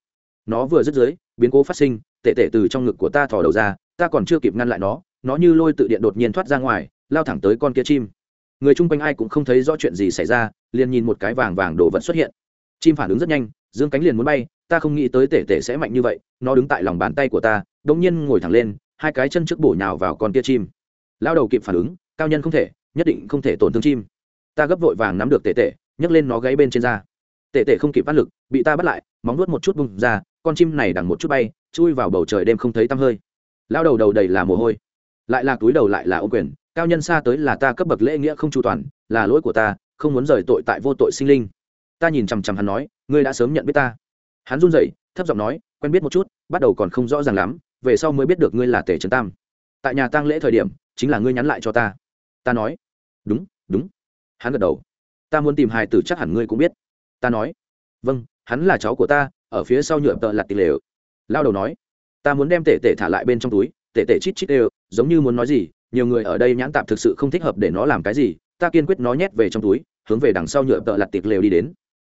Nó vừa rứt dưới, biến cố phát sinh, tệ tệ từ trong ngực của ta thò đầu ra ta còn chưa kịp ngăn lại nó nó như lôi tự điện đột nhiên thoát ra ngoài, lao thẳng tới con kia chim. Người chung quanh ai cũng không thấy rõ chuyện gì xảy ra, liền nhìn một cái vàng vàng đồ vật xuất hiện. Chim phản ứng rất nhanh, dương cánh liền muốn bay, ta không nghĩ tới tể tể sẽ mạnh như vậy, nó đứng tại lòng bàn tay của ta đ ỗ n g nhiên ngồi thẳng lên, hai cái chân trước bổ nhào vào con kia chim. Lao đầu kịp phản ứng, cao nhân không thể, nhất định không thể tổn thương chim. Ta gấp vội vàng nắm được tể tể, nhấc lên nó gáy bên trên da. Tể tể không kịp áp lực, bị ta bắt lại, móng nuốt một chút bung ra, con chim này đằng một chút bay, chui vào bầu trời đêm không thấy tăm hơi lao đầu đầu đầy là mồ hôi. Lại là túi đầu lại là ô quyền. Cao nhân xa tới là ta cấp bậc lễ nghĩa không chu toàn, là lỗi của ta, không muốn rời tội tại vô tội sinh linh. Ta nhìn chằm chằm hắn nói, ngươi đã sớm nhận biết ta. Hắn run rẩy, thấp giọng nói, quen biết một chút, bắt đầu còn không rõ ràng lắm, về sau mới biết được ngươi là tể trấn tam. Tại nhà tang lễ thời điểm, chính là ngươi nhắn lại cho ta. Ta nói, đúng đúng. Hắn gật đầu. Ta muốn tìm hài tử chắc hẳn ngươi cũng biết. Ta nói vâng hắn là cháu của ta, ở phía sau nhựa tợ lặt tỷ lều. Lao đầu nói ta muốn đem tể tể thả lại bên trong túi, tể tể chít chít đều, giống như muốn nói gì, nhiều người ở đây nhãn tạp thực sự không thích hợp để nó làm cái gì, ta kiên quyết nó nhét về trong túi, hướng về đằng sau nhựa tợ lặt tiệc lều đi đến.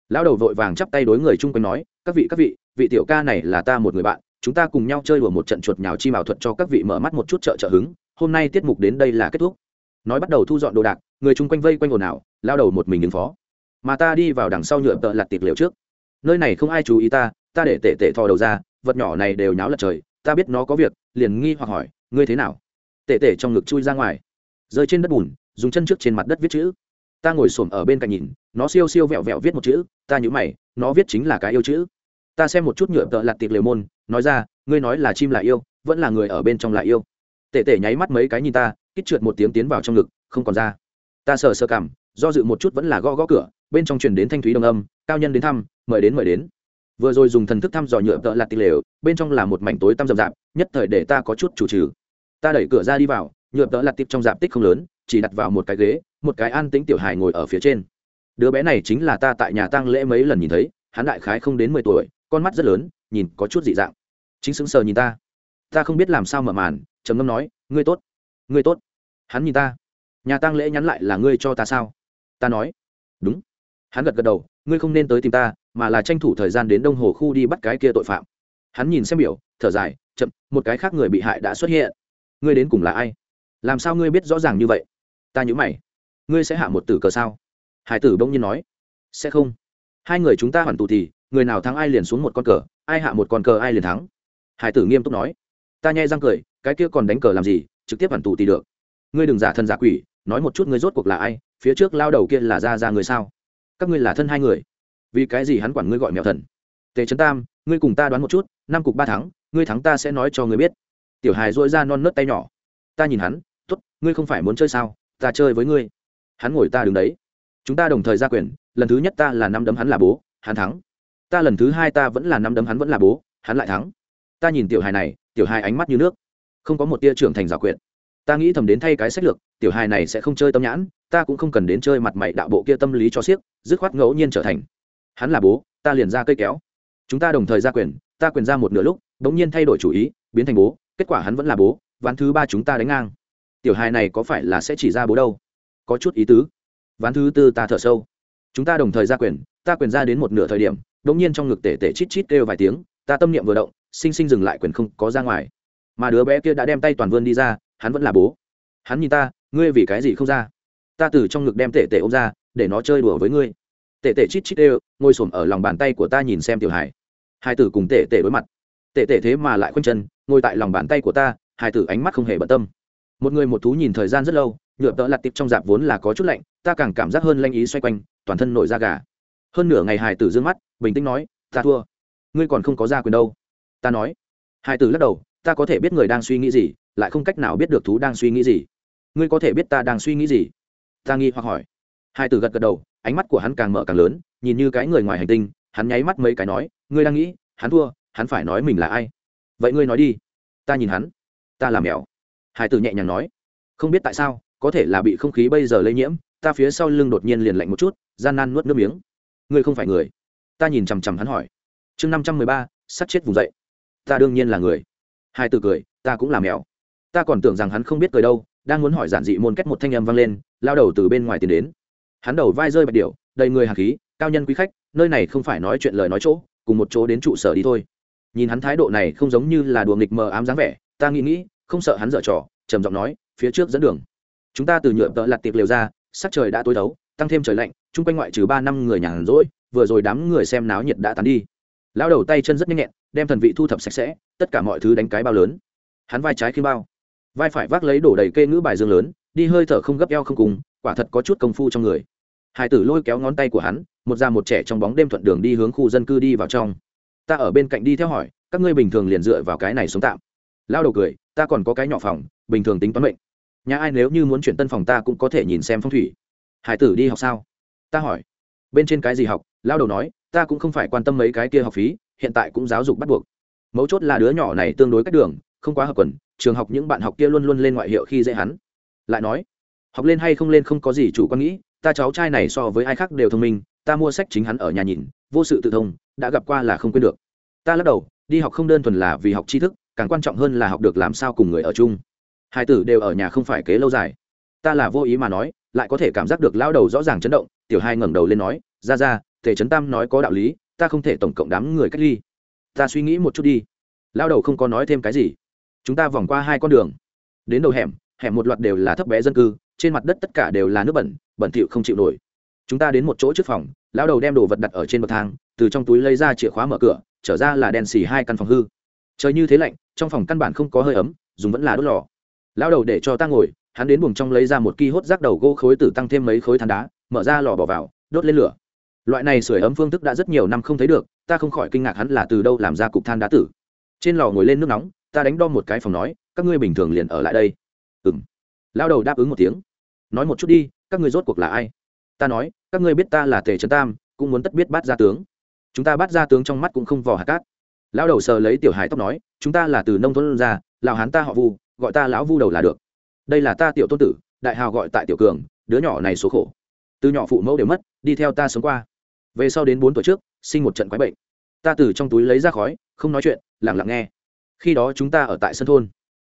Lão đầu vội vàng chắp tay đối người chung quanh nói, các vị các vị vị tiểu ca này là ta một người bạn, chúng ta cùng nhau chơi đùa một trận chuột nhào chi mào thuật cho các vị mở mắt một chút trợ trợ hứng, hôm nay tiết mục đến đây là kết thúc. Nói bắt đầu thu dọn đồ đạc, người chung quanh vây quanh ồn ào lao đầu một mình ứng phó. Mà ta đi vào đằng sau nhựa tợ lặt tiệc lều trước. Nơi này không ai chú ý ta ta để tệ tệ thò đầu ra vật nhỏ này đều nháo lật trời, ta biết nó có việc, liền nghi hoặc hỏi, ngươi thế nào? Tệ tệ trong ngực chui ra ngoài, rơi trên đất bùn, dùng chân trước trên mặt đất viết chữ. Ta ngồi xổm ở bên cạnh nhìn, nó siêu siêu vẹo vẹo viết một chữ, ta nhữ mày, nó viết chính là cái yêu chữ. Ta xem một chút nhựa tợ lặt tiệc lều môn, nói ra, ngươi nói là chim là yêu, vẫn là người ở bên trong là yêu. Tệ tệ nháy mắt mấy cái nhìn ta, kích trượt một tiếng tiến vào trong ngực, không còn ra. Ta sờ sơ cảm, do dự một chút vẫn là gõ gõ cửa, bên trong truyền đến thanh thúy đồng âm, cao nhân đến thăm, mời đến mời đến vừa rồi dùng thần thức thăm dò nhựa tợ lạt tì lều, bên trong là một mảnh tối tăm rậm rạp, nhất thời để ta có chút chủ trừ. Ta đẩy cửa ra đi vào, nhựa tợ lạt tịp trong rạp tích không lớn, chỉ đặt vào một cái ghế, một cái an tĩnh tiểu hài ngồi ở phía trên. Đứa bé này chính là ta tại nhà tang lễ mấy lần nhìn thấy, hắn đại khái không đến mười tuổi, con mắt rất lớn, nhìn có chút dị dạng. Chính sững sờ nhìn ta. Ta không biết làm sao mở màn, trầm ngâm nói, ngươi tốt ngươi tốt. Hắn nhìn ta. Nhà tang lễ nhắn lại là ngươi cho ta sao? Ta nói. Đúng hắn gật gật đầu, ngươi không nên tới tìm ta, mà là tranh thủ thời gian đến đông hồ khu đi bắt cái kia tội phạm. Hắn nhìn xem biểu, thở dài, chậm, một cái khác người bị hại đã xuất hiện. Ngươi đến cùng là ai? Làm sao ngươi biết rõ ràng như vậy? Ta nhớ mày. Ngươi sẽ hạ một tử cờ sao? Hải tử bỗng nhiên nói. Sẽ không. Hai người chúng ta hoàn tù thì, người nào thắng ai liền xuống một con cờ, ai hạ một con cờ ai liền thắng. Hải tử nghiêm túc nói. Ta nhai răng cười, cái kia còn đánh cờ làm gì, trực tiếp hoàn tù thì được. Ngươi đừng giả thân giả quỷ, nói một chút ngươi rốt cuộc là ai, phía trước lao đầu kia là ra ra người sao? Các ngươi là thân hai người. Vì cái gì hắn quản ngươi gọi mèo thần? Tề trấn tam, ngươi cùng ta đoán một chút, năm cục ba thắng, ngươi thắng ta sẽ nói cho ngươi biết. Tiểu hài dội ra non nớt tay nhỏ. Ta nhìn hắn t ố t ngươi không phải muốn chơi sao, ta chơi với ngươi. Hắn ngồi ta đứng đấy. Chúng ta đồng thời ra quyền, lần thứ nhất ta là năm đấm hắn là bố, hắn thắng. Ta lần thứ hai ta vẫn là năm đấm hắn vẫn là bố, hắn lại thắng. Ta nhìn tiểu hài này, tiểu hài ánh mắt như nước. Không có một tia trưởng thành giả quyệt ta nghĩ thầm đến thay cái sách lược, tiểu hài này sẽ không chơi tâm nhãn, ta cũng không cần đến chơi mặt mày đạo bộ kia tâm lý cho siếc, dứt khoát ngẫu nhiên trở thành. Hắn là bố, ta liền ra cây kéo. Chúng ta đồng thời ra quyền, ta quyền ra một nửa lúc đ ỗ n g nhiên thay đổi chủ ý, biến thành bố, kết quả hắn vẫn là bố, ván thứ ba chúng ta đánh ngang. Tiểu hài này có phải là sẽ chỉ ra bố đâu? Có chút ý tứ. Ván thứ tư ta thở sâu. Chúng ta đồng thời ra quyền, ta quyền ra đến một nửa thời điểm đ ỗ n g nhiên trong ngực tể tể chít chít kêu vài tiếng, ta tâm niệm vừa động, sinh sinh dừng lại quyền không có ra ngoài. Mà đứa bé kia đã đem tay toàn vươn đi ra hắn vẫn là bố. Hắn nhìn ta, ngươi vì cái gì không ra? Ta từ trong ngực đem tể tể ôm ra, để nó chơi đùa với ngươi. Tể tể chít chít đều, ngồi s ở lòng bàn tay của ta nhìn xem tiểu hải hai tử cùng tể tể đối mặt. Tể tể thế mà lại khoanh chân, ngồi tại lòng bàn tay của ta, hai tử ánh mắt không hề bận tâm. Một người một thú nhìn thời gian rất lâu nhựa tợ lặt tiệp trong dạp vốn là có chút lạnh, ta càng cảm giác hơn lanh ý xoay quanh, toàn thân nổi da gà. Hơn nửa ngày hải tử d ư ơ n g mắt, bình tĩnh nói, ta thua. Ngươi còn không có ra quyền đâu. Ta nói. Hải tử lắc đầu, ta có thể biết người đang suy nghĩ gì lại không cách nào biết được thú đang suy nghĩ gì. Ngươi có thể biết ta đang suy nghĩ gì? Ta nghi hoặc hỏi. Hai từ gật gật đầu, ánh mắt của hắn càng mở càng lớn, nhìn như cái người ngoài hành tinh, hắn nháy mắt mấy cái nói, ngươi đang nghĩ, hắn thua, hắn phải nói mình là ai? Vậy ngươi nói đi. Ta nhìn hắn. Ta làm mèo. Hải tử nhẹ nhàng nói, không biết tại sao, có thể là bị không khí bây giờ lây nhiễm, ta phía sau lưng đột nhiên liền lạnh một chút, gian nan nuốt nước miếng. Ngươi không phải người. Ta nhìn chằm chằm hắn hỏi. Chương năm trăm mười ba sắt chết vùng dậy. Ta đương nhiên là người. Hai từ cười, ta cũng là mèo ta còn tưởng rằng hắn không biết cười đâu đang muốn hỏi giản dị môn cách một thanh âm vang lên lao đầu từ bên ngoài tiến đến. Hắn đầu vai rơi bạch điệu đầy người hạt khí cao nhân quý khách nơi này không phải nói chuyện lời nói chỗ cùng một chỗ đến trụ sở đi thôi. Nhìn hắn thái độ này không giống như là đùa nghịch mờ ám dáng vẻ ta nghĩ nghĩ không sợ hắn dở trò trầm giọng nói phía trước dẫn đường. Chúng ta từ nhựa tợ lặt tiệc lều ra sắc trời đã tối đấu, tăng thêm trời lạnh chung quanh ngoại trừ ba năm người nhàn rỗi vừa rồi đám người xem náo nhiệt đã tán đi. Lao đầu tay chân rất nhanh nhẹn đem thần vị thu thập sạch sẽ tất cả mọi thứ đánh cái bao lớn. Hắn vai trái khi bao vai phải vác lấy đổ đầy kê ngữ bài dương lớn, đi hơi thở không gấp eo không cùng, quả thật có chút công phu trong người. Hải tử lôi kéo ngón tay của hắn, một già một trẻ trong bóng đêm thuận đường đi hướng khu dân cư đi vào trong. Ta ở bên cạnh đi theo hỏi, các ngươi bình thường liền dựa vào cái này sống tạm. Lao đầu cười, ta còn có cái nhỏ phòng, bình thường tính toán mệnh. Nhà ai nếu như muốn chuyển tân phòng ta cũng có thể nhìn xem phong thủy. Hải tử đi học sao? Ta hỏi. Bên trên cái gì học? Lao đầu nói, ta cũng không phải quan tâm mấy cái kia học phí, hiện tại cũng giáo dục bắt buộc. Mấu chốt là đứa nhỏ này tương đối cách đường không quá hợp quần, trường học những bạn học kia luôn luôn lên ngoại hiệu khi dễ hắn. Lại nói, học lên hay không lên không có gì chủ quan nghĩ, ta cháu trai này so với ai khác đều thông minh, ta mua sách chính hắn ở nhà nhìn, vô sự tự thông, đã gặp qua là không quên được. Ta lắc đầu, đi học không đơn thuần là vì học tri thức, càng quan trọng hơn là học được làm sao cùng người ở chung. Hai tử đều ở nhà không phải kế lâu dài. Ta là vô ý mà nói, lại có thể cảm giác được lao đầu rõ ràng chấn động, tiểu hai ngẩng đầu lên nói, ra ra thể trấn tam nói có đạo lý, ta không thể tổng cộng đám người cách ly. Ta suy nghĩ một chút đi. Lao đầu không có nói thêm cái gì chúng ta vòng qua hai con đường. Đến đầu hẻm hẻm một loạt đều là thấp bé dân cư, trên mặt đất tất cả đều là nước bẩn bẩn thịu không chịu nổi. Chúng ta đến một chỗ trước phòng, lão đầu đem đồ vật đặt ở trên bậc thang, từ trong túi lấy ra chìa khóa mở cửa, trở ra là đèn xì hai căn phòng hư. Trời như thế lạnh, trong phòng căn bản không có hơi ấm, dùng vẫn là đốt lò. Lão đầu để cho ta ngồi, hắn đến buồng trong lấy ra một ki hốt rác đầu gỗ khối tử tăng thêm mấy khối than đá, mở ra lò bỏ vào, đốt lên lửa. Loại này sưởi ấm phương thức đã rất nhiều năm không thấy được, ta không khỏi kinh ngạc hắn là từ đâu làm ra cục than đá tử. Trên lò ngồi lên nước nóng ta đánh đo một cái phòng nói, các ngươi bình thường liền ở lại đây. Ừ m lao đầu đáp ứng một tiếng. Nói một chút đi, các ngươi rốt cuộc là ai? Ta nói, các ngươi biết ta là tề trấn tam, cũng muốn tất biết bắt ra tướng. Chúng ta bắt ra tướng trong mắt cũng không vò hạt cát. Lão đầu sờ lấy tiểu hải tóc nói, chúng ta là từ nông thôn ra lào hán ta họ vu, gọi ta lão vu đầu là được. Đây là ta tiểu tôn tử, đại hào gọi tại tiểu cường, đứa nhỏ này số khổ. Từ nhỏ phụ mẫu đều mất, đi theo ta sống qua. Về sau đến bốn tuổi trước, sinh một trận quái bệnh. Ta từ trong túi lấy ra khói, không nói chuyện lẳng lặng nghe khi đó chúng ta ở tại sân thôn.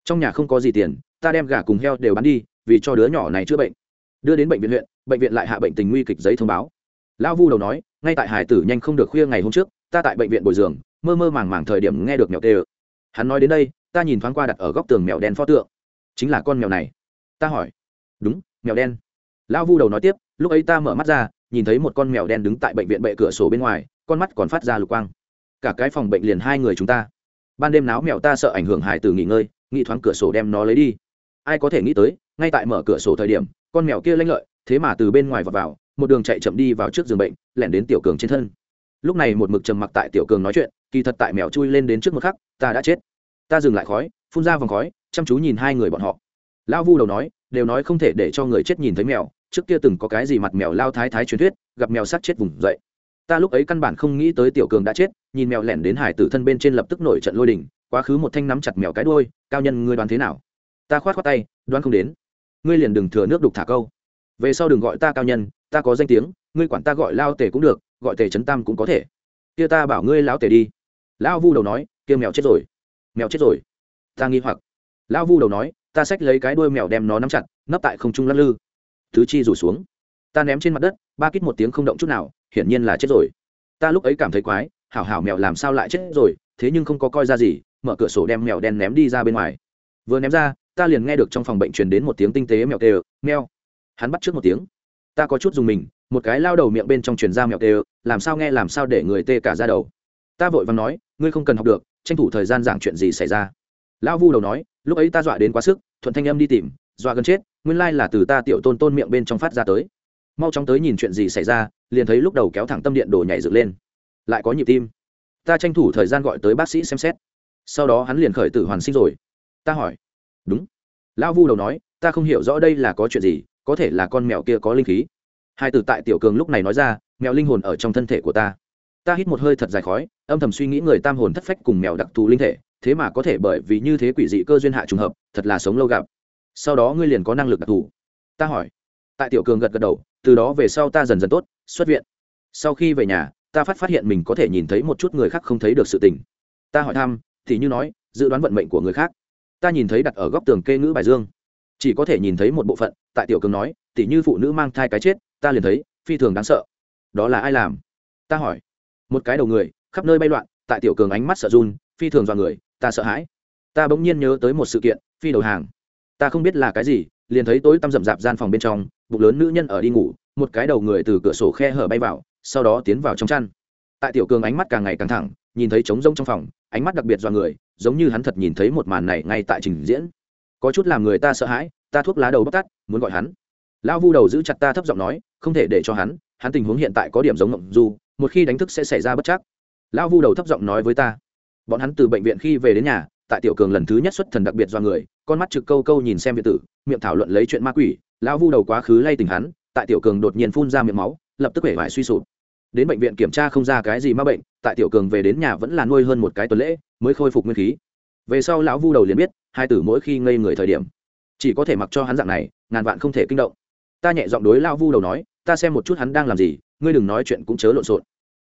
Trong nhà không có gì tiền ta đem gà cùng heo đều bán đi vì cho đứa nhỏ này chữa bệnh. Đưa đến bệnh viện huyện bệnh viện lại hạ bệnh tình nguy kịch giấy thông báo. Lão vu đầu nói ngay tại hải tử nhanh không được khuya ngày hôm trước ta tại bệnh viện bồi dưỡng, mơ mơ màng màng thời điểm nghe được mèo tê ự hắn nói đến đây ta nhìn thoáng qua đặt ở góc tường mèo đen pho tượng. Chính là con mèo này. Ta hỏi đúng mèo đen. Lão vu đầu nói tiếp lúc ấy ta mở mắt ra nhìn thấy một con mèo đen đứng tại bệnh viện bệ cửa sổ bên ngoài con mắt còn phát ra lục quang. Cả cái phòng bệnh liền hai người chúng ta ban đêm náo mèo ta sợ ảnh hưởng hải tử nghỉ ngơi nghĩ thoáng cửa sổ đem nó lấy đi. Ai có thể nghĩ tới ngay tại mở cửa sổ thời điểm con mèo kia lanh lợi thế mà từ bên ngoài vào, vào một đường chạy chậm đi vào trước giường bệnh lẻn đến tiểu cường trên thân. Lúc này một mực trầm mặc tại tiểu cường nói chuyện kỳ thật tại mèo chui lên đến trước một khắc ta đã chết. Ta dừng lại khói phun ra vòng khói chăm chú nhìn hai người bọn họ. Lão vu đầu nói đều nói không thể để cho người chết nhìn thấy mèo trước kia từng có cái gì mặt mèo lao thái thái truyền thuyết gặp mèo sát chết vùng dậy ta lúc ấy căn bản không nghĩ tới tiểu cường đã chết, nhìn mèo lẻn đến hải tử thân bên trên lập tức nổi trận lôi đình, quá khứ một thanh nắm chặt mèo cái đuôi, cao nhân ngươi đoán thế nào? Ta khoát khoát tay, đoán không đến. Ngươi liền đừng thừa nước đục thả câu. Về sau đừng gọi ta cao nhân, ta có danh tiếng, ngươi quản ta gọi lao tề cũng được, gọi tề trấn tam cũng có thể. Kia ta bảo ngươi lão tề đi. Lão vu đầu nói, kia mèo chết rồi. Mèo chết rồi. Ta nghi hoặc. Lão vu đầu nói, ta xách lấy cái đuôi mèo đem nó nắm chặt, nấp tại không trung lắc lư. Thứ chi rủ xuống ta ném trên mặt đất, ba kít một tiếng không động chút nào, hiển nhiên là chết rồi. Ta lúc ấy cảm thấy quái, hảo hảo mèo làm sao lại chết rồi, thế nhưng không có coi ra gì, mở cửa sổ đem mèo đen ném đi ra bên ngoài. Vừa ném ra, ta liền nghe được trong phòng bệnh truyền đến một tiếng tinh tế mèo tê mèo. Hắn bắt trước một tiếng. Ta có chút dùng mình, một cái lao đầu miệng bên trong truyền ra mèo tê làm sao nghe làm sao để người tê cả ra đầu. Ta vội vàng nói, ngươi không cần học được, tranh thủ thời gian giảng chuyện gì xảy ra. Lão vu đầu nói, lúc ấy ta dọa đến quá sức, thuận thanh âm đi tìm, dọa gần chết, nguyên lai là từ ta tiểu tôn tôn miệng bên trong phát ra tới mau chóng tới nhìn chuyện gì xảy ra, liền thấy lúc đầu kéo thẳng tâm điện đồ nhảy dựng lên. Lại có nhịp tim. Ta tranh thủ thời gian gọi tới bác sĩ xem xét. Sau đó hắn liền khởi tử hoàn sinh rồi. Ta hỏi. Đúng. Lão vu đầu nói, ta không hiểu rõ đây là có chuyện gì, có thể là con mèo kia có linh khí. Hai từ tại tiểu cường lúc này nói ra, mèo linh hồn ở trong thân thể của ta. Ta hít một hơi thật dài khói, âm thầm suy nghĩ người tam hồn thất phách cùng mèo đặc thù linh thể, thế mà có thể bởi vì như thế quỷ dị cơ duyên hạ trùng hợp, thật là sống lâu gặp. Sau đó ngươi liền có năng lực đặc thù. Ta hỏi. Tại tiểu cường gật gật đầu từ đó về sau ta dần dần tốt, xuất viện. Sau khi về nhà, ta phát phát hiện mình có thể nhìn thấy một chút người khác không thấy được sự tình. Ta hỏi thăm, thì như nói, dự đoán vận mệnh của người khác. Ta nhìn thấy đặt ở góc tường kê ngữ bài dương. Chỉ có thể nhìn thấy một bộ phận, tại tiểu cường nói, tỉ như phụ nữ mang thai cái chết, ta liền thấy, phi thường đáng sợ. Đó là ai làm? Ta hỏi. Một cái đầu người, khắp nơi bay loạn, tại tiểu cường ánh mắt sợ run, phi thường dọa người, ta sợ hãi. Ta bỗng nhiên nhớ tới một sự kiện, phi đầu hàng. Ta không biết là cái gì, liền thấy tối tăm rậm rạp gian phòng bên trong bụng lớn nữ nhân ở đi ngủ, một cái đầu người từ cửa sổ khe hở bay vào, sau đó tiến vào trong chăn. Tại tiểu cường ánh mắt càng ngày càng thẳng, nhìn thấy trống rông trong phòng, ánh mắt đặc biệt do người, giống như hắn thật nhìn thấy một màn này ngay tại trình diễn. Có chút làm người ta sợ hãi, ta thuốc lá đầu bóc tắt, muốn gọi hắn. Lão vu đầu giữ chặt ta thấp giọng nói, không thể để cho hắn hắn tình huống hiện tại có điểm giống ngộng du, một khi đánh thức sẽ xảy ra bất chắc. Lão vu đầu thấp giọng nói với ta. Bọn hắn từ bệnh viện khi về đến nhà, tại tiểu cường lần thứ nhất xuất thần đặc biệt do người, con mắt trực câu câu nhìn xem viện tử, miệng thảo luận lấy chuyện ma quỷ lão vu đầu quá khứ lay tình hắn, tại tiểu cường đột nhiên phun ra miệng máu, lập tức hể vải suy sụp. Đến bệnh viện kiểm tra không ra cái gì ma bệnh, tại tiểu cường về đến nhà vẫn là nuôi hơn một cái tuần lễ, mới khôi phục nguyên khí. Về sau lão vu đầu liền biết, hai tử mỗi khi ngây người thời điểm, chỉ có thể mặc cho hắn dạng này, ngàn vạn không thể kinh động. Ta nhẹ giọng đối lão vu đầu nói, ta xem một chút hắn đang làm gì, ngươi đừng nói chuyện cũng chớ lộn xộn.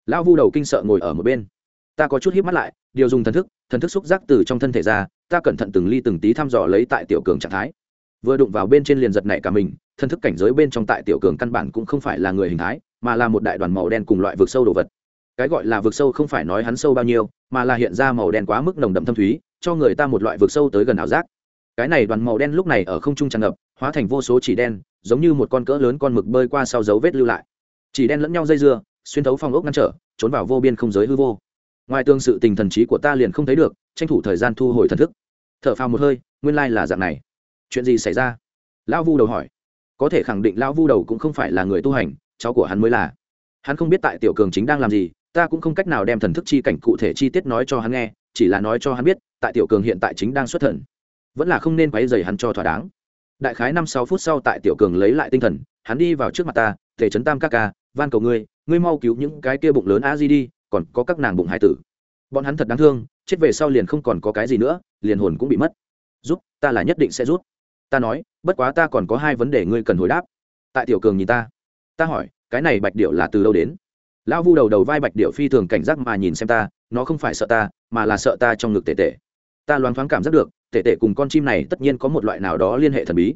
Lão vu đầu kinh sợ ngồi ở một bên. Ta có chút hít mắt lại, điều dùng thần thức thần thức xúc giác từ trong thân thể ra, ta cẩn thận từng ly từng tí thăm dò lấy tại tiểu cường trạng thái vừa đụng vào bên trên liền giật nảy cả mình, thân thức cảnh giới bên trong tại tiểu cường căn bản cũng không phải là người hình thái, mà là một đại đoàn màu đen cùng loại vực sâu đồ vật. Cái gọi là vực sâu không phải nói hắn sâu bao nhiêu, mà là hiện ra màu đen quá mức nồng đậm thâm thúy, cho người ta một loại vực sâu tới gần ảo giác. Cái này đoàn màu đen lúc này ở không trung tràn ngập, hóa thành vô số chỉ đen, giống như một con cỡ lớn con mực bơi qua sau dấu vết lưu lại. Chỉ đen lẫn nhau dây dưa, xuyên thấu phòng ốc ngăn trở, trốn vào vô biên không giới hư vô. Ngoài tương sự tình thần trí của ta liền không thấy được, tranh thủ thời gian thu hồi thần thức. T h ở phào một hơi, nguyên lai là dạng này chuyện gì xảy ra? Lão vu đầu hỏi. Có thể khẳng định lão vu đầu cũng không phải là người tu hành, cháu của hắn mới là. Hắn không biết tại tiểu cường chính đang làm gì, ta cũng không cách nào đem thần thức chi cảnh cụ thể chi tiết nói cho hắn nghe, chỉ là nói cho hắn biết, tại tiểu cường hiện tại chính đang xuất thần. Vẫn là không nên quấy dày hắn cho thỏa đáng. Đại khái năm sáu phút sau tại tiểu cường lấy lại tinh thần, hắn đi vào trước mặt ta thể chấn tam các ca, van cầu ngươi ngươi mau cứu những cái kia bụng lớn a di đi, còn có các nàng bụng hải tử. Bọn hắn thật đáng thương, chết về sau liền không còn có cái gì nữa, liền hồn cũng bị mất. Giúp, ta là nhất định sẽ giúp ta nói, bất quá ta còn có hai vấn đề ngươi cần hồi đáp. Tại tiểu cường nhìn ta ta hỏi, cái này bạch điệu là từ đâu đến? Lão vu đầu đầu vai bạch điệu phi thường cảnh giác mà nhìn xem ta, nó không phải sợ ta, mà là sợ ta trong ngực tệ tệ ta loáng thoáng cảm giác được tệ tệ cùng con chim này tất nhiên có một loại nào đó liên hệ thần bí.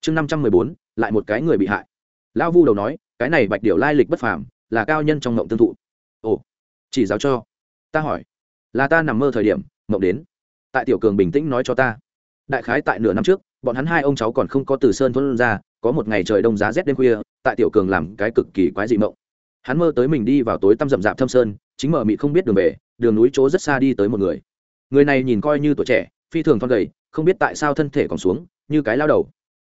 Chương năm trăm mười bốn, lại một cái người bị hại. Lão vu đầu nói, cái này bạch điệu lai lịch bất phàm, là cao nhân trong mộng tương thụ. Ồ, chỉ giáo cho. Ta hỏi, là ta nằm mơ thời điểm, mộng đến. Tại tiểu cường bình tĩnh nói cho ta đại khái tại nửa năm trước, bọn hắn hai ông cháu còn không có từ sơn thôn ra, có một ngày trời đông giá rét đêm khuya, tại tiểu cường làm cái cực kỳ quái dị mộng. Hắn mơ tới mình đi vào tối tăm rậm rạp thâm sơn, chính mở mị không biết đường về, đường núi chỗ rất xa đi tới một người. Người này nhìn coi như tuổi trẻ, phi thường thon gầy, không biết tại sao thân thể còn xuống, như cái lao đầu.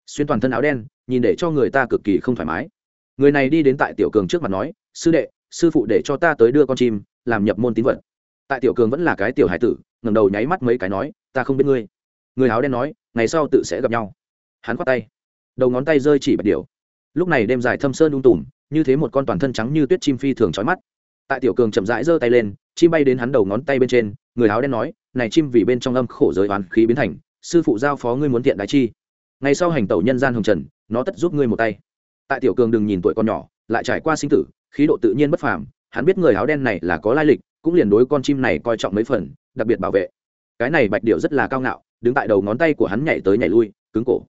Xuyên toàn thân áo đen, nhìn để cho người ta cực kỳ không thoải mái. Người này đi đến tại tiểu cường trước mặt nói, sư đệ, sư phụ để cho ta tới đưa con chim, làm nhập môn tín vật. Tại tiểu cường vẫn là cái tiểu hải tử ngầm đầu nháy mắt mấy cái nói, ta không biết ngươi người áo đen nói, ngày sau tự sẽ gặp nhau. Hắn khoát tay. Đầu ngón tay rơi chỉ bạch điều lúc này đêm dài thâm sơn ung tùm, như thế một con toàn thân trắng như tuyết chim phi thường trói mắt. Tại tiểu cường chậm rãi giơ tay lên, chim bay đến hắn đầu ngón tay bên trên, người áo đen nói, này chim vì bên trong âm khổ giới oán khí biến thành, sư phụ giao phó ngươi muốn thiện đại chi. Ngày sau hành tẩu nhân gian hồng trần, nó tất giúp ngươi một tay. Tại tiểu cường đừng nhìn tuổi con nhỏ, lại trải qua sinh tử, khí độ tự nhiên bất phàm, hắn biết người áo đen này là có lai lịch, cũng liền đối con chim này coi trọng mấy phần, đặc biệt bảo vệ. Cái này bạch điệu rất là cao ngạo đứng tại đầu ngón tay của hắn nhảy tới nhảy lui, cứng cổ.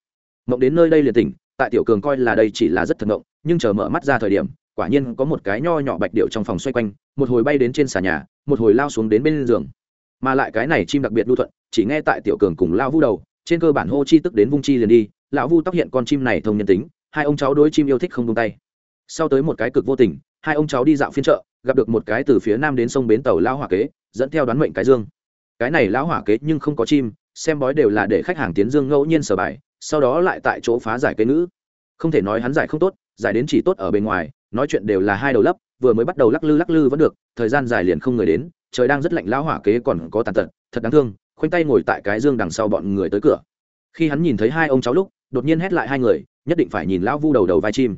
Mộng đến nơi đây liền tỉnh, tại tiểu cường coi là đây chỉ là rất thật mộng, nhưng chờ mở mắt ra thời điểm, quả nhiên có một cái nho nhỏ bạch điệu trong phòng xoay quanh, một hồi bay đến trên xà nhà, một hồi lao xuống đến bên giường. Mà lại cái này chim đặc biệt lưu thuận, chỉ nghe tại tiểu cường cùng lao vu đầu, trên cơ bản hô chi tức đến vung chi liền đi, lão vu tóc hiện con chim này thông nhân tính, hai ông cháu đối chim yêu thích không tung tay. Sau tới một cái cực vô tình, hai ông cháu đi dạo phiên chợ, gặp được một cái từ phía nam đến sông bến tàu lao hỏa kế, dẫn theo đoán mệnh cái dương. Cái này lão hỏa kế nhưng không có chim xem bói đều là để khách hàng tiến dương ngẫu nhiên sở bài, sau đó lại tại chỗ phá giải cây ngữ. Không thể nói hắn giải không tốt, giải đến chỉ tốt ở bên ngoài, nói chuyện đều là hai đầu lấp, vừa mới bắt đầu lắc lư lắc lư vẫn được, thời gian dài liền không người đến, trời đang rất lạnh lão hỏa kế còn có tàn tật, thật đáng thương, khoanh tay ngồi tại cái dương đằng sau bọn người tới cửa. Khi hắn nhìn thấy hai ông cháu lúc, đột nhiên hét lại hai người, nhất định phải nhìn lão vu đầu đầu vai chim.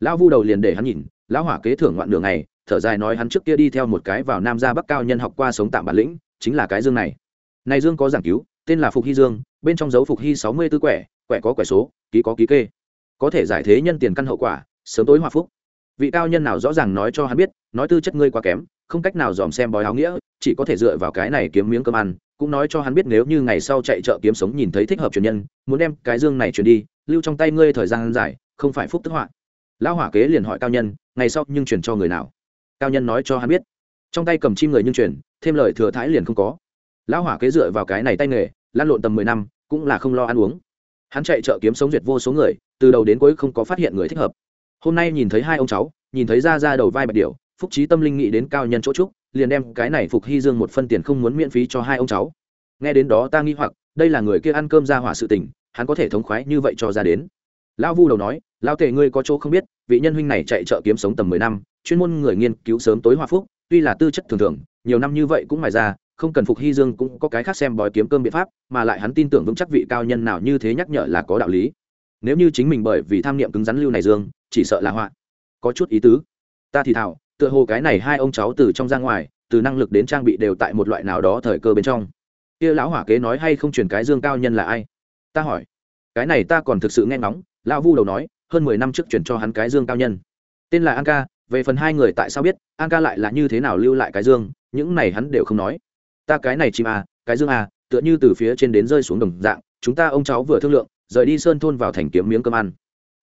Lão vu đầu liền để hắn nhìn, lão hỏa kế thưởng ngoạn đường này thở dài nói hắn trước kia đi theo một cái vào nam ra bắc cao nhân học qua sống tạm bản lĩnh, chính là cái dương này. Này dương có giảng cứu tên là phục hy dương, bên trong dấu phục hy sáu mươi tư quẻ quẻ có quẻ số, ký có ký kê. Có thể giải thế nhân tiền căn hậu quả, sớm tối hòa phúc. Vị cao nhân nào rõ ràng nói cho hắn biết, nói tư chất ngươi quá kém, không cách nào dòm xem bói áo nghĩa, chỉ có thể dựa vào cái này kiếm miếng cơm ăn, cũng nói cho hắn biết nếu như ngày sau chạy chợ kiếm sống nhìn thấy thích hợp truyền nhân, muốn đem cái dương này truyền đi, lưu trong tay ngươi thời gian dài, không phải phúc tức họa. Lão hỏa kế liền hỏi cao nhân, ngày sau nhưng truyền cho người nào? Cao nhân nói cho hắn biết. Trong tay cầm chim người nhưng truyền thêm lời thừa thái liền không có. Lão hỏa kế dựa vào cái này tay nghề lan lộn tầm mười năm, cũng là không lo ăn uống. Hắn chạy chợ kiếm sống duyệt vô số người, từ đầu đến cuối không có phát hiện người thích hợp. Hôm nay nhìn thấy hai ông cháu, nhìn thấy ra ra đầu vai bạch điệu phúc trí tâm linh nghĩ đến cao nhân chỗ trúc, liền đem cái này phục hy dương một phân tiền không muốn miễn phí cho hai ông cháu. Nghe đến đó ta nghi hoặc, đây là người kia ăn cơm ra hỏa sự tình, hắn có thể thống khoái như vậy cho ra đến. Lão vu đầu nói, lão tề ngươi có chỗ không biết, vị nhân huynh này chạy chợ kiếm sống tầm mười năm, chuyên môn người nghiên cứu sớm tối hòa phúc, tuy là tư chất thường thường, nhiều năm như vậy cũng mài ra không cần phục hy dương cũng có cái khác xem bói kiếm cơm biện pháp, mà lại hắn tin tưởng vững chắc vị cao nhân nào như thế nhắc nhở là có đạo lý. Nếu như chính mình bởi vì tham niệm cứng rắn lưu này dương, chỉ sợ là họa. Có chút ý tứ. Ta thì thảo, tựa hồ cái này hai ông cháu từ trong ra ngoài, từ năng lực đến trang bị đều tại một loại nào đó thời cơ bên trong. Kia lão hỏa kế nói hay không truyền cái dương cao nhân là ai? Ta hỏi. Cái này ta còn thực sự nghe ngóng, lão vu đầu nói, hơn mười năm trước chuyển cho hắn cái dương cao nhân. Tên là an ca, về phần hai người tại sao biết, an ca lại là như thế nào lưu lại cái dương, những này hắn đều không nói ta cái này chim à cái dương à tựa như từ phía trên đến rơi xuống đồng dạng, chúng ta ông cháu vừa thương lượng, rời đi sơn thôn vào thành kiếm miếng cơm ăn.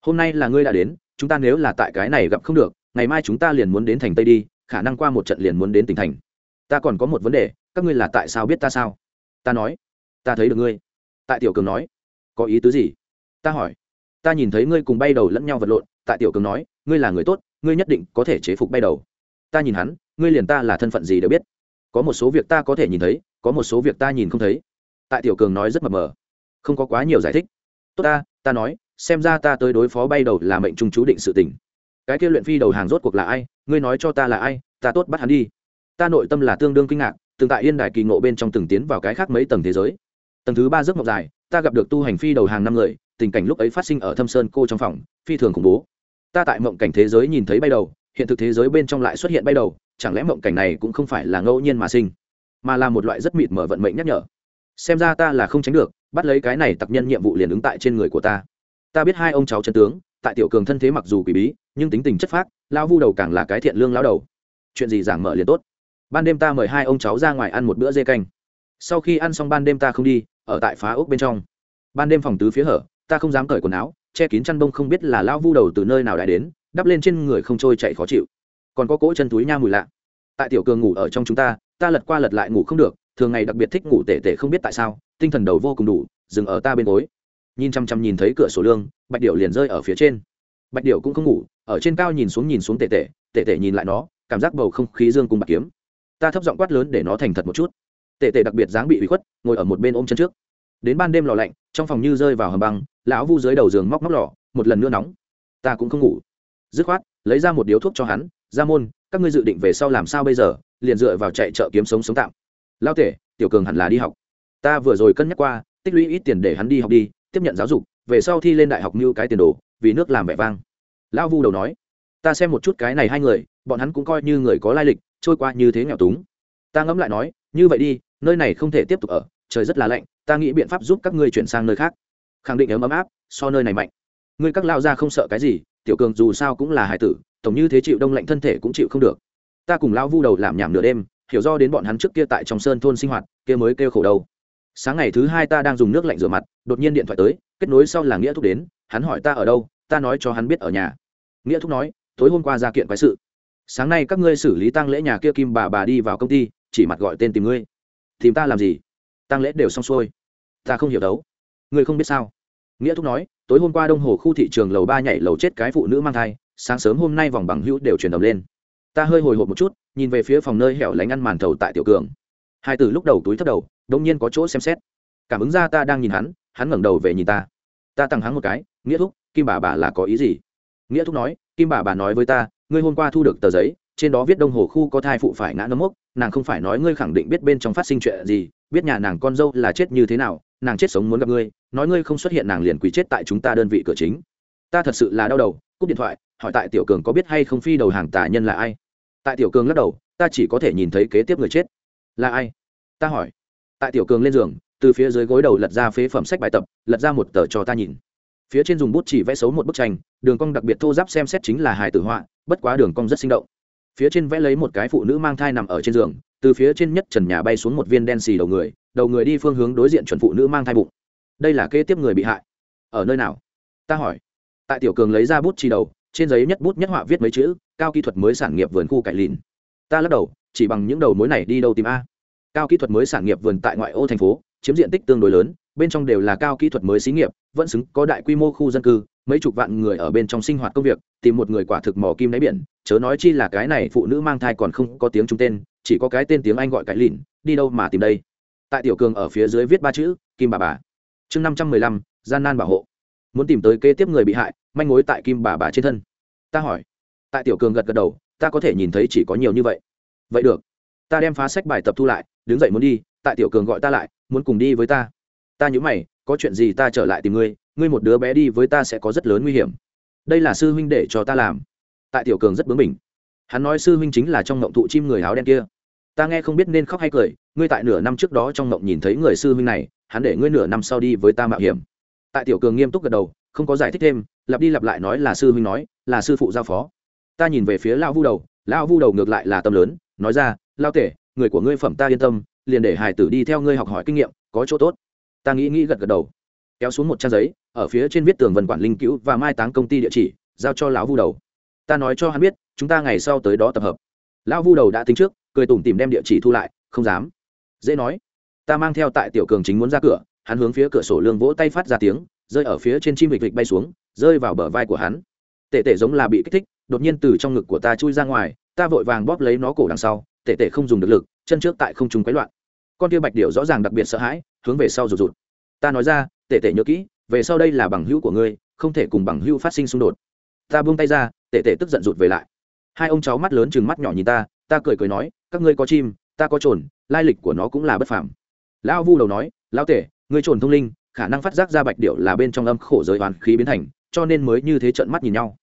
Hôm nay là ngươi đã đến, chúng ta nếu là tại cái này gặp không được, ngày mai chúng ta liền muốn đến thành tây đi, khả năng qua một trận liền muốn đến tỉnh thành. Ta còn có một vấn đề, các ngươi là tại sao biết ta sao? Ta nói. Ta thấy được ngươi. Tại tiểu cường nói. Có ý tứ gì? Ta hỏi. Ta nhìn thấy ngươi cùng bay đầu lẫn nhau vật lộn, tại tiểu cường nói, ngươi là người tốt, ngươi nhất định có thể chế phục bay đầu. Ta nhìn hắn, ngươi liền ta là thân phận gì đều biết có một số việc ta có thể nhìn thấy, có một số việc ta nhìn không thấy. Tại tiểu cường nói rất mập mờ. Không có quá nhiều giải thích. Tốt ta ta nói, xem ra ta tới đối phó bay đầu là mệnh trung chú định sự tình. Cái kia luyện phi đầu hàng rốt cuộc là ai, ngươi nói cho ta là ai, ta tốt bắt hắn đi. Ta nội tâm là tương đương kinh ngạc, từng tại yên đài kỳ ngộ bên trong từng tiến vào cái khác mấy tầng thế giới. Tầng thứ ba giấc mộng dài, ta gặp được tu hành phi đầu hàng năm người, tình cảnh lúc ấy phát sinh ở thâm sơn cô trong phòng, phi thường khủng bố. Ta tại mộng cảnh thế giới nhìn thấy bay đầu, hiện thực thế giới bên trong lại xuất hiện bay đầu chẳng lẽ mộng cảnh này cũng không phải là ngẫu nhiên mà sinh, mà là một loại rất mịt mở vận mệnh nhắc nhở. Xem ra ta là không tránh được, bắt lấy cái này tặc nhân nhiệm vụ liền ứng tại trên người của ta. Ta biết hai ông cháu chân tướng, tại tiểu cường thân thế mặc dù quỷ bí, nhưng tính tình chất phác lao vu đầu càng là cái thiện lương lao đầu. Chuyện gì giảng mở liền tốt. Ban đêm ta mời hai ông cháu ra ngoài ăn một bữa dê canh. Sau khi ăn xong ban đêm ta không đi, ở tại phá ốc bên trong. Ban đêm phòng tứ phía hở, ta không dám cởi quần áo, che kín chăn bông không biết là lao vu đầu từ nơi nào đã đến, đắp lên trên người không trôi chạy khó chịu còn có cỗ chân túi nha mùi lạ. Tại tiểu cường ngủ ở trong chúng ta ta lật qua lật lại ngủ không được, thường ngày đặc biệt thích ngủ tể tể không biết tại sao, tinh thần đầu vô cùng đủ, dừng ở ta bên gối. Nhìn chăm chăm nhìn thấy cửa sổ lương, bạch điệu liền rơi ở phía trên. Bạch điệu cũng không ngủ, ở trên cao nhìn xuống nhìn xuống tể tể tể tể nhìn lại nó, cảm giác bầu không khí dương cùng bạc kiếm. Ta thấp giọng quát lớn để nó thành thật một chút. Tể tể đặc biệt dáng bị bị khuất, ngồi ở một bên ôm chân trước. Đến ban đêm lò lạnh, trong phòng như rơi vào hầm băng, lão vu dưới đầu giường móc móc lò, một lần nữa nóng. Ta cũng không ngủ. Dứt khoát, lấy ra một điếu thuốc cho hắn ra môn, các ngươi dự định về sau làm sao bây giờ? Liền dựa vào chạy chợ kiếm sống sống tạm. Lao tể, tiểu cường hẳn là đi học. Ta vừa rồi cân nhắc qua, tích lũy ít tiền để hắn đi học đi, tiếp nhận giáo dục, về sau thi lên đại học mưu cái tiền đồ, vì nước làm vẻ vang. Lão vu đầu nói, ta xem một chút cái này hai người, bọn hắn cũng coi như người có lai lịch, trôi qua như thế nghèo túng. Ta ngẫm lại nói, như vậy đi, nơi này không thể tiếp tục ở, trời rất là lạnh, ta nghĩ biện pháp giúp các ngươi chuyển sang nơi khác. Khẳng định ấm ấm áp, so nơi này mạnh. Ngươi các lao ra không sợ cái gì, tiểu cường dù sao cũng là hải tử tổng như thế chịu đông lạnh thân thể cũng chịu không được. Ta cùng lão vu đầu làm nhảm nửa đêm, hiểu do đến bọn hắn trước kia tại trong sơn thôn sinh hoạt, kia mới kêu khổ đâu sáng ngày thứ hai ta đang dùng nước lạnh rửa mặt, đột nhiên điện thoại tới, kết nối sau là nghĩa thúc đến, hắn hỏi ta ở đâu, ta nói cho hắn biết ở nhà. Nghĩa thúc nói, tối hôm qua ra kiện quái sự. Sáng nay các ngươi xử lý tăng lễ nhà kia kim bà bà đi vào công ty, chỉ mặt gọi tên tìm ngươi. Tìm ta làm gì? Tăng lễ đều xong xuôi. Ta không hiểu đấu. Ngươi không biết sao? Nghĩa thúc nói, tối hôm qua đông hồ khu thị trường lầu ba nhảy lầu chết cái phụ nữ mang thai sáng sớm hôm nay vòng bằng hữu đều truyền đồng lên. Ta hơi hồi hộp một chút, nhìn về phía phòng nơi hẻo lánh ăn màn thầu tại tiểu cường. Hai từ lúc đầu túi thấp đầu đông nhiên có chỗ xem xét. Cảm ứng ra ta đang nhìn hắn hắn ngẩng đầu về nhìn ta. Ta tặng hắn một cái, nghĩa thúc, kim bà bà là có ý gì? Nghĩa thúc nói, kim bà bà nói với ta, ngươi hôm qua thu được tờ giấy, trên đó viết đông hồ khu có thai phụ phải ngã nấm mốc, nàng không phải nói ngươi khẳng định biết bên trong phát sinh chuyện gì, biết nhà nàng con dâu là chết như thế nào, nàng chết sống muốn gặp ngươi, nói ngươi không xuất hiện nàng liền quỳ chết tại chúng ta đơn vị cửa chính. Ta thật sự là đau đầu, cúp điện thoại hỏi tại tiểu cường có biết hay không phi đầu hàng tà nhân là ai? Tại tiểu cường lắc đầu, ta chỉ có thể nhìn thấy kế tiếp người chết. Là ai? Ta hỏi. Tại tiểu cường lên giường, từ phía dưới gối đầu lật ra phế phẩm sách bài tập, lật ra một tờ cho ta nhìn. Phía trên dùng bút chỉ vẽ xấu một bức tranh, đường cong đặc biệt thô giáp xem xét chính là hài tử họa, bất quá đường cong rất sinh động. Phía trên vẽ lấy một cái phụ nữ mang thai nằm ở trên giường, từ phía trên nhất trần nhà bay xuống một viên đen xì đầu người đầu người đi phương hướng đối diện chuẩn phụ nữ mang thai bụng. Đây là kế tiếp người bị hại. Ở nơi nào? Ta hỏi. Tại tiểu cường lấy ra bút chỉ đầu trên giấy nhất bút nhất họa viết mấy chữ, cao kỹ thuật mới sản nghiệp vườn khu cải lìn. Ta lắc đầu, chỉ bằng những đầu mối này đi đâu tìm a? Cao kỹ thuật mới sản nghiệp vườn tại ngoại ô thành phố, chiếm diện tích tương đối lớn, bên trong đều là cao kỹ thuật mới xí nghiệp, vẫn xứng có đại quy mô khu dân cư, mấy chục vạn người ở bên trong sinh hoạt công việc, tìm một người quả thực mò kim đáy biển, chớ nói chi là cái này phụ nữ mang thai còn không có tiếng trung tên, chỉ có cái tên tiếng anh gọi cái lìn, đi đâu mà tìm đây? Tại tiểu cường ở phía dưới viết ba chữ, kim bà bà. Chương năm trăm mười lăm, gian nan bảo hộ muốn tìm tới kế tiếp người bị hại, manh mối tại kim bà bà trên thân. Ta hỏi. Tại tiểu cường gật gật đầu, ta có thể nhìn thấy chỉ có nhiều như vậy. Vậy được. Ta đem phá sách bài tập thu lại, đứng dậy muốn đi, tại tiểu cường gọi ta lại, muốn cùng đi với ta. Ta nhớ mày, có chuyện gì ta trở lại tìm ngươi ngươi một đứa bé đi với ta sẽ có rất lớn nguy hiểm. Đây là sư huynh để cho ta làm. Tại tiểu cường rất bướng bỉnh. Hắn nói sư huynh chính là trong ngộng thụ chim người áo đen kia. Ta nghe không biết nên khóc hay cười, ngươi tại nửa năm trước đó trong ngộng nhìn thấy người sư huynh này, hắn để ngươi nửa năm sau đi với ta mạo hiểm tại tiểu cường nghiêm túc gật đầu, không có giải thích thêm, lặp đi lặp lại nói là sư huynh nói, là sư phụ giao phó. Ta nhìn về phía lao vu đầu lao vu đầu ngược lại là tâm lớn, nói ra lao tể, người của ngươi phẩm ta yên tâm, liền để hải tử đi theo ngươi học hỏi kinh nghiệm, có chỗ tốt. Ta nghĩ nghĩ gật gật đầu, kéo xuống một trang giấy, ở phía trên viết tường vần quản linh cứu và mai táng công ty địa chỉ, giao cho lão vu đầu. Ta nói cho hắn biết, chúng ta ngày sau tới đó tập hợp. Lão vu đầu đã tính trước, cười tủm tìm đem địa chỉ thu lại, không dám. Dễ nói, ta mang theo tại tiểu cường chính muốn ra cửa hắn hướng phía cửa sổ lương vỗ tay phát ra tiếng, rơi ở phía trên chim vịt vịt bay xuống, rơi vào bờ vai của hắn. Tệ tệ giống là bị kích thích, đột nhiên từ trong ngực của ta chui ra ngoài, ta vội vàng bóp lấy nó cổ đằng sau tệ tệ không dùng được lực, chân trước tại không trung quấy loạn. Con kia bạch điệu rõ ràng đặc biệt sợ hãi, hướng về sau rụt rụt. Ta nói ra tệ tệ nhớ kỹ, về sau đây là bằng hữu của ngươi, không thể cùng bằng hữu phát sinh xung đột. Ta buông tay ra tệ tệ tức giận rụt về lại. Hai ông cháu mắt lớn chừng mắt nhỏ nhìn ta ta cười cười nói, các ngươi có chim, ta có trồn, lai lịch của nó cũng là bất phàm. Lão vu đầu nói, lão tể ngươi trồn thông linh, khả năng phát giác ra bạch điệu là bên trong âm khổ giới hoàn khí biến thành, cho nên mới như thế trận mắt nhìn nhau.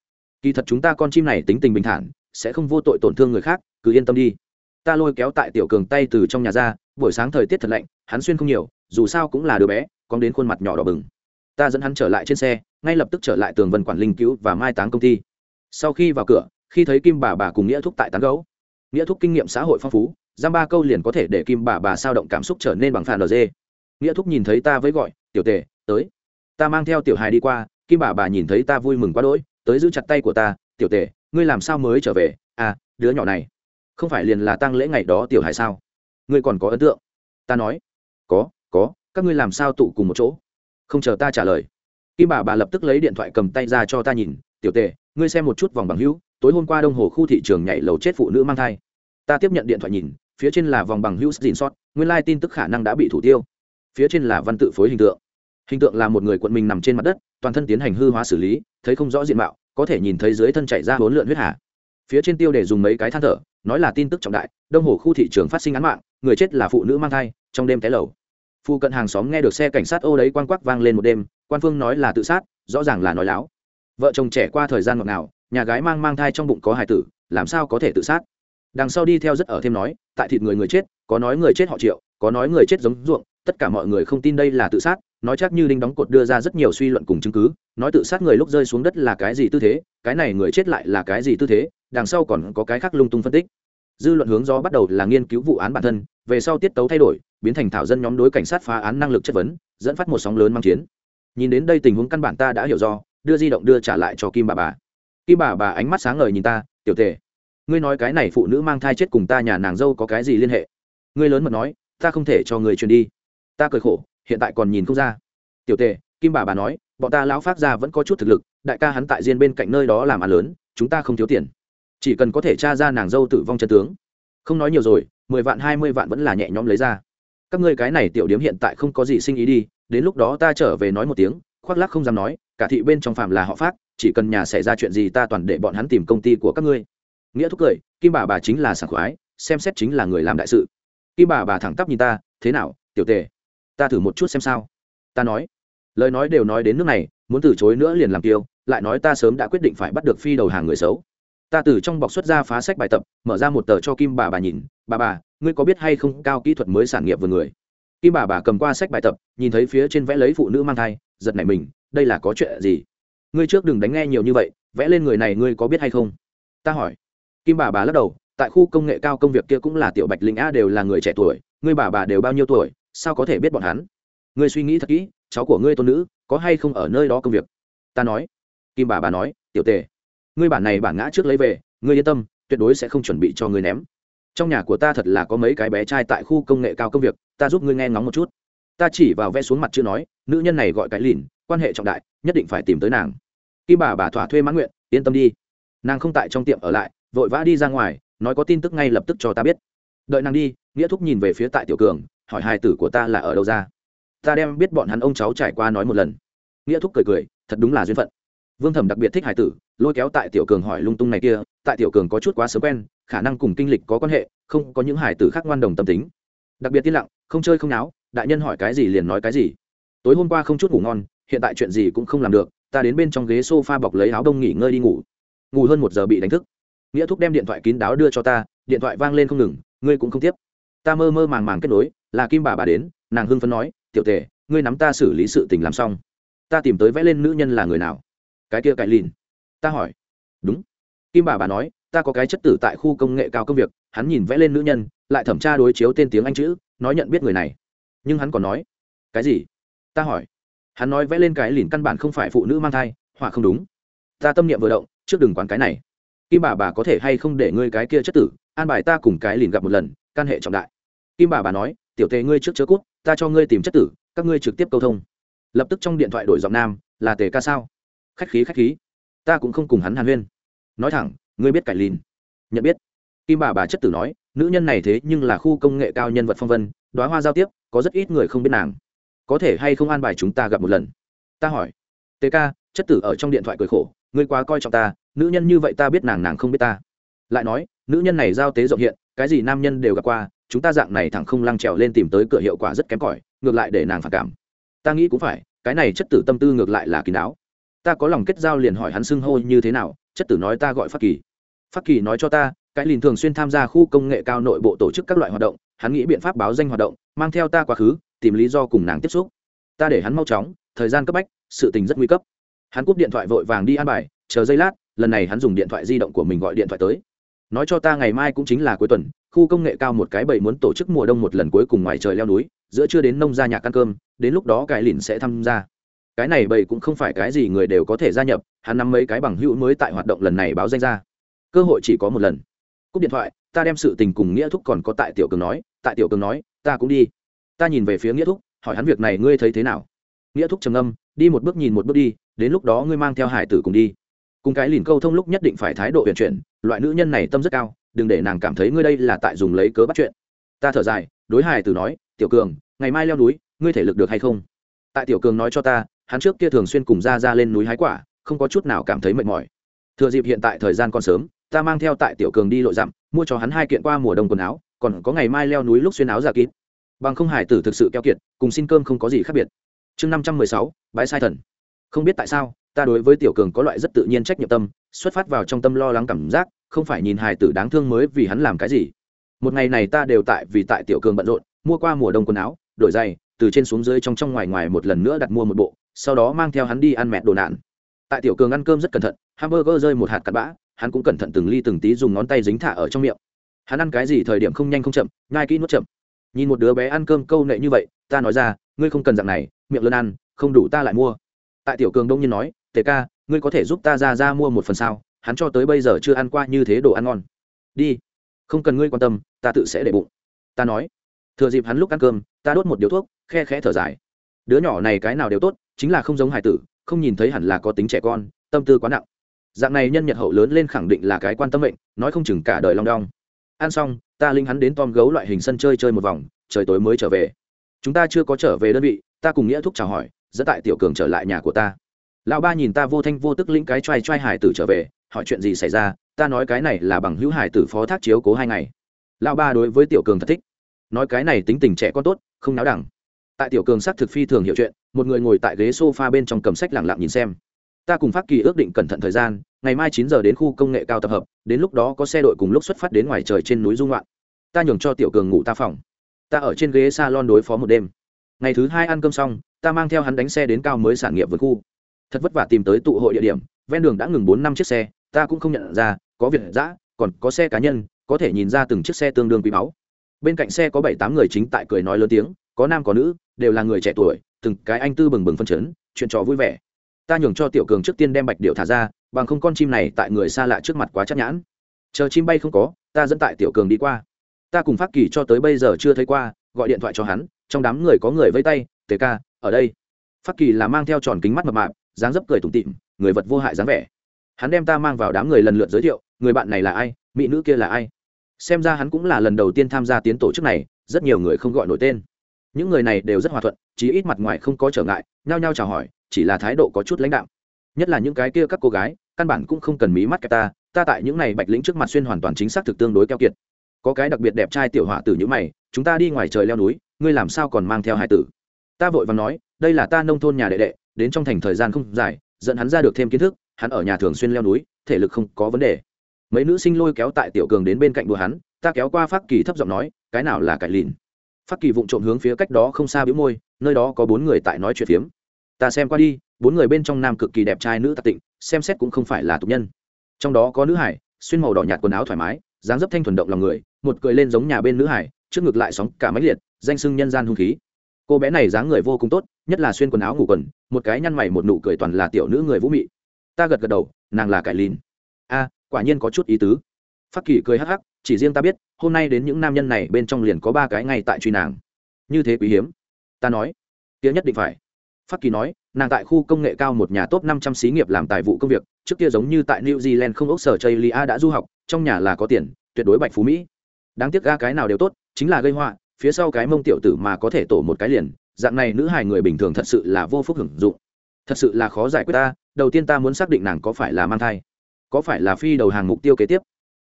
Kỳ thật chúng ta con chim này tính tình bình thản, sẽ không vô tội tổn thương người khác, cứ yên tâm đi. Ta lôi kéo tại tiểu cường tay từ trong nhà ra, buổi sáng thời tiết thật lạnh, hắn xuyên không nhiều, dù sao cũng là đứa bé còn đến khuôn mặt nhỏ đỏ bừng. Ta dẫn hắn trở lại trên xe, ngay lập tức trở lại tường vân quản linh cứu và mai táng công ty. Sau khi vào cửa, khi thấy kim bà bà cùng nghĩa thúc tại tán gấu nghĩa thúc kinh nghiệm xã hội phong phú, giam ba câu liền có thể để kim bà bà sao động cảm xúc trở nên bằng phản lg nghĩa thúc nhìn thấy ta với gọi, tiểu tề, tới. Ta mang theo tiểu hài đi qua, kim bà bà nhìn thấy ta vui mừng quá đỗi, tới giữ chặt tay của ta, tiểu tề, ngươi làm sao mới trở về? À đứa nhỏ này, không phải liền là tăng lễ ngày đó tiểu hài sao? Ngươi còn có ấn tượng? Ta nói, có có, các ngươi làm sao tụ cùng một chỗ? Không chờ ta trả lời, kim bà bà lập tức lấy điện thoại cầm tay ra cho ta nhìn, tiểu tề, ngươi xem một chút vòng bằng hữu, tối hôm qua đông hồ khu thị trường nhảy lầu chết phụ nữ mang thai. Ta tiếp nhận điện thoại nhìn, phía trên là vòng bằng hữu dìn sót nguyên lai tin tức khả năng đã bị thủ tiêu phía trên là văn tự phối hình tượng. Hình tượng là một người quận mình nằm trên mặt đất, toàn thân tiến hành hư hóa xử lý, thấy không rõ diện mạo, có thể nhìn thấy dưới thân chảy ra hỗn lượn huyết hà. Phía trên tiêu để dùng mấy cái than thở, nói là tin tức trọng đại, đông hồ khu thị trường phát sinh án mạng, người chết là phụ nữ mang thai, trong đêm té lầu. Phu cận hàng xóm nghe được xe cảnh sát ô đấy quang quắc vang lên một đêm, quan phương nói là tự sát, rõ ràng là nói láo. Vợ chồng trẻ qua thời gian ngọt ngào, nhà gái mang mang thai trong bụng có hài tử, làm sao có thể tự sát? Đằng sau đi theo rất ở thêm nói, tại thịt người người chết, có nói người chết họ triệu, có nói người chết giống ruộng tất cả mọi người không tin đây là tự sát, nói chắc như đinh đóng cột đưa ra rất nhiều suy luận cùng chứng cứ, nói tự sát người lúc rơi xuống đất là cái gì tư thế, cái này người chết lại là cái gì tư thế, đằng sau còn có cái khác lung tung phân tích. Dư luận hướng do bắt đầu là nghiên cứu vụ án bản thân, về sau tiết tấu thay đổi, biến thành thảo dân nhóm đối cảnh sát phá án năng lực chất vấn, dẫn phát một sóng lớn mang chiến. Nhìn đến đây tình huống căn bản ta đã hiểu do, đưa di động đưa trả lại cho kim bà bà. Kim bà bà ánh mắt sáng ngời nhìn ta, tiểu tề, ngươi nói cái này phụ nữ mang thai chết cùng ta nhà nàng dâu có cái gì liên hệ? Ngươi lớn mật nói, ta không thể cho người truyền đi ta cười khổ, hiện tại còn nhìn không ra. Tiểu tề, kim bà bà nói, bọn ta lão phát ra vẫn có chút thực lực, đại ca hắn tại riêng bên cạnh nơi đó làm ăn lớn, chúng ta không thiếu tiền. Chỉ cần có thể tra ra nàng dâu tử vong chân tướng. Không nói nhiều rồi, mười vạn, hai mươi vạn vẫn là nhẹ nhõm lấy ra. Các ngươi cái này tiểu điếm hiện tại không có gì sinh ý đi, đến lúc đó ta trở về nói một tiếng, khoác lắc không dám nói, cả thị bên trong phạm là họ phát chỉ cần nhà xảy ra chuyện gì ta toàn để bọn hắn tìm công ty của các ngươi. Nghĩa thúc cười, kim bà bà chính là sảng khoái, xem xét chính là người làm đại sự. Kim bà bà thẳng tắp nhìn ta, thế nào, tiểu tề? Ta thử một chút xem sao. Ta nói. Lời nói đều nói đến nước này muốn từ chối nữa liền làm tiêu, lại nói ta sớm đã quyết định phải bắt được phi đầu hàng người xấu. Ta từ trong bọc xuất ra phá sách bài tập mở ra một tờ cho kim bà bà nhìn bà bà ngươi có biết hay không cao kỹ thuật mới sản nghiệp vừa người? Kim bà bà cầm qua sách bài tập nhìn thấy phía trên vẽ lấy phụ nữ mang thai giật nảy mình đây là có chuyện gì? Ngươi trước đừng đánh nghe nhiều như vậy vẽ lên người này ngươi có biết hay không? Ta hỏi. Kim bà bà lắc đầu tại khu công nghệ cao công việc kia cũng là tiểu bạch linh a đều là người trẻ tuổi ngươi bà bà đều bao nhiêu tuổi sao có thể biết bọn hắn? Ngươi suy nghĩ thật kỹ, cháu của ngươi tôn nữ, có hay không ở nơi đó công việc? Ta nói. Kim bà bà nói, tiểu tề, ngươi bản này bản ngã trước lấy về, ngươi yên tâm, tuyệt đối sẽ không chuẩn bị cho ngươi ném. Trong nhà của ta thật là có mấy cái bé trai tại khu công nghệ cao công việc, ta giúp ngươi nghe ngóng một chút. Ta chỉ vào vẽ xuống mặt chưa nói, nữ nhân này gọi cái lìn, quan hệ trọng đại, nhất định phải tìm tới nàng. Kim bà bà thỏa thuê mãn nguyện, yên tâm đi. Nàng không tại trong tiệm ở lại, vội vã đi ra ngoài, nói có tin tức ngay lập tức cho ta biết. Đợi nàng đi, nghĩa thúc nhìn về phía tại tiểu cường hỏi hài tử của ta là ở đâu ra? Ta đem biết bọn hắn ông cháu trải qua nói một lần. Nghĩa thúc cười cười, thật đúng là duyên phận. Vương thẩm đặc biệt thích hài tử, lôi kéo tại tiểu cường hỏi lung tung này kia, tại tiểu cường có chút quá sớm quen, khả năng cùng kinh lịch có quan hệ, không có những hài tử khác ngoan đồng tâm tính. Đặc biệt tiên lặng, không chơi không náo, đại nhân hỏi cái gì liền nói cái gì. Tối hôm qua không chút ngủ ngon, hiện tại chuyện gì cũng không làm được, ta đến bên trong ghế s o f a bọc lấy áo đông nghỉ ngơi đi ngủ. Ngủ hơn một giờ bị đánh thức. Nghĩa thúc đem điện thoại kín đáo đưa cho ta, điện thoại vang lên không ngừng, ngươi cũng không tiếp. Ta mơ mơ màng màng kết nối là kim bà bà đến, nàng hưng phấn nói, tiểu tề, ngươi nắm ta xử lý sự tình làm xong. Ta tìm tới vẽ lên nữ nhân là người nào? Cái kia cải lìn. Ta hỏi. Đúng. Kim bà bà nói, ta có cái chất tử tại khu công nghệ cao công việc. Hắn nhìn vẽ lên nữ nhân, lại thẩm tra đối chiếu tên tiếng anh chữ, nói nhận biết người này. Nhưng hắn còn nói, cái gì? Ta hỏi. Hắn nói vẽ lên cái lìn căn bản không phải phụ nữ mang thai, họa không đúng. Ta tâm niệm vừa động, trước đừng quán cái này. Kim bà bà có thể hay không để ngươi cái kia chất tử, an bài ta cùng cái lìn gặp một lần, can hệ trọng đại. Kim bà bà nói tiểu tề ngươi trước chớ cút, ta cho ngươi tìm chất tử, các ngươi trực tiếp câu thông. Lập tức trong điện thoại đổi giọng nam, là tề ca sao? Khách khí khách khí. Ta cũng không cùng hắn hàn huyên. Nói thẳng, ngươi biết cải lìn. Nhận biết. Kim bà bà chất tử nói, nữ nhân này thế nhưng là khu công nghệ cao nhân vật phong vân đoá hoa giao tiếp, có rất ít người không biết nàng. Có thể hay không an bài chúng ta gặp một lần? Ta hỏi. Tề ca, chất tử ở trong điện thoại cười khổ, ngươi quá coi trọng ta, nữ nhân như vậy ta biết nàng nàng không biết ta. Lại nói, nữ nhân này giao tế rộng hiện, cái gì nam nhân đều gặp qua chúng ta dạng này thẳng không lăng trèo lên tìm tới cửa hiệu quả rất kém cỏi, ngược lại để nàng phản cảm. Ta nghĩ cũng phải, cái này chất tử tâm tư ngược lại là kín đáo. Ta có lòng kết giao liền hỏi hắn xưng hô như thế nào, chất tử nói ta gọi phát kỳ. Phát kỳ nói cho ta, cái lìn thường xuyên tham gia khu công nghệ cao nội bộ tổ chức các loại hoạt động, hắn nghĩ biện pháp báo danh hoạt động, mang theo ta quá khứ, tìm lý do cùng nàng tiếp xúc. Ta để hắn mau chóng, thời gian cấp bách, sự tình rất nguy cấp. Hắn cúp điện thoại vội vàng đi ăn bài, chờ giây lát, lần này hắn dùng điện thoại di động của mình gọi điện thoại tới. Nói cho ta ngày mai cũng chính là cuối tuần khu công nghệ cao một cái bầy muốn tổ chức mùa đông một lần cuối cùng ngoài trời leo núi, giữa chưa đến nông gia nhạc ăn cơm, đến lúc đó cái lìn sẽ tham gia. Cái này bầy cũng không phải cái gì người đều có thể gia nhập, hắn năm mấy cái bằng hữu mới tại hoạt động lần này báo danh ra. Cơ hội chỉ có một lần. Cúp điện thoại, ta đem sự tình cùng nghĩa thúc còn có tại tiểu cường nói, tại tiểu cường nói, ta cũng đi. Ta nhìn về phía nghĩa thúc, hỏi hắn việc này ngươi thấy thế nào? Nghĩa thúc trầm âm đi một bước nhìn một bước đi, đến lúc đó ngươi mang theo hải tử cùng đi. Cùng cái lìn câu thông lúc nhất định phải thái độ huyền chuyển, loại nữ nhân này tâm rất cao đừng để nàng cảm thấy ngươi đây là tại dùng lấy cớ bắt chuyện. Ta thở dài, đối hải tử nói, tiểu cường, ngày mai leo núi, ngươi thể lực được hay không? Tại tiểu cường nói cho ta, hắn trước kia thường xuyên cùng ra ra lên núi hái quả, không có chút nào cảm thấy mệt mỏi. Thừa dịp hiện tại thời gian còn sớm, ta mang theo tại tiểu cường đi lội dặm, mua cho hắn hai kiện qua mùa đông quần áo, còn có ngày mai leo núi lúc xuyên áo giả kín bằng không hải tử thực sự keo kiệt, cùng xin cơm không có gì khác biệt. Chương năm trăm mười sáu, bãi sai thần. Không biết tại sao ta đối với tiểu cường có loại rất tự nhiên trách nhiệm tâm, xuất phát vào trong tâm lo lắng cảm giác, không phải nhìn hài tử đáng thương mới vì hắn làm cái gì. Một ngày này ta đều tại vì tại tiểu cường bận rộn, mua qua mùa đông quần áo, đổi giày, từ trên xuống dưới trong trong ngoài ngoài một lần nữa đặt mua một bộ, sau đó mang theo hắn đi ăn mẹt đồ nạn. Tại tiểu cường ăn cơm rất cẩn thận, hamburger rơi một hạt cặn bã, hắn cũng cẩn thận từng ly từng tí dùng ngón tay dính thả ở trong miệng. Hắn ăn cái gì thời điểm không nhanh không chậm ngai kỹ nuốt chậm. Nhìn một đứa bé ăn cơm câu nệ như vậy, ta nói ra, ngươi không cần dạng này, miệng lớn ăn, không đủ ta lại mua. Tại tiểu cường đông nhiên nói tề ca, ngươi có thể giúp ta ra ra mua một phần sao? Hắn cho tới bây giờ chưa ăn qua như thế đồ ăn ngon. Đi. Không cần ngươi quan tâm, ta tự sẽ để bụng. Ta nói. Thừa dịp hắn lúc ăn cơm, ta đốt một điếu thuốc, khe khẽ thở dài. Đứa nhỏ này cái nào đều tốt, chính là không giống hải tử, không nhìn thấy hẳn là có tính trẻ con, tâm tư quá nặng. Dạng này nhân nhật hậu lớn lên khẳng định là cái quan tâm mệnh, nói không chừng cả đời long đong. Ăn xong, ta linh hắn đến tom gấu loại hình sân chơi chơi một vòng, trời tối mới trở về. Chúng ta chưa có trở về đơn vị, ta cùng nghĩa thúc chào hỏi, dẫn tại tiểu cường trở lại nhà của ta lão ba nhìn ta vô thanh vô tức lĩnh cái t r a i t r a i hải tử trở về, hỏi chuyện gì xảy ra, ta nói cái này là bằng hữu hải tử phó thác chiếu cố hai ngày. Lão ba đối với tiểu cường thật thích. Nói cái này tính tình trẻ con tốt, không náo đẳng. Tại tiểu cường xác thực phi thường hiểu chuyện, một người ngồi tại ghế s o f a bên trong cầm sách lẳng lặng nhìn xem. Ta cùng phát kỳ ước định cẩn thận thời gian, ngày mai chín giờ đến khu công nghệ cao tập hợp, đến lúc đó có xe đội cùng lúc xuất phát đến ngoài trời trên núi dung loạn ta nhường cho tiểu cường ngủ ta phòng. Ta ở trên ghế s a lon đối phó một đêm. Ngày thứ hai ăn cơm xong, ta mang theo hắn đánh xe đến cao mới sản nghiệp vượt khu thật vất vả tìm tới tụ hội địa điểm, ven đường đã ngừng bốn năm chiếc xe, ta cũng không nhận ra, có việc giã còn có xe cá nhân, có thể nhìn ra từng chiếc xe tương đương quý báu. Bên cạnh xe có bảy tám người chính tại cười nói lớn tiếng, có nam có nữ, đều là người trẻ tuổi, từng cái anh tư bừng bừng phân chấn, chuyện trò vui vẻ. Ta nhường cho tiểu cường trước tiên đem bạch điệu thả ra, bằng không con chim này tại người xa lạ trước mặt quá chắc nhãn. Chờ chim bay không có, ta dẫn tại tiểu cường đi qua. Ta cùng phát kỳ cho tới bây giờ chưa thấy qua, gọi điện thoại cho hắn, trong đám người có người vây tay, tề ca, ở đây. Phát kỳ là mang theo tròn kính mắt mập mạp dáng dấp cười tủm tịm người vật vô hại dáng vẻ. Hắn đem ta mang vào đám người lần lượt giới thiệu, người bạn này là ai, mỹ nữ kia là ai. Xem ra hắn cũng là lần đầu tiên tham gia tiến tổ chức này, rất nhiều người không gọi nổi tên. Những người này đều rất hòa thuận, chí ít mặt ngoài không có trở ngại, nhao nhao chào hỏi, chỉ là thái độ có chút lãnh đạo nhất là những cái kia các cô gái, căn bản cũng không cần mí mắt cái ta ta tại những này bạch lĩnh trước mặt xuyên hoàn toàn chính xác thực tương đối keo kiệt. Có cái đặc biệt đẹp trai tiểu họa tử như mày, chúng ta đi ngoài trời leo núi, ngươi làm sao còn mang theo hai tử? Ta vội và nói, đây là ta nông thôn nhà đệ đệ đến trong thành thời gian không dài, dẫn hắn ra được thêm kiến thức, hắn ở nhà thường xuyên leo núi, thể lực không có vấn đề. Mấy nữ sinh lôi kéo tại tiểu cường đến bên cạnh đùa hắn, ta kéo qua phát kỳ thấp giọng nói, cái nào là cải lìn? Phát kỳ vụng trộm hướng phía cách đó không xa bĩu môi, nơi đó có bốn người tại nói chuyện phiếm. Ta xem qua đi, bốn người bên trong nam cực kỳ đẹp trai nữ tạc tịnh, xem xét cũng không phải là tục nhân. Trong đó có nữ hải, xuyên màu đỏ nhạt quần áo thoải mái, dáng dấp thanh thuần động lòng người, một cười lên giống nhà bên nữ hải, trước ngực lại sóng cả máy liệt, danh sưng nhân gian hung khí. Cô bé này dáng người vô cùng tốt nhất là xuyên quần áo ngủ quần, một cái nhăn mày một nụ cười toàn là tiểu nữ người vũ mị. Ta gật gật đầu, nàng là cải lìn. A, quả nhiên có chút ý tứ. Phát kỳ cười hắc hắc, chỉ riêng ta biết, hôm nay đến những nam nhân này bên trong liền có ba cái ngay tại truy nàng. Như thế quý hiếm. Ta nói, kia nhất định phải. Phát kỳ nói, nàng tại khu công nghệ cao một nhà top năm trăm xí nghiệp làm tài vụ công việc, trước kia giống như tại new zealand không ốc sở chây lia đã du học, trong nhà là có tiền, tuyệt đối bạch phú mỹ. Đáng tiếc ga cái nào đều tốt, chính là gây họa, phía sau cái mông tiểu tử mà có thể tổ một cái liền dạng này nữ hài người bình thường thật sự là vô phúc hưởng dụng. Thật sự là khó giải quyết ta, đầu tiên ta muốn xác định nàng có phải là mang thai, có phải là phi đầu hàng mục tiêu kế tiếp.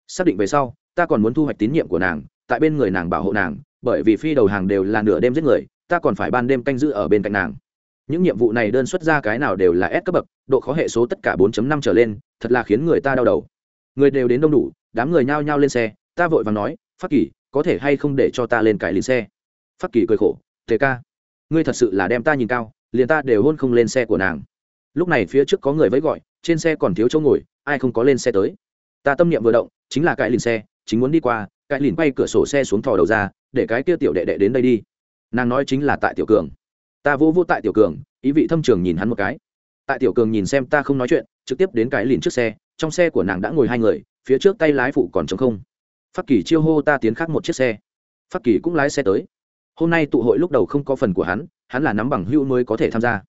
Xác định về sau, ta còn muốn thu hoạch tín nhiệm của nàng, tại bên người nàng bảo hộ nàng, bởi vì phi đầu hàng đều là nửa đêm giết người, ta còn phải ban đêm canh giữ ở bên cạnh nàng. Những nhiệm vụ này đơn xuất ra cái nào đều là S cấp bậc, độ khó hệ số tất cả 4 năm trở lên, thật là khiến người ta đau đầu. Người đều đến đông đủ, đám người nhao nhao lên xe, ta vội vàng nói, phát kỳ, có thể hay không để cho ta lên cải liền xe? Phát kỳ cười khổ thế ca ngươi thật sự là đem ta nhìn cao, liền ta đều hôn không lên xe của nàng. Lúc này phía trước có người vẫy gọi, trên xe còn thiếu chỗ ngồi, ai không có lên xe tới. Ta tâm niệm vừa động, chính là cãi lìn xe, chính muốn đi qua cãi lìn quay cửa sổ xe xuống thò đầu ra, để cái kia tiểu đệ đệ đến đây đi. Nàng nói chính là tại tiểu cường. Ta vô vô tại tiểu cường, ý vị thâm trường nhìn hắn một cái. Tại tiểu cường nhìn xem ta không nói chuyện, trực tiếp đến cái lìn trước xe, trong xe của nàng đã ngồi hai người, phía trước tay lái phụ còn trống không. Phát kỳ chiêu hô ta tiến khác một chiếc xe. Phát kỳ cũng lái xe tới hôm nay tụ hội lúc đầu không có phần của hắn hắn là nắm bằng hữu mới có thể tham gia.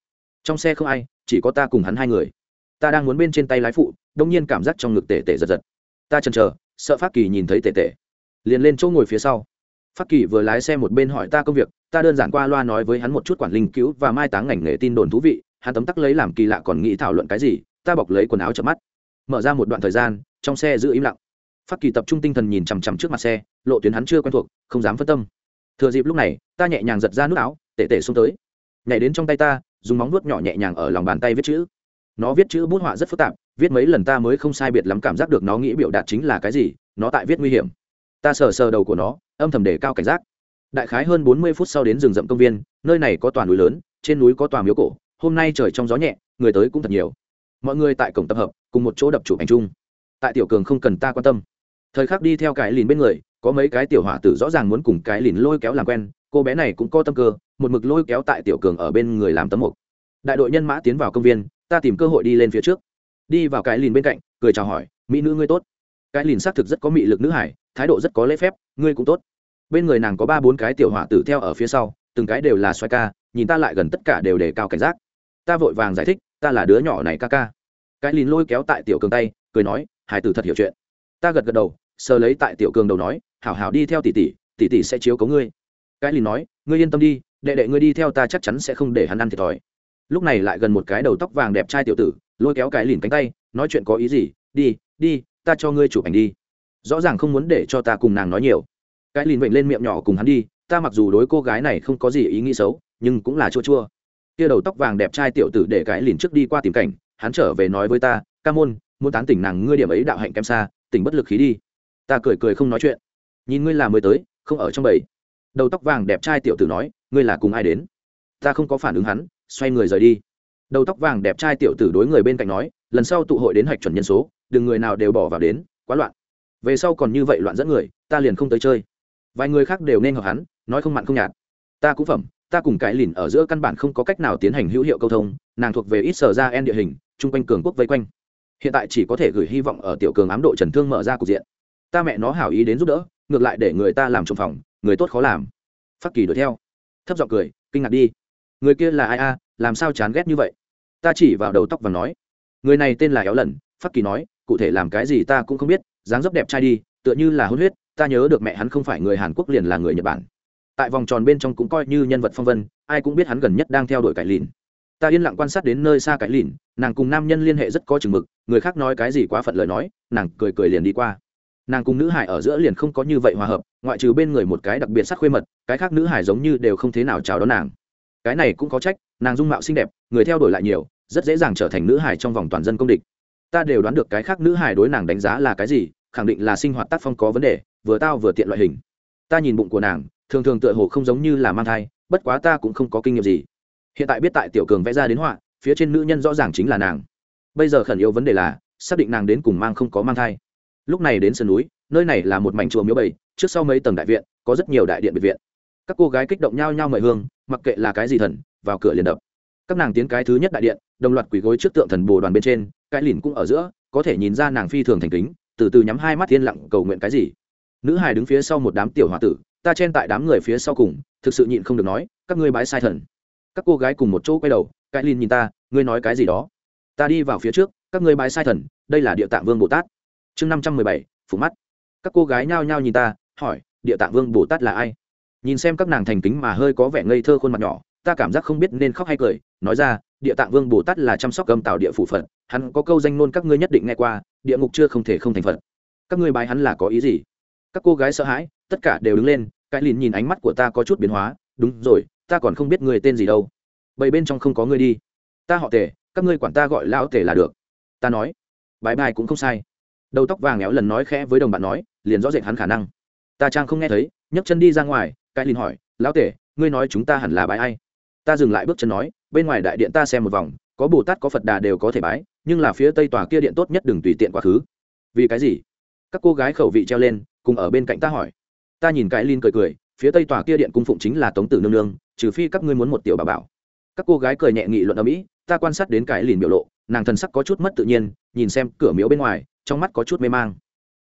Trong xe không ai, chỉ có ta cùng hắn hai người. Ta đang muốn bên trên tay lái phụ, đông nhiên cảm giác trong ngực tể tể giật giật. Ta chần chờ, sợ phát kỳ nhìn thấy tể tể. Liền lên chỗ ngồi phía sau. Phát kỳ vừa lái xe một bên hỏi ta công việc, ta đơn giản qua loa nói với hắn một chút quản linh cứu và mai táng ngành nghề tin đồn thú vị, hắn tấm tắc lấy làm kỳ lạ còn nghĩ thảo luận cái gì, ta bọc lấy quần áo chợp mắt. Mở ra một đoạn thời gian, trong xe giữ im lặng. Phát kỳ tập trung tinh thần nhìn chằm chằm trước mặt xe, lộ tuyến hắn chưa quen thuộc, không dám phân tâm thừa dịp lúc này, ta nhẹ nhàng giật ra nước áo tệ tệ xuống tới. Nhảy đến trong tay ta, dùng móng vuốt nhỏ nhẹ nhàng ở lòng bàn tay viết chữ. Nó viết chữ bút họa rất phức tạp, viết mấy lần ta mới không sai biệt lắm cảm giác được nó nghĩ biểu đạt chính là cái gì, nó tại viết nguy hiểm. Ta sờ sờ đầu của nó, âm thầm đề cao cảnh giác. Đại khái hơn bốn mươi phút sau đến rừng rậm công viên, nơi này có toàn núi lớn, trên núi có toàn miếu cổ, hôm nay trời trong gió nhẹ, người tới cũng thật nhiều. Mọi người tại cổng tập hợp, cùng một chỗ đập chụp ảnh chung. Tại tiểu cường không cần ta quan tâm. Thời khắc đi theo cái lìn bên người có mấy cái tiểu hỏa tử rõ ràng muốn cùng cái lìn lôi kéo làm quen, cô bé này cũng có tâm cơ, một mực lôi kéo tại tiểu cường ở bên người làm tấm mục. Đại đội nhân mã tiến vào công viên, ta tìm cơ hội đi lên phía trước. Đi vào cái lìn bên cạnh, cười chào hỏi, mỹ nữ ngươi tốt. Cái lìn xác thực rất có mị lực nữ hải, thái độ rất có lễ phép, ngươi cũng tốt. Bên người nàng có ba bốn cái tiểu hỏa tử theo ở phía sau, từng cái đều là xoay ca, nhìn ta lại gần tất cả đều để cao cảnh giác. Ta vội vàng giải thích, ta là đứa nhỏ này ca ca. Cái lìn lôi kéo tại tiểu cường tay, cười nói, hải tử thật hiểu chuyện. Ta gật gật đầu sờ lấy tại tiểu cường đầu nói, hảo hảo đi theo tỷ tỷ tỷ tỷ sẽ chiếu cấu ngươi. Cái lì nói, ngươi yên tâm đi, đệ đệ ngươi đi theo ta chắc chắn sẽ không để hắn ăn thiệt thòi. Lúc này lại gần một cái đầu tóc vàng đẹp trai tiểu tử, lôi kéo cái lìn cánh tay, nói chuyện có ý gì? Đi đi, ta cho ngươi chụp ảnh đi. Rõ ràng không muốn để cho ta cùng nàng nói nhiều. Cái lìn vệnh lên miệng nhỏ cùng hắn đi, ta mặc dù đối cô gái này không có gì ý nghĩ xấu, nhưng cũng là chua chua. Kia đầu tóc vàng đẹp trai tiểu tử để cái lìn trước đi qua tìm cảnh, hắn trở về nói với ta, ca môn, muốn tán tỉnh nàng ngươi điểm ấy đạo hạnh kém xa, tỉnh bất lực khí đi ta cười cười không nói chuyện. Nhìn ngươi là mới tới, không ở trong bầy. Đầu tóc vàng đẹp trai tiểu tử nói, ngươi là cùng ai đến? Ta không có phản ứng hắn, xoay người rời đi. Đầu tóc vàng đẹp trai tiểu tử đối người bên cạnh nói, lần sau tụ hội đến hạch chuẩn nhân số, đừng người nào đều bỏ vào đến, quá loạn. Về sau còn như vậy loạn dẫn người, ta liền không tới chơi. Vài người khác đều nên hợp hắn, nói không mặn không nhạt. Ta cũng phẩm, ta cùng cái lìn ở giữa căn bản không có cách nào tiến hành hữu hiệu câu thông, nàng thuộc về ít sở ra en địa hình, chung quanh cường quốc vây quanh. Hiện tại chỉ có thể gửi hy vọng ở tiểu cường ám độ trần thương mở ra cục diện ta mẹ nó hảo ý đến giúp đỡ, ngược lại để người ta làm trong phòng, người tốt khó làm. Phát kỳ đuổi theo. Thấp giọng cười, kinh ngạc đi. Người kia là ai a, làm sao chán ghét như vậy? Ta chỉ vào đầu tóc và nói. Người này tên là éo lần phát kỳ nói, cụ thể làm cái gì ta cũng không biết, dáng dấp đẹp trai đi, tựa như là hôn huyết, ta nhớ được mẹ hắn không phải người hàn quốc liền là người nhật bản. Tại vòng tròn bên trong cũng coi như nhân vật phong vân, ai cũng biết hắn gần nhất đang theo đuổi cải lìn. Ta yên lặng quan sát đến nơi xa cải lìn, nàng cùng nam nhân liên hệ rất có chừng mực, người khác nói cái gì quá phận lời nói, nàng cười cười liền đi qua nàng cùng nữ hải ở giữa liền không có như vậy hòa hợp, ngoại trừ bên người một cái đặc biệt sắc khuê mật, cái khác nữ hải giống như đều không thế nào chào đón nàng. Cái này cũng có trách, nàng dung mạo xinh đẹp, người theo đuổi lại nhiều, rất dễ dàng trở thành nữ hải trong vòng toàn dân công địch. Ta đều đoán được cái khác nữ hải đối nàng đánh giá là cái gì, khẳng định là sinh hoạt tác phong có vấn đề, vừa tao vừa tiện loại hình. Ta nhìn bụng của nàng, thường thường tựa hồ không giống như là mang thai, bất quá ta cũng không có kinh nghiệm gì. Hiện tại biết tại tiểu cường vẽ ra đến họa, phía trên nữ nhân rõ ràng chính là nàng. Bây giờ khẩn yếu vấn đề là, xác định nàng đến cùng mang không có mang thai lúc này đến sườn núi, nơi này là một mảnh chùa miếu bầy trước sau mấy tầng đại viện, có rất nhiều đại điện biệt viện. Các cô gái kích động nhau nhau mời hương, mặc kệ là cái gì thần, vào cửa liền đập. Các nàng tiến cái thứ nhất đại điện, đồng loạt quỳ gối trước tượng thần bồ đoàn bên trên, cái lìn cũng ở giữa, có thể nhìn ra nàng phi thường thành kính, từ từ nhắm hai mắt yên lặng cầu nguyện cái gì. Nữ hài đứng phía sau một đám tiểu h o a tử, ta chen tại đám người phía sau cùng, thực sự nhịn không được nói, các ngươi bái sai thần. Các cô gái cùng một chỗ quay đầu, cái lìn nhìn ta, ngươi nói cái gì đó? Ta đi vào phía trước, các ngươi bái sai thần, đây là địa tạng vương bồ tát chương năm trăm mười bảy, phủ mắt. Các cô gái nhao nhao nhìn ta, hỏi, địa tạng vương bồ tát là ai? Nhìn xem các nàng thành kính mà hơi có vẻ ngây thơ khuôn mặt nhỏ, ta cảm giác không biết nên khóc hay cười, nói ra, địa tạng vương bồ tát là chăm sóc gầm tạo địa phủ phật, hắn có câu danh ngôn các ngươi nhất định nghe qua, địa ngục chưa không thể không thành phật. Các ngươi bài hắn là có ý gì? Các cô gái sợ hãi, tất cả đều đứng lên, cái lìn nhìn ánh mắt của ta có chút biến hóa, đúng rồi, ta còn không biết người tên gì đâu. Bầy bên trong không có người đi. Ta họ tề, các ngươi quản ta gọi lão tề là được. Ta nói bài bài cũng không sai đầu tóc vàng éo lần nói khẽ với đồng bạn nói liền rõ rệt hắn khả năng. Ta trang không nghe thấy nhấc chân đi ra ngoài cái lìn hỏi lão tể, ngươi nói chúng ta hẳn là bái ai? Ta dừng lại bước chân nói bên ngoài đại điện ta xem một vòng có bồ tát có phật đà đều có thể bái nhưng là phía tây tòa kia điện tốt nhất đừng tùy tiện quá khứ. Vì cái gì? Các cô gái khẩu vị treo lên cùng ở bên cạnh ta hỏi. Ta nhìn cái linh cười cười phía tây tòa kia điện cung phụng chính là tống tử nương nương trừ phi các ngươi muốn một tiểu bà bảo. Các cô gái cười nhẹ nghị luận ở mỹ ta quan sát đến cái lìn biểu lộ nàng thần sắc có chút mất tự nhiên nhìn xem cửa miếu bên ngoài trong mắt có chút mê mang.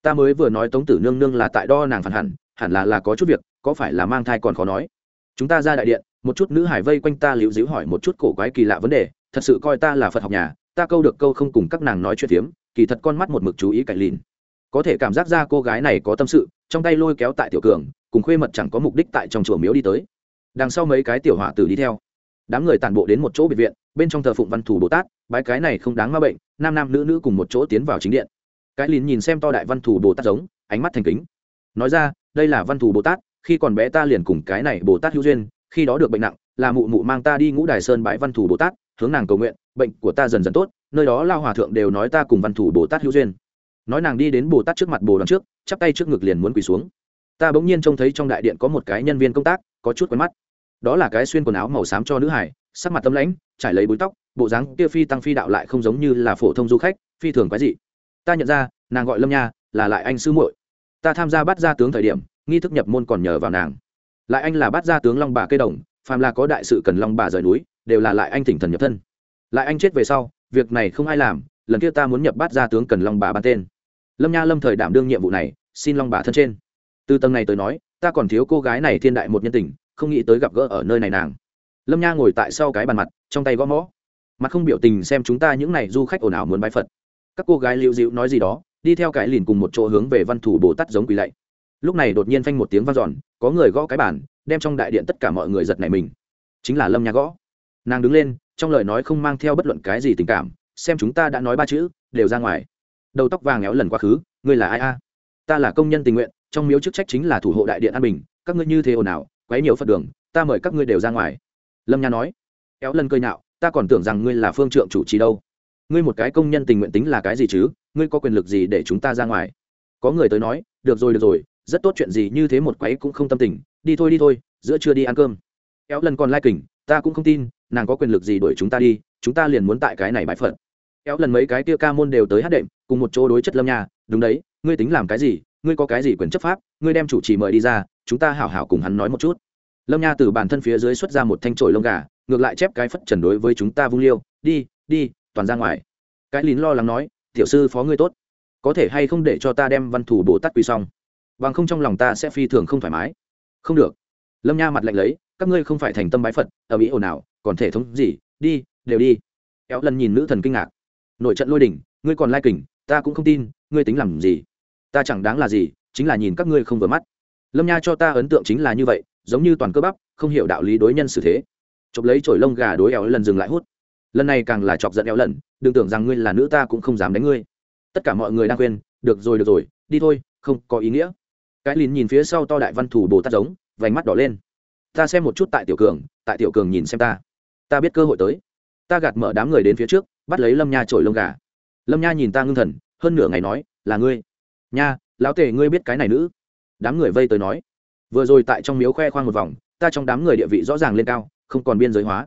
Ta mới vừa nói tống tử nương nương là tại đo nàng phản hẳn hẳn là là có chút việc có phải là mang thai còn khó nói? Chúng ta ra đại điện một chút nữ hải vây quanh ta liễu díu hỏi một chút cổ quái kỳ lạ vấn đề thật sự coi ta là phật học nhà ta câu được câu không cùng các nàng nói chuyện tiếm, kỳ thật con mắt một mực chú ý cạnh lìn. Có thể cảm giác ra cô gái này có tâm sự trong tay lôi kéo tại tiểu cường cùng khuê mật chẳng có mục đích tại trong chùa miếu đi tới. Đằng sau mấy cái tiểu họa tử đi theo. Đám người tàn bộ đến cái này lìn nhìn xem to đại văn thù bồ tát giống, ánh mắt thành kính. Nói ra, đây là văn thù bồ tát, khi còn bé ta liền cùng cái này bồ tát hữu duyên, khi đó được bệnh nặng, là mụ mụ mang ta đi ngũ đài sơn bãi văn thù bồ tát, hướng nàng cầu nguyện, bệnh của ta dần dần tốt, nơi đó lao hòa thượng đều nói ta cùng văn thù bồ tát hữu duyên. Nói nàng đi đến bồ tát trước mặt bồ đoàn trước, chắp tay trước ngực liền muốn quỳ xuống. Ta bỗng nhiên trông thấy trong đại điện có một cái nhân viên công tác, có chút quen mắt. Đó là cái xuyên quần áo màu xám cho nữ hải sắc mặt tâm lãnh, trải lấy búi tóc, bộ dáng kia phi tăng phi đạo lại không giống như là phổ thông du khách, phi thường quái dị ta nhận ra, nàng gọi lâm nha, là lại anh sư muội. Ta tham gia bắt gia tướng thời điểm, nghi thức nhập môn còn nhờ vào nàng. Lại anh là bắt gia tướng long bà cây đồng, phàm là có đại sự cần long bà rời núi, đều là lại anh thỉnh thần nhập thân. Lại anh chết về sau, việc này không ai làm, lần kia ta muốn nhập bắt gia tướng cần long bà ban tên. Lâm nha lâm thời đảm đương nhiệm vụ này, xin long bà thân trên. Từ tầng này tới nói, ta còn thiếu cô gái này thiên đại một nhân tình, không nghĩ tới gặp gỡ ở nơi này nàng. Lâm nha ngồi tại sau cái bàn mặt, trong tay gõ mõ. Mặt không biểu tình xem chúng ta những n à y du khách ồn ào muốn bái phật các cô gái lưu dịu nói gì đó, đi theo cái lìn cùng một chỗ hướng về văn thủ bồ tát giống quỳ lạy. Lúc này đột nhiên phanh một tiếng vang giòn có người gõ cái bàn, đem trong đại điện tất cả mọi người giật này mình. Chính là lâm nha gõ. Nàng đứng lên, trong lời nói không mang theo bất luận cái gì tình cảm, xem chúng ta đã nói ba chữ, đều ra ngoài. Đầu tóc vàng éo lần quá khứ, ngươi là ai a? Ta là công nhân tình nguyện, trong miếu chức trách chính là thủ hộ đại điện an bình, các ngươi như thế ồn ào, quấy nhiều phật đường, ta mời các ngươi đều ra ngoài. Lâm nha nói. Éo lần cười nhạo, ta còn tưởng rằng ngươi là phương trượng chủ trì đâu ngươi một cái công nhân tình nguyện tính là cái gì chứ? Ngươi có quyền lực gì để chúng ta ra ngoài? Có người tới nói, được rồi được rồi, rất tốt chuyện gì như thế một quấy cũng không tâm tình, đi thôi đi thôi, giữa trưa đi ăn cơm. Éo lần còn lai kình, ta cũng không tin, nàng có quyền lực gì đuổi chúng ta đi, chúng ta liền muốn tại cái này bãi phật éo lần mấy cái kia ca môn đều tới hát đệm, cùng một chỗ đối chất lâm nhà đúng đấy, ngươi tính làm cái gì, ngươi có cái gì quyền chấp pháp, ngươi đem chủ trì mời đi ra, chúng ta hảo hảo cùng hắn nói một chút. Lâm nha từ bản thân phía dưới xuất ra một thanh trổi lông gà, ngược lại chép cái phất trần đối với chúng ta vung liêu, đi đi toàn ra ngoài. Cái lín lo lắng nói, tiểu sư phó ngươi tốt, có thể hay không để cho ta đem văn thủ bồ tát quỳ xong? Bằng không trong lòng ta sẽ phi thường không thoải mái. Không được. Lâm nha mặt lạnh lấy, các ngươi không phải thành tâm bái phật, ở mỹ ồn nào, còn thể thống gì, đi, đều đi. Éo lần nhìn nữ thần kinh ngạc. Nội trận lôi đỉnh, ngươi còn lai kình, ta cũng không tin, ngươi tính làm gì? Ta chẳng đáng là gì, chính là nhìn các ngươi không vừa mắt. Lâm nha cho ta ấn tượng chính là như vậy, giống như toàn cơ bắp, không hiểu đạo lý đối nhân xử thế. Chụp lấy chổi lông gà đối éo lần dừng lại hút lần này càng là chọc giận éo lần, đừng tưởng rằng ngươi là nữ ta cũng không dám đánh ngươi. Tất cả mọi người đang khuyên, được rồi được rồi, đi thôi, không có ý nghĩa. Cái lìn nhìn phía sau to đại văn thủ bồ tát giống, vành mắt đỏ lên. Ta xem một chút tại tiểu cường, tại tiểu cường nhìn xem ta. Ta biết cơ hội tới. Ta gạt mở đám người đến phía trước, bắt lấy lâm nha trổi lông gà. Lâm nha nhìn ta ngưng thần, hơn nửa ngày nói, là ngươi. Nha, lão tề ngươi biết cái này nữ. Đám người vây tới nói. Vừa rồi tại trong miếu khoe khoang một vòng, ta trong đám người địa vị rõ ràng lên cao, không còn biên giới hóa.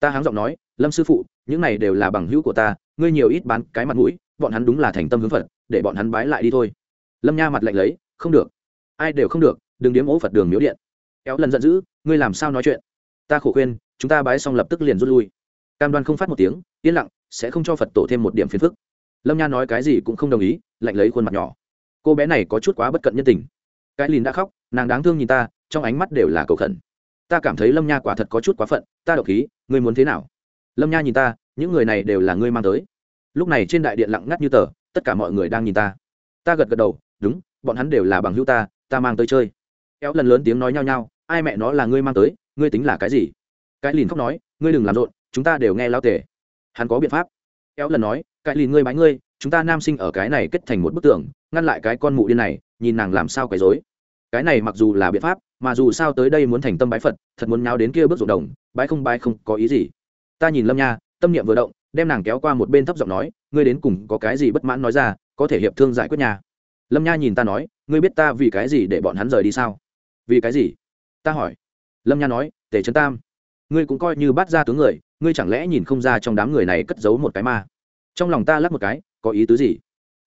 Ta háng giọng nói lâm sư phụ, những này đều là bằng hữu của ta, ngươi nhiều ít bán cái mặt mũi, bọn hắn đúng là thành tâm hướng phật, để bọn hắn bái lại đi thôi. Lâm nha mặt lạnh lấy, không được. Ai đều không được, đừng điếm ố phật đường miếu điện. Éo lần giận dữ, ngươi làm sao nói chuyện? Ta khổ khuyên, chúng ta bái xong lập tức liền rút lui. Cam đoan không phát một tiếng, yên lặng, sẽ không cho phật tổ thêm một điểm phiền phức. Lâm nha nói cái gì cũng không đồng ý, lạnh lấy khuôn mặt nhỏ. Cô bé này có chút quá bất cận nhân tình. Cái lìn đã khóc, nàng đáng thương nhìn ta, trong ánh mắt đều là cầu khẩn. Ta cảm thấy lâm nha quả thật có chút quá phận, ta độc khí, ngươi muốn thế nào? Lâm nha nhìn ta những người này đều là ngươi mang tới lúc này trên đại điện lặng ngắt như tờ tất cả mọi người đang nhìn ta ta gật gật đầu đúng bọn hắn đều là bằng hữu ta ta mang tới chơi kéo lần lớn tiếng nói nhau nhau ai mẹ nó là ngươi mang tới ngươi tính là cái gì cái lìn khóc nói ngươi đừng làm rộn chúng ta đều nghe lao tề hắn có biện pháp kéo lần nói cái lìn ngươi bái ngươi chúng ta nam sinh ở cái này kết thành một bức tường ngăn lại cái con mụ điên này nhìn nàng làm sao quấy dối cái này mặc dù là biện pháp mà dù sao tới đây muốn thành tâm bái phật thật muốn nháo đến kia bước ruộng đồng bái không bái không có ý gì ta nhìn lâm nha, tâm niệm vừa động, đem nàng kéo qua một bên thấp giọng nói, ngươi đến cùng có cái gì bất mãn nói ra, có thể hiệp thương giải quyết nhà. Lâm nha nhìn ta nói, ngươi biết ta vì cái gì để bọn hắn rời đi sao? Vì cái gì? Ta hỏi. Lâm nha nói, tề trấn tam, ngươi cũng coi như bắt ra tướng người, ngươi chẳng lẽ nhìn không ra trong đám người này cất giấu một cái ma? Trong lòng ta lắc một cái, có ý tứ gì?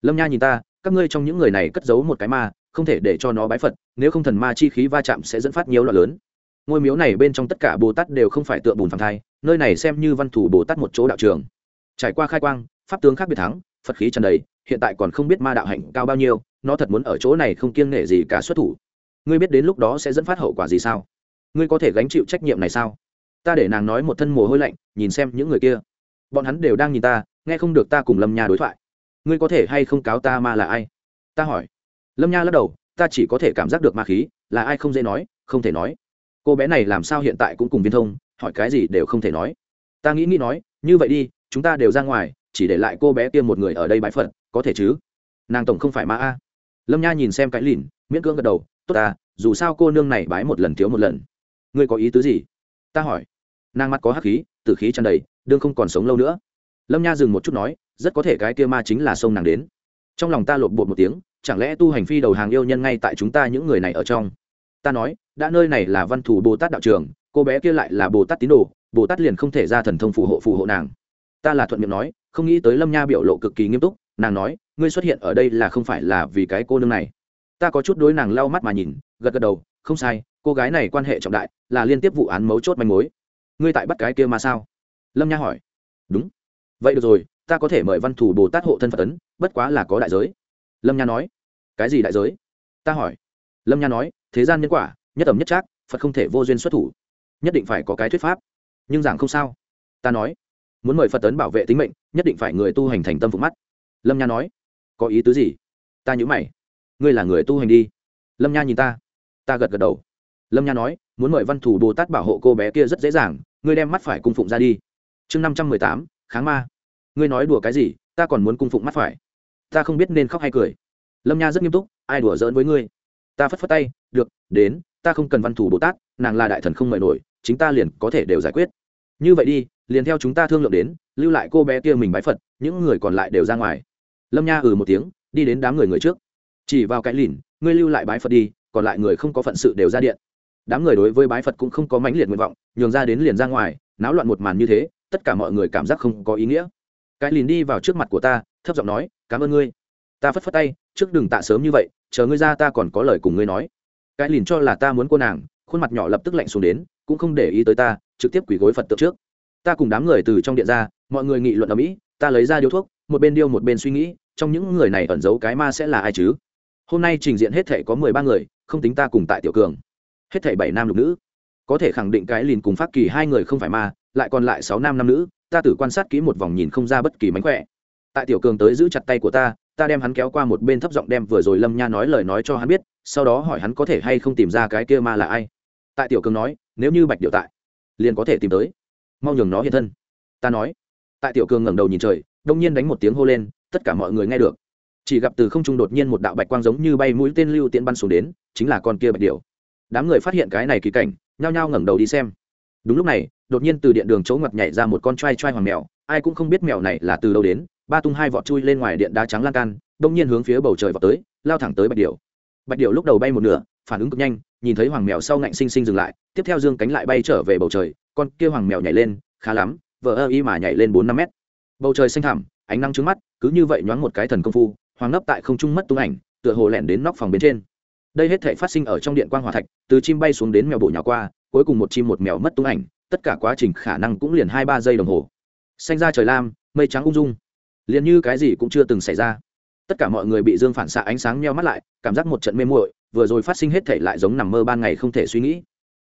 Lâm nha nhìn ta, các ngươi trong những người này cất giấu một cái ma, không thể để cho nó bái phật, nếu không thần ma chi khí va chạm sẽ dẫn phát nhiều loạn lớn. Ngôi miếu này bên trong tất cả bồ tát đều không phải tượng bùn phàng thai nơi này xem như văn thủ bồ tát một chỗ đạo trường. Trải qua khai quang, pháp tướng khác biệt thắng, phật khí tràn đầy, hiện tại còn không biết ma đạo hạnh cao bao nhiêu, nó thật muốn ở chỗ này không kiêng nể gì cả xuất thủ. Ngươi biết đến lúc đó sẽ dẫn phát hậu quả gì sao? Ngươi có thể gánh chịu trách nhiệm này sao? Ta để nàng nói một thân mồ hôi lạnh, nhìn xem những người kia. Bọn hắn đều đang nhìn ta, nghe không được ta cùng lâm nha đối thoại. Ngươi có thể hay không cáo ta ma là ai? Ta hỏi. Lâm nha lắc đầu, ta chỉ có thể cảm giác được ma khí, là ai không dễ nói, không thể nói. Cô bé này làm sao hiện tại cũng cùng viên thông hỏi cái gì đều không thể nói. Ta nghĩ nghĩ nói, như vậy đi, chúng ta đều ra ngoài, chỉ để lại cô bé kia một người ở đây bãi phật có thể chứ? Nàng tổng không phải ma a. Lâm nha nhìn xem cái lìn, miễn cưỡng gật đầu, tốt ta, dù sao cô nương này bái một lần thiếu một lần. Ngươi có ý tứ gì? Ta hỏi. Nàng mắt có hắc khí, tử khí tràn đầy, đương không còn sống lâu nữa. Lâm nha dừng một chút nói, rất có thể cái kia ma chính là sông nàng đến. Trong lòng ta lột bột một tiếng, chẳng lẽ tu hành phi đầu hàng yêu nhân ngay tại chúng ta những người này ở trong? Ta nói, đã nơi này là văn thủ bồ tát đạo trường cô bé kia lại là bồ tát tín đồ, bồ tát liền không thể ra thần thông phù hộ phù hộ nàng. Ta là thuận miệng nói, không nghĩ tới lâm nha biểu lộ cực kỳ nghiêm túc, nàng nói, ngươi xuất hiện ở đây là không phải là vì cái cô nương này. Ta có chút đối nàng lau mắt mà nhìn, gật gật đầu, không sai, cô gái này quan hệ trọng đại, là liên tiếp vụ án mấu chốt manh mối. Ngươi tại bắt cái kia mà sao? Lâm nha hỏi. Đúng. Vậy được rồi, ta có thể mời văn thủ bồ tát hộ thân phật tấn, bất quá là có đại giới. Lâm nha nói. Cái gì đại giới? Ta hỏi. Lâm nha nói, thế gian nhân quả, nhất ẩm nhất trác, phật không thể vô duyên xuất thủ nhất định phải có cái thuyết pháp. Nhưng giảng không sao. Ta nói, muốn mời phật tấn bảo vệ tính mệnh, nhất định phải người tu hành thành tâm phục mắt. Lâm nha nói, có ý tứ gì? Ta nhữ mày. Ngươi là người tu hành đi. Lâm nha nhìn ta. Ta gật gật đầu. Lâm nha nói, muốn mời văn thủ bồ tát bảo hộ cô bé kia rất dễ dàng, ngươi đem mắt phải cung phụng ra đi. Chương năm trăm mười tám, kháng ma. Ngươi nói đùa cái gì, ta còn muốn cung phụng mắt phải. Ta không biết nên khóc hay cười. Lâm nha rất nghiêm túc, ai đùa giỡn với ngươi? Ta phất phất tay, được, đến, ta không cần văn thủ bồ tát, nàng là đại thần không mời nổi chính ta liền có thể đều giải quyết. Như vậy đi, liền theo chúng ta thương lượng đến, lưu lại cô bé kia mình bái phật, những người còn lại đều ra ngoài. Lâm nha ừ một tiếng, đi đến đám người người trước. Chỉ vào cái lìn, ngươi lưu lại bái phật đi, còn lại người không có phận sự đều ra điện. Đám người đối với bái phật cũng không có mãnh liệt nguyện vọng, nhường ra đến liền ra ngoài, náo loạn một màn như thế, tất cả mọi người cảm giác không có ý nghĩa. Cái lìn đi vào trước mặt của ta, thấp giọng nói, cảm ơn ngươi. Ta phất phất tay, trước đừng tạ sớm như vậy, chờ ngươi ra ta còn có lời cùng ngươi nói. Cái lìn cho là ta muốn cô nàng, khuôn mặt nhỏ lập tức lạnh xuống đến cũng không để ý tới ta, trực tiếp quỳ gối phật tượng trước. Ta cùng đám người từ trong điện ra, mọi người nghị luận ở mỹ, ta lấy ra điếu thuốc, một bên điêu một bên suy nghĩ, trong những người này ẩn giấu cái ma sẽ là ai chứ? Hôm nay trình diện hết thể có mười ba người, không tính ta cùng tại tiểu cường. Hết thể bảy nam lục nữ. Có thể khẳng định cái lìn cùng pháp kỳ hai người không phải ma, lại còn lại sáu nam năm nữ, ta tử quan sát kỹ một vòng nhìn không ra bất kỳ mánh khỏe. Tại tiểu cường tới giữ chặt tay của ta ta đem hắn kéo qua một bên thấp giọng đem vừa rồi lâm nha nói lời nói cho hắn biết, sau đó hỏi hắn có thể hay không tìm ra cái kia ma là ai. Tại tiểu cường nói nếu như bạch điệu tại, liền có thể tìm tới. Mau nhường nó hiện thân. Ta nói. Tại tiểu cường ngẩng đầu nhìn trời, đông nhiên đánh một tiếng hô lên, tất cả mọi người nghe được. Chỉ gặp từ không trung đột nhiên một đạo bạch quang giống như bay mũi tên lưu tiễn bắn xuống đến, chính là con kia bạch điệu. Đám người phát hiện cái này kỳ cảnh, nhao nhao ngẩng đầu đi xem. Đúng lúc này, đột nhiên từ điện đường chỗ ngập nhảy ra một con trai trai hoàng mèo, ai cũng không biết mèo này là từ đâu đến, ba tung hai vọt chui lên ngoài điện đá trắng lan can, đông nhiên hướng phía bầu trời vào tới, lao thẳng tới bạch điệu. Bạch điệu lúc đầu bay một nửa, phản ứng cực nhanh nhìn thấy hoàng mèo sau ngạnh sinh sinh dừng lại, tiếp theo dương cánh lại bay trở về bầu trời, con kia hoàng mèo nhảy lên, khá lắm vợ ơ y mà nhảy lên bốn năm mét. Bầu trời xanh thẳm, ánh nắng trứng mắt, cứ như vậy nhoáng một cái thần công phu, hoàng ngấp tại không trung mất tung ảnh, tựa hồ lẻn đến nóc phòng bên trên. Đây hết thể phát sinh ở trong điện quang hòa thạch, từ chim bay xuống đến mèo bộ nhỏ qua, cuối cùng một chim một mèo mất tung ảnh, tất cả quá trình khả năng cũng liền hai ba giây đồng hồ. Xanh ra trời lam, mây trắng ung dung. Liền như cái gì cũng chưa từng xảy ra. Tất cả mọi người bị dương phản xạ ánh sáng meo mắt lại, cảm giác một trận mê muội vừa rồi phát sinh hết thể lại giống nằm mơ ban ngày không thể suy nghĩ.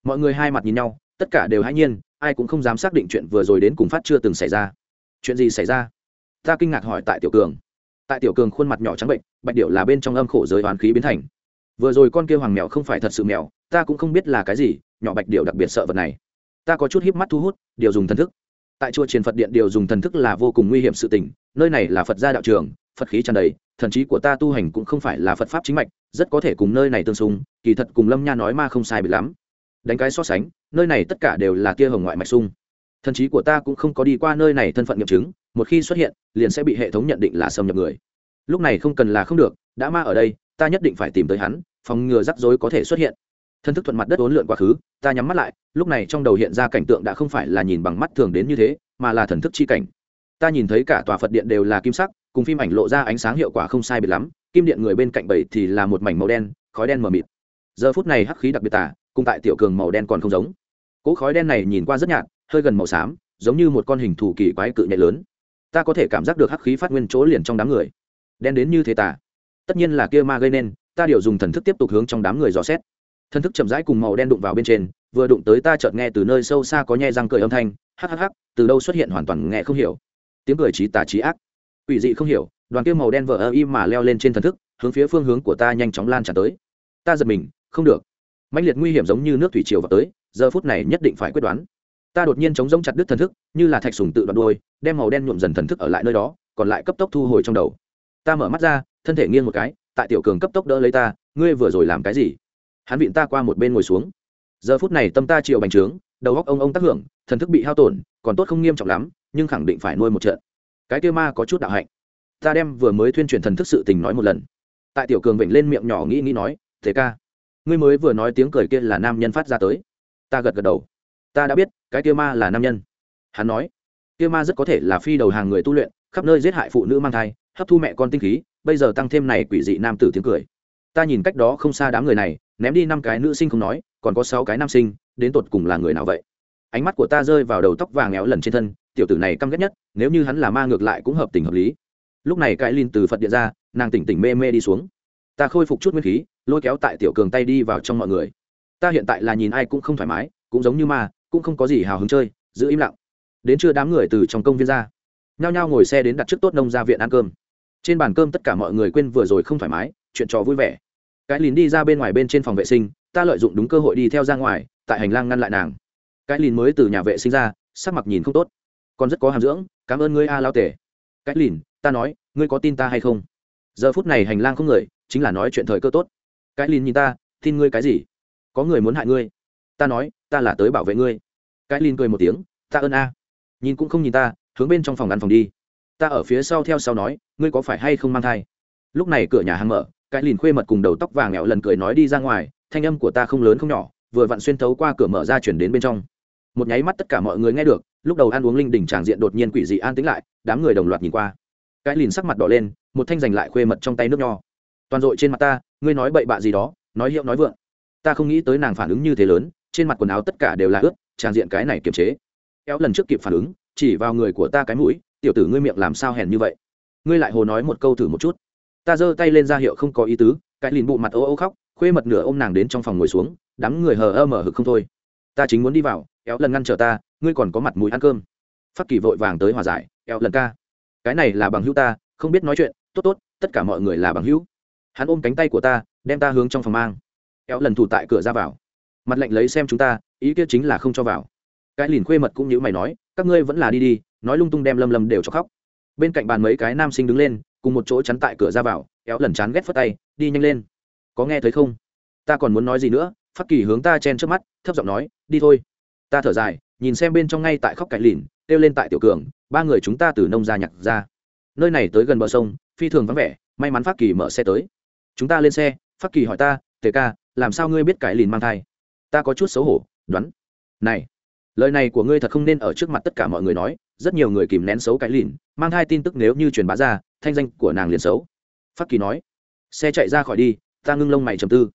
Mọi người hai mặt nhìn nhau, tất cả đều hãy nhiên, ai cũng không dám xác định chuyện vừa rồi đến cùng phát chưa từng xảy ra. Chuyện gì xảy ra? Ta kinh ngạc hỏi tại tiểu cường. Tại tiểu cường khuôn mặt nhỏ trắng bệnh, bạch điệu là bên trong âm khổ giới hoàn khí biến thành. Vừa rồi con kia hoàng mèo không phải thật sự mèo, ta cũng không biết là cái gì, nhỏ bạch điệu đặc biệt sợ vật này. Ta có chút híp mắt thu hút, điều dùng thần thức. Tại chùa triền phật điện điều dùng thần thức là vô cùng nguy hiểm sự tình, nơi này là phật gia đạo trường phật khí tràn đầy, thần trí của ta tu hành cũng không phải là phật pháp chính mạch, rất có thể cùng nơi này tương xung, kỳ thật cùng lâm nha nói ma không sai bị lắm. Đánh cái so sánh, nơi này tất cả đều là kia hồng ngoại mạch sung thần trí của ta cũng không có đi qua nơi này thân phận nghiệm chứng, một khi xuất hiện, liền sẽ bị hệ thống nhận định là xâm nhập người. Lúc này không cần là không được, đã ma ở đây, ta nhất định phải tìm tới hắn, phòng ngừa rắc rối có thể xuất hiện. Thân thức thuận mặt đất ốn lượn quá khứ, ta nhắm mắt lại, lúc này trong đầu hiện ra cảnh tượng đã không phải là nhìn bằng mắt thường đến như thế, mà là thần thức chi cảnh. Ta nhìn thấy cả tòa phật điện đều là kim sắc cùng phim ảnh lộ ra ánh sáng hiệu quả không sai biệt lắm, kim điện người bên cạnh bảy thì là một mảnh màu đen, khói đen mờ mịt. Giờ phút này hắc khí đặc biệt tả cùng tại tiểu cường màu đen còn không giống. Cỗ khói đen này nhìn qua rất nhạt, hơi gần màu xám, giống như một con hình thù kỳ quái cự nhạy lớn. Ta có thể cảm giác được hắc khí phát nguyên chỗ liền trong đám người. Đen đến như thế tả tất nhiên là kia ma gây nên, ta điều dùng thần thức tiếp tục hướng trong đám người dò xét. Thần thức chậm rãi cùng màu đen đụng vào bên trên, vừa đụng tới ta chợt nghe từ nơi sâu xa có nhe răng cười âm thanh, hắc hắc hắc, từ đâu xuất hiện hoàn toàn nghe không hiểu. Tiếng cười trí tà trí ác quỷ dị không hiểu, đoàn kia màu đen vỡ ơ im mà leo lên trên thần thức, hướng phía phương hướng của ta nhanh chóng lan tràn tới. Ta giật mình, không được. Mạnh liệt nguy hiểm giống như nước thủy triều vào tới, giờ phút này nhất định phải quyết đoán. Ta đột nhiên chống giống chặt đứt thần thức, như là thạch sùng tự đoạn đôi đem màu đen nhuộm dần thần thức ở lại nơi đó, còn lại cấp tốc thu hồi trong đầu. Ta mở mắt ra, thân thể nghiêng một cái, tại tiểu cường cấp tốc đỡ lấy ta, ngươi vừa rồi làm cái gì? Hắn vịn ta qua một bên ngồi xuống. Giờ phút này tâm ta chịu bành trướng, đầu góc ông ông tác hưởng, thần thức bị hao tổn, còn tốt không nghiêm trọng lắm, nhưng khẳng định phải nuôi một trận cái kia ma có chút đạo hạnh. Ta đem vừa mới thuyên truyền thần thức sự tình nói một lần. Tại tiểu cường vịnh lên miệng nhỏ nghĩ nghĩ nói thế ca, ngươi mới vừa nói tiếng cười kia là nam nhân phát ra tới. Ta gật gật đầu. Ta đã biết, cái kia ma là nam nhân. Hắn nói, kia ma rất có thể là phi đầu hàng người tu luyện, khắp nơi giết hại phụ nữ mang thai, hấp thu mẹ con tinh khí, bây giờ tăng thêm này quỷ dị nam tử tiếng cười. Ta nhìn cách đó không xa đám người này, ném đi năm cái nữ sinh không nói, còn có sáu cái nam sinh, đến tột cùng là người nào vậy? Ánh mắt của ta rơi vào đầu tóc vàng éo lần trên thân tiểu tử này căm ghét nhất, nếu như hắn là ma ngược lại cũng hợp tình hợp lý. Lúc này cái linh từ phật điện ra, nàng tỉnh tỉnh mê mê đi xuống. Ta khôi phục chút nguyên khí, lôi kéo tại tiểu cường tay đi vào trong mọi người. Ta hiện tại là nhìn ai cũng không thoải mái, cũng giống như ma, cũng không có gì hào hứng chơi, giữ im lặng. Đến trưa đám người từ trong công viên ra, nhao nhao ngồi xe đến đặt trước tốt nông ra viện ăn cơm. Trên bàn cơm tất cả mọi người quên vừa rồi không thoải mái, chuyện trò vui vẻ. Cái lìn đi ra bên ngoài bên trên phòng vệ sinh, ta lợi dụng đúng cơ hội đi theo ra ngoài, tại hành lang ngăn lại nàng. Cái lìn mới từ nhà vệ sinh ra, sắc mặt nhìn không tốt còn rất có hàm dưỡng, cảm ơn ngươi, a lao tể. Cách lìn, ta nói, ngươi có tin ta hay không? Giờ phút này hành lang không người, chính là nói chuyện thời cơ tốt. Cái lìn nhìn ta, tin ngươi cái gì? Có người muốn hại ngươi. Ta nói, ta là tới bảo vệ ngươi. Cái lìn cười một tiếng, ta ơn a. Nhìn cũng không nhìn ta, hướng bên trong phòng ăn phòng đi. Ta ở phía sau theo sau nói, ngươi có phải hay không mang thai? Lúc này cửa nhà hàng mở cái lìn khuê mật cùng đầu tóc vàng nghẹo lần cười nói đi ra ngoài, thanh âm của ta không lớn không nhỏ, vừa vặn xuyên thấu qua cửa mở ra chuyển đến bên trong. Một nháy mắt tất cả mọi người nghe được lúc đầu ăn uống linh đỉnh tràng diện đột nhiên quỷ dị an tĩnh lại, đám người đồng loạt nhìn qua. Cái lìn sắc mặt đỏ lên, một thanh giành lại khuê mật trong tay nước nho. Toàn dội trên mặt ta, ngươi nói bậy bạ gì đó, nói hiệu nói vượng. Ta không nghĩ tới nàng phản ứng như thế lớn, trên mặt quần áo tất cả đều là ướt, tràng diện cái này kiềm chế. Kéo lần trước kịp phản ứng, chỉ vào người của ta cái mũi, tiểu tử ngươi miệng làm sao hèn như vậy? Ngươi lại hồ nói một câu thử một chút. Ta giơ tay lên ra hiệu không có ý tứ, cái lìn bụ mặt ô ô khóc, khuê mật nửa ô m nàng đến trong phòng ngồi xuống, đám người hờ ơ mở hực không thôi. Ta chính muốn đi vào, kéo lần ngăn trở ta ngươi còn có mặt mũi ăn cơm. Phát kỳ vội vàng tới hòa giải, eo lần ca, cái này là bằng hữu ta, không biết nói chuyện, tốt tốt, tất cả mọi người là bằng hữu. Hắn ôm cánh tay của ta, đem ta hướng trong phòng mang. Eo lần thủ tại cửa ra vào. Mặt lạnh lấy xem chúng ta, ý kia chính là không cho vào. Cái lìn khuê mật cũng như mày nói, các ngươi vẫn là đi đi, nói lung tung đem lâm lâm đều cho khóc. Bên cạnh bàn mấy cái nam sinh đứng lên, cùng một chỗ chắn tại cửa ra vào éo lần chán ghét phất tay, đi nhanh lên. Có nghe thấy không? Ta còn muốn nói gì nữa. Phát kỳ hướng ta chen trước mắt, thấp giọng nói, đi thôi. Ta thở dài nhìn xem bên trong ngay tại khóc cãi lìn, kêu lên tại tiểu cường, ba người chúng ta từ nông ra nhặt ra. Nơi này tới gần bờ sông, phi thường vắng vẻ, may mắn phát kỳ mở xe tới. Chúng ta lên xe, phát kỳ hỏi ta, tề ca, làm sao ngươi biết cải lìn mang thai? Ta có chút xấu hổ, đoán. Này, lời này của ngươi thật không nên ở trước mặt tất cả mọi người nói, rất nhiều người kìm nén xấu cái lìn, mang thai tin tức nếu như truyền bá ra, thanh danh của nàng liền xấu. Phát kỳ nói. Xe chạy ra khỏi đi, ta ngưng lông mày trầm tư.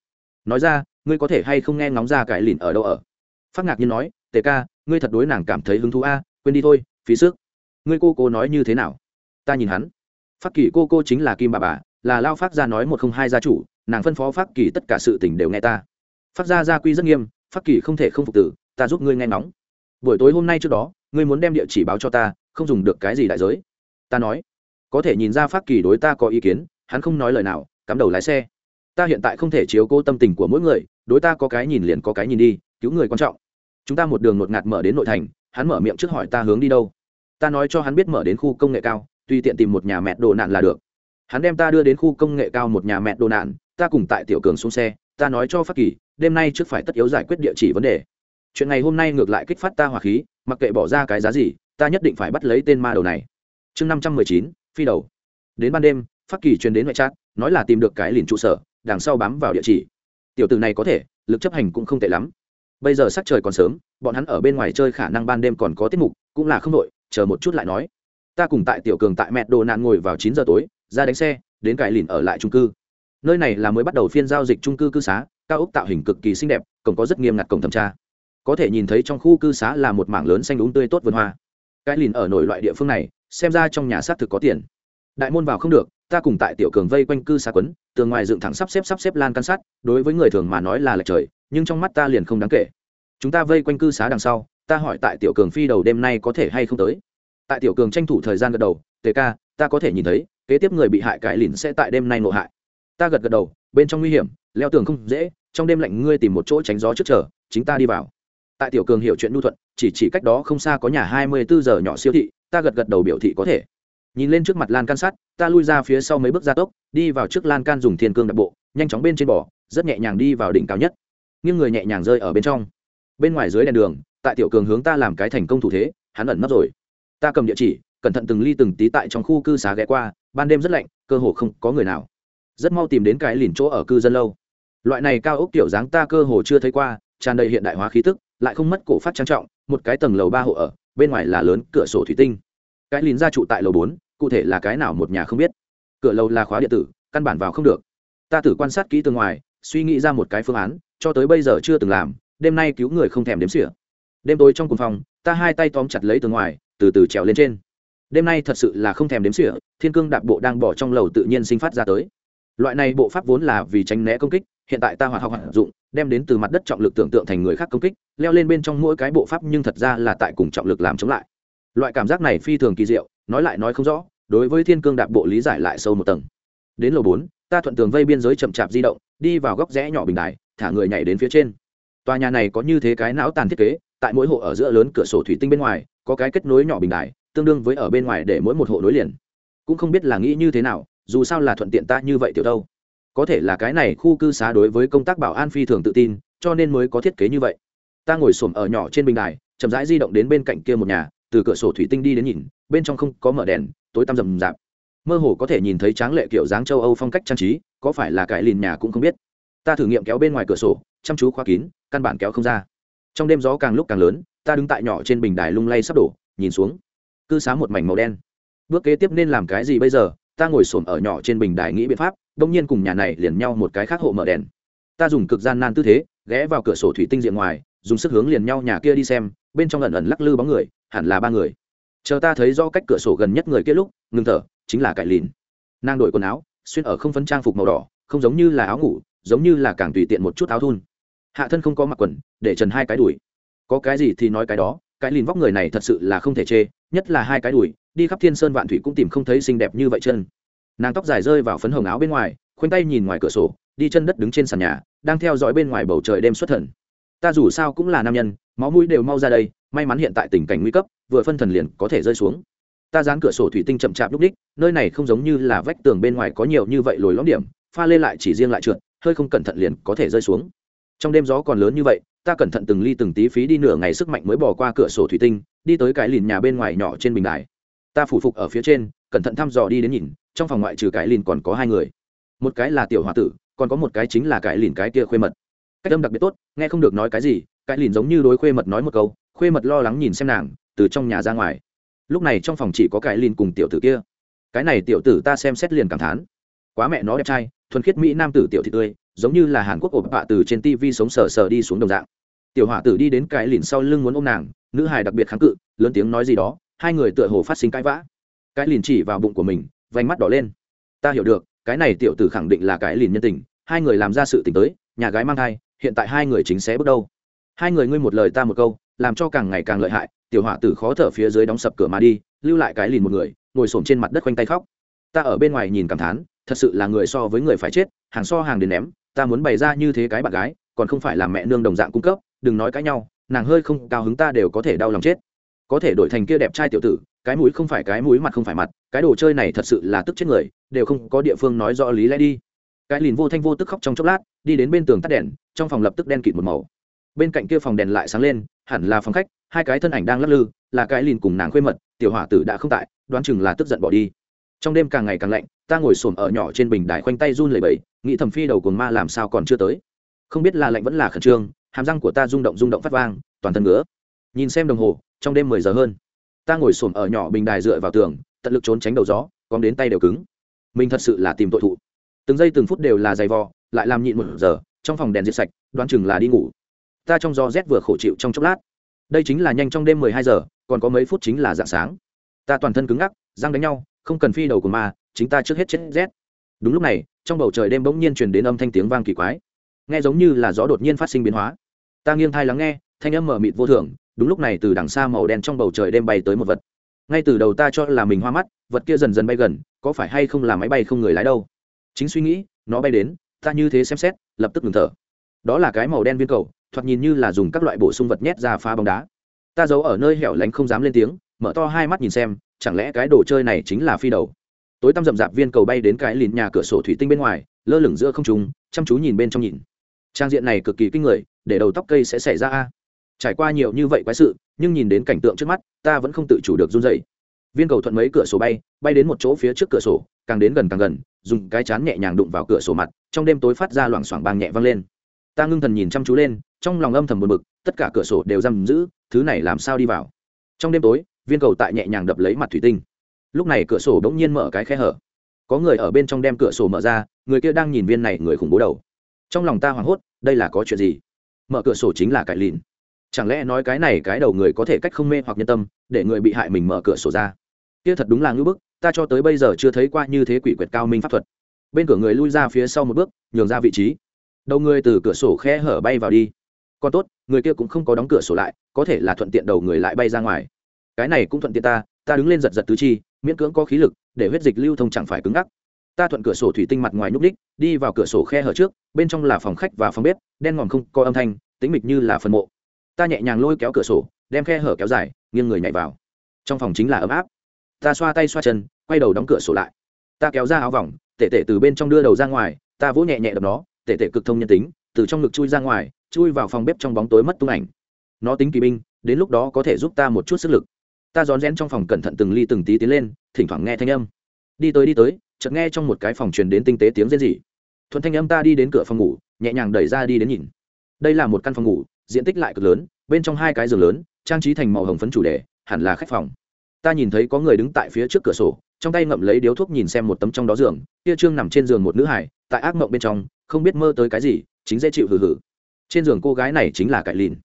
Nói ra, ngươi có thể hay không nghe ngóng ra cái lìn ở đâu ở? Phát ngạc nhiên nói tề ca, ngươi thật đối nàng cảm thấy hứng thú a, quên đi thôi, phí sức. Ngươi cô cô nói như thế nào? Ta nhìn hắn. Phát kỳ cô cô chính là kim bà bà, là lao phát ra nói một không hai gia chủ, nàng phân phó phát kỳ tất cả sự tình đều nghe ta. Phát ra gia quy rất nghiêm, phát kỳ không thể không phục tử, ta giúp ngươi nghe ngóng. Buổi tối hôm nay trước đó, ngươi muốn đem địa chỉ báo cho ta, không dùng được cái gì đại giới. Ta nói, có thể nhìn ra phát kỳ đối ta có ý kiến, hắn không nói lời nào, cắm đầu lái xe. Ta hiện tại không thể chiếu cố tâm tình của mỗi người, đối ta có cái nhìn liền có cái nhìn đi, cứu người quan trọng chúng ta một đường ngột ngạt mở đến nội thành, hắn mở miệng trước hỏi ta hướng đi đâu. Ta nói cho hắn biết mở đến khu công nghệ cao, tùy tiện tìm một nhà mẹ đồ nạn là được. Hắn đem ta đưa đến khu công nghệ cao một nhà mẹ đồ nạn, ta cùng tại tiểu cường xuống xe, ta nói cho phát kỳ, đêm nay trước phải tất yếu giải quyết địa chỉ vấn đề. Chuyện ngày hôm nay ngược lại kích phát ta hỏa khí, mặc kệ bỏ ra cái giá gì, ta nhất định phải bắt lấy tên ma đầu này. Chương năm trăm mười chín, phi đầu. Đến ban đêm, phát kỳ truyền đến ngoại trát nói là tìm được cái liền trụ sở, đằng sau bám vào địa chỉ. Tiểu từ này có thể, lực chấp hành cũng không tệ lắm bây giờ sắc trời còn sớm, bọn hắn ở bên ngoài chơi khả năng ban đêm còn có tiết mục, cũng là không đội chờ một chút lại nói. Ta cùng tại tiểu cường tại mẹ đồ nạn ngồi vào chín giờ tối, ra đánh xe, đến cải lìn ở lại trung cư. Nơi này là mới bắt đầu phiên giao dịch trung cư cư xá, cao ốc tạo hình cực kỳ xinh đẹp, cổng có rất nghiêm ngặt cổng thẩm tra. Có thể nhìn thấy trong khu cư xá là một mảng lớn xanh đúng tươi tốt vườn hoa. Cái lìn ở nổi loại địa phương này, xem ra trong nhà xác thực có tiền. Đại môn vào không được, ta cùng tại tiểu cường vây quanh cư xá quấn, tường ngoài dựng thẳng sắp xếp sắp xếp lan căn sát đối với người thường mà nói là lệch trời nhưng trong mắt ta liền không đáng kể. Chúng ta vây quanh cư xá đằng sau, ta hỏi tại tiểu cường phi đầu đêm nay có thể hay không tới. Tại tiểu cường tranh thủ thời gian gật đầu, tề ca, ta có thể nhìn thấy, kế tiếp người bị hại cải lìn sẽ tại đêm nay nộ hại. Ta gật gật đầu, bên trong nguy hiểm, leo tường không dễ, trong đêm lạnh ngươi tìm một chỗ tránh gió trước chờ, chính ta đi vào. Tại tiểu cường hiểu chuyện nhu thuận, chỉ chỉ cách đó không xa có nhà hai mươi bốn giờ nhỏ siêu thị, ta gật gật đầu biểu thị có thể. Nhìn lên trước mặt lan can sắt, ta lui ra phía sau mấy bước gia tốc, đi vào trước lan can dùng thiên cương đặc bộ, nhanh chóng bên trên bò, rất nhẹ nhàng đi vào đỉnh cao nhất nhưng người nhẹ nhàng rơi ở bên trong. Bên ngoài dưới đèn đường, tại tiểu cường hướng ta làm cái thành công thủ thế, hắn ẩn nấp rồi. Ta cầm địa chỉ, cẩn thận từng ly từng tí tại trong khu cư xá ghé qua, ban đêm rất lạnh, cơ hồ không có người nào. Rất mau tìm đến cái lìn chỗ ở cư dân lâu. Loại này cao ốc kiểu dáng ta cơ hồ chưa thấy qua, tràn đầy hiện đại hóa khí tức, lại không mất cổ phát trang trọng, một cái tầng lầu ba hộ ở, bên ngoài là lớn cửa sổ thủy tinh. Cái lìn ra trụ tại lầu bốn, cụ thể là cái nào một nhà không biết. Cửa lầu là khóa điện tử, căn bản vào không được. Ta thử quan sát kỹ từ ngoài suy nghĩ ra một cái phương án, cho tới bây giờ chưa từng làm, đêm nay cứu người không thèm đếm xỉa. Đêm tối trong cùng phòng, ta hai tay tóm chặt lấy từ ngoài, từ từ trèo lên trên. Đêm nay thật sự là không thèm đếm xỉa, thiên cương đạp bộ đang bỏ trong lầu tự nhiên sinh phát ra tới. Loại này bộ pháp vốn là vì tránh né công kích, hiện tại ta hoạt học hoạt dụng, đem đến từ mặt đất trọng lực tưởng tượng thành người khác công kích, leo lên bên trong mỗi cái bộ pháp nhưng thật ra là tại cùng trọng lực làm chống lại. Loại cảm giác này phi thường kỳ diệu, nói lại nói không rõ, đối với thiên cương đạp bộ lý giải lại sâu một tầng. Đến lầu bốn, ta thuận tường vây biên giới chậm chạp di động đi vào góc rẽ nhỏ bình đài, thả người nhảy đến phía trên. Tòa nhà này có như thế cái não tàn thiết kế, tại mỗi hộ ở giữa lớn cửa sổ thủy tinh bên ngoài, có cái kết nối nhỏ bình đài, tương đương với ở bên ngoài để mỗi một hộ nối liền. Cũng không biết là nghĩ như thế nào, dù sao là thuận tiện ta như vậy tiểu đâu. Có thể là cái này khu cư xá đối với công tác bảo an phi thường tự tin, cho nên mới có thiết kế như vậy. Ta ngồi xổm ở nhỏ trên bình đài, chậm rãi di động đến bên cạnh kia một nhà, từ cửa sổ thủy tinh đi đến nhìn, bên trong không có mở đèn, tối tăm rầm rạp mơ hồ có thể nhìn thấy tráng lệ kiểu dáng châu âu phong cách trang trí, có phải là cải lìn nhà cũng không biết. Ta thử nghiệm kéo bên ngoài cửa sổ, chăm chú khóa kín, căn bản kéo không ra. Trong đêm gió càng lúc càng lớn, ta đứng tại nhỏ trên bình đài lung lay sắp đổ, nhìn xuống. Cư xá một mảnh màu đen. Bước kế tiếp nên làm cái gì bây giờ? Ta ngồi xổm ở nhỏ trên bình đài nghĩ biện pháp đông nhiên cùng nhà này liền nhau một cái khác hộ mở đèn. Ta dùng cực gian nan tư thế, ghé vào cửa sổ thủy tinh diện ngoài, dùng sức hướng liền nhau nhà kia đi xem, bên trong ẩn ẩn lắc lư bóng người, hẳn là ba người. Chờ ta thấy do cách cửa sổ gần nhất người kia lúc, ngừng thở chính là cải lìn. Nàng đổi quần áo, xuyên ở không phấn trang phục màu đỏ, không giống như là áo ngủ, giống như là càng tùy tiện một chút áo thun. Hạ thân không có mặc quần, để trần hai cái đùi. Có cái gì thì nói cái đó, cái lìn vóc người này thật sự là không thể chê, nhất là hai cái đùi, đi khắp thiên sơn vạn thủy cũng tìm không thấy xinh đẹp như vậy chân. Nàng tóc dài rơi vào phấn hồng áo bên ngoài, khoanh tay nhìn ngoài cửa sổ, đi chân đất đứng trên sàn nhà, đang theo dõi bên ngoài bầu trời đêm xuất thần. Ta dù sao cũng là nam nhân, máu mũi đều mau ra đây, may mắn hiện tại tình cảnh nguy cấp, vừa phân thần liền có thể rơi xuống ta dán cửa sổ thủy tinh chậm chạp lúc đích, nơi này không giống như là vách tường bên ngoài có nhiều như vậy lồi lõm điểm, pha lên lại chỉ riêng lại trượt, hơi không cẩn thận liền có thể rơi xuống. Trong đêm gió còn lớn như vậy, ta cẩn thận từng ly từng tí phí đi nửa ngày sức mạnh mới bỏ qua cửa sổ thủy tinh, đi tới cái lìn nhà bên ngoài nhỏ trên bình đài. Ta phủ phục ở phía trên, cẩn thận thăm dò đi đến nhìn, trong phòng ngoại trừ cái lìn còn có hai người. Một cái là tiểu h o a tử, còn có một cái chính là cái lìn cái kia khuê mật. Cách âm đặc biệt tốt, nghe không được nói cái gì, cái lìn giống như đối khuê mật nói một câu, khuê mật lo lắng nhìn xem nàng, từ trong nhà ra ngoài lúc này trong phòng chỉ có cái lìn cùng tiểu tử kia. Cái này tiểu tử ta xem xét liền cảm thán. Quá mẹ nó đẹp trai, thuần khiết mỹ nam tử tiểu thị tươi, giống như là hàn quốc ổ bạ từ trên tv sống sờ sờ đi xuống đồng dạng. Tiểu hỏa tử đi đến cái lìn sau lưng muốn ôm nàng, nữ hài đặc biệt kháng cự, lớn tiếng nói gì đó, hai người tựa hồ phát sinh cãi vã. Cái lìn chỉ vào bụng của mình, vành mắt đỏ lên. Ta hiểu được, cái này tiểu tử khẳng định là cái lìn nhân tình, hai người làm ra sự tình tới, nhà gái mang thai, hiện tại hai người chính xé bước đâu. Hai người ngươi một lời ta một câu, làm cho càng ngày càng lợi hại tiểu hỏa tử khó thở phía dưới đóng sập cửa mà đi, lưu lại cái lìn một người, ngồi xổm trên mặt đất quanh tay khóc. Ta ở bên ngoài nhìn cảm thán, thật sự là người so với người phải chết, hàng so hàng đến ném, ta muốn bày ra như thế cái bạn gái, còn không phải là mẹ nương đồng dạng cung cấp, đừng nói cãi nhau, nàng hơi không cao hứng ta đều có thể đau lòng chết. Có thể đổi thành kia đẹp trai tiểu tử, cái mũi không phải cái mũi mặt không phải mặt, cái đồ chơi này thật sự là tức chết người, đều không có địa phương nói rõ lý lẽ đi. Cái lìn vô thanh vô tức khóc trong chốc lát, đi đến bên tường tắt đèn, trong phòng lập tức đen kịt một màu bên cạnh kia phòng đèn lại sáng lên, hẳn là phòng khách, hai cái thân ảnh đang lắc lư, là cái lìn cùng nàng khuê mật, tiểu hỏa tử đã không tại, đoán chừng là tức giận bỏ đi. Trong đêm càng ngày càng lạnh, ta ngồi xổm ở nhỏ trên bình đài khoanh tay run lẩy bẩy, nghĩ thầm phi đầu cồn ma làm sao còn chưa tới. Không biết là lạnh vẫn là khẩn trương, hàm răng của ta rung động rung động phát vang, toàn thân ngứa. Nhìn xem đồng hồ, trong đêm mười giờ hơn. Ta ngồi xổm ở nhỏ bình đài dựa vào tường, tận lực trốn tránh đầu gió còn đến tay đều cứng. Mình thật sự là tìm tội thụ. Từng giây từng phút đều là dày vò, lại làm nhịn một giờ, trong phòng đèn diệt sạch, đoán chừng là đi ngủ ta trong gió rét vừa khổ chịu trong chốc lát. Đây chính là nhanh trong đêm mười hai giờ, còn có mấy phút chính là dạng sáng. Ta toàn thân cứng ngắc, răng đánh nhau, không cần phi đầu của ma, chính ta trước hết chết rét. Đúng lúc này, trong bầu trời đêm bỗng nhiên truyền đến âm thanh tiếng vang kỳ quái. Nghe giống như là gió đột nhiên phát sinh biến hóa. Ta nghiêng thai lắng nghe, thanh âm mở mịt vô thường, đúng lúc này từ đằng xa màu đen trong bầu trời đêm bay tới một vật. Ngay từ đầu ta cho là mình hoa mắt, vật kia dần dần bay gần, có phải hay không là máy bay không người lái đâu? Chính suy nghĩ, nó bay đến, ta như thế xem xét, lập tức ngừng thở. Đó là cái màu đen viên cầu thoạt nhìn như là dùng các loại bổ sung vật nhét ra phá bóng đá. Ta giấu ở nơi hẻo lánh không dám lên tiếng, mở to hai mắt nhìn xem, chẳng lẽ cái đồ chơi này chính là phi đầu? Tối tăm rậm rạp viên cầu bay đến cái lìn nhà cửa sổ thủy tinh bên ngoài, lơ lửng giữa không trung, chăm chú nhìn bên trong nhìn. Trang diện này cực kỳ kinh người, để đầu tóc cây sẽ xảy ra a. Trải qua nhiều như vậy quái sự, nhưng nhìn đến cảnh tượng trước mắt, ta vẫn không tự chủ được run dậy viên cầu thuận mấy cửa sổ bay bay đến một chỗ phía trước cửa sổ, càng đến gần càng gần, dùng cái chán nhẹ nhàng đụng vào cửa sổ mặt, trong đêm tối phát ra loảng xoảng bang nhẹ vang lên ta ngưng thần nhìn chăm chú lên, trong lòng âm thầm buồn bực, tất cả cửa sổ đều giam giữ, thứ này làm sao đi vào? Trong đêm tối, viên cầu tại nhẹ nhàng đập lấy mặt thủy tinh. Lúc này cửa sổ bỗng nhiên mở cái khe hở. Có người ở bên trong đem cửa sổ mở ra, người kia đang nhìn viên này người khủng bố đầu. Trong lòng ta hoảng hốt, đây là có chuyện gì? Mở cửa sổ chính là cải lìn. Chẳng lẽ nói cái này cái đầu người có thể cách không mê hoặc nhân tâm, để người bị hại mình mở cửa sổ ra? Kia thật đúng là ngưỡng bức, ta cho tới bây giờ chưa thấy qua như thế quỷ quyệt cao minh pháp thuật. Bên cửa người lui ra phía sau một bước, nhường ra vị trí đầu người từ cửa sổ khe hở bay vào đi. Còn tốt, người kia cũng không có đóng cửa sổ lại, có thể là thuận tiện đầu người lại bay ra ngoài. Cái này cũng thuận tiện ta ta đứng lên giật giật tứ chi, miễn cưỡng có khí lực, để huyết dịch lưu thông chẳng phải cứng ngắc. Ta thuận cửa sổ thủy tinh mặt ngoài nhúc đích đi vào cửa sổ khe hở trước, bên trong là phòng khách và phòng bếp, đen ngòm không có âm thanh tính mịch như là phần mộ. Ta nhẹ nhàng lôi kéo cửa sổ, đem khe hở kéo dài, nghiêng người nhảy vào. Trong phòng chính là ấm áp. Ta xoa tay xoa chân, quay đầu đóng cửa sổ lại. Ta kéo ra áo vòng, tể tể từ bên trong đưa đầu ra ngoài, ta vỗ nhẹ nhẹ đập nó tệ tệ cực thông nhân tính, từ trong ngực chui ra ngoài, chui vào phòng bếp trong bóng tối mất tung ảnh. Nó tính kỳ binh, đến lúc đó có thể giúp ta một chút sức lực. Ta rón rén trong phòng cẩn thận từng ly từng tí tiến lên, thỉnh thoảng nghe thanh âm. Đi tới đi tới, chợt nghe trong một cái phòng truyền đến tinh tế tiếng rên rỉ. Thuận thanh âm ta đi đến cửa phòng ngủ, nhẹ nhàng đẩy ra đi đến nhìn. Đây là một căn phòng ngủ, diện tích lại cực lớn, bên trong hai cái giường lớn, trang trí thành màu hồng phấn chủ đề, hẳn là khách phòng. Ta nhìn thấy có người đứng tại phía trước cửa sổ, trong tay ngậm lấy điếu thuốc nhìn xem một tấm trong đó giường, kia trương nằm trên giường một nữ hải, tại ác mộng bên trong không biết mơ tới cái gì, chính dễ chịu hừ hừ. Trên giường cô gái này chính là cải lìn.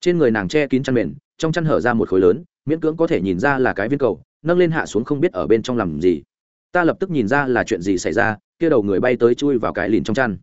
Trên người nàng che kín chăn mền, trong chăn hở ra một khối lớn, miễn cưỡng có thể nhìn ra là cái viên cầu, nâng lên hạ xuống không biết ở bên trong làm gì. Ta lập tức nhìn ra là chuyện gì xảy ra, kia đầu người bay tới chui vào cái lìn trong chăn.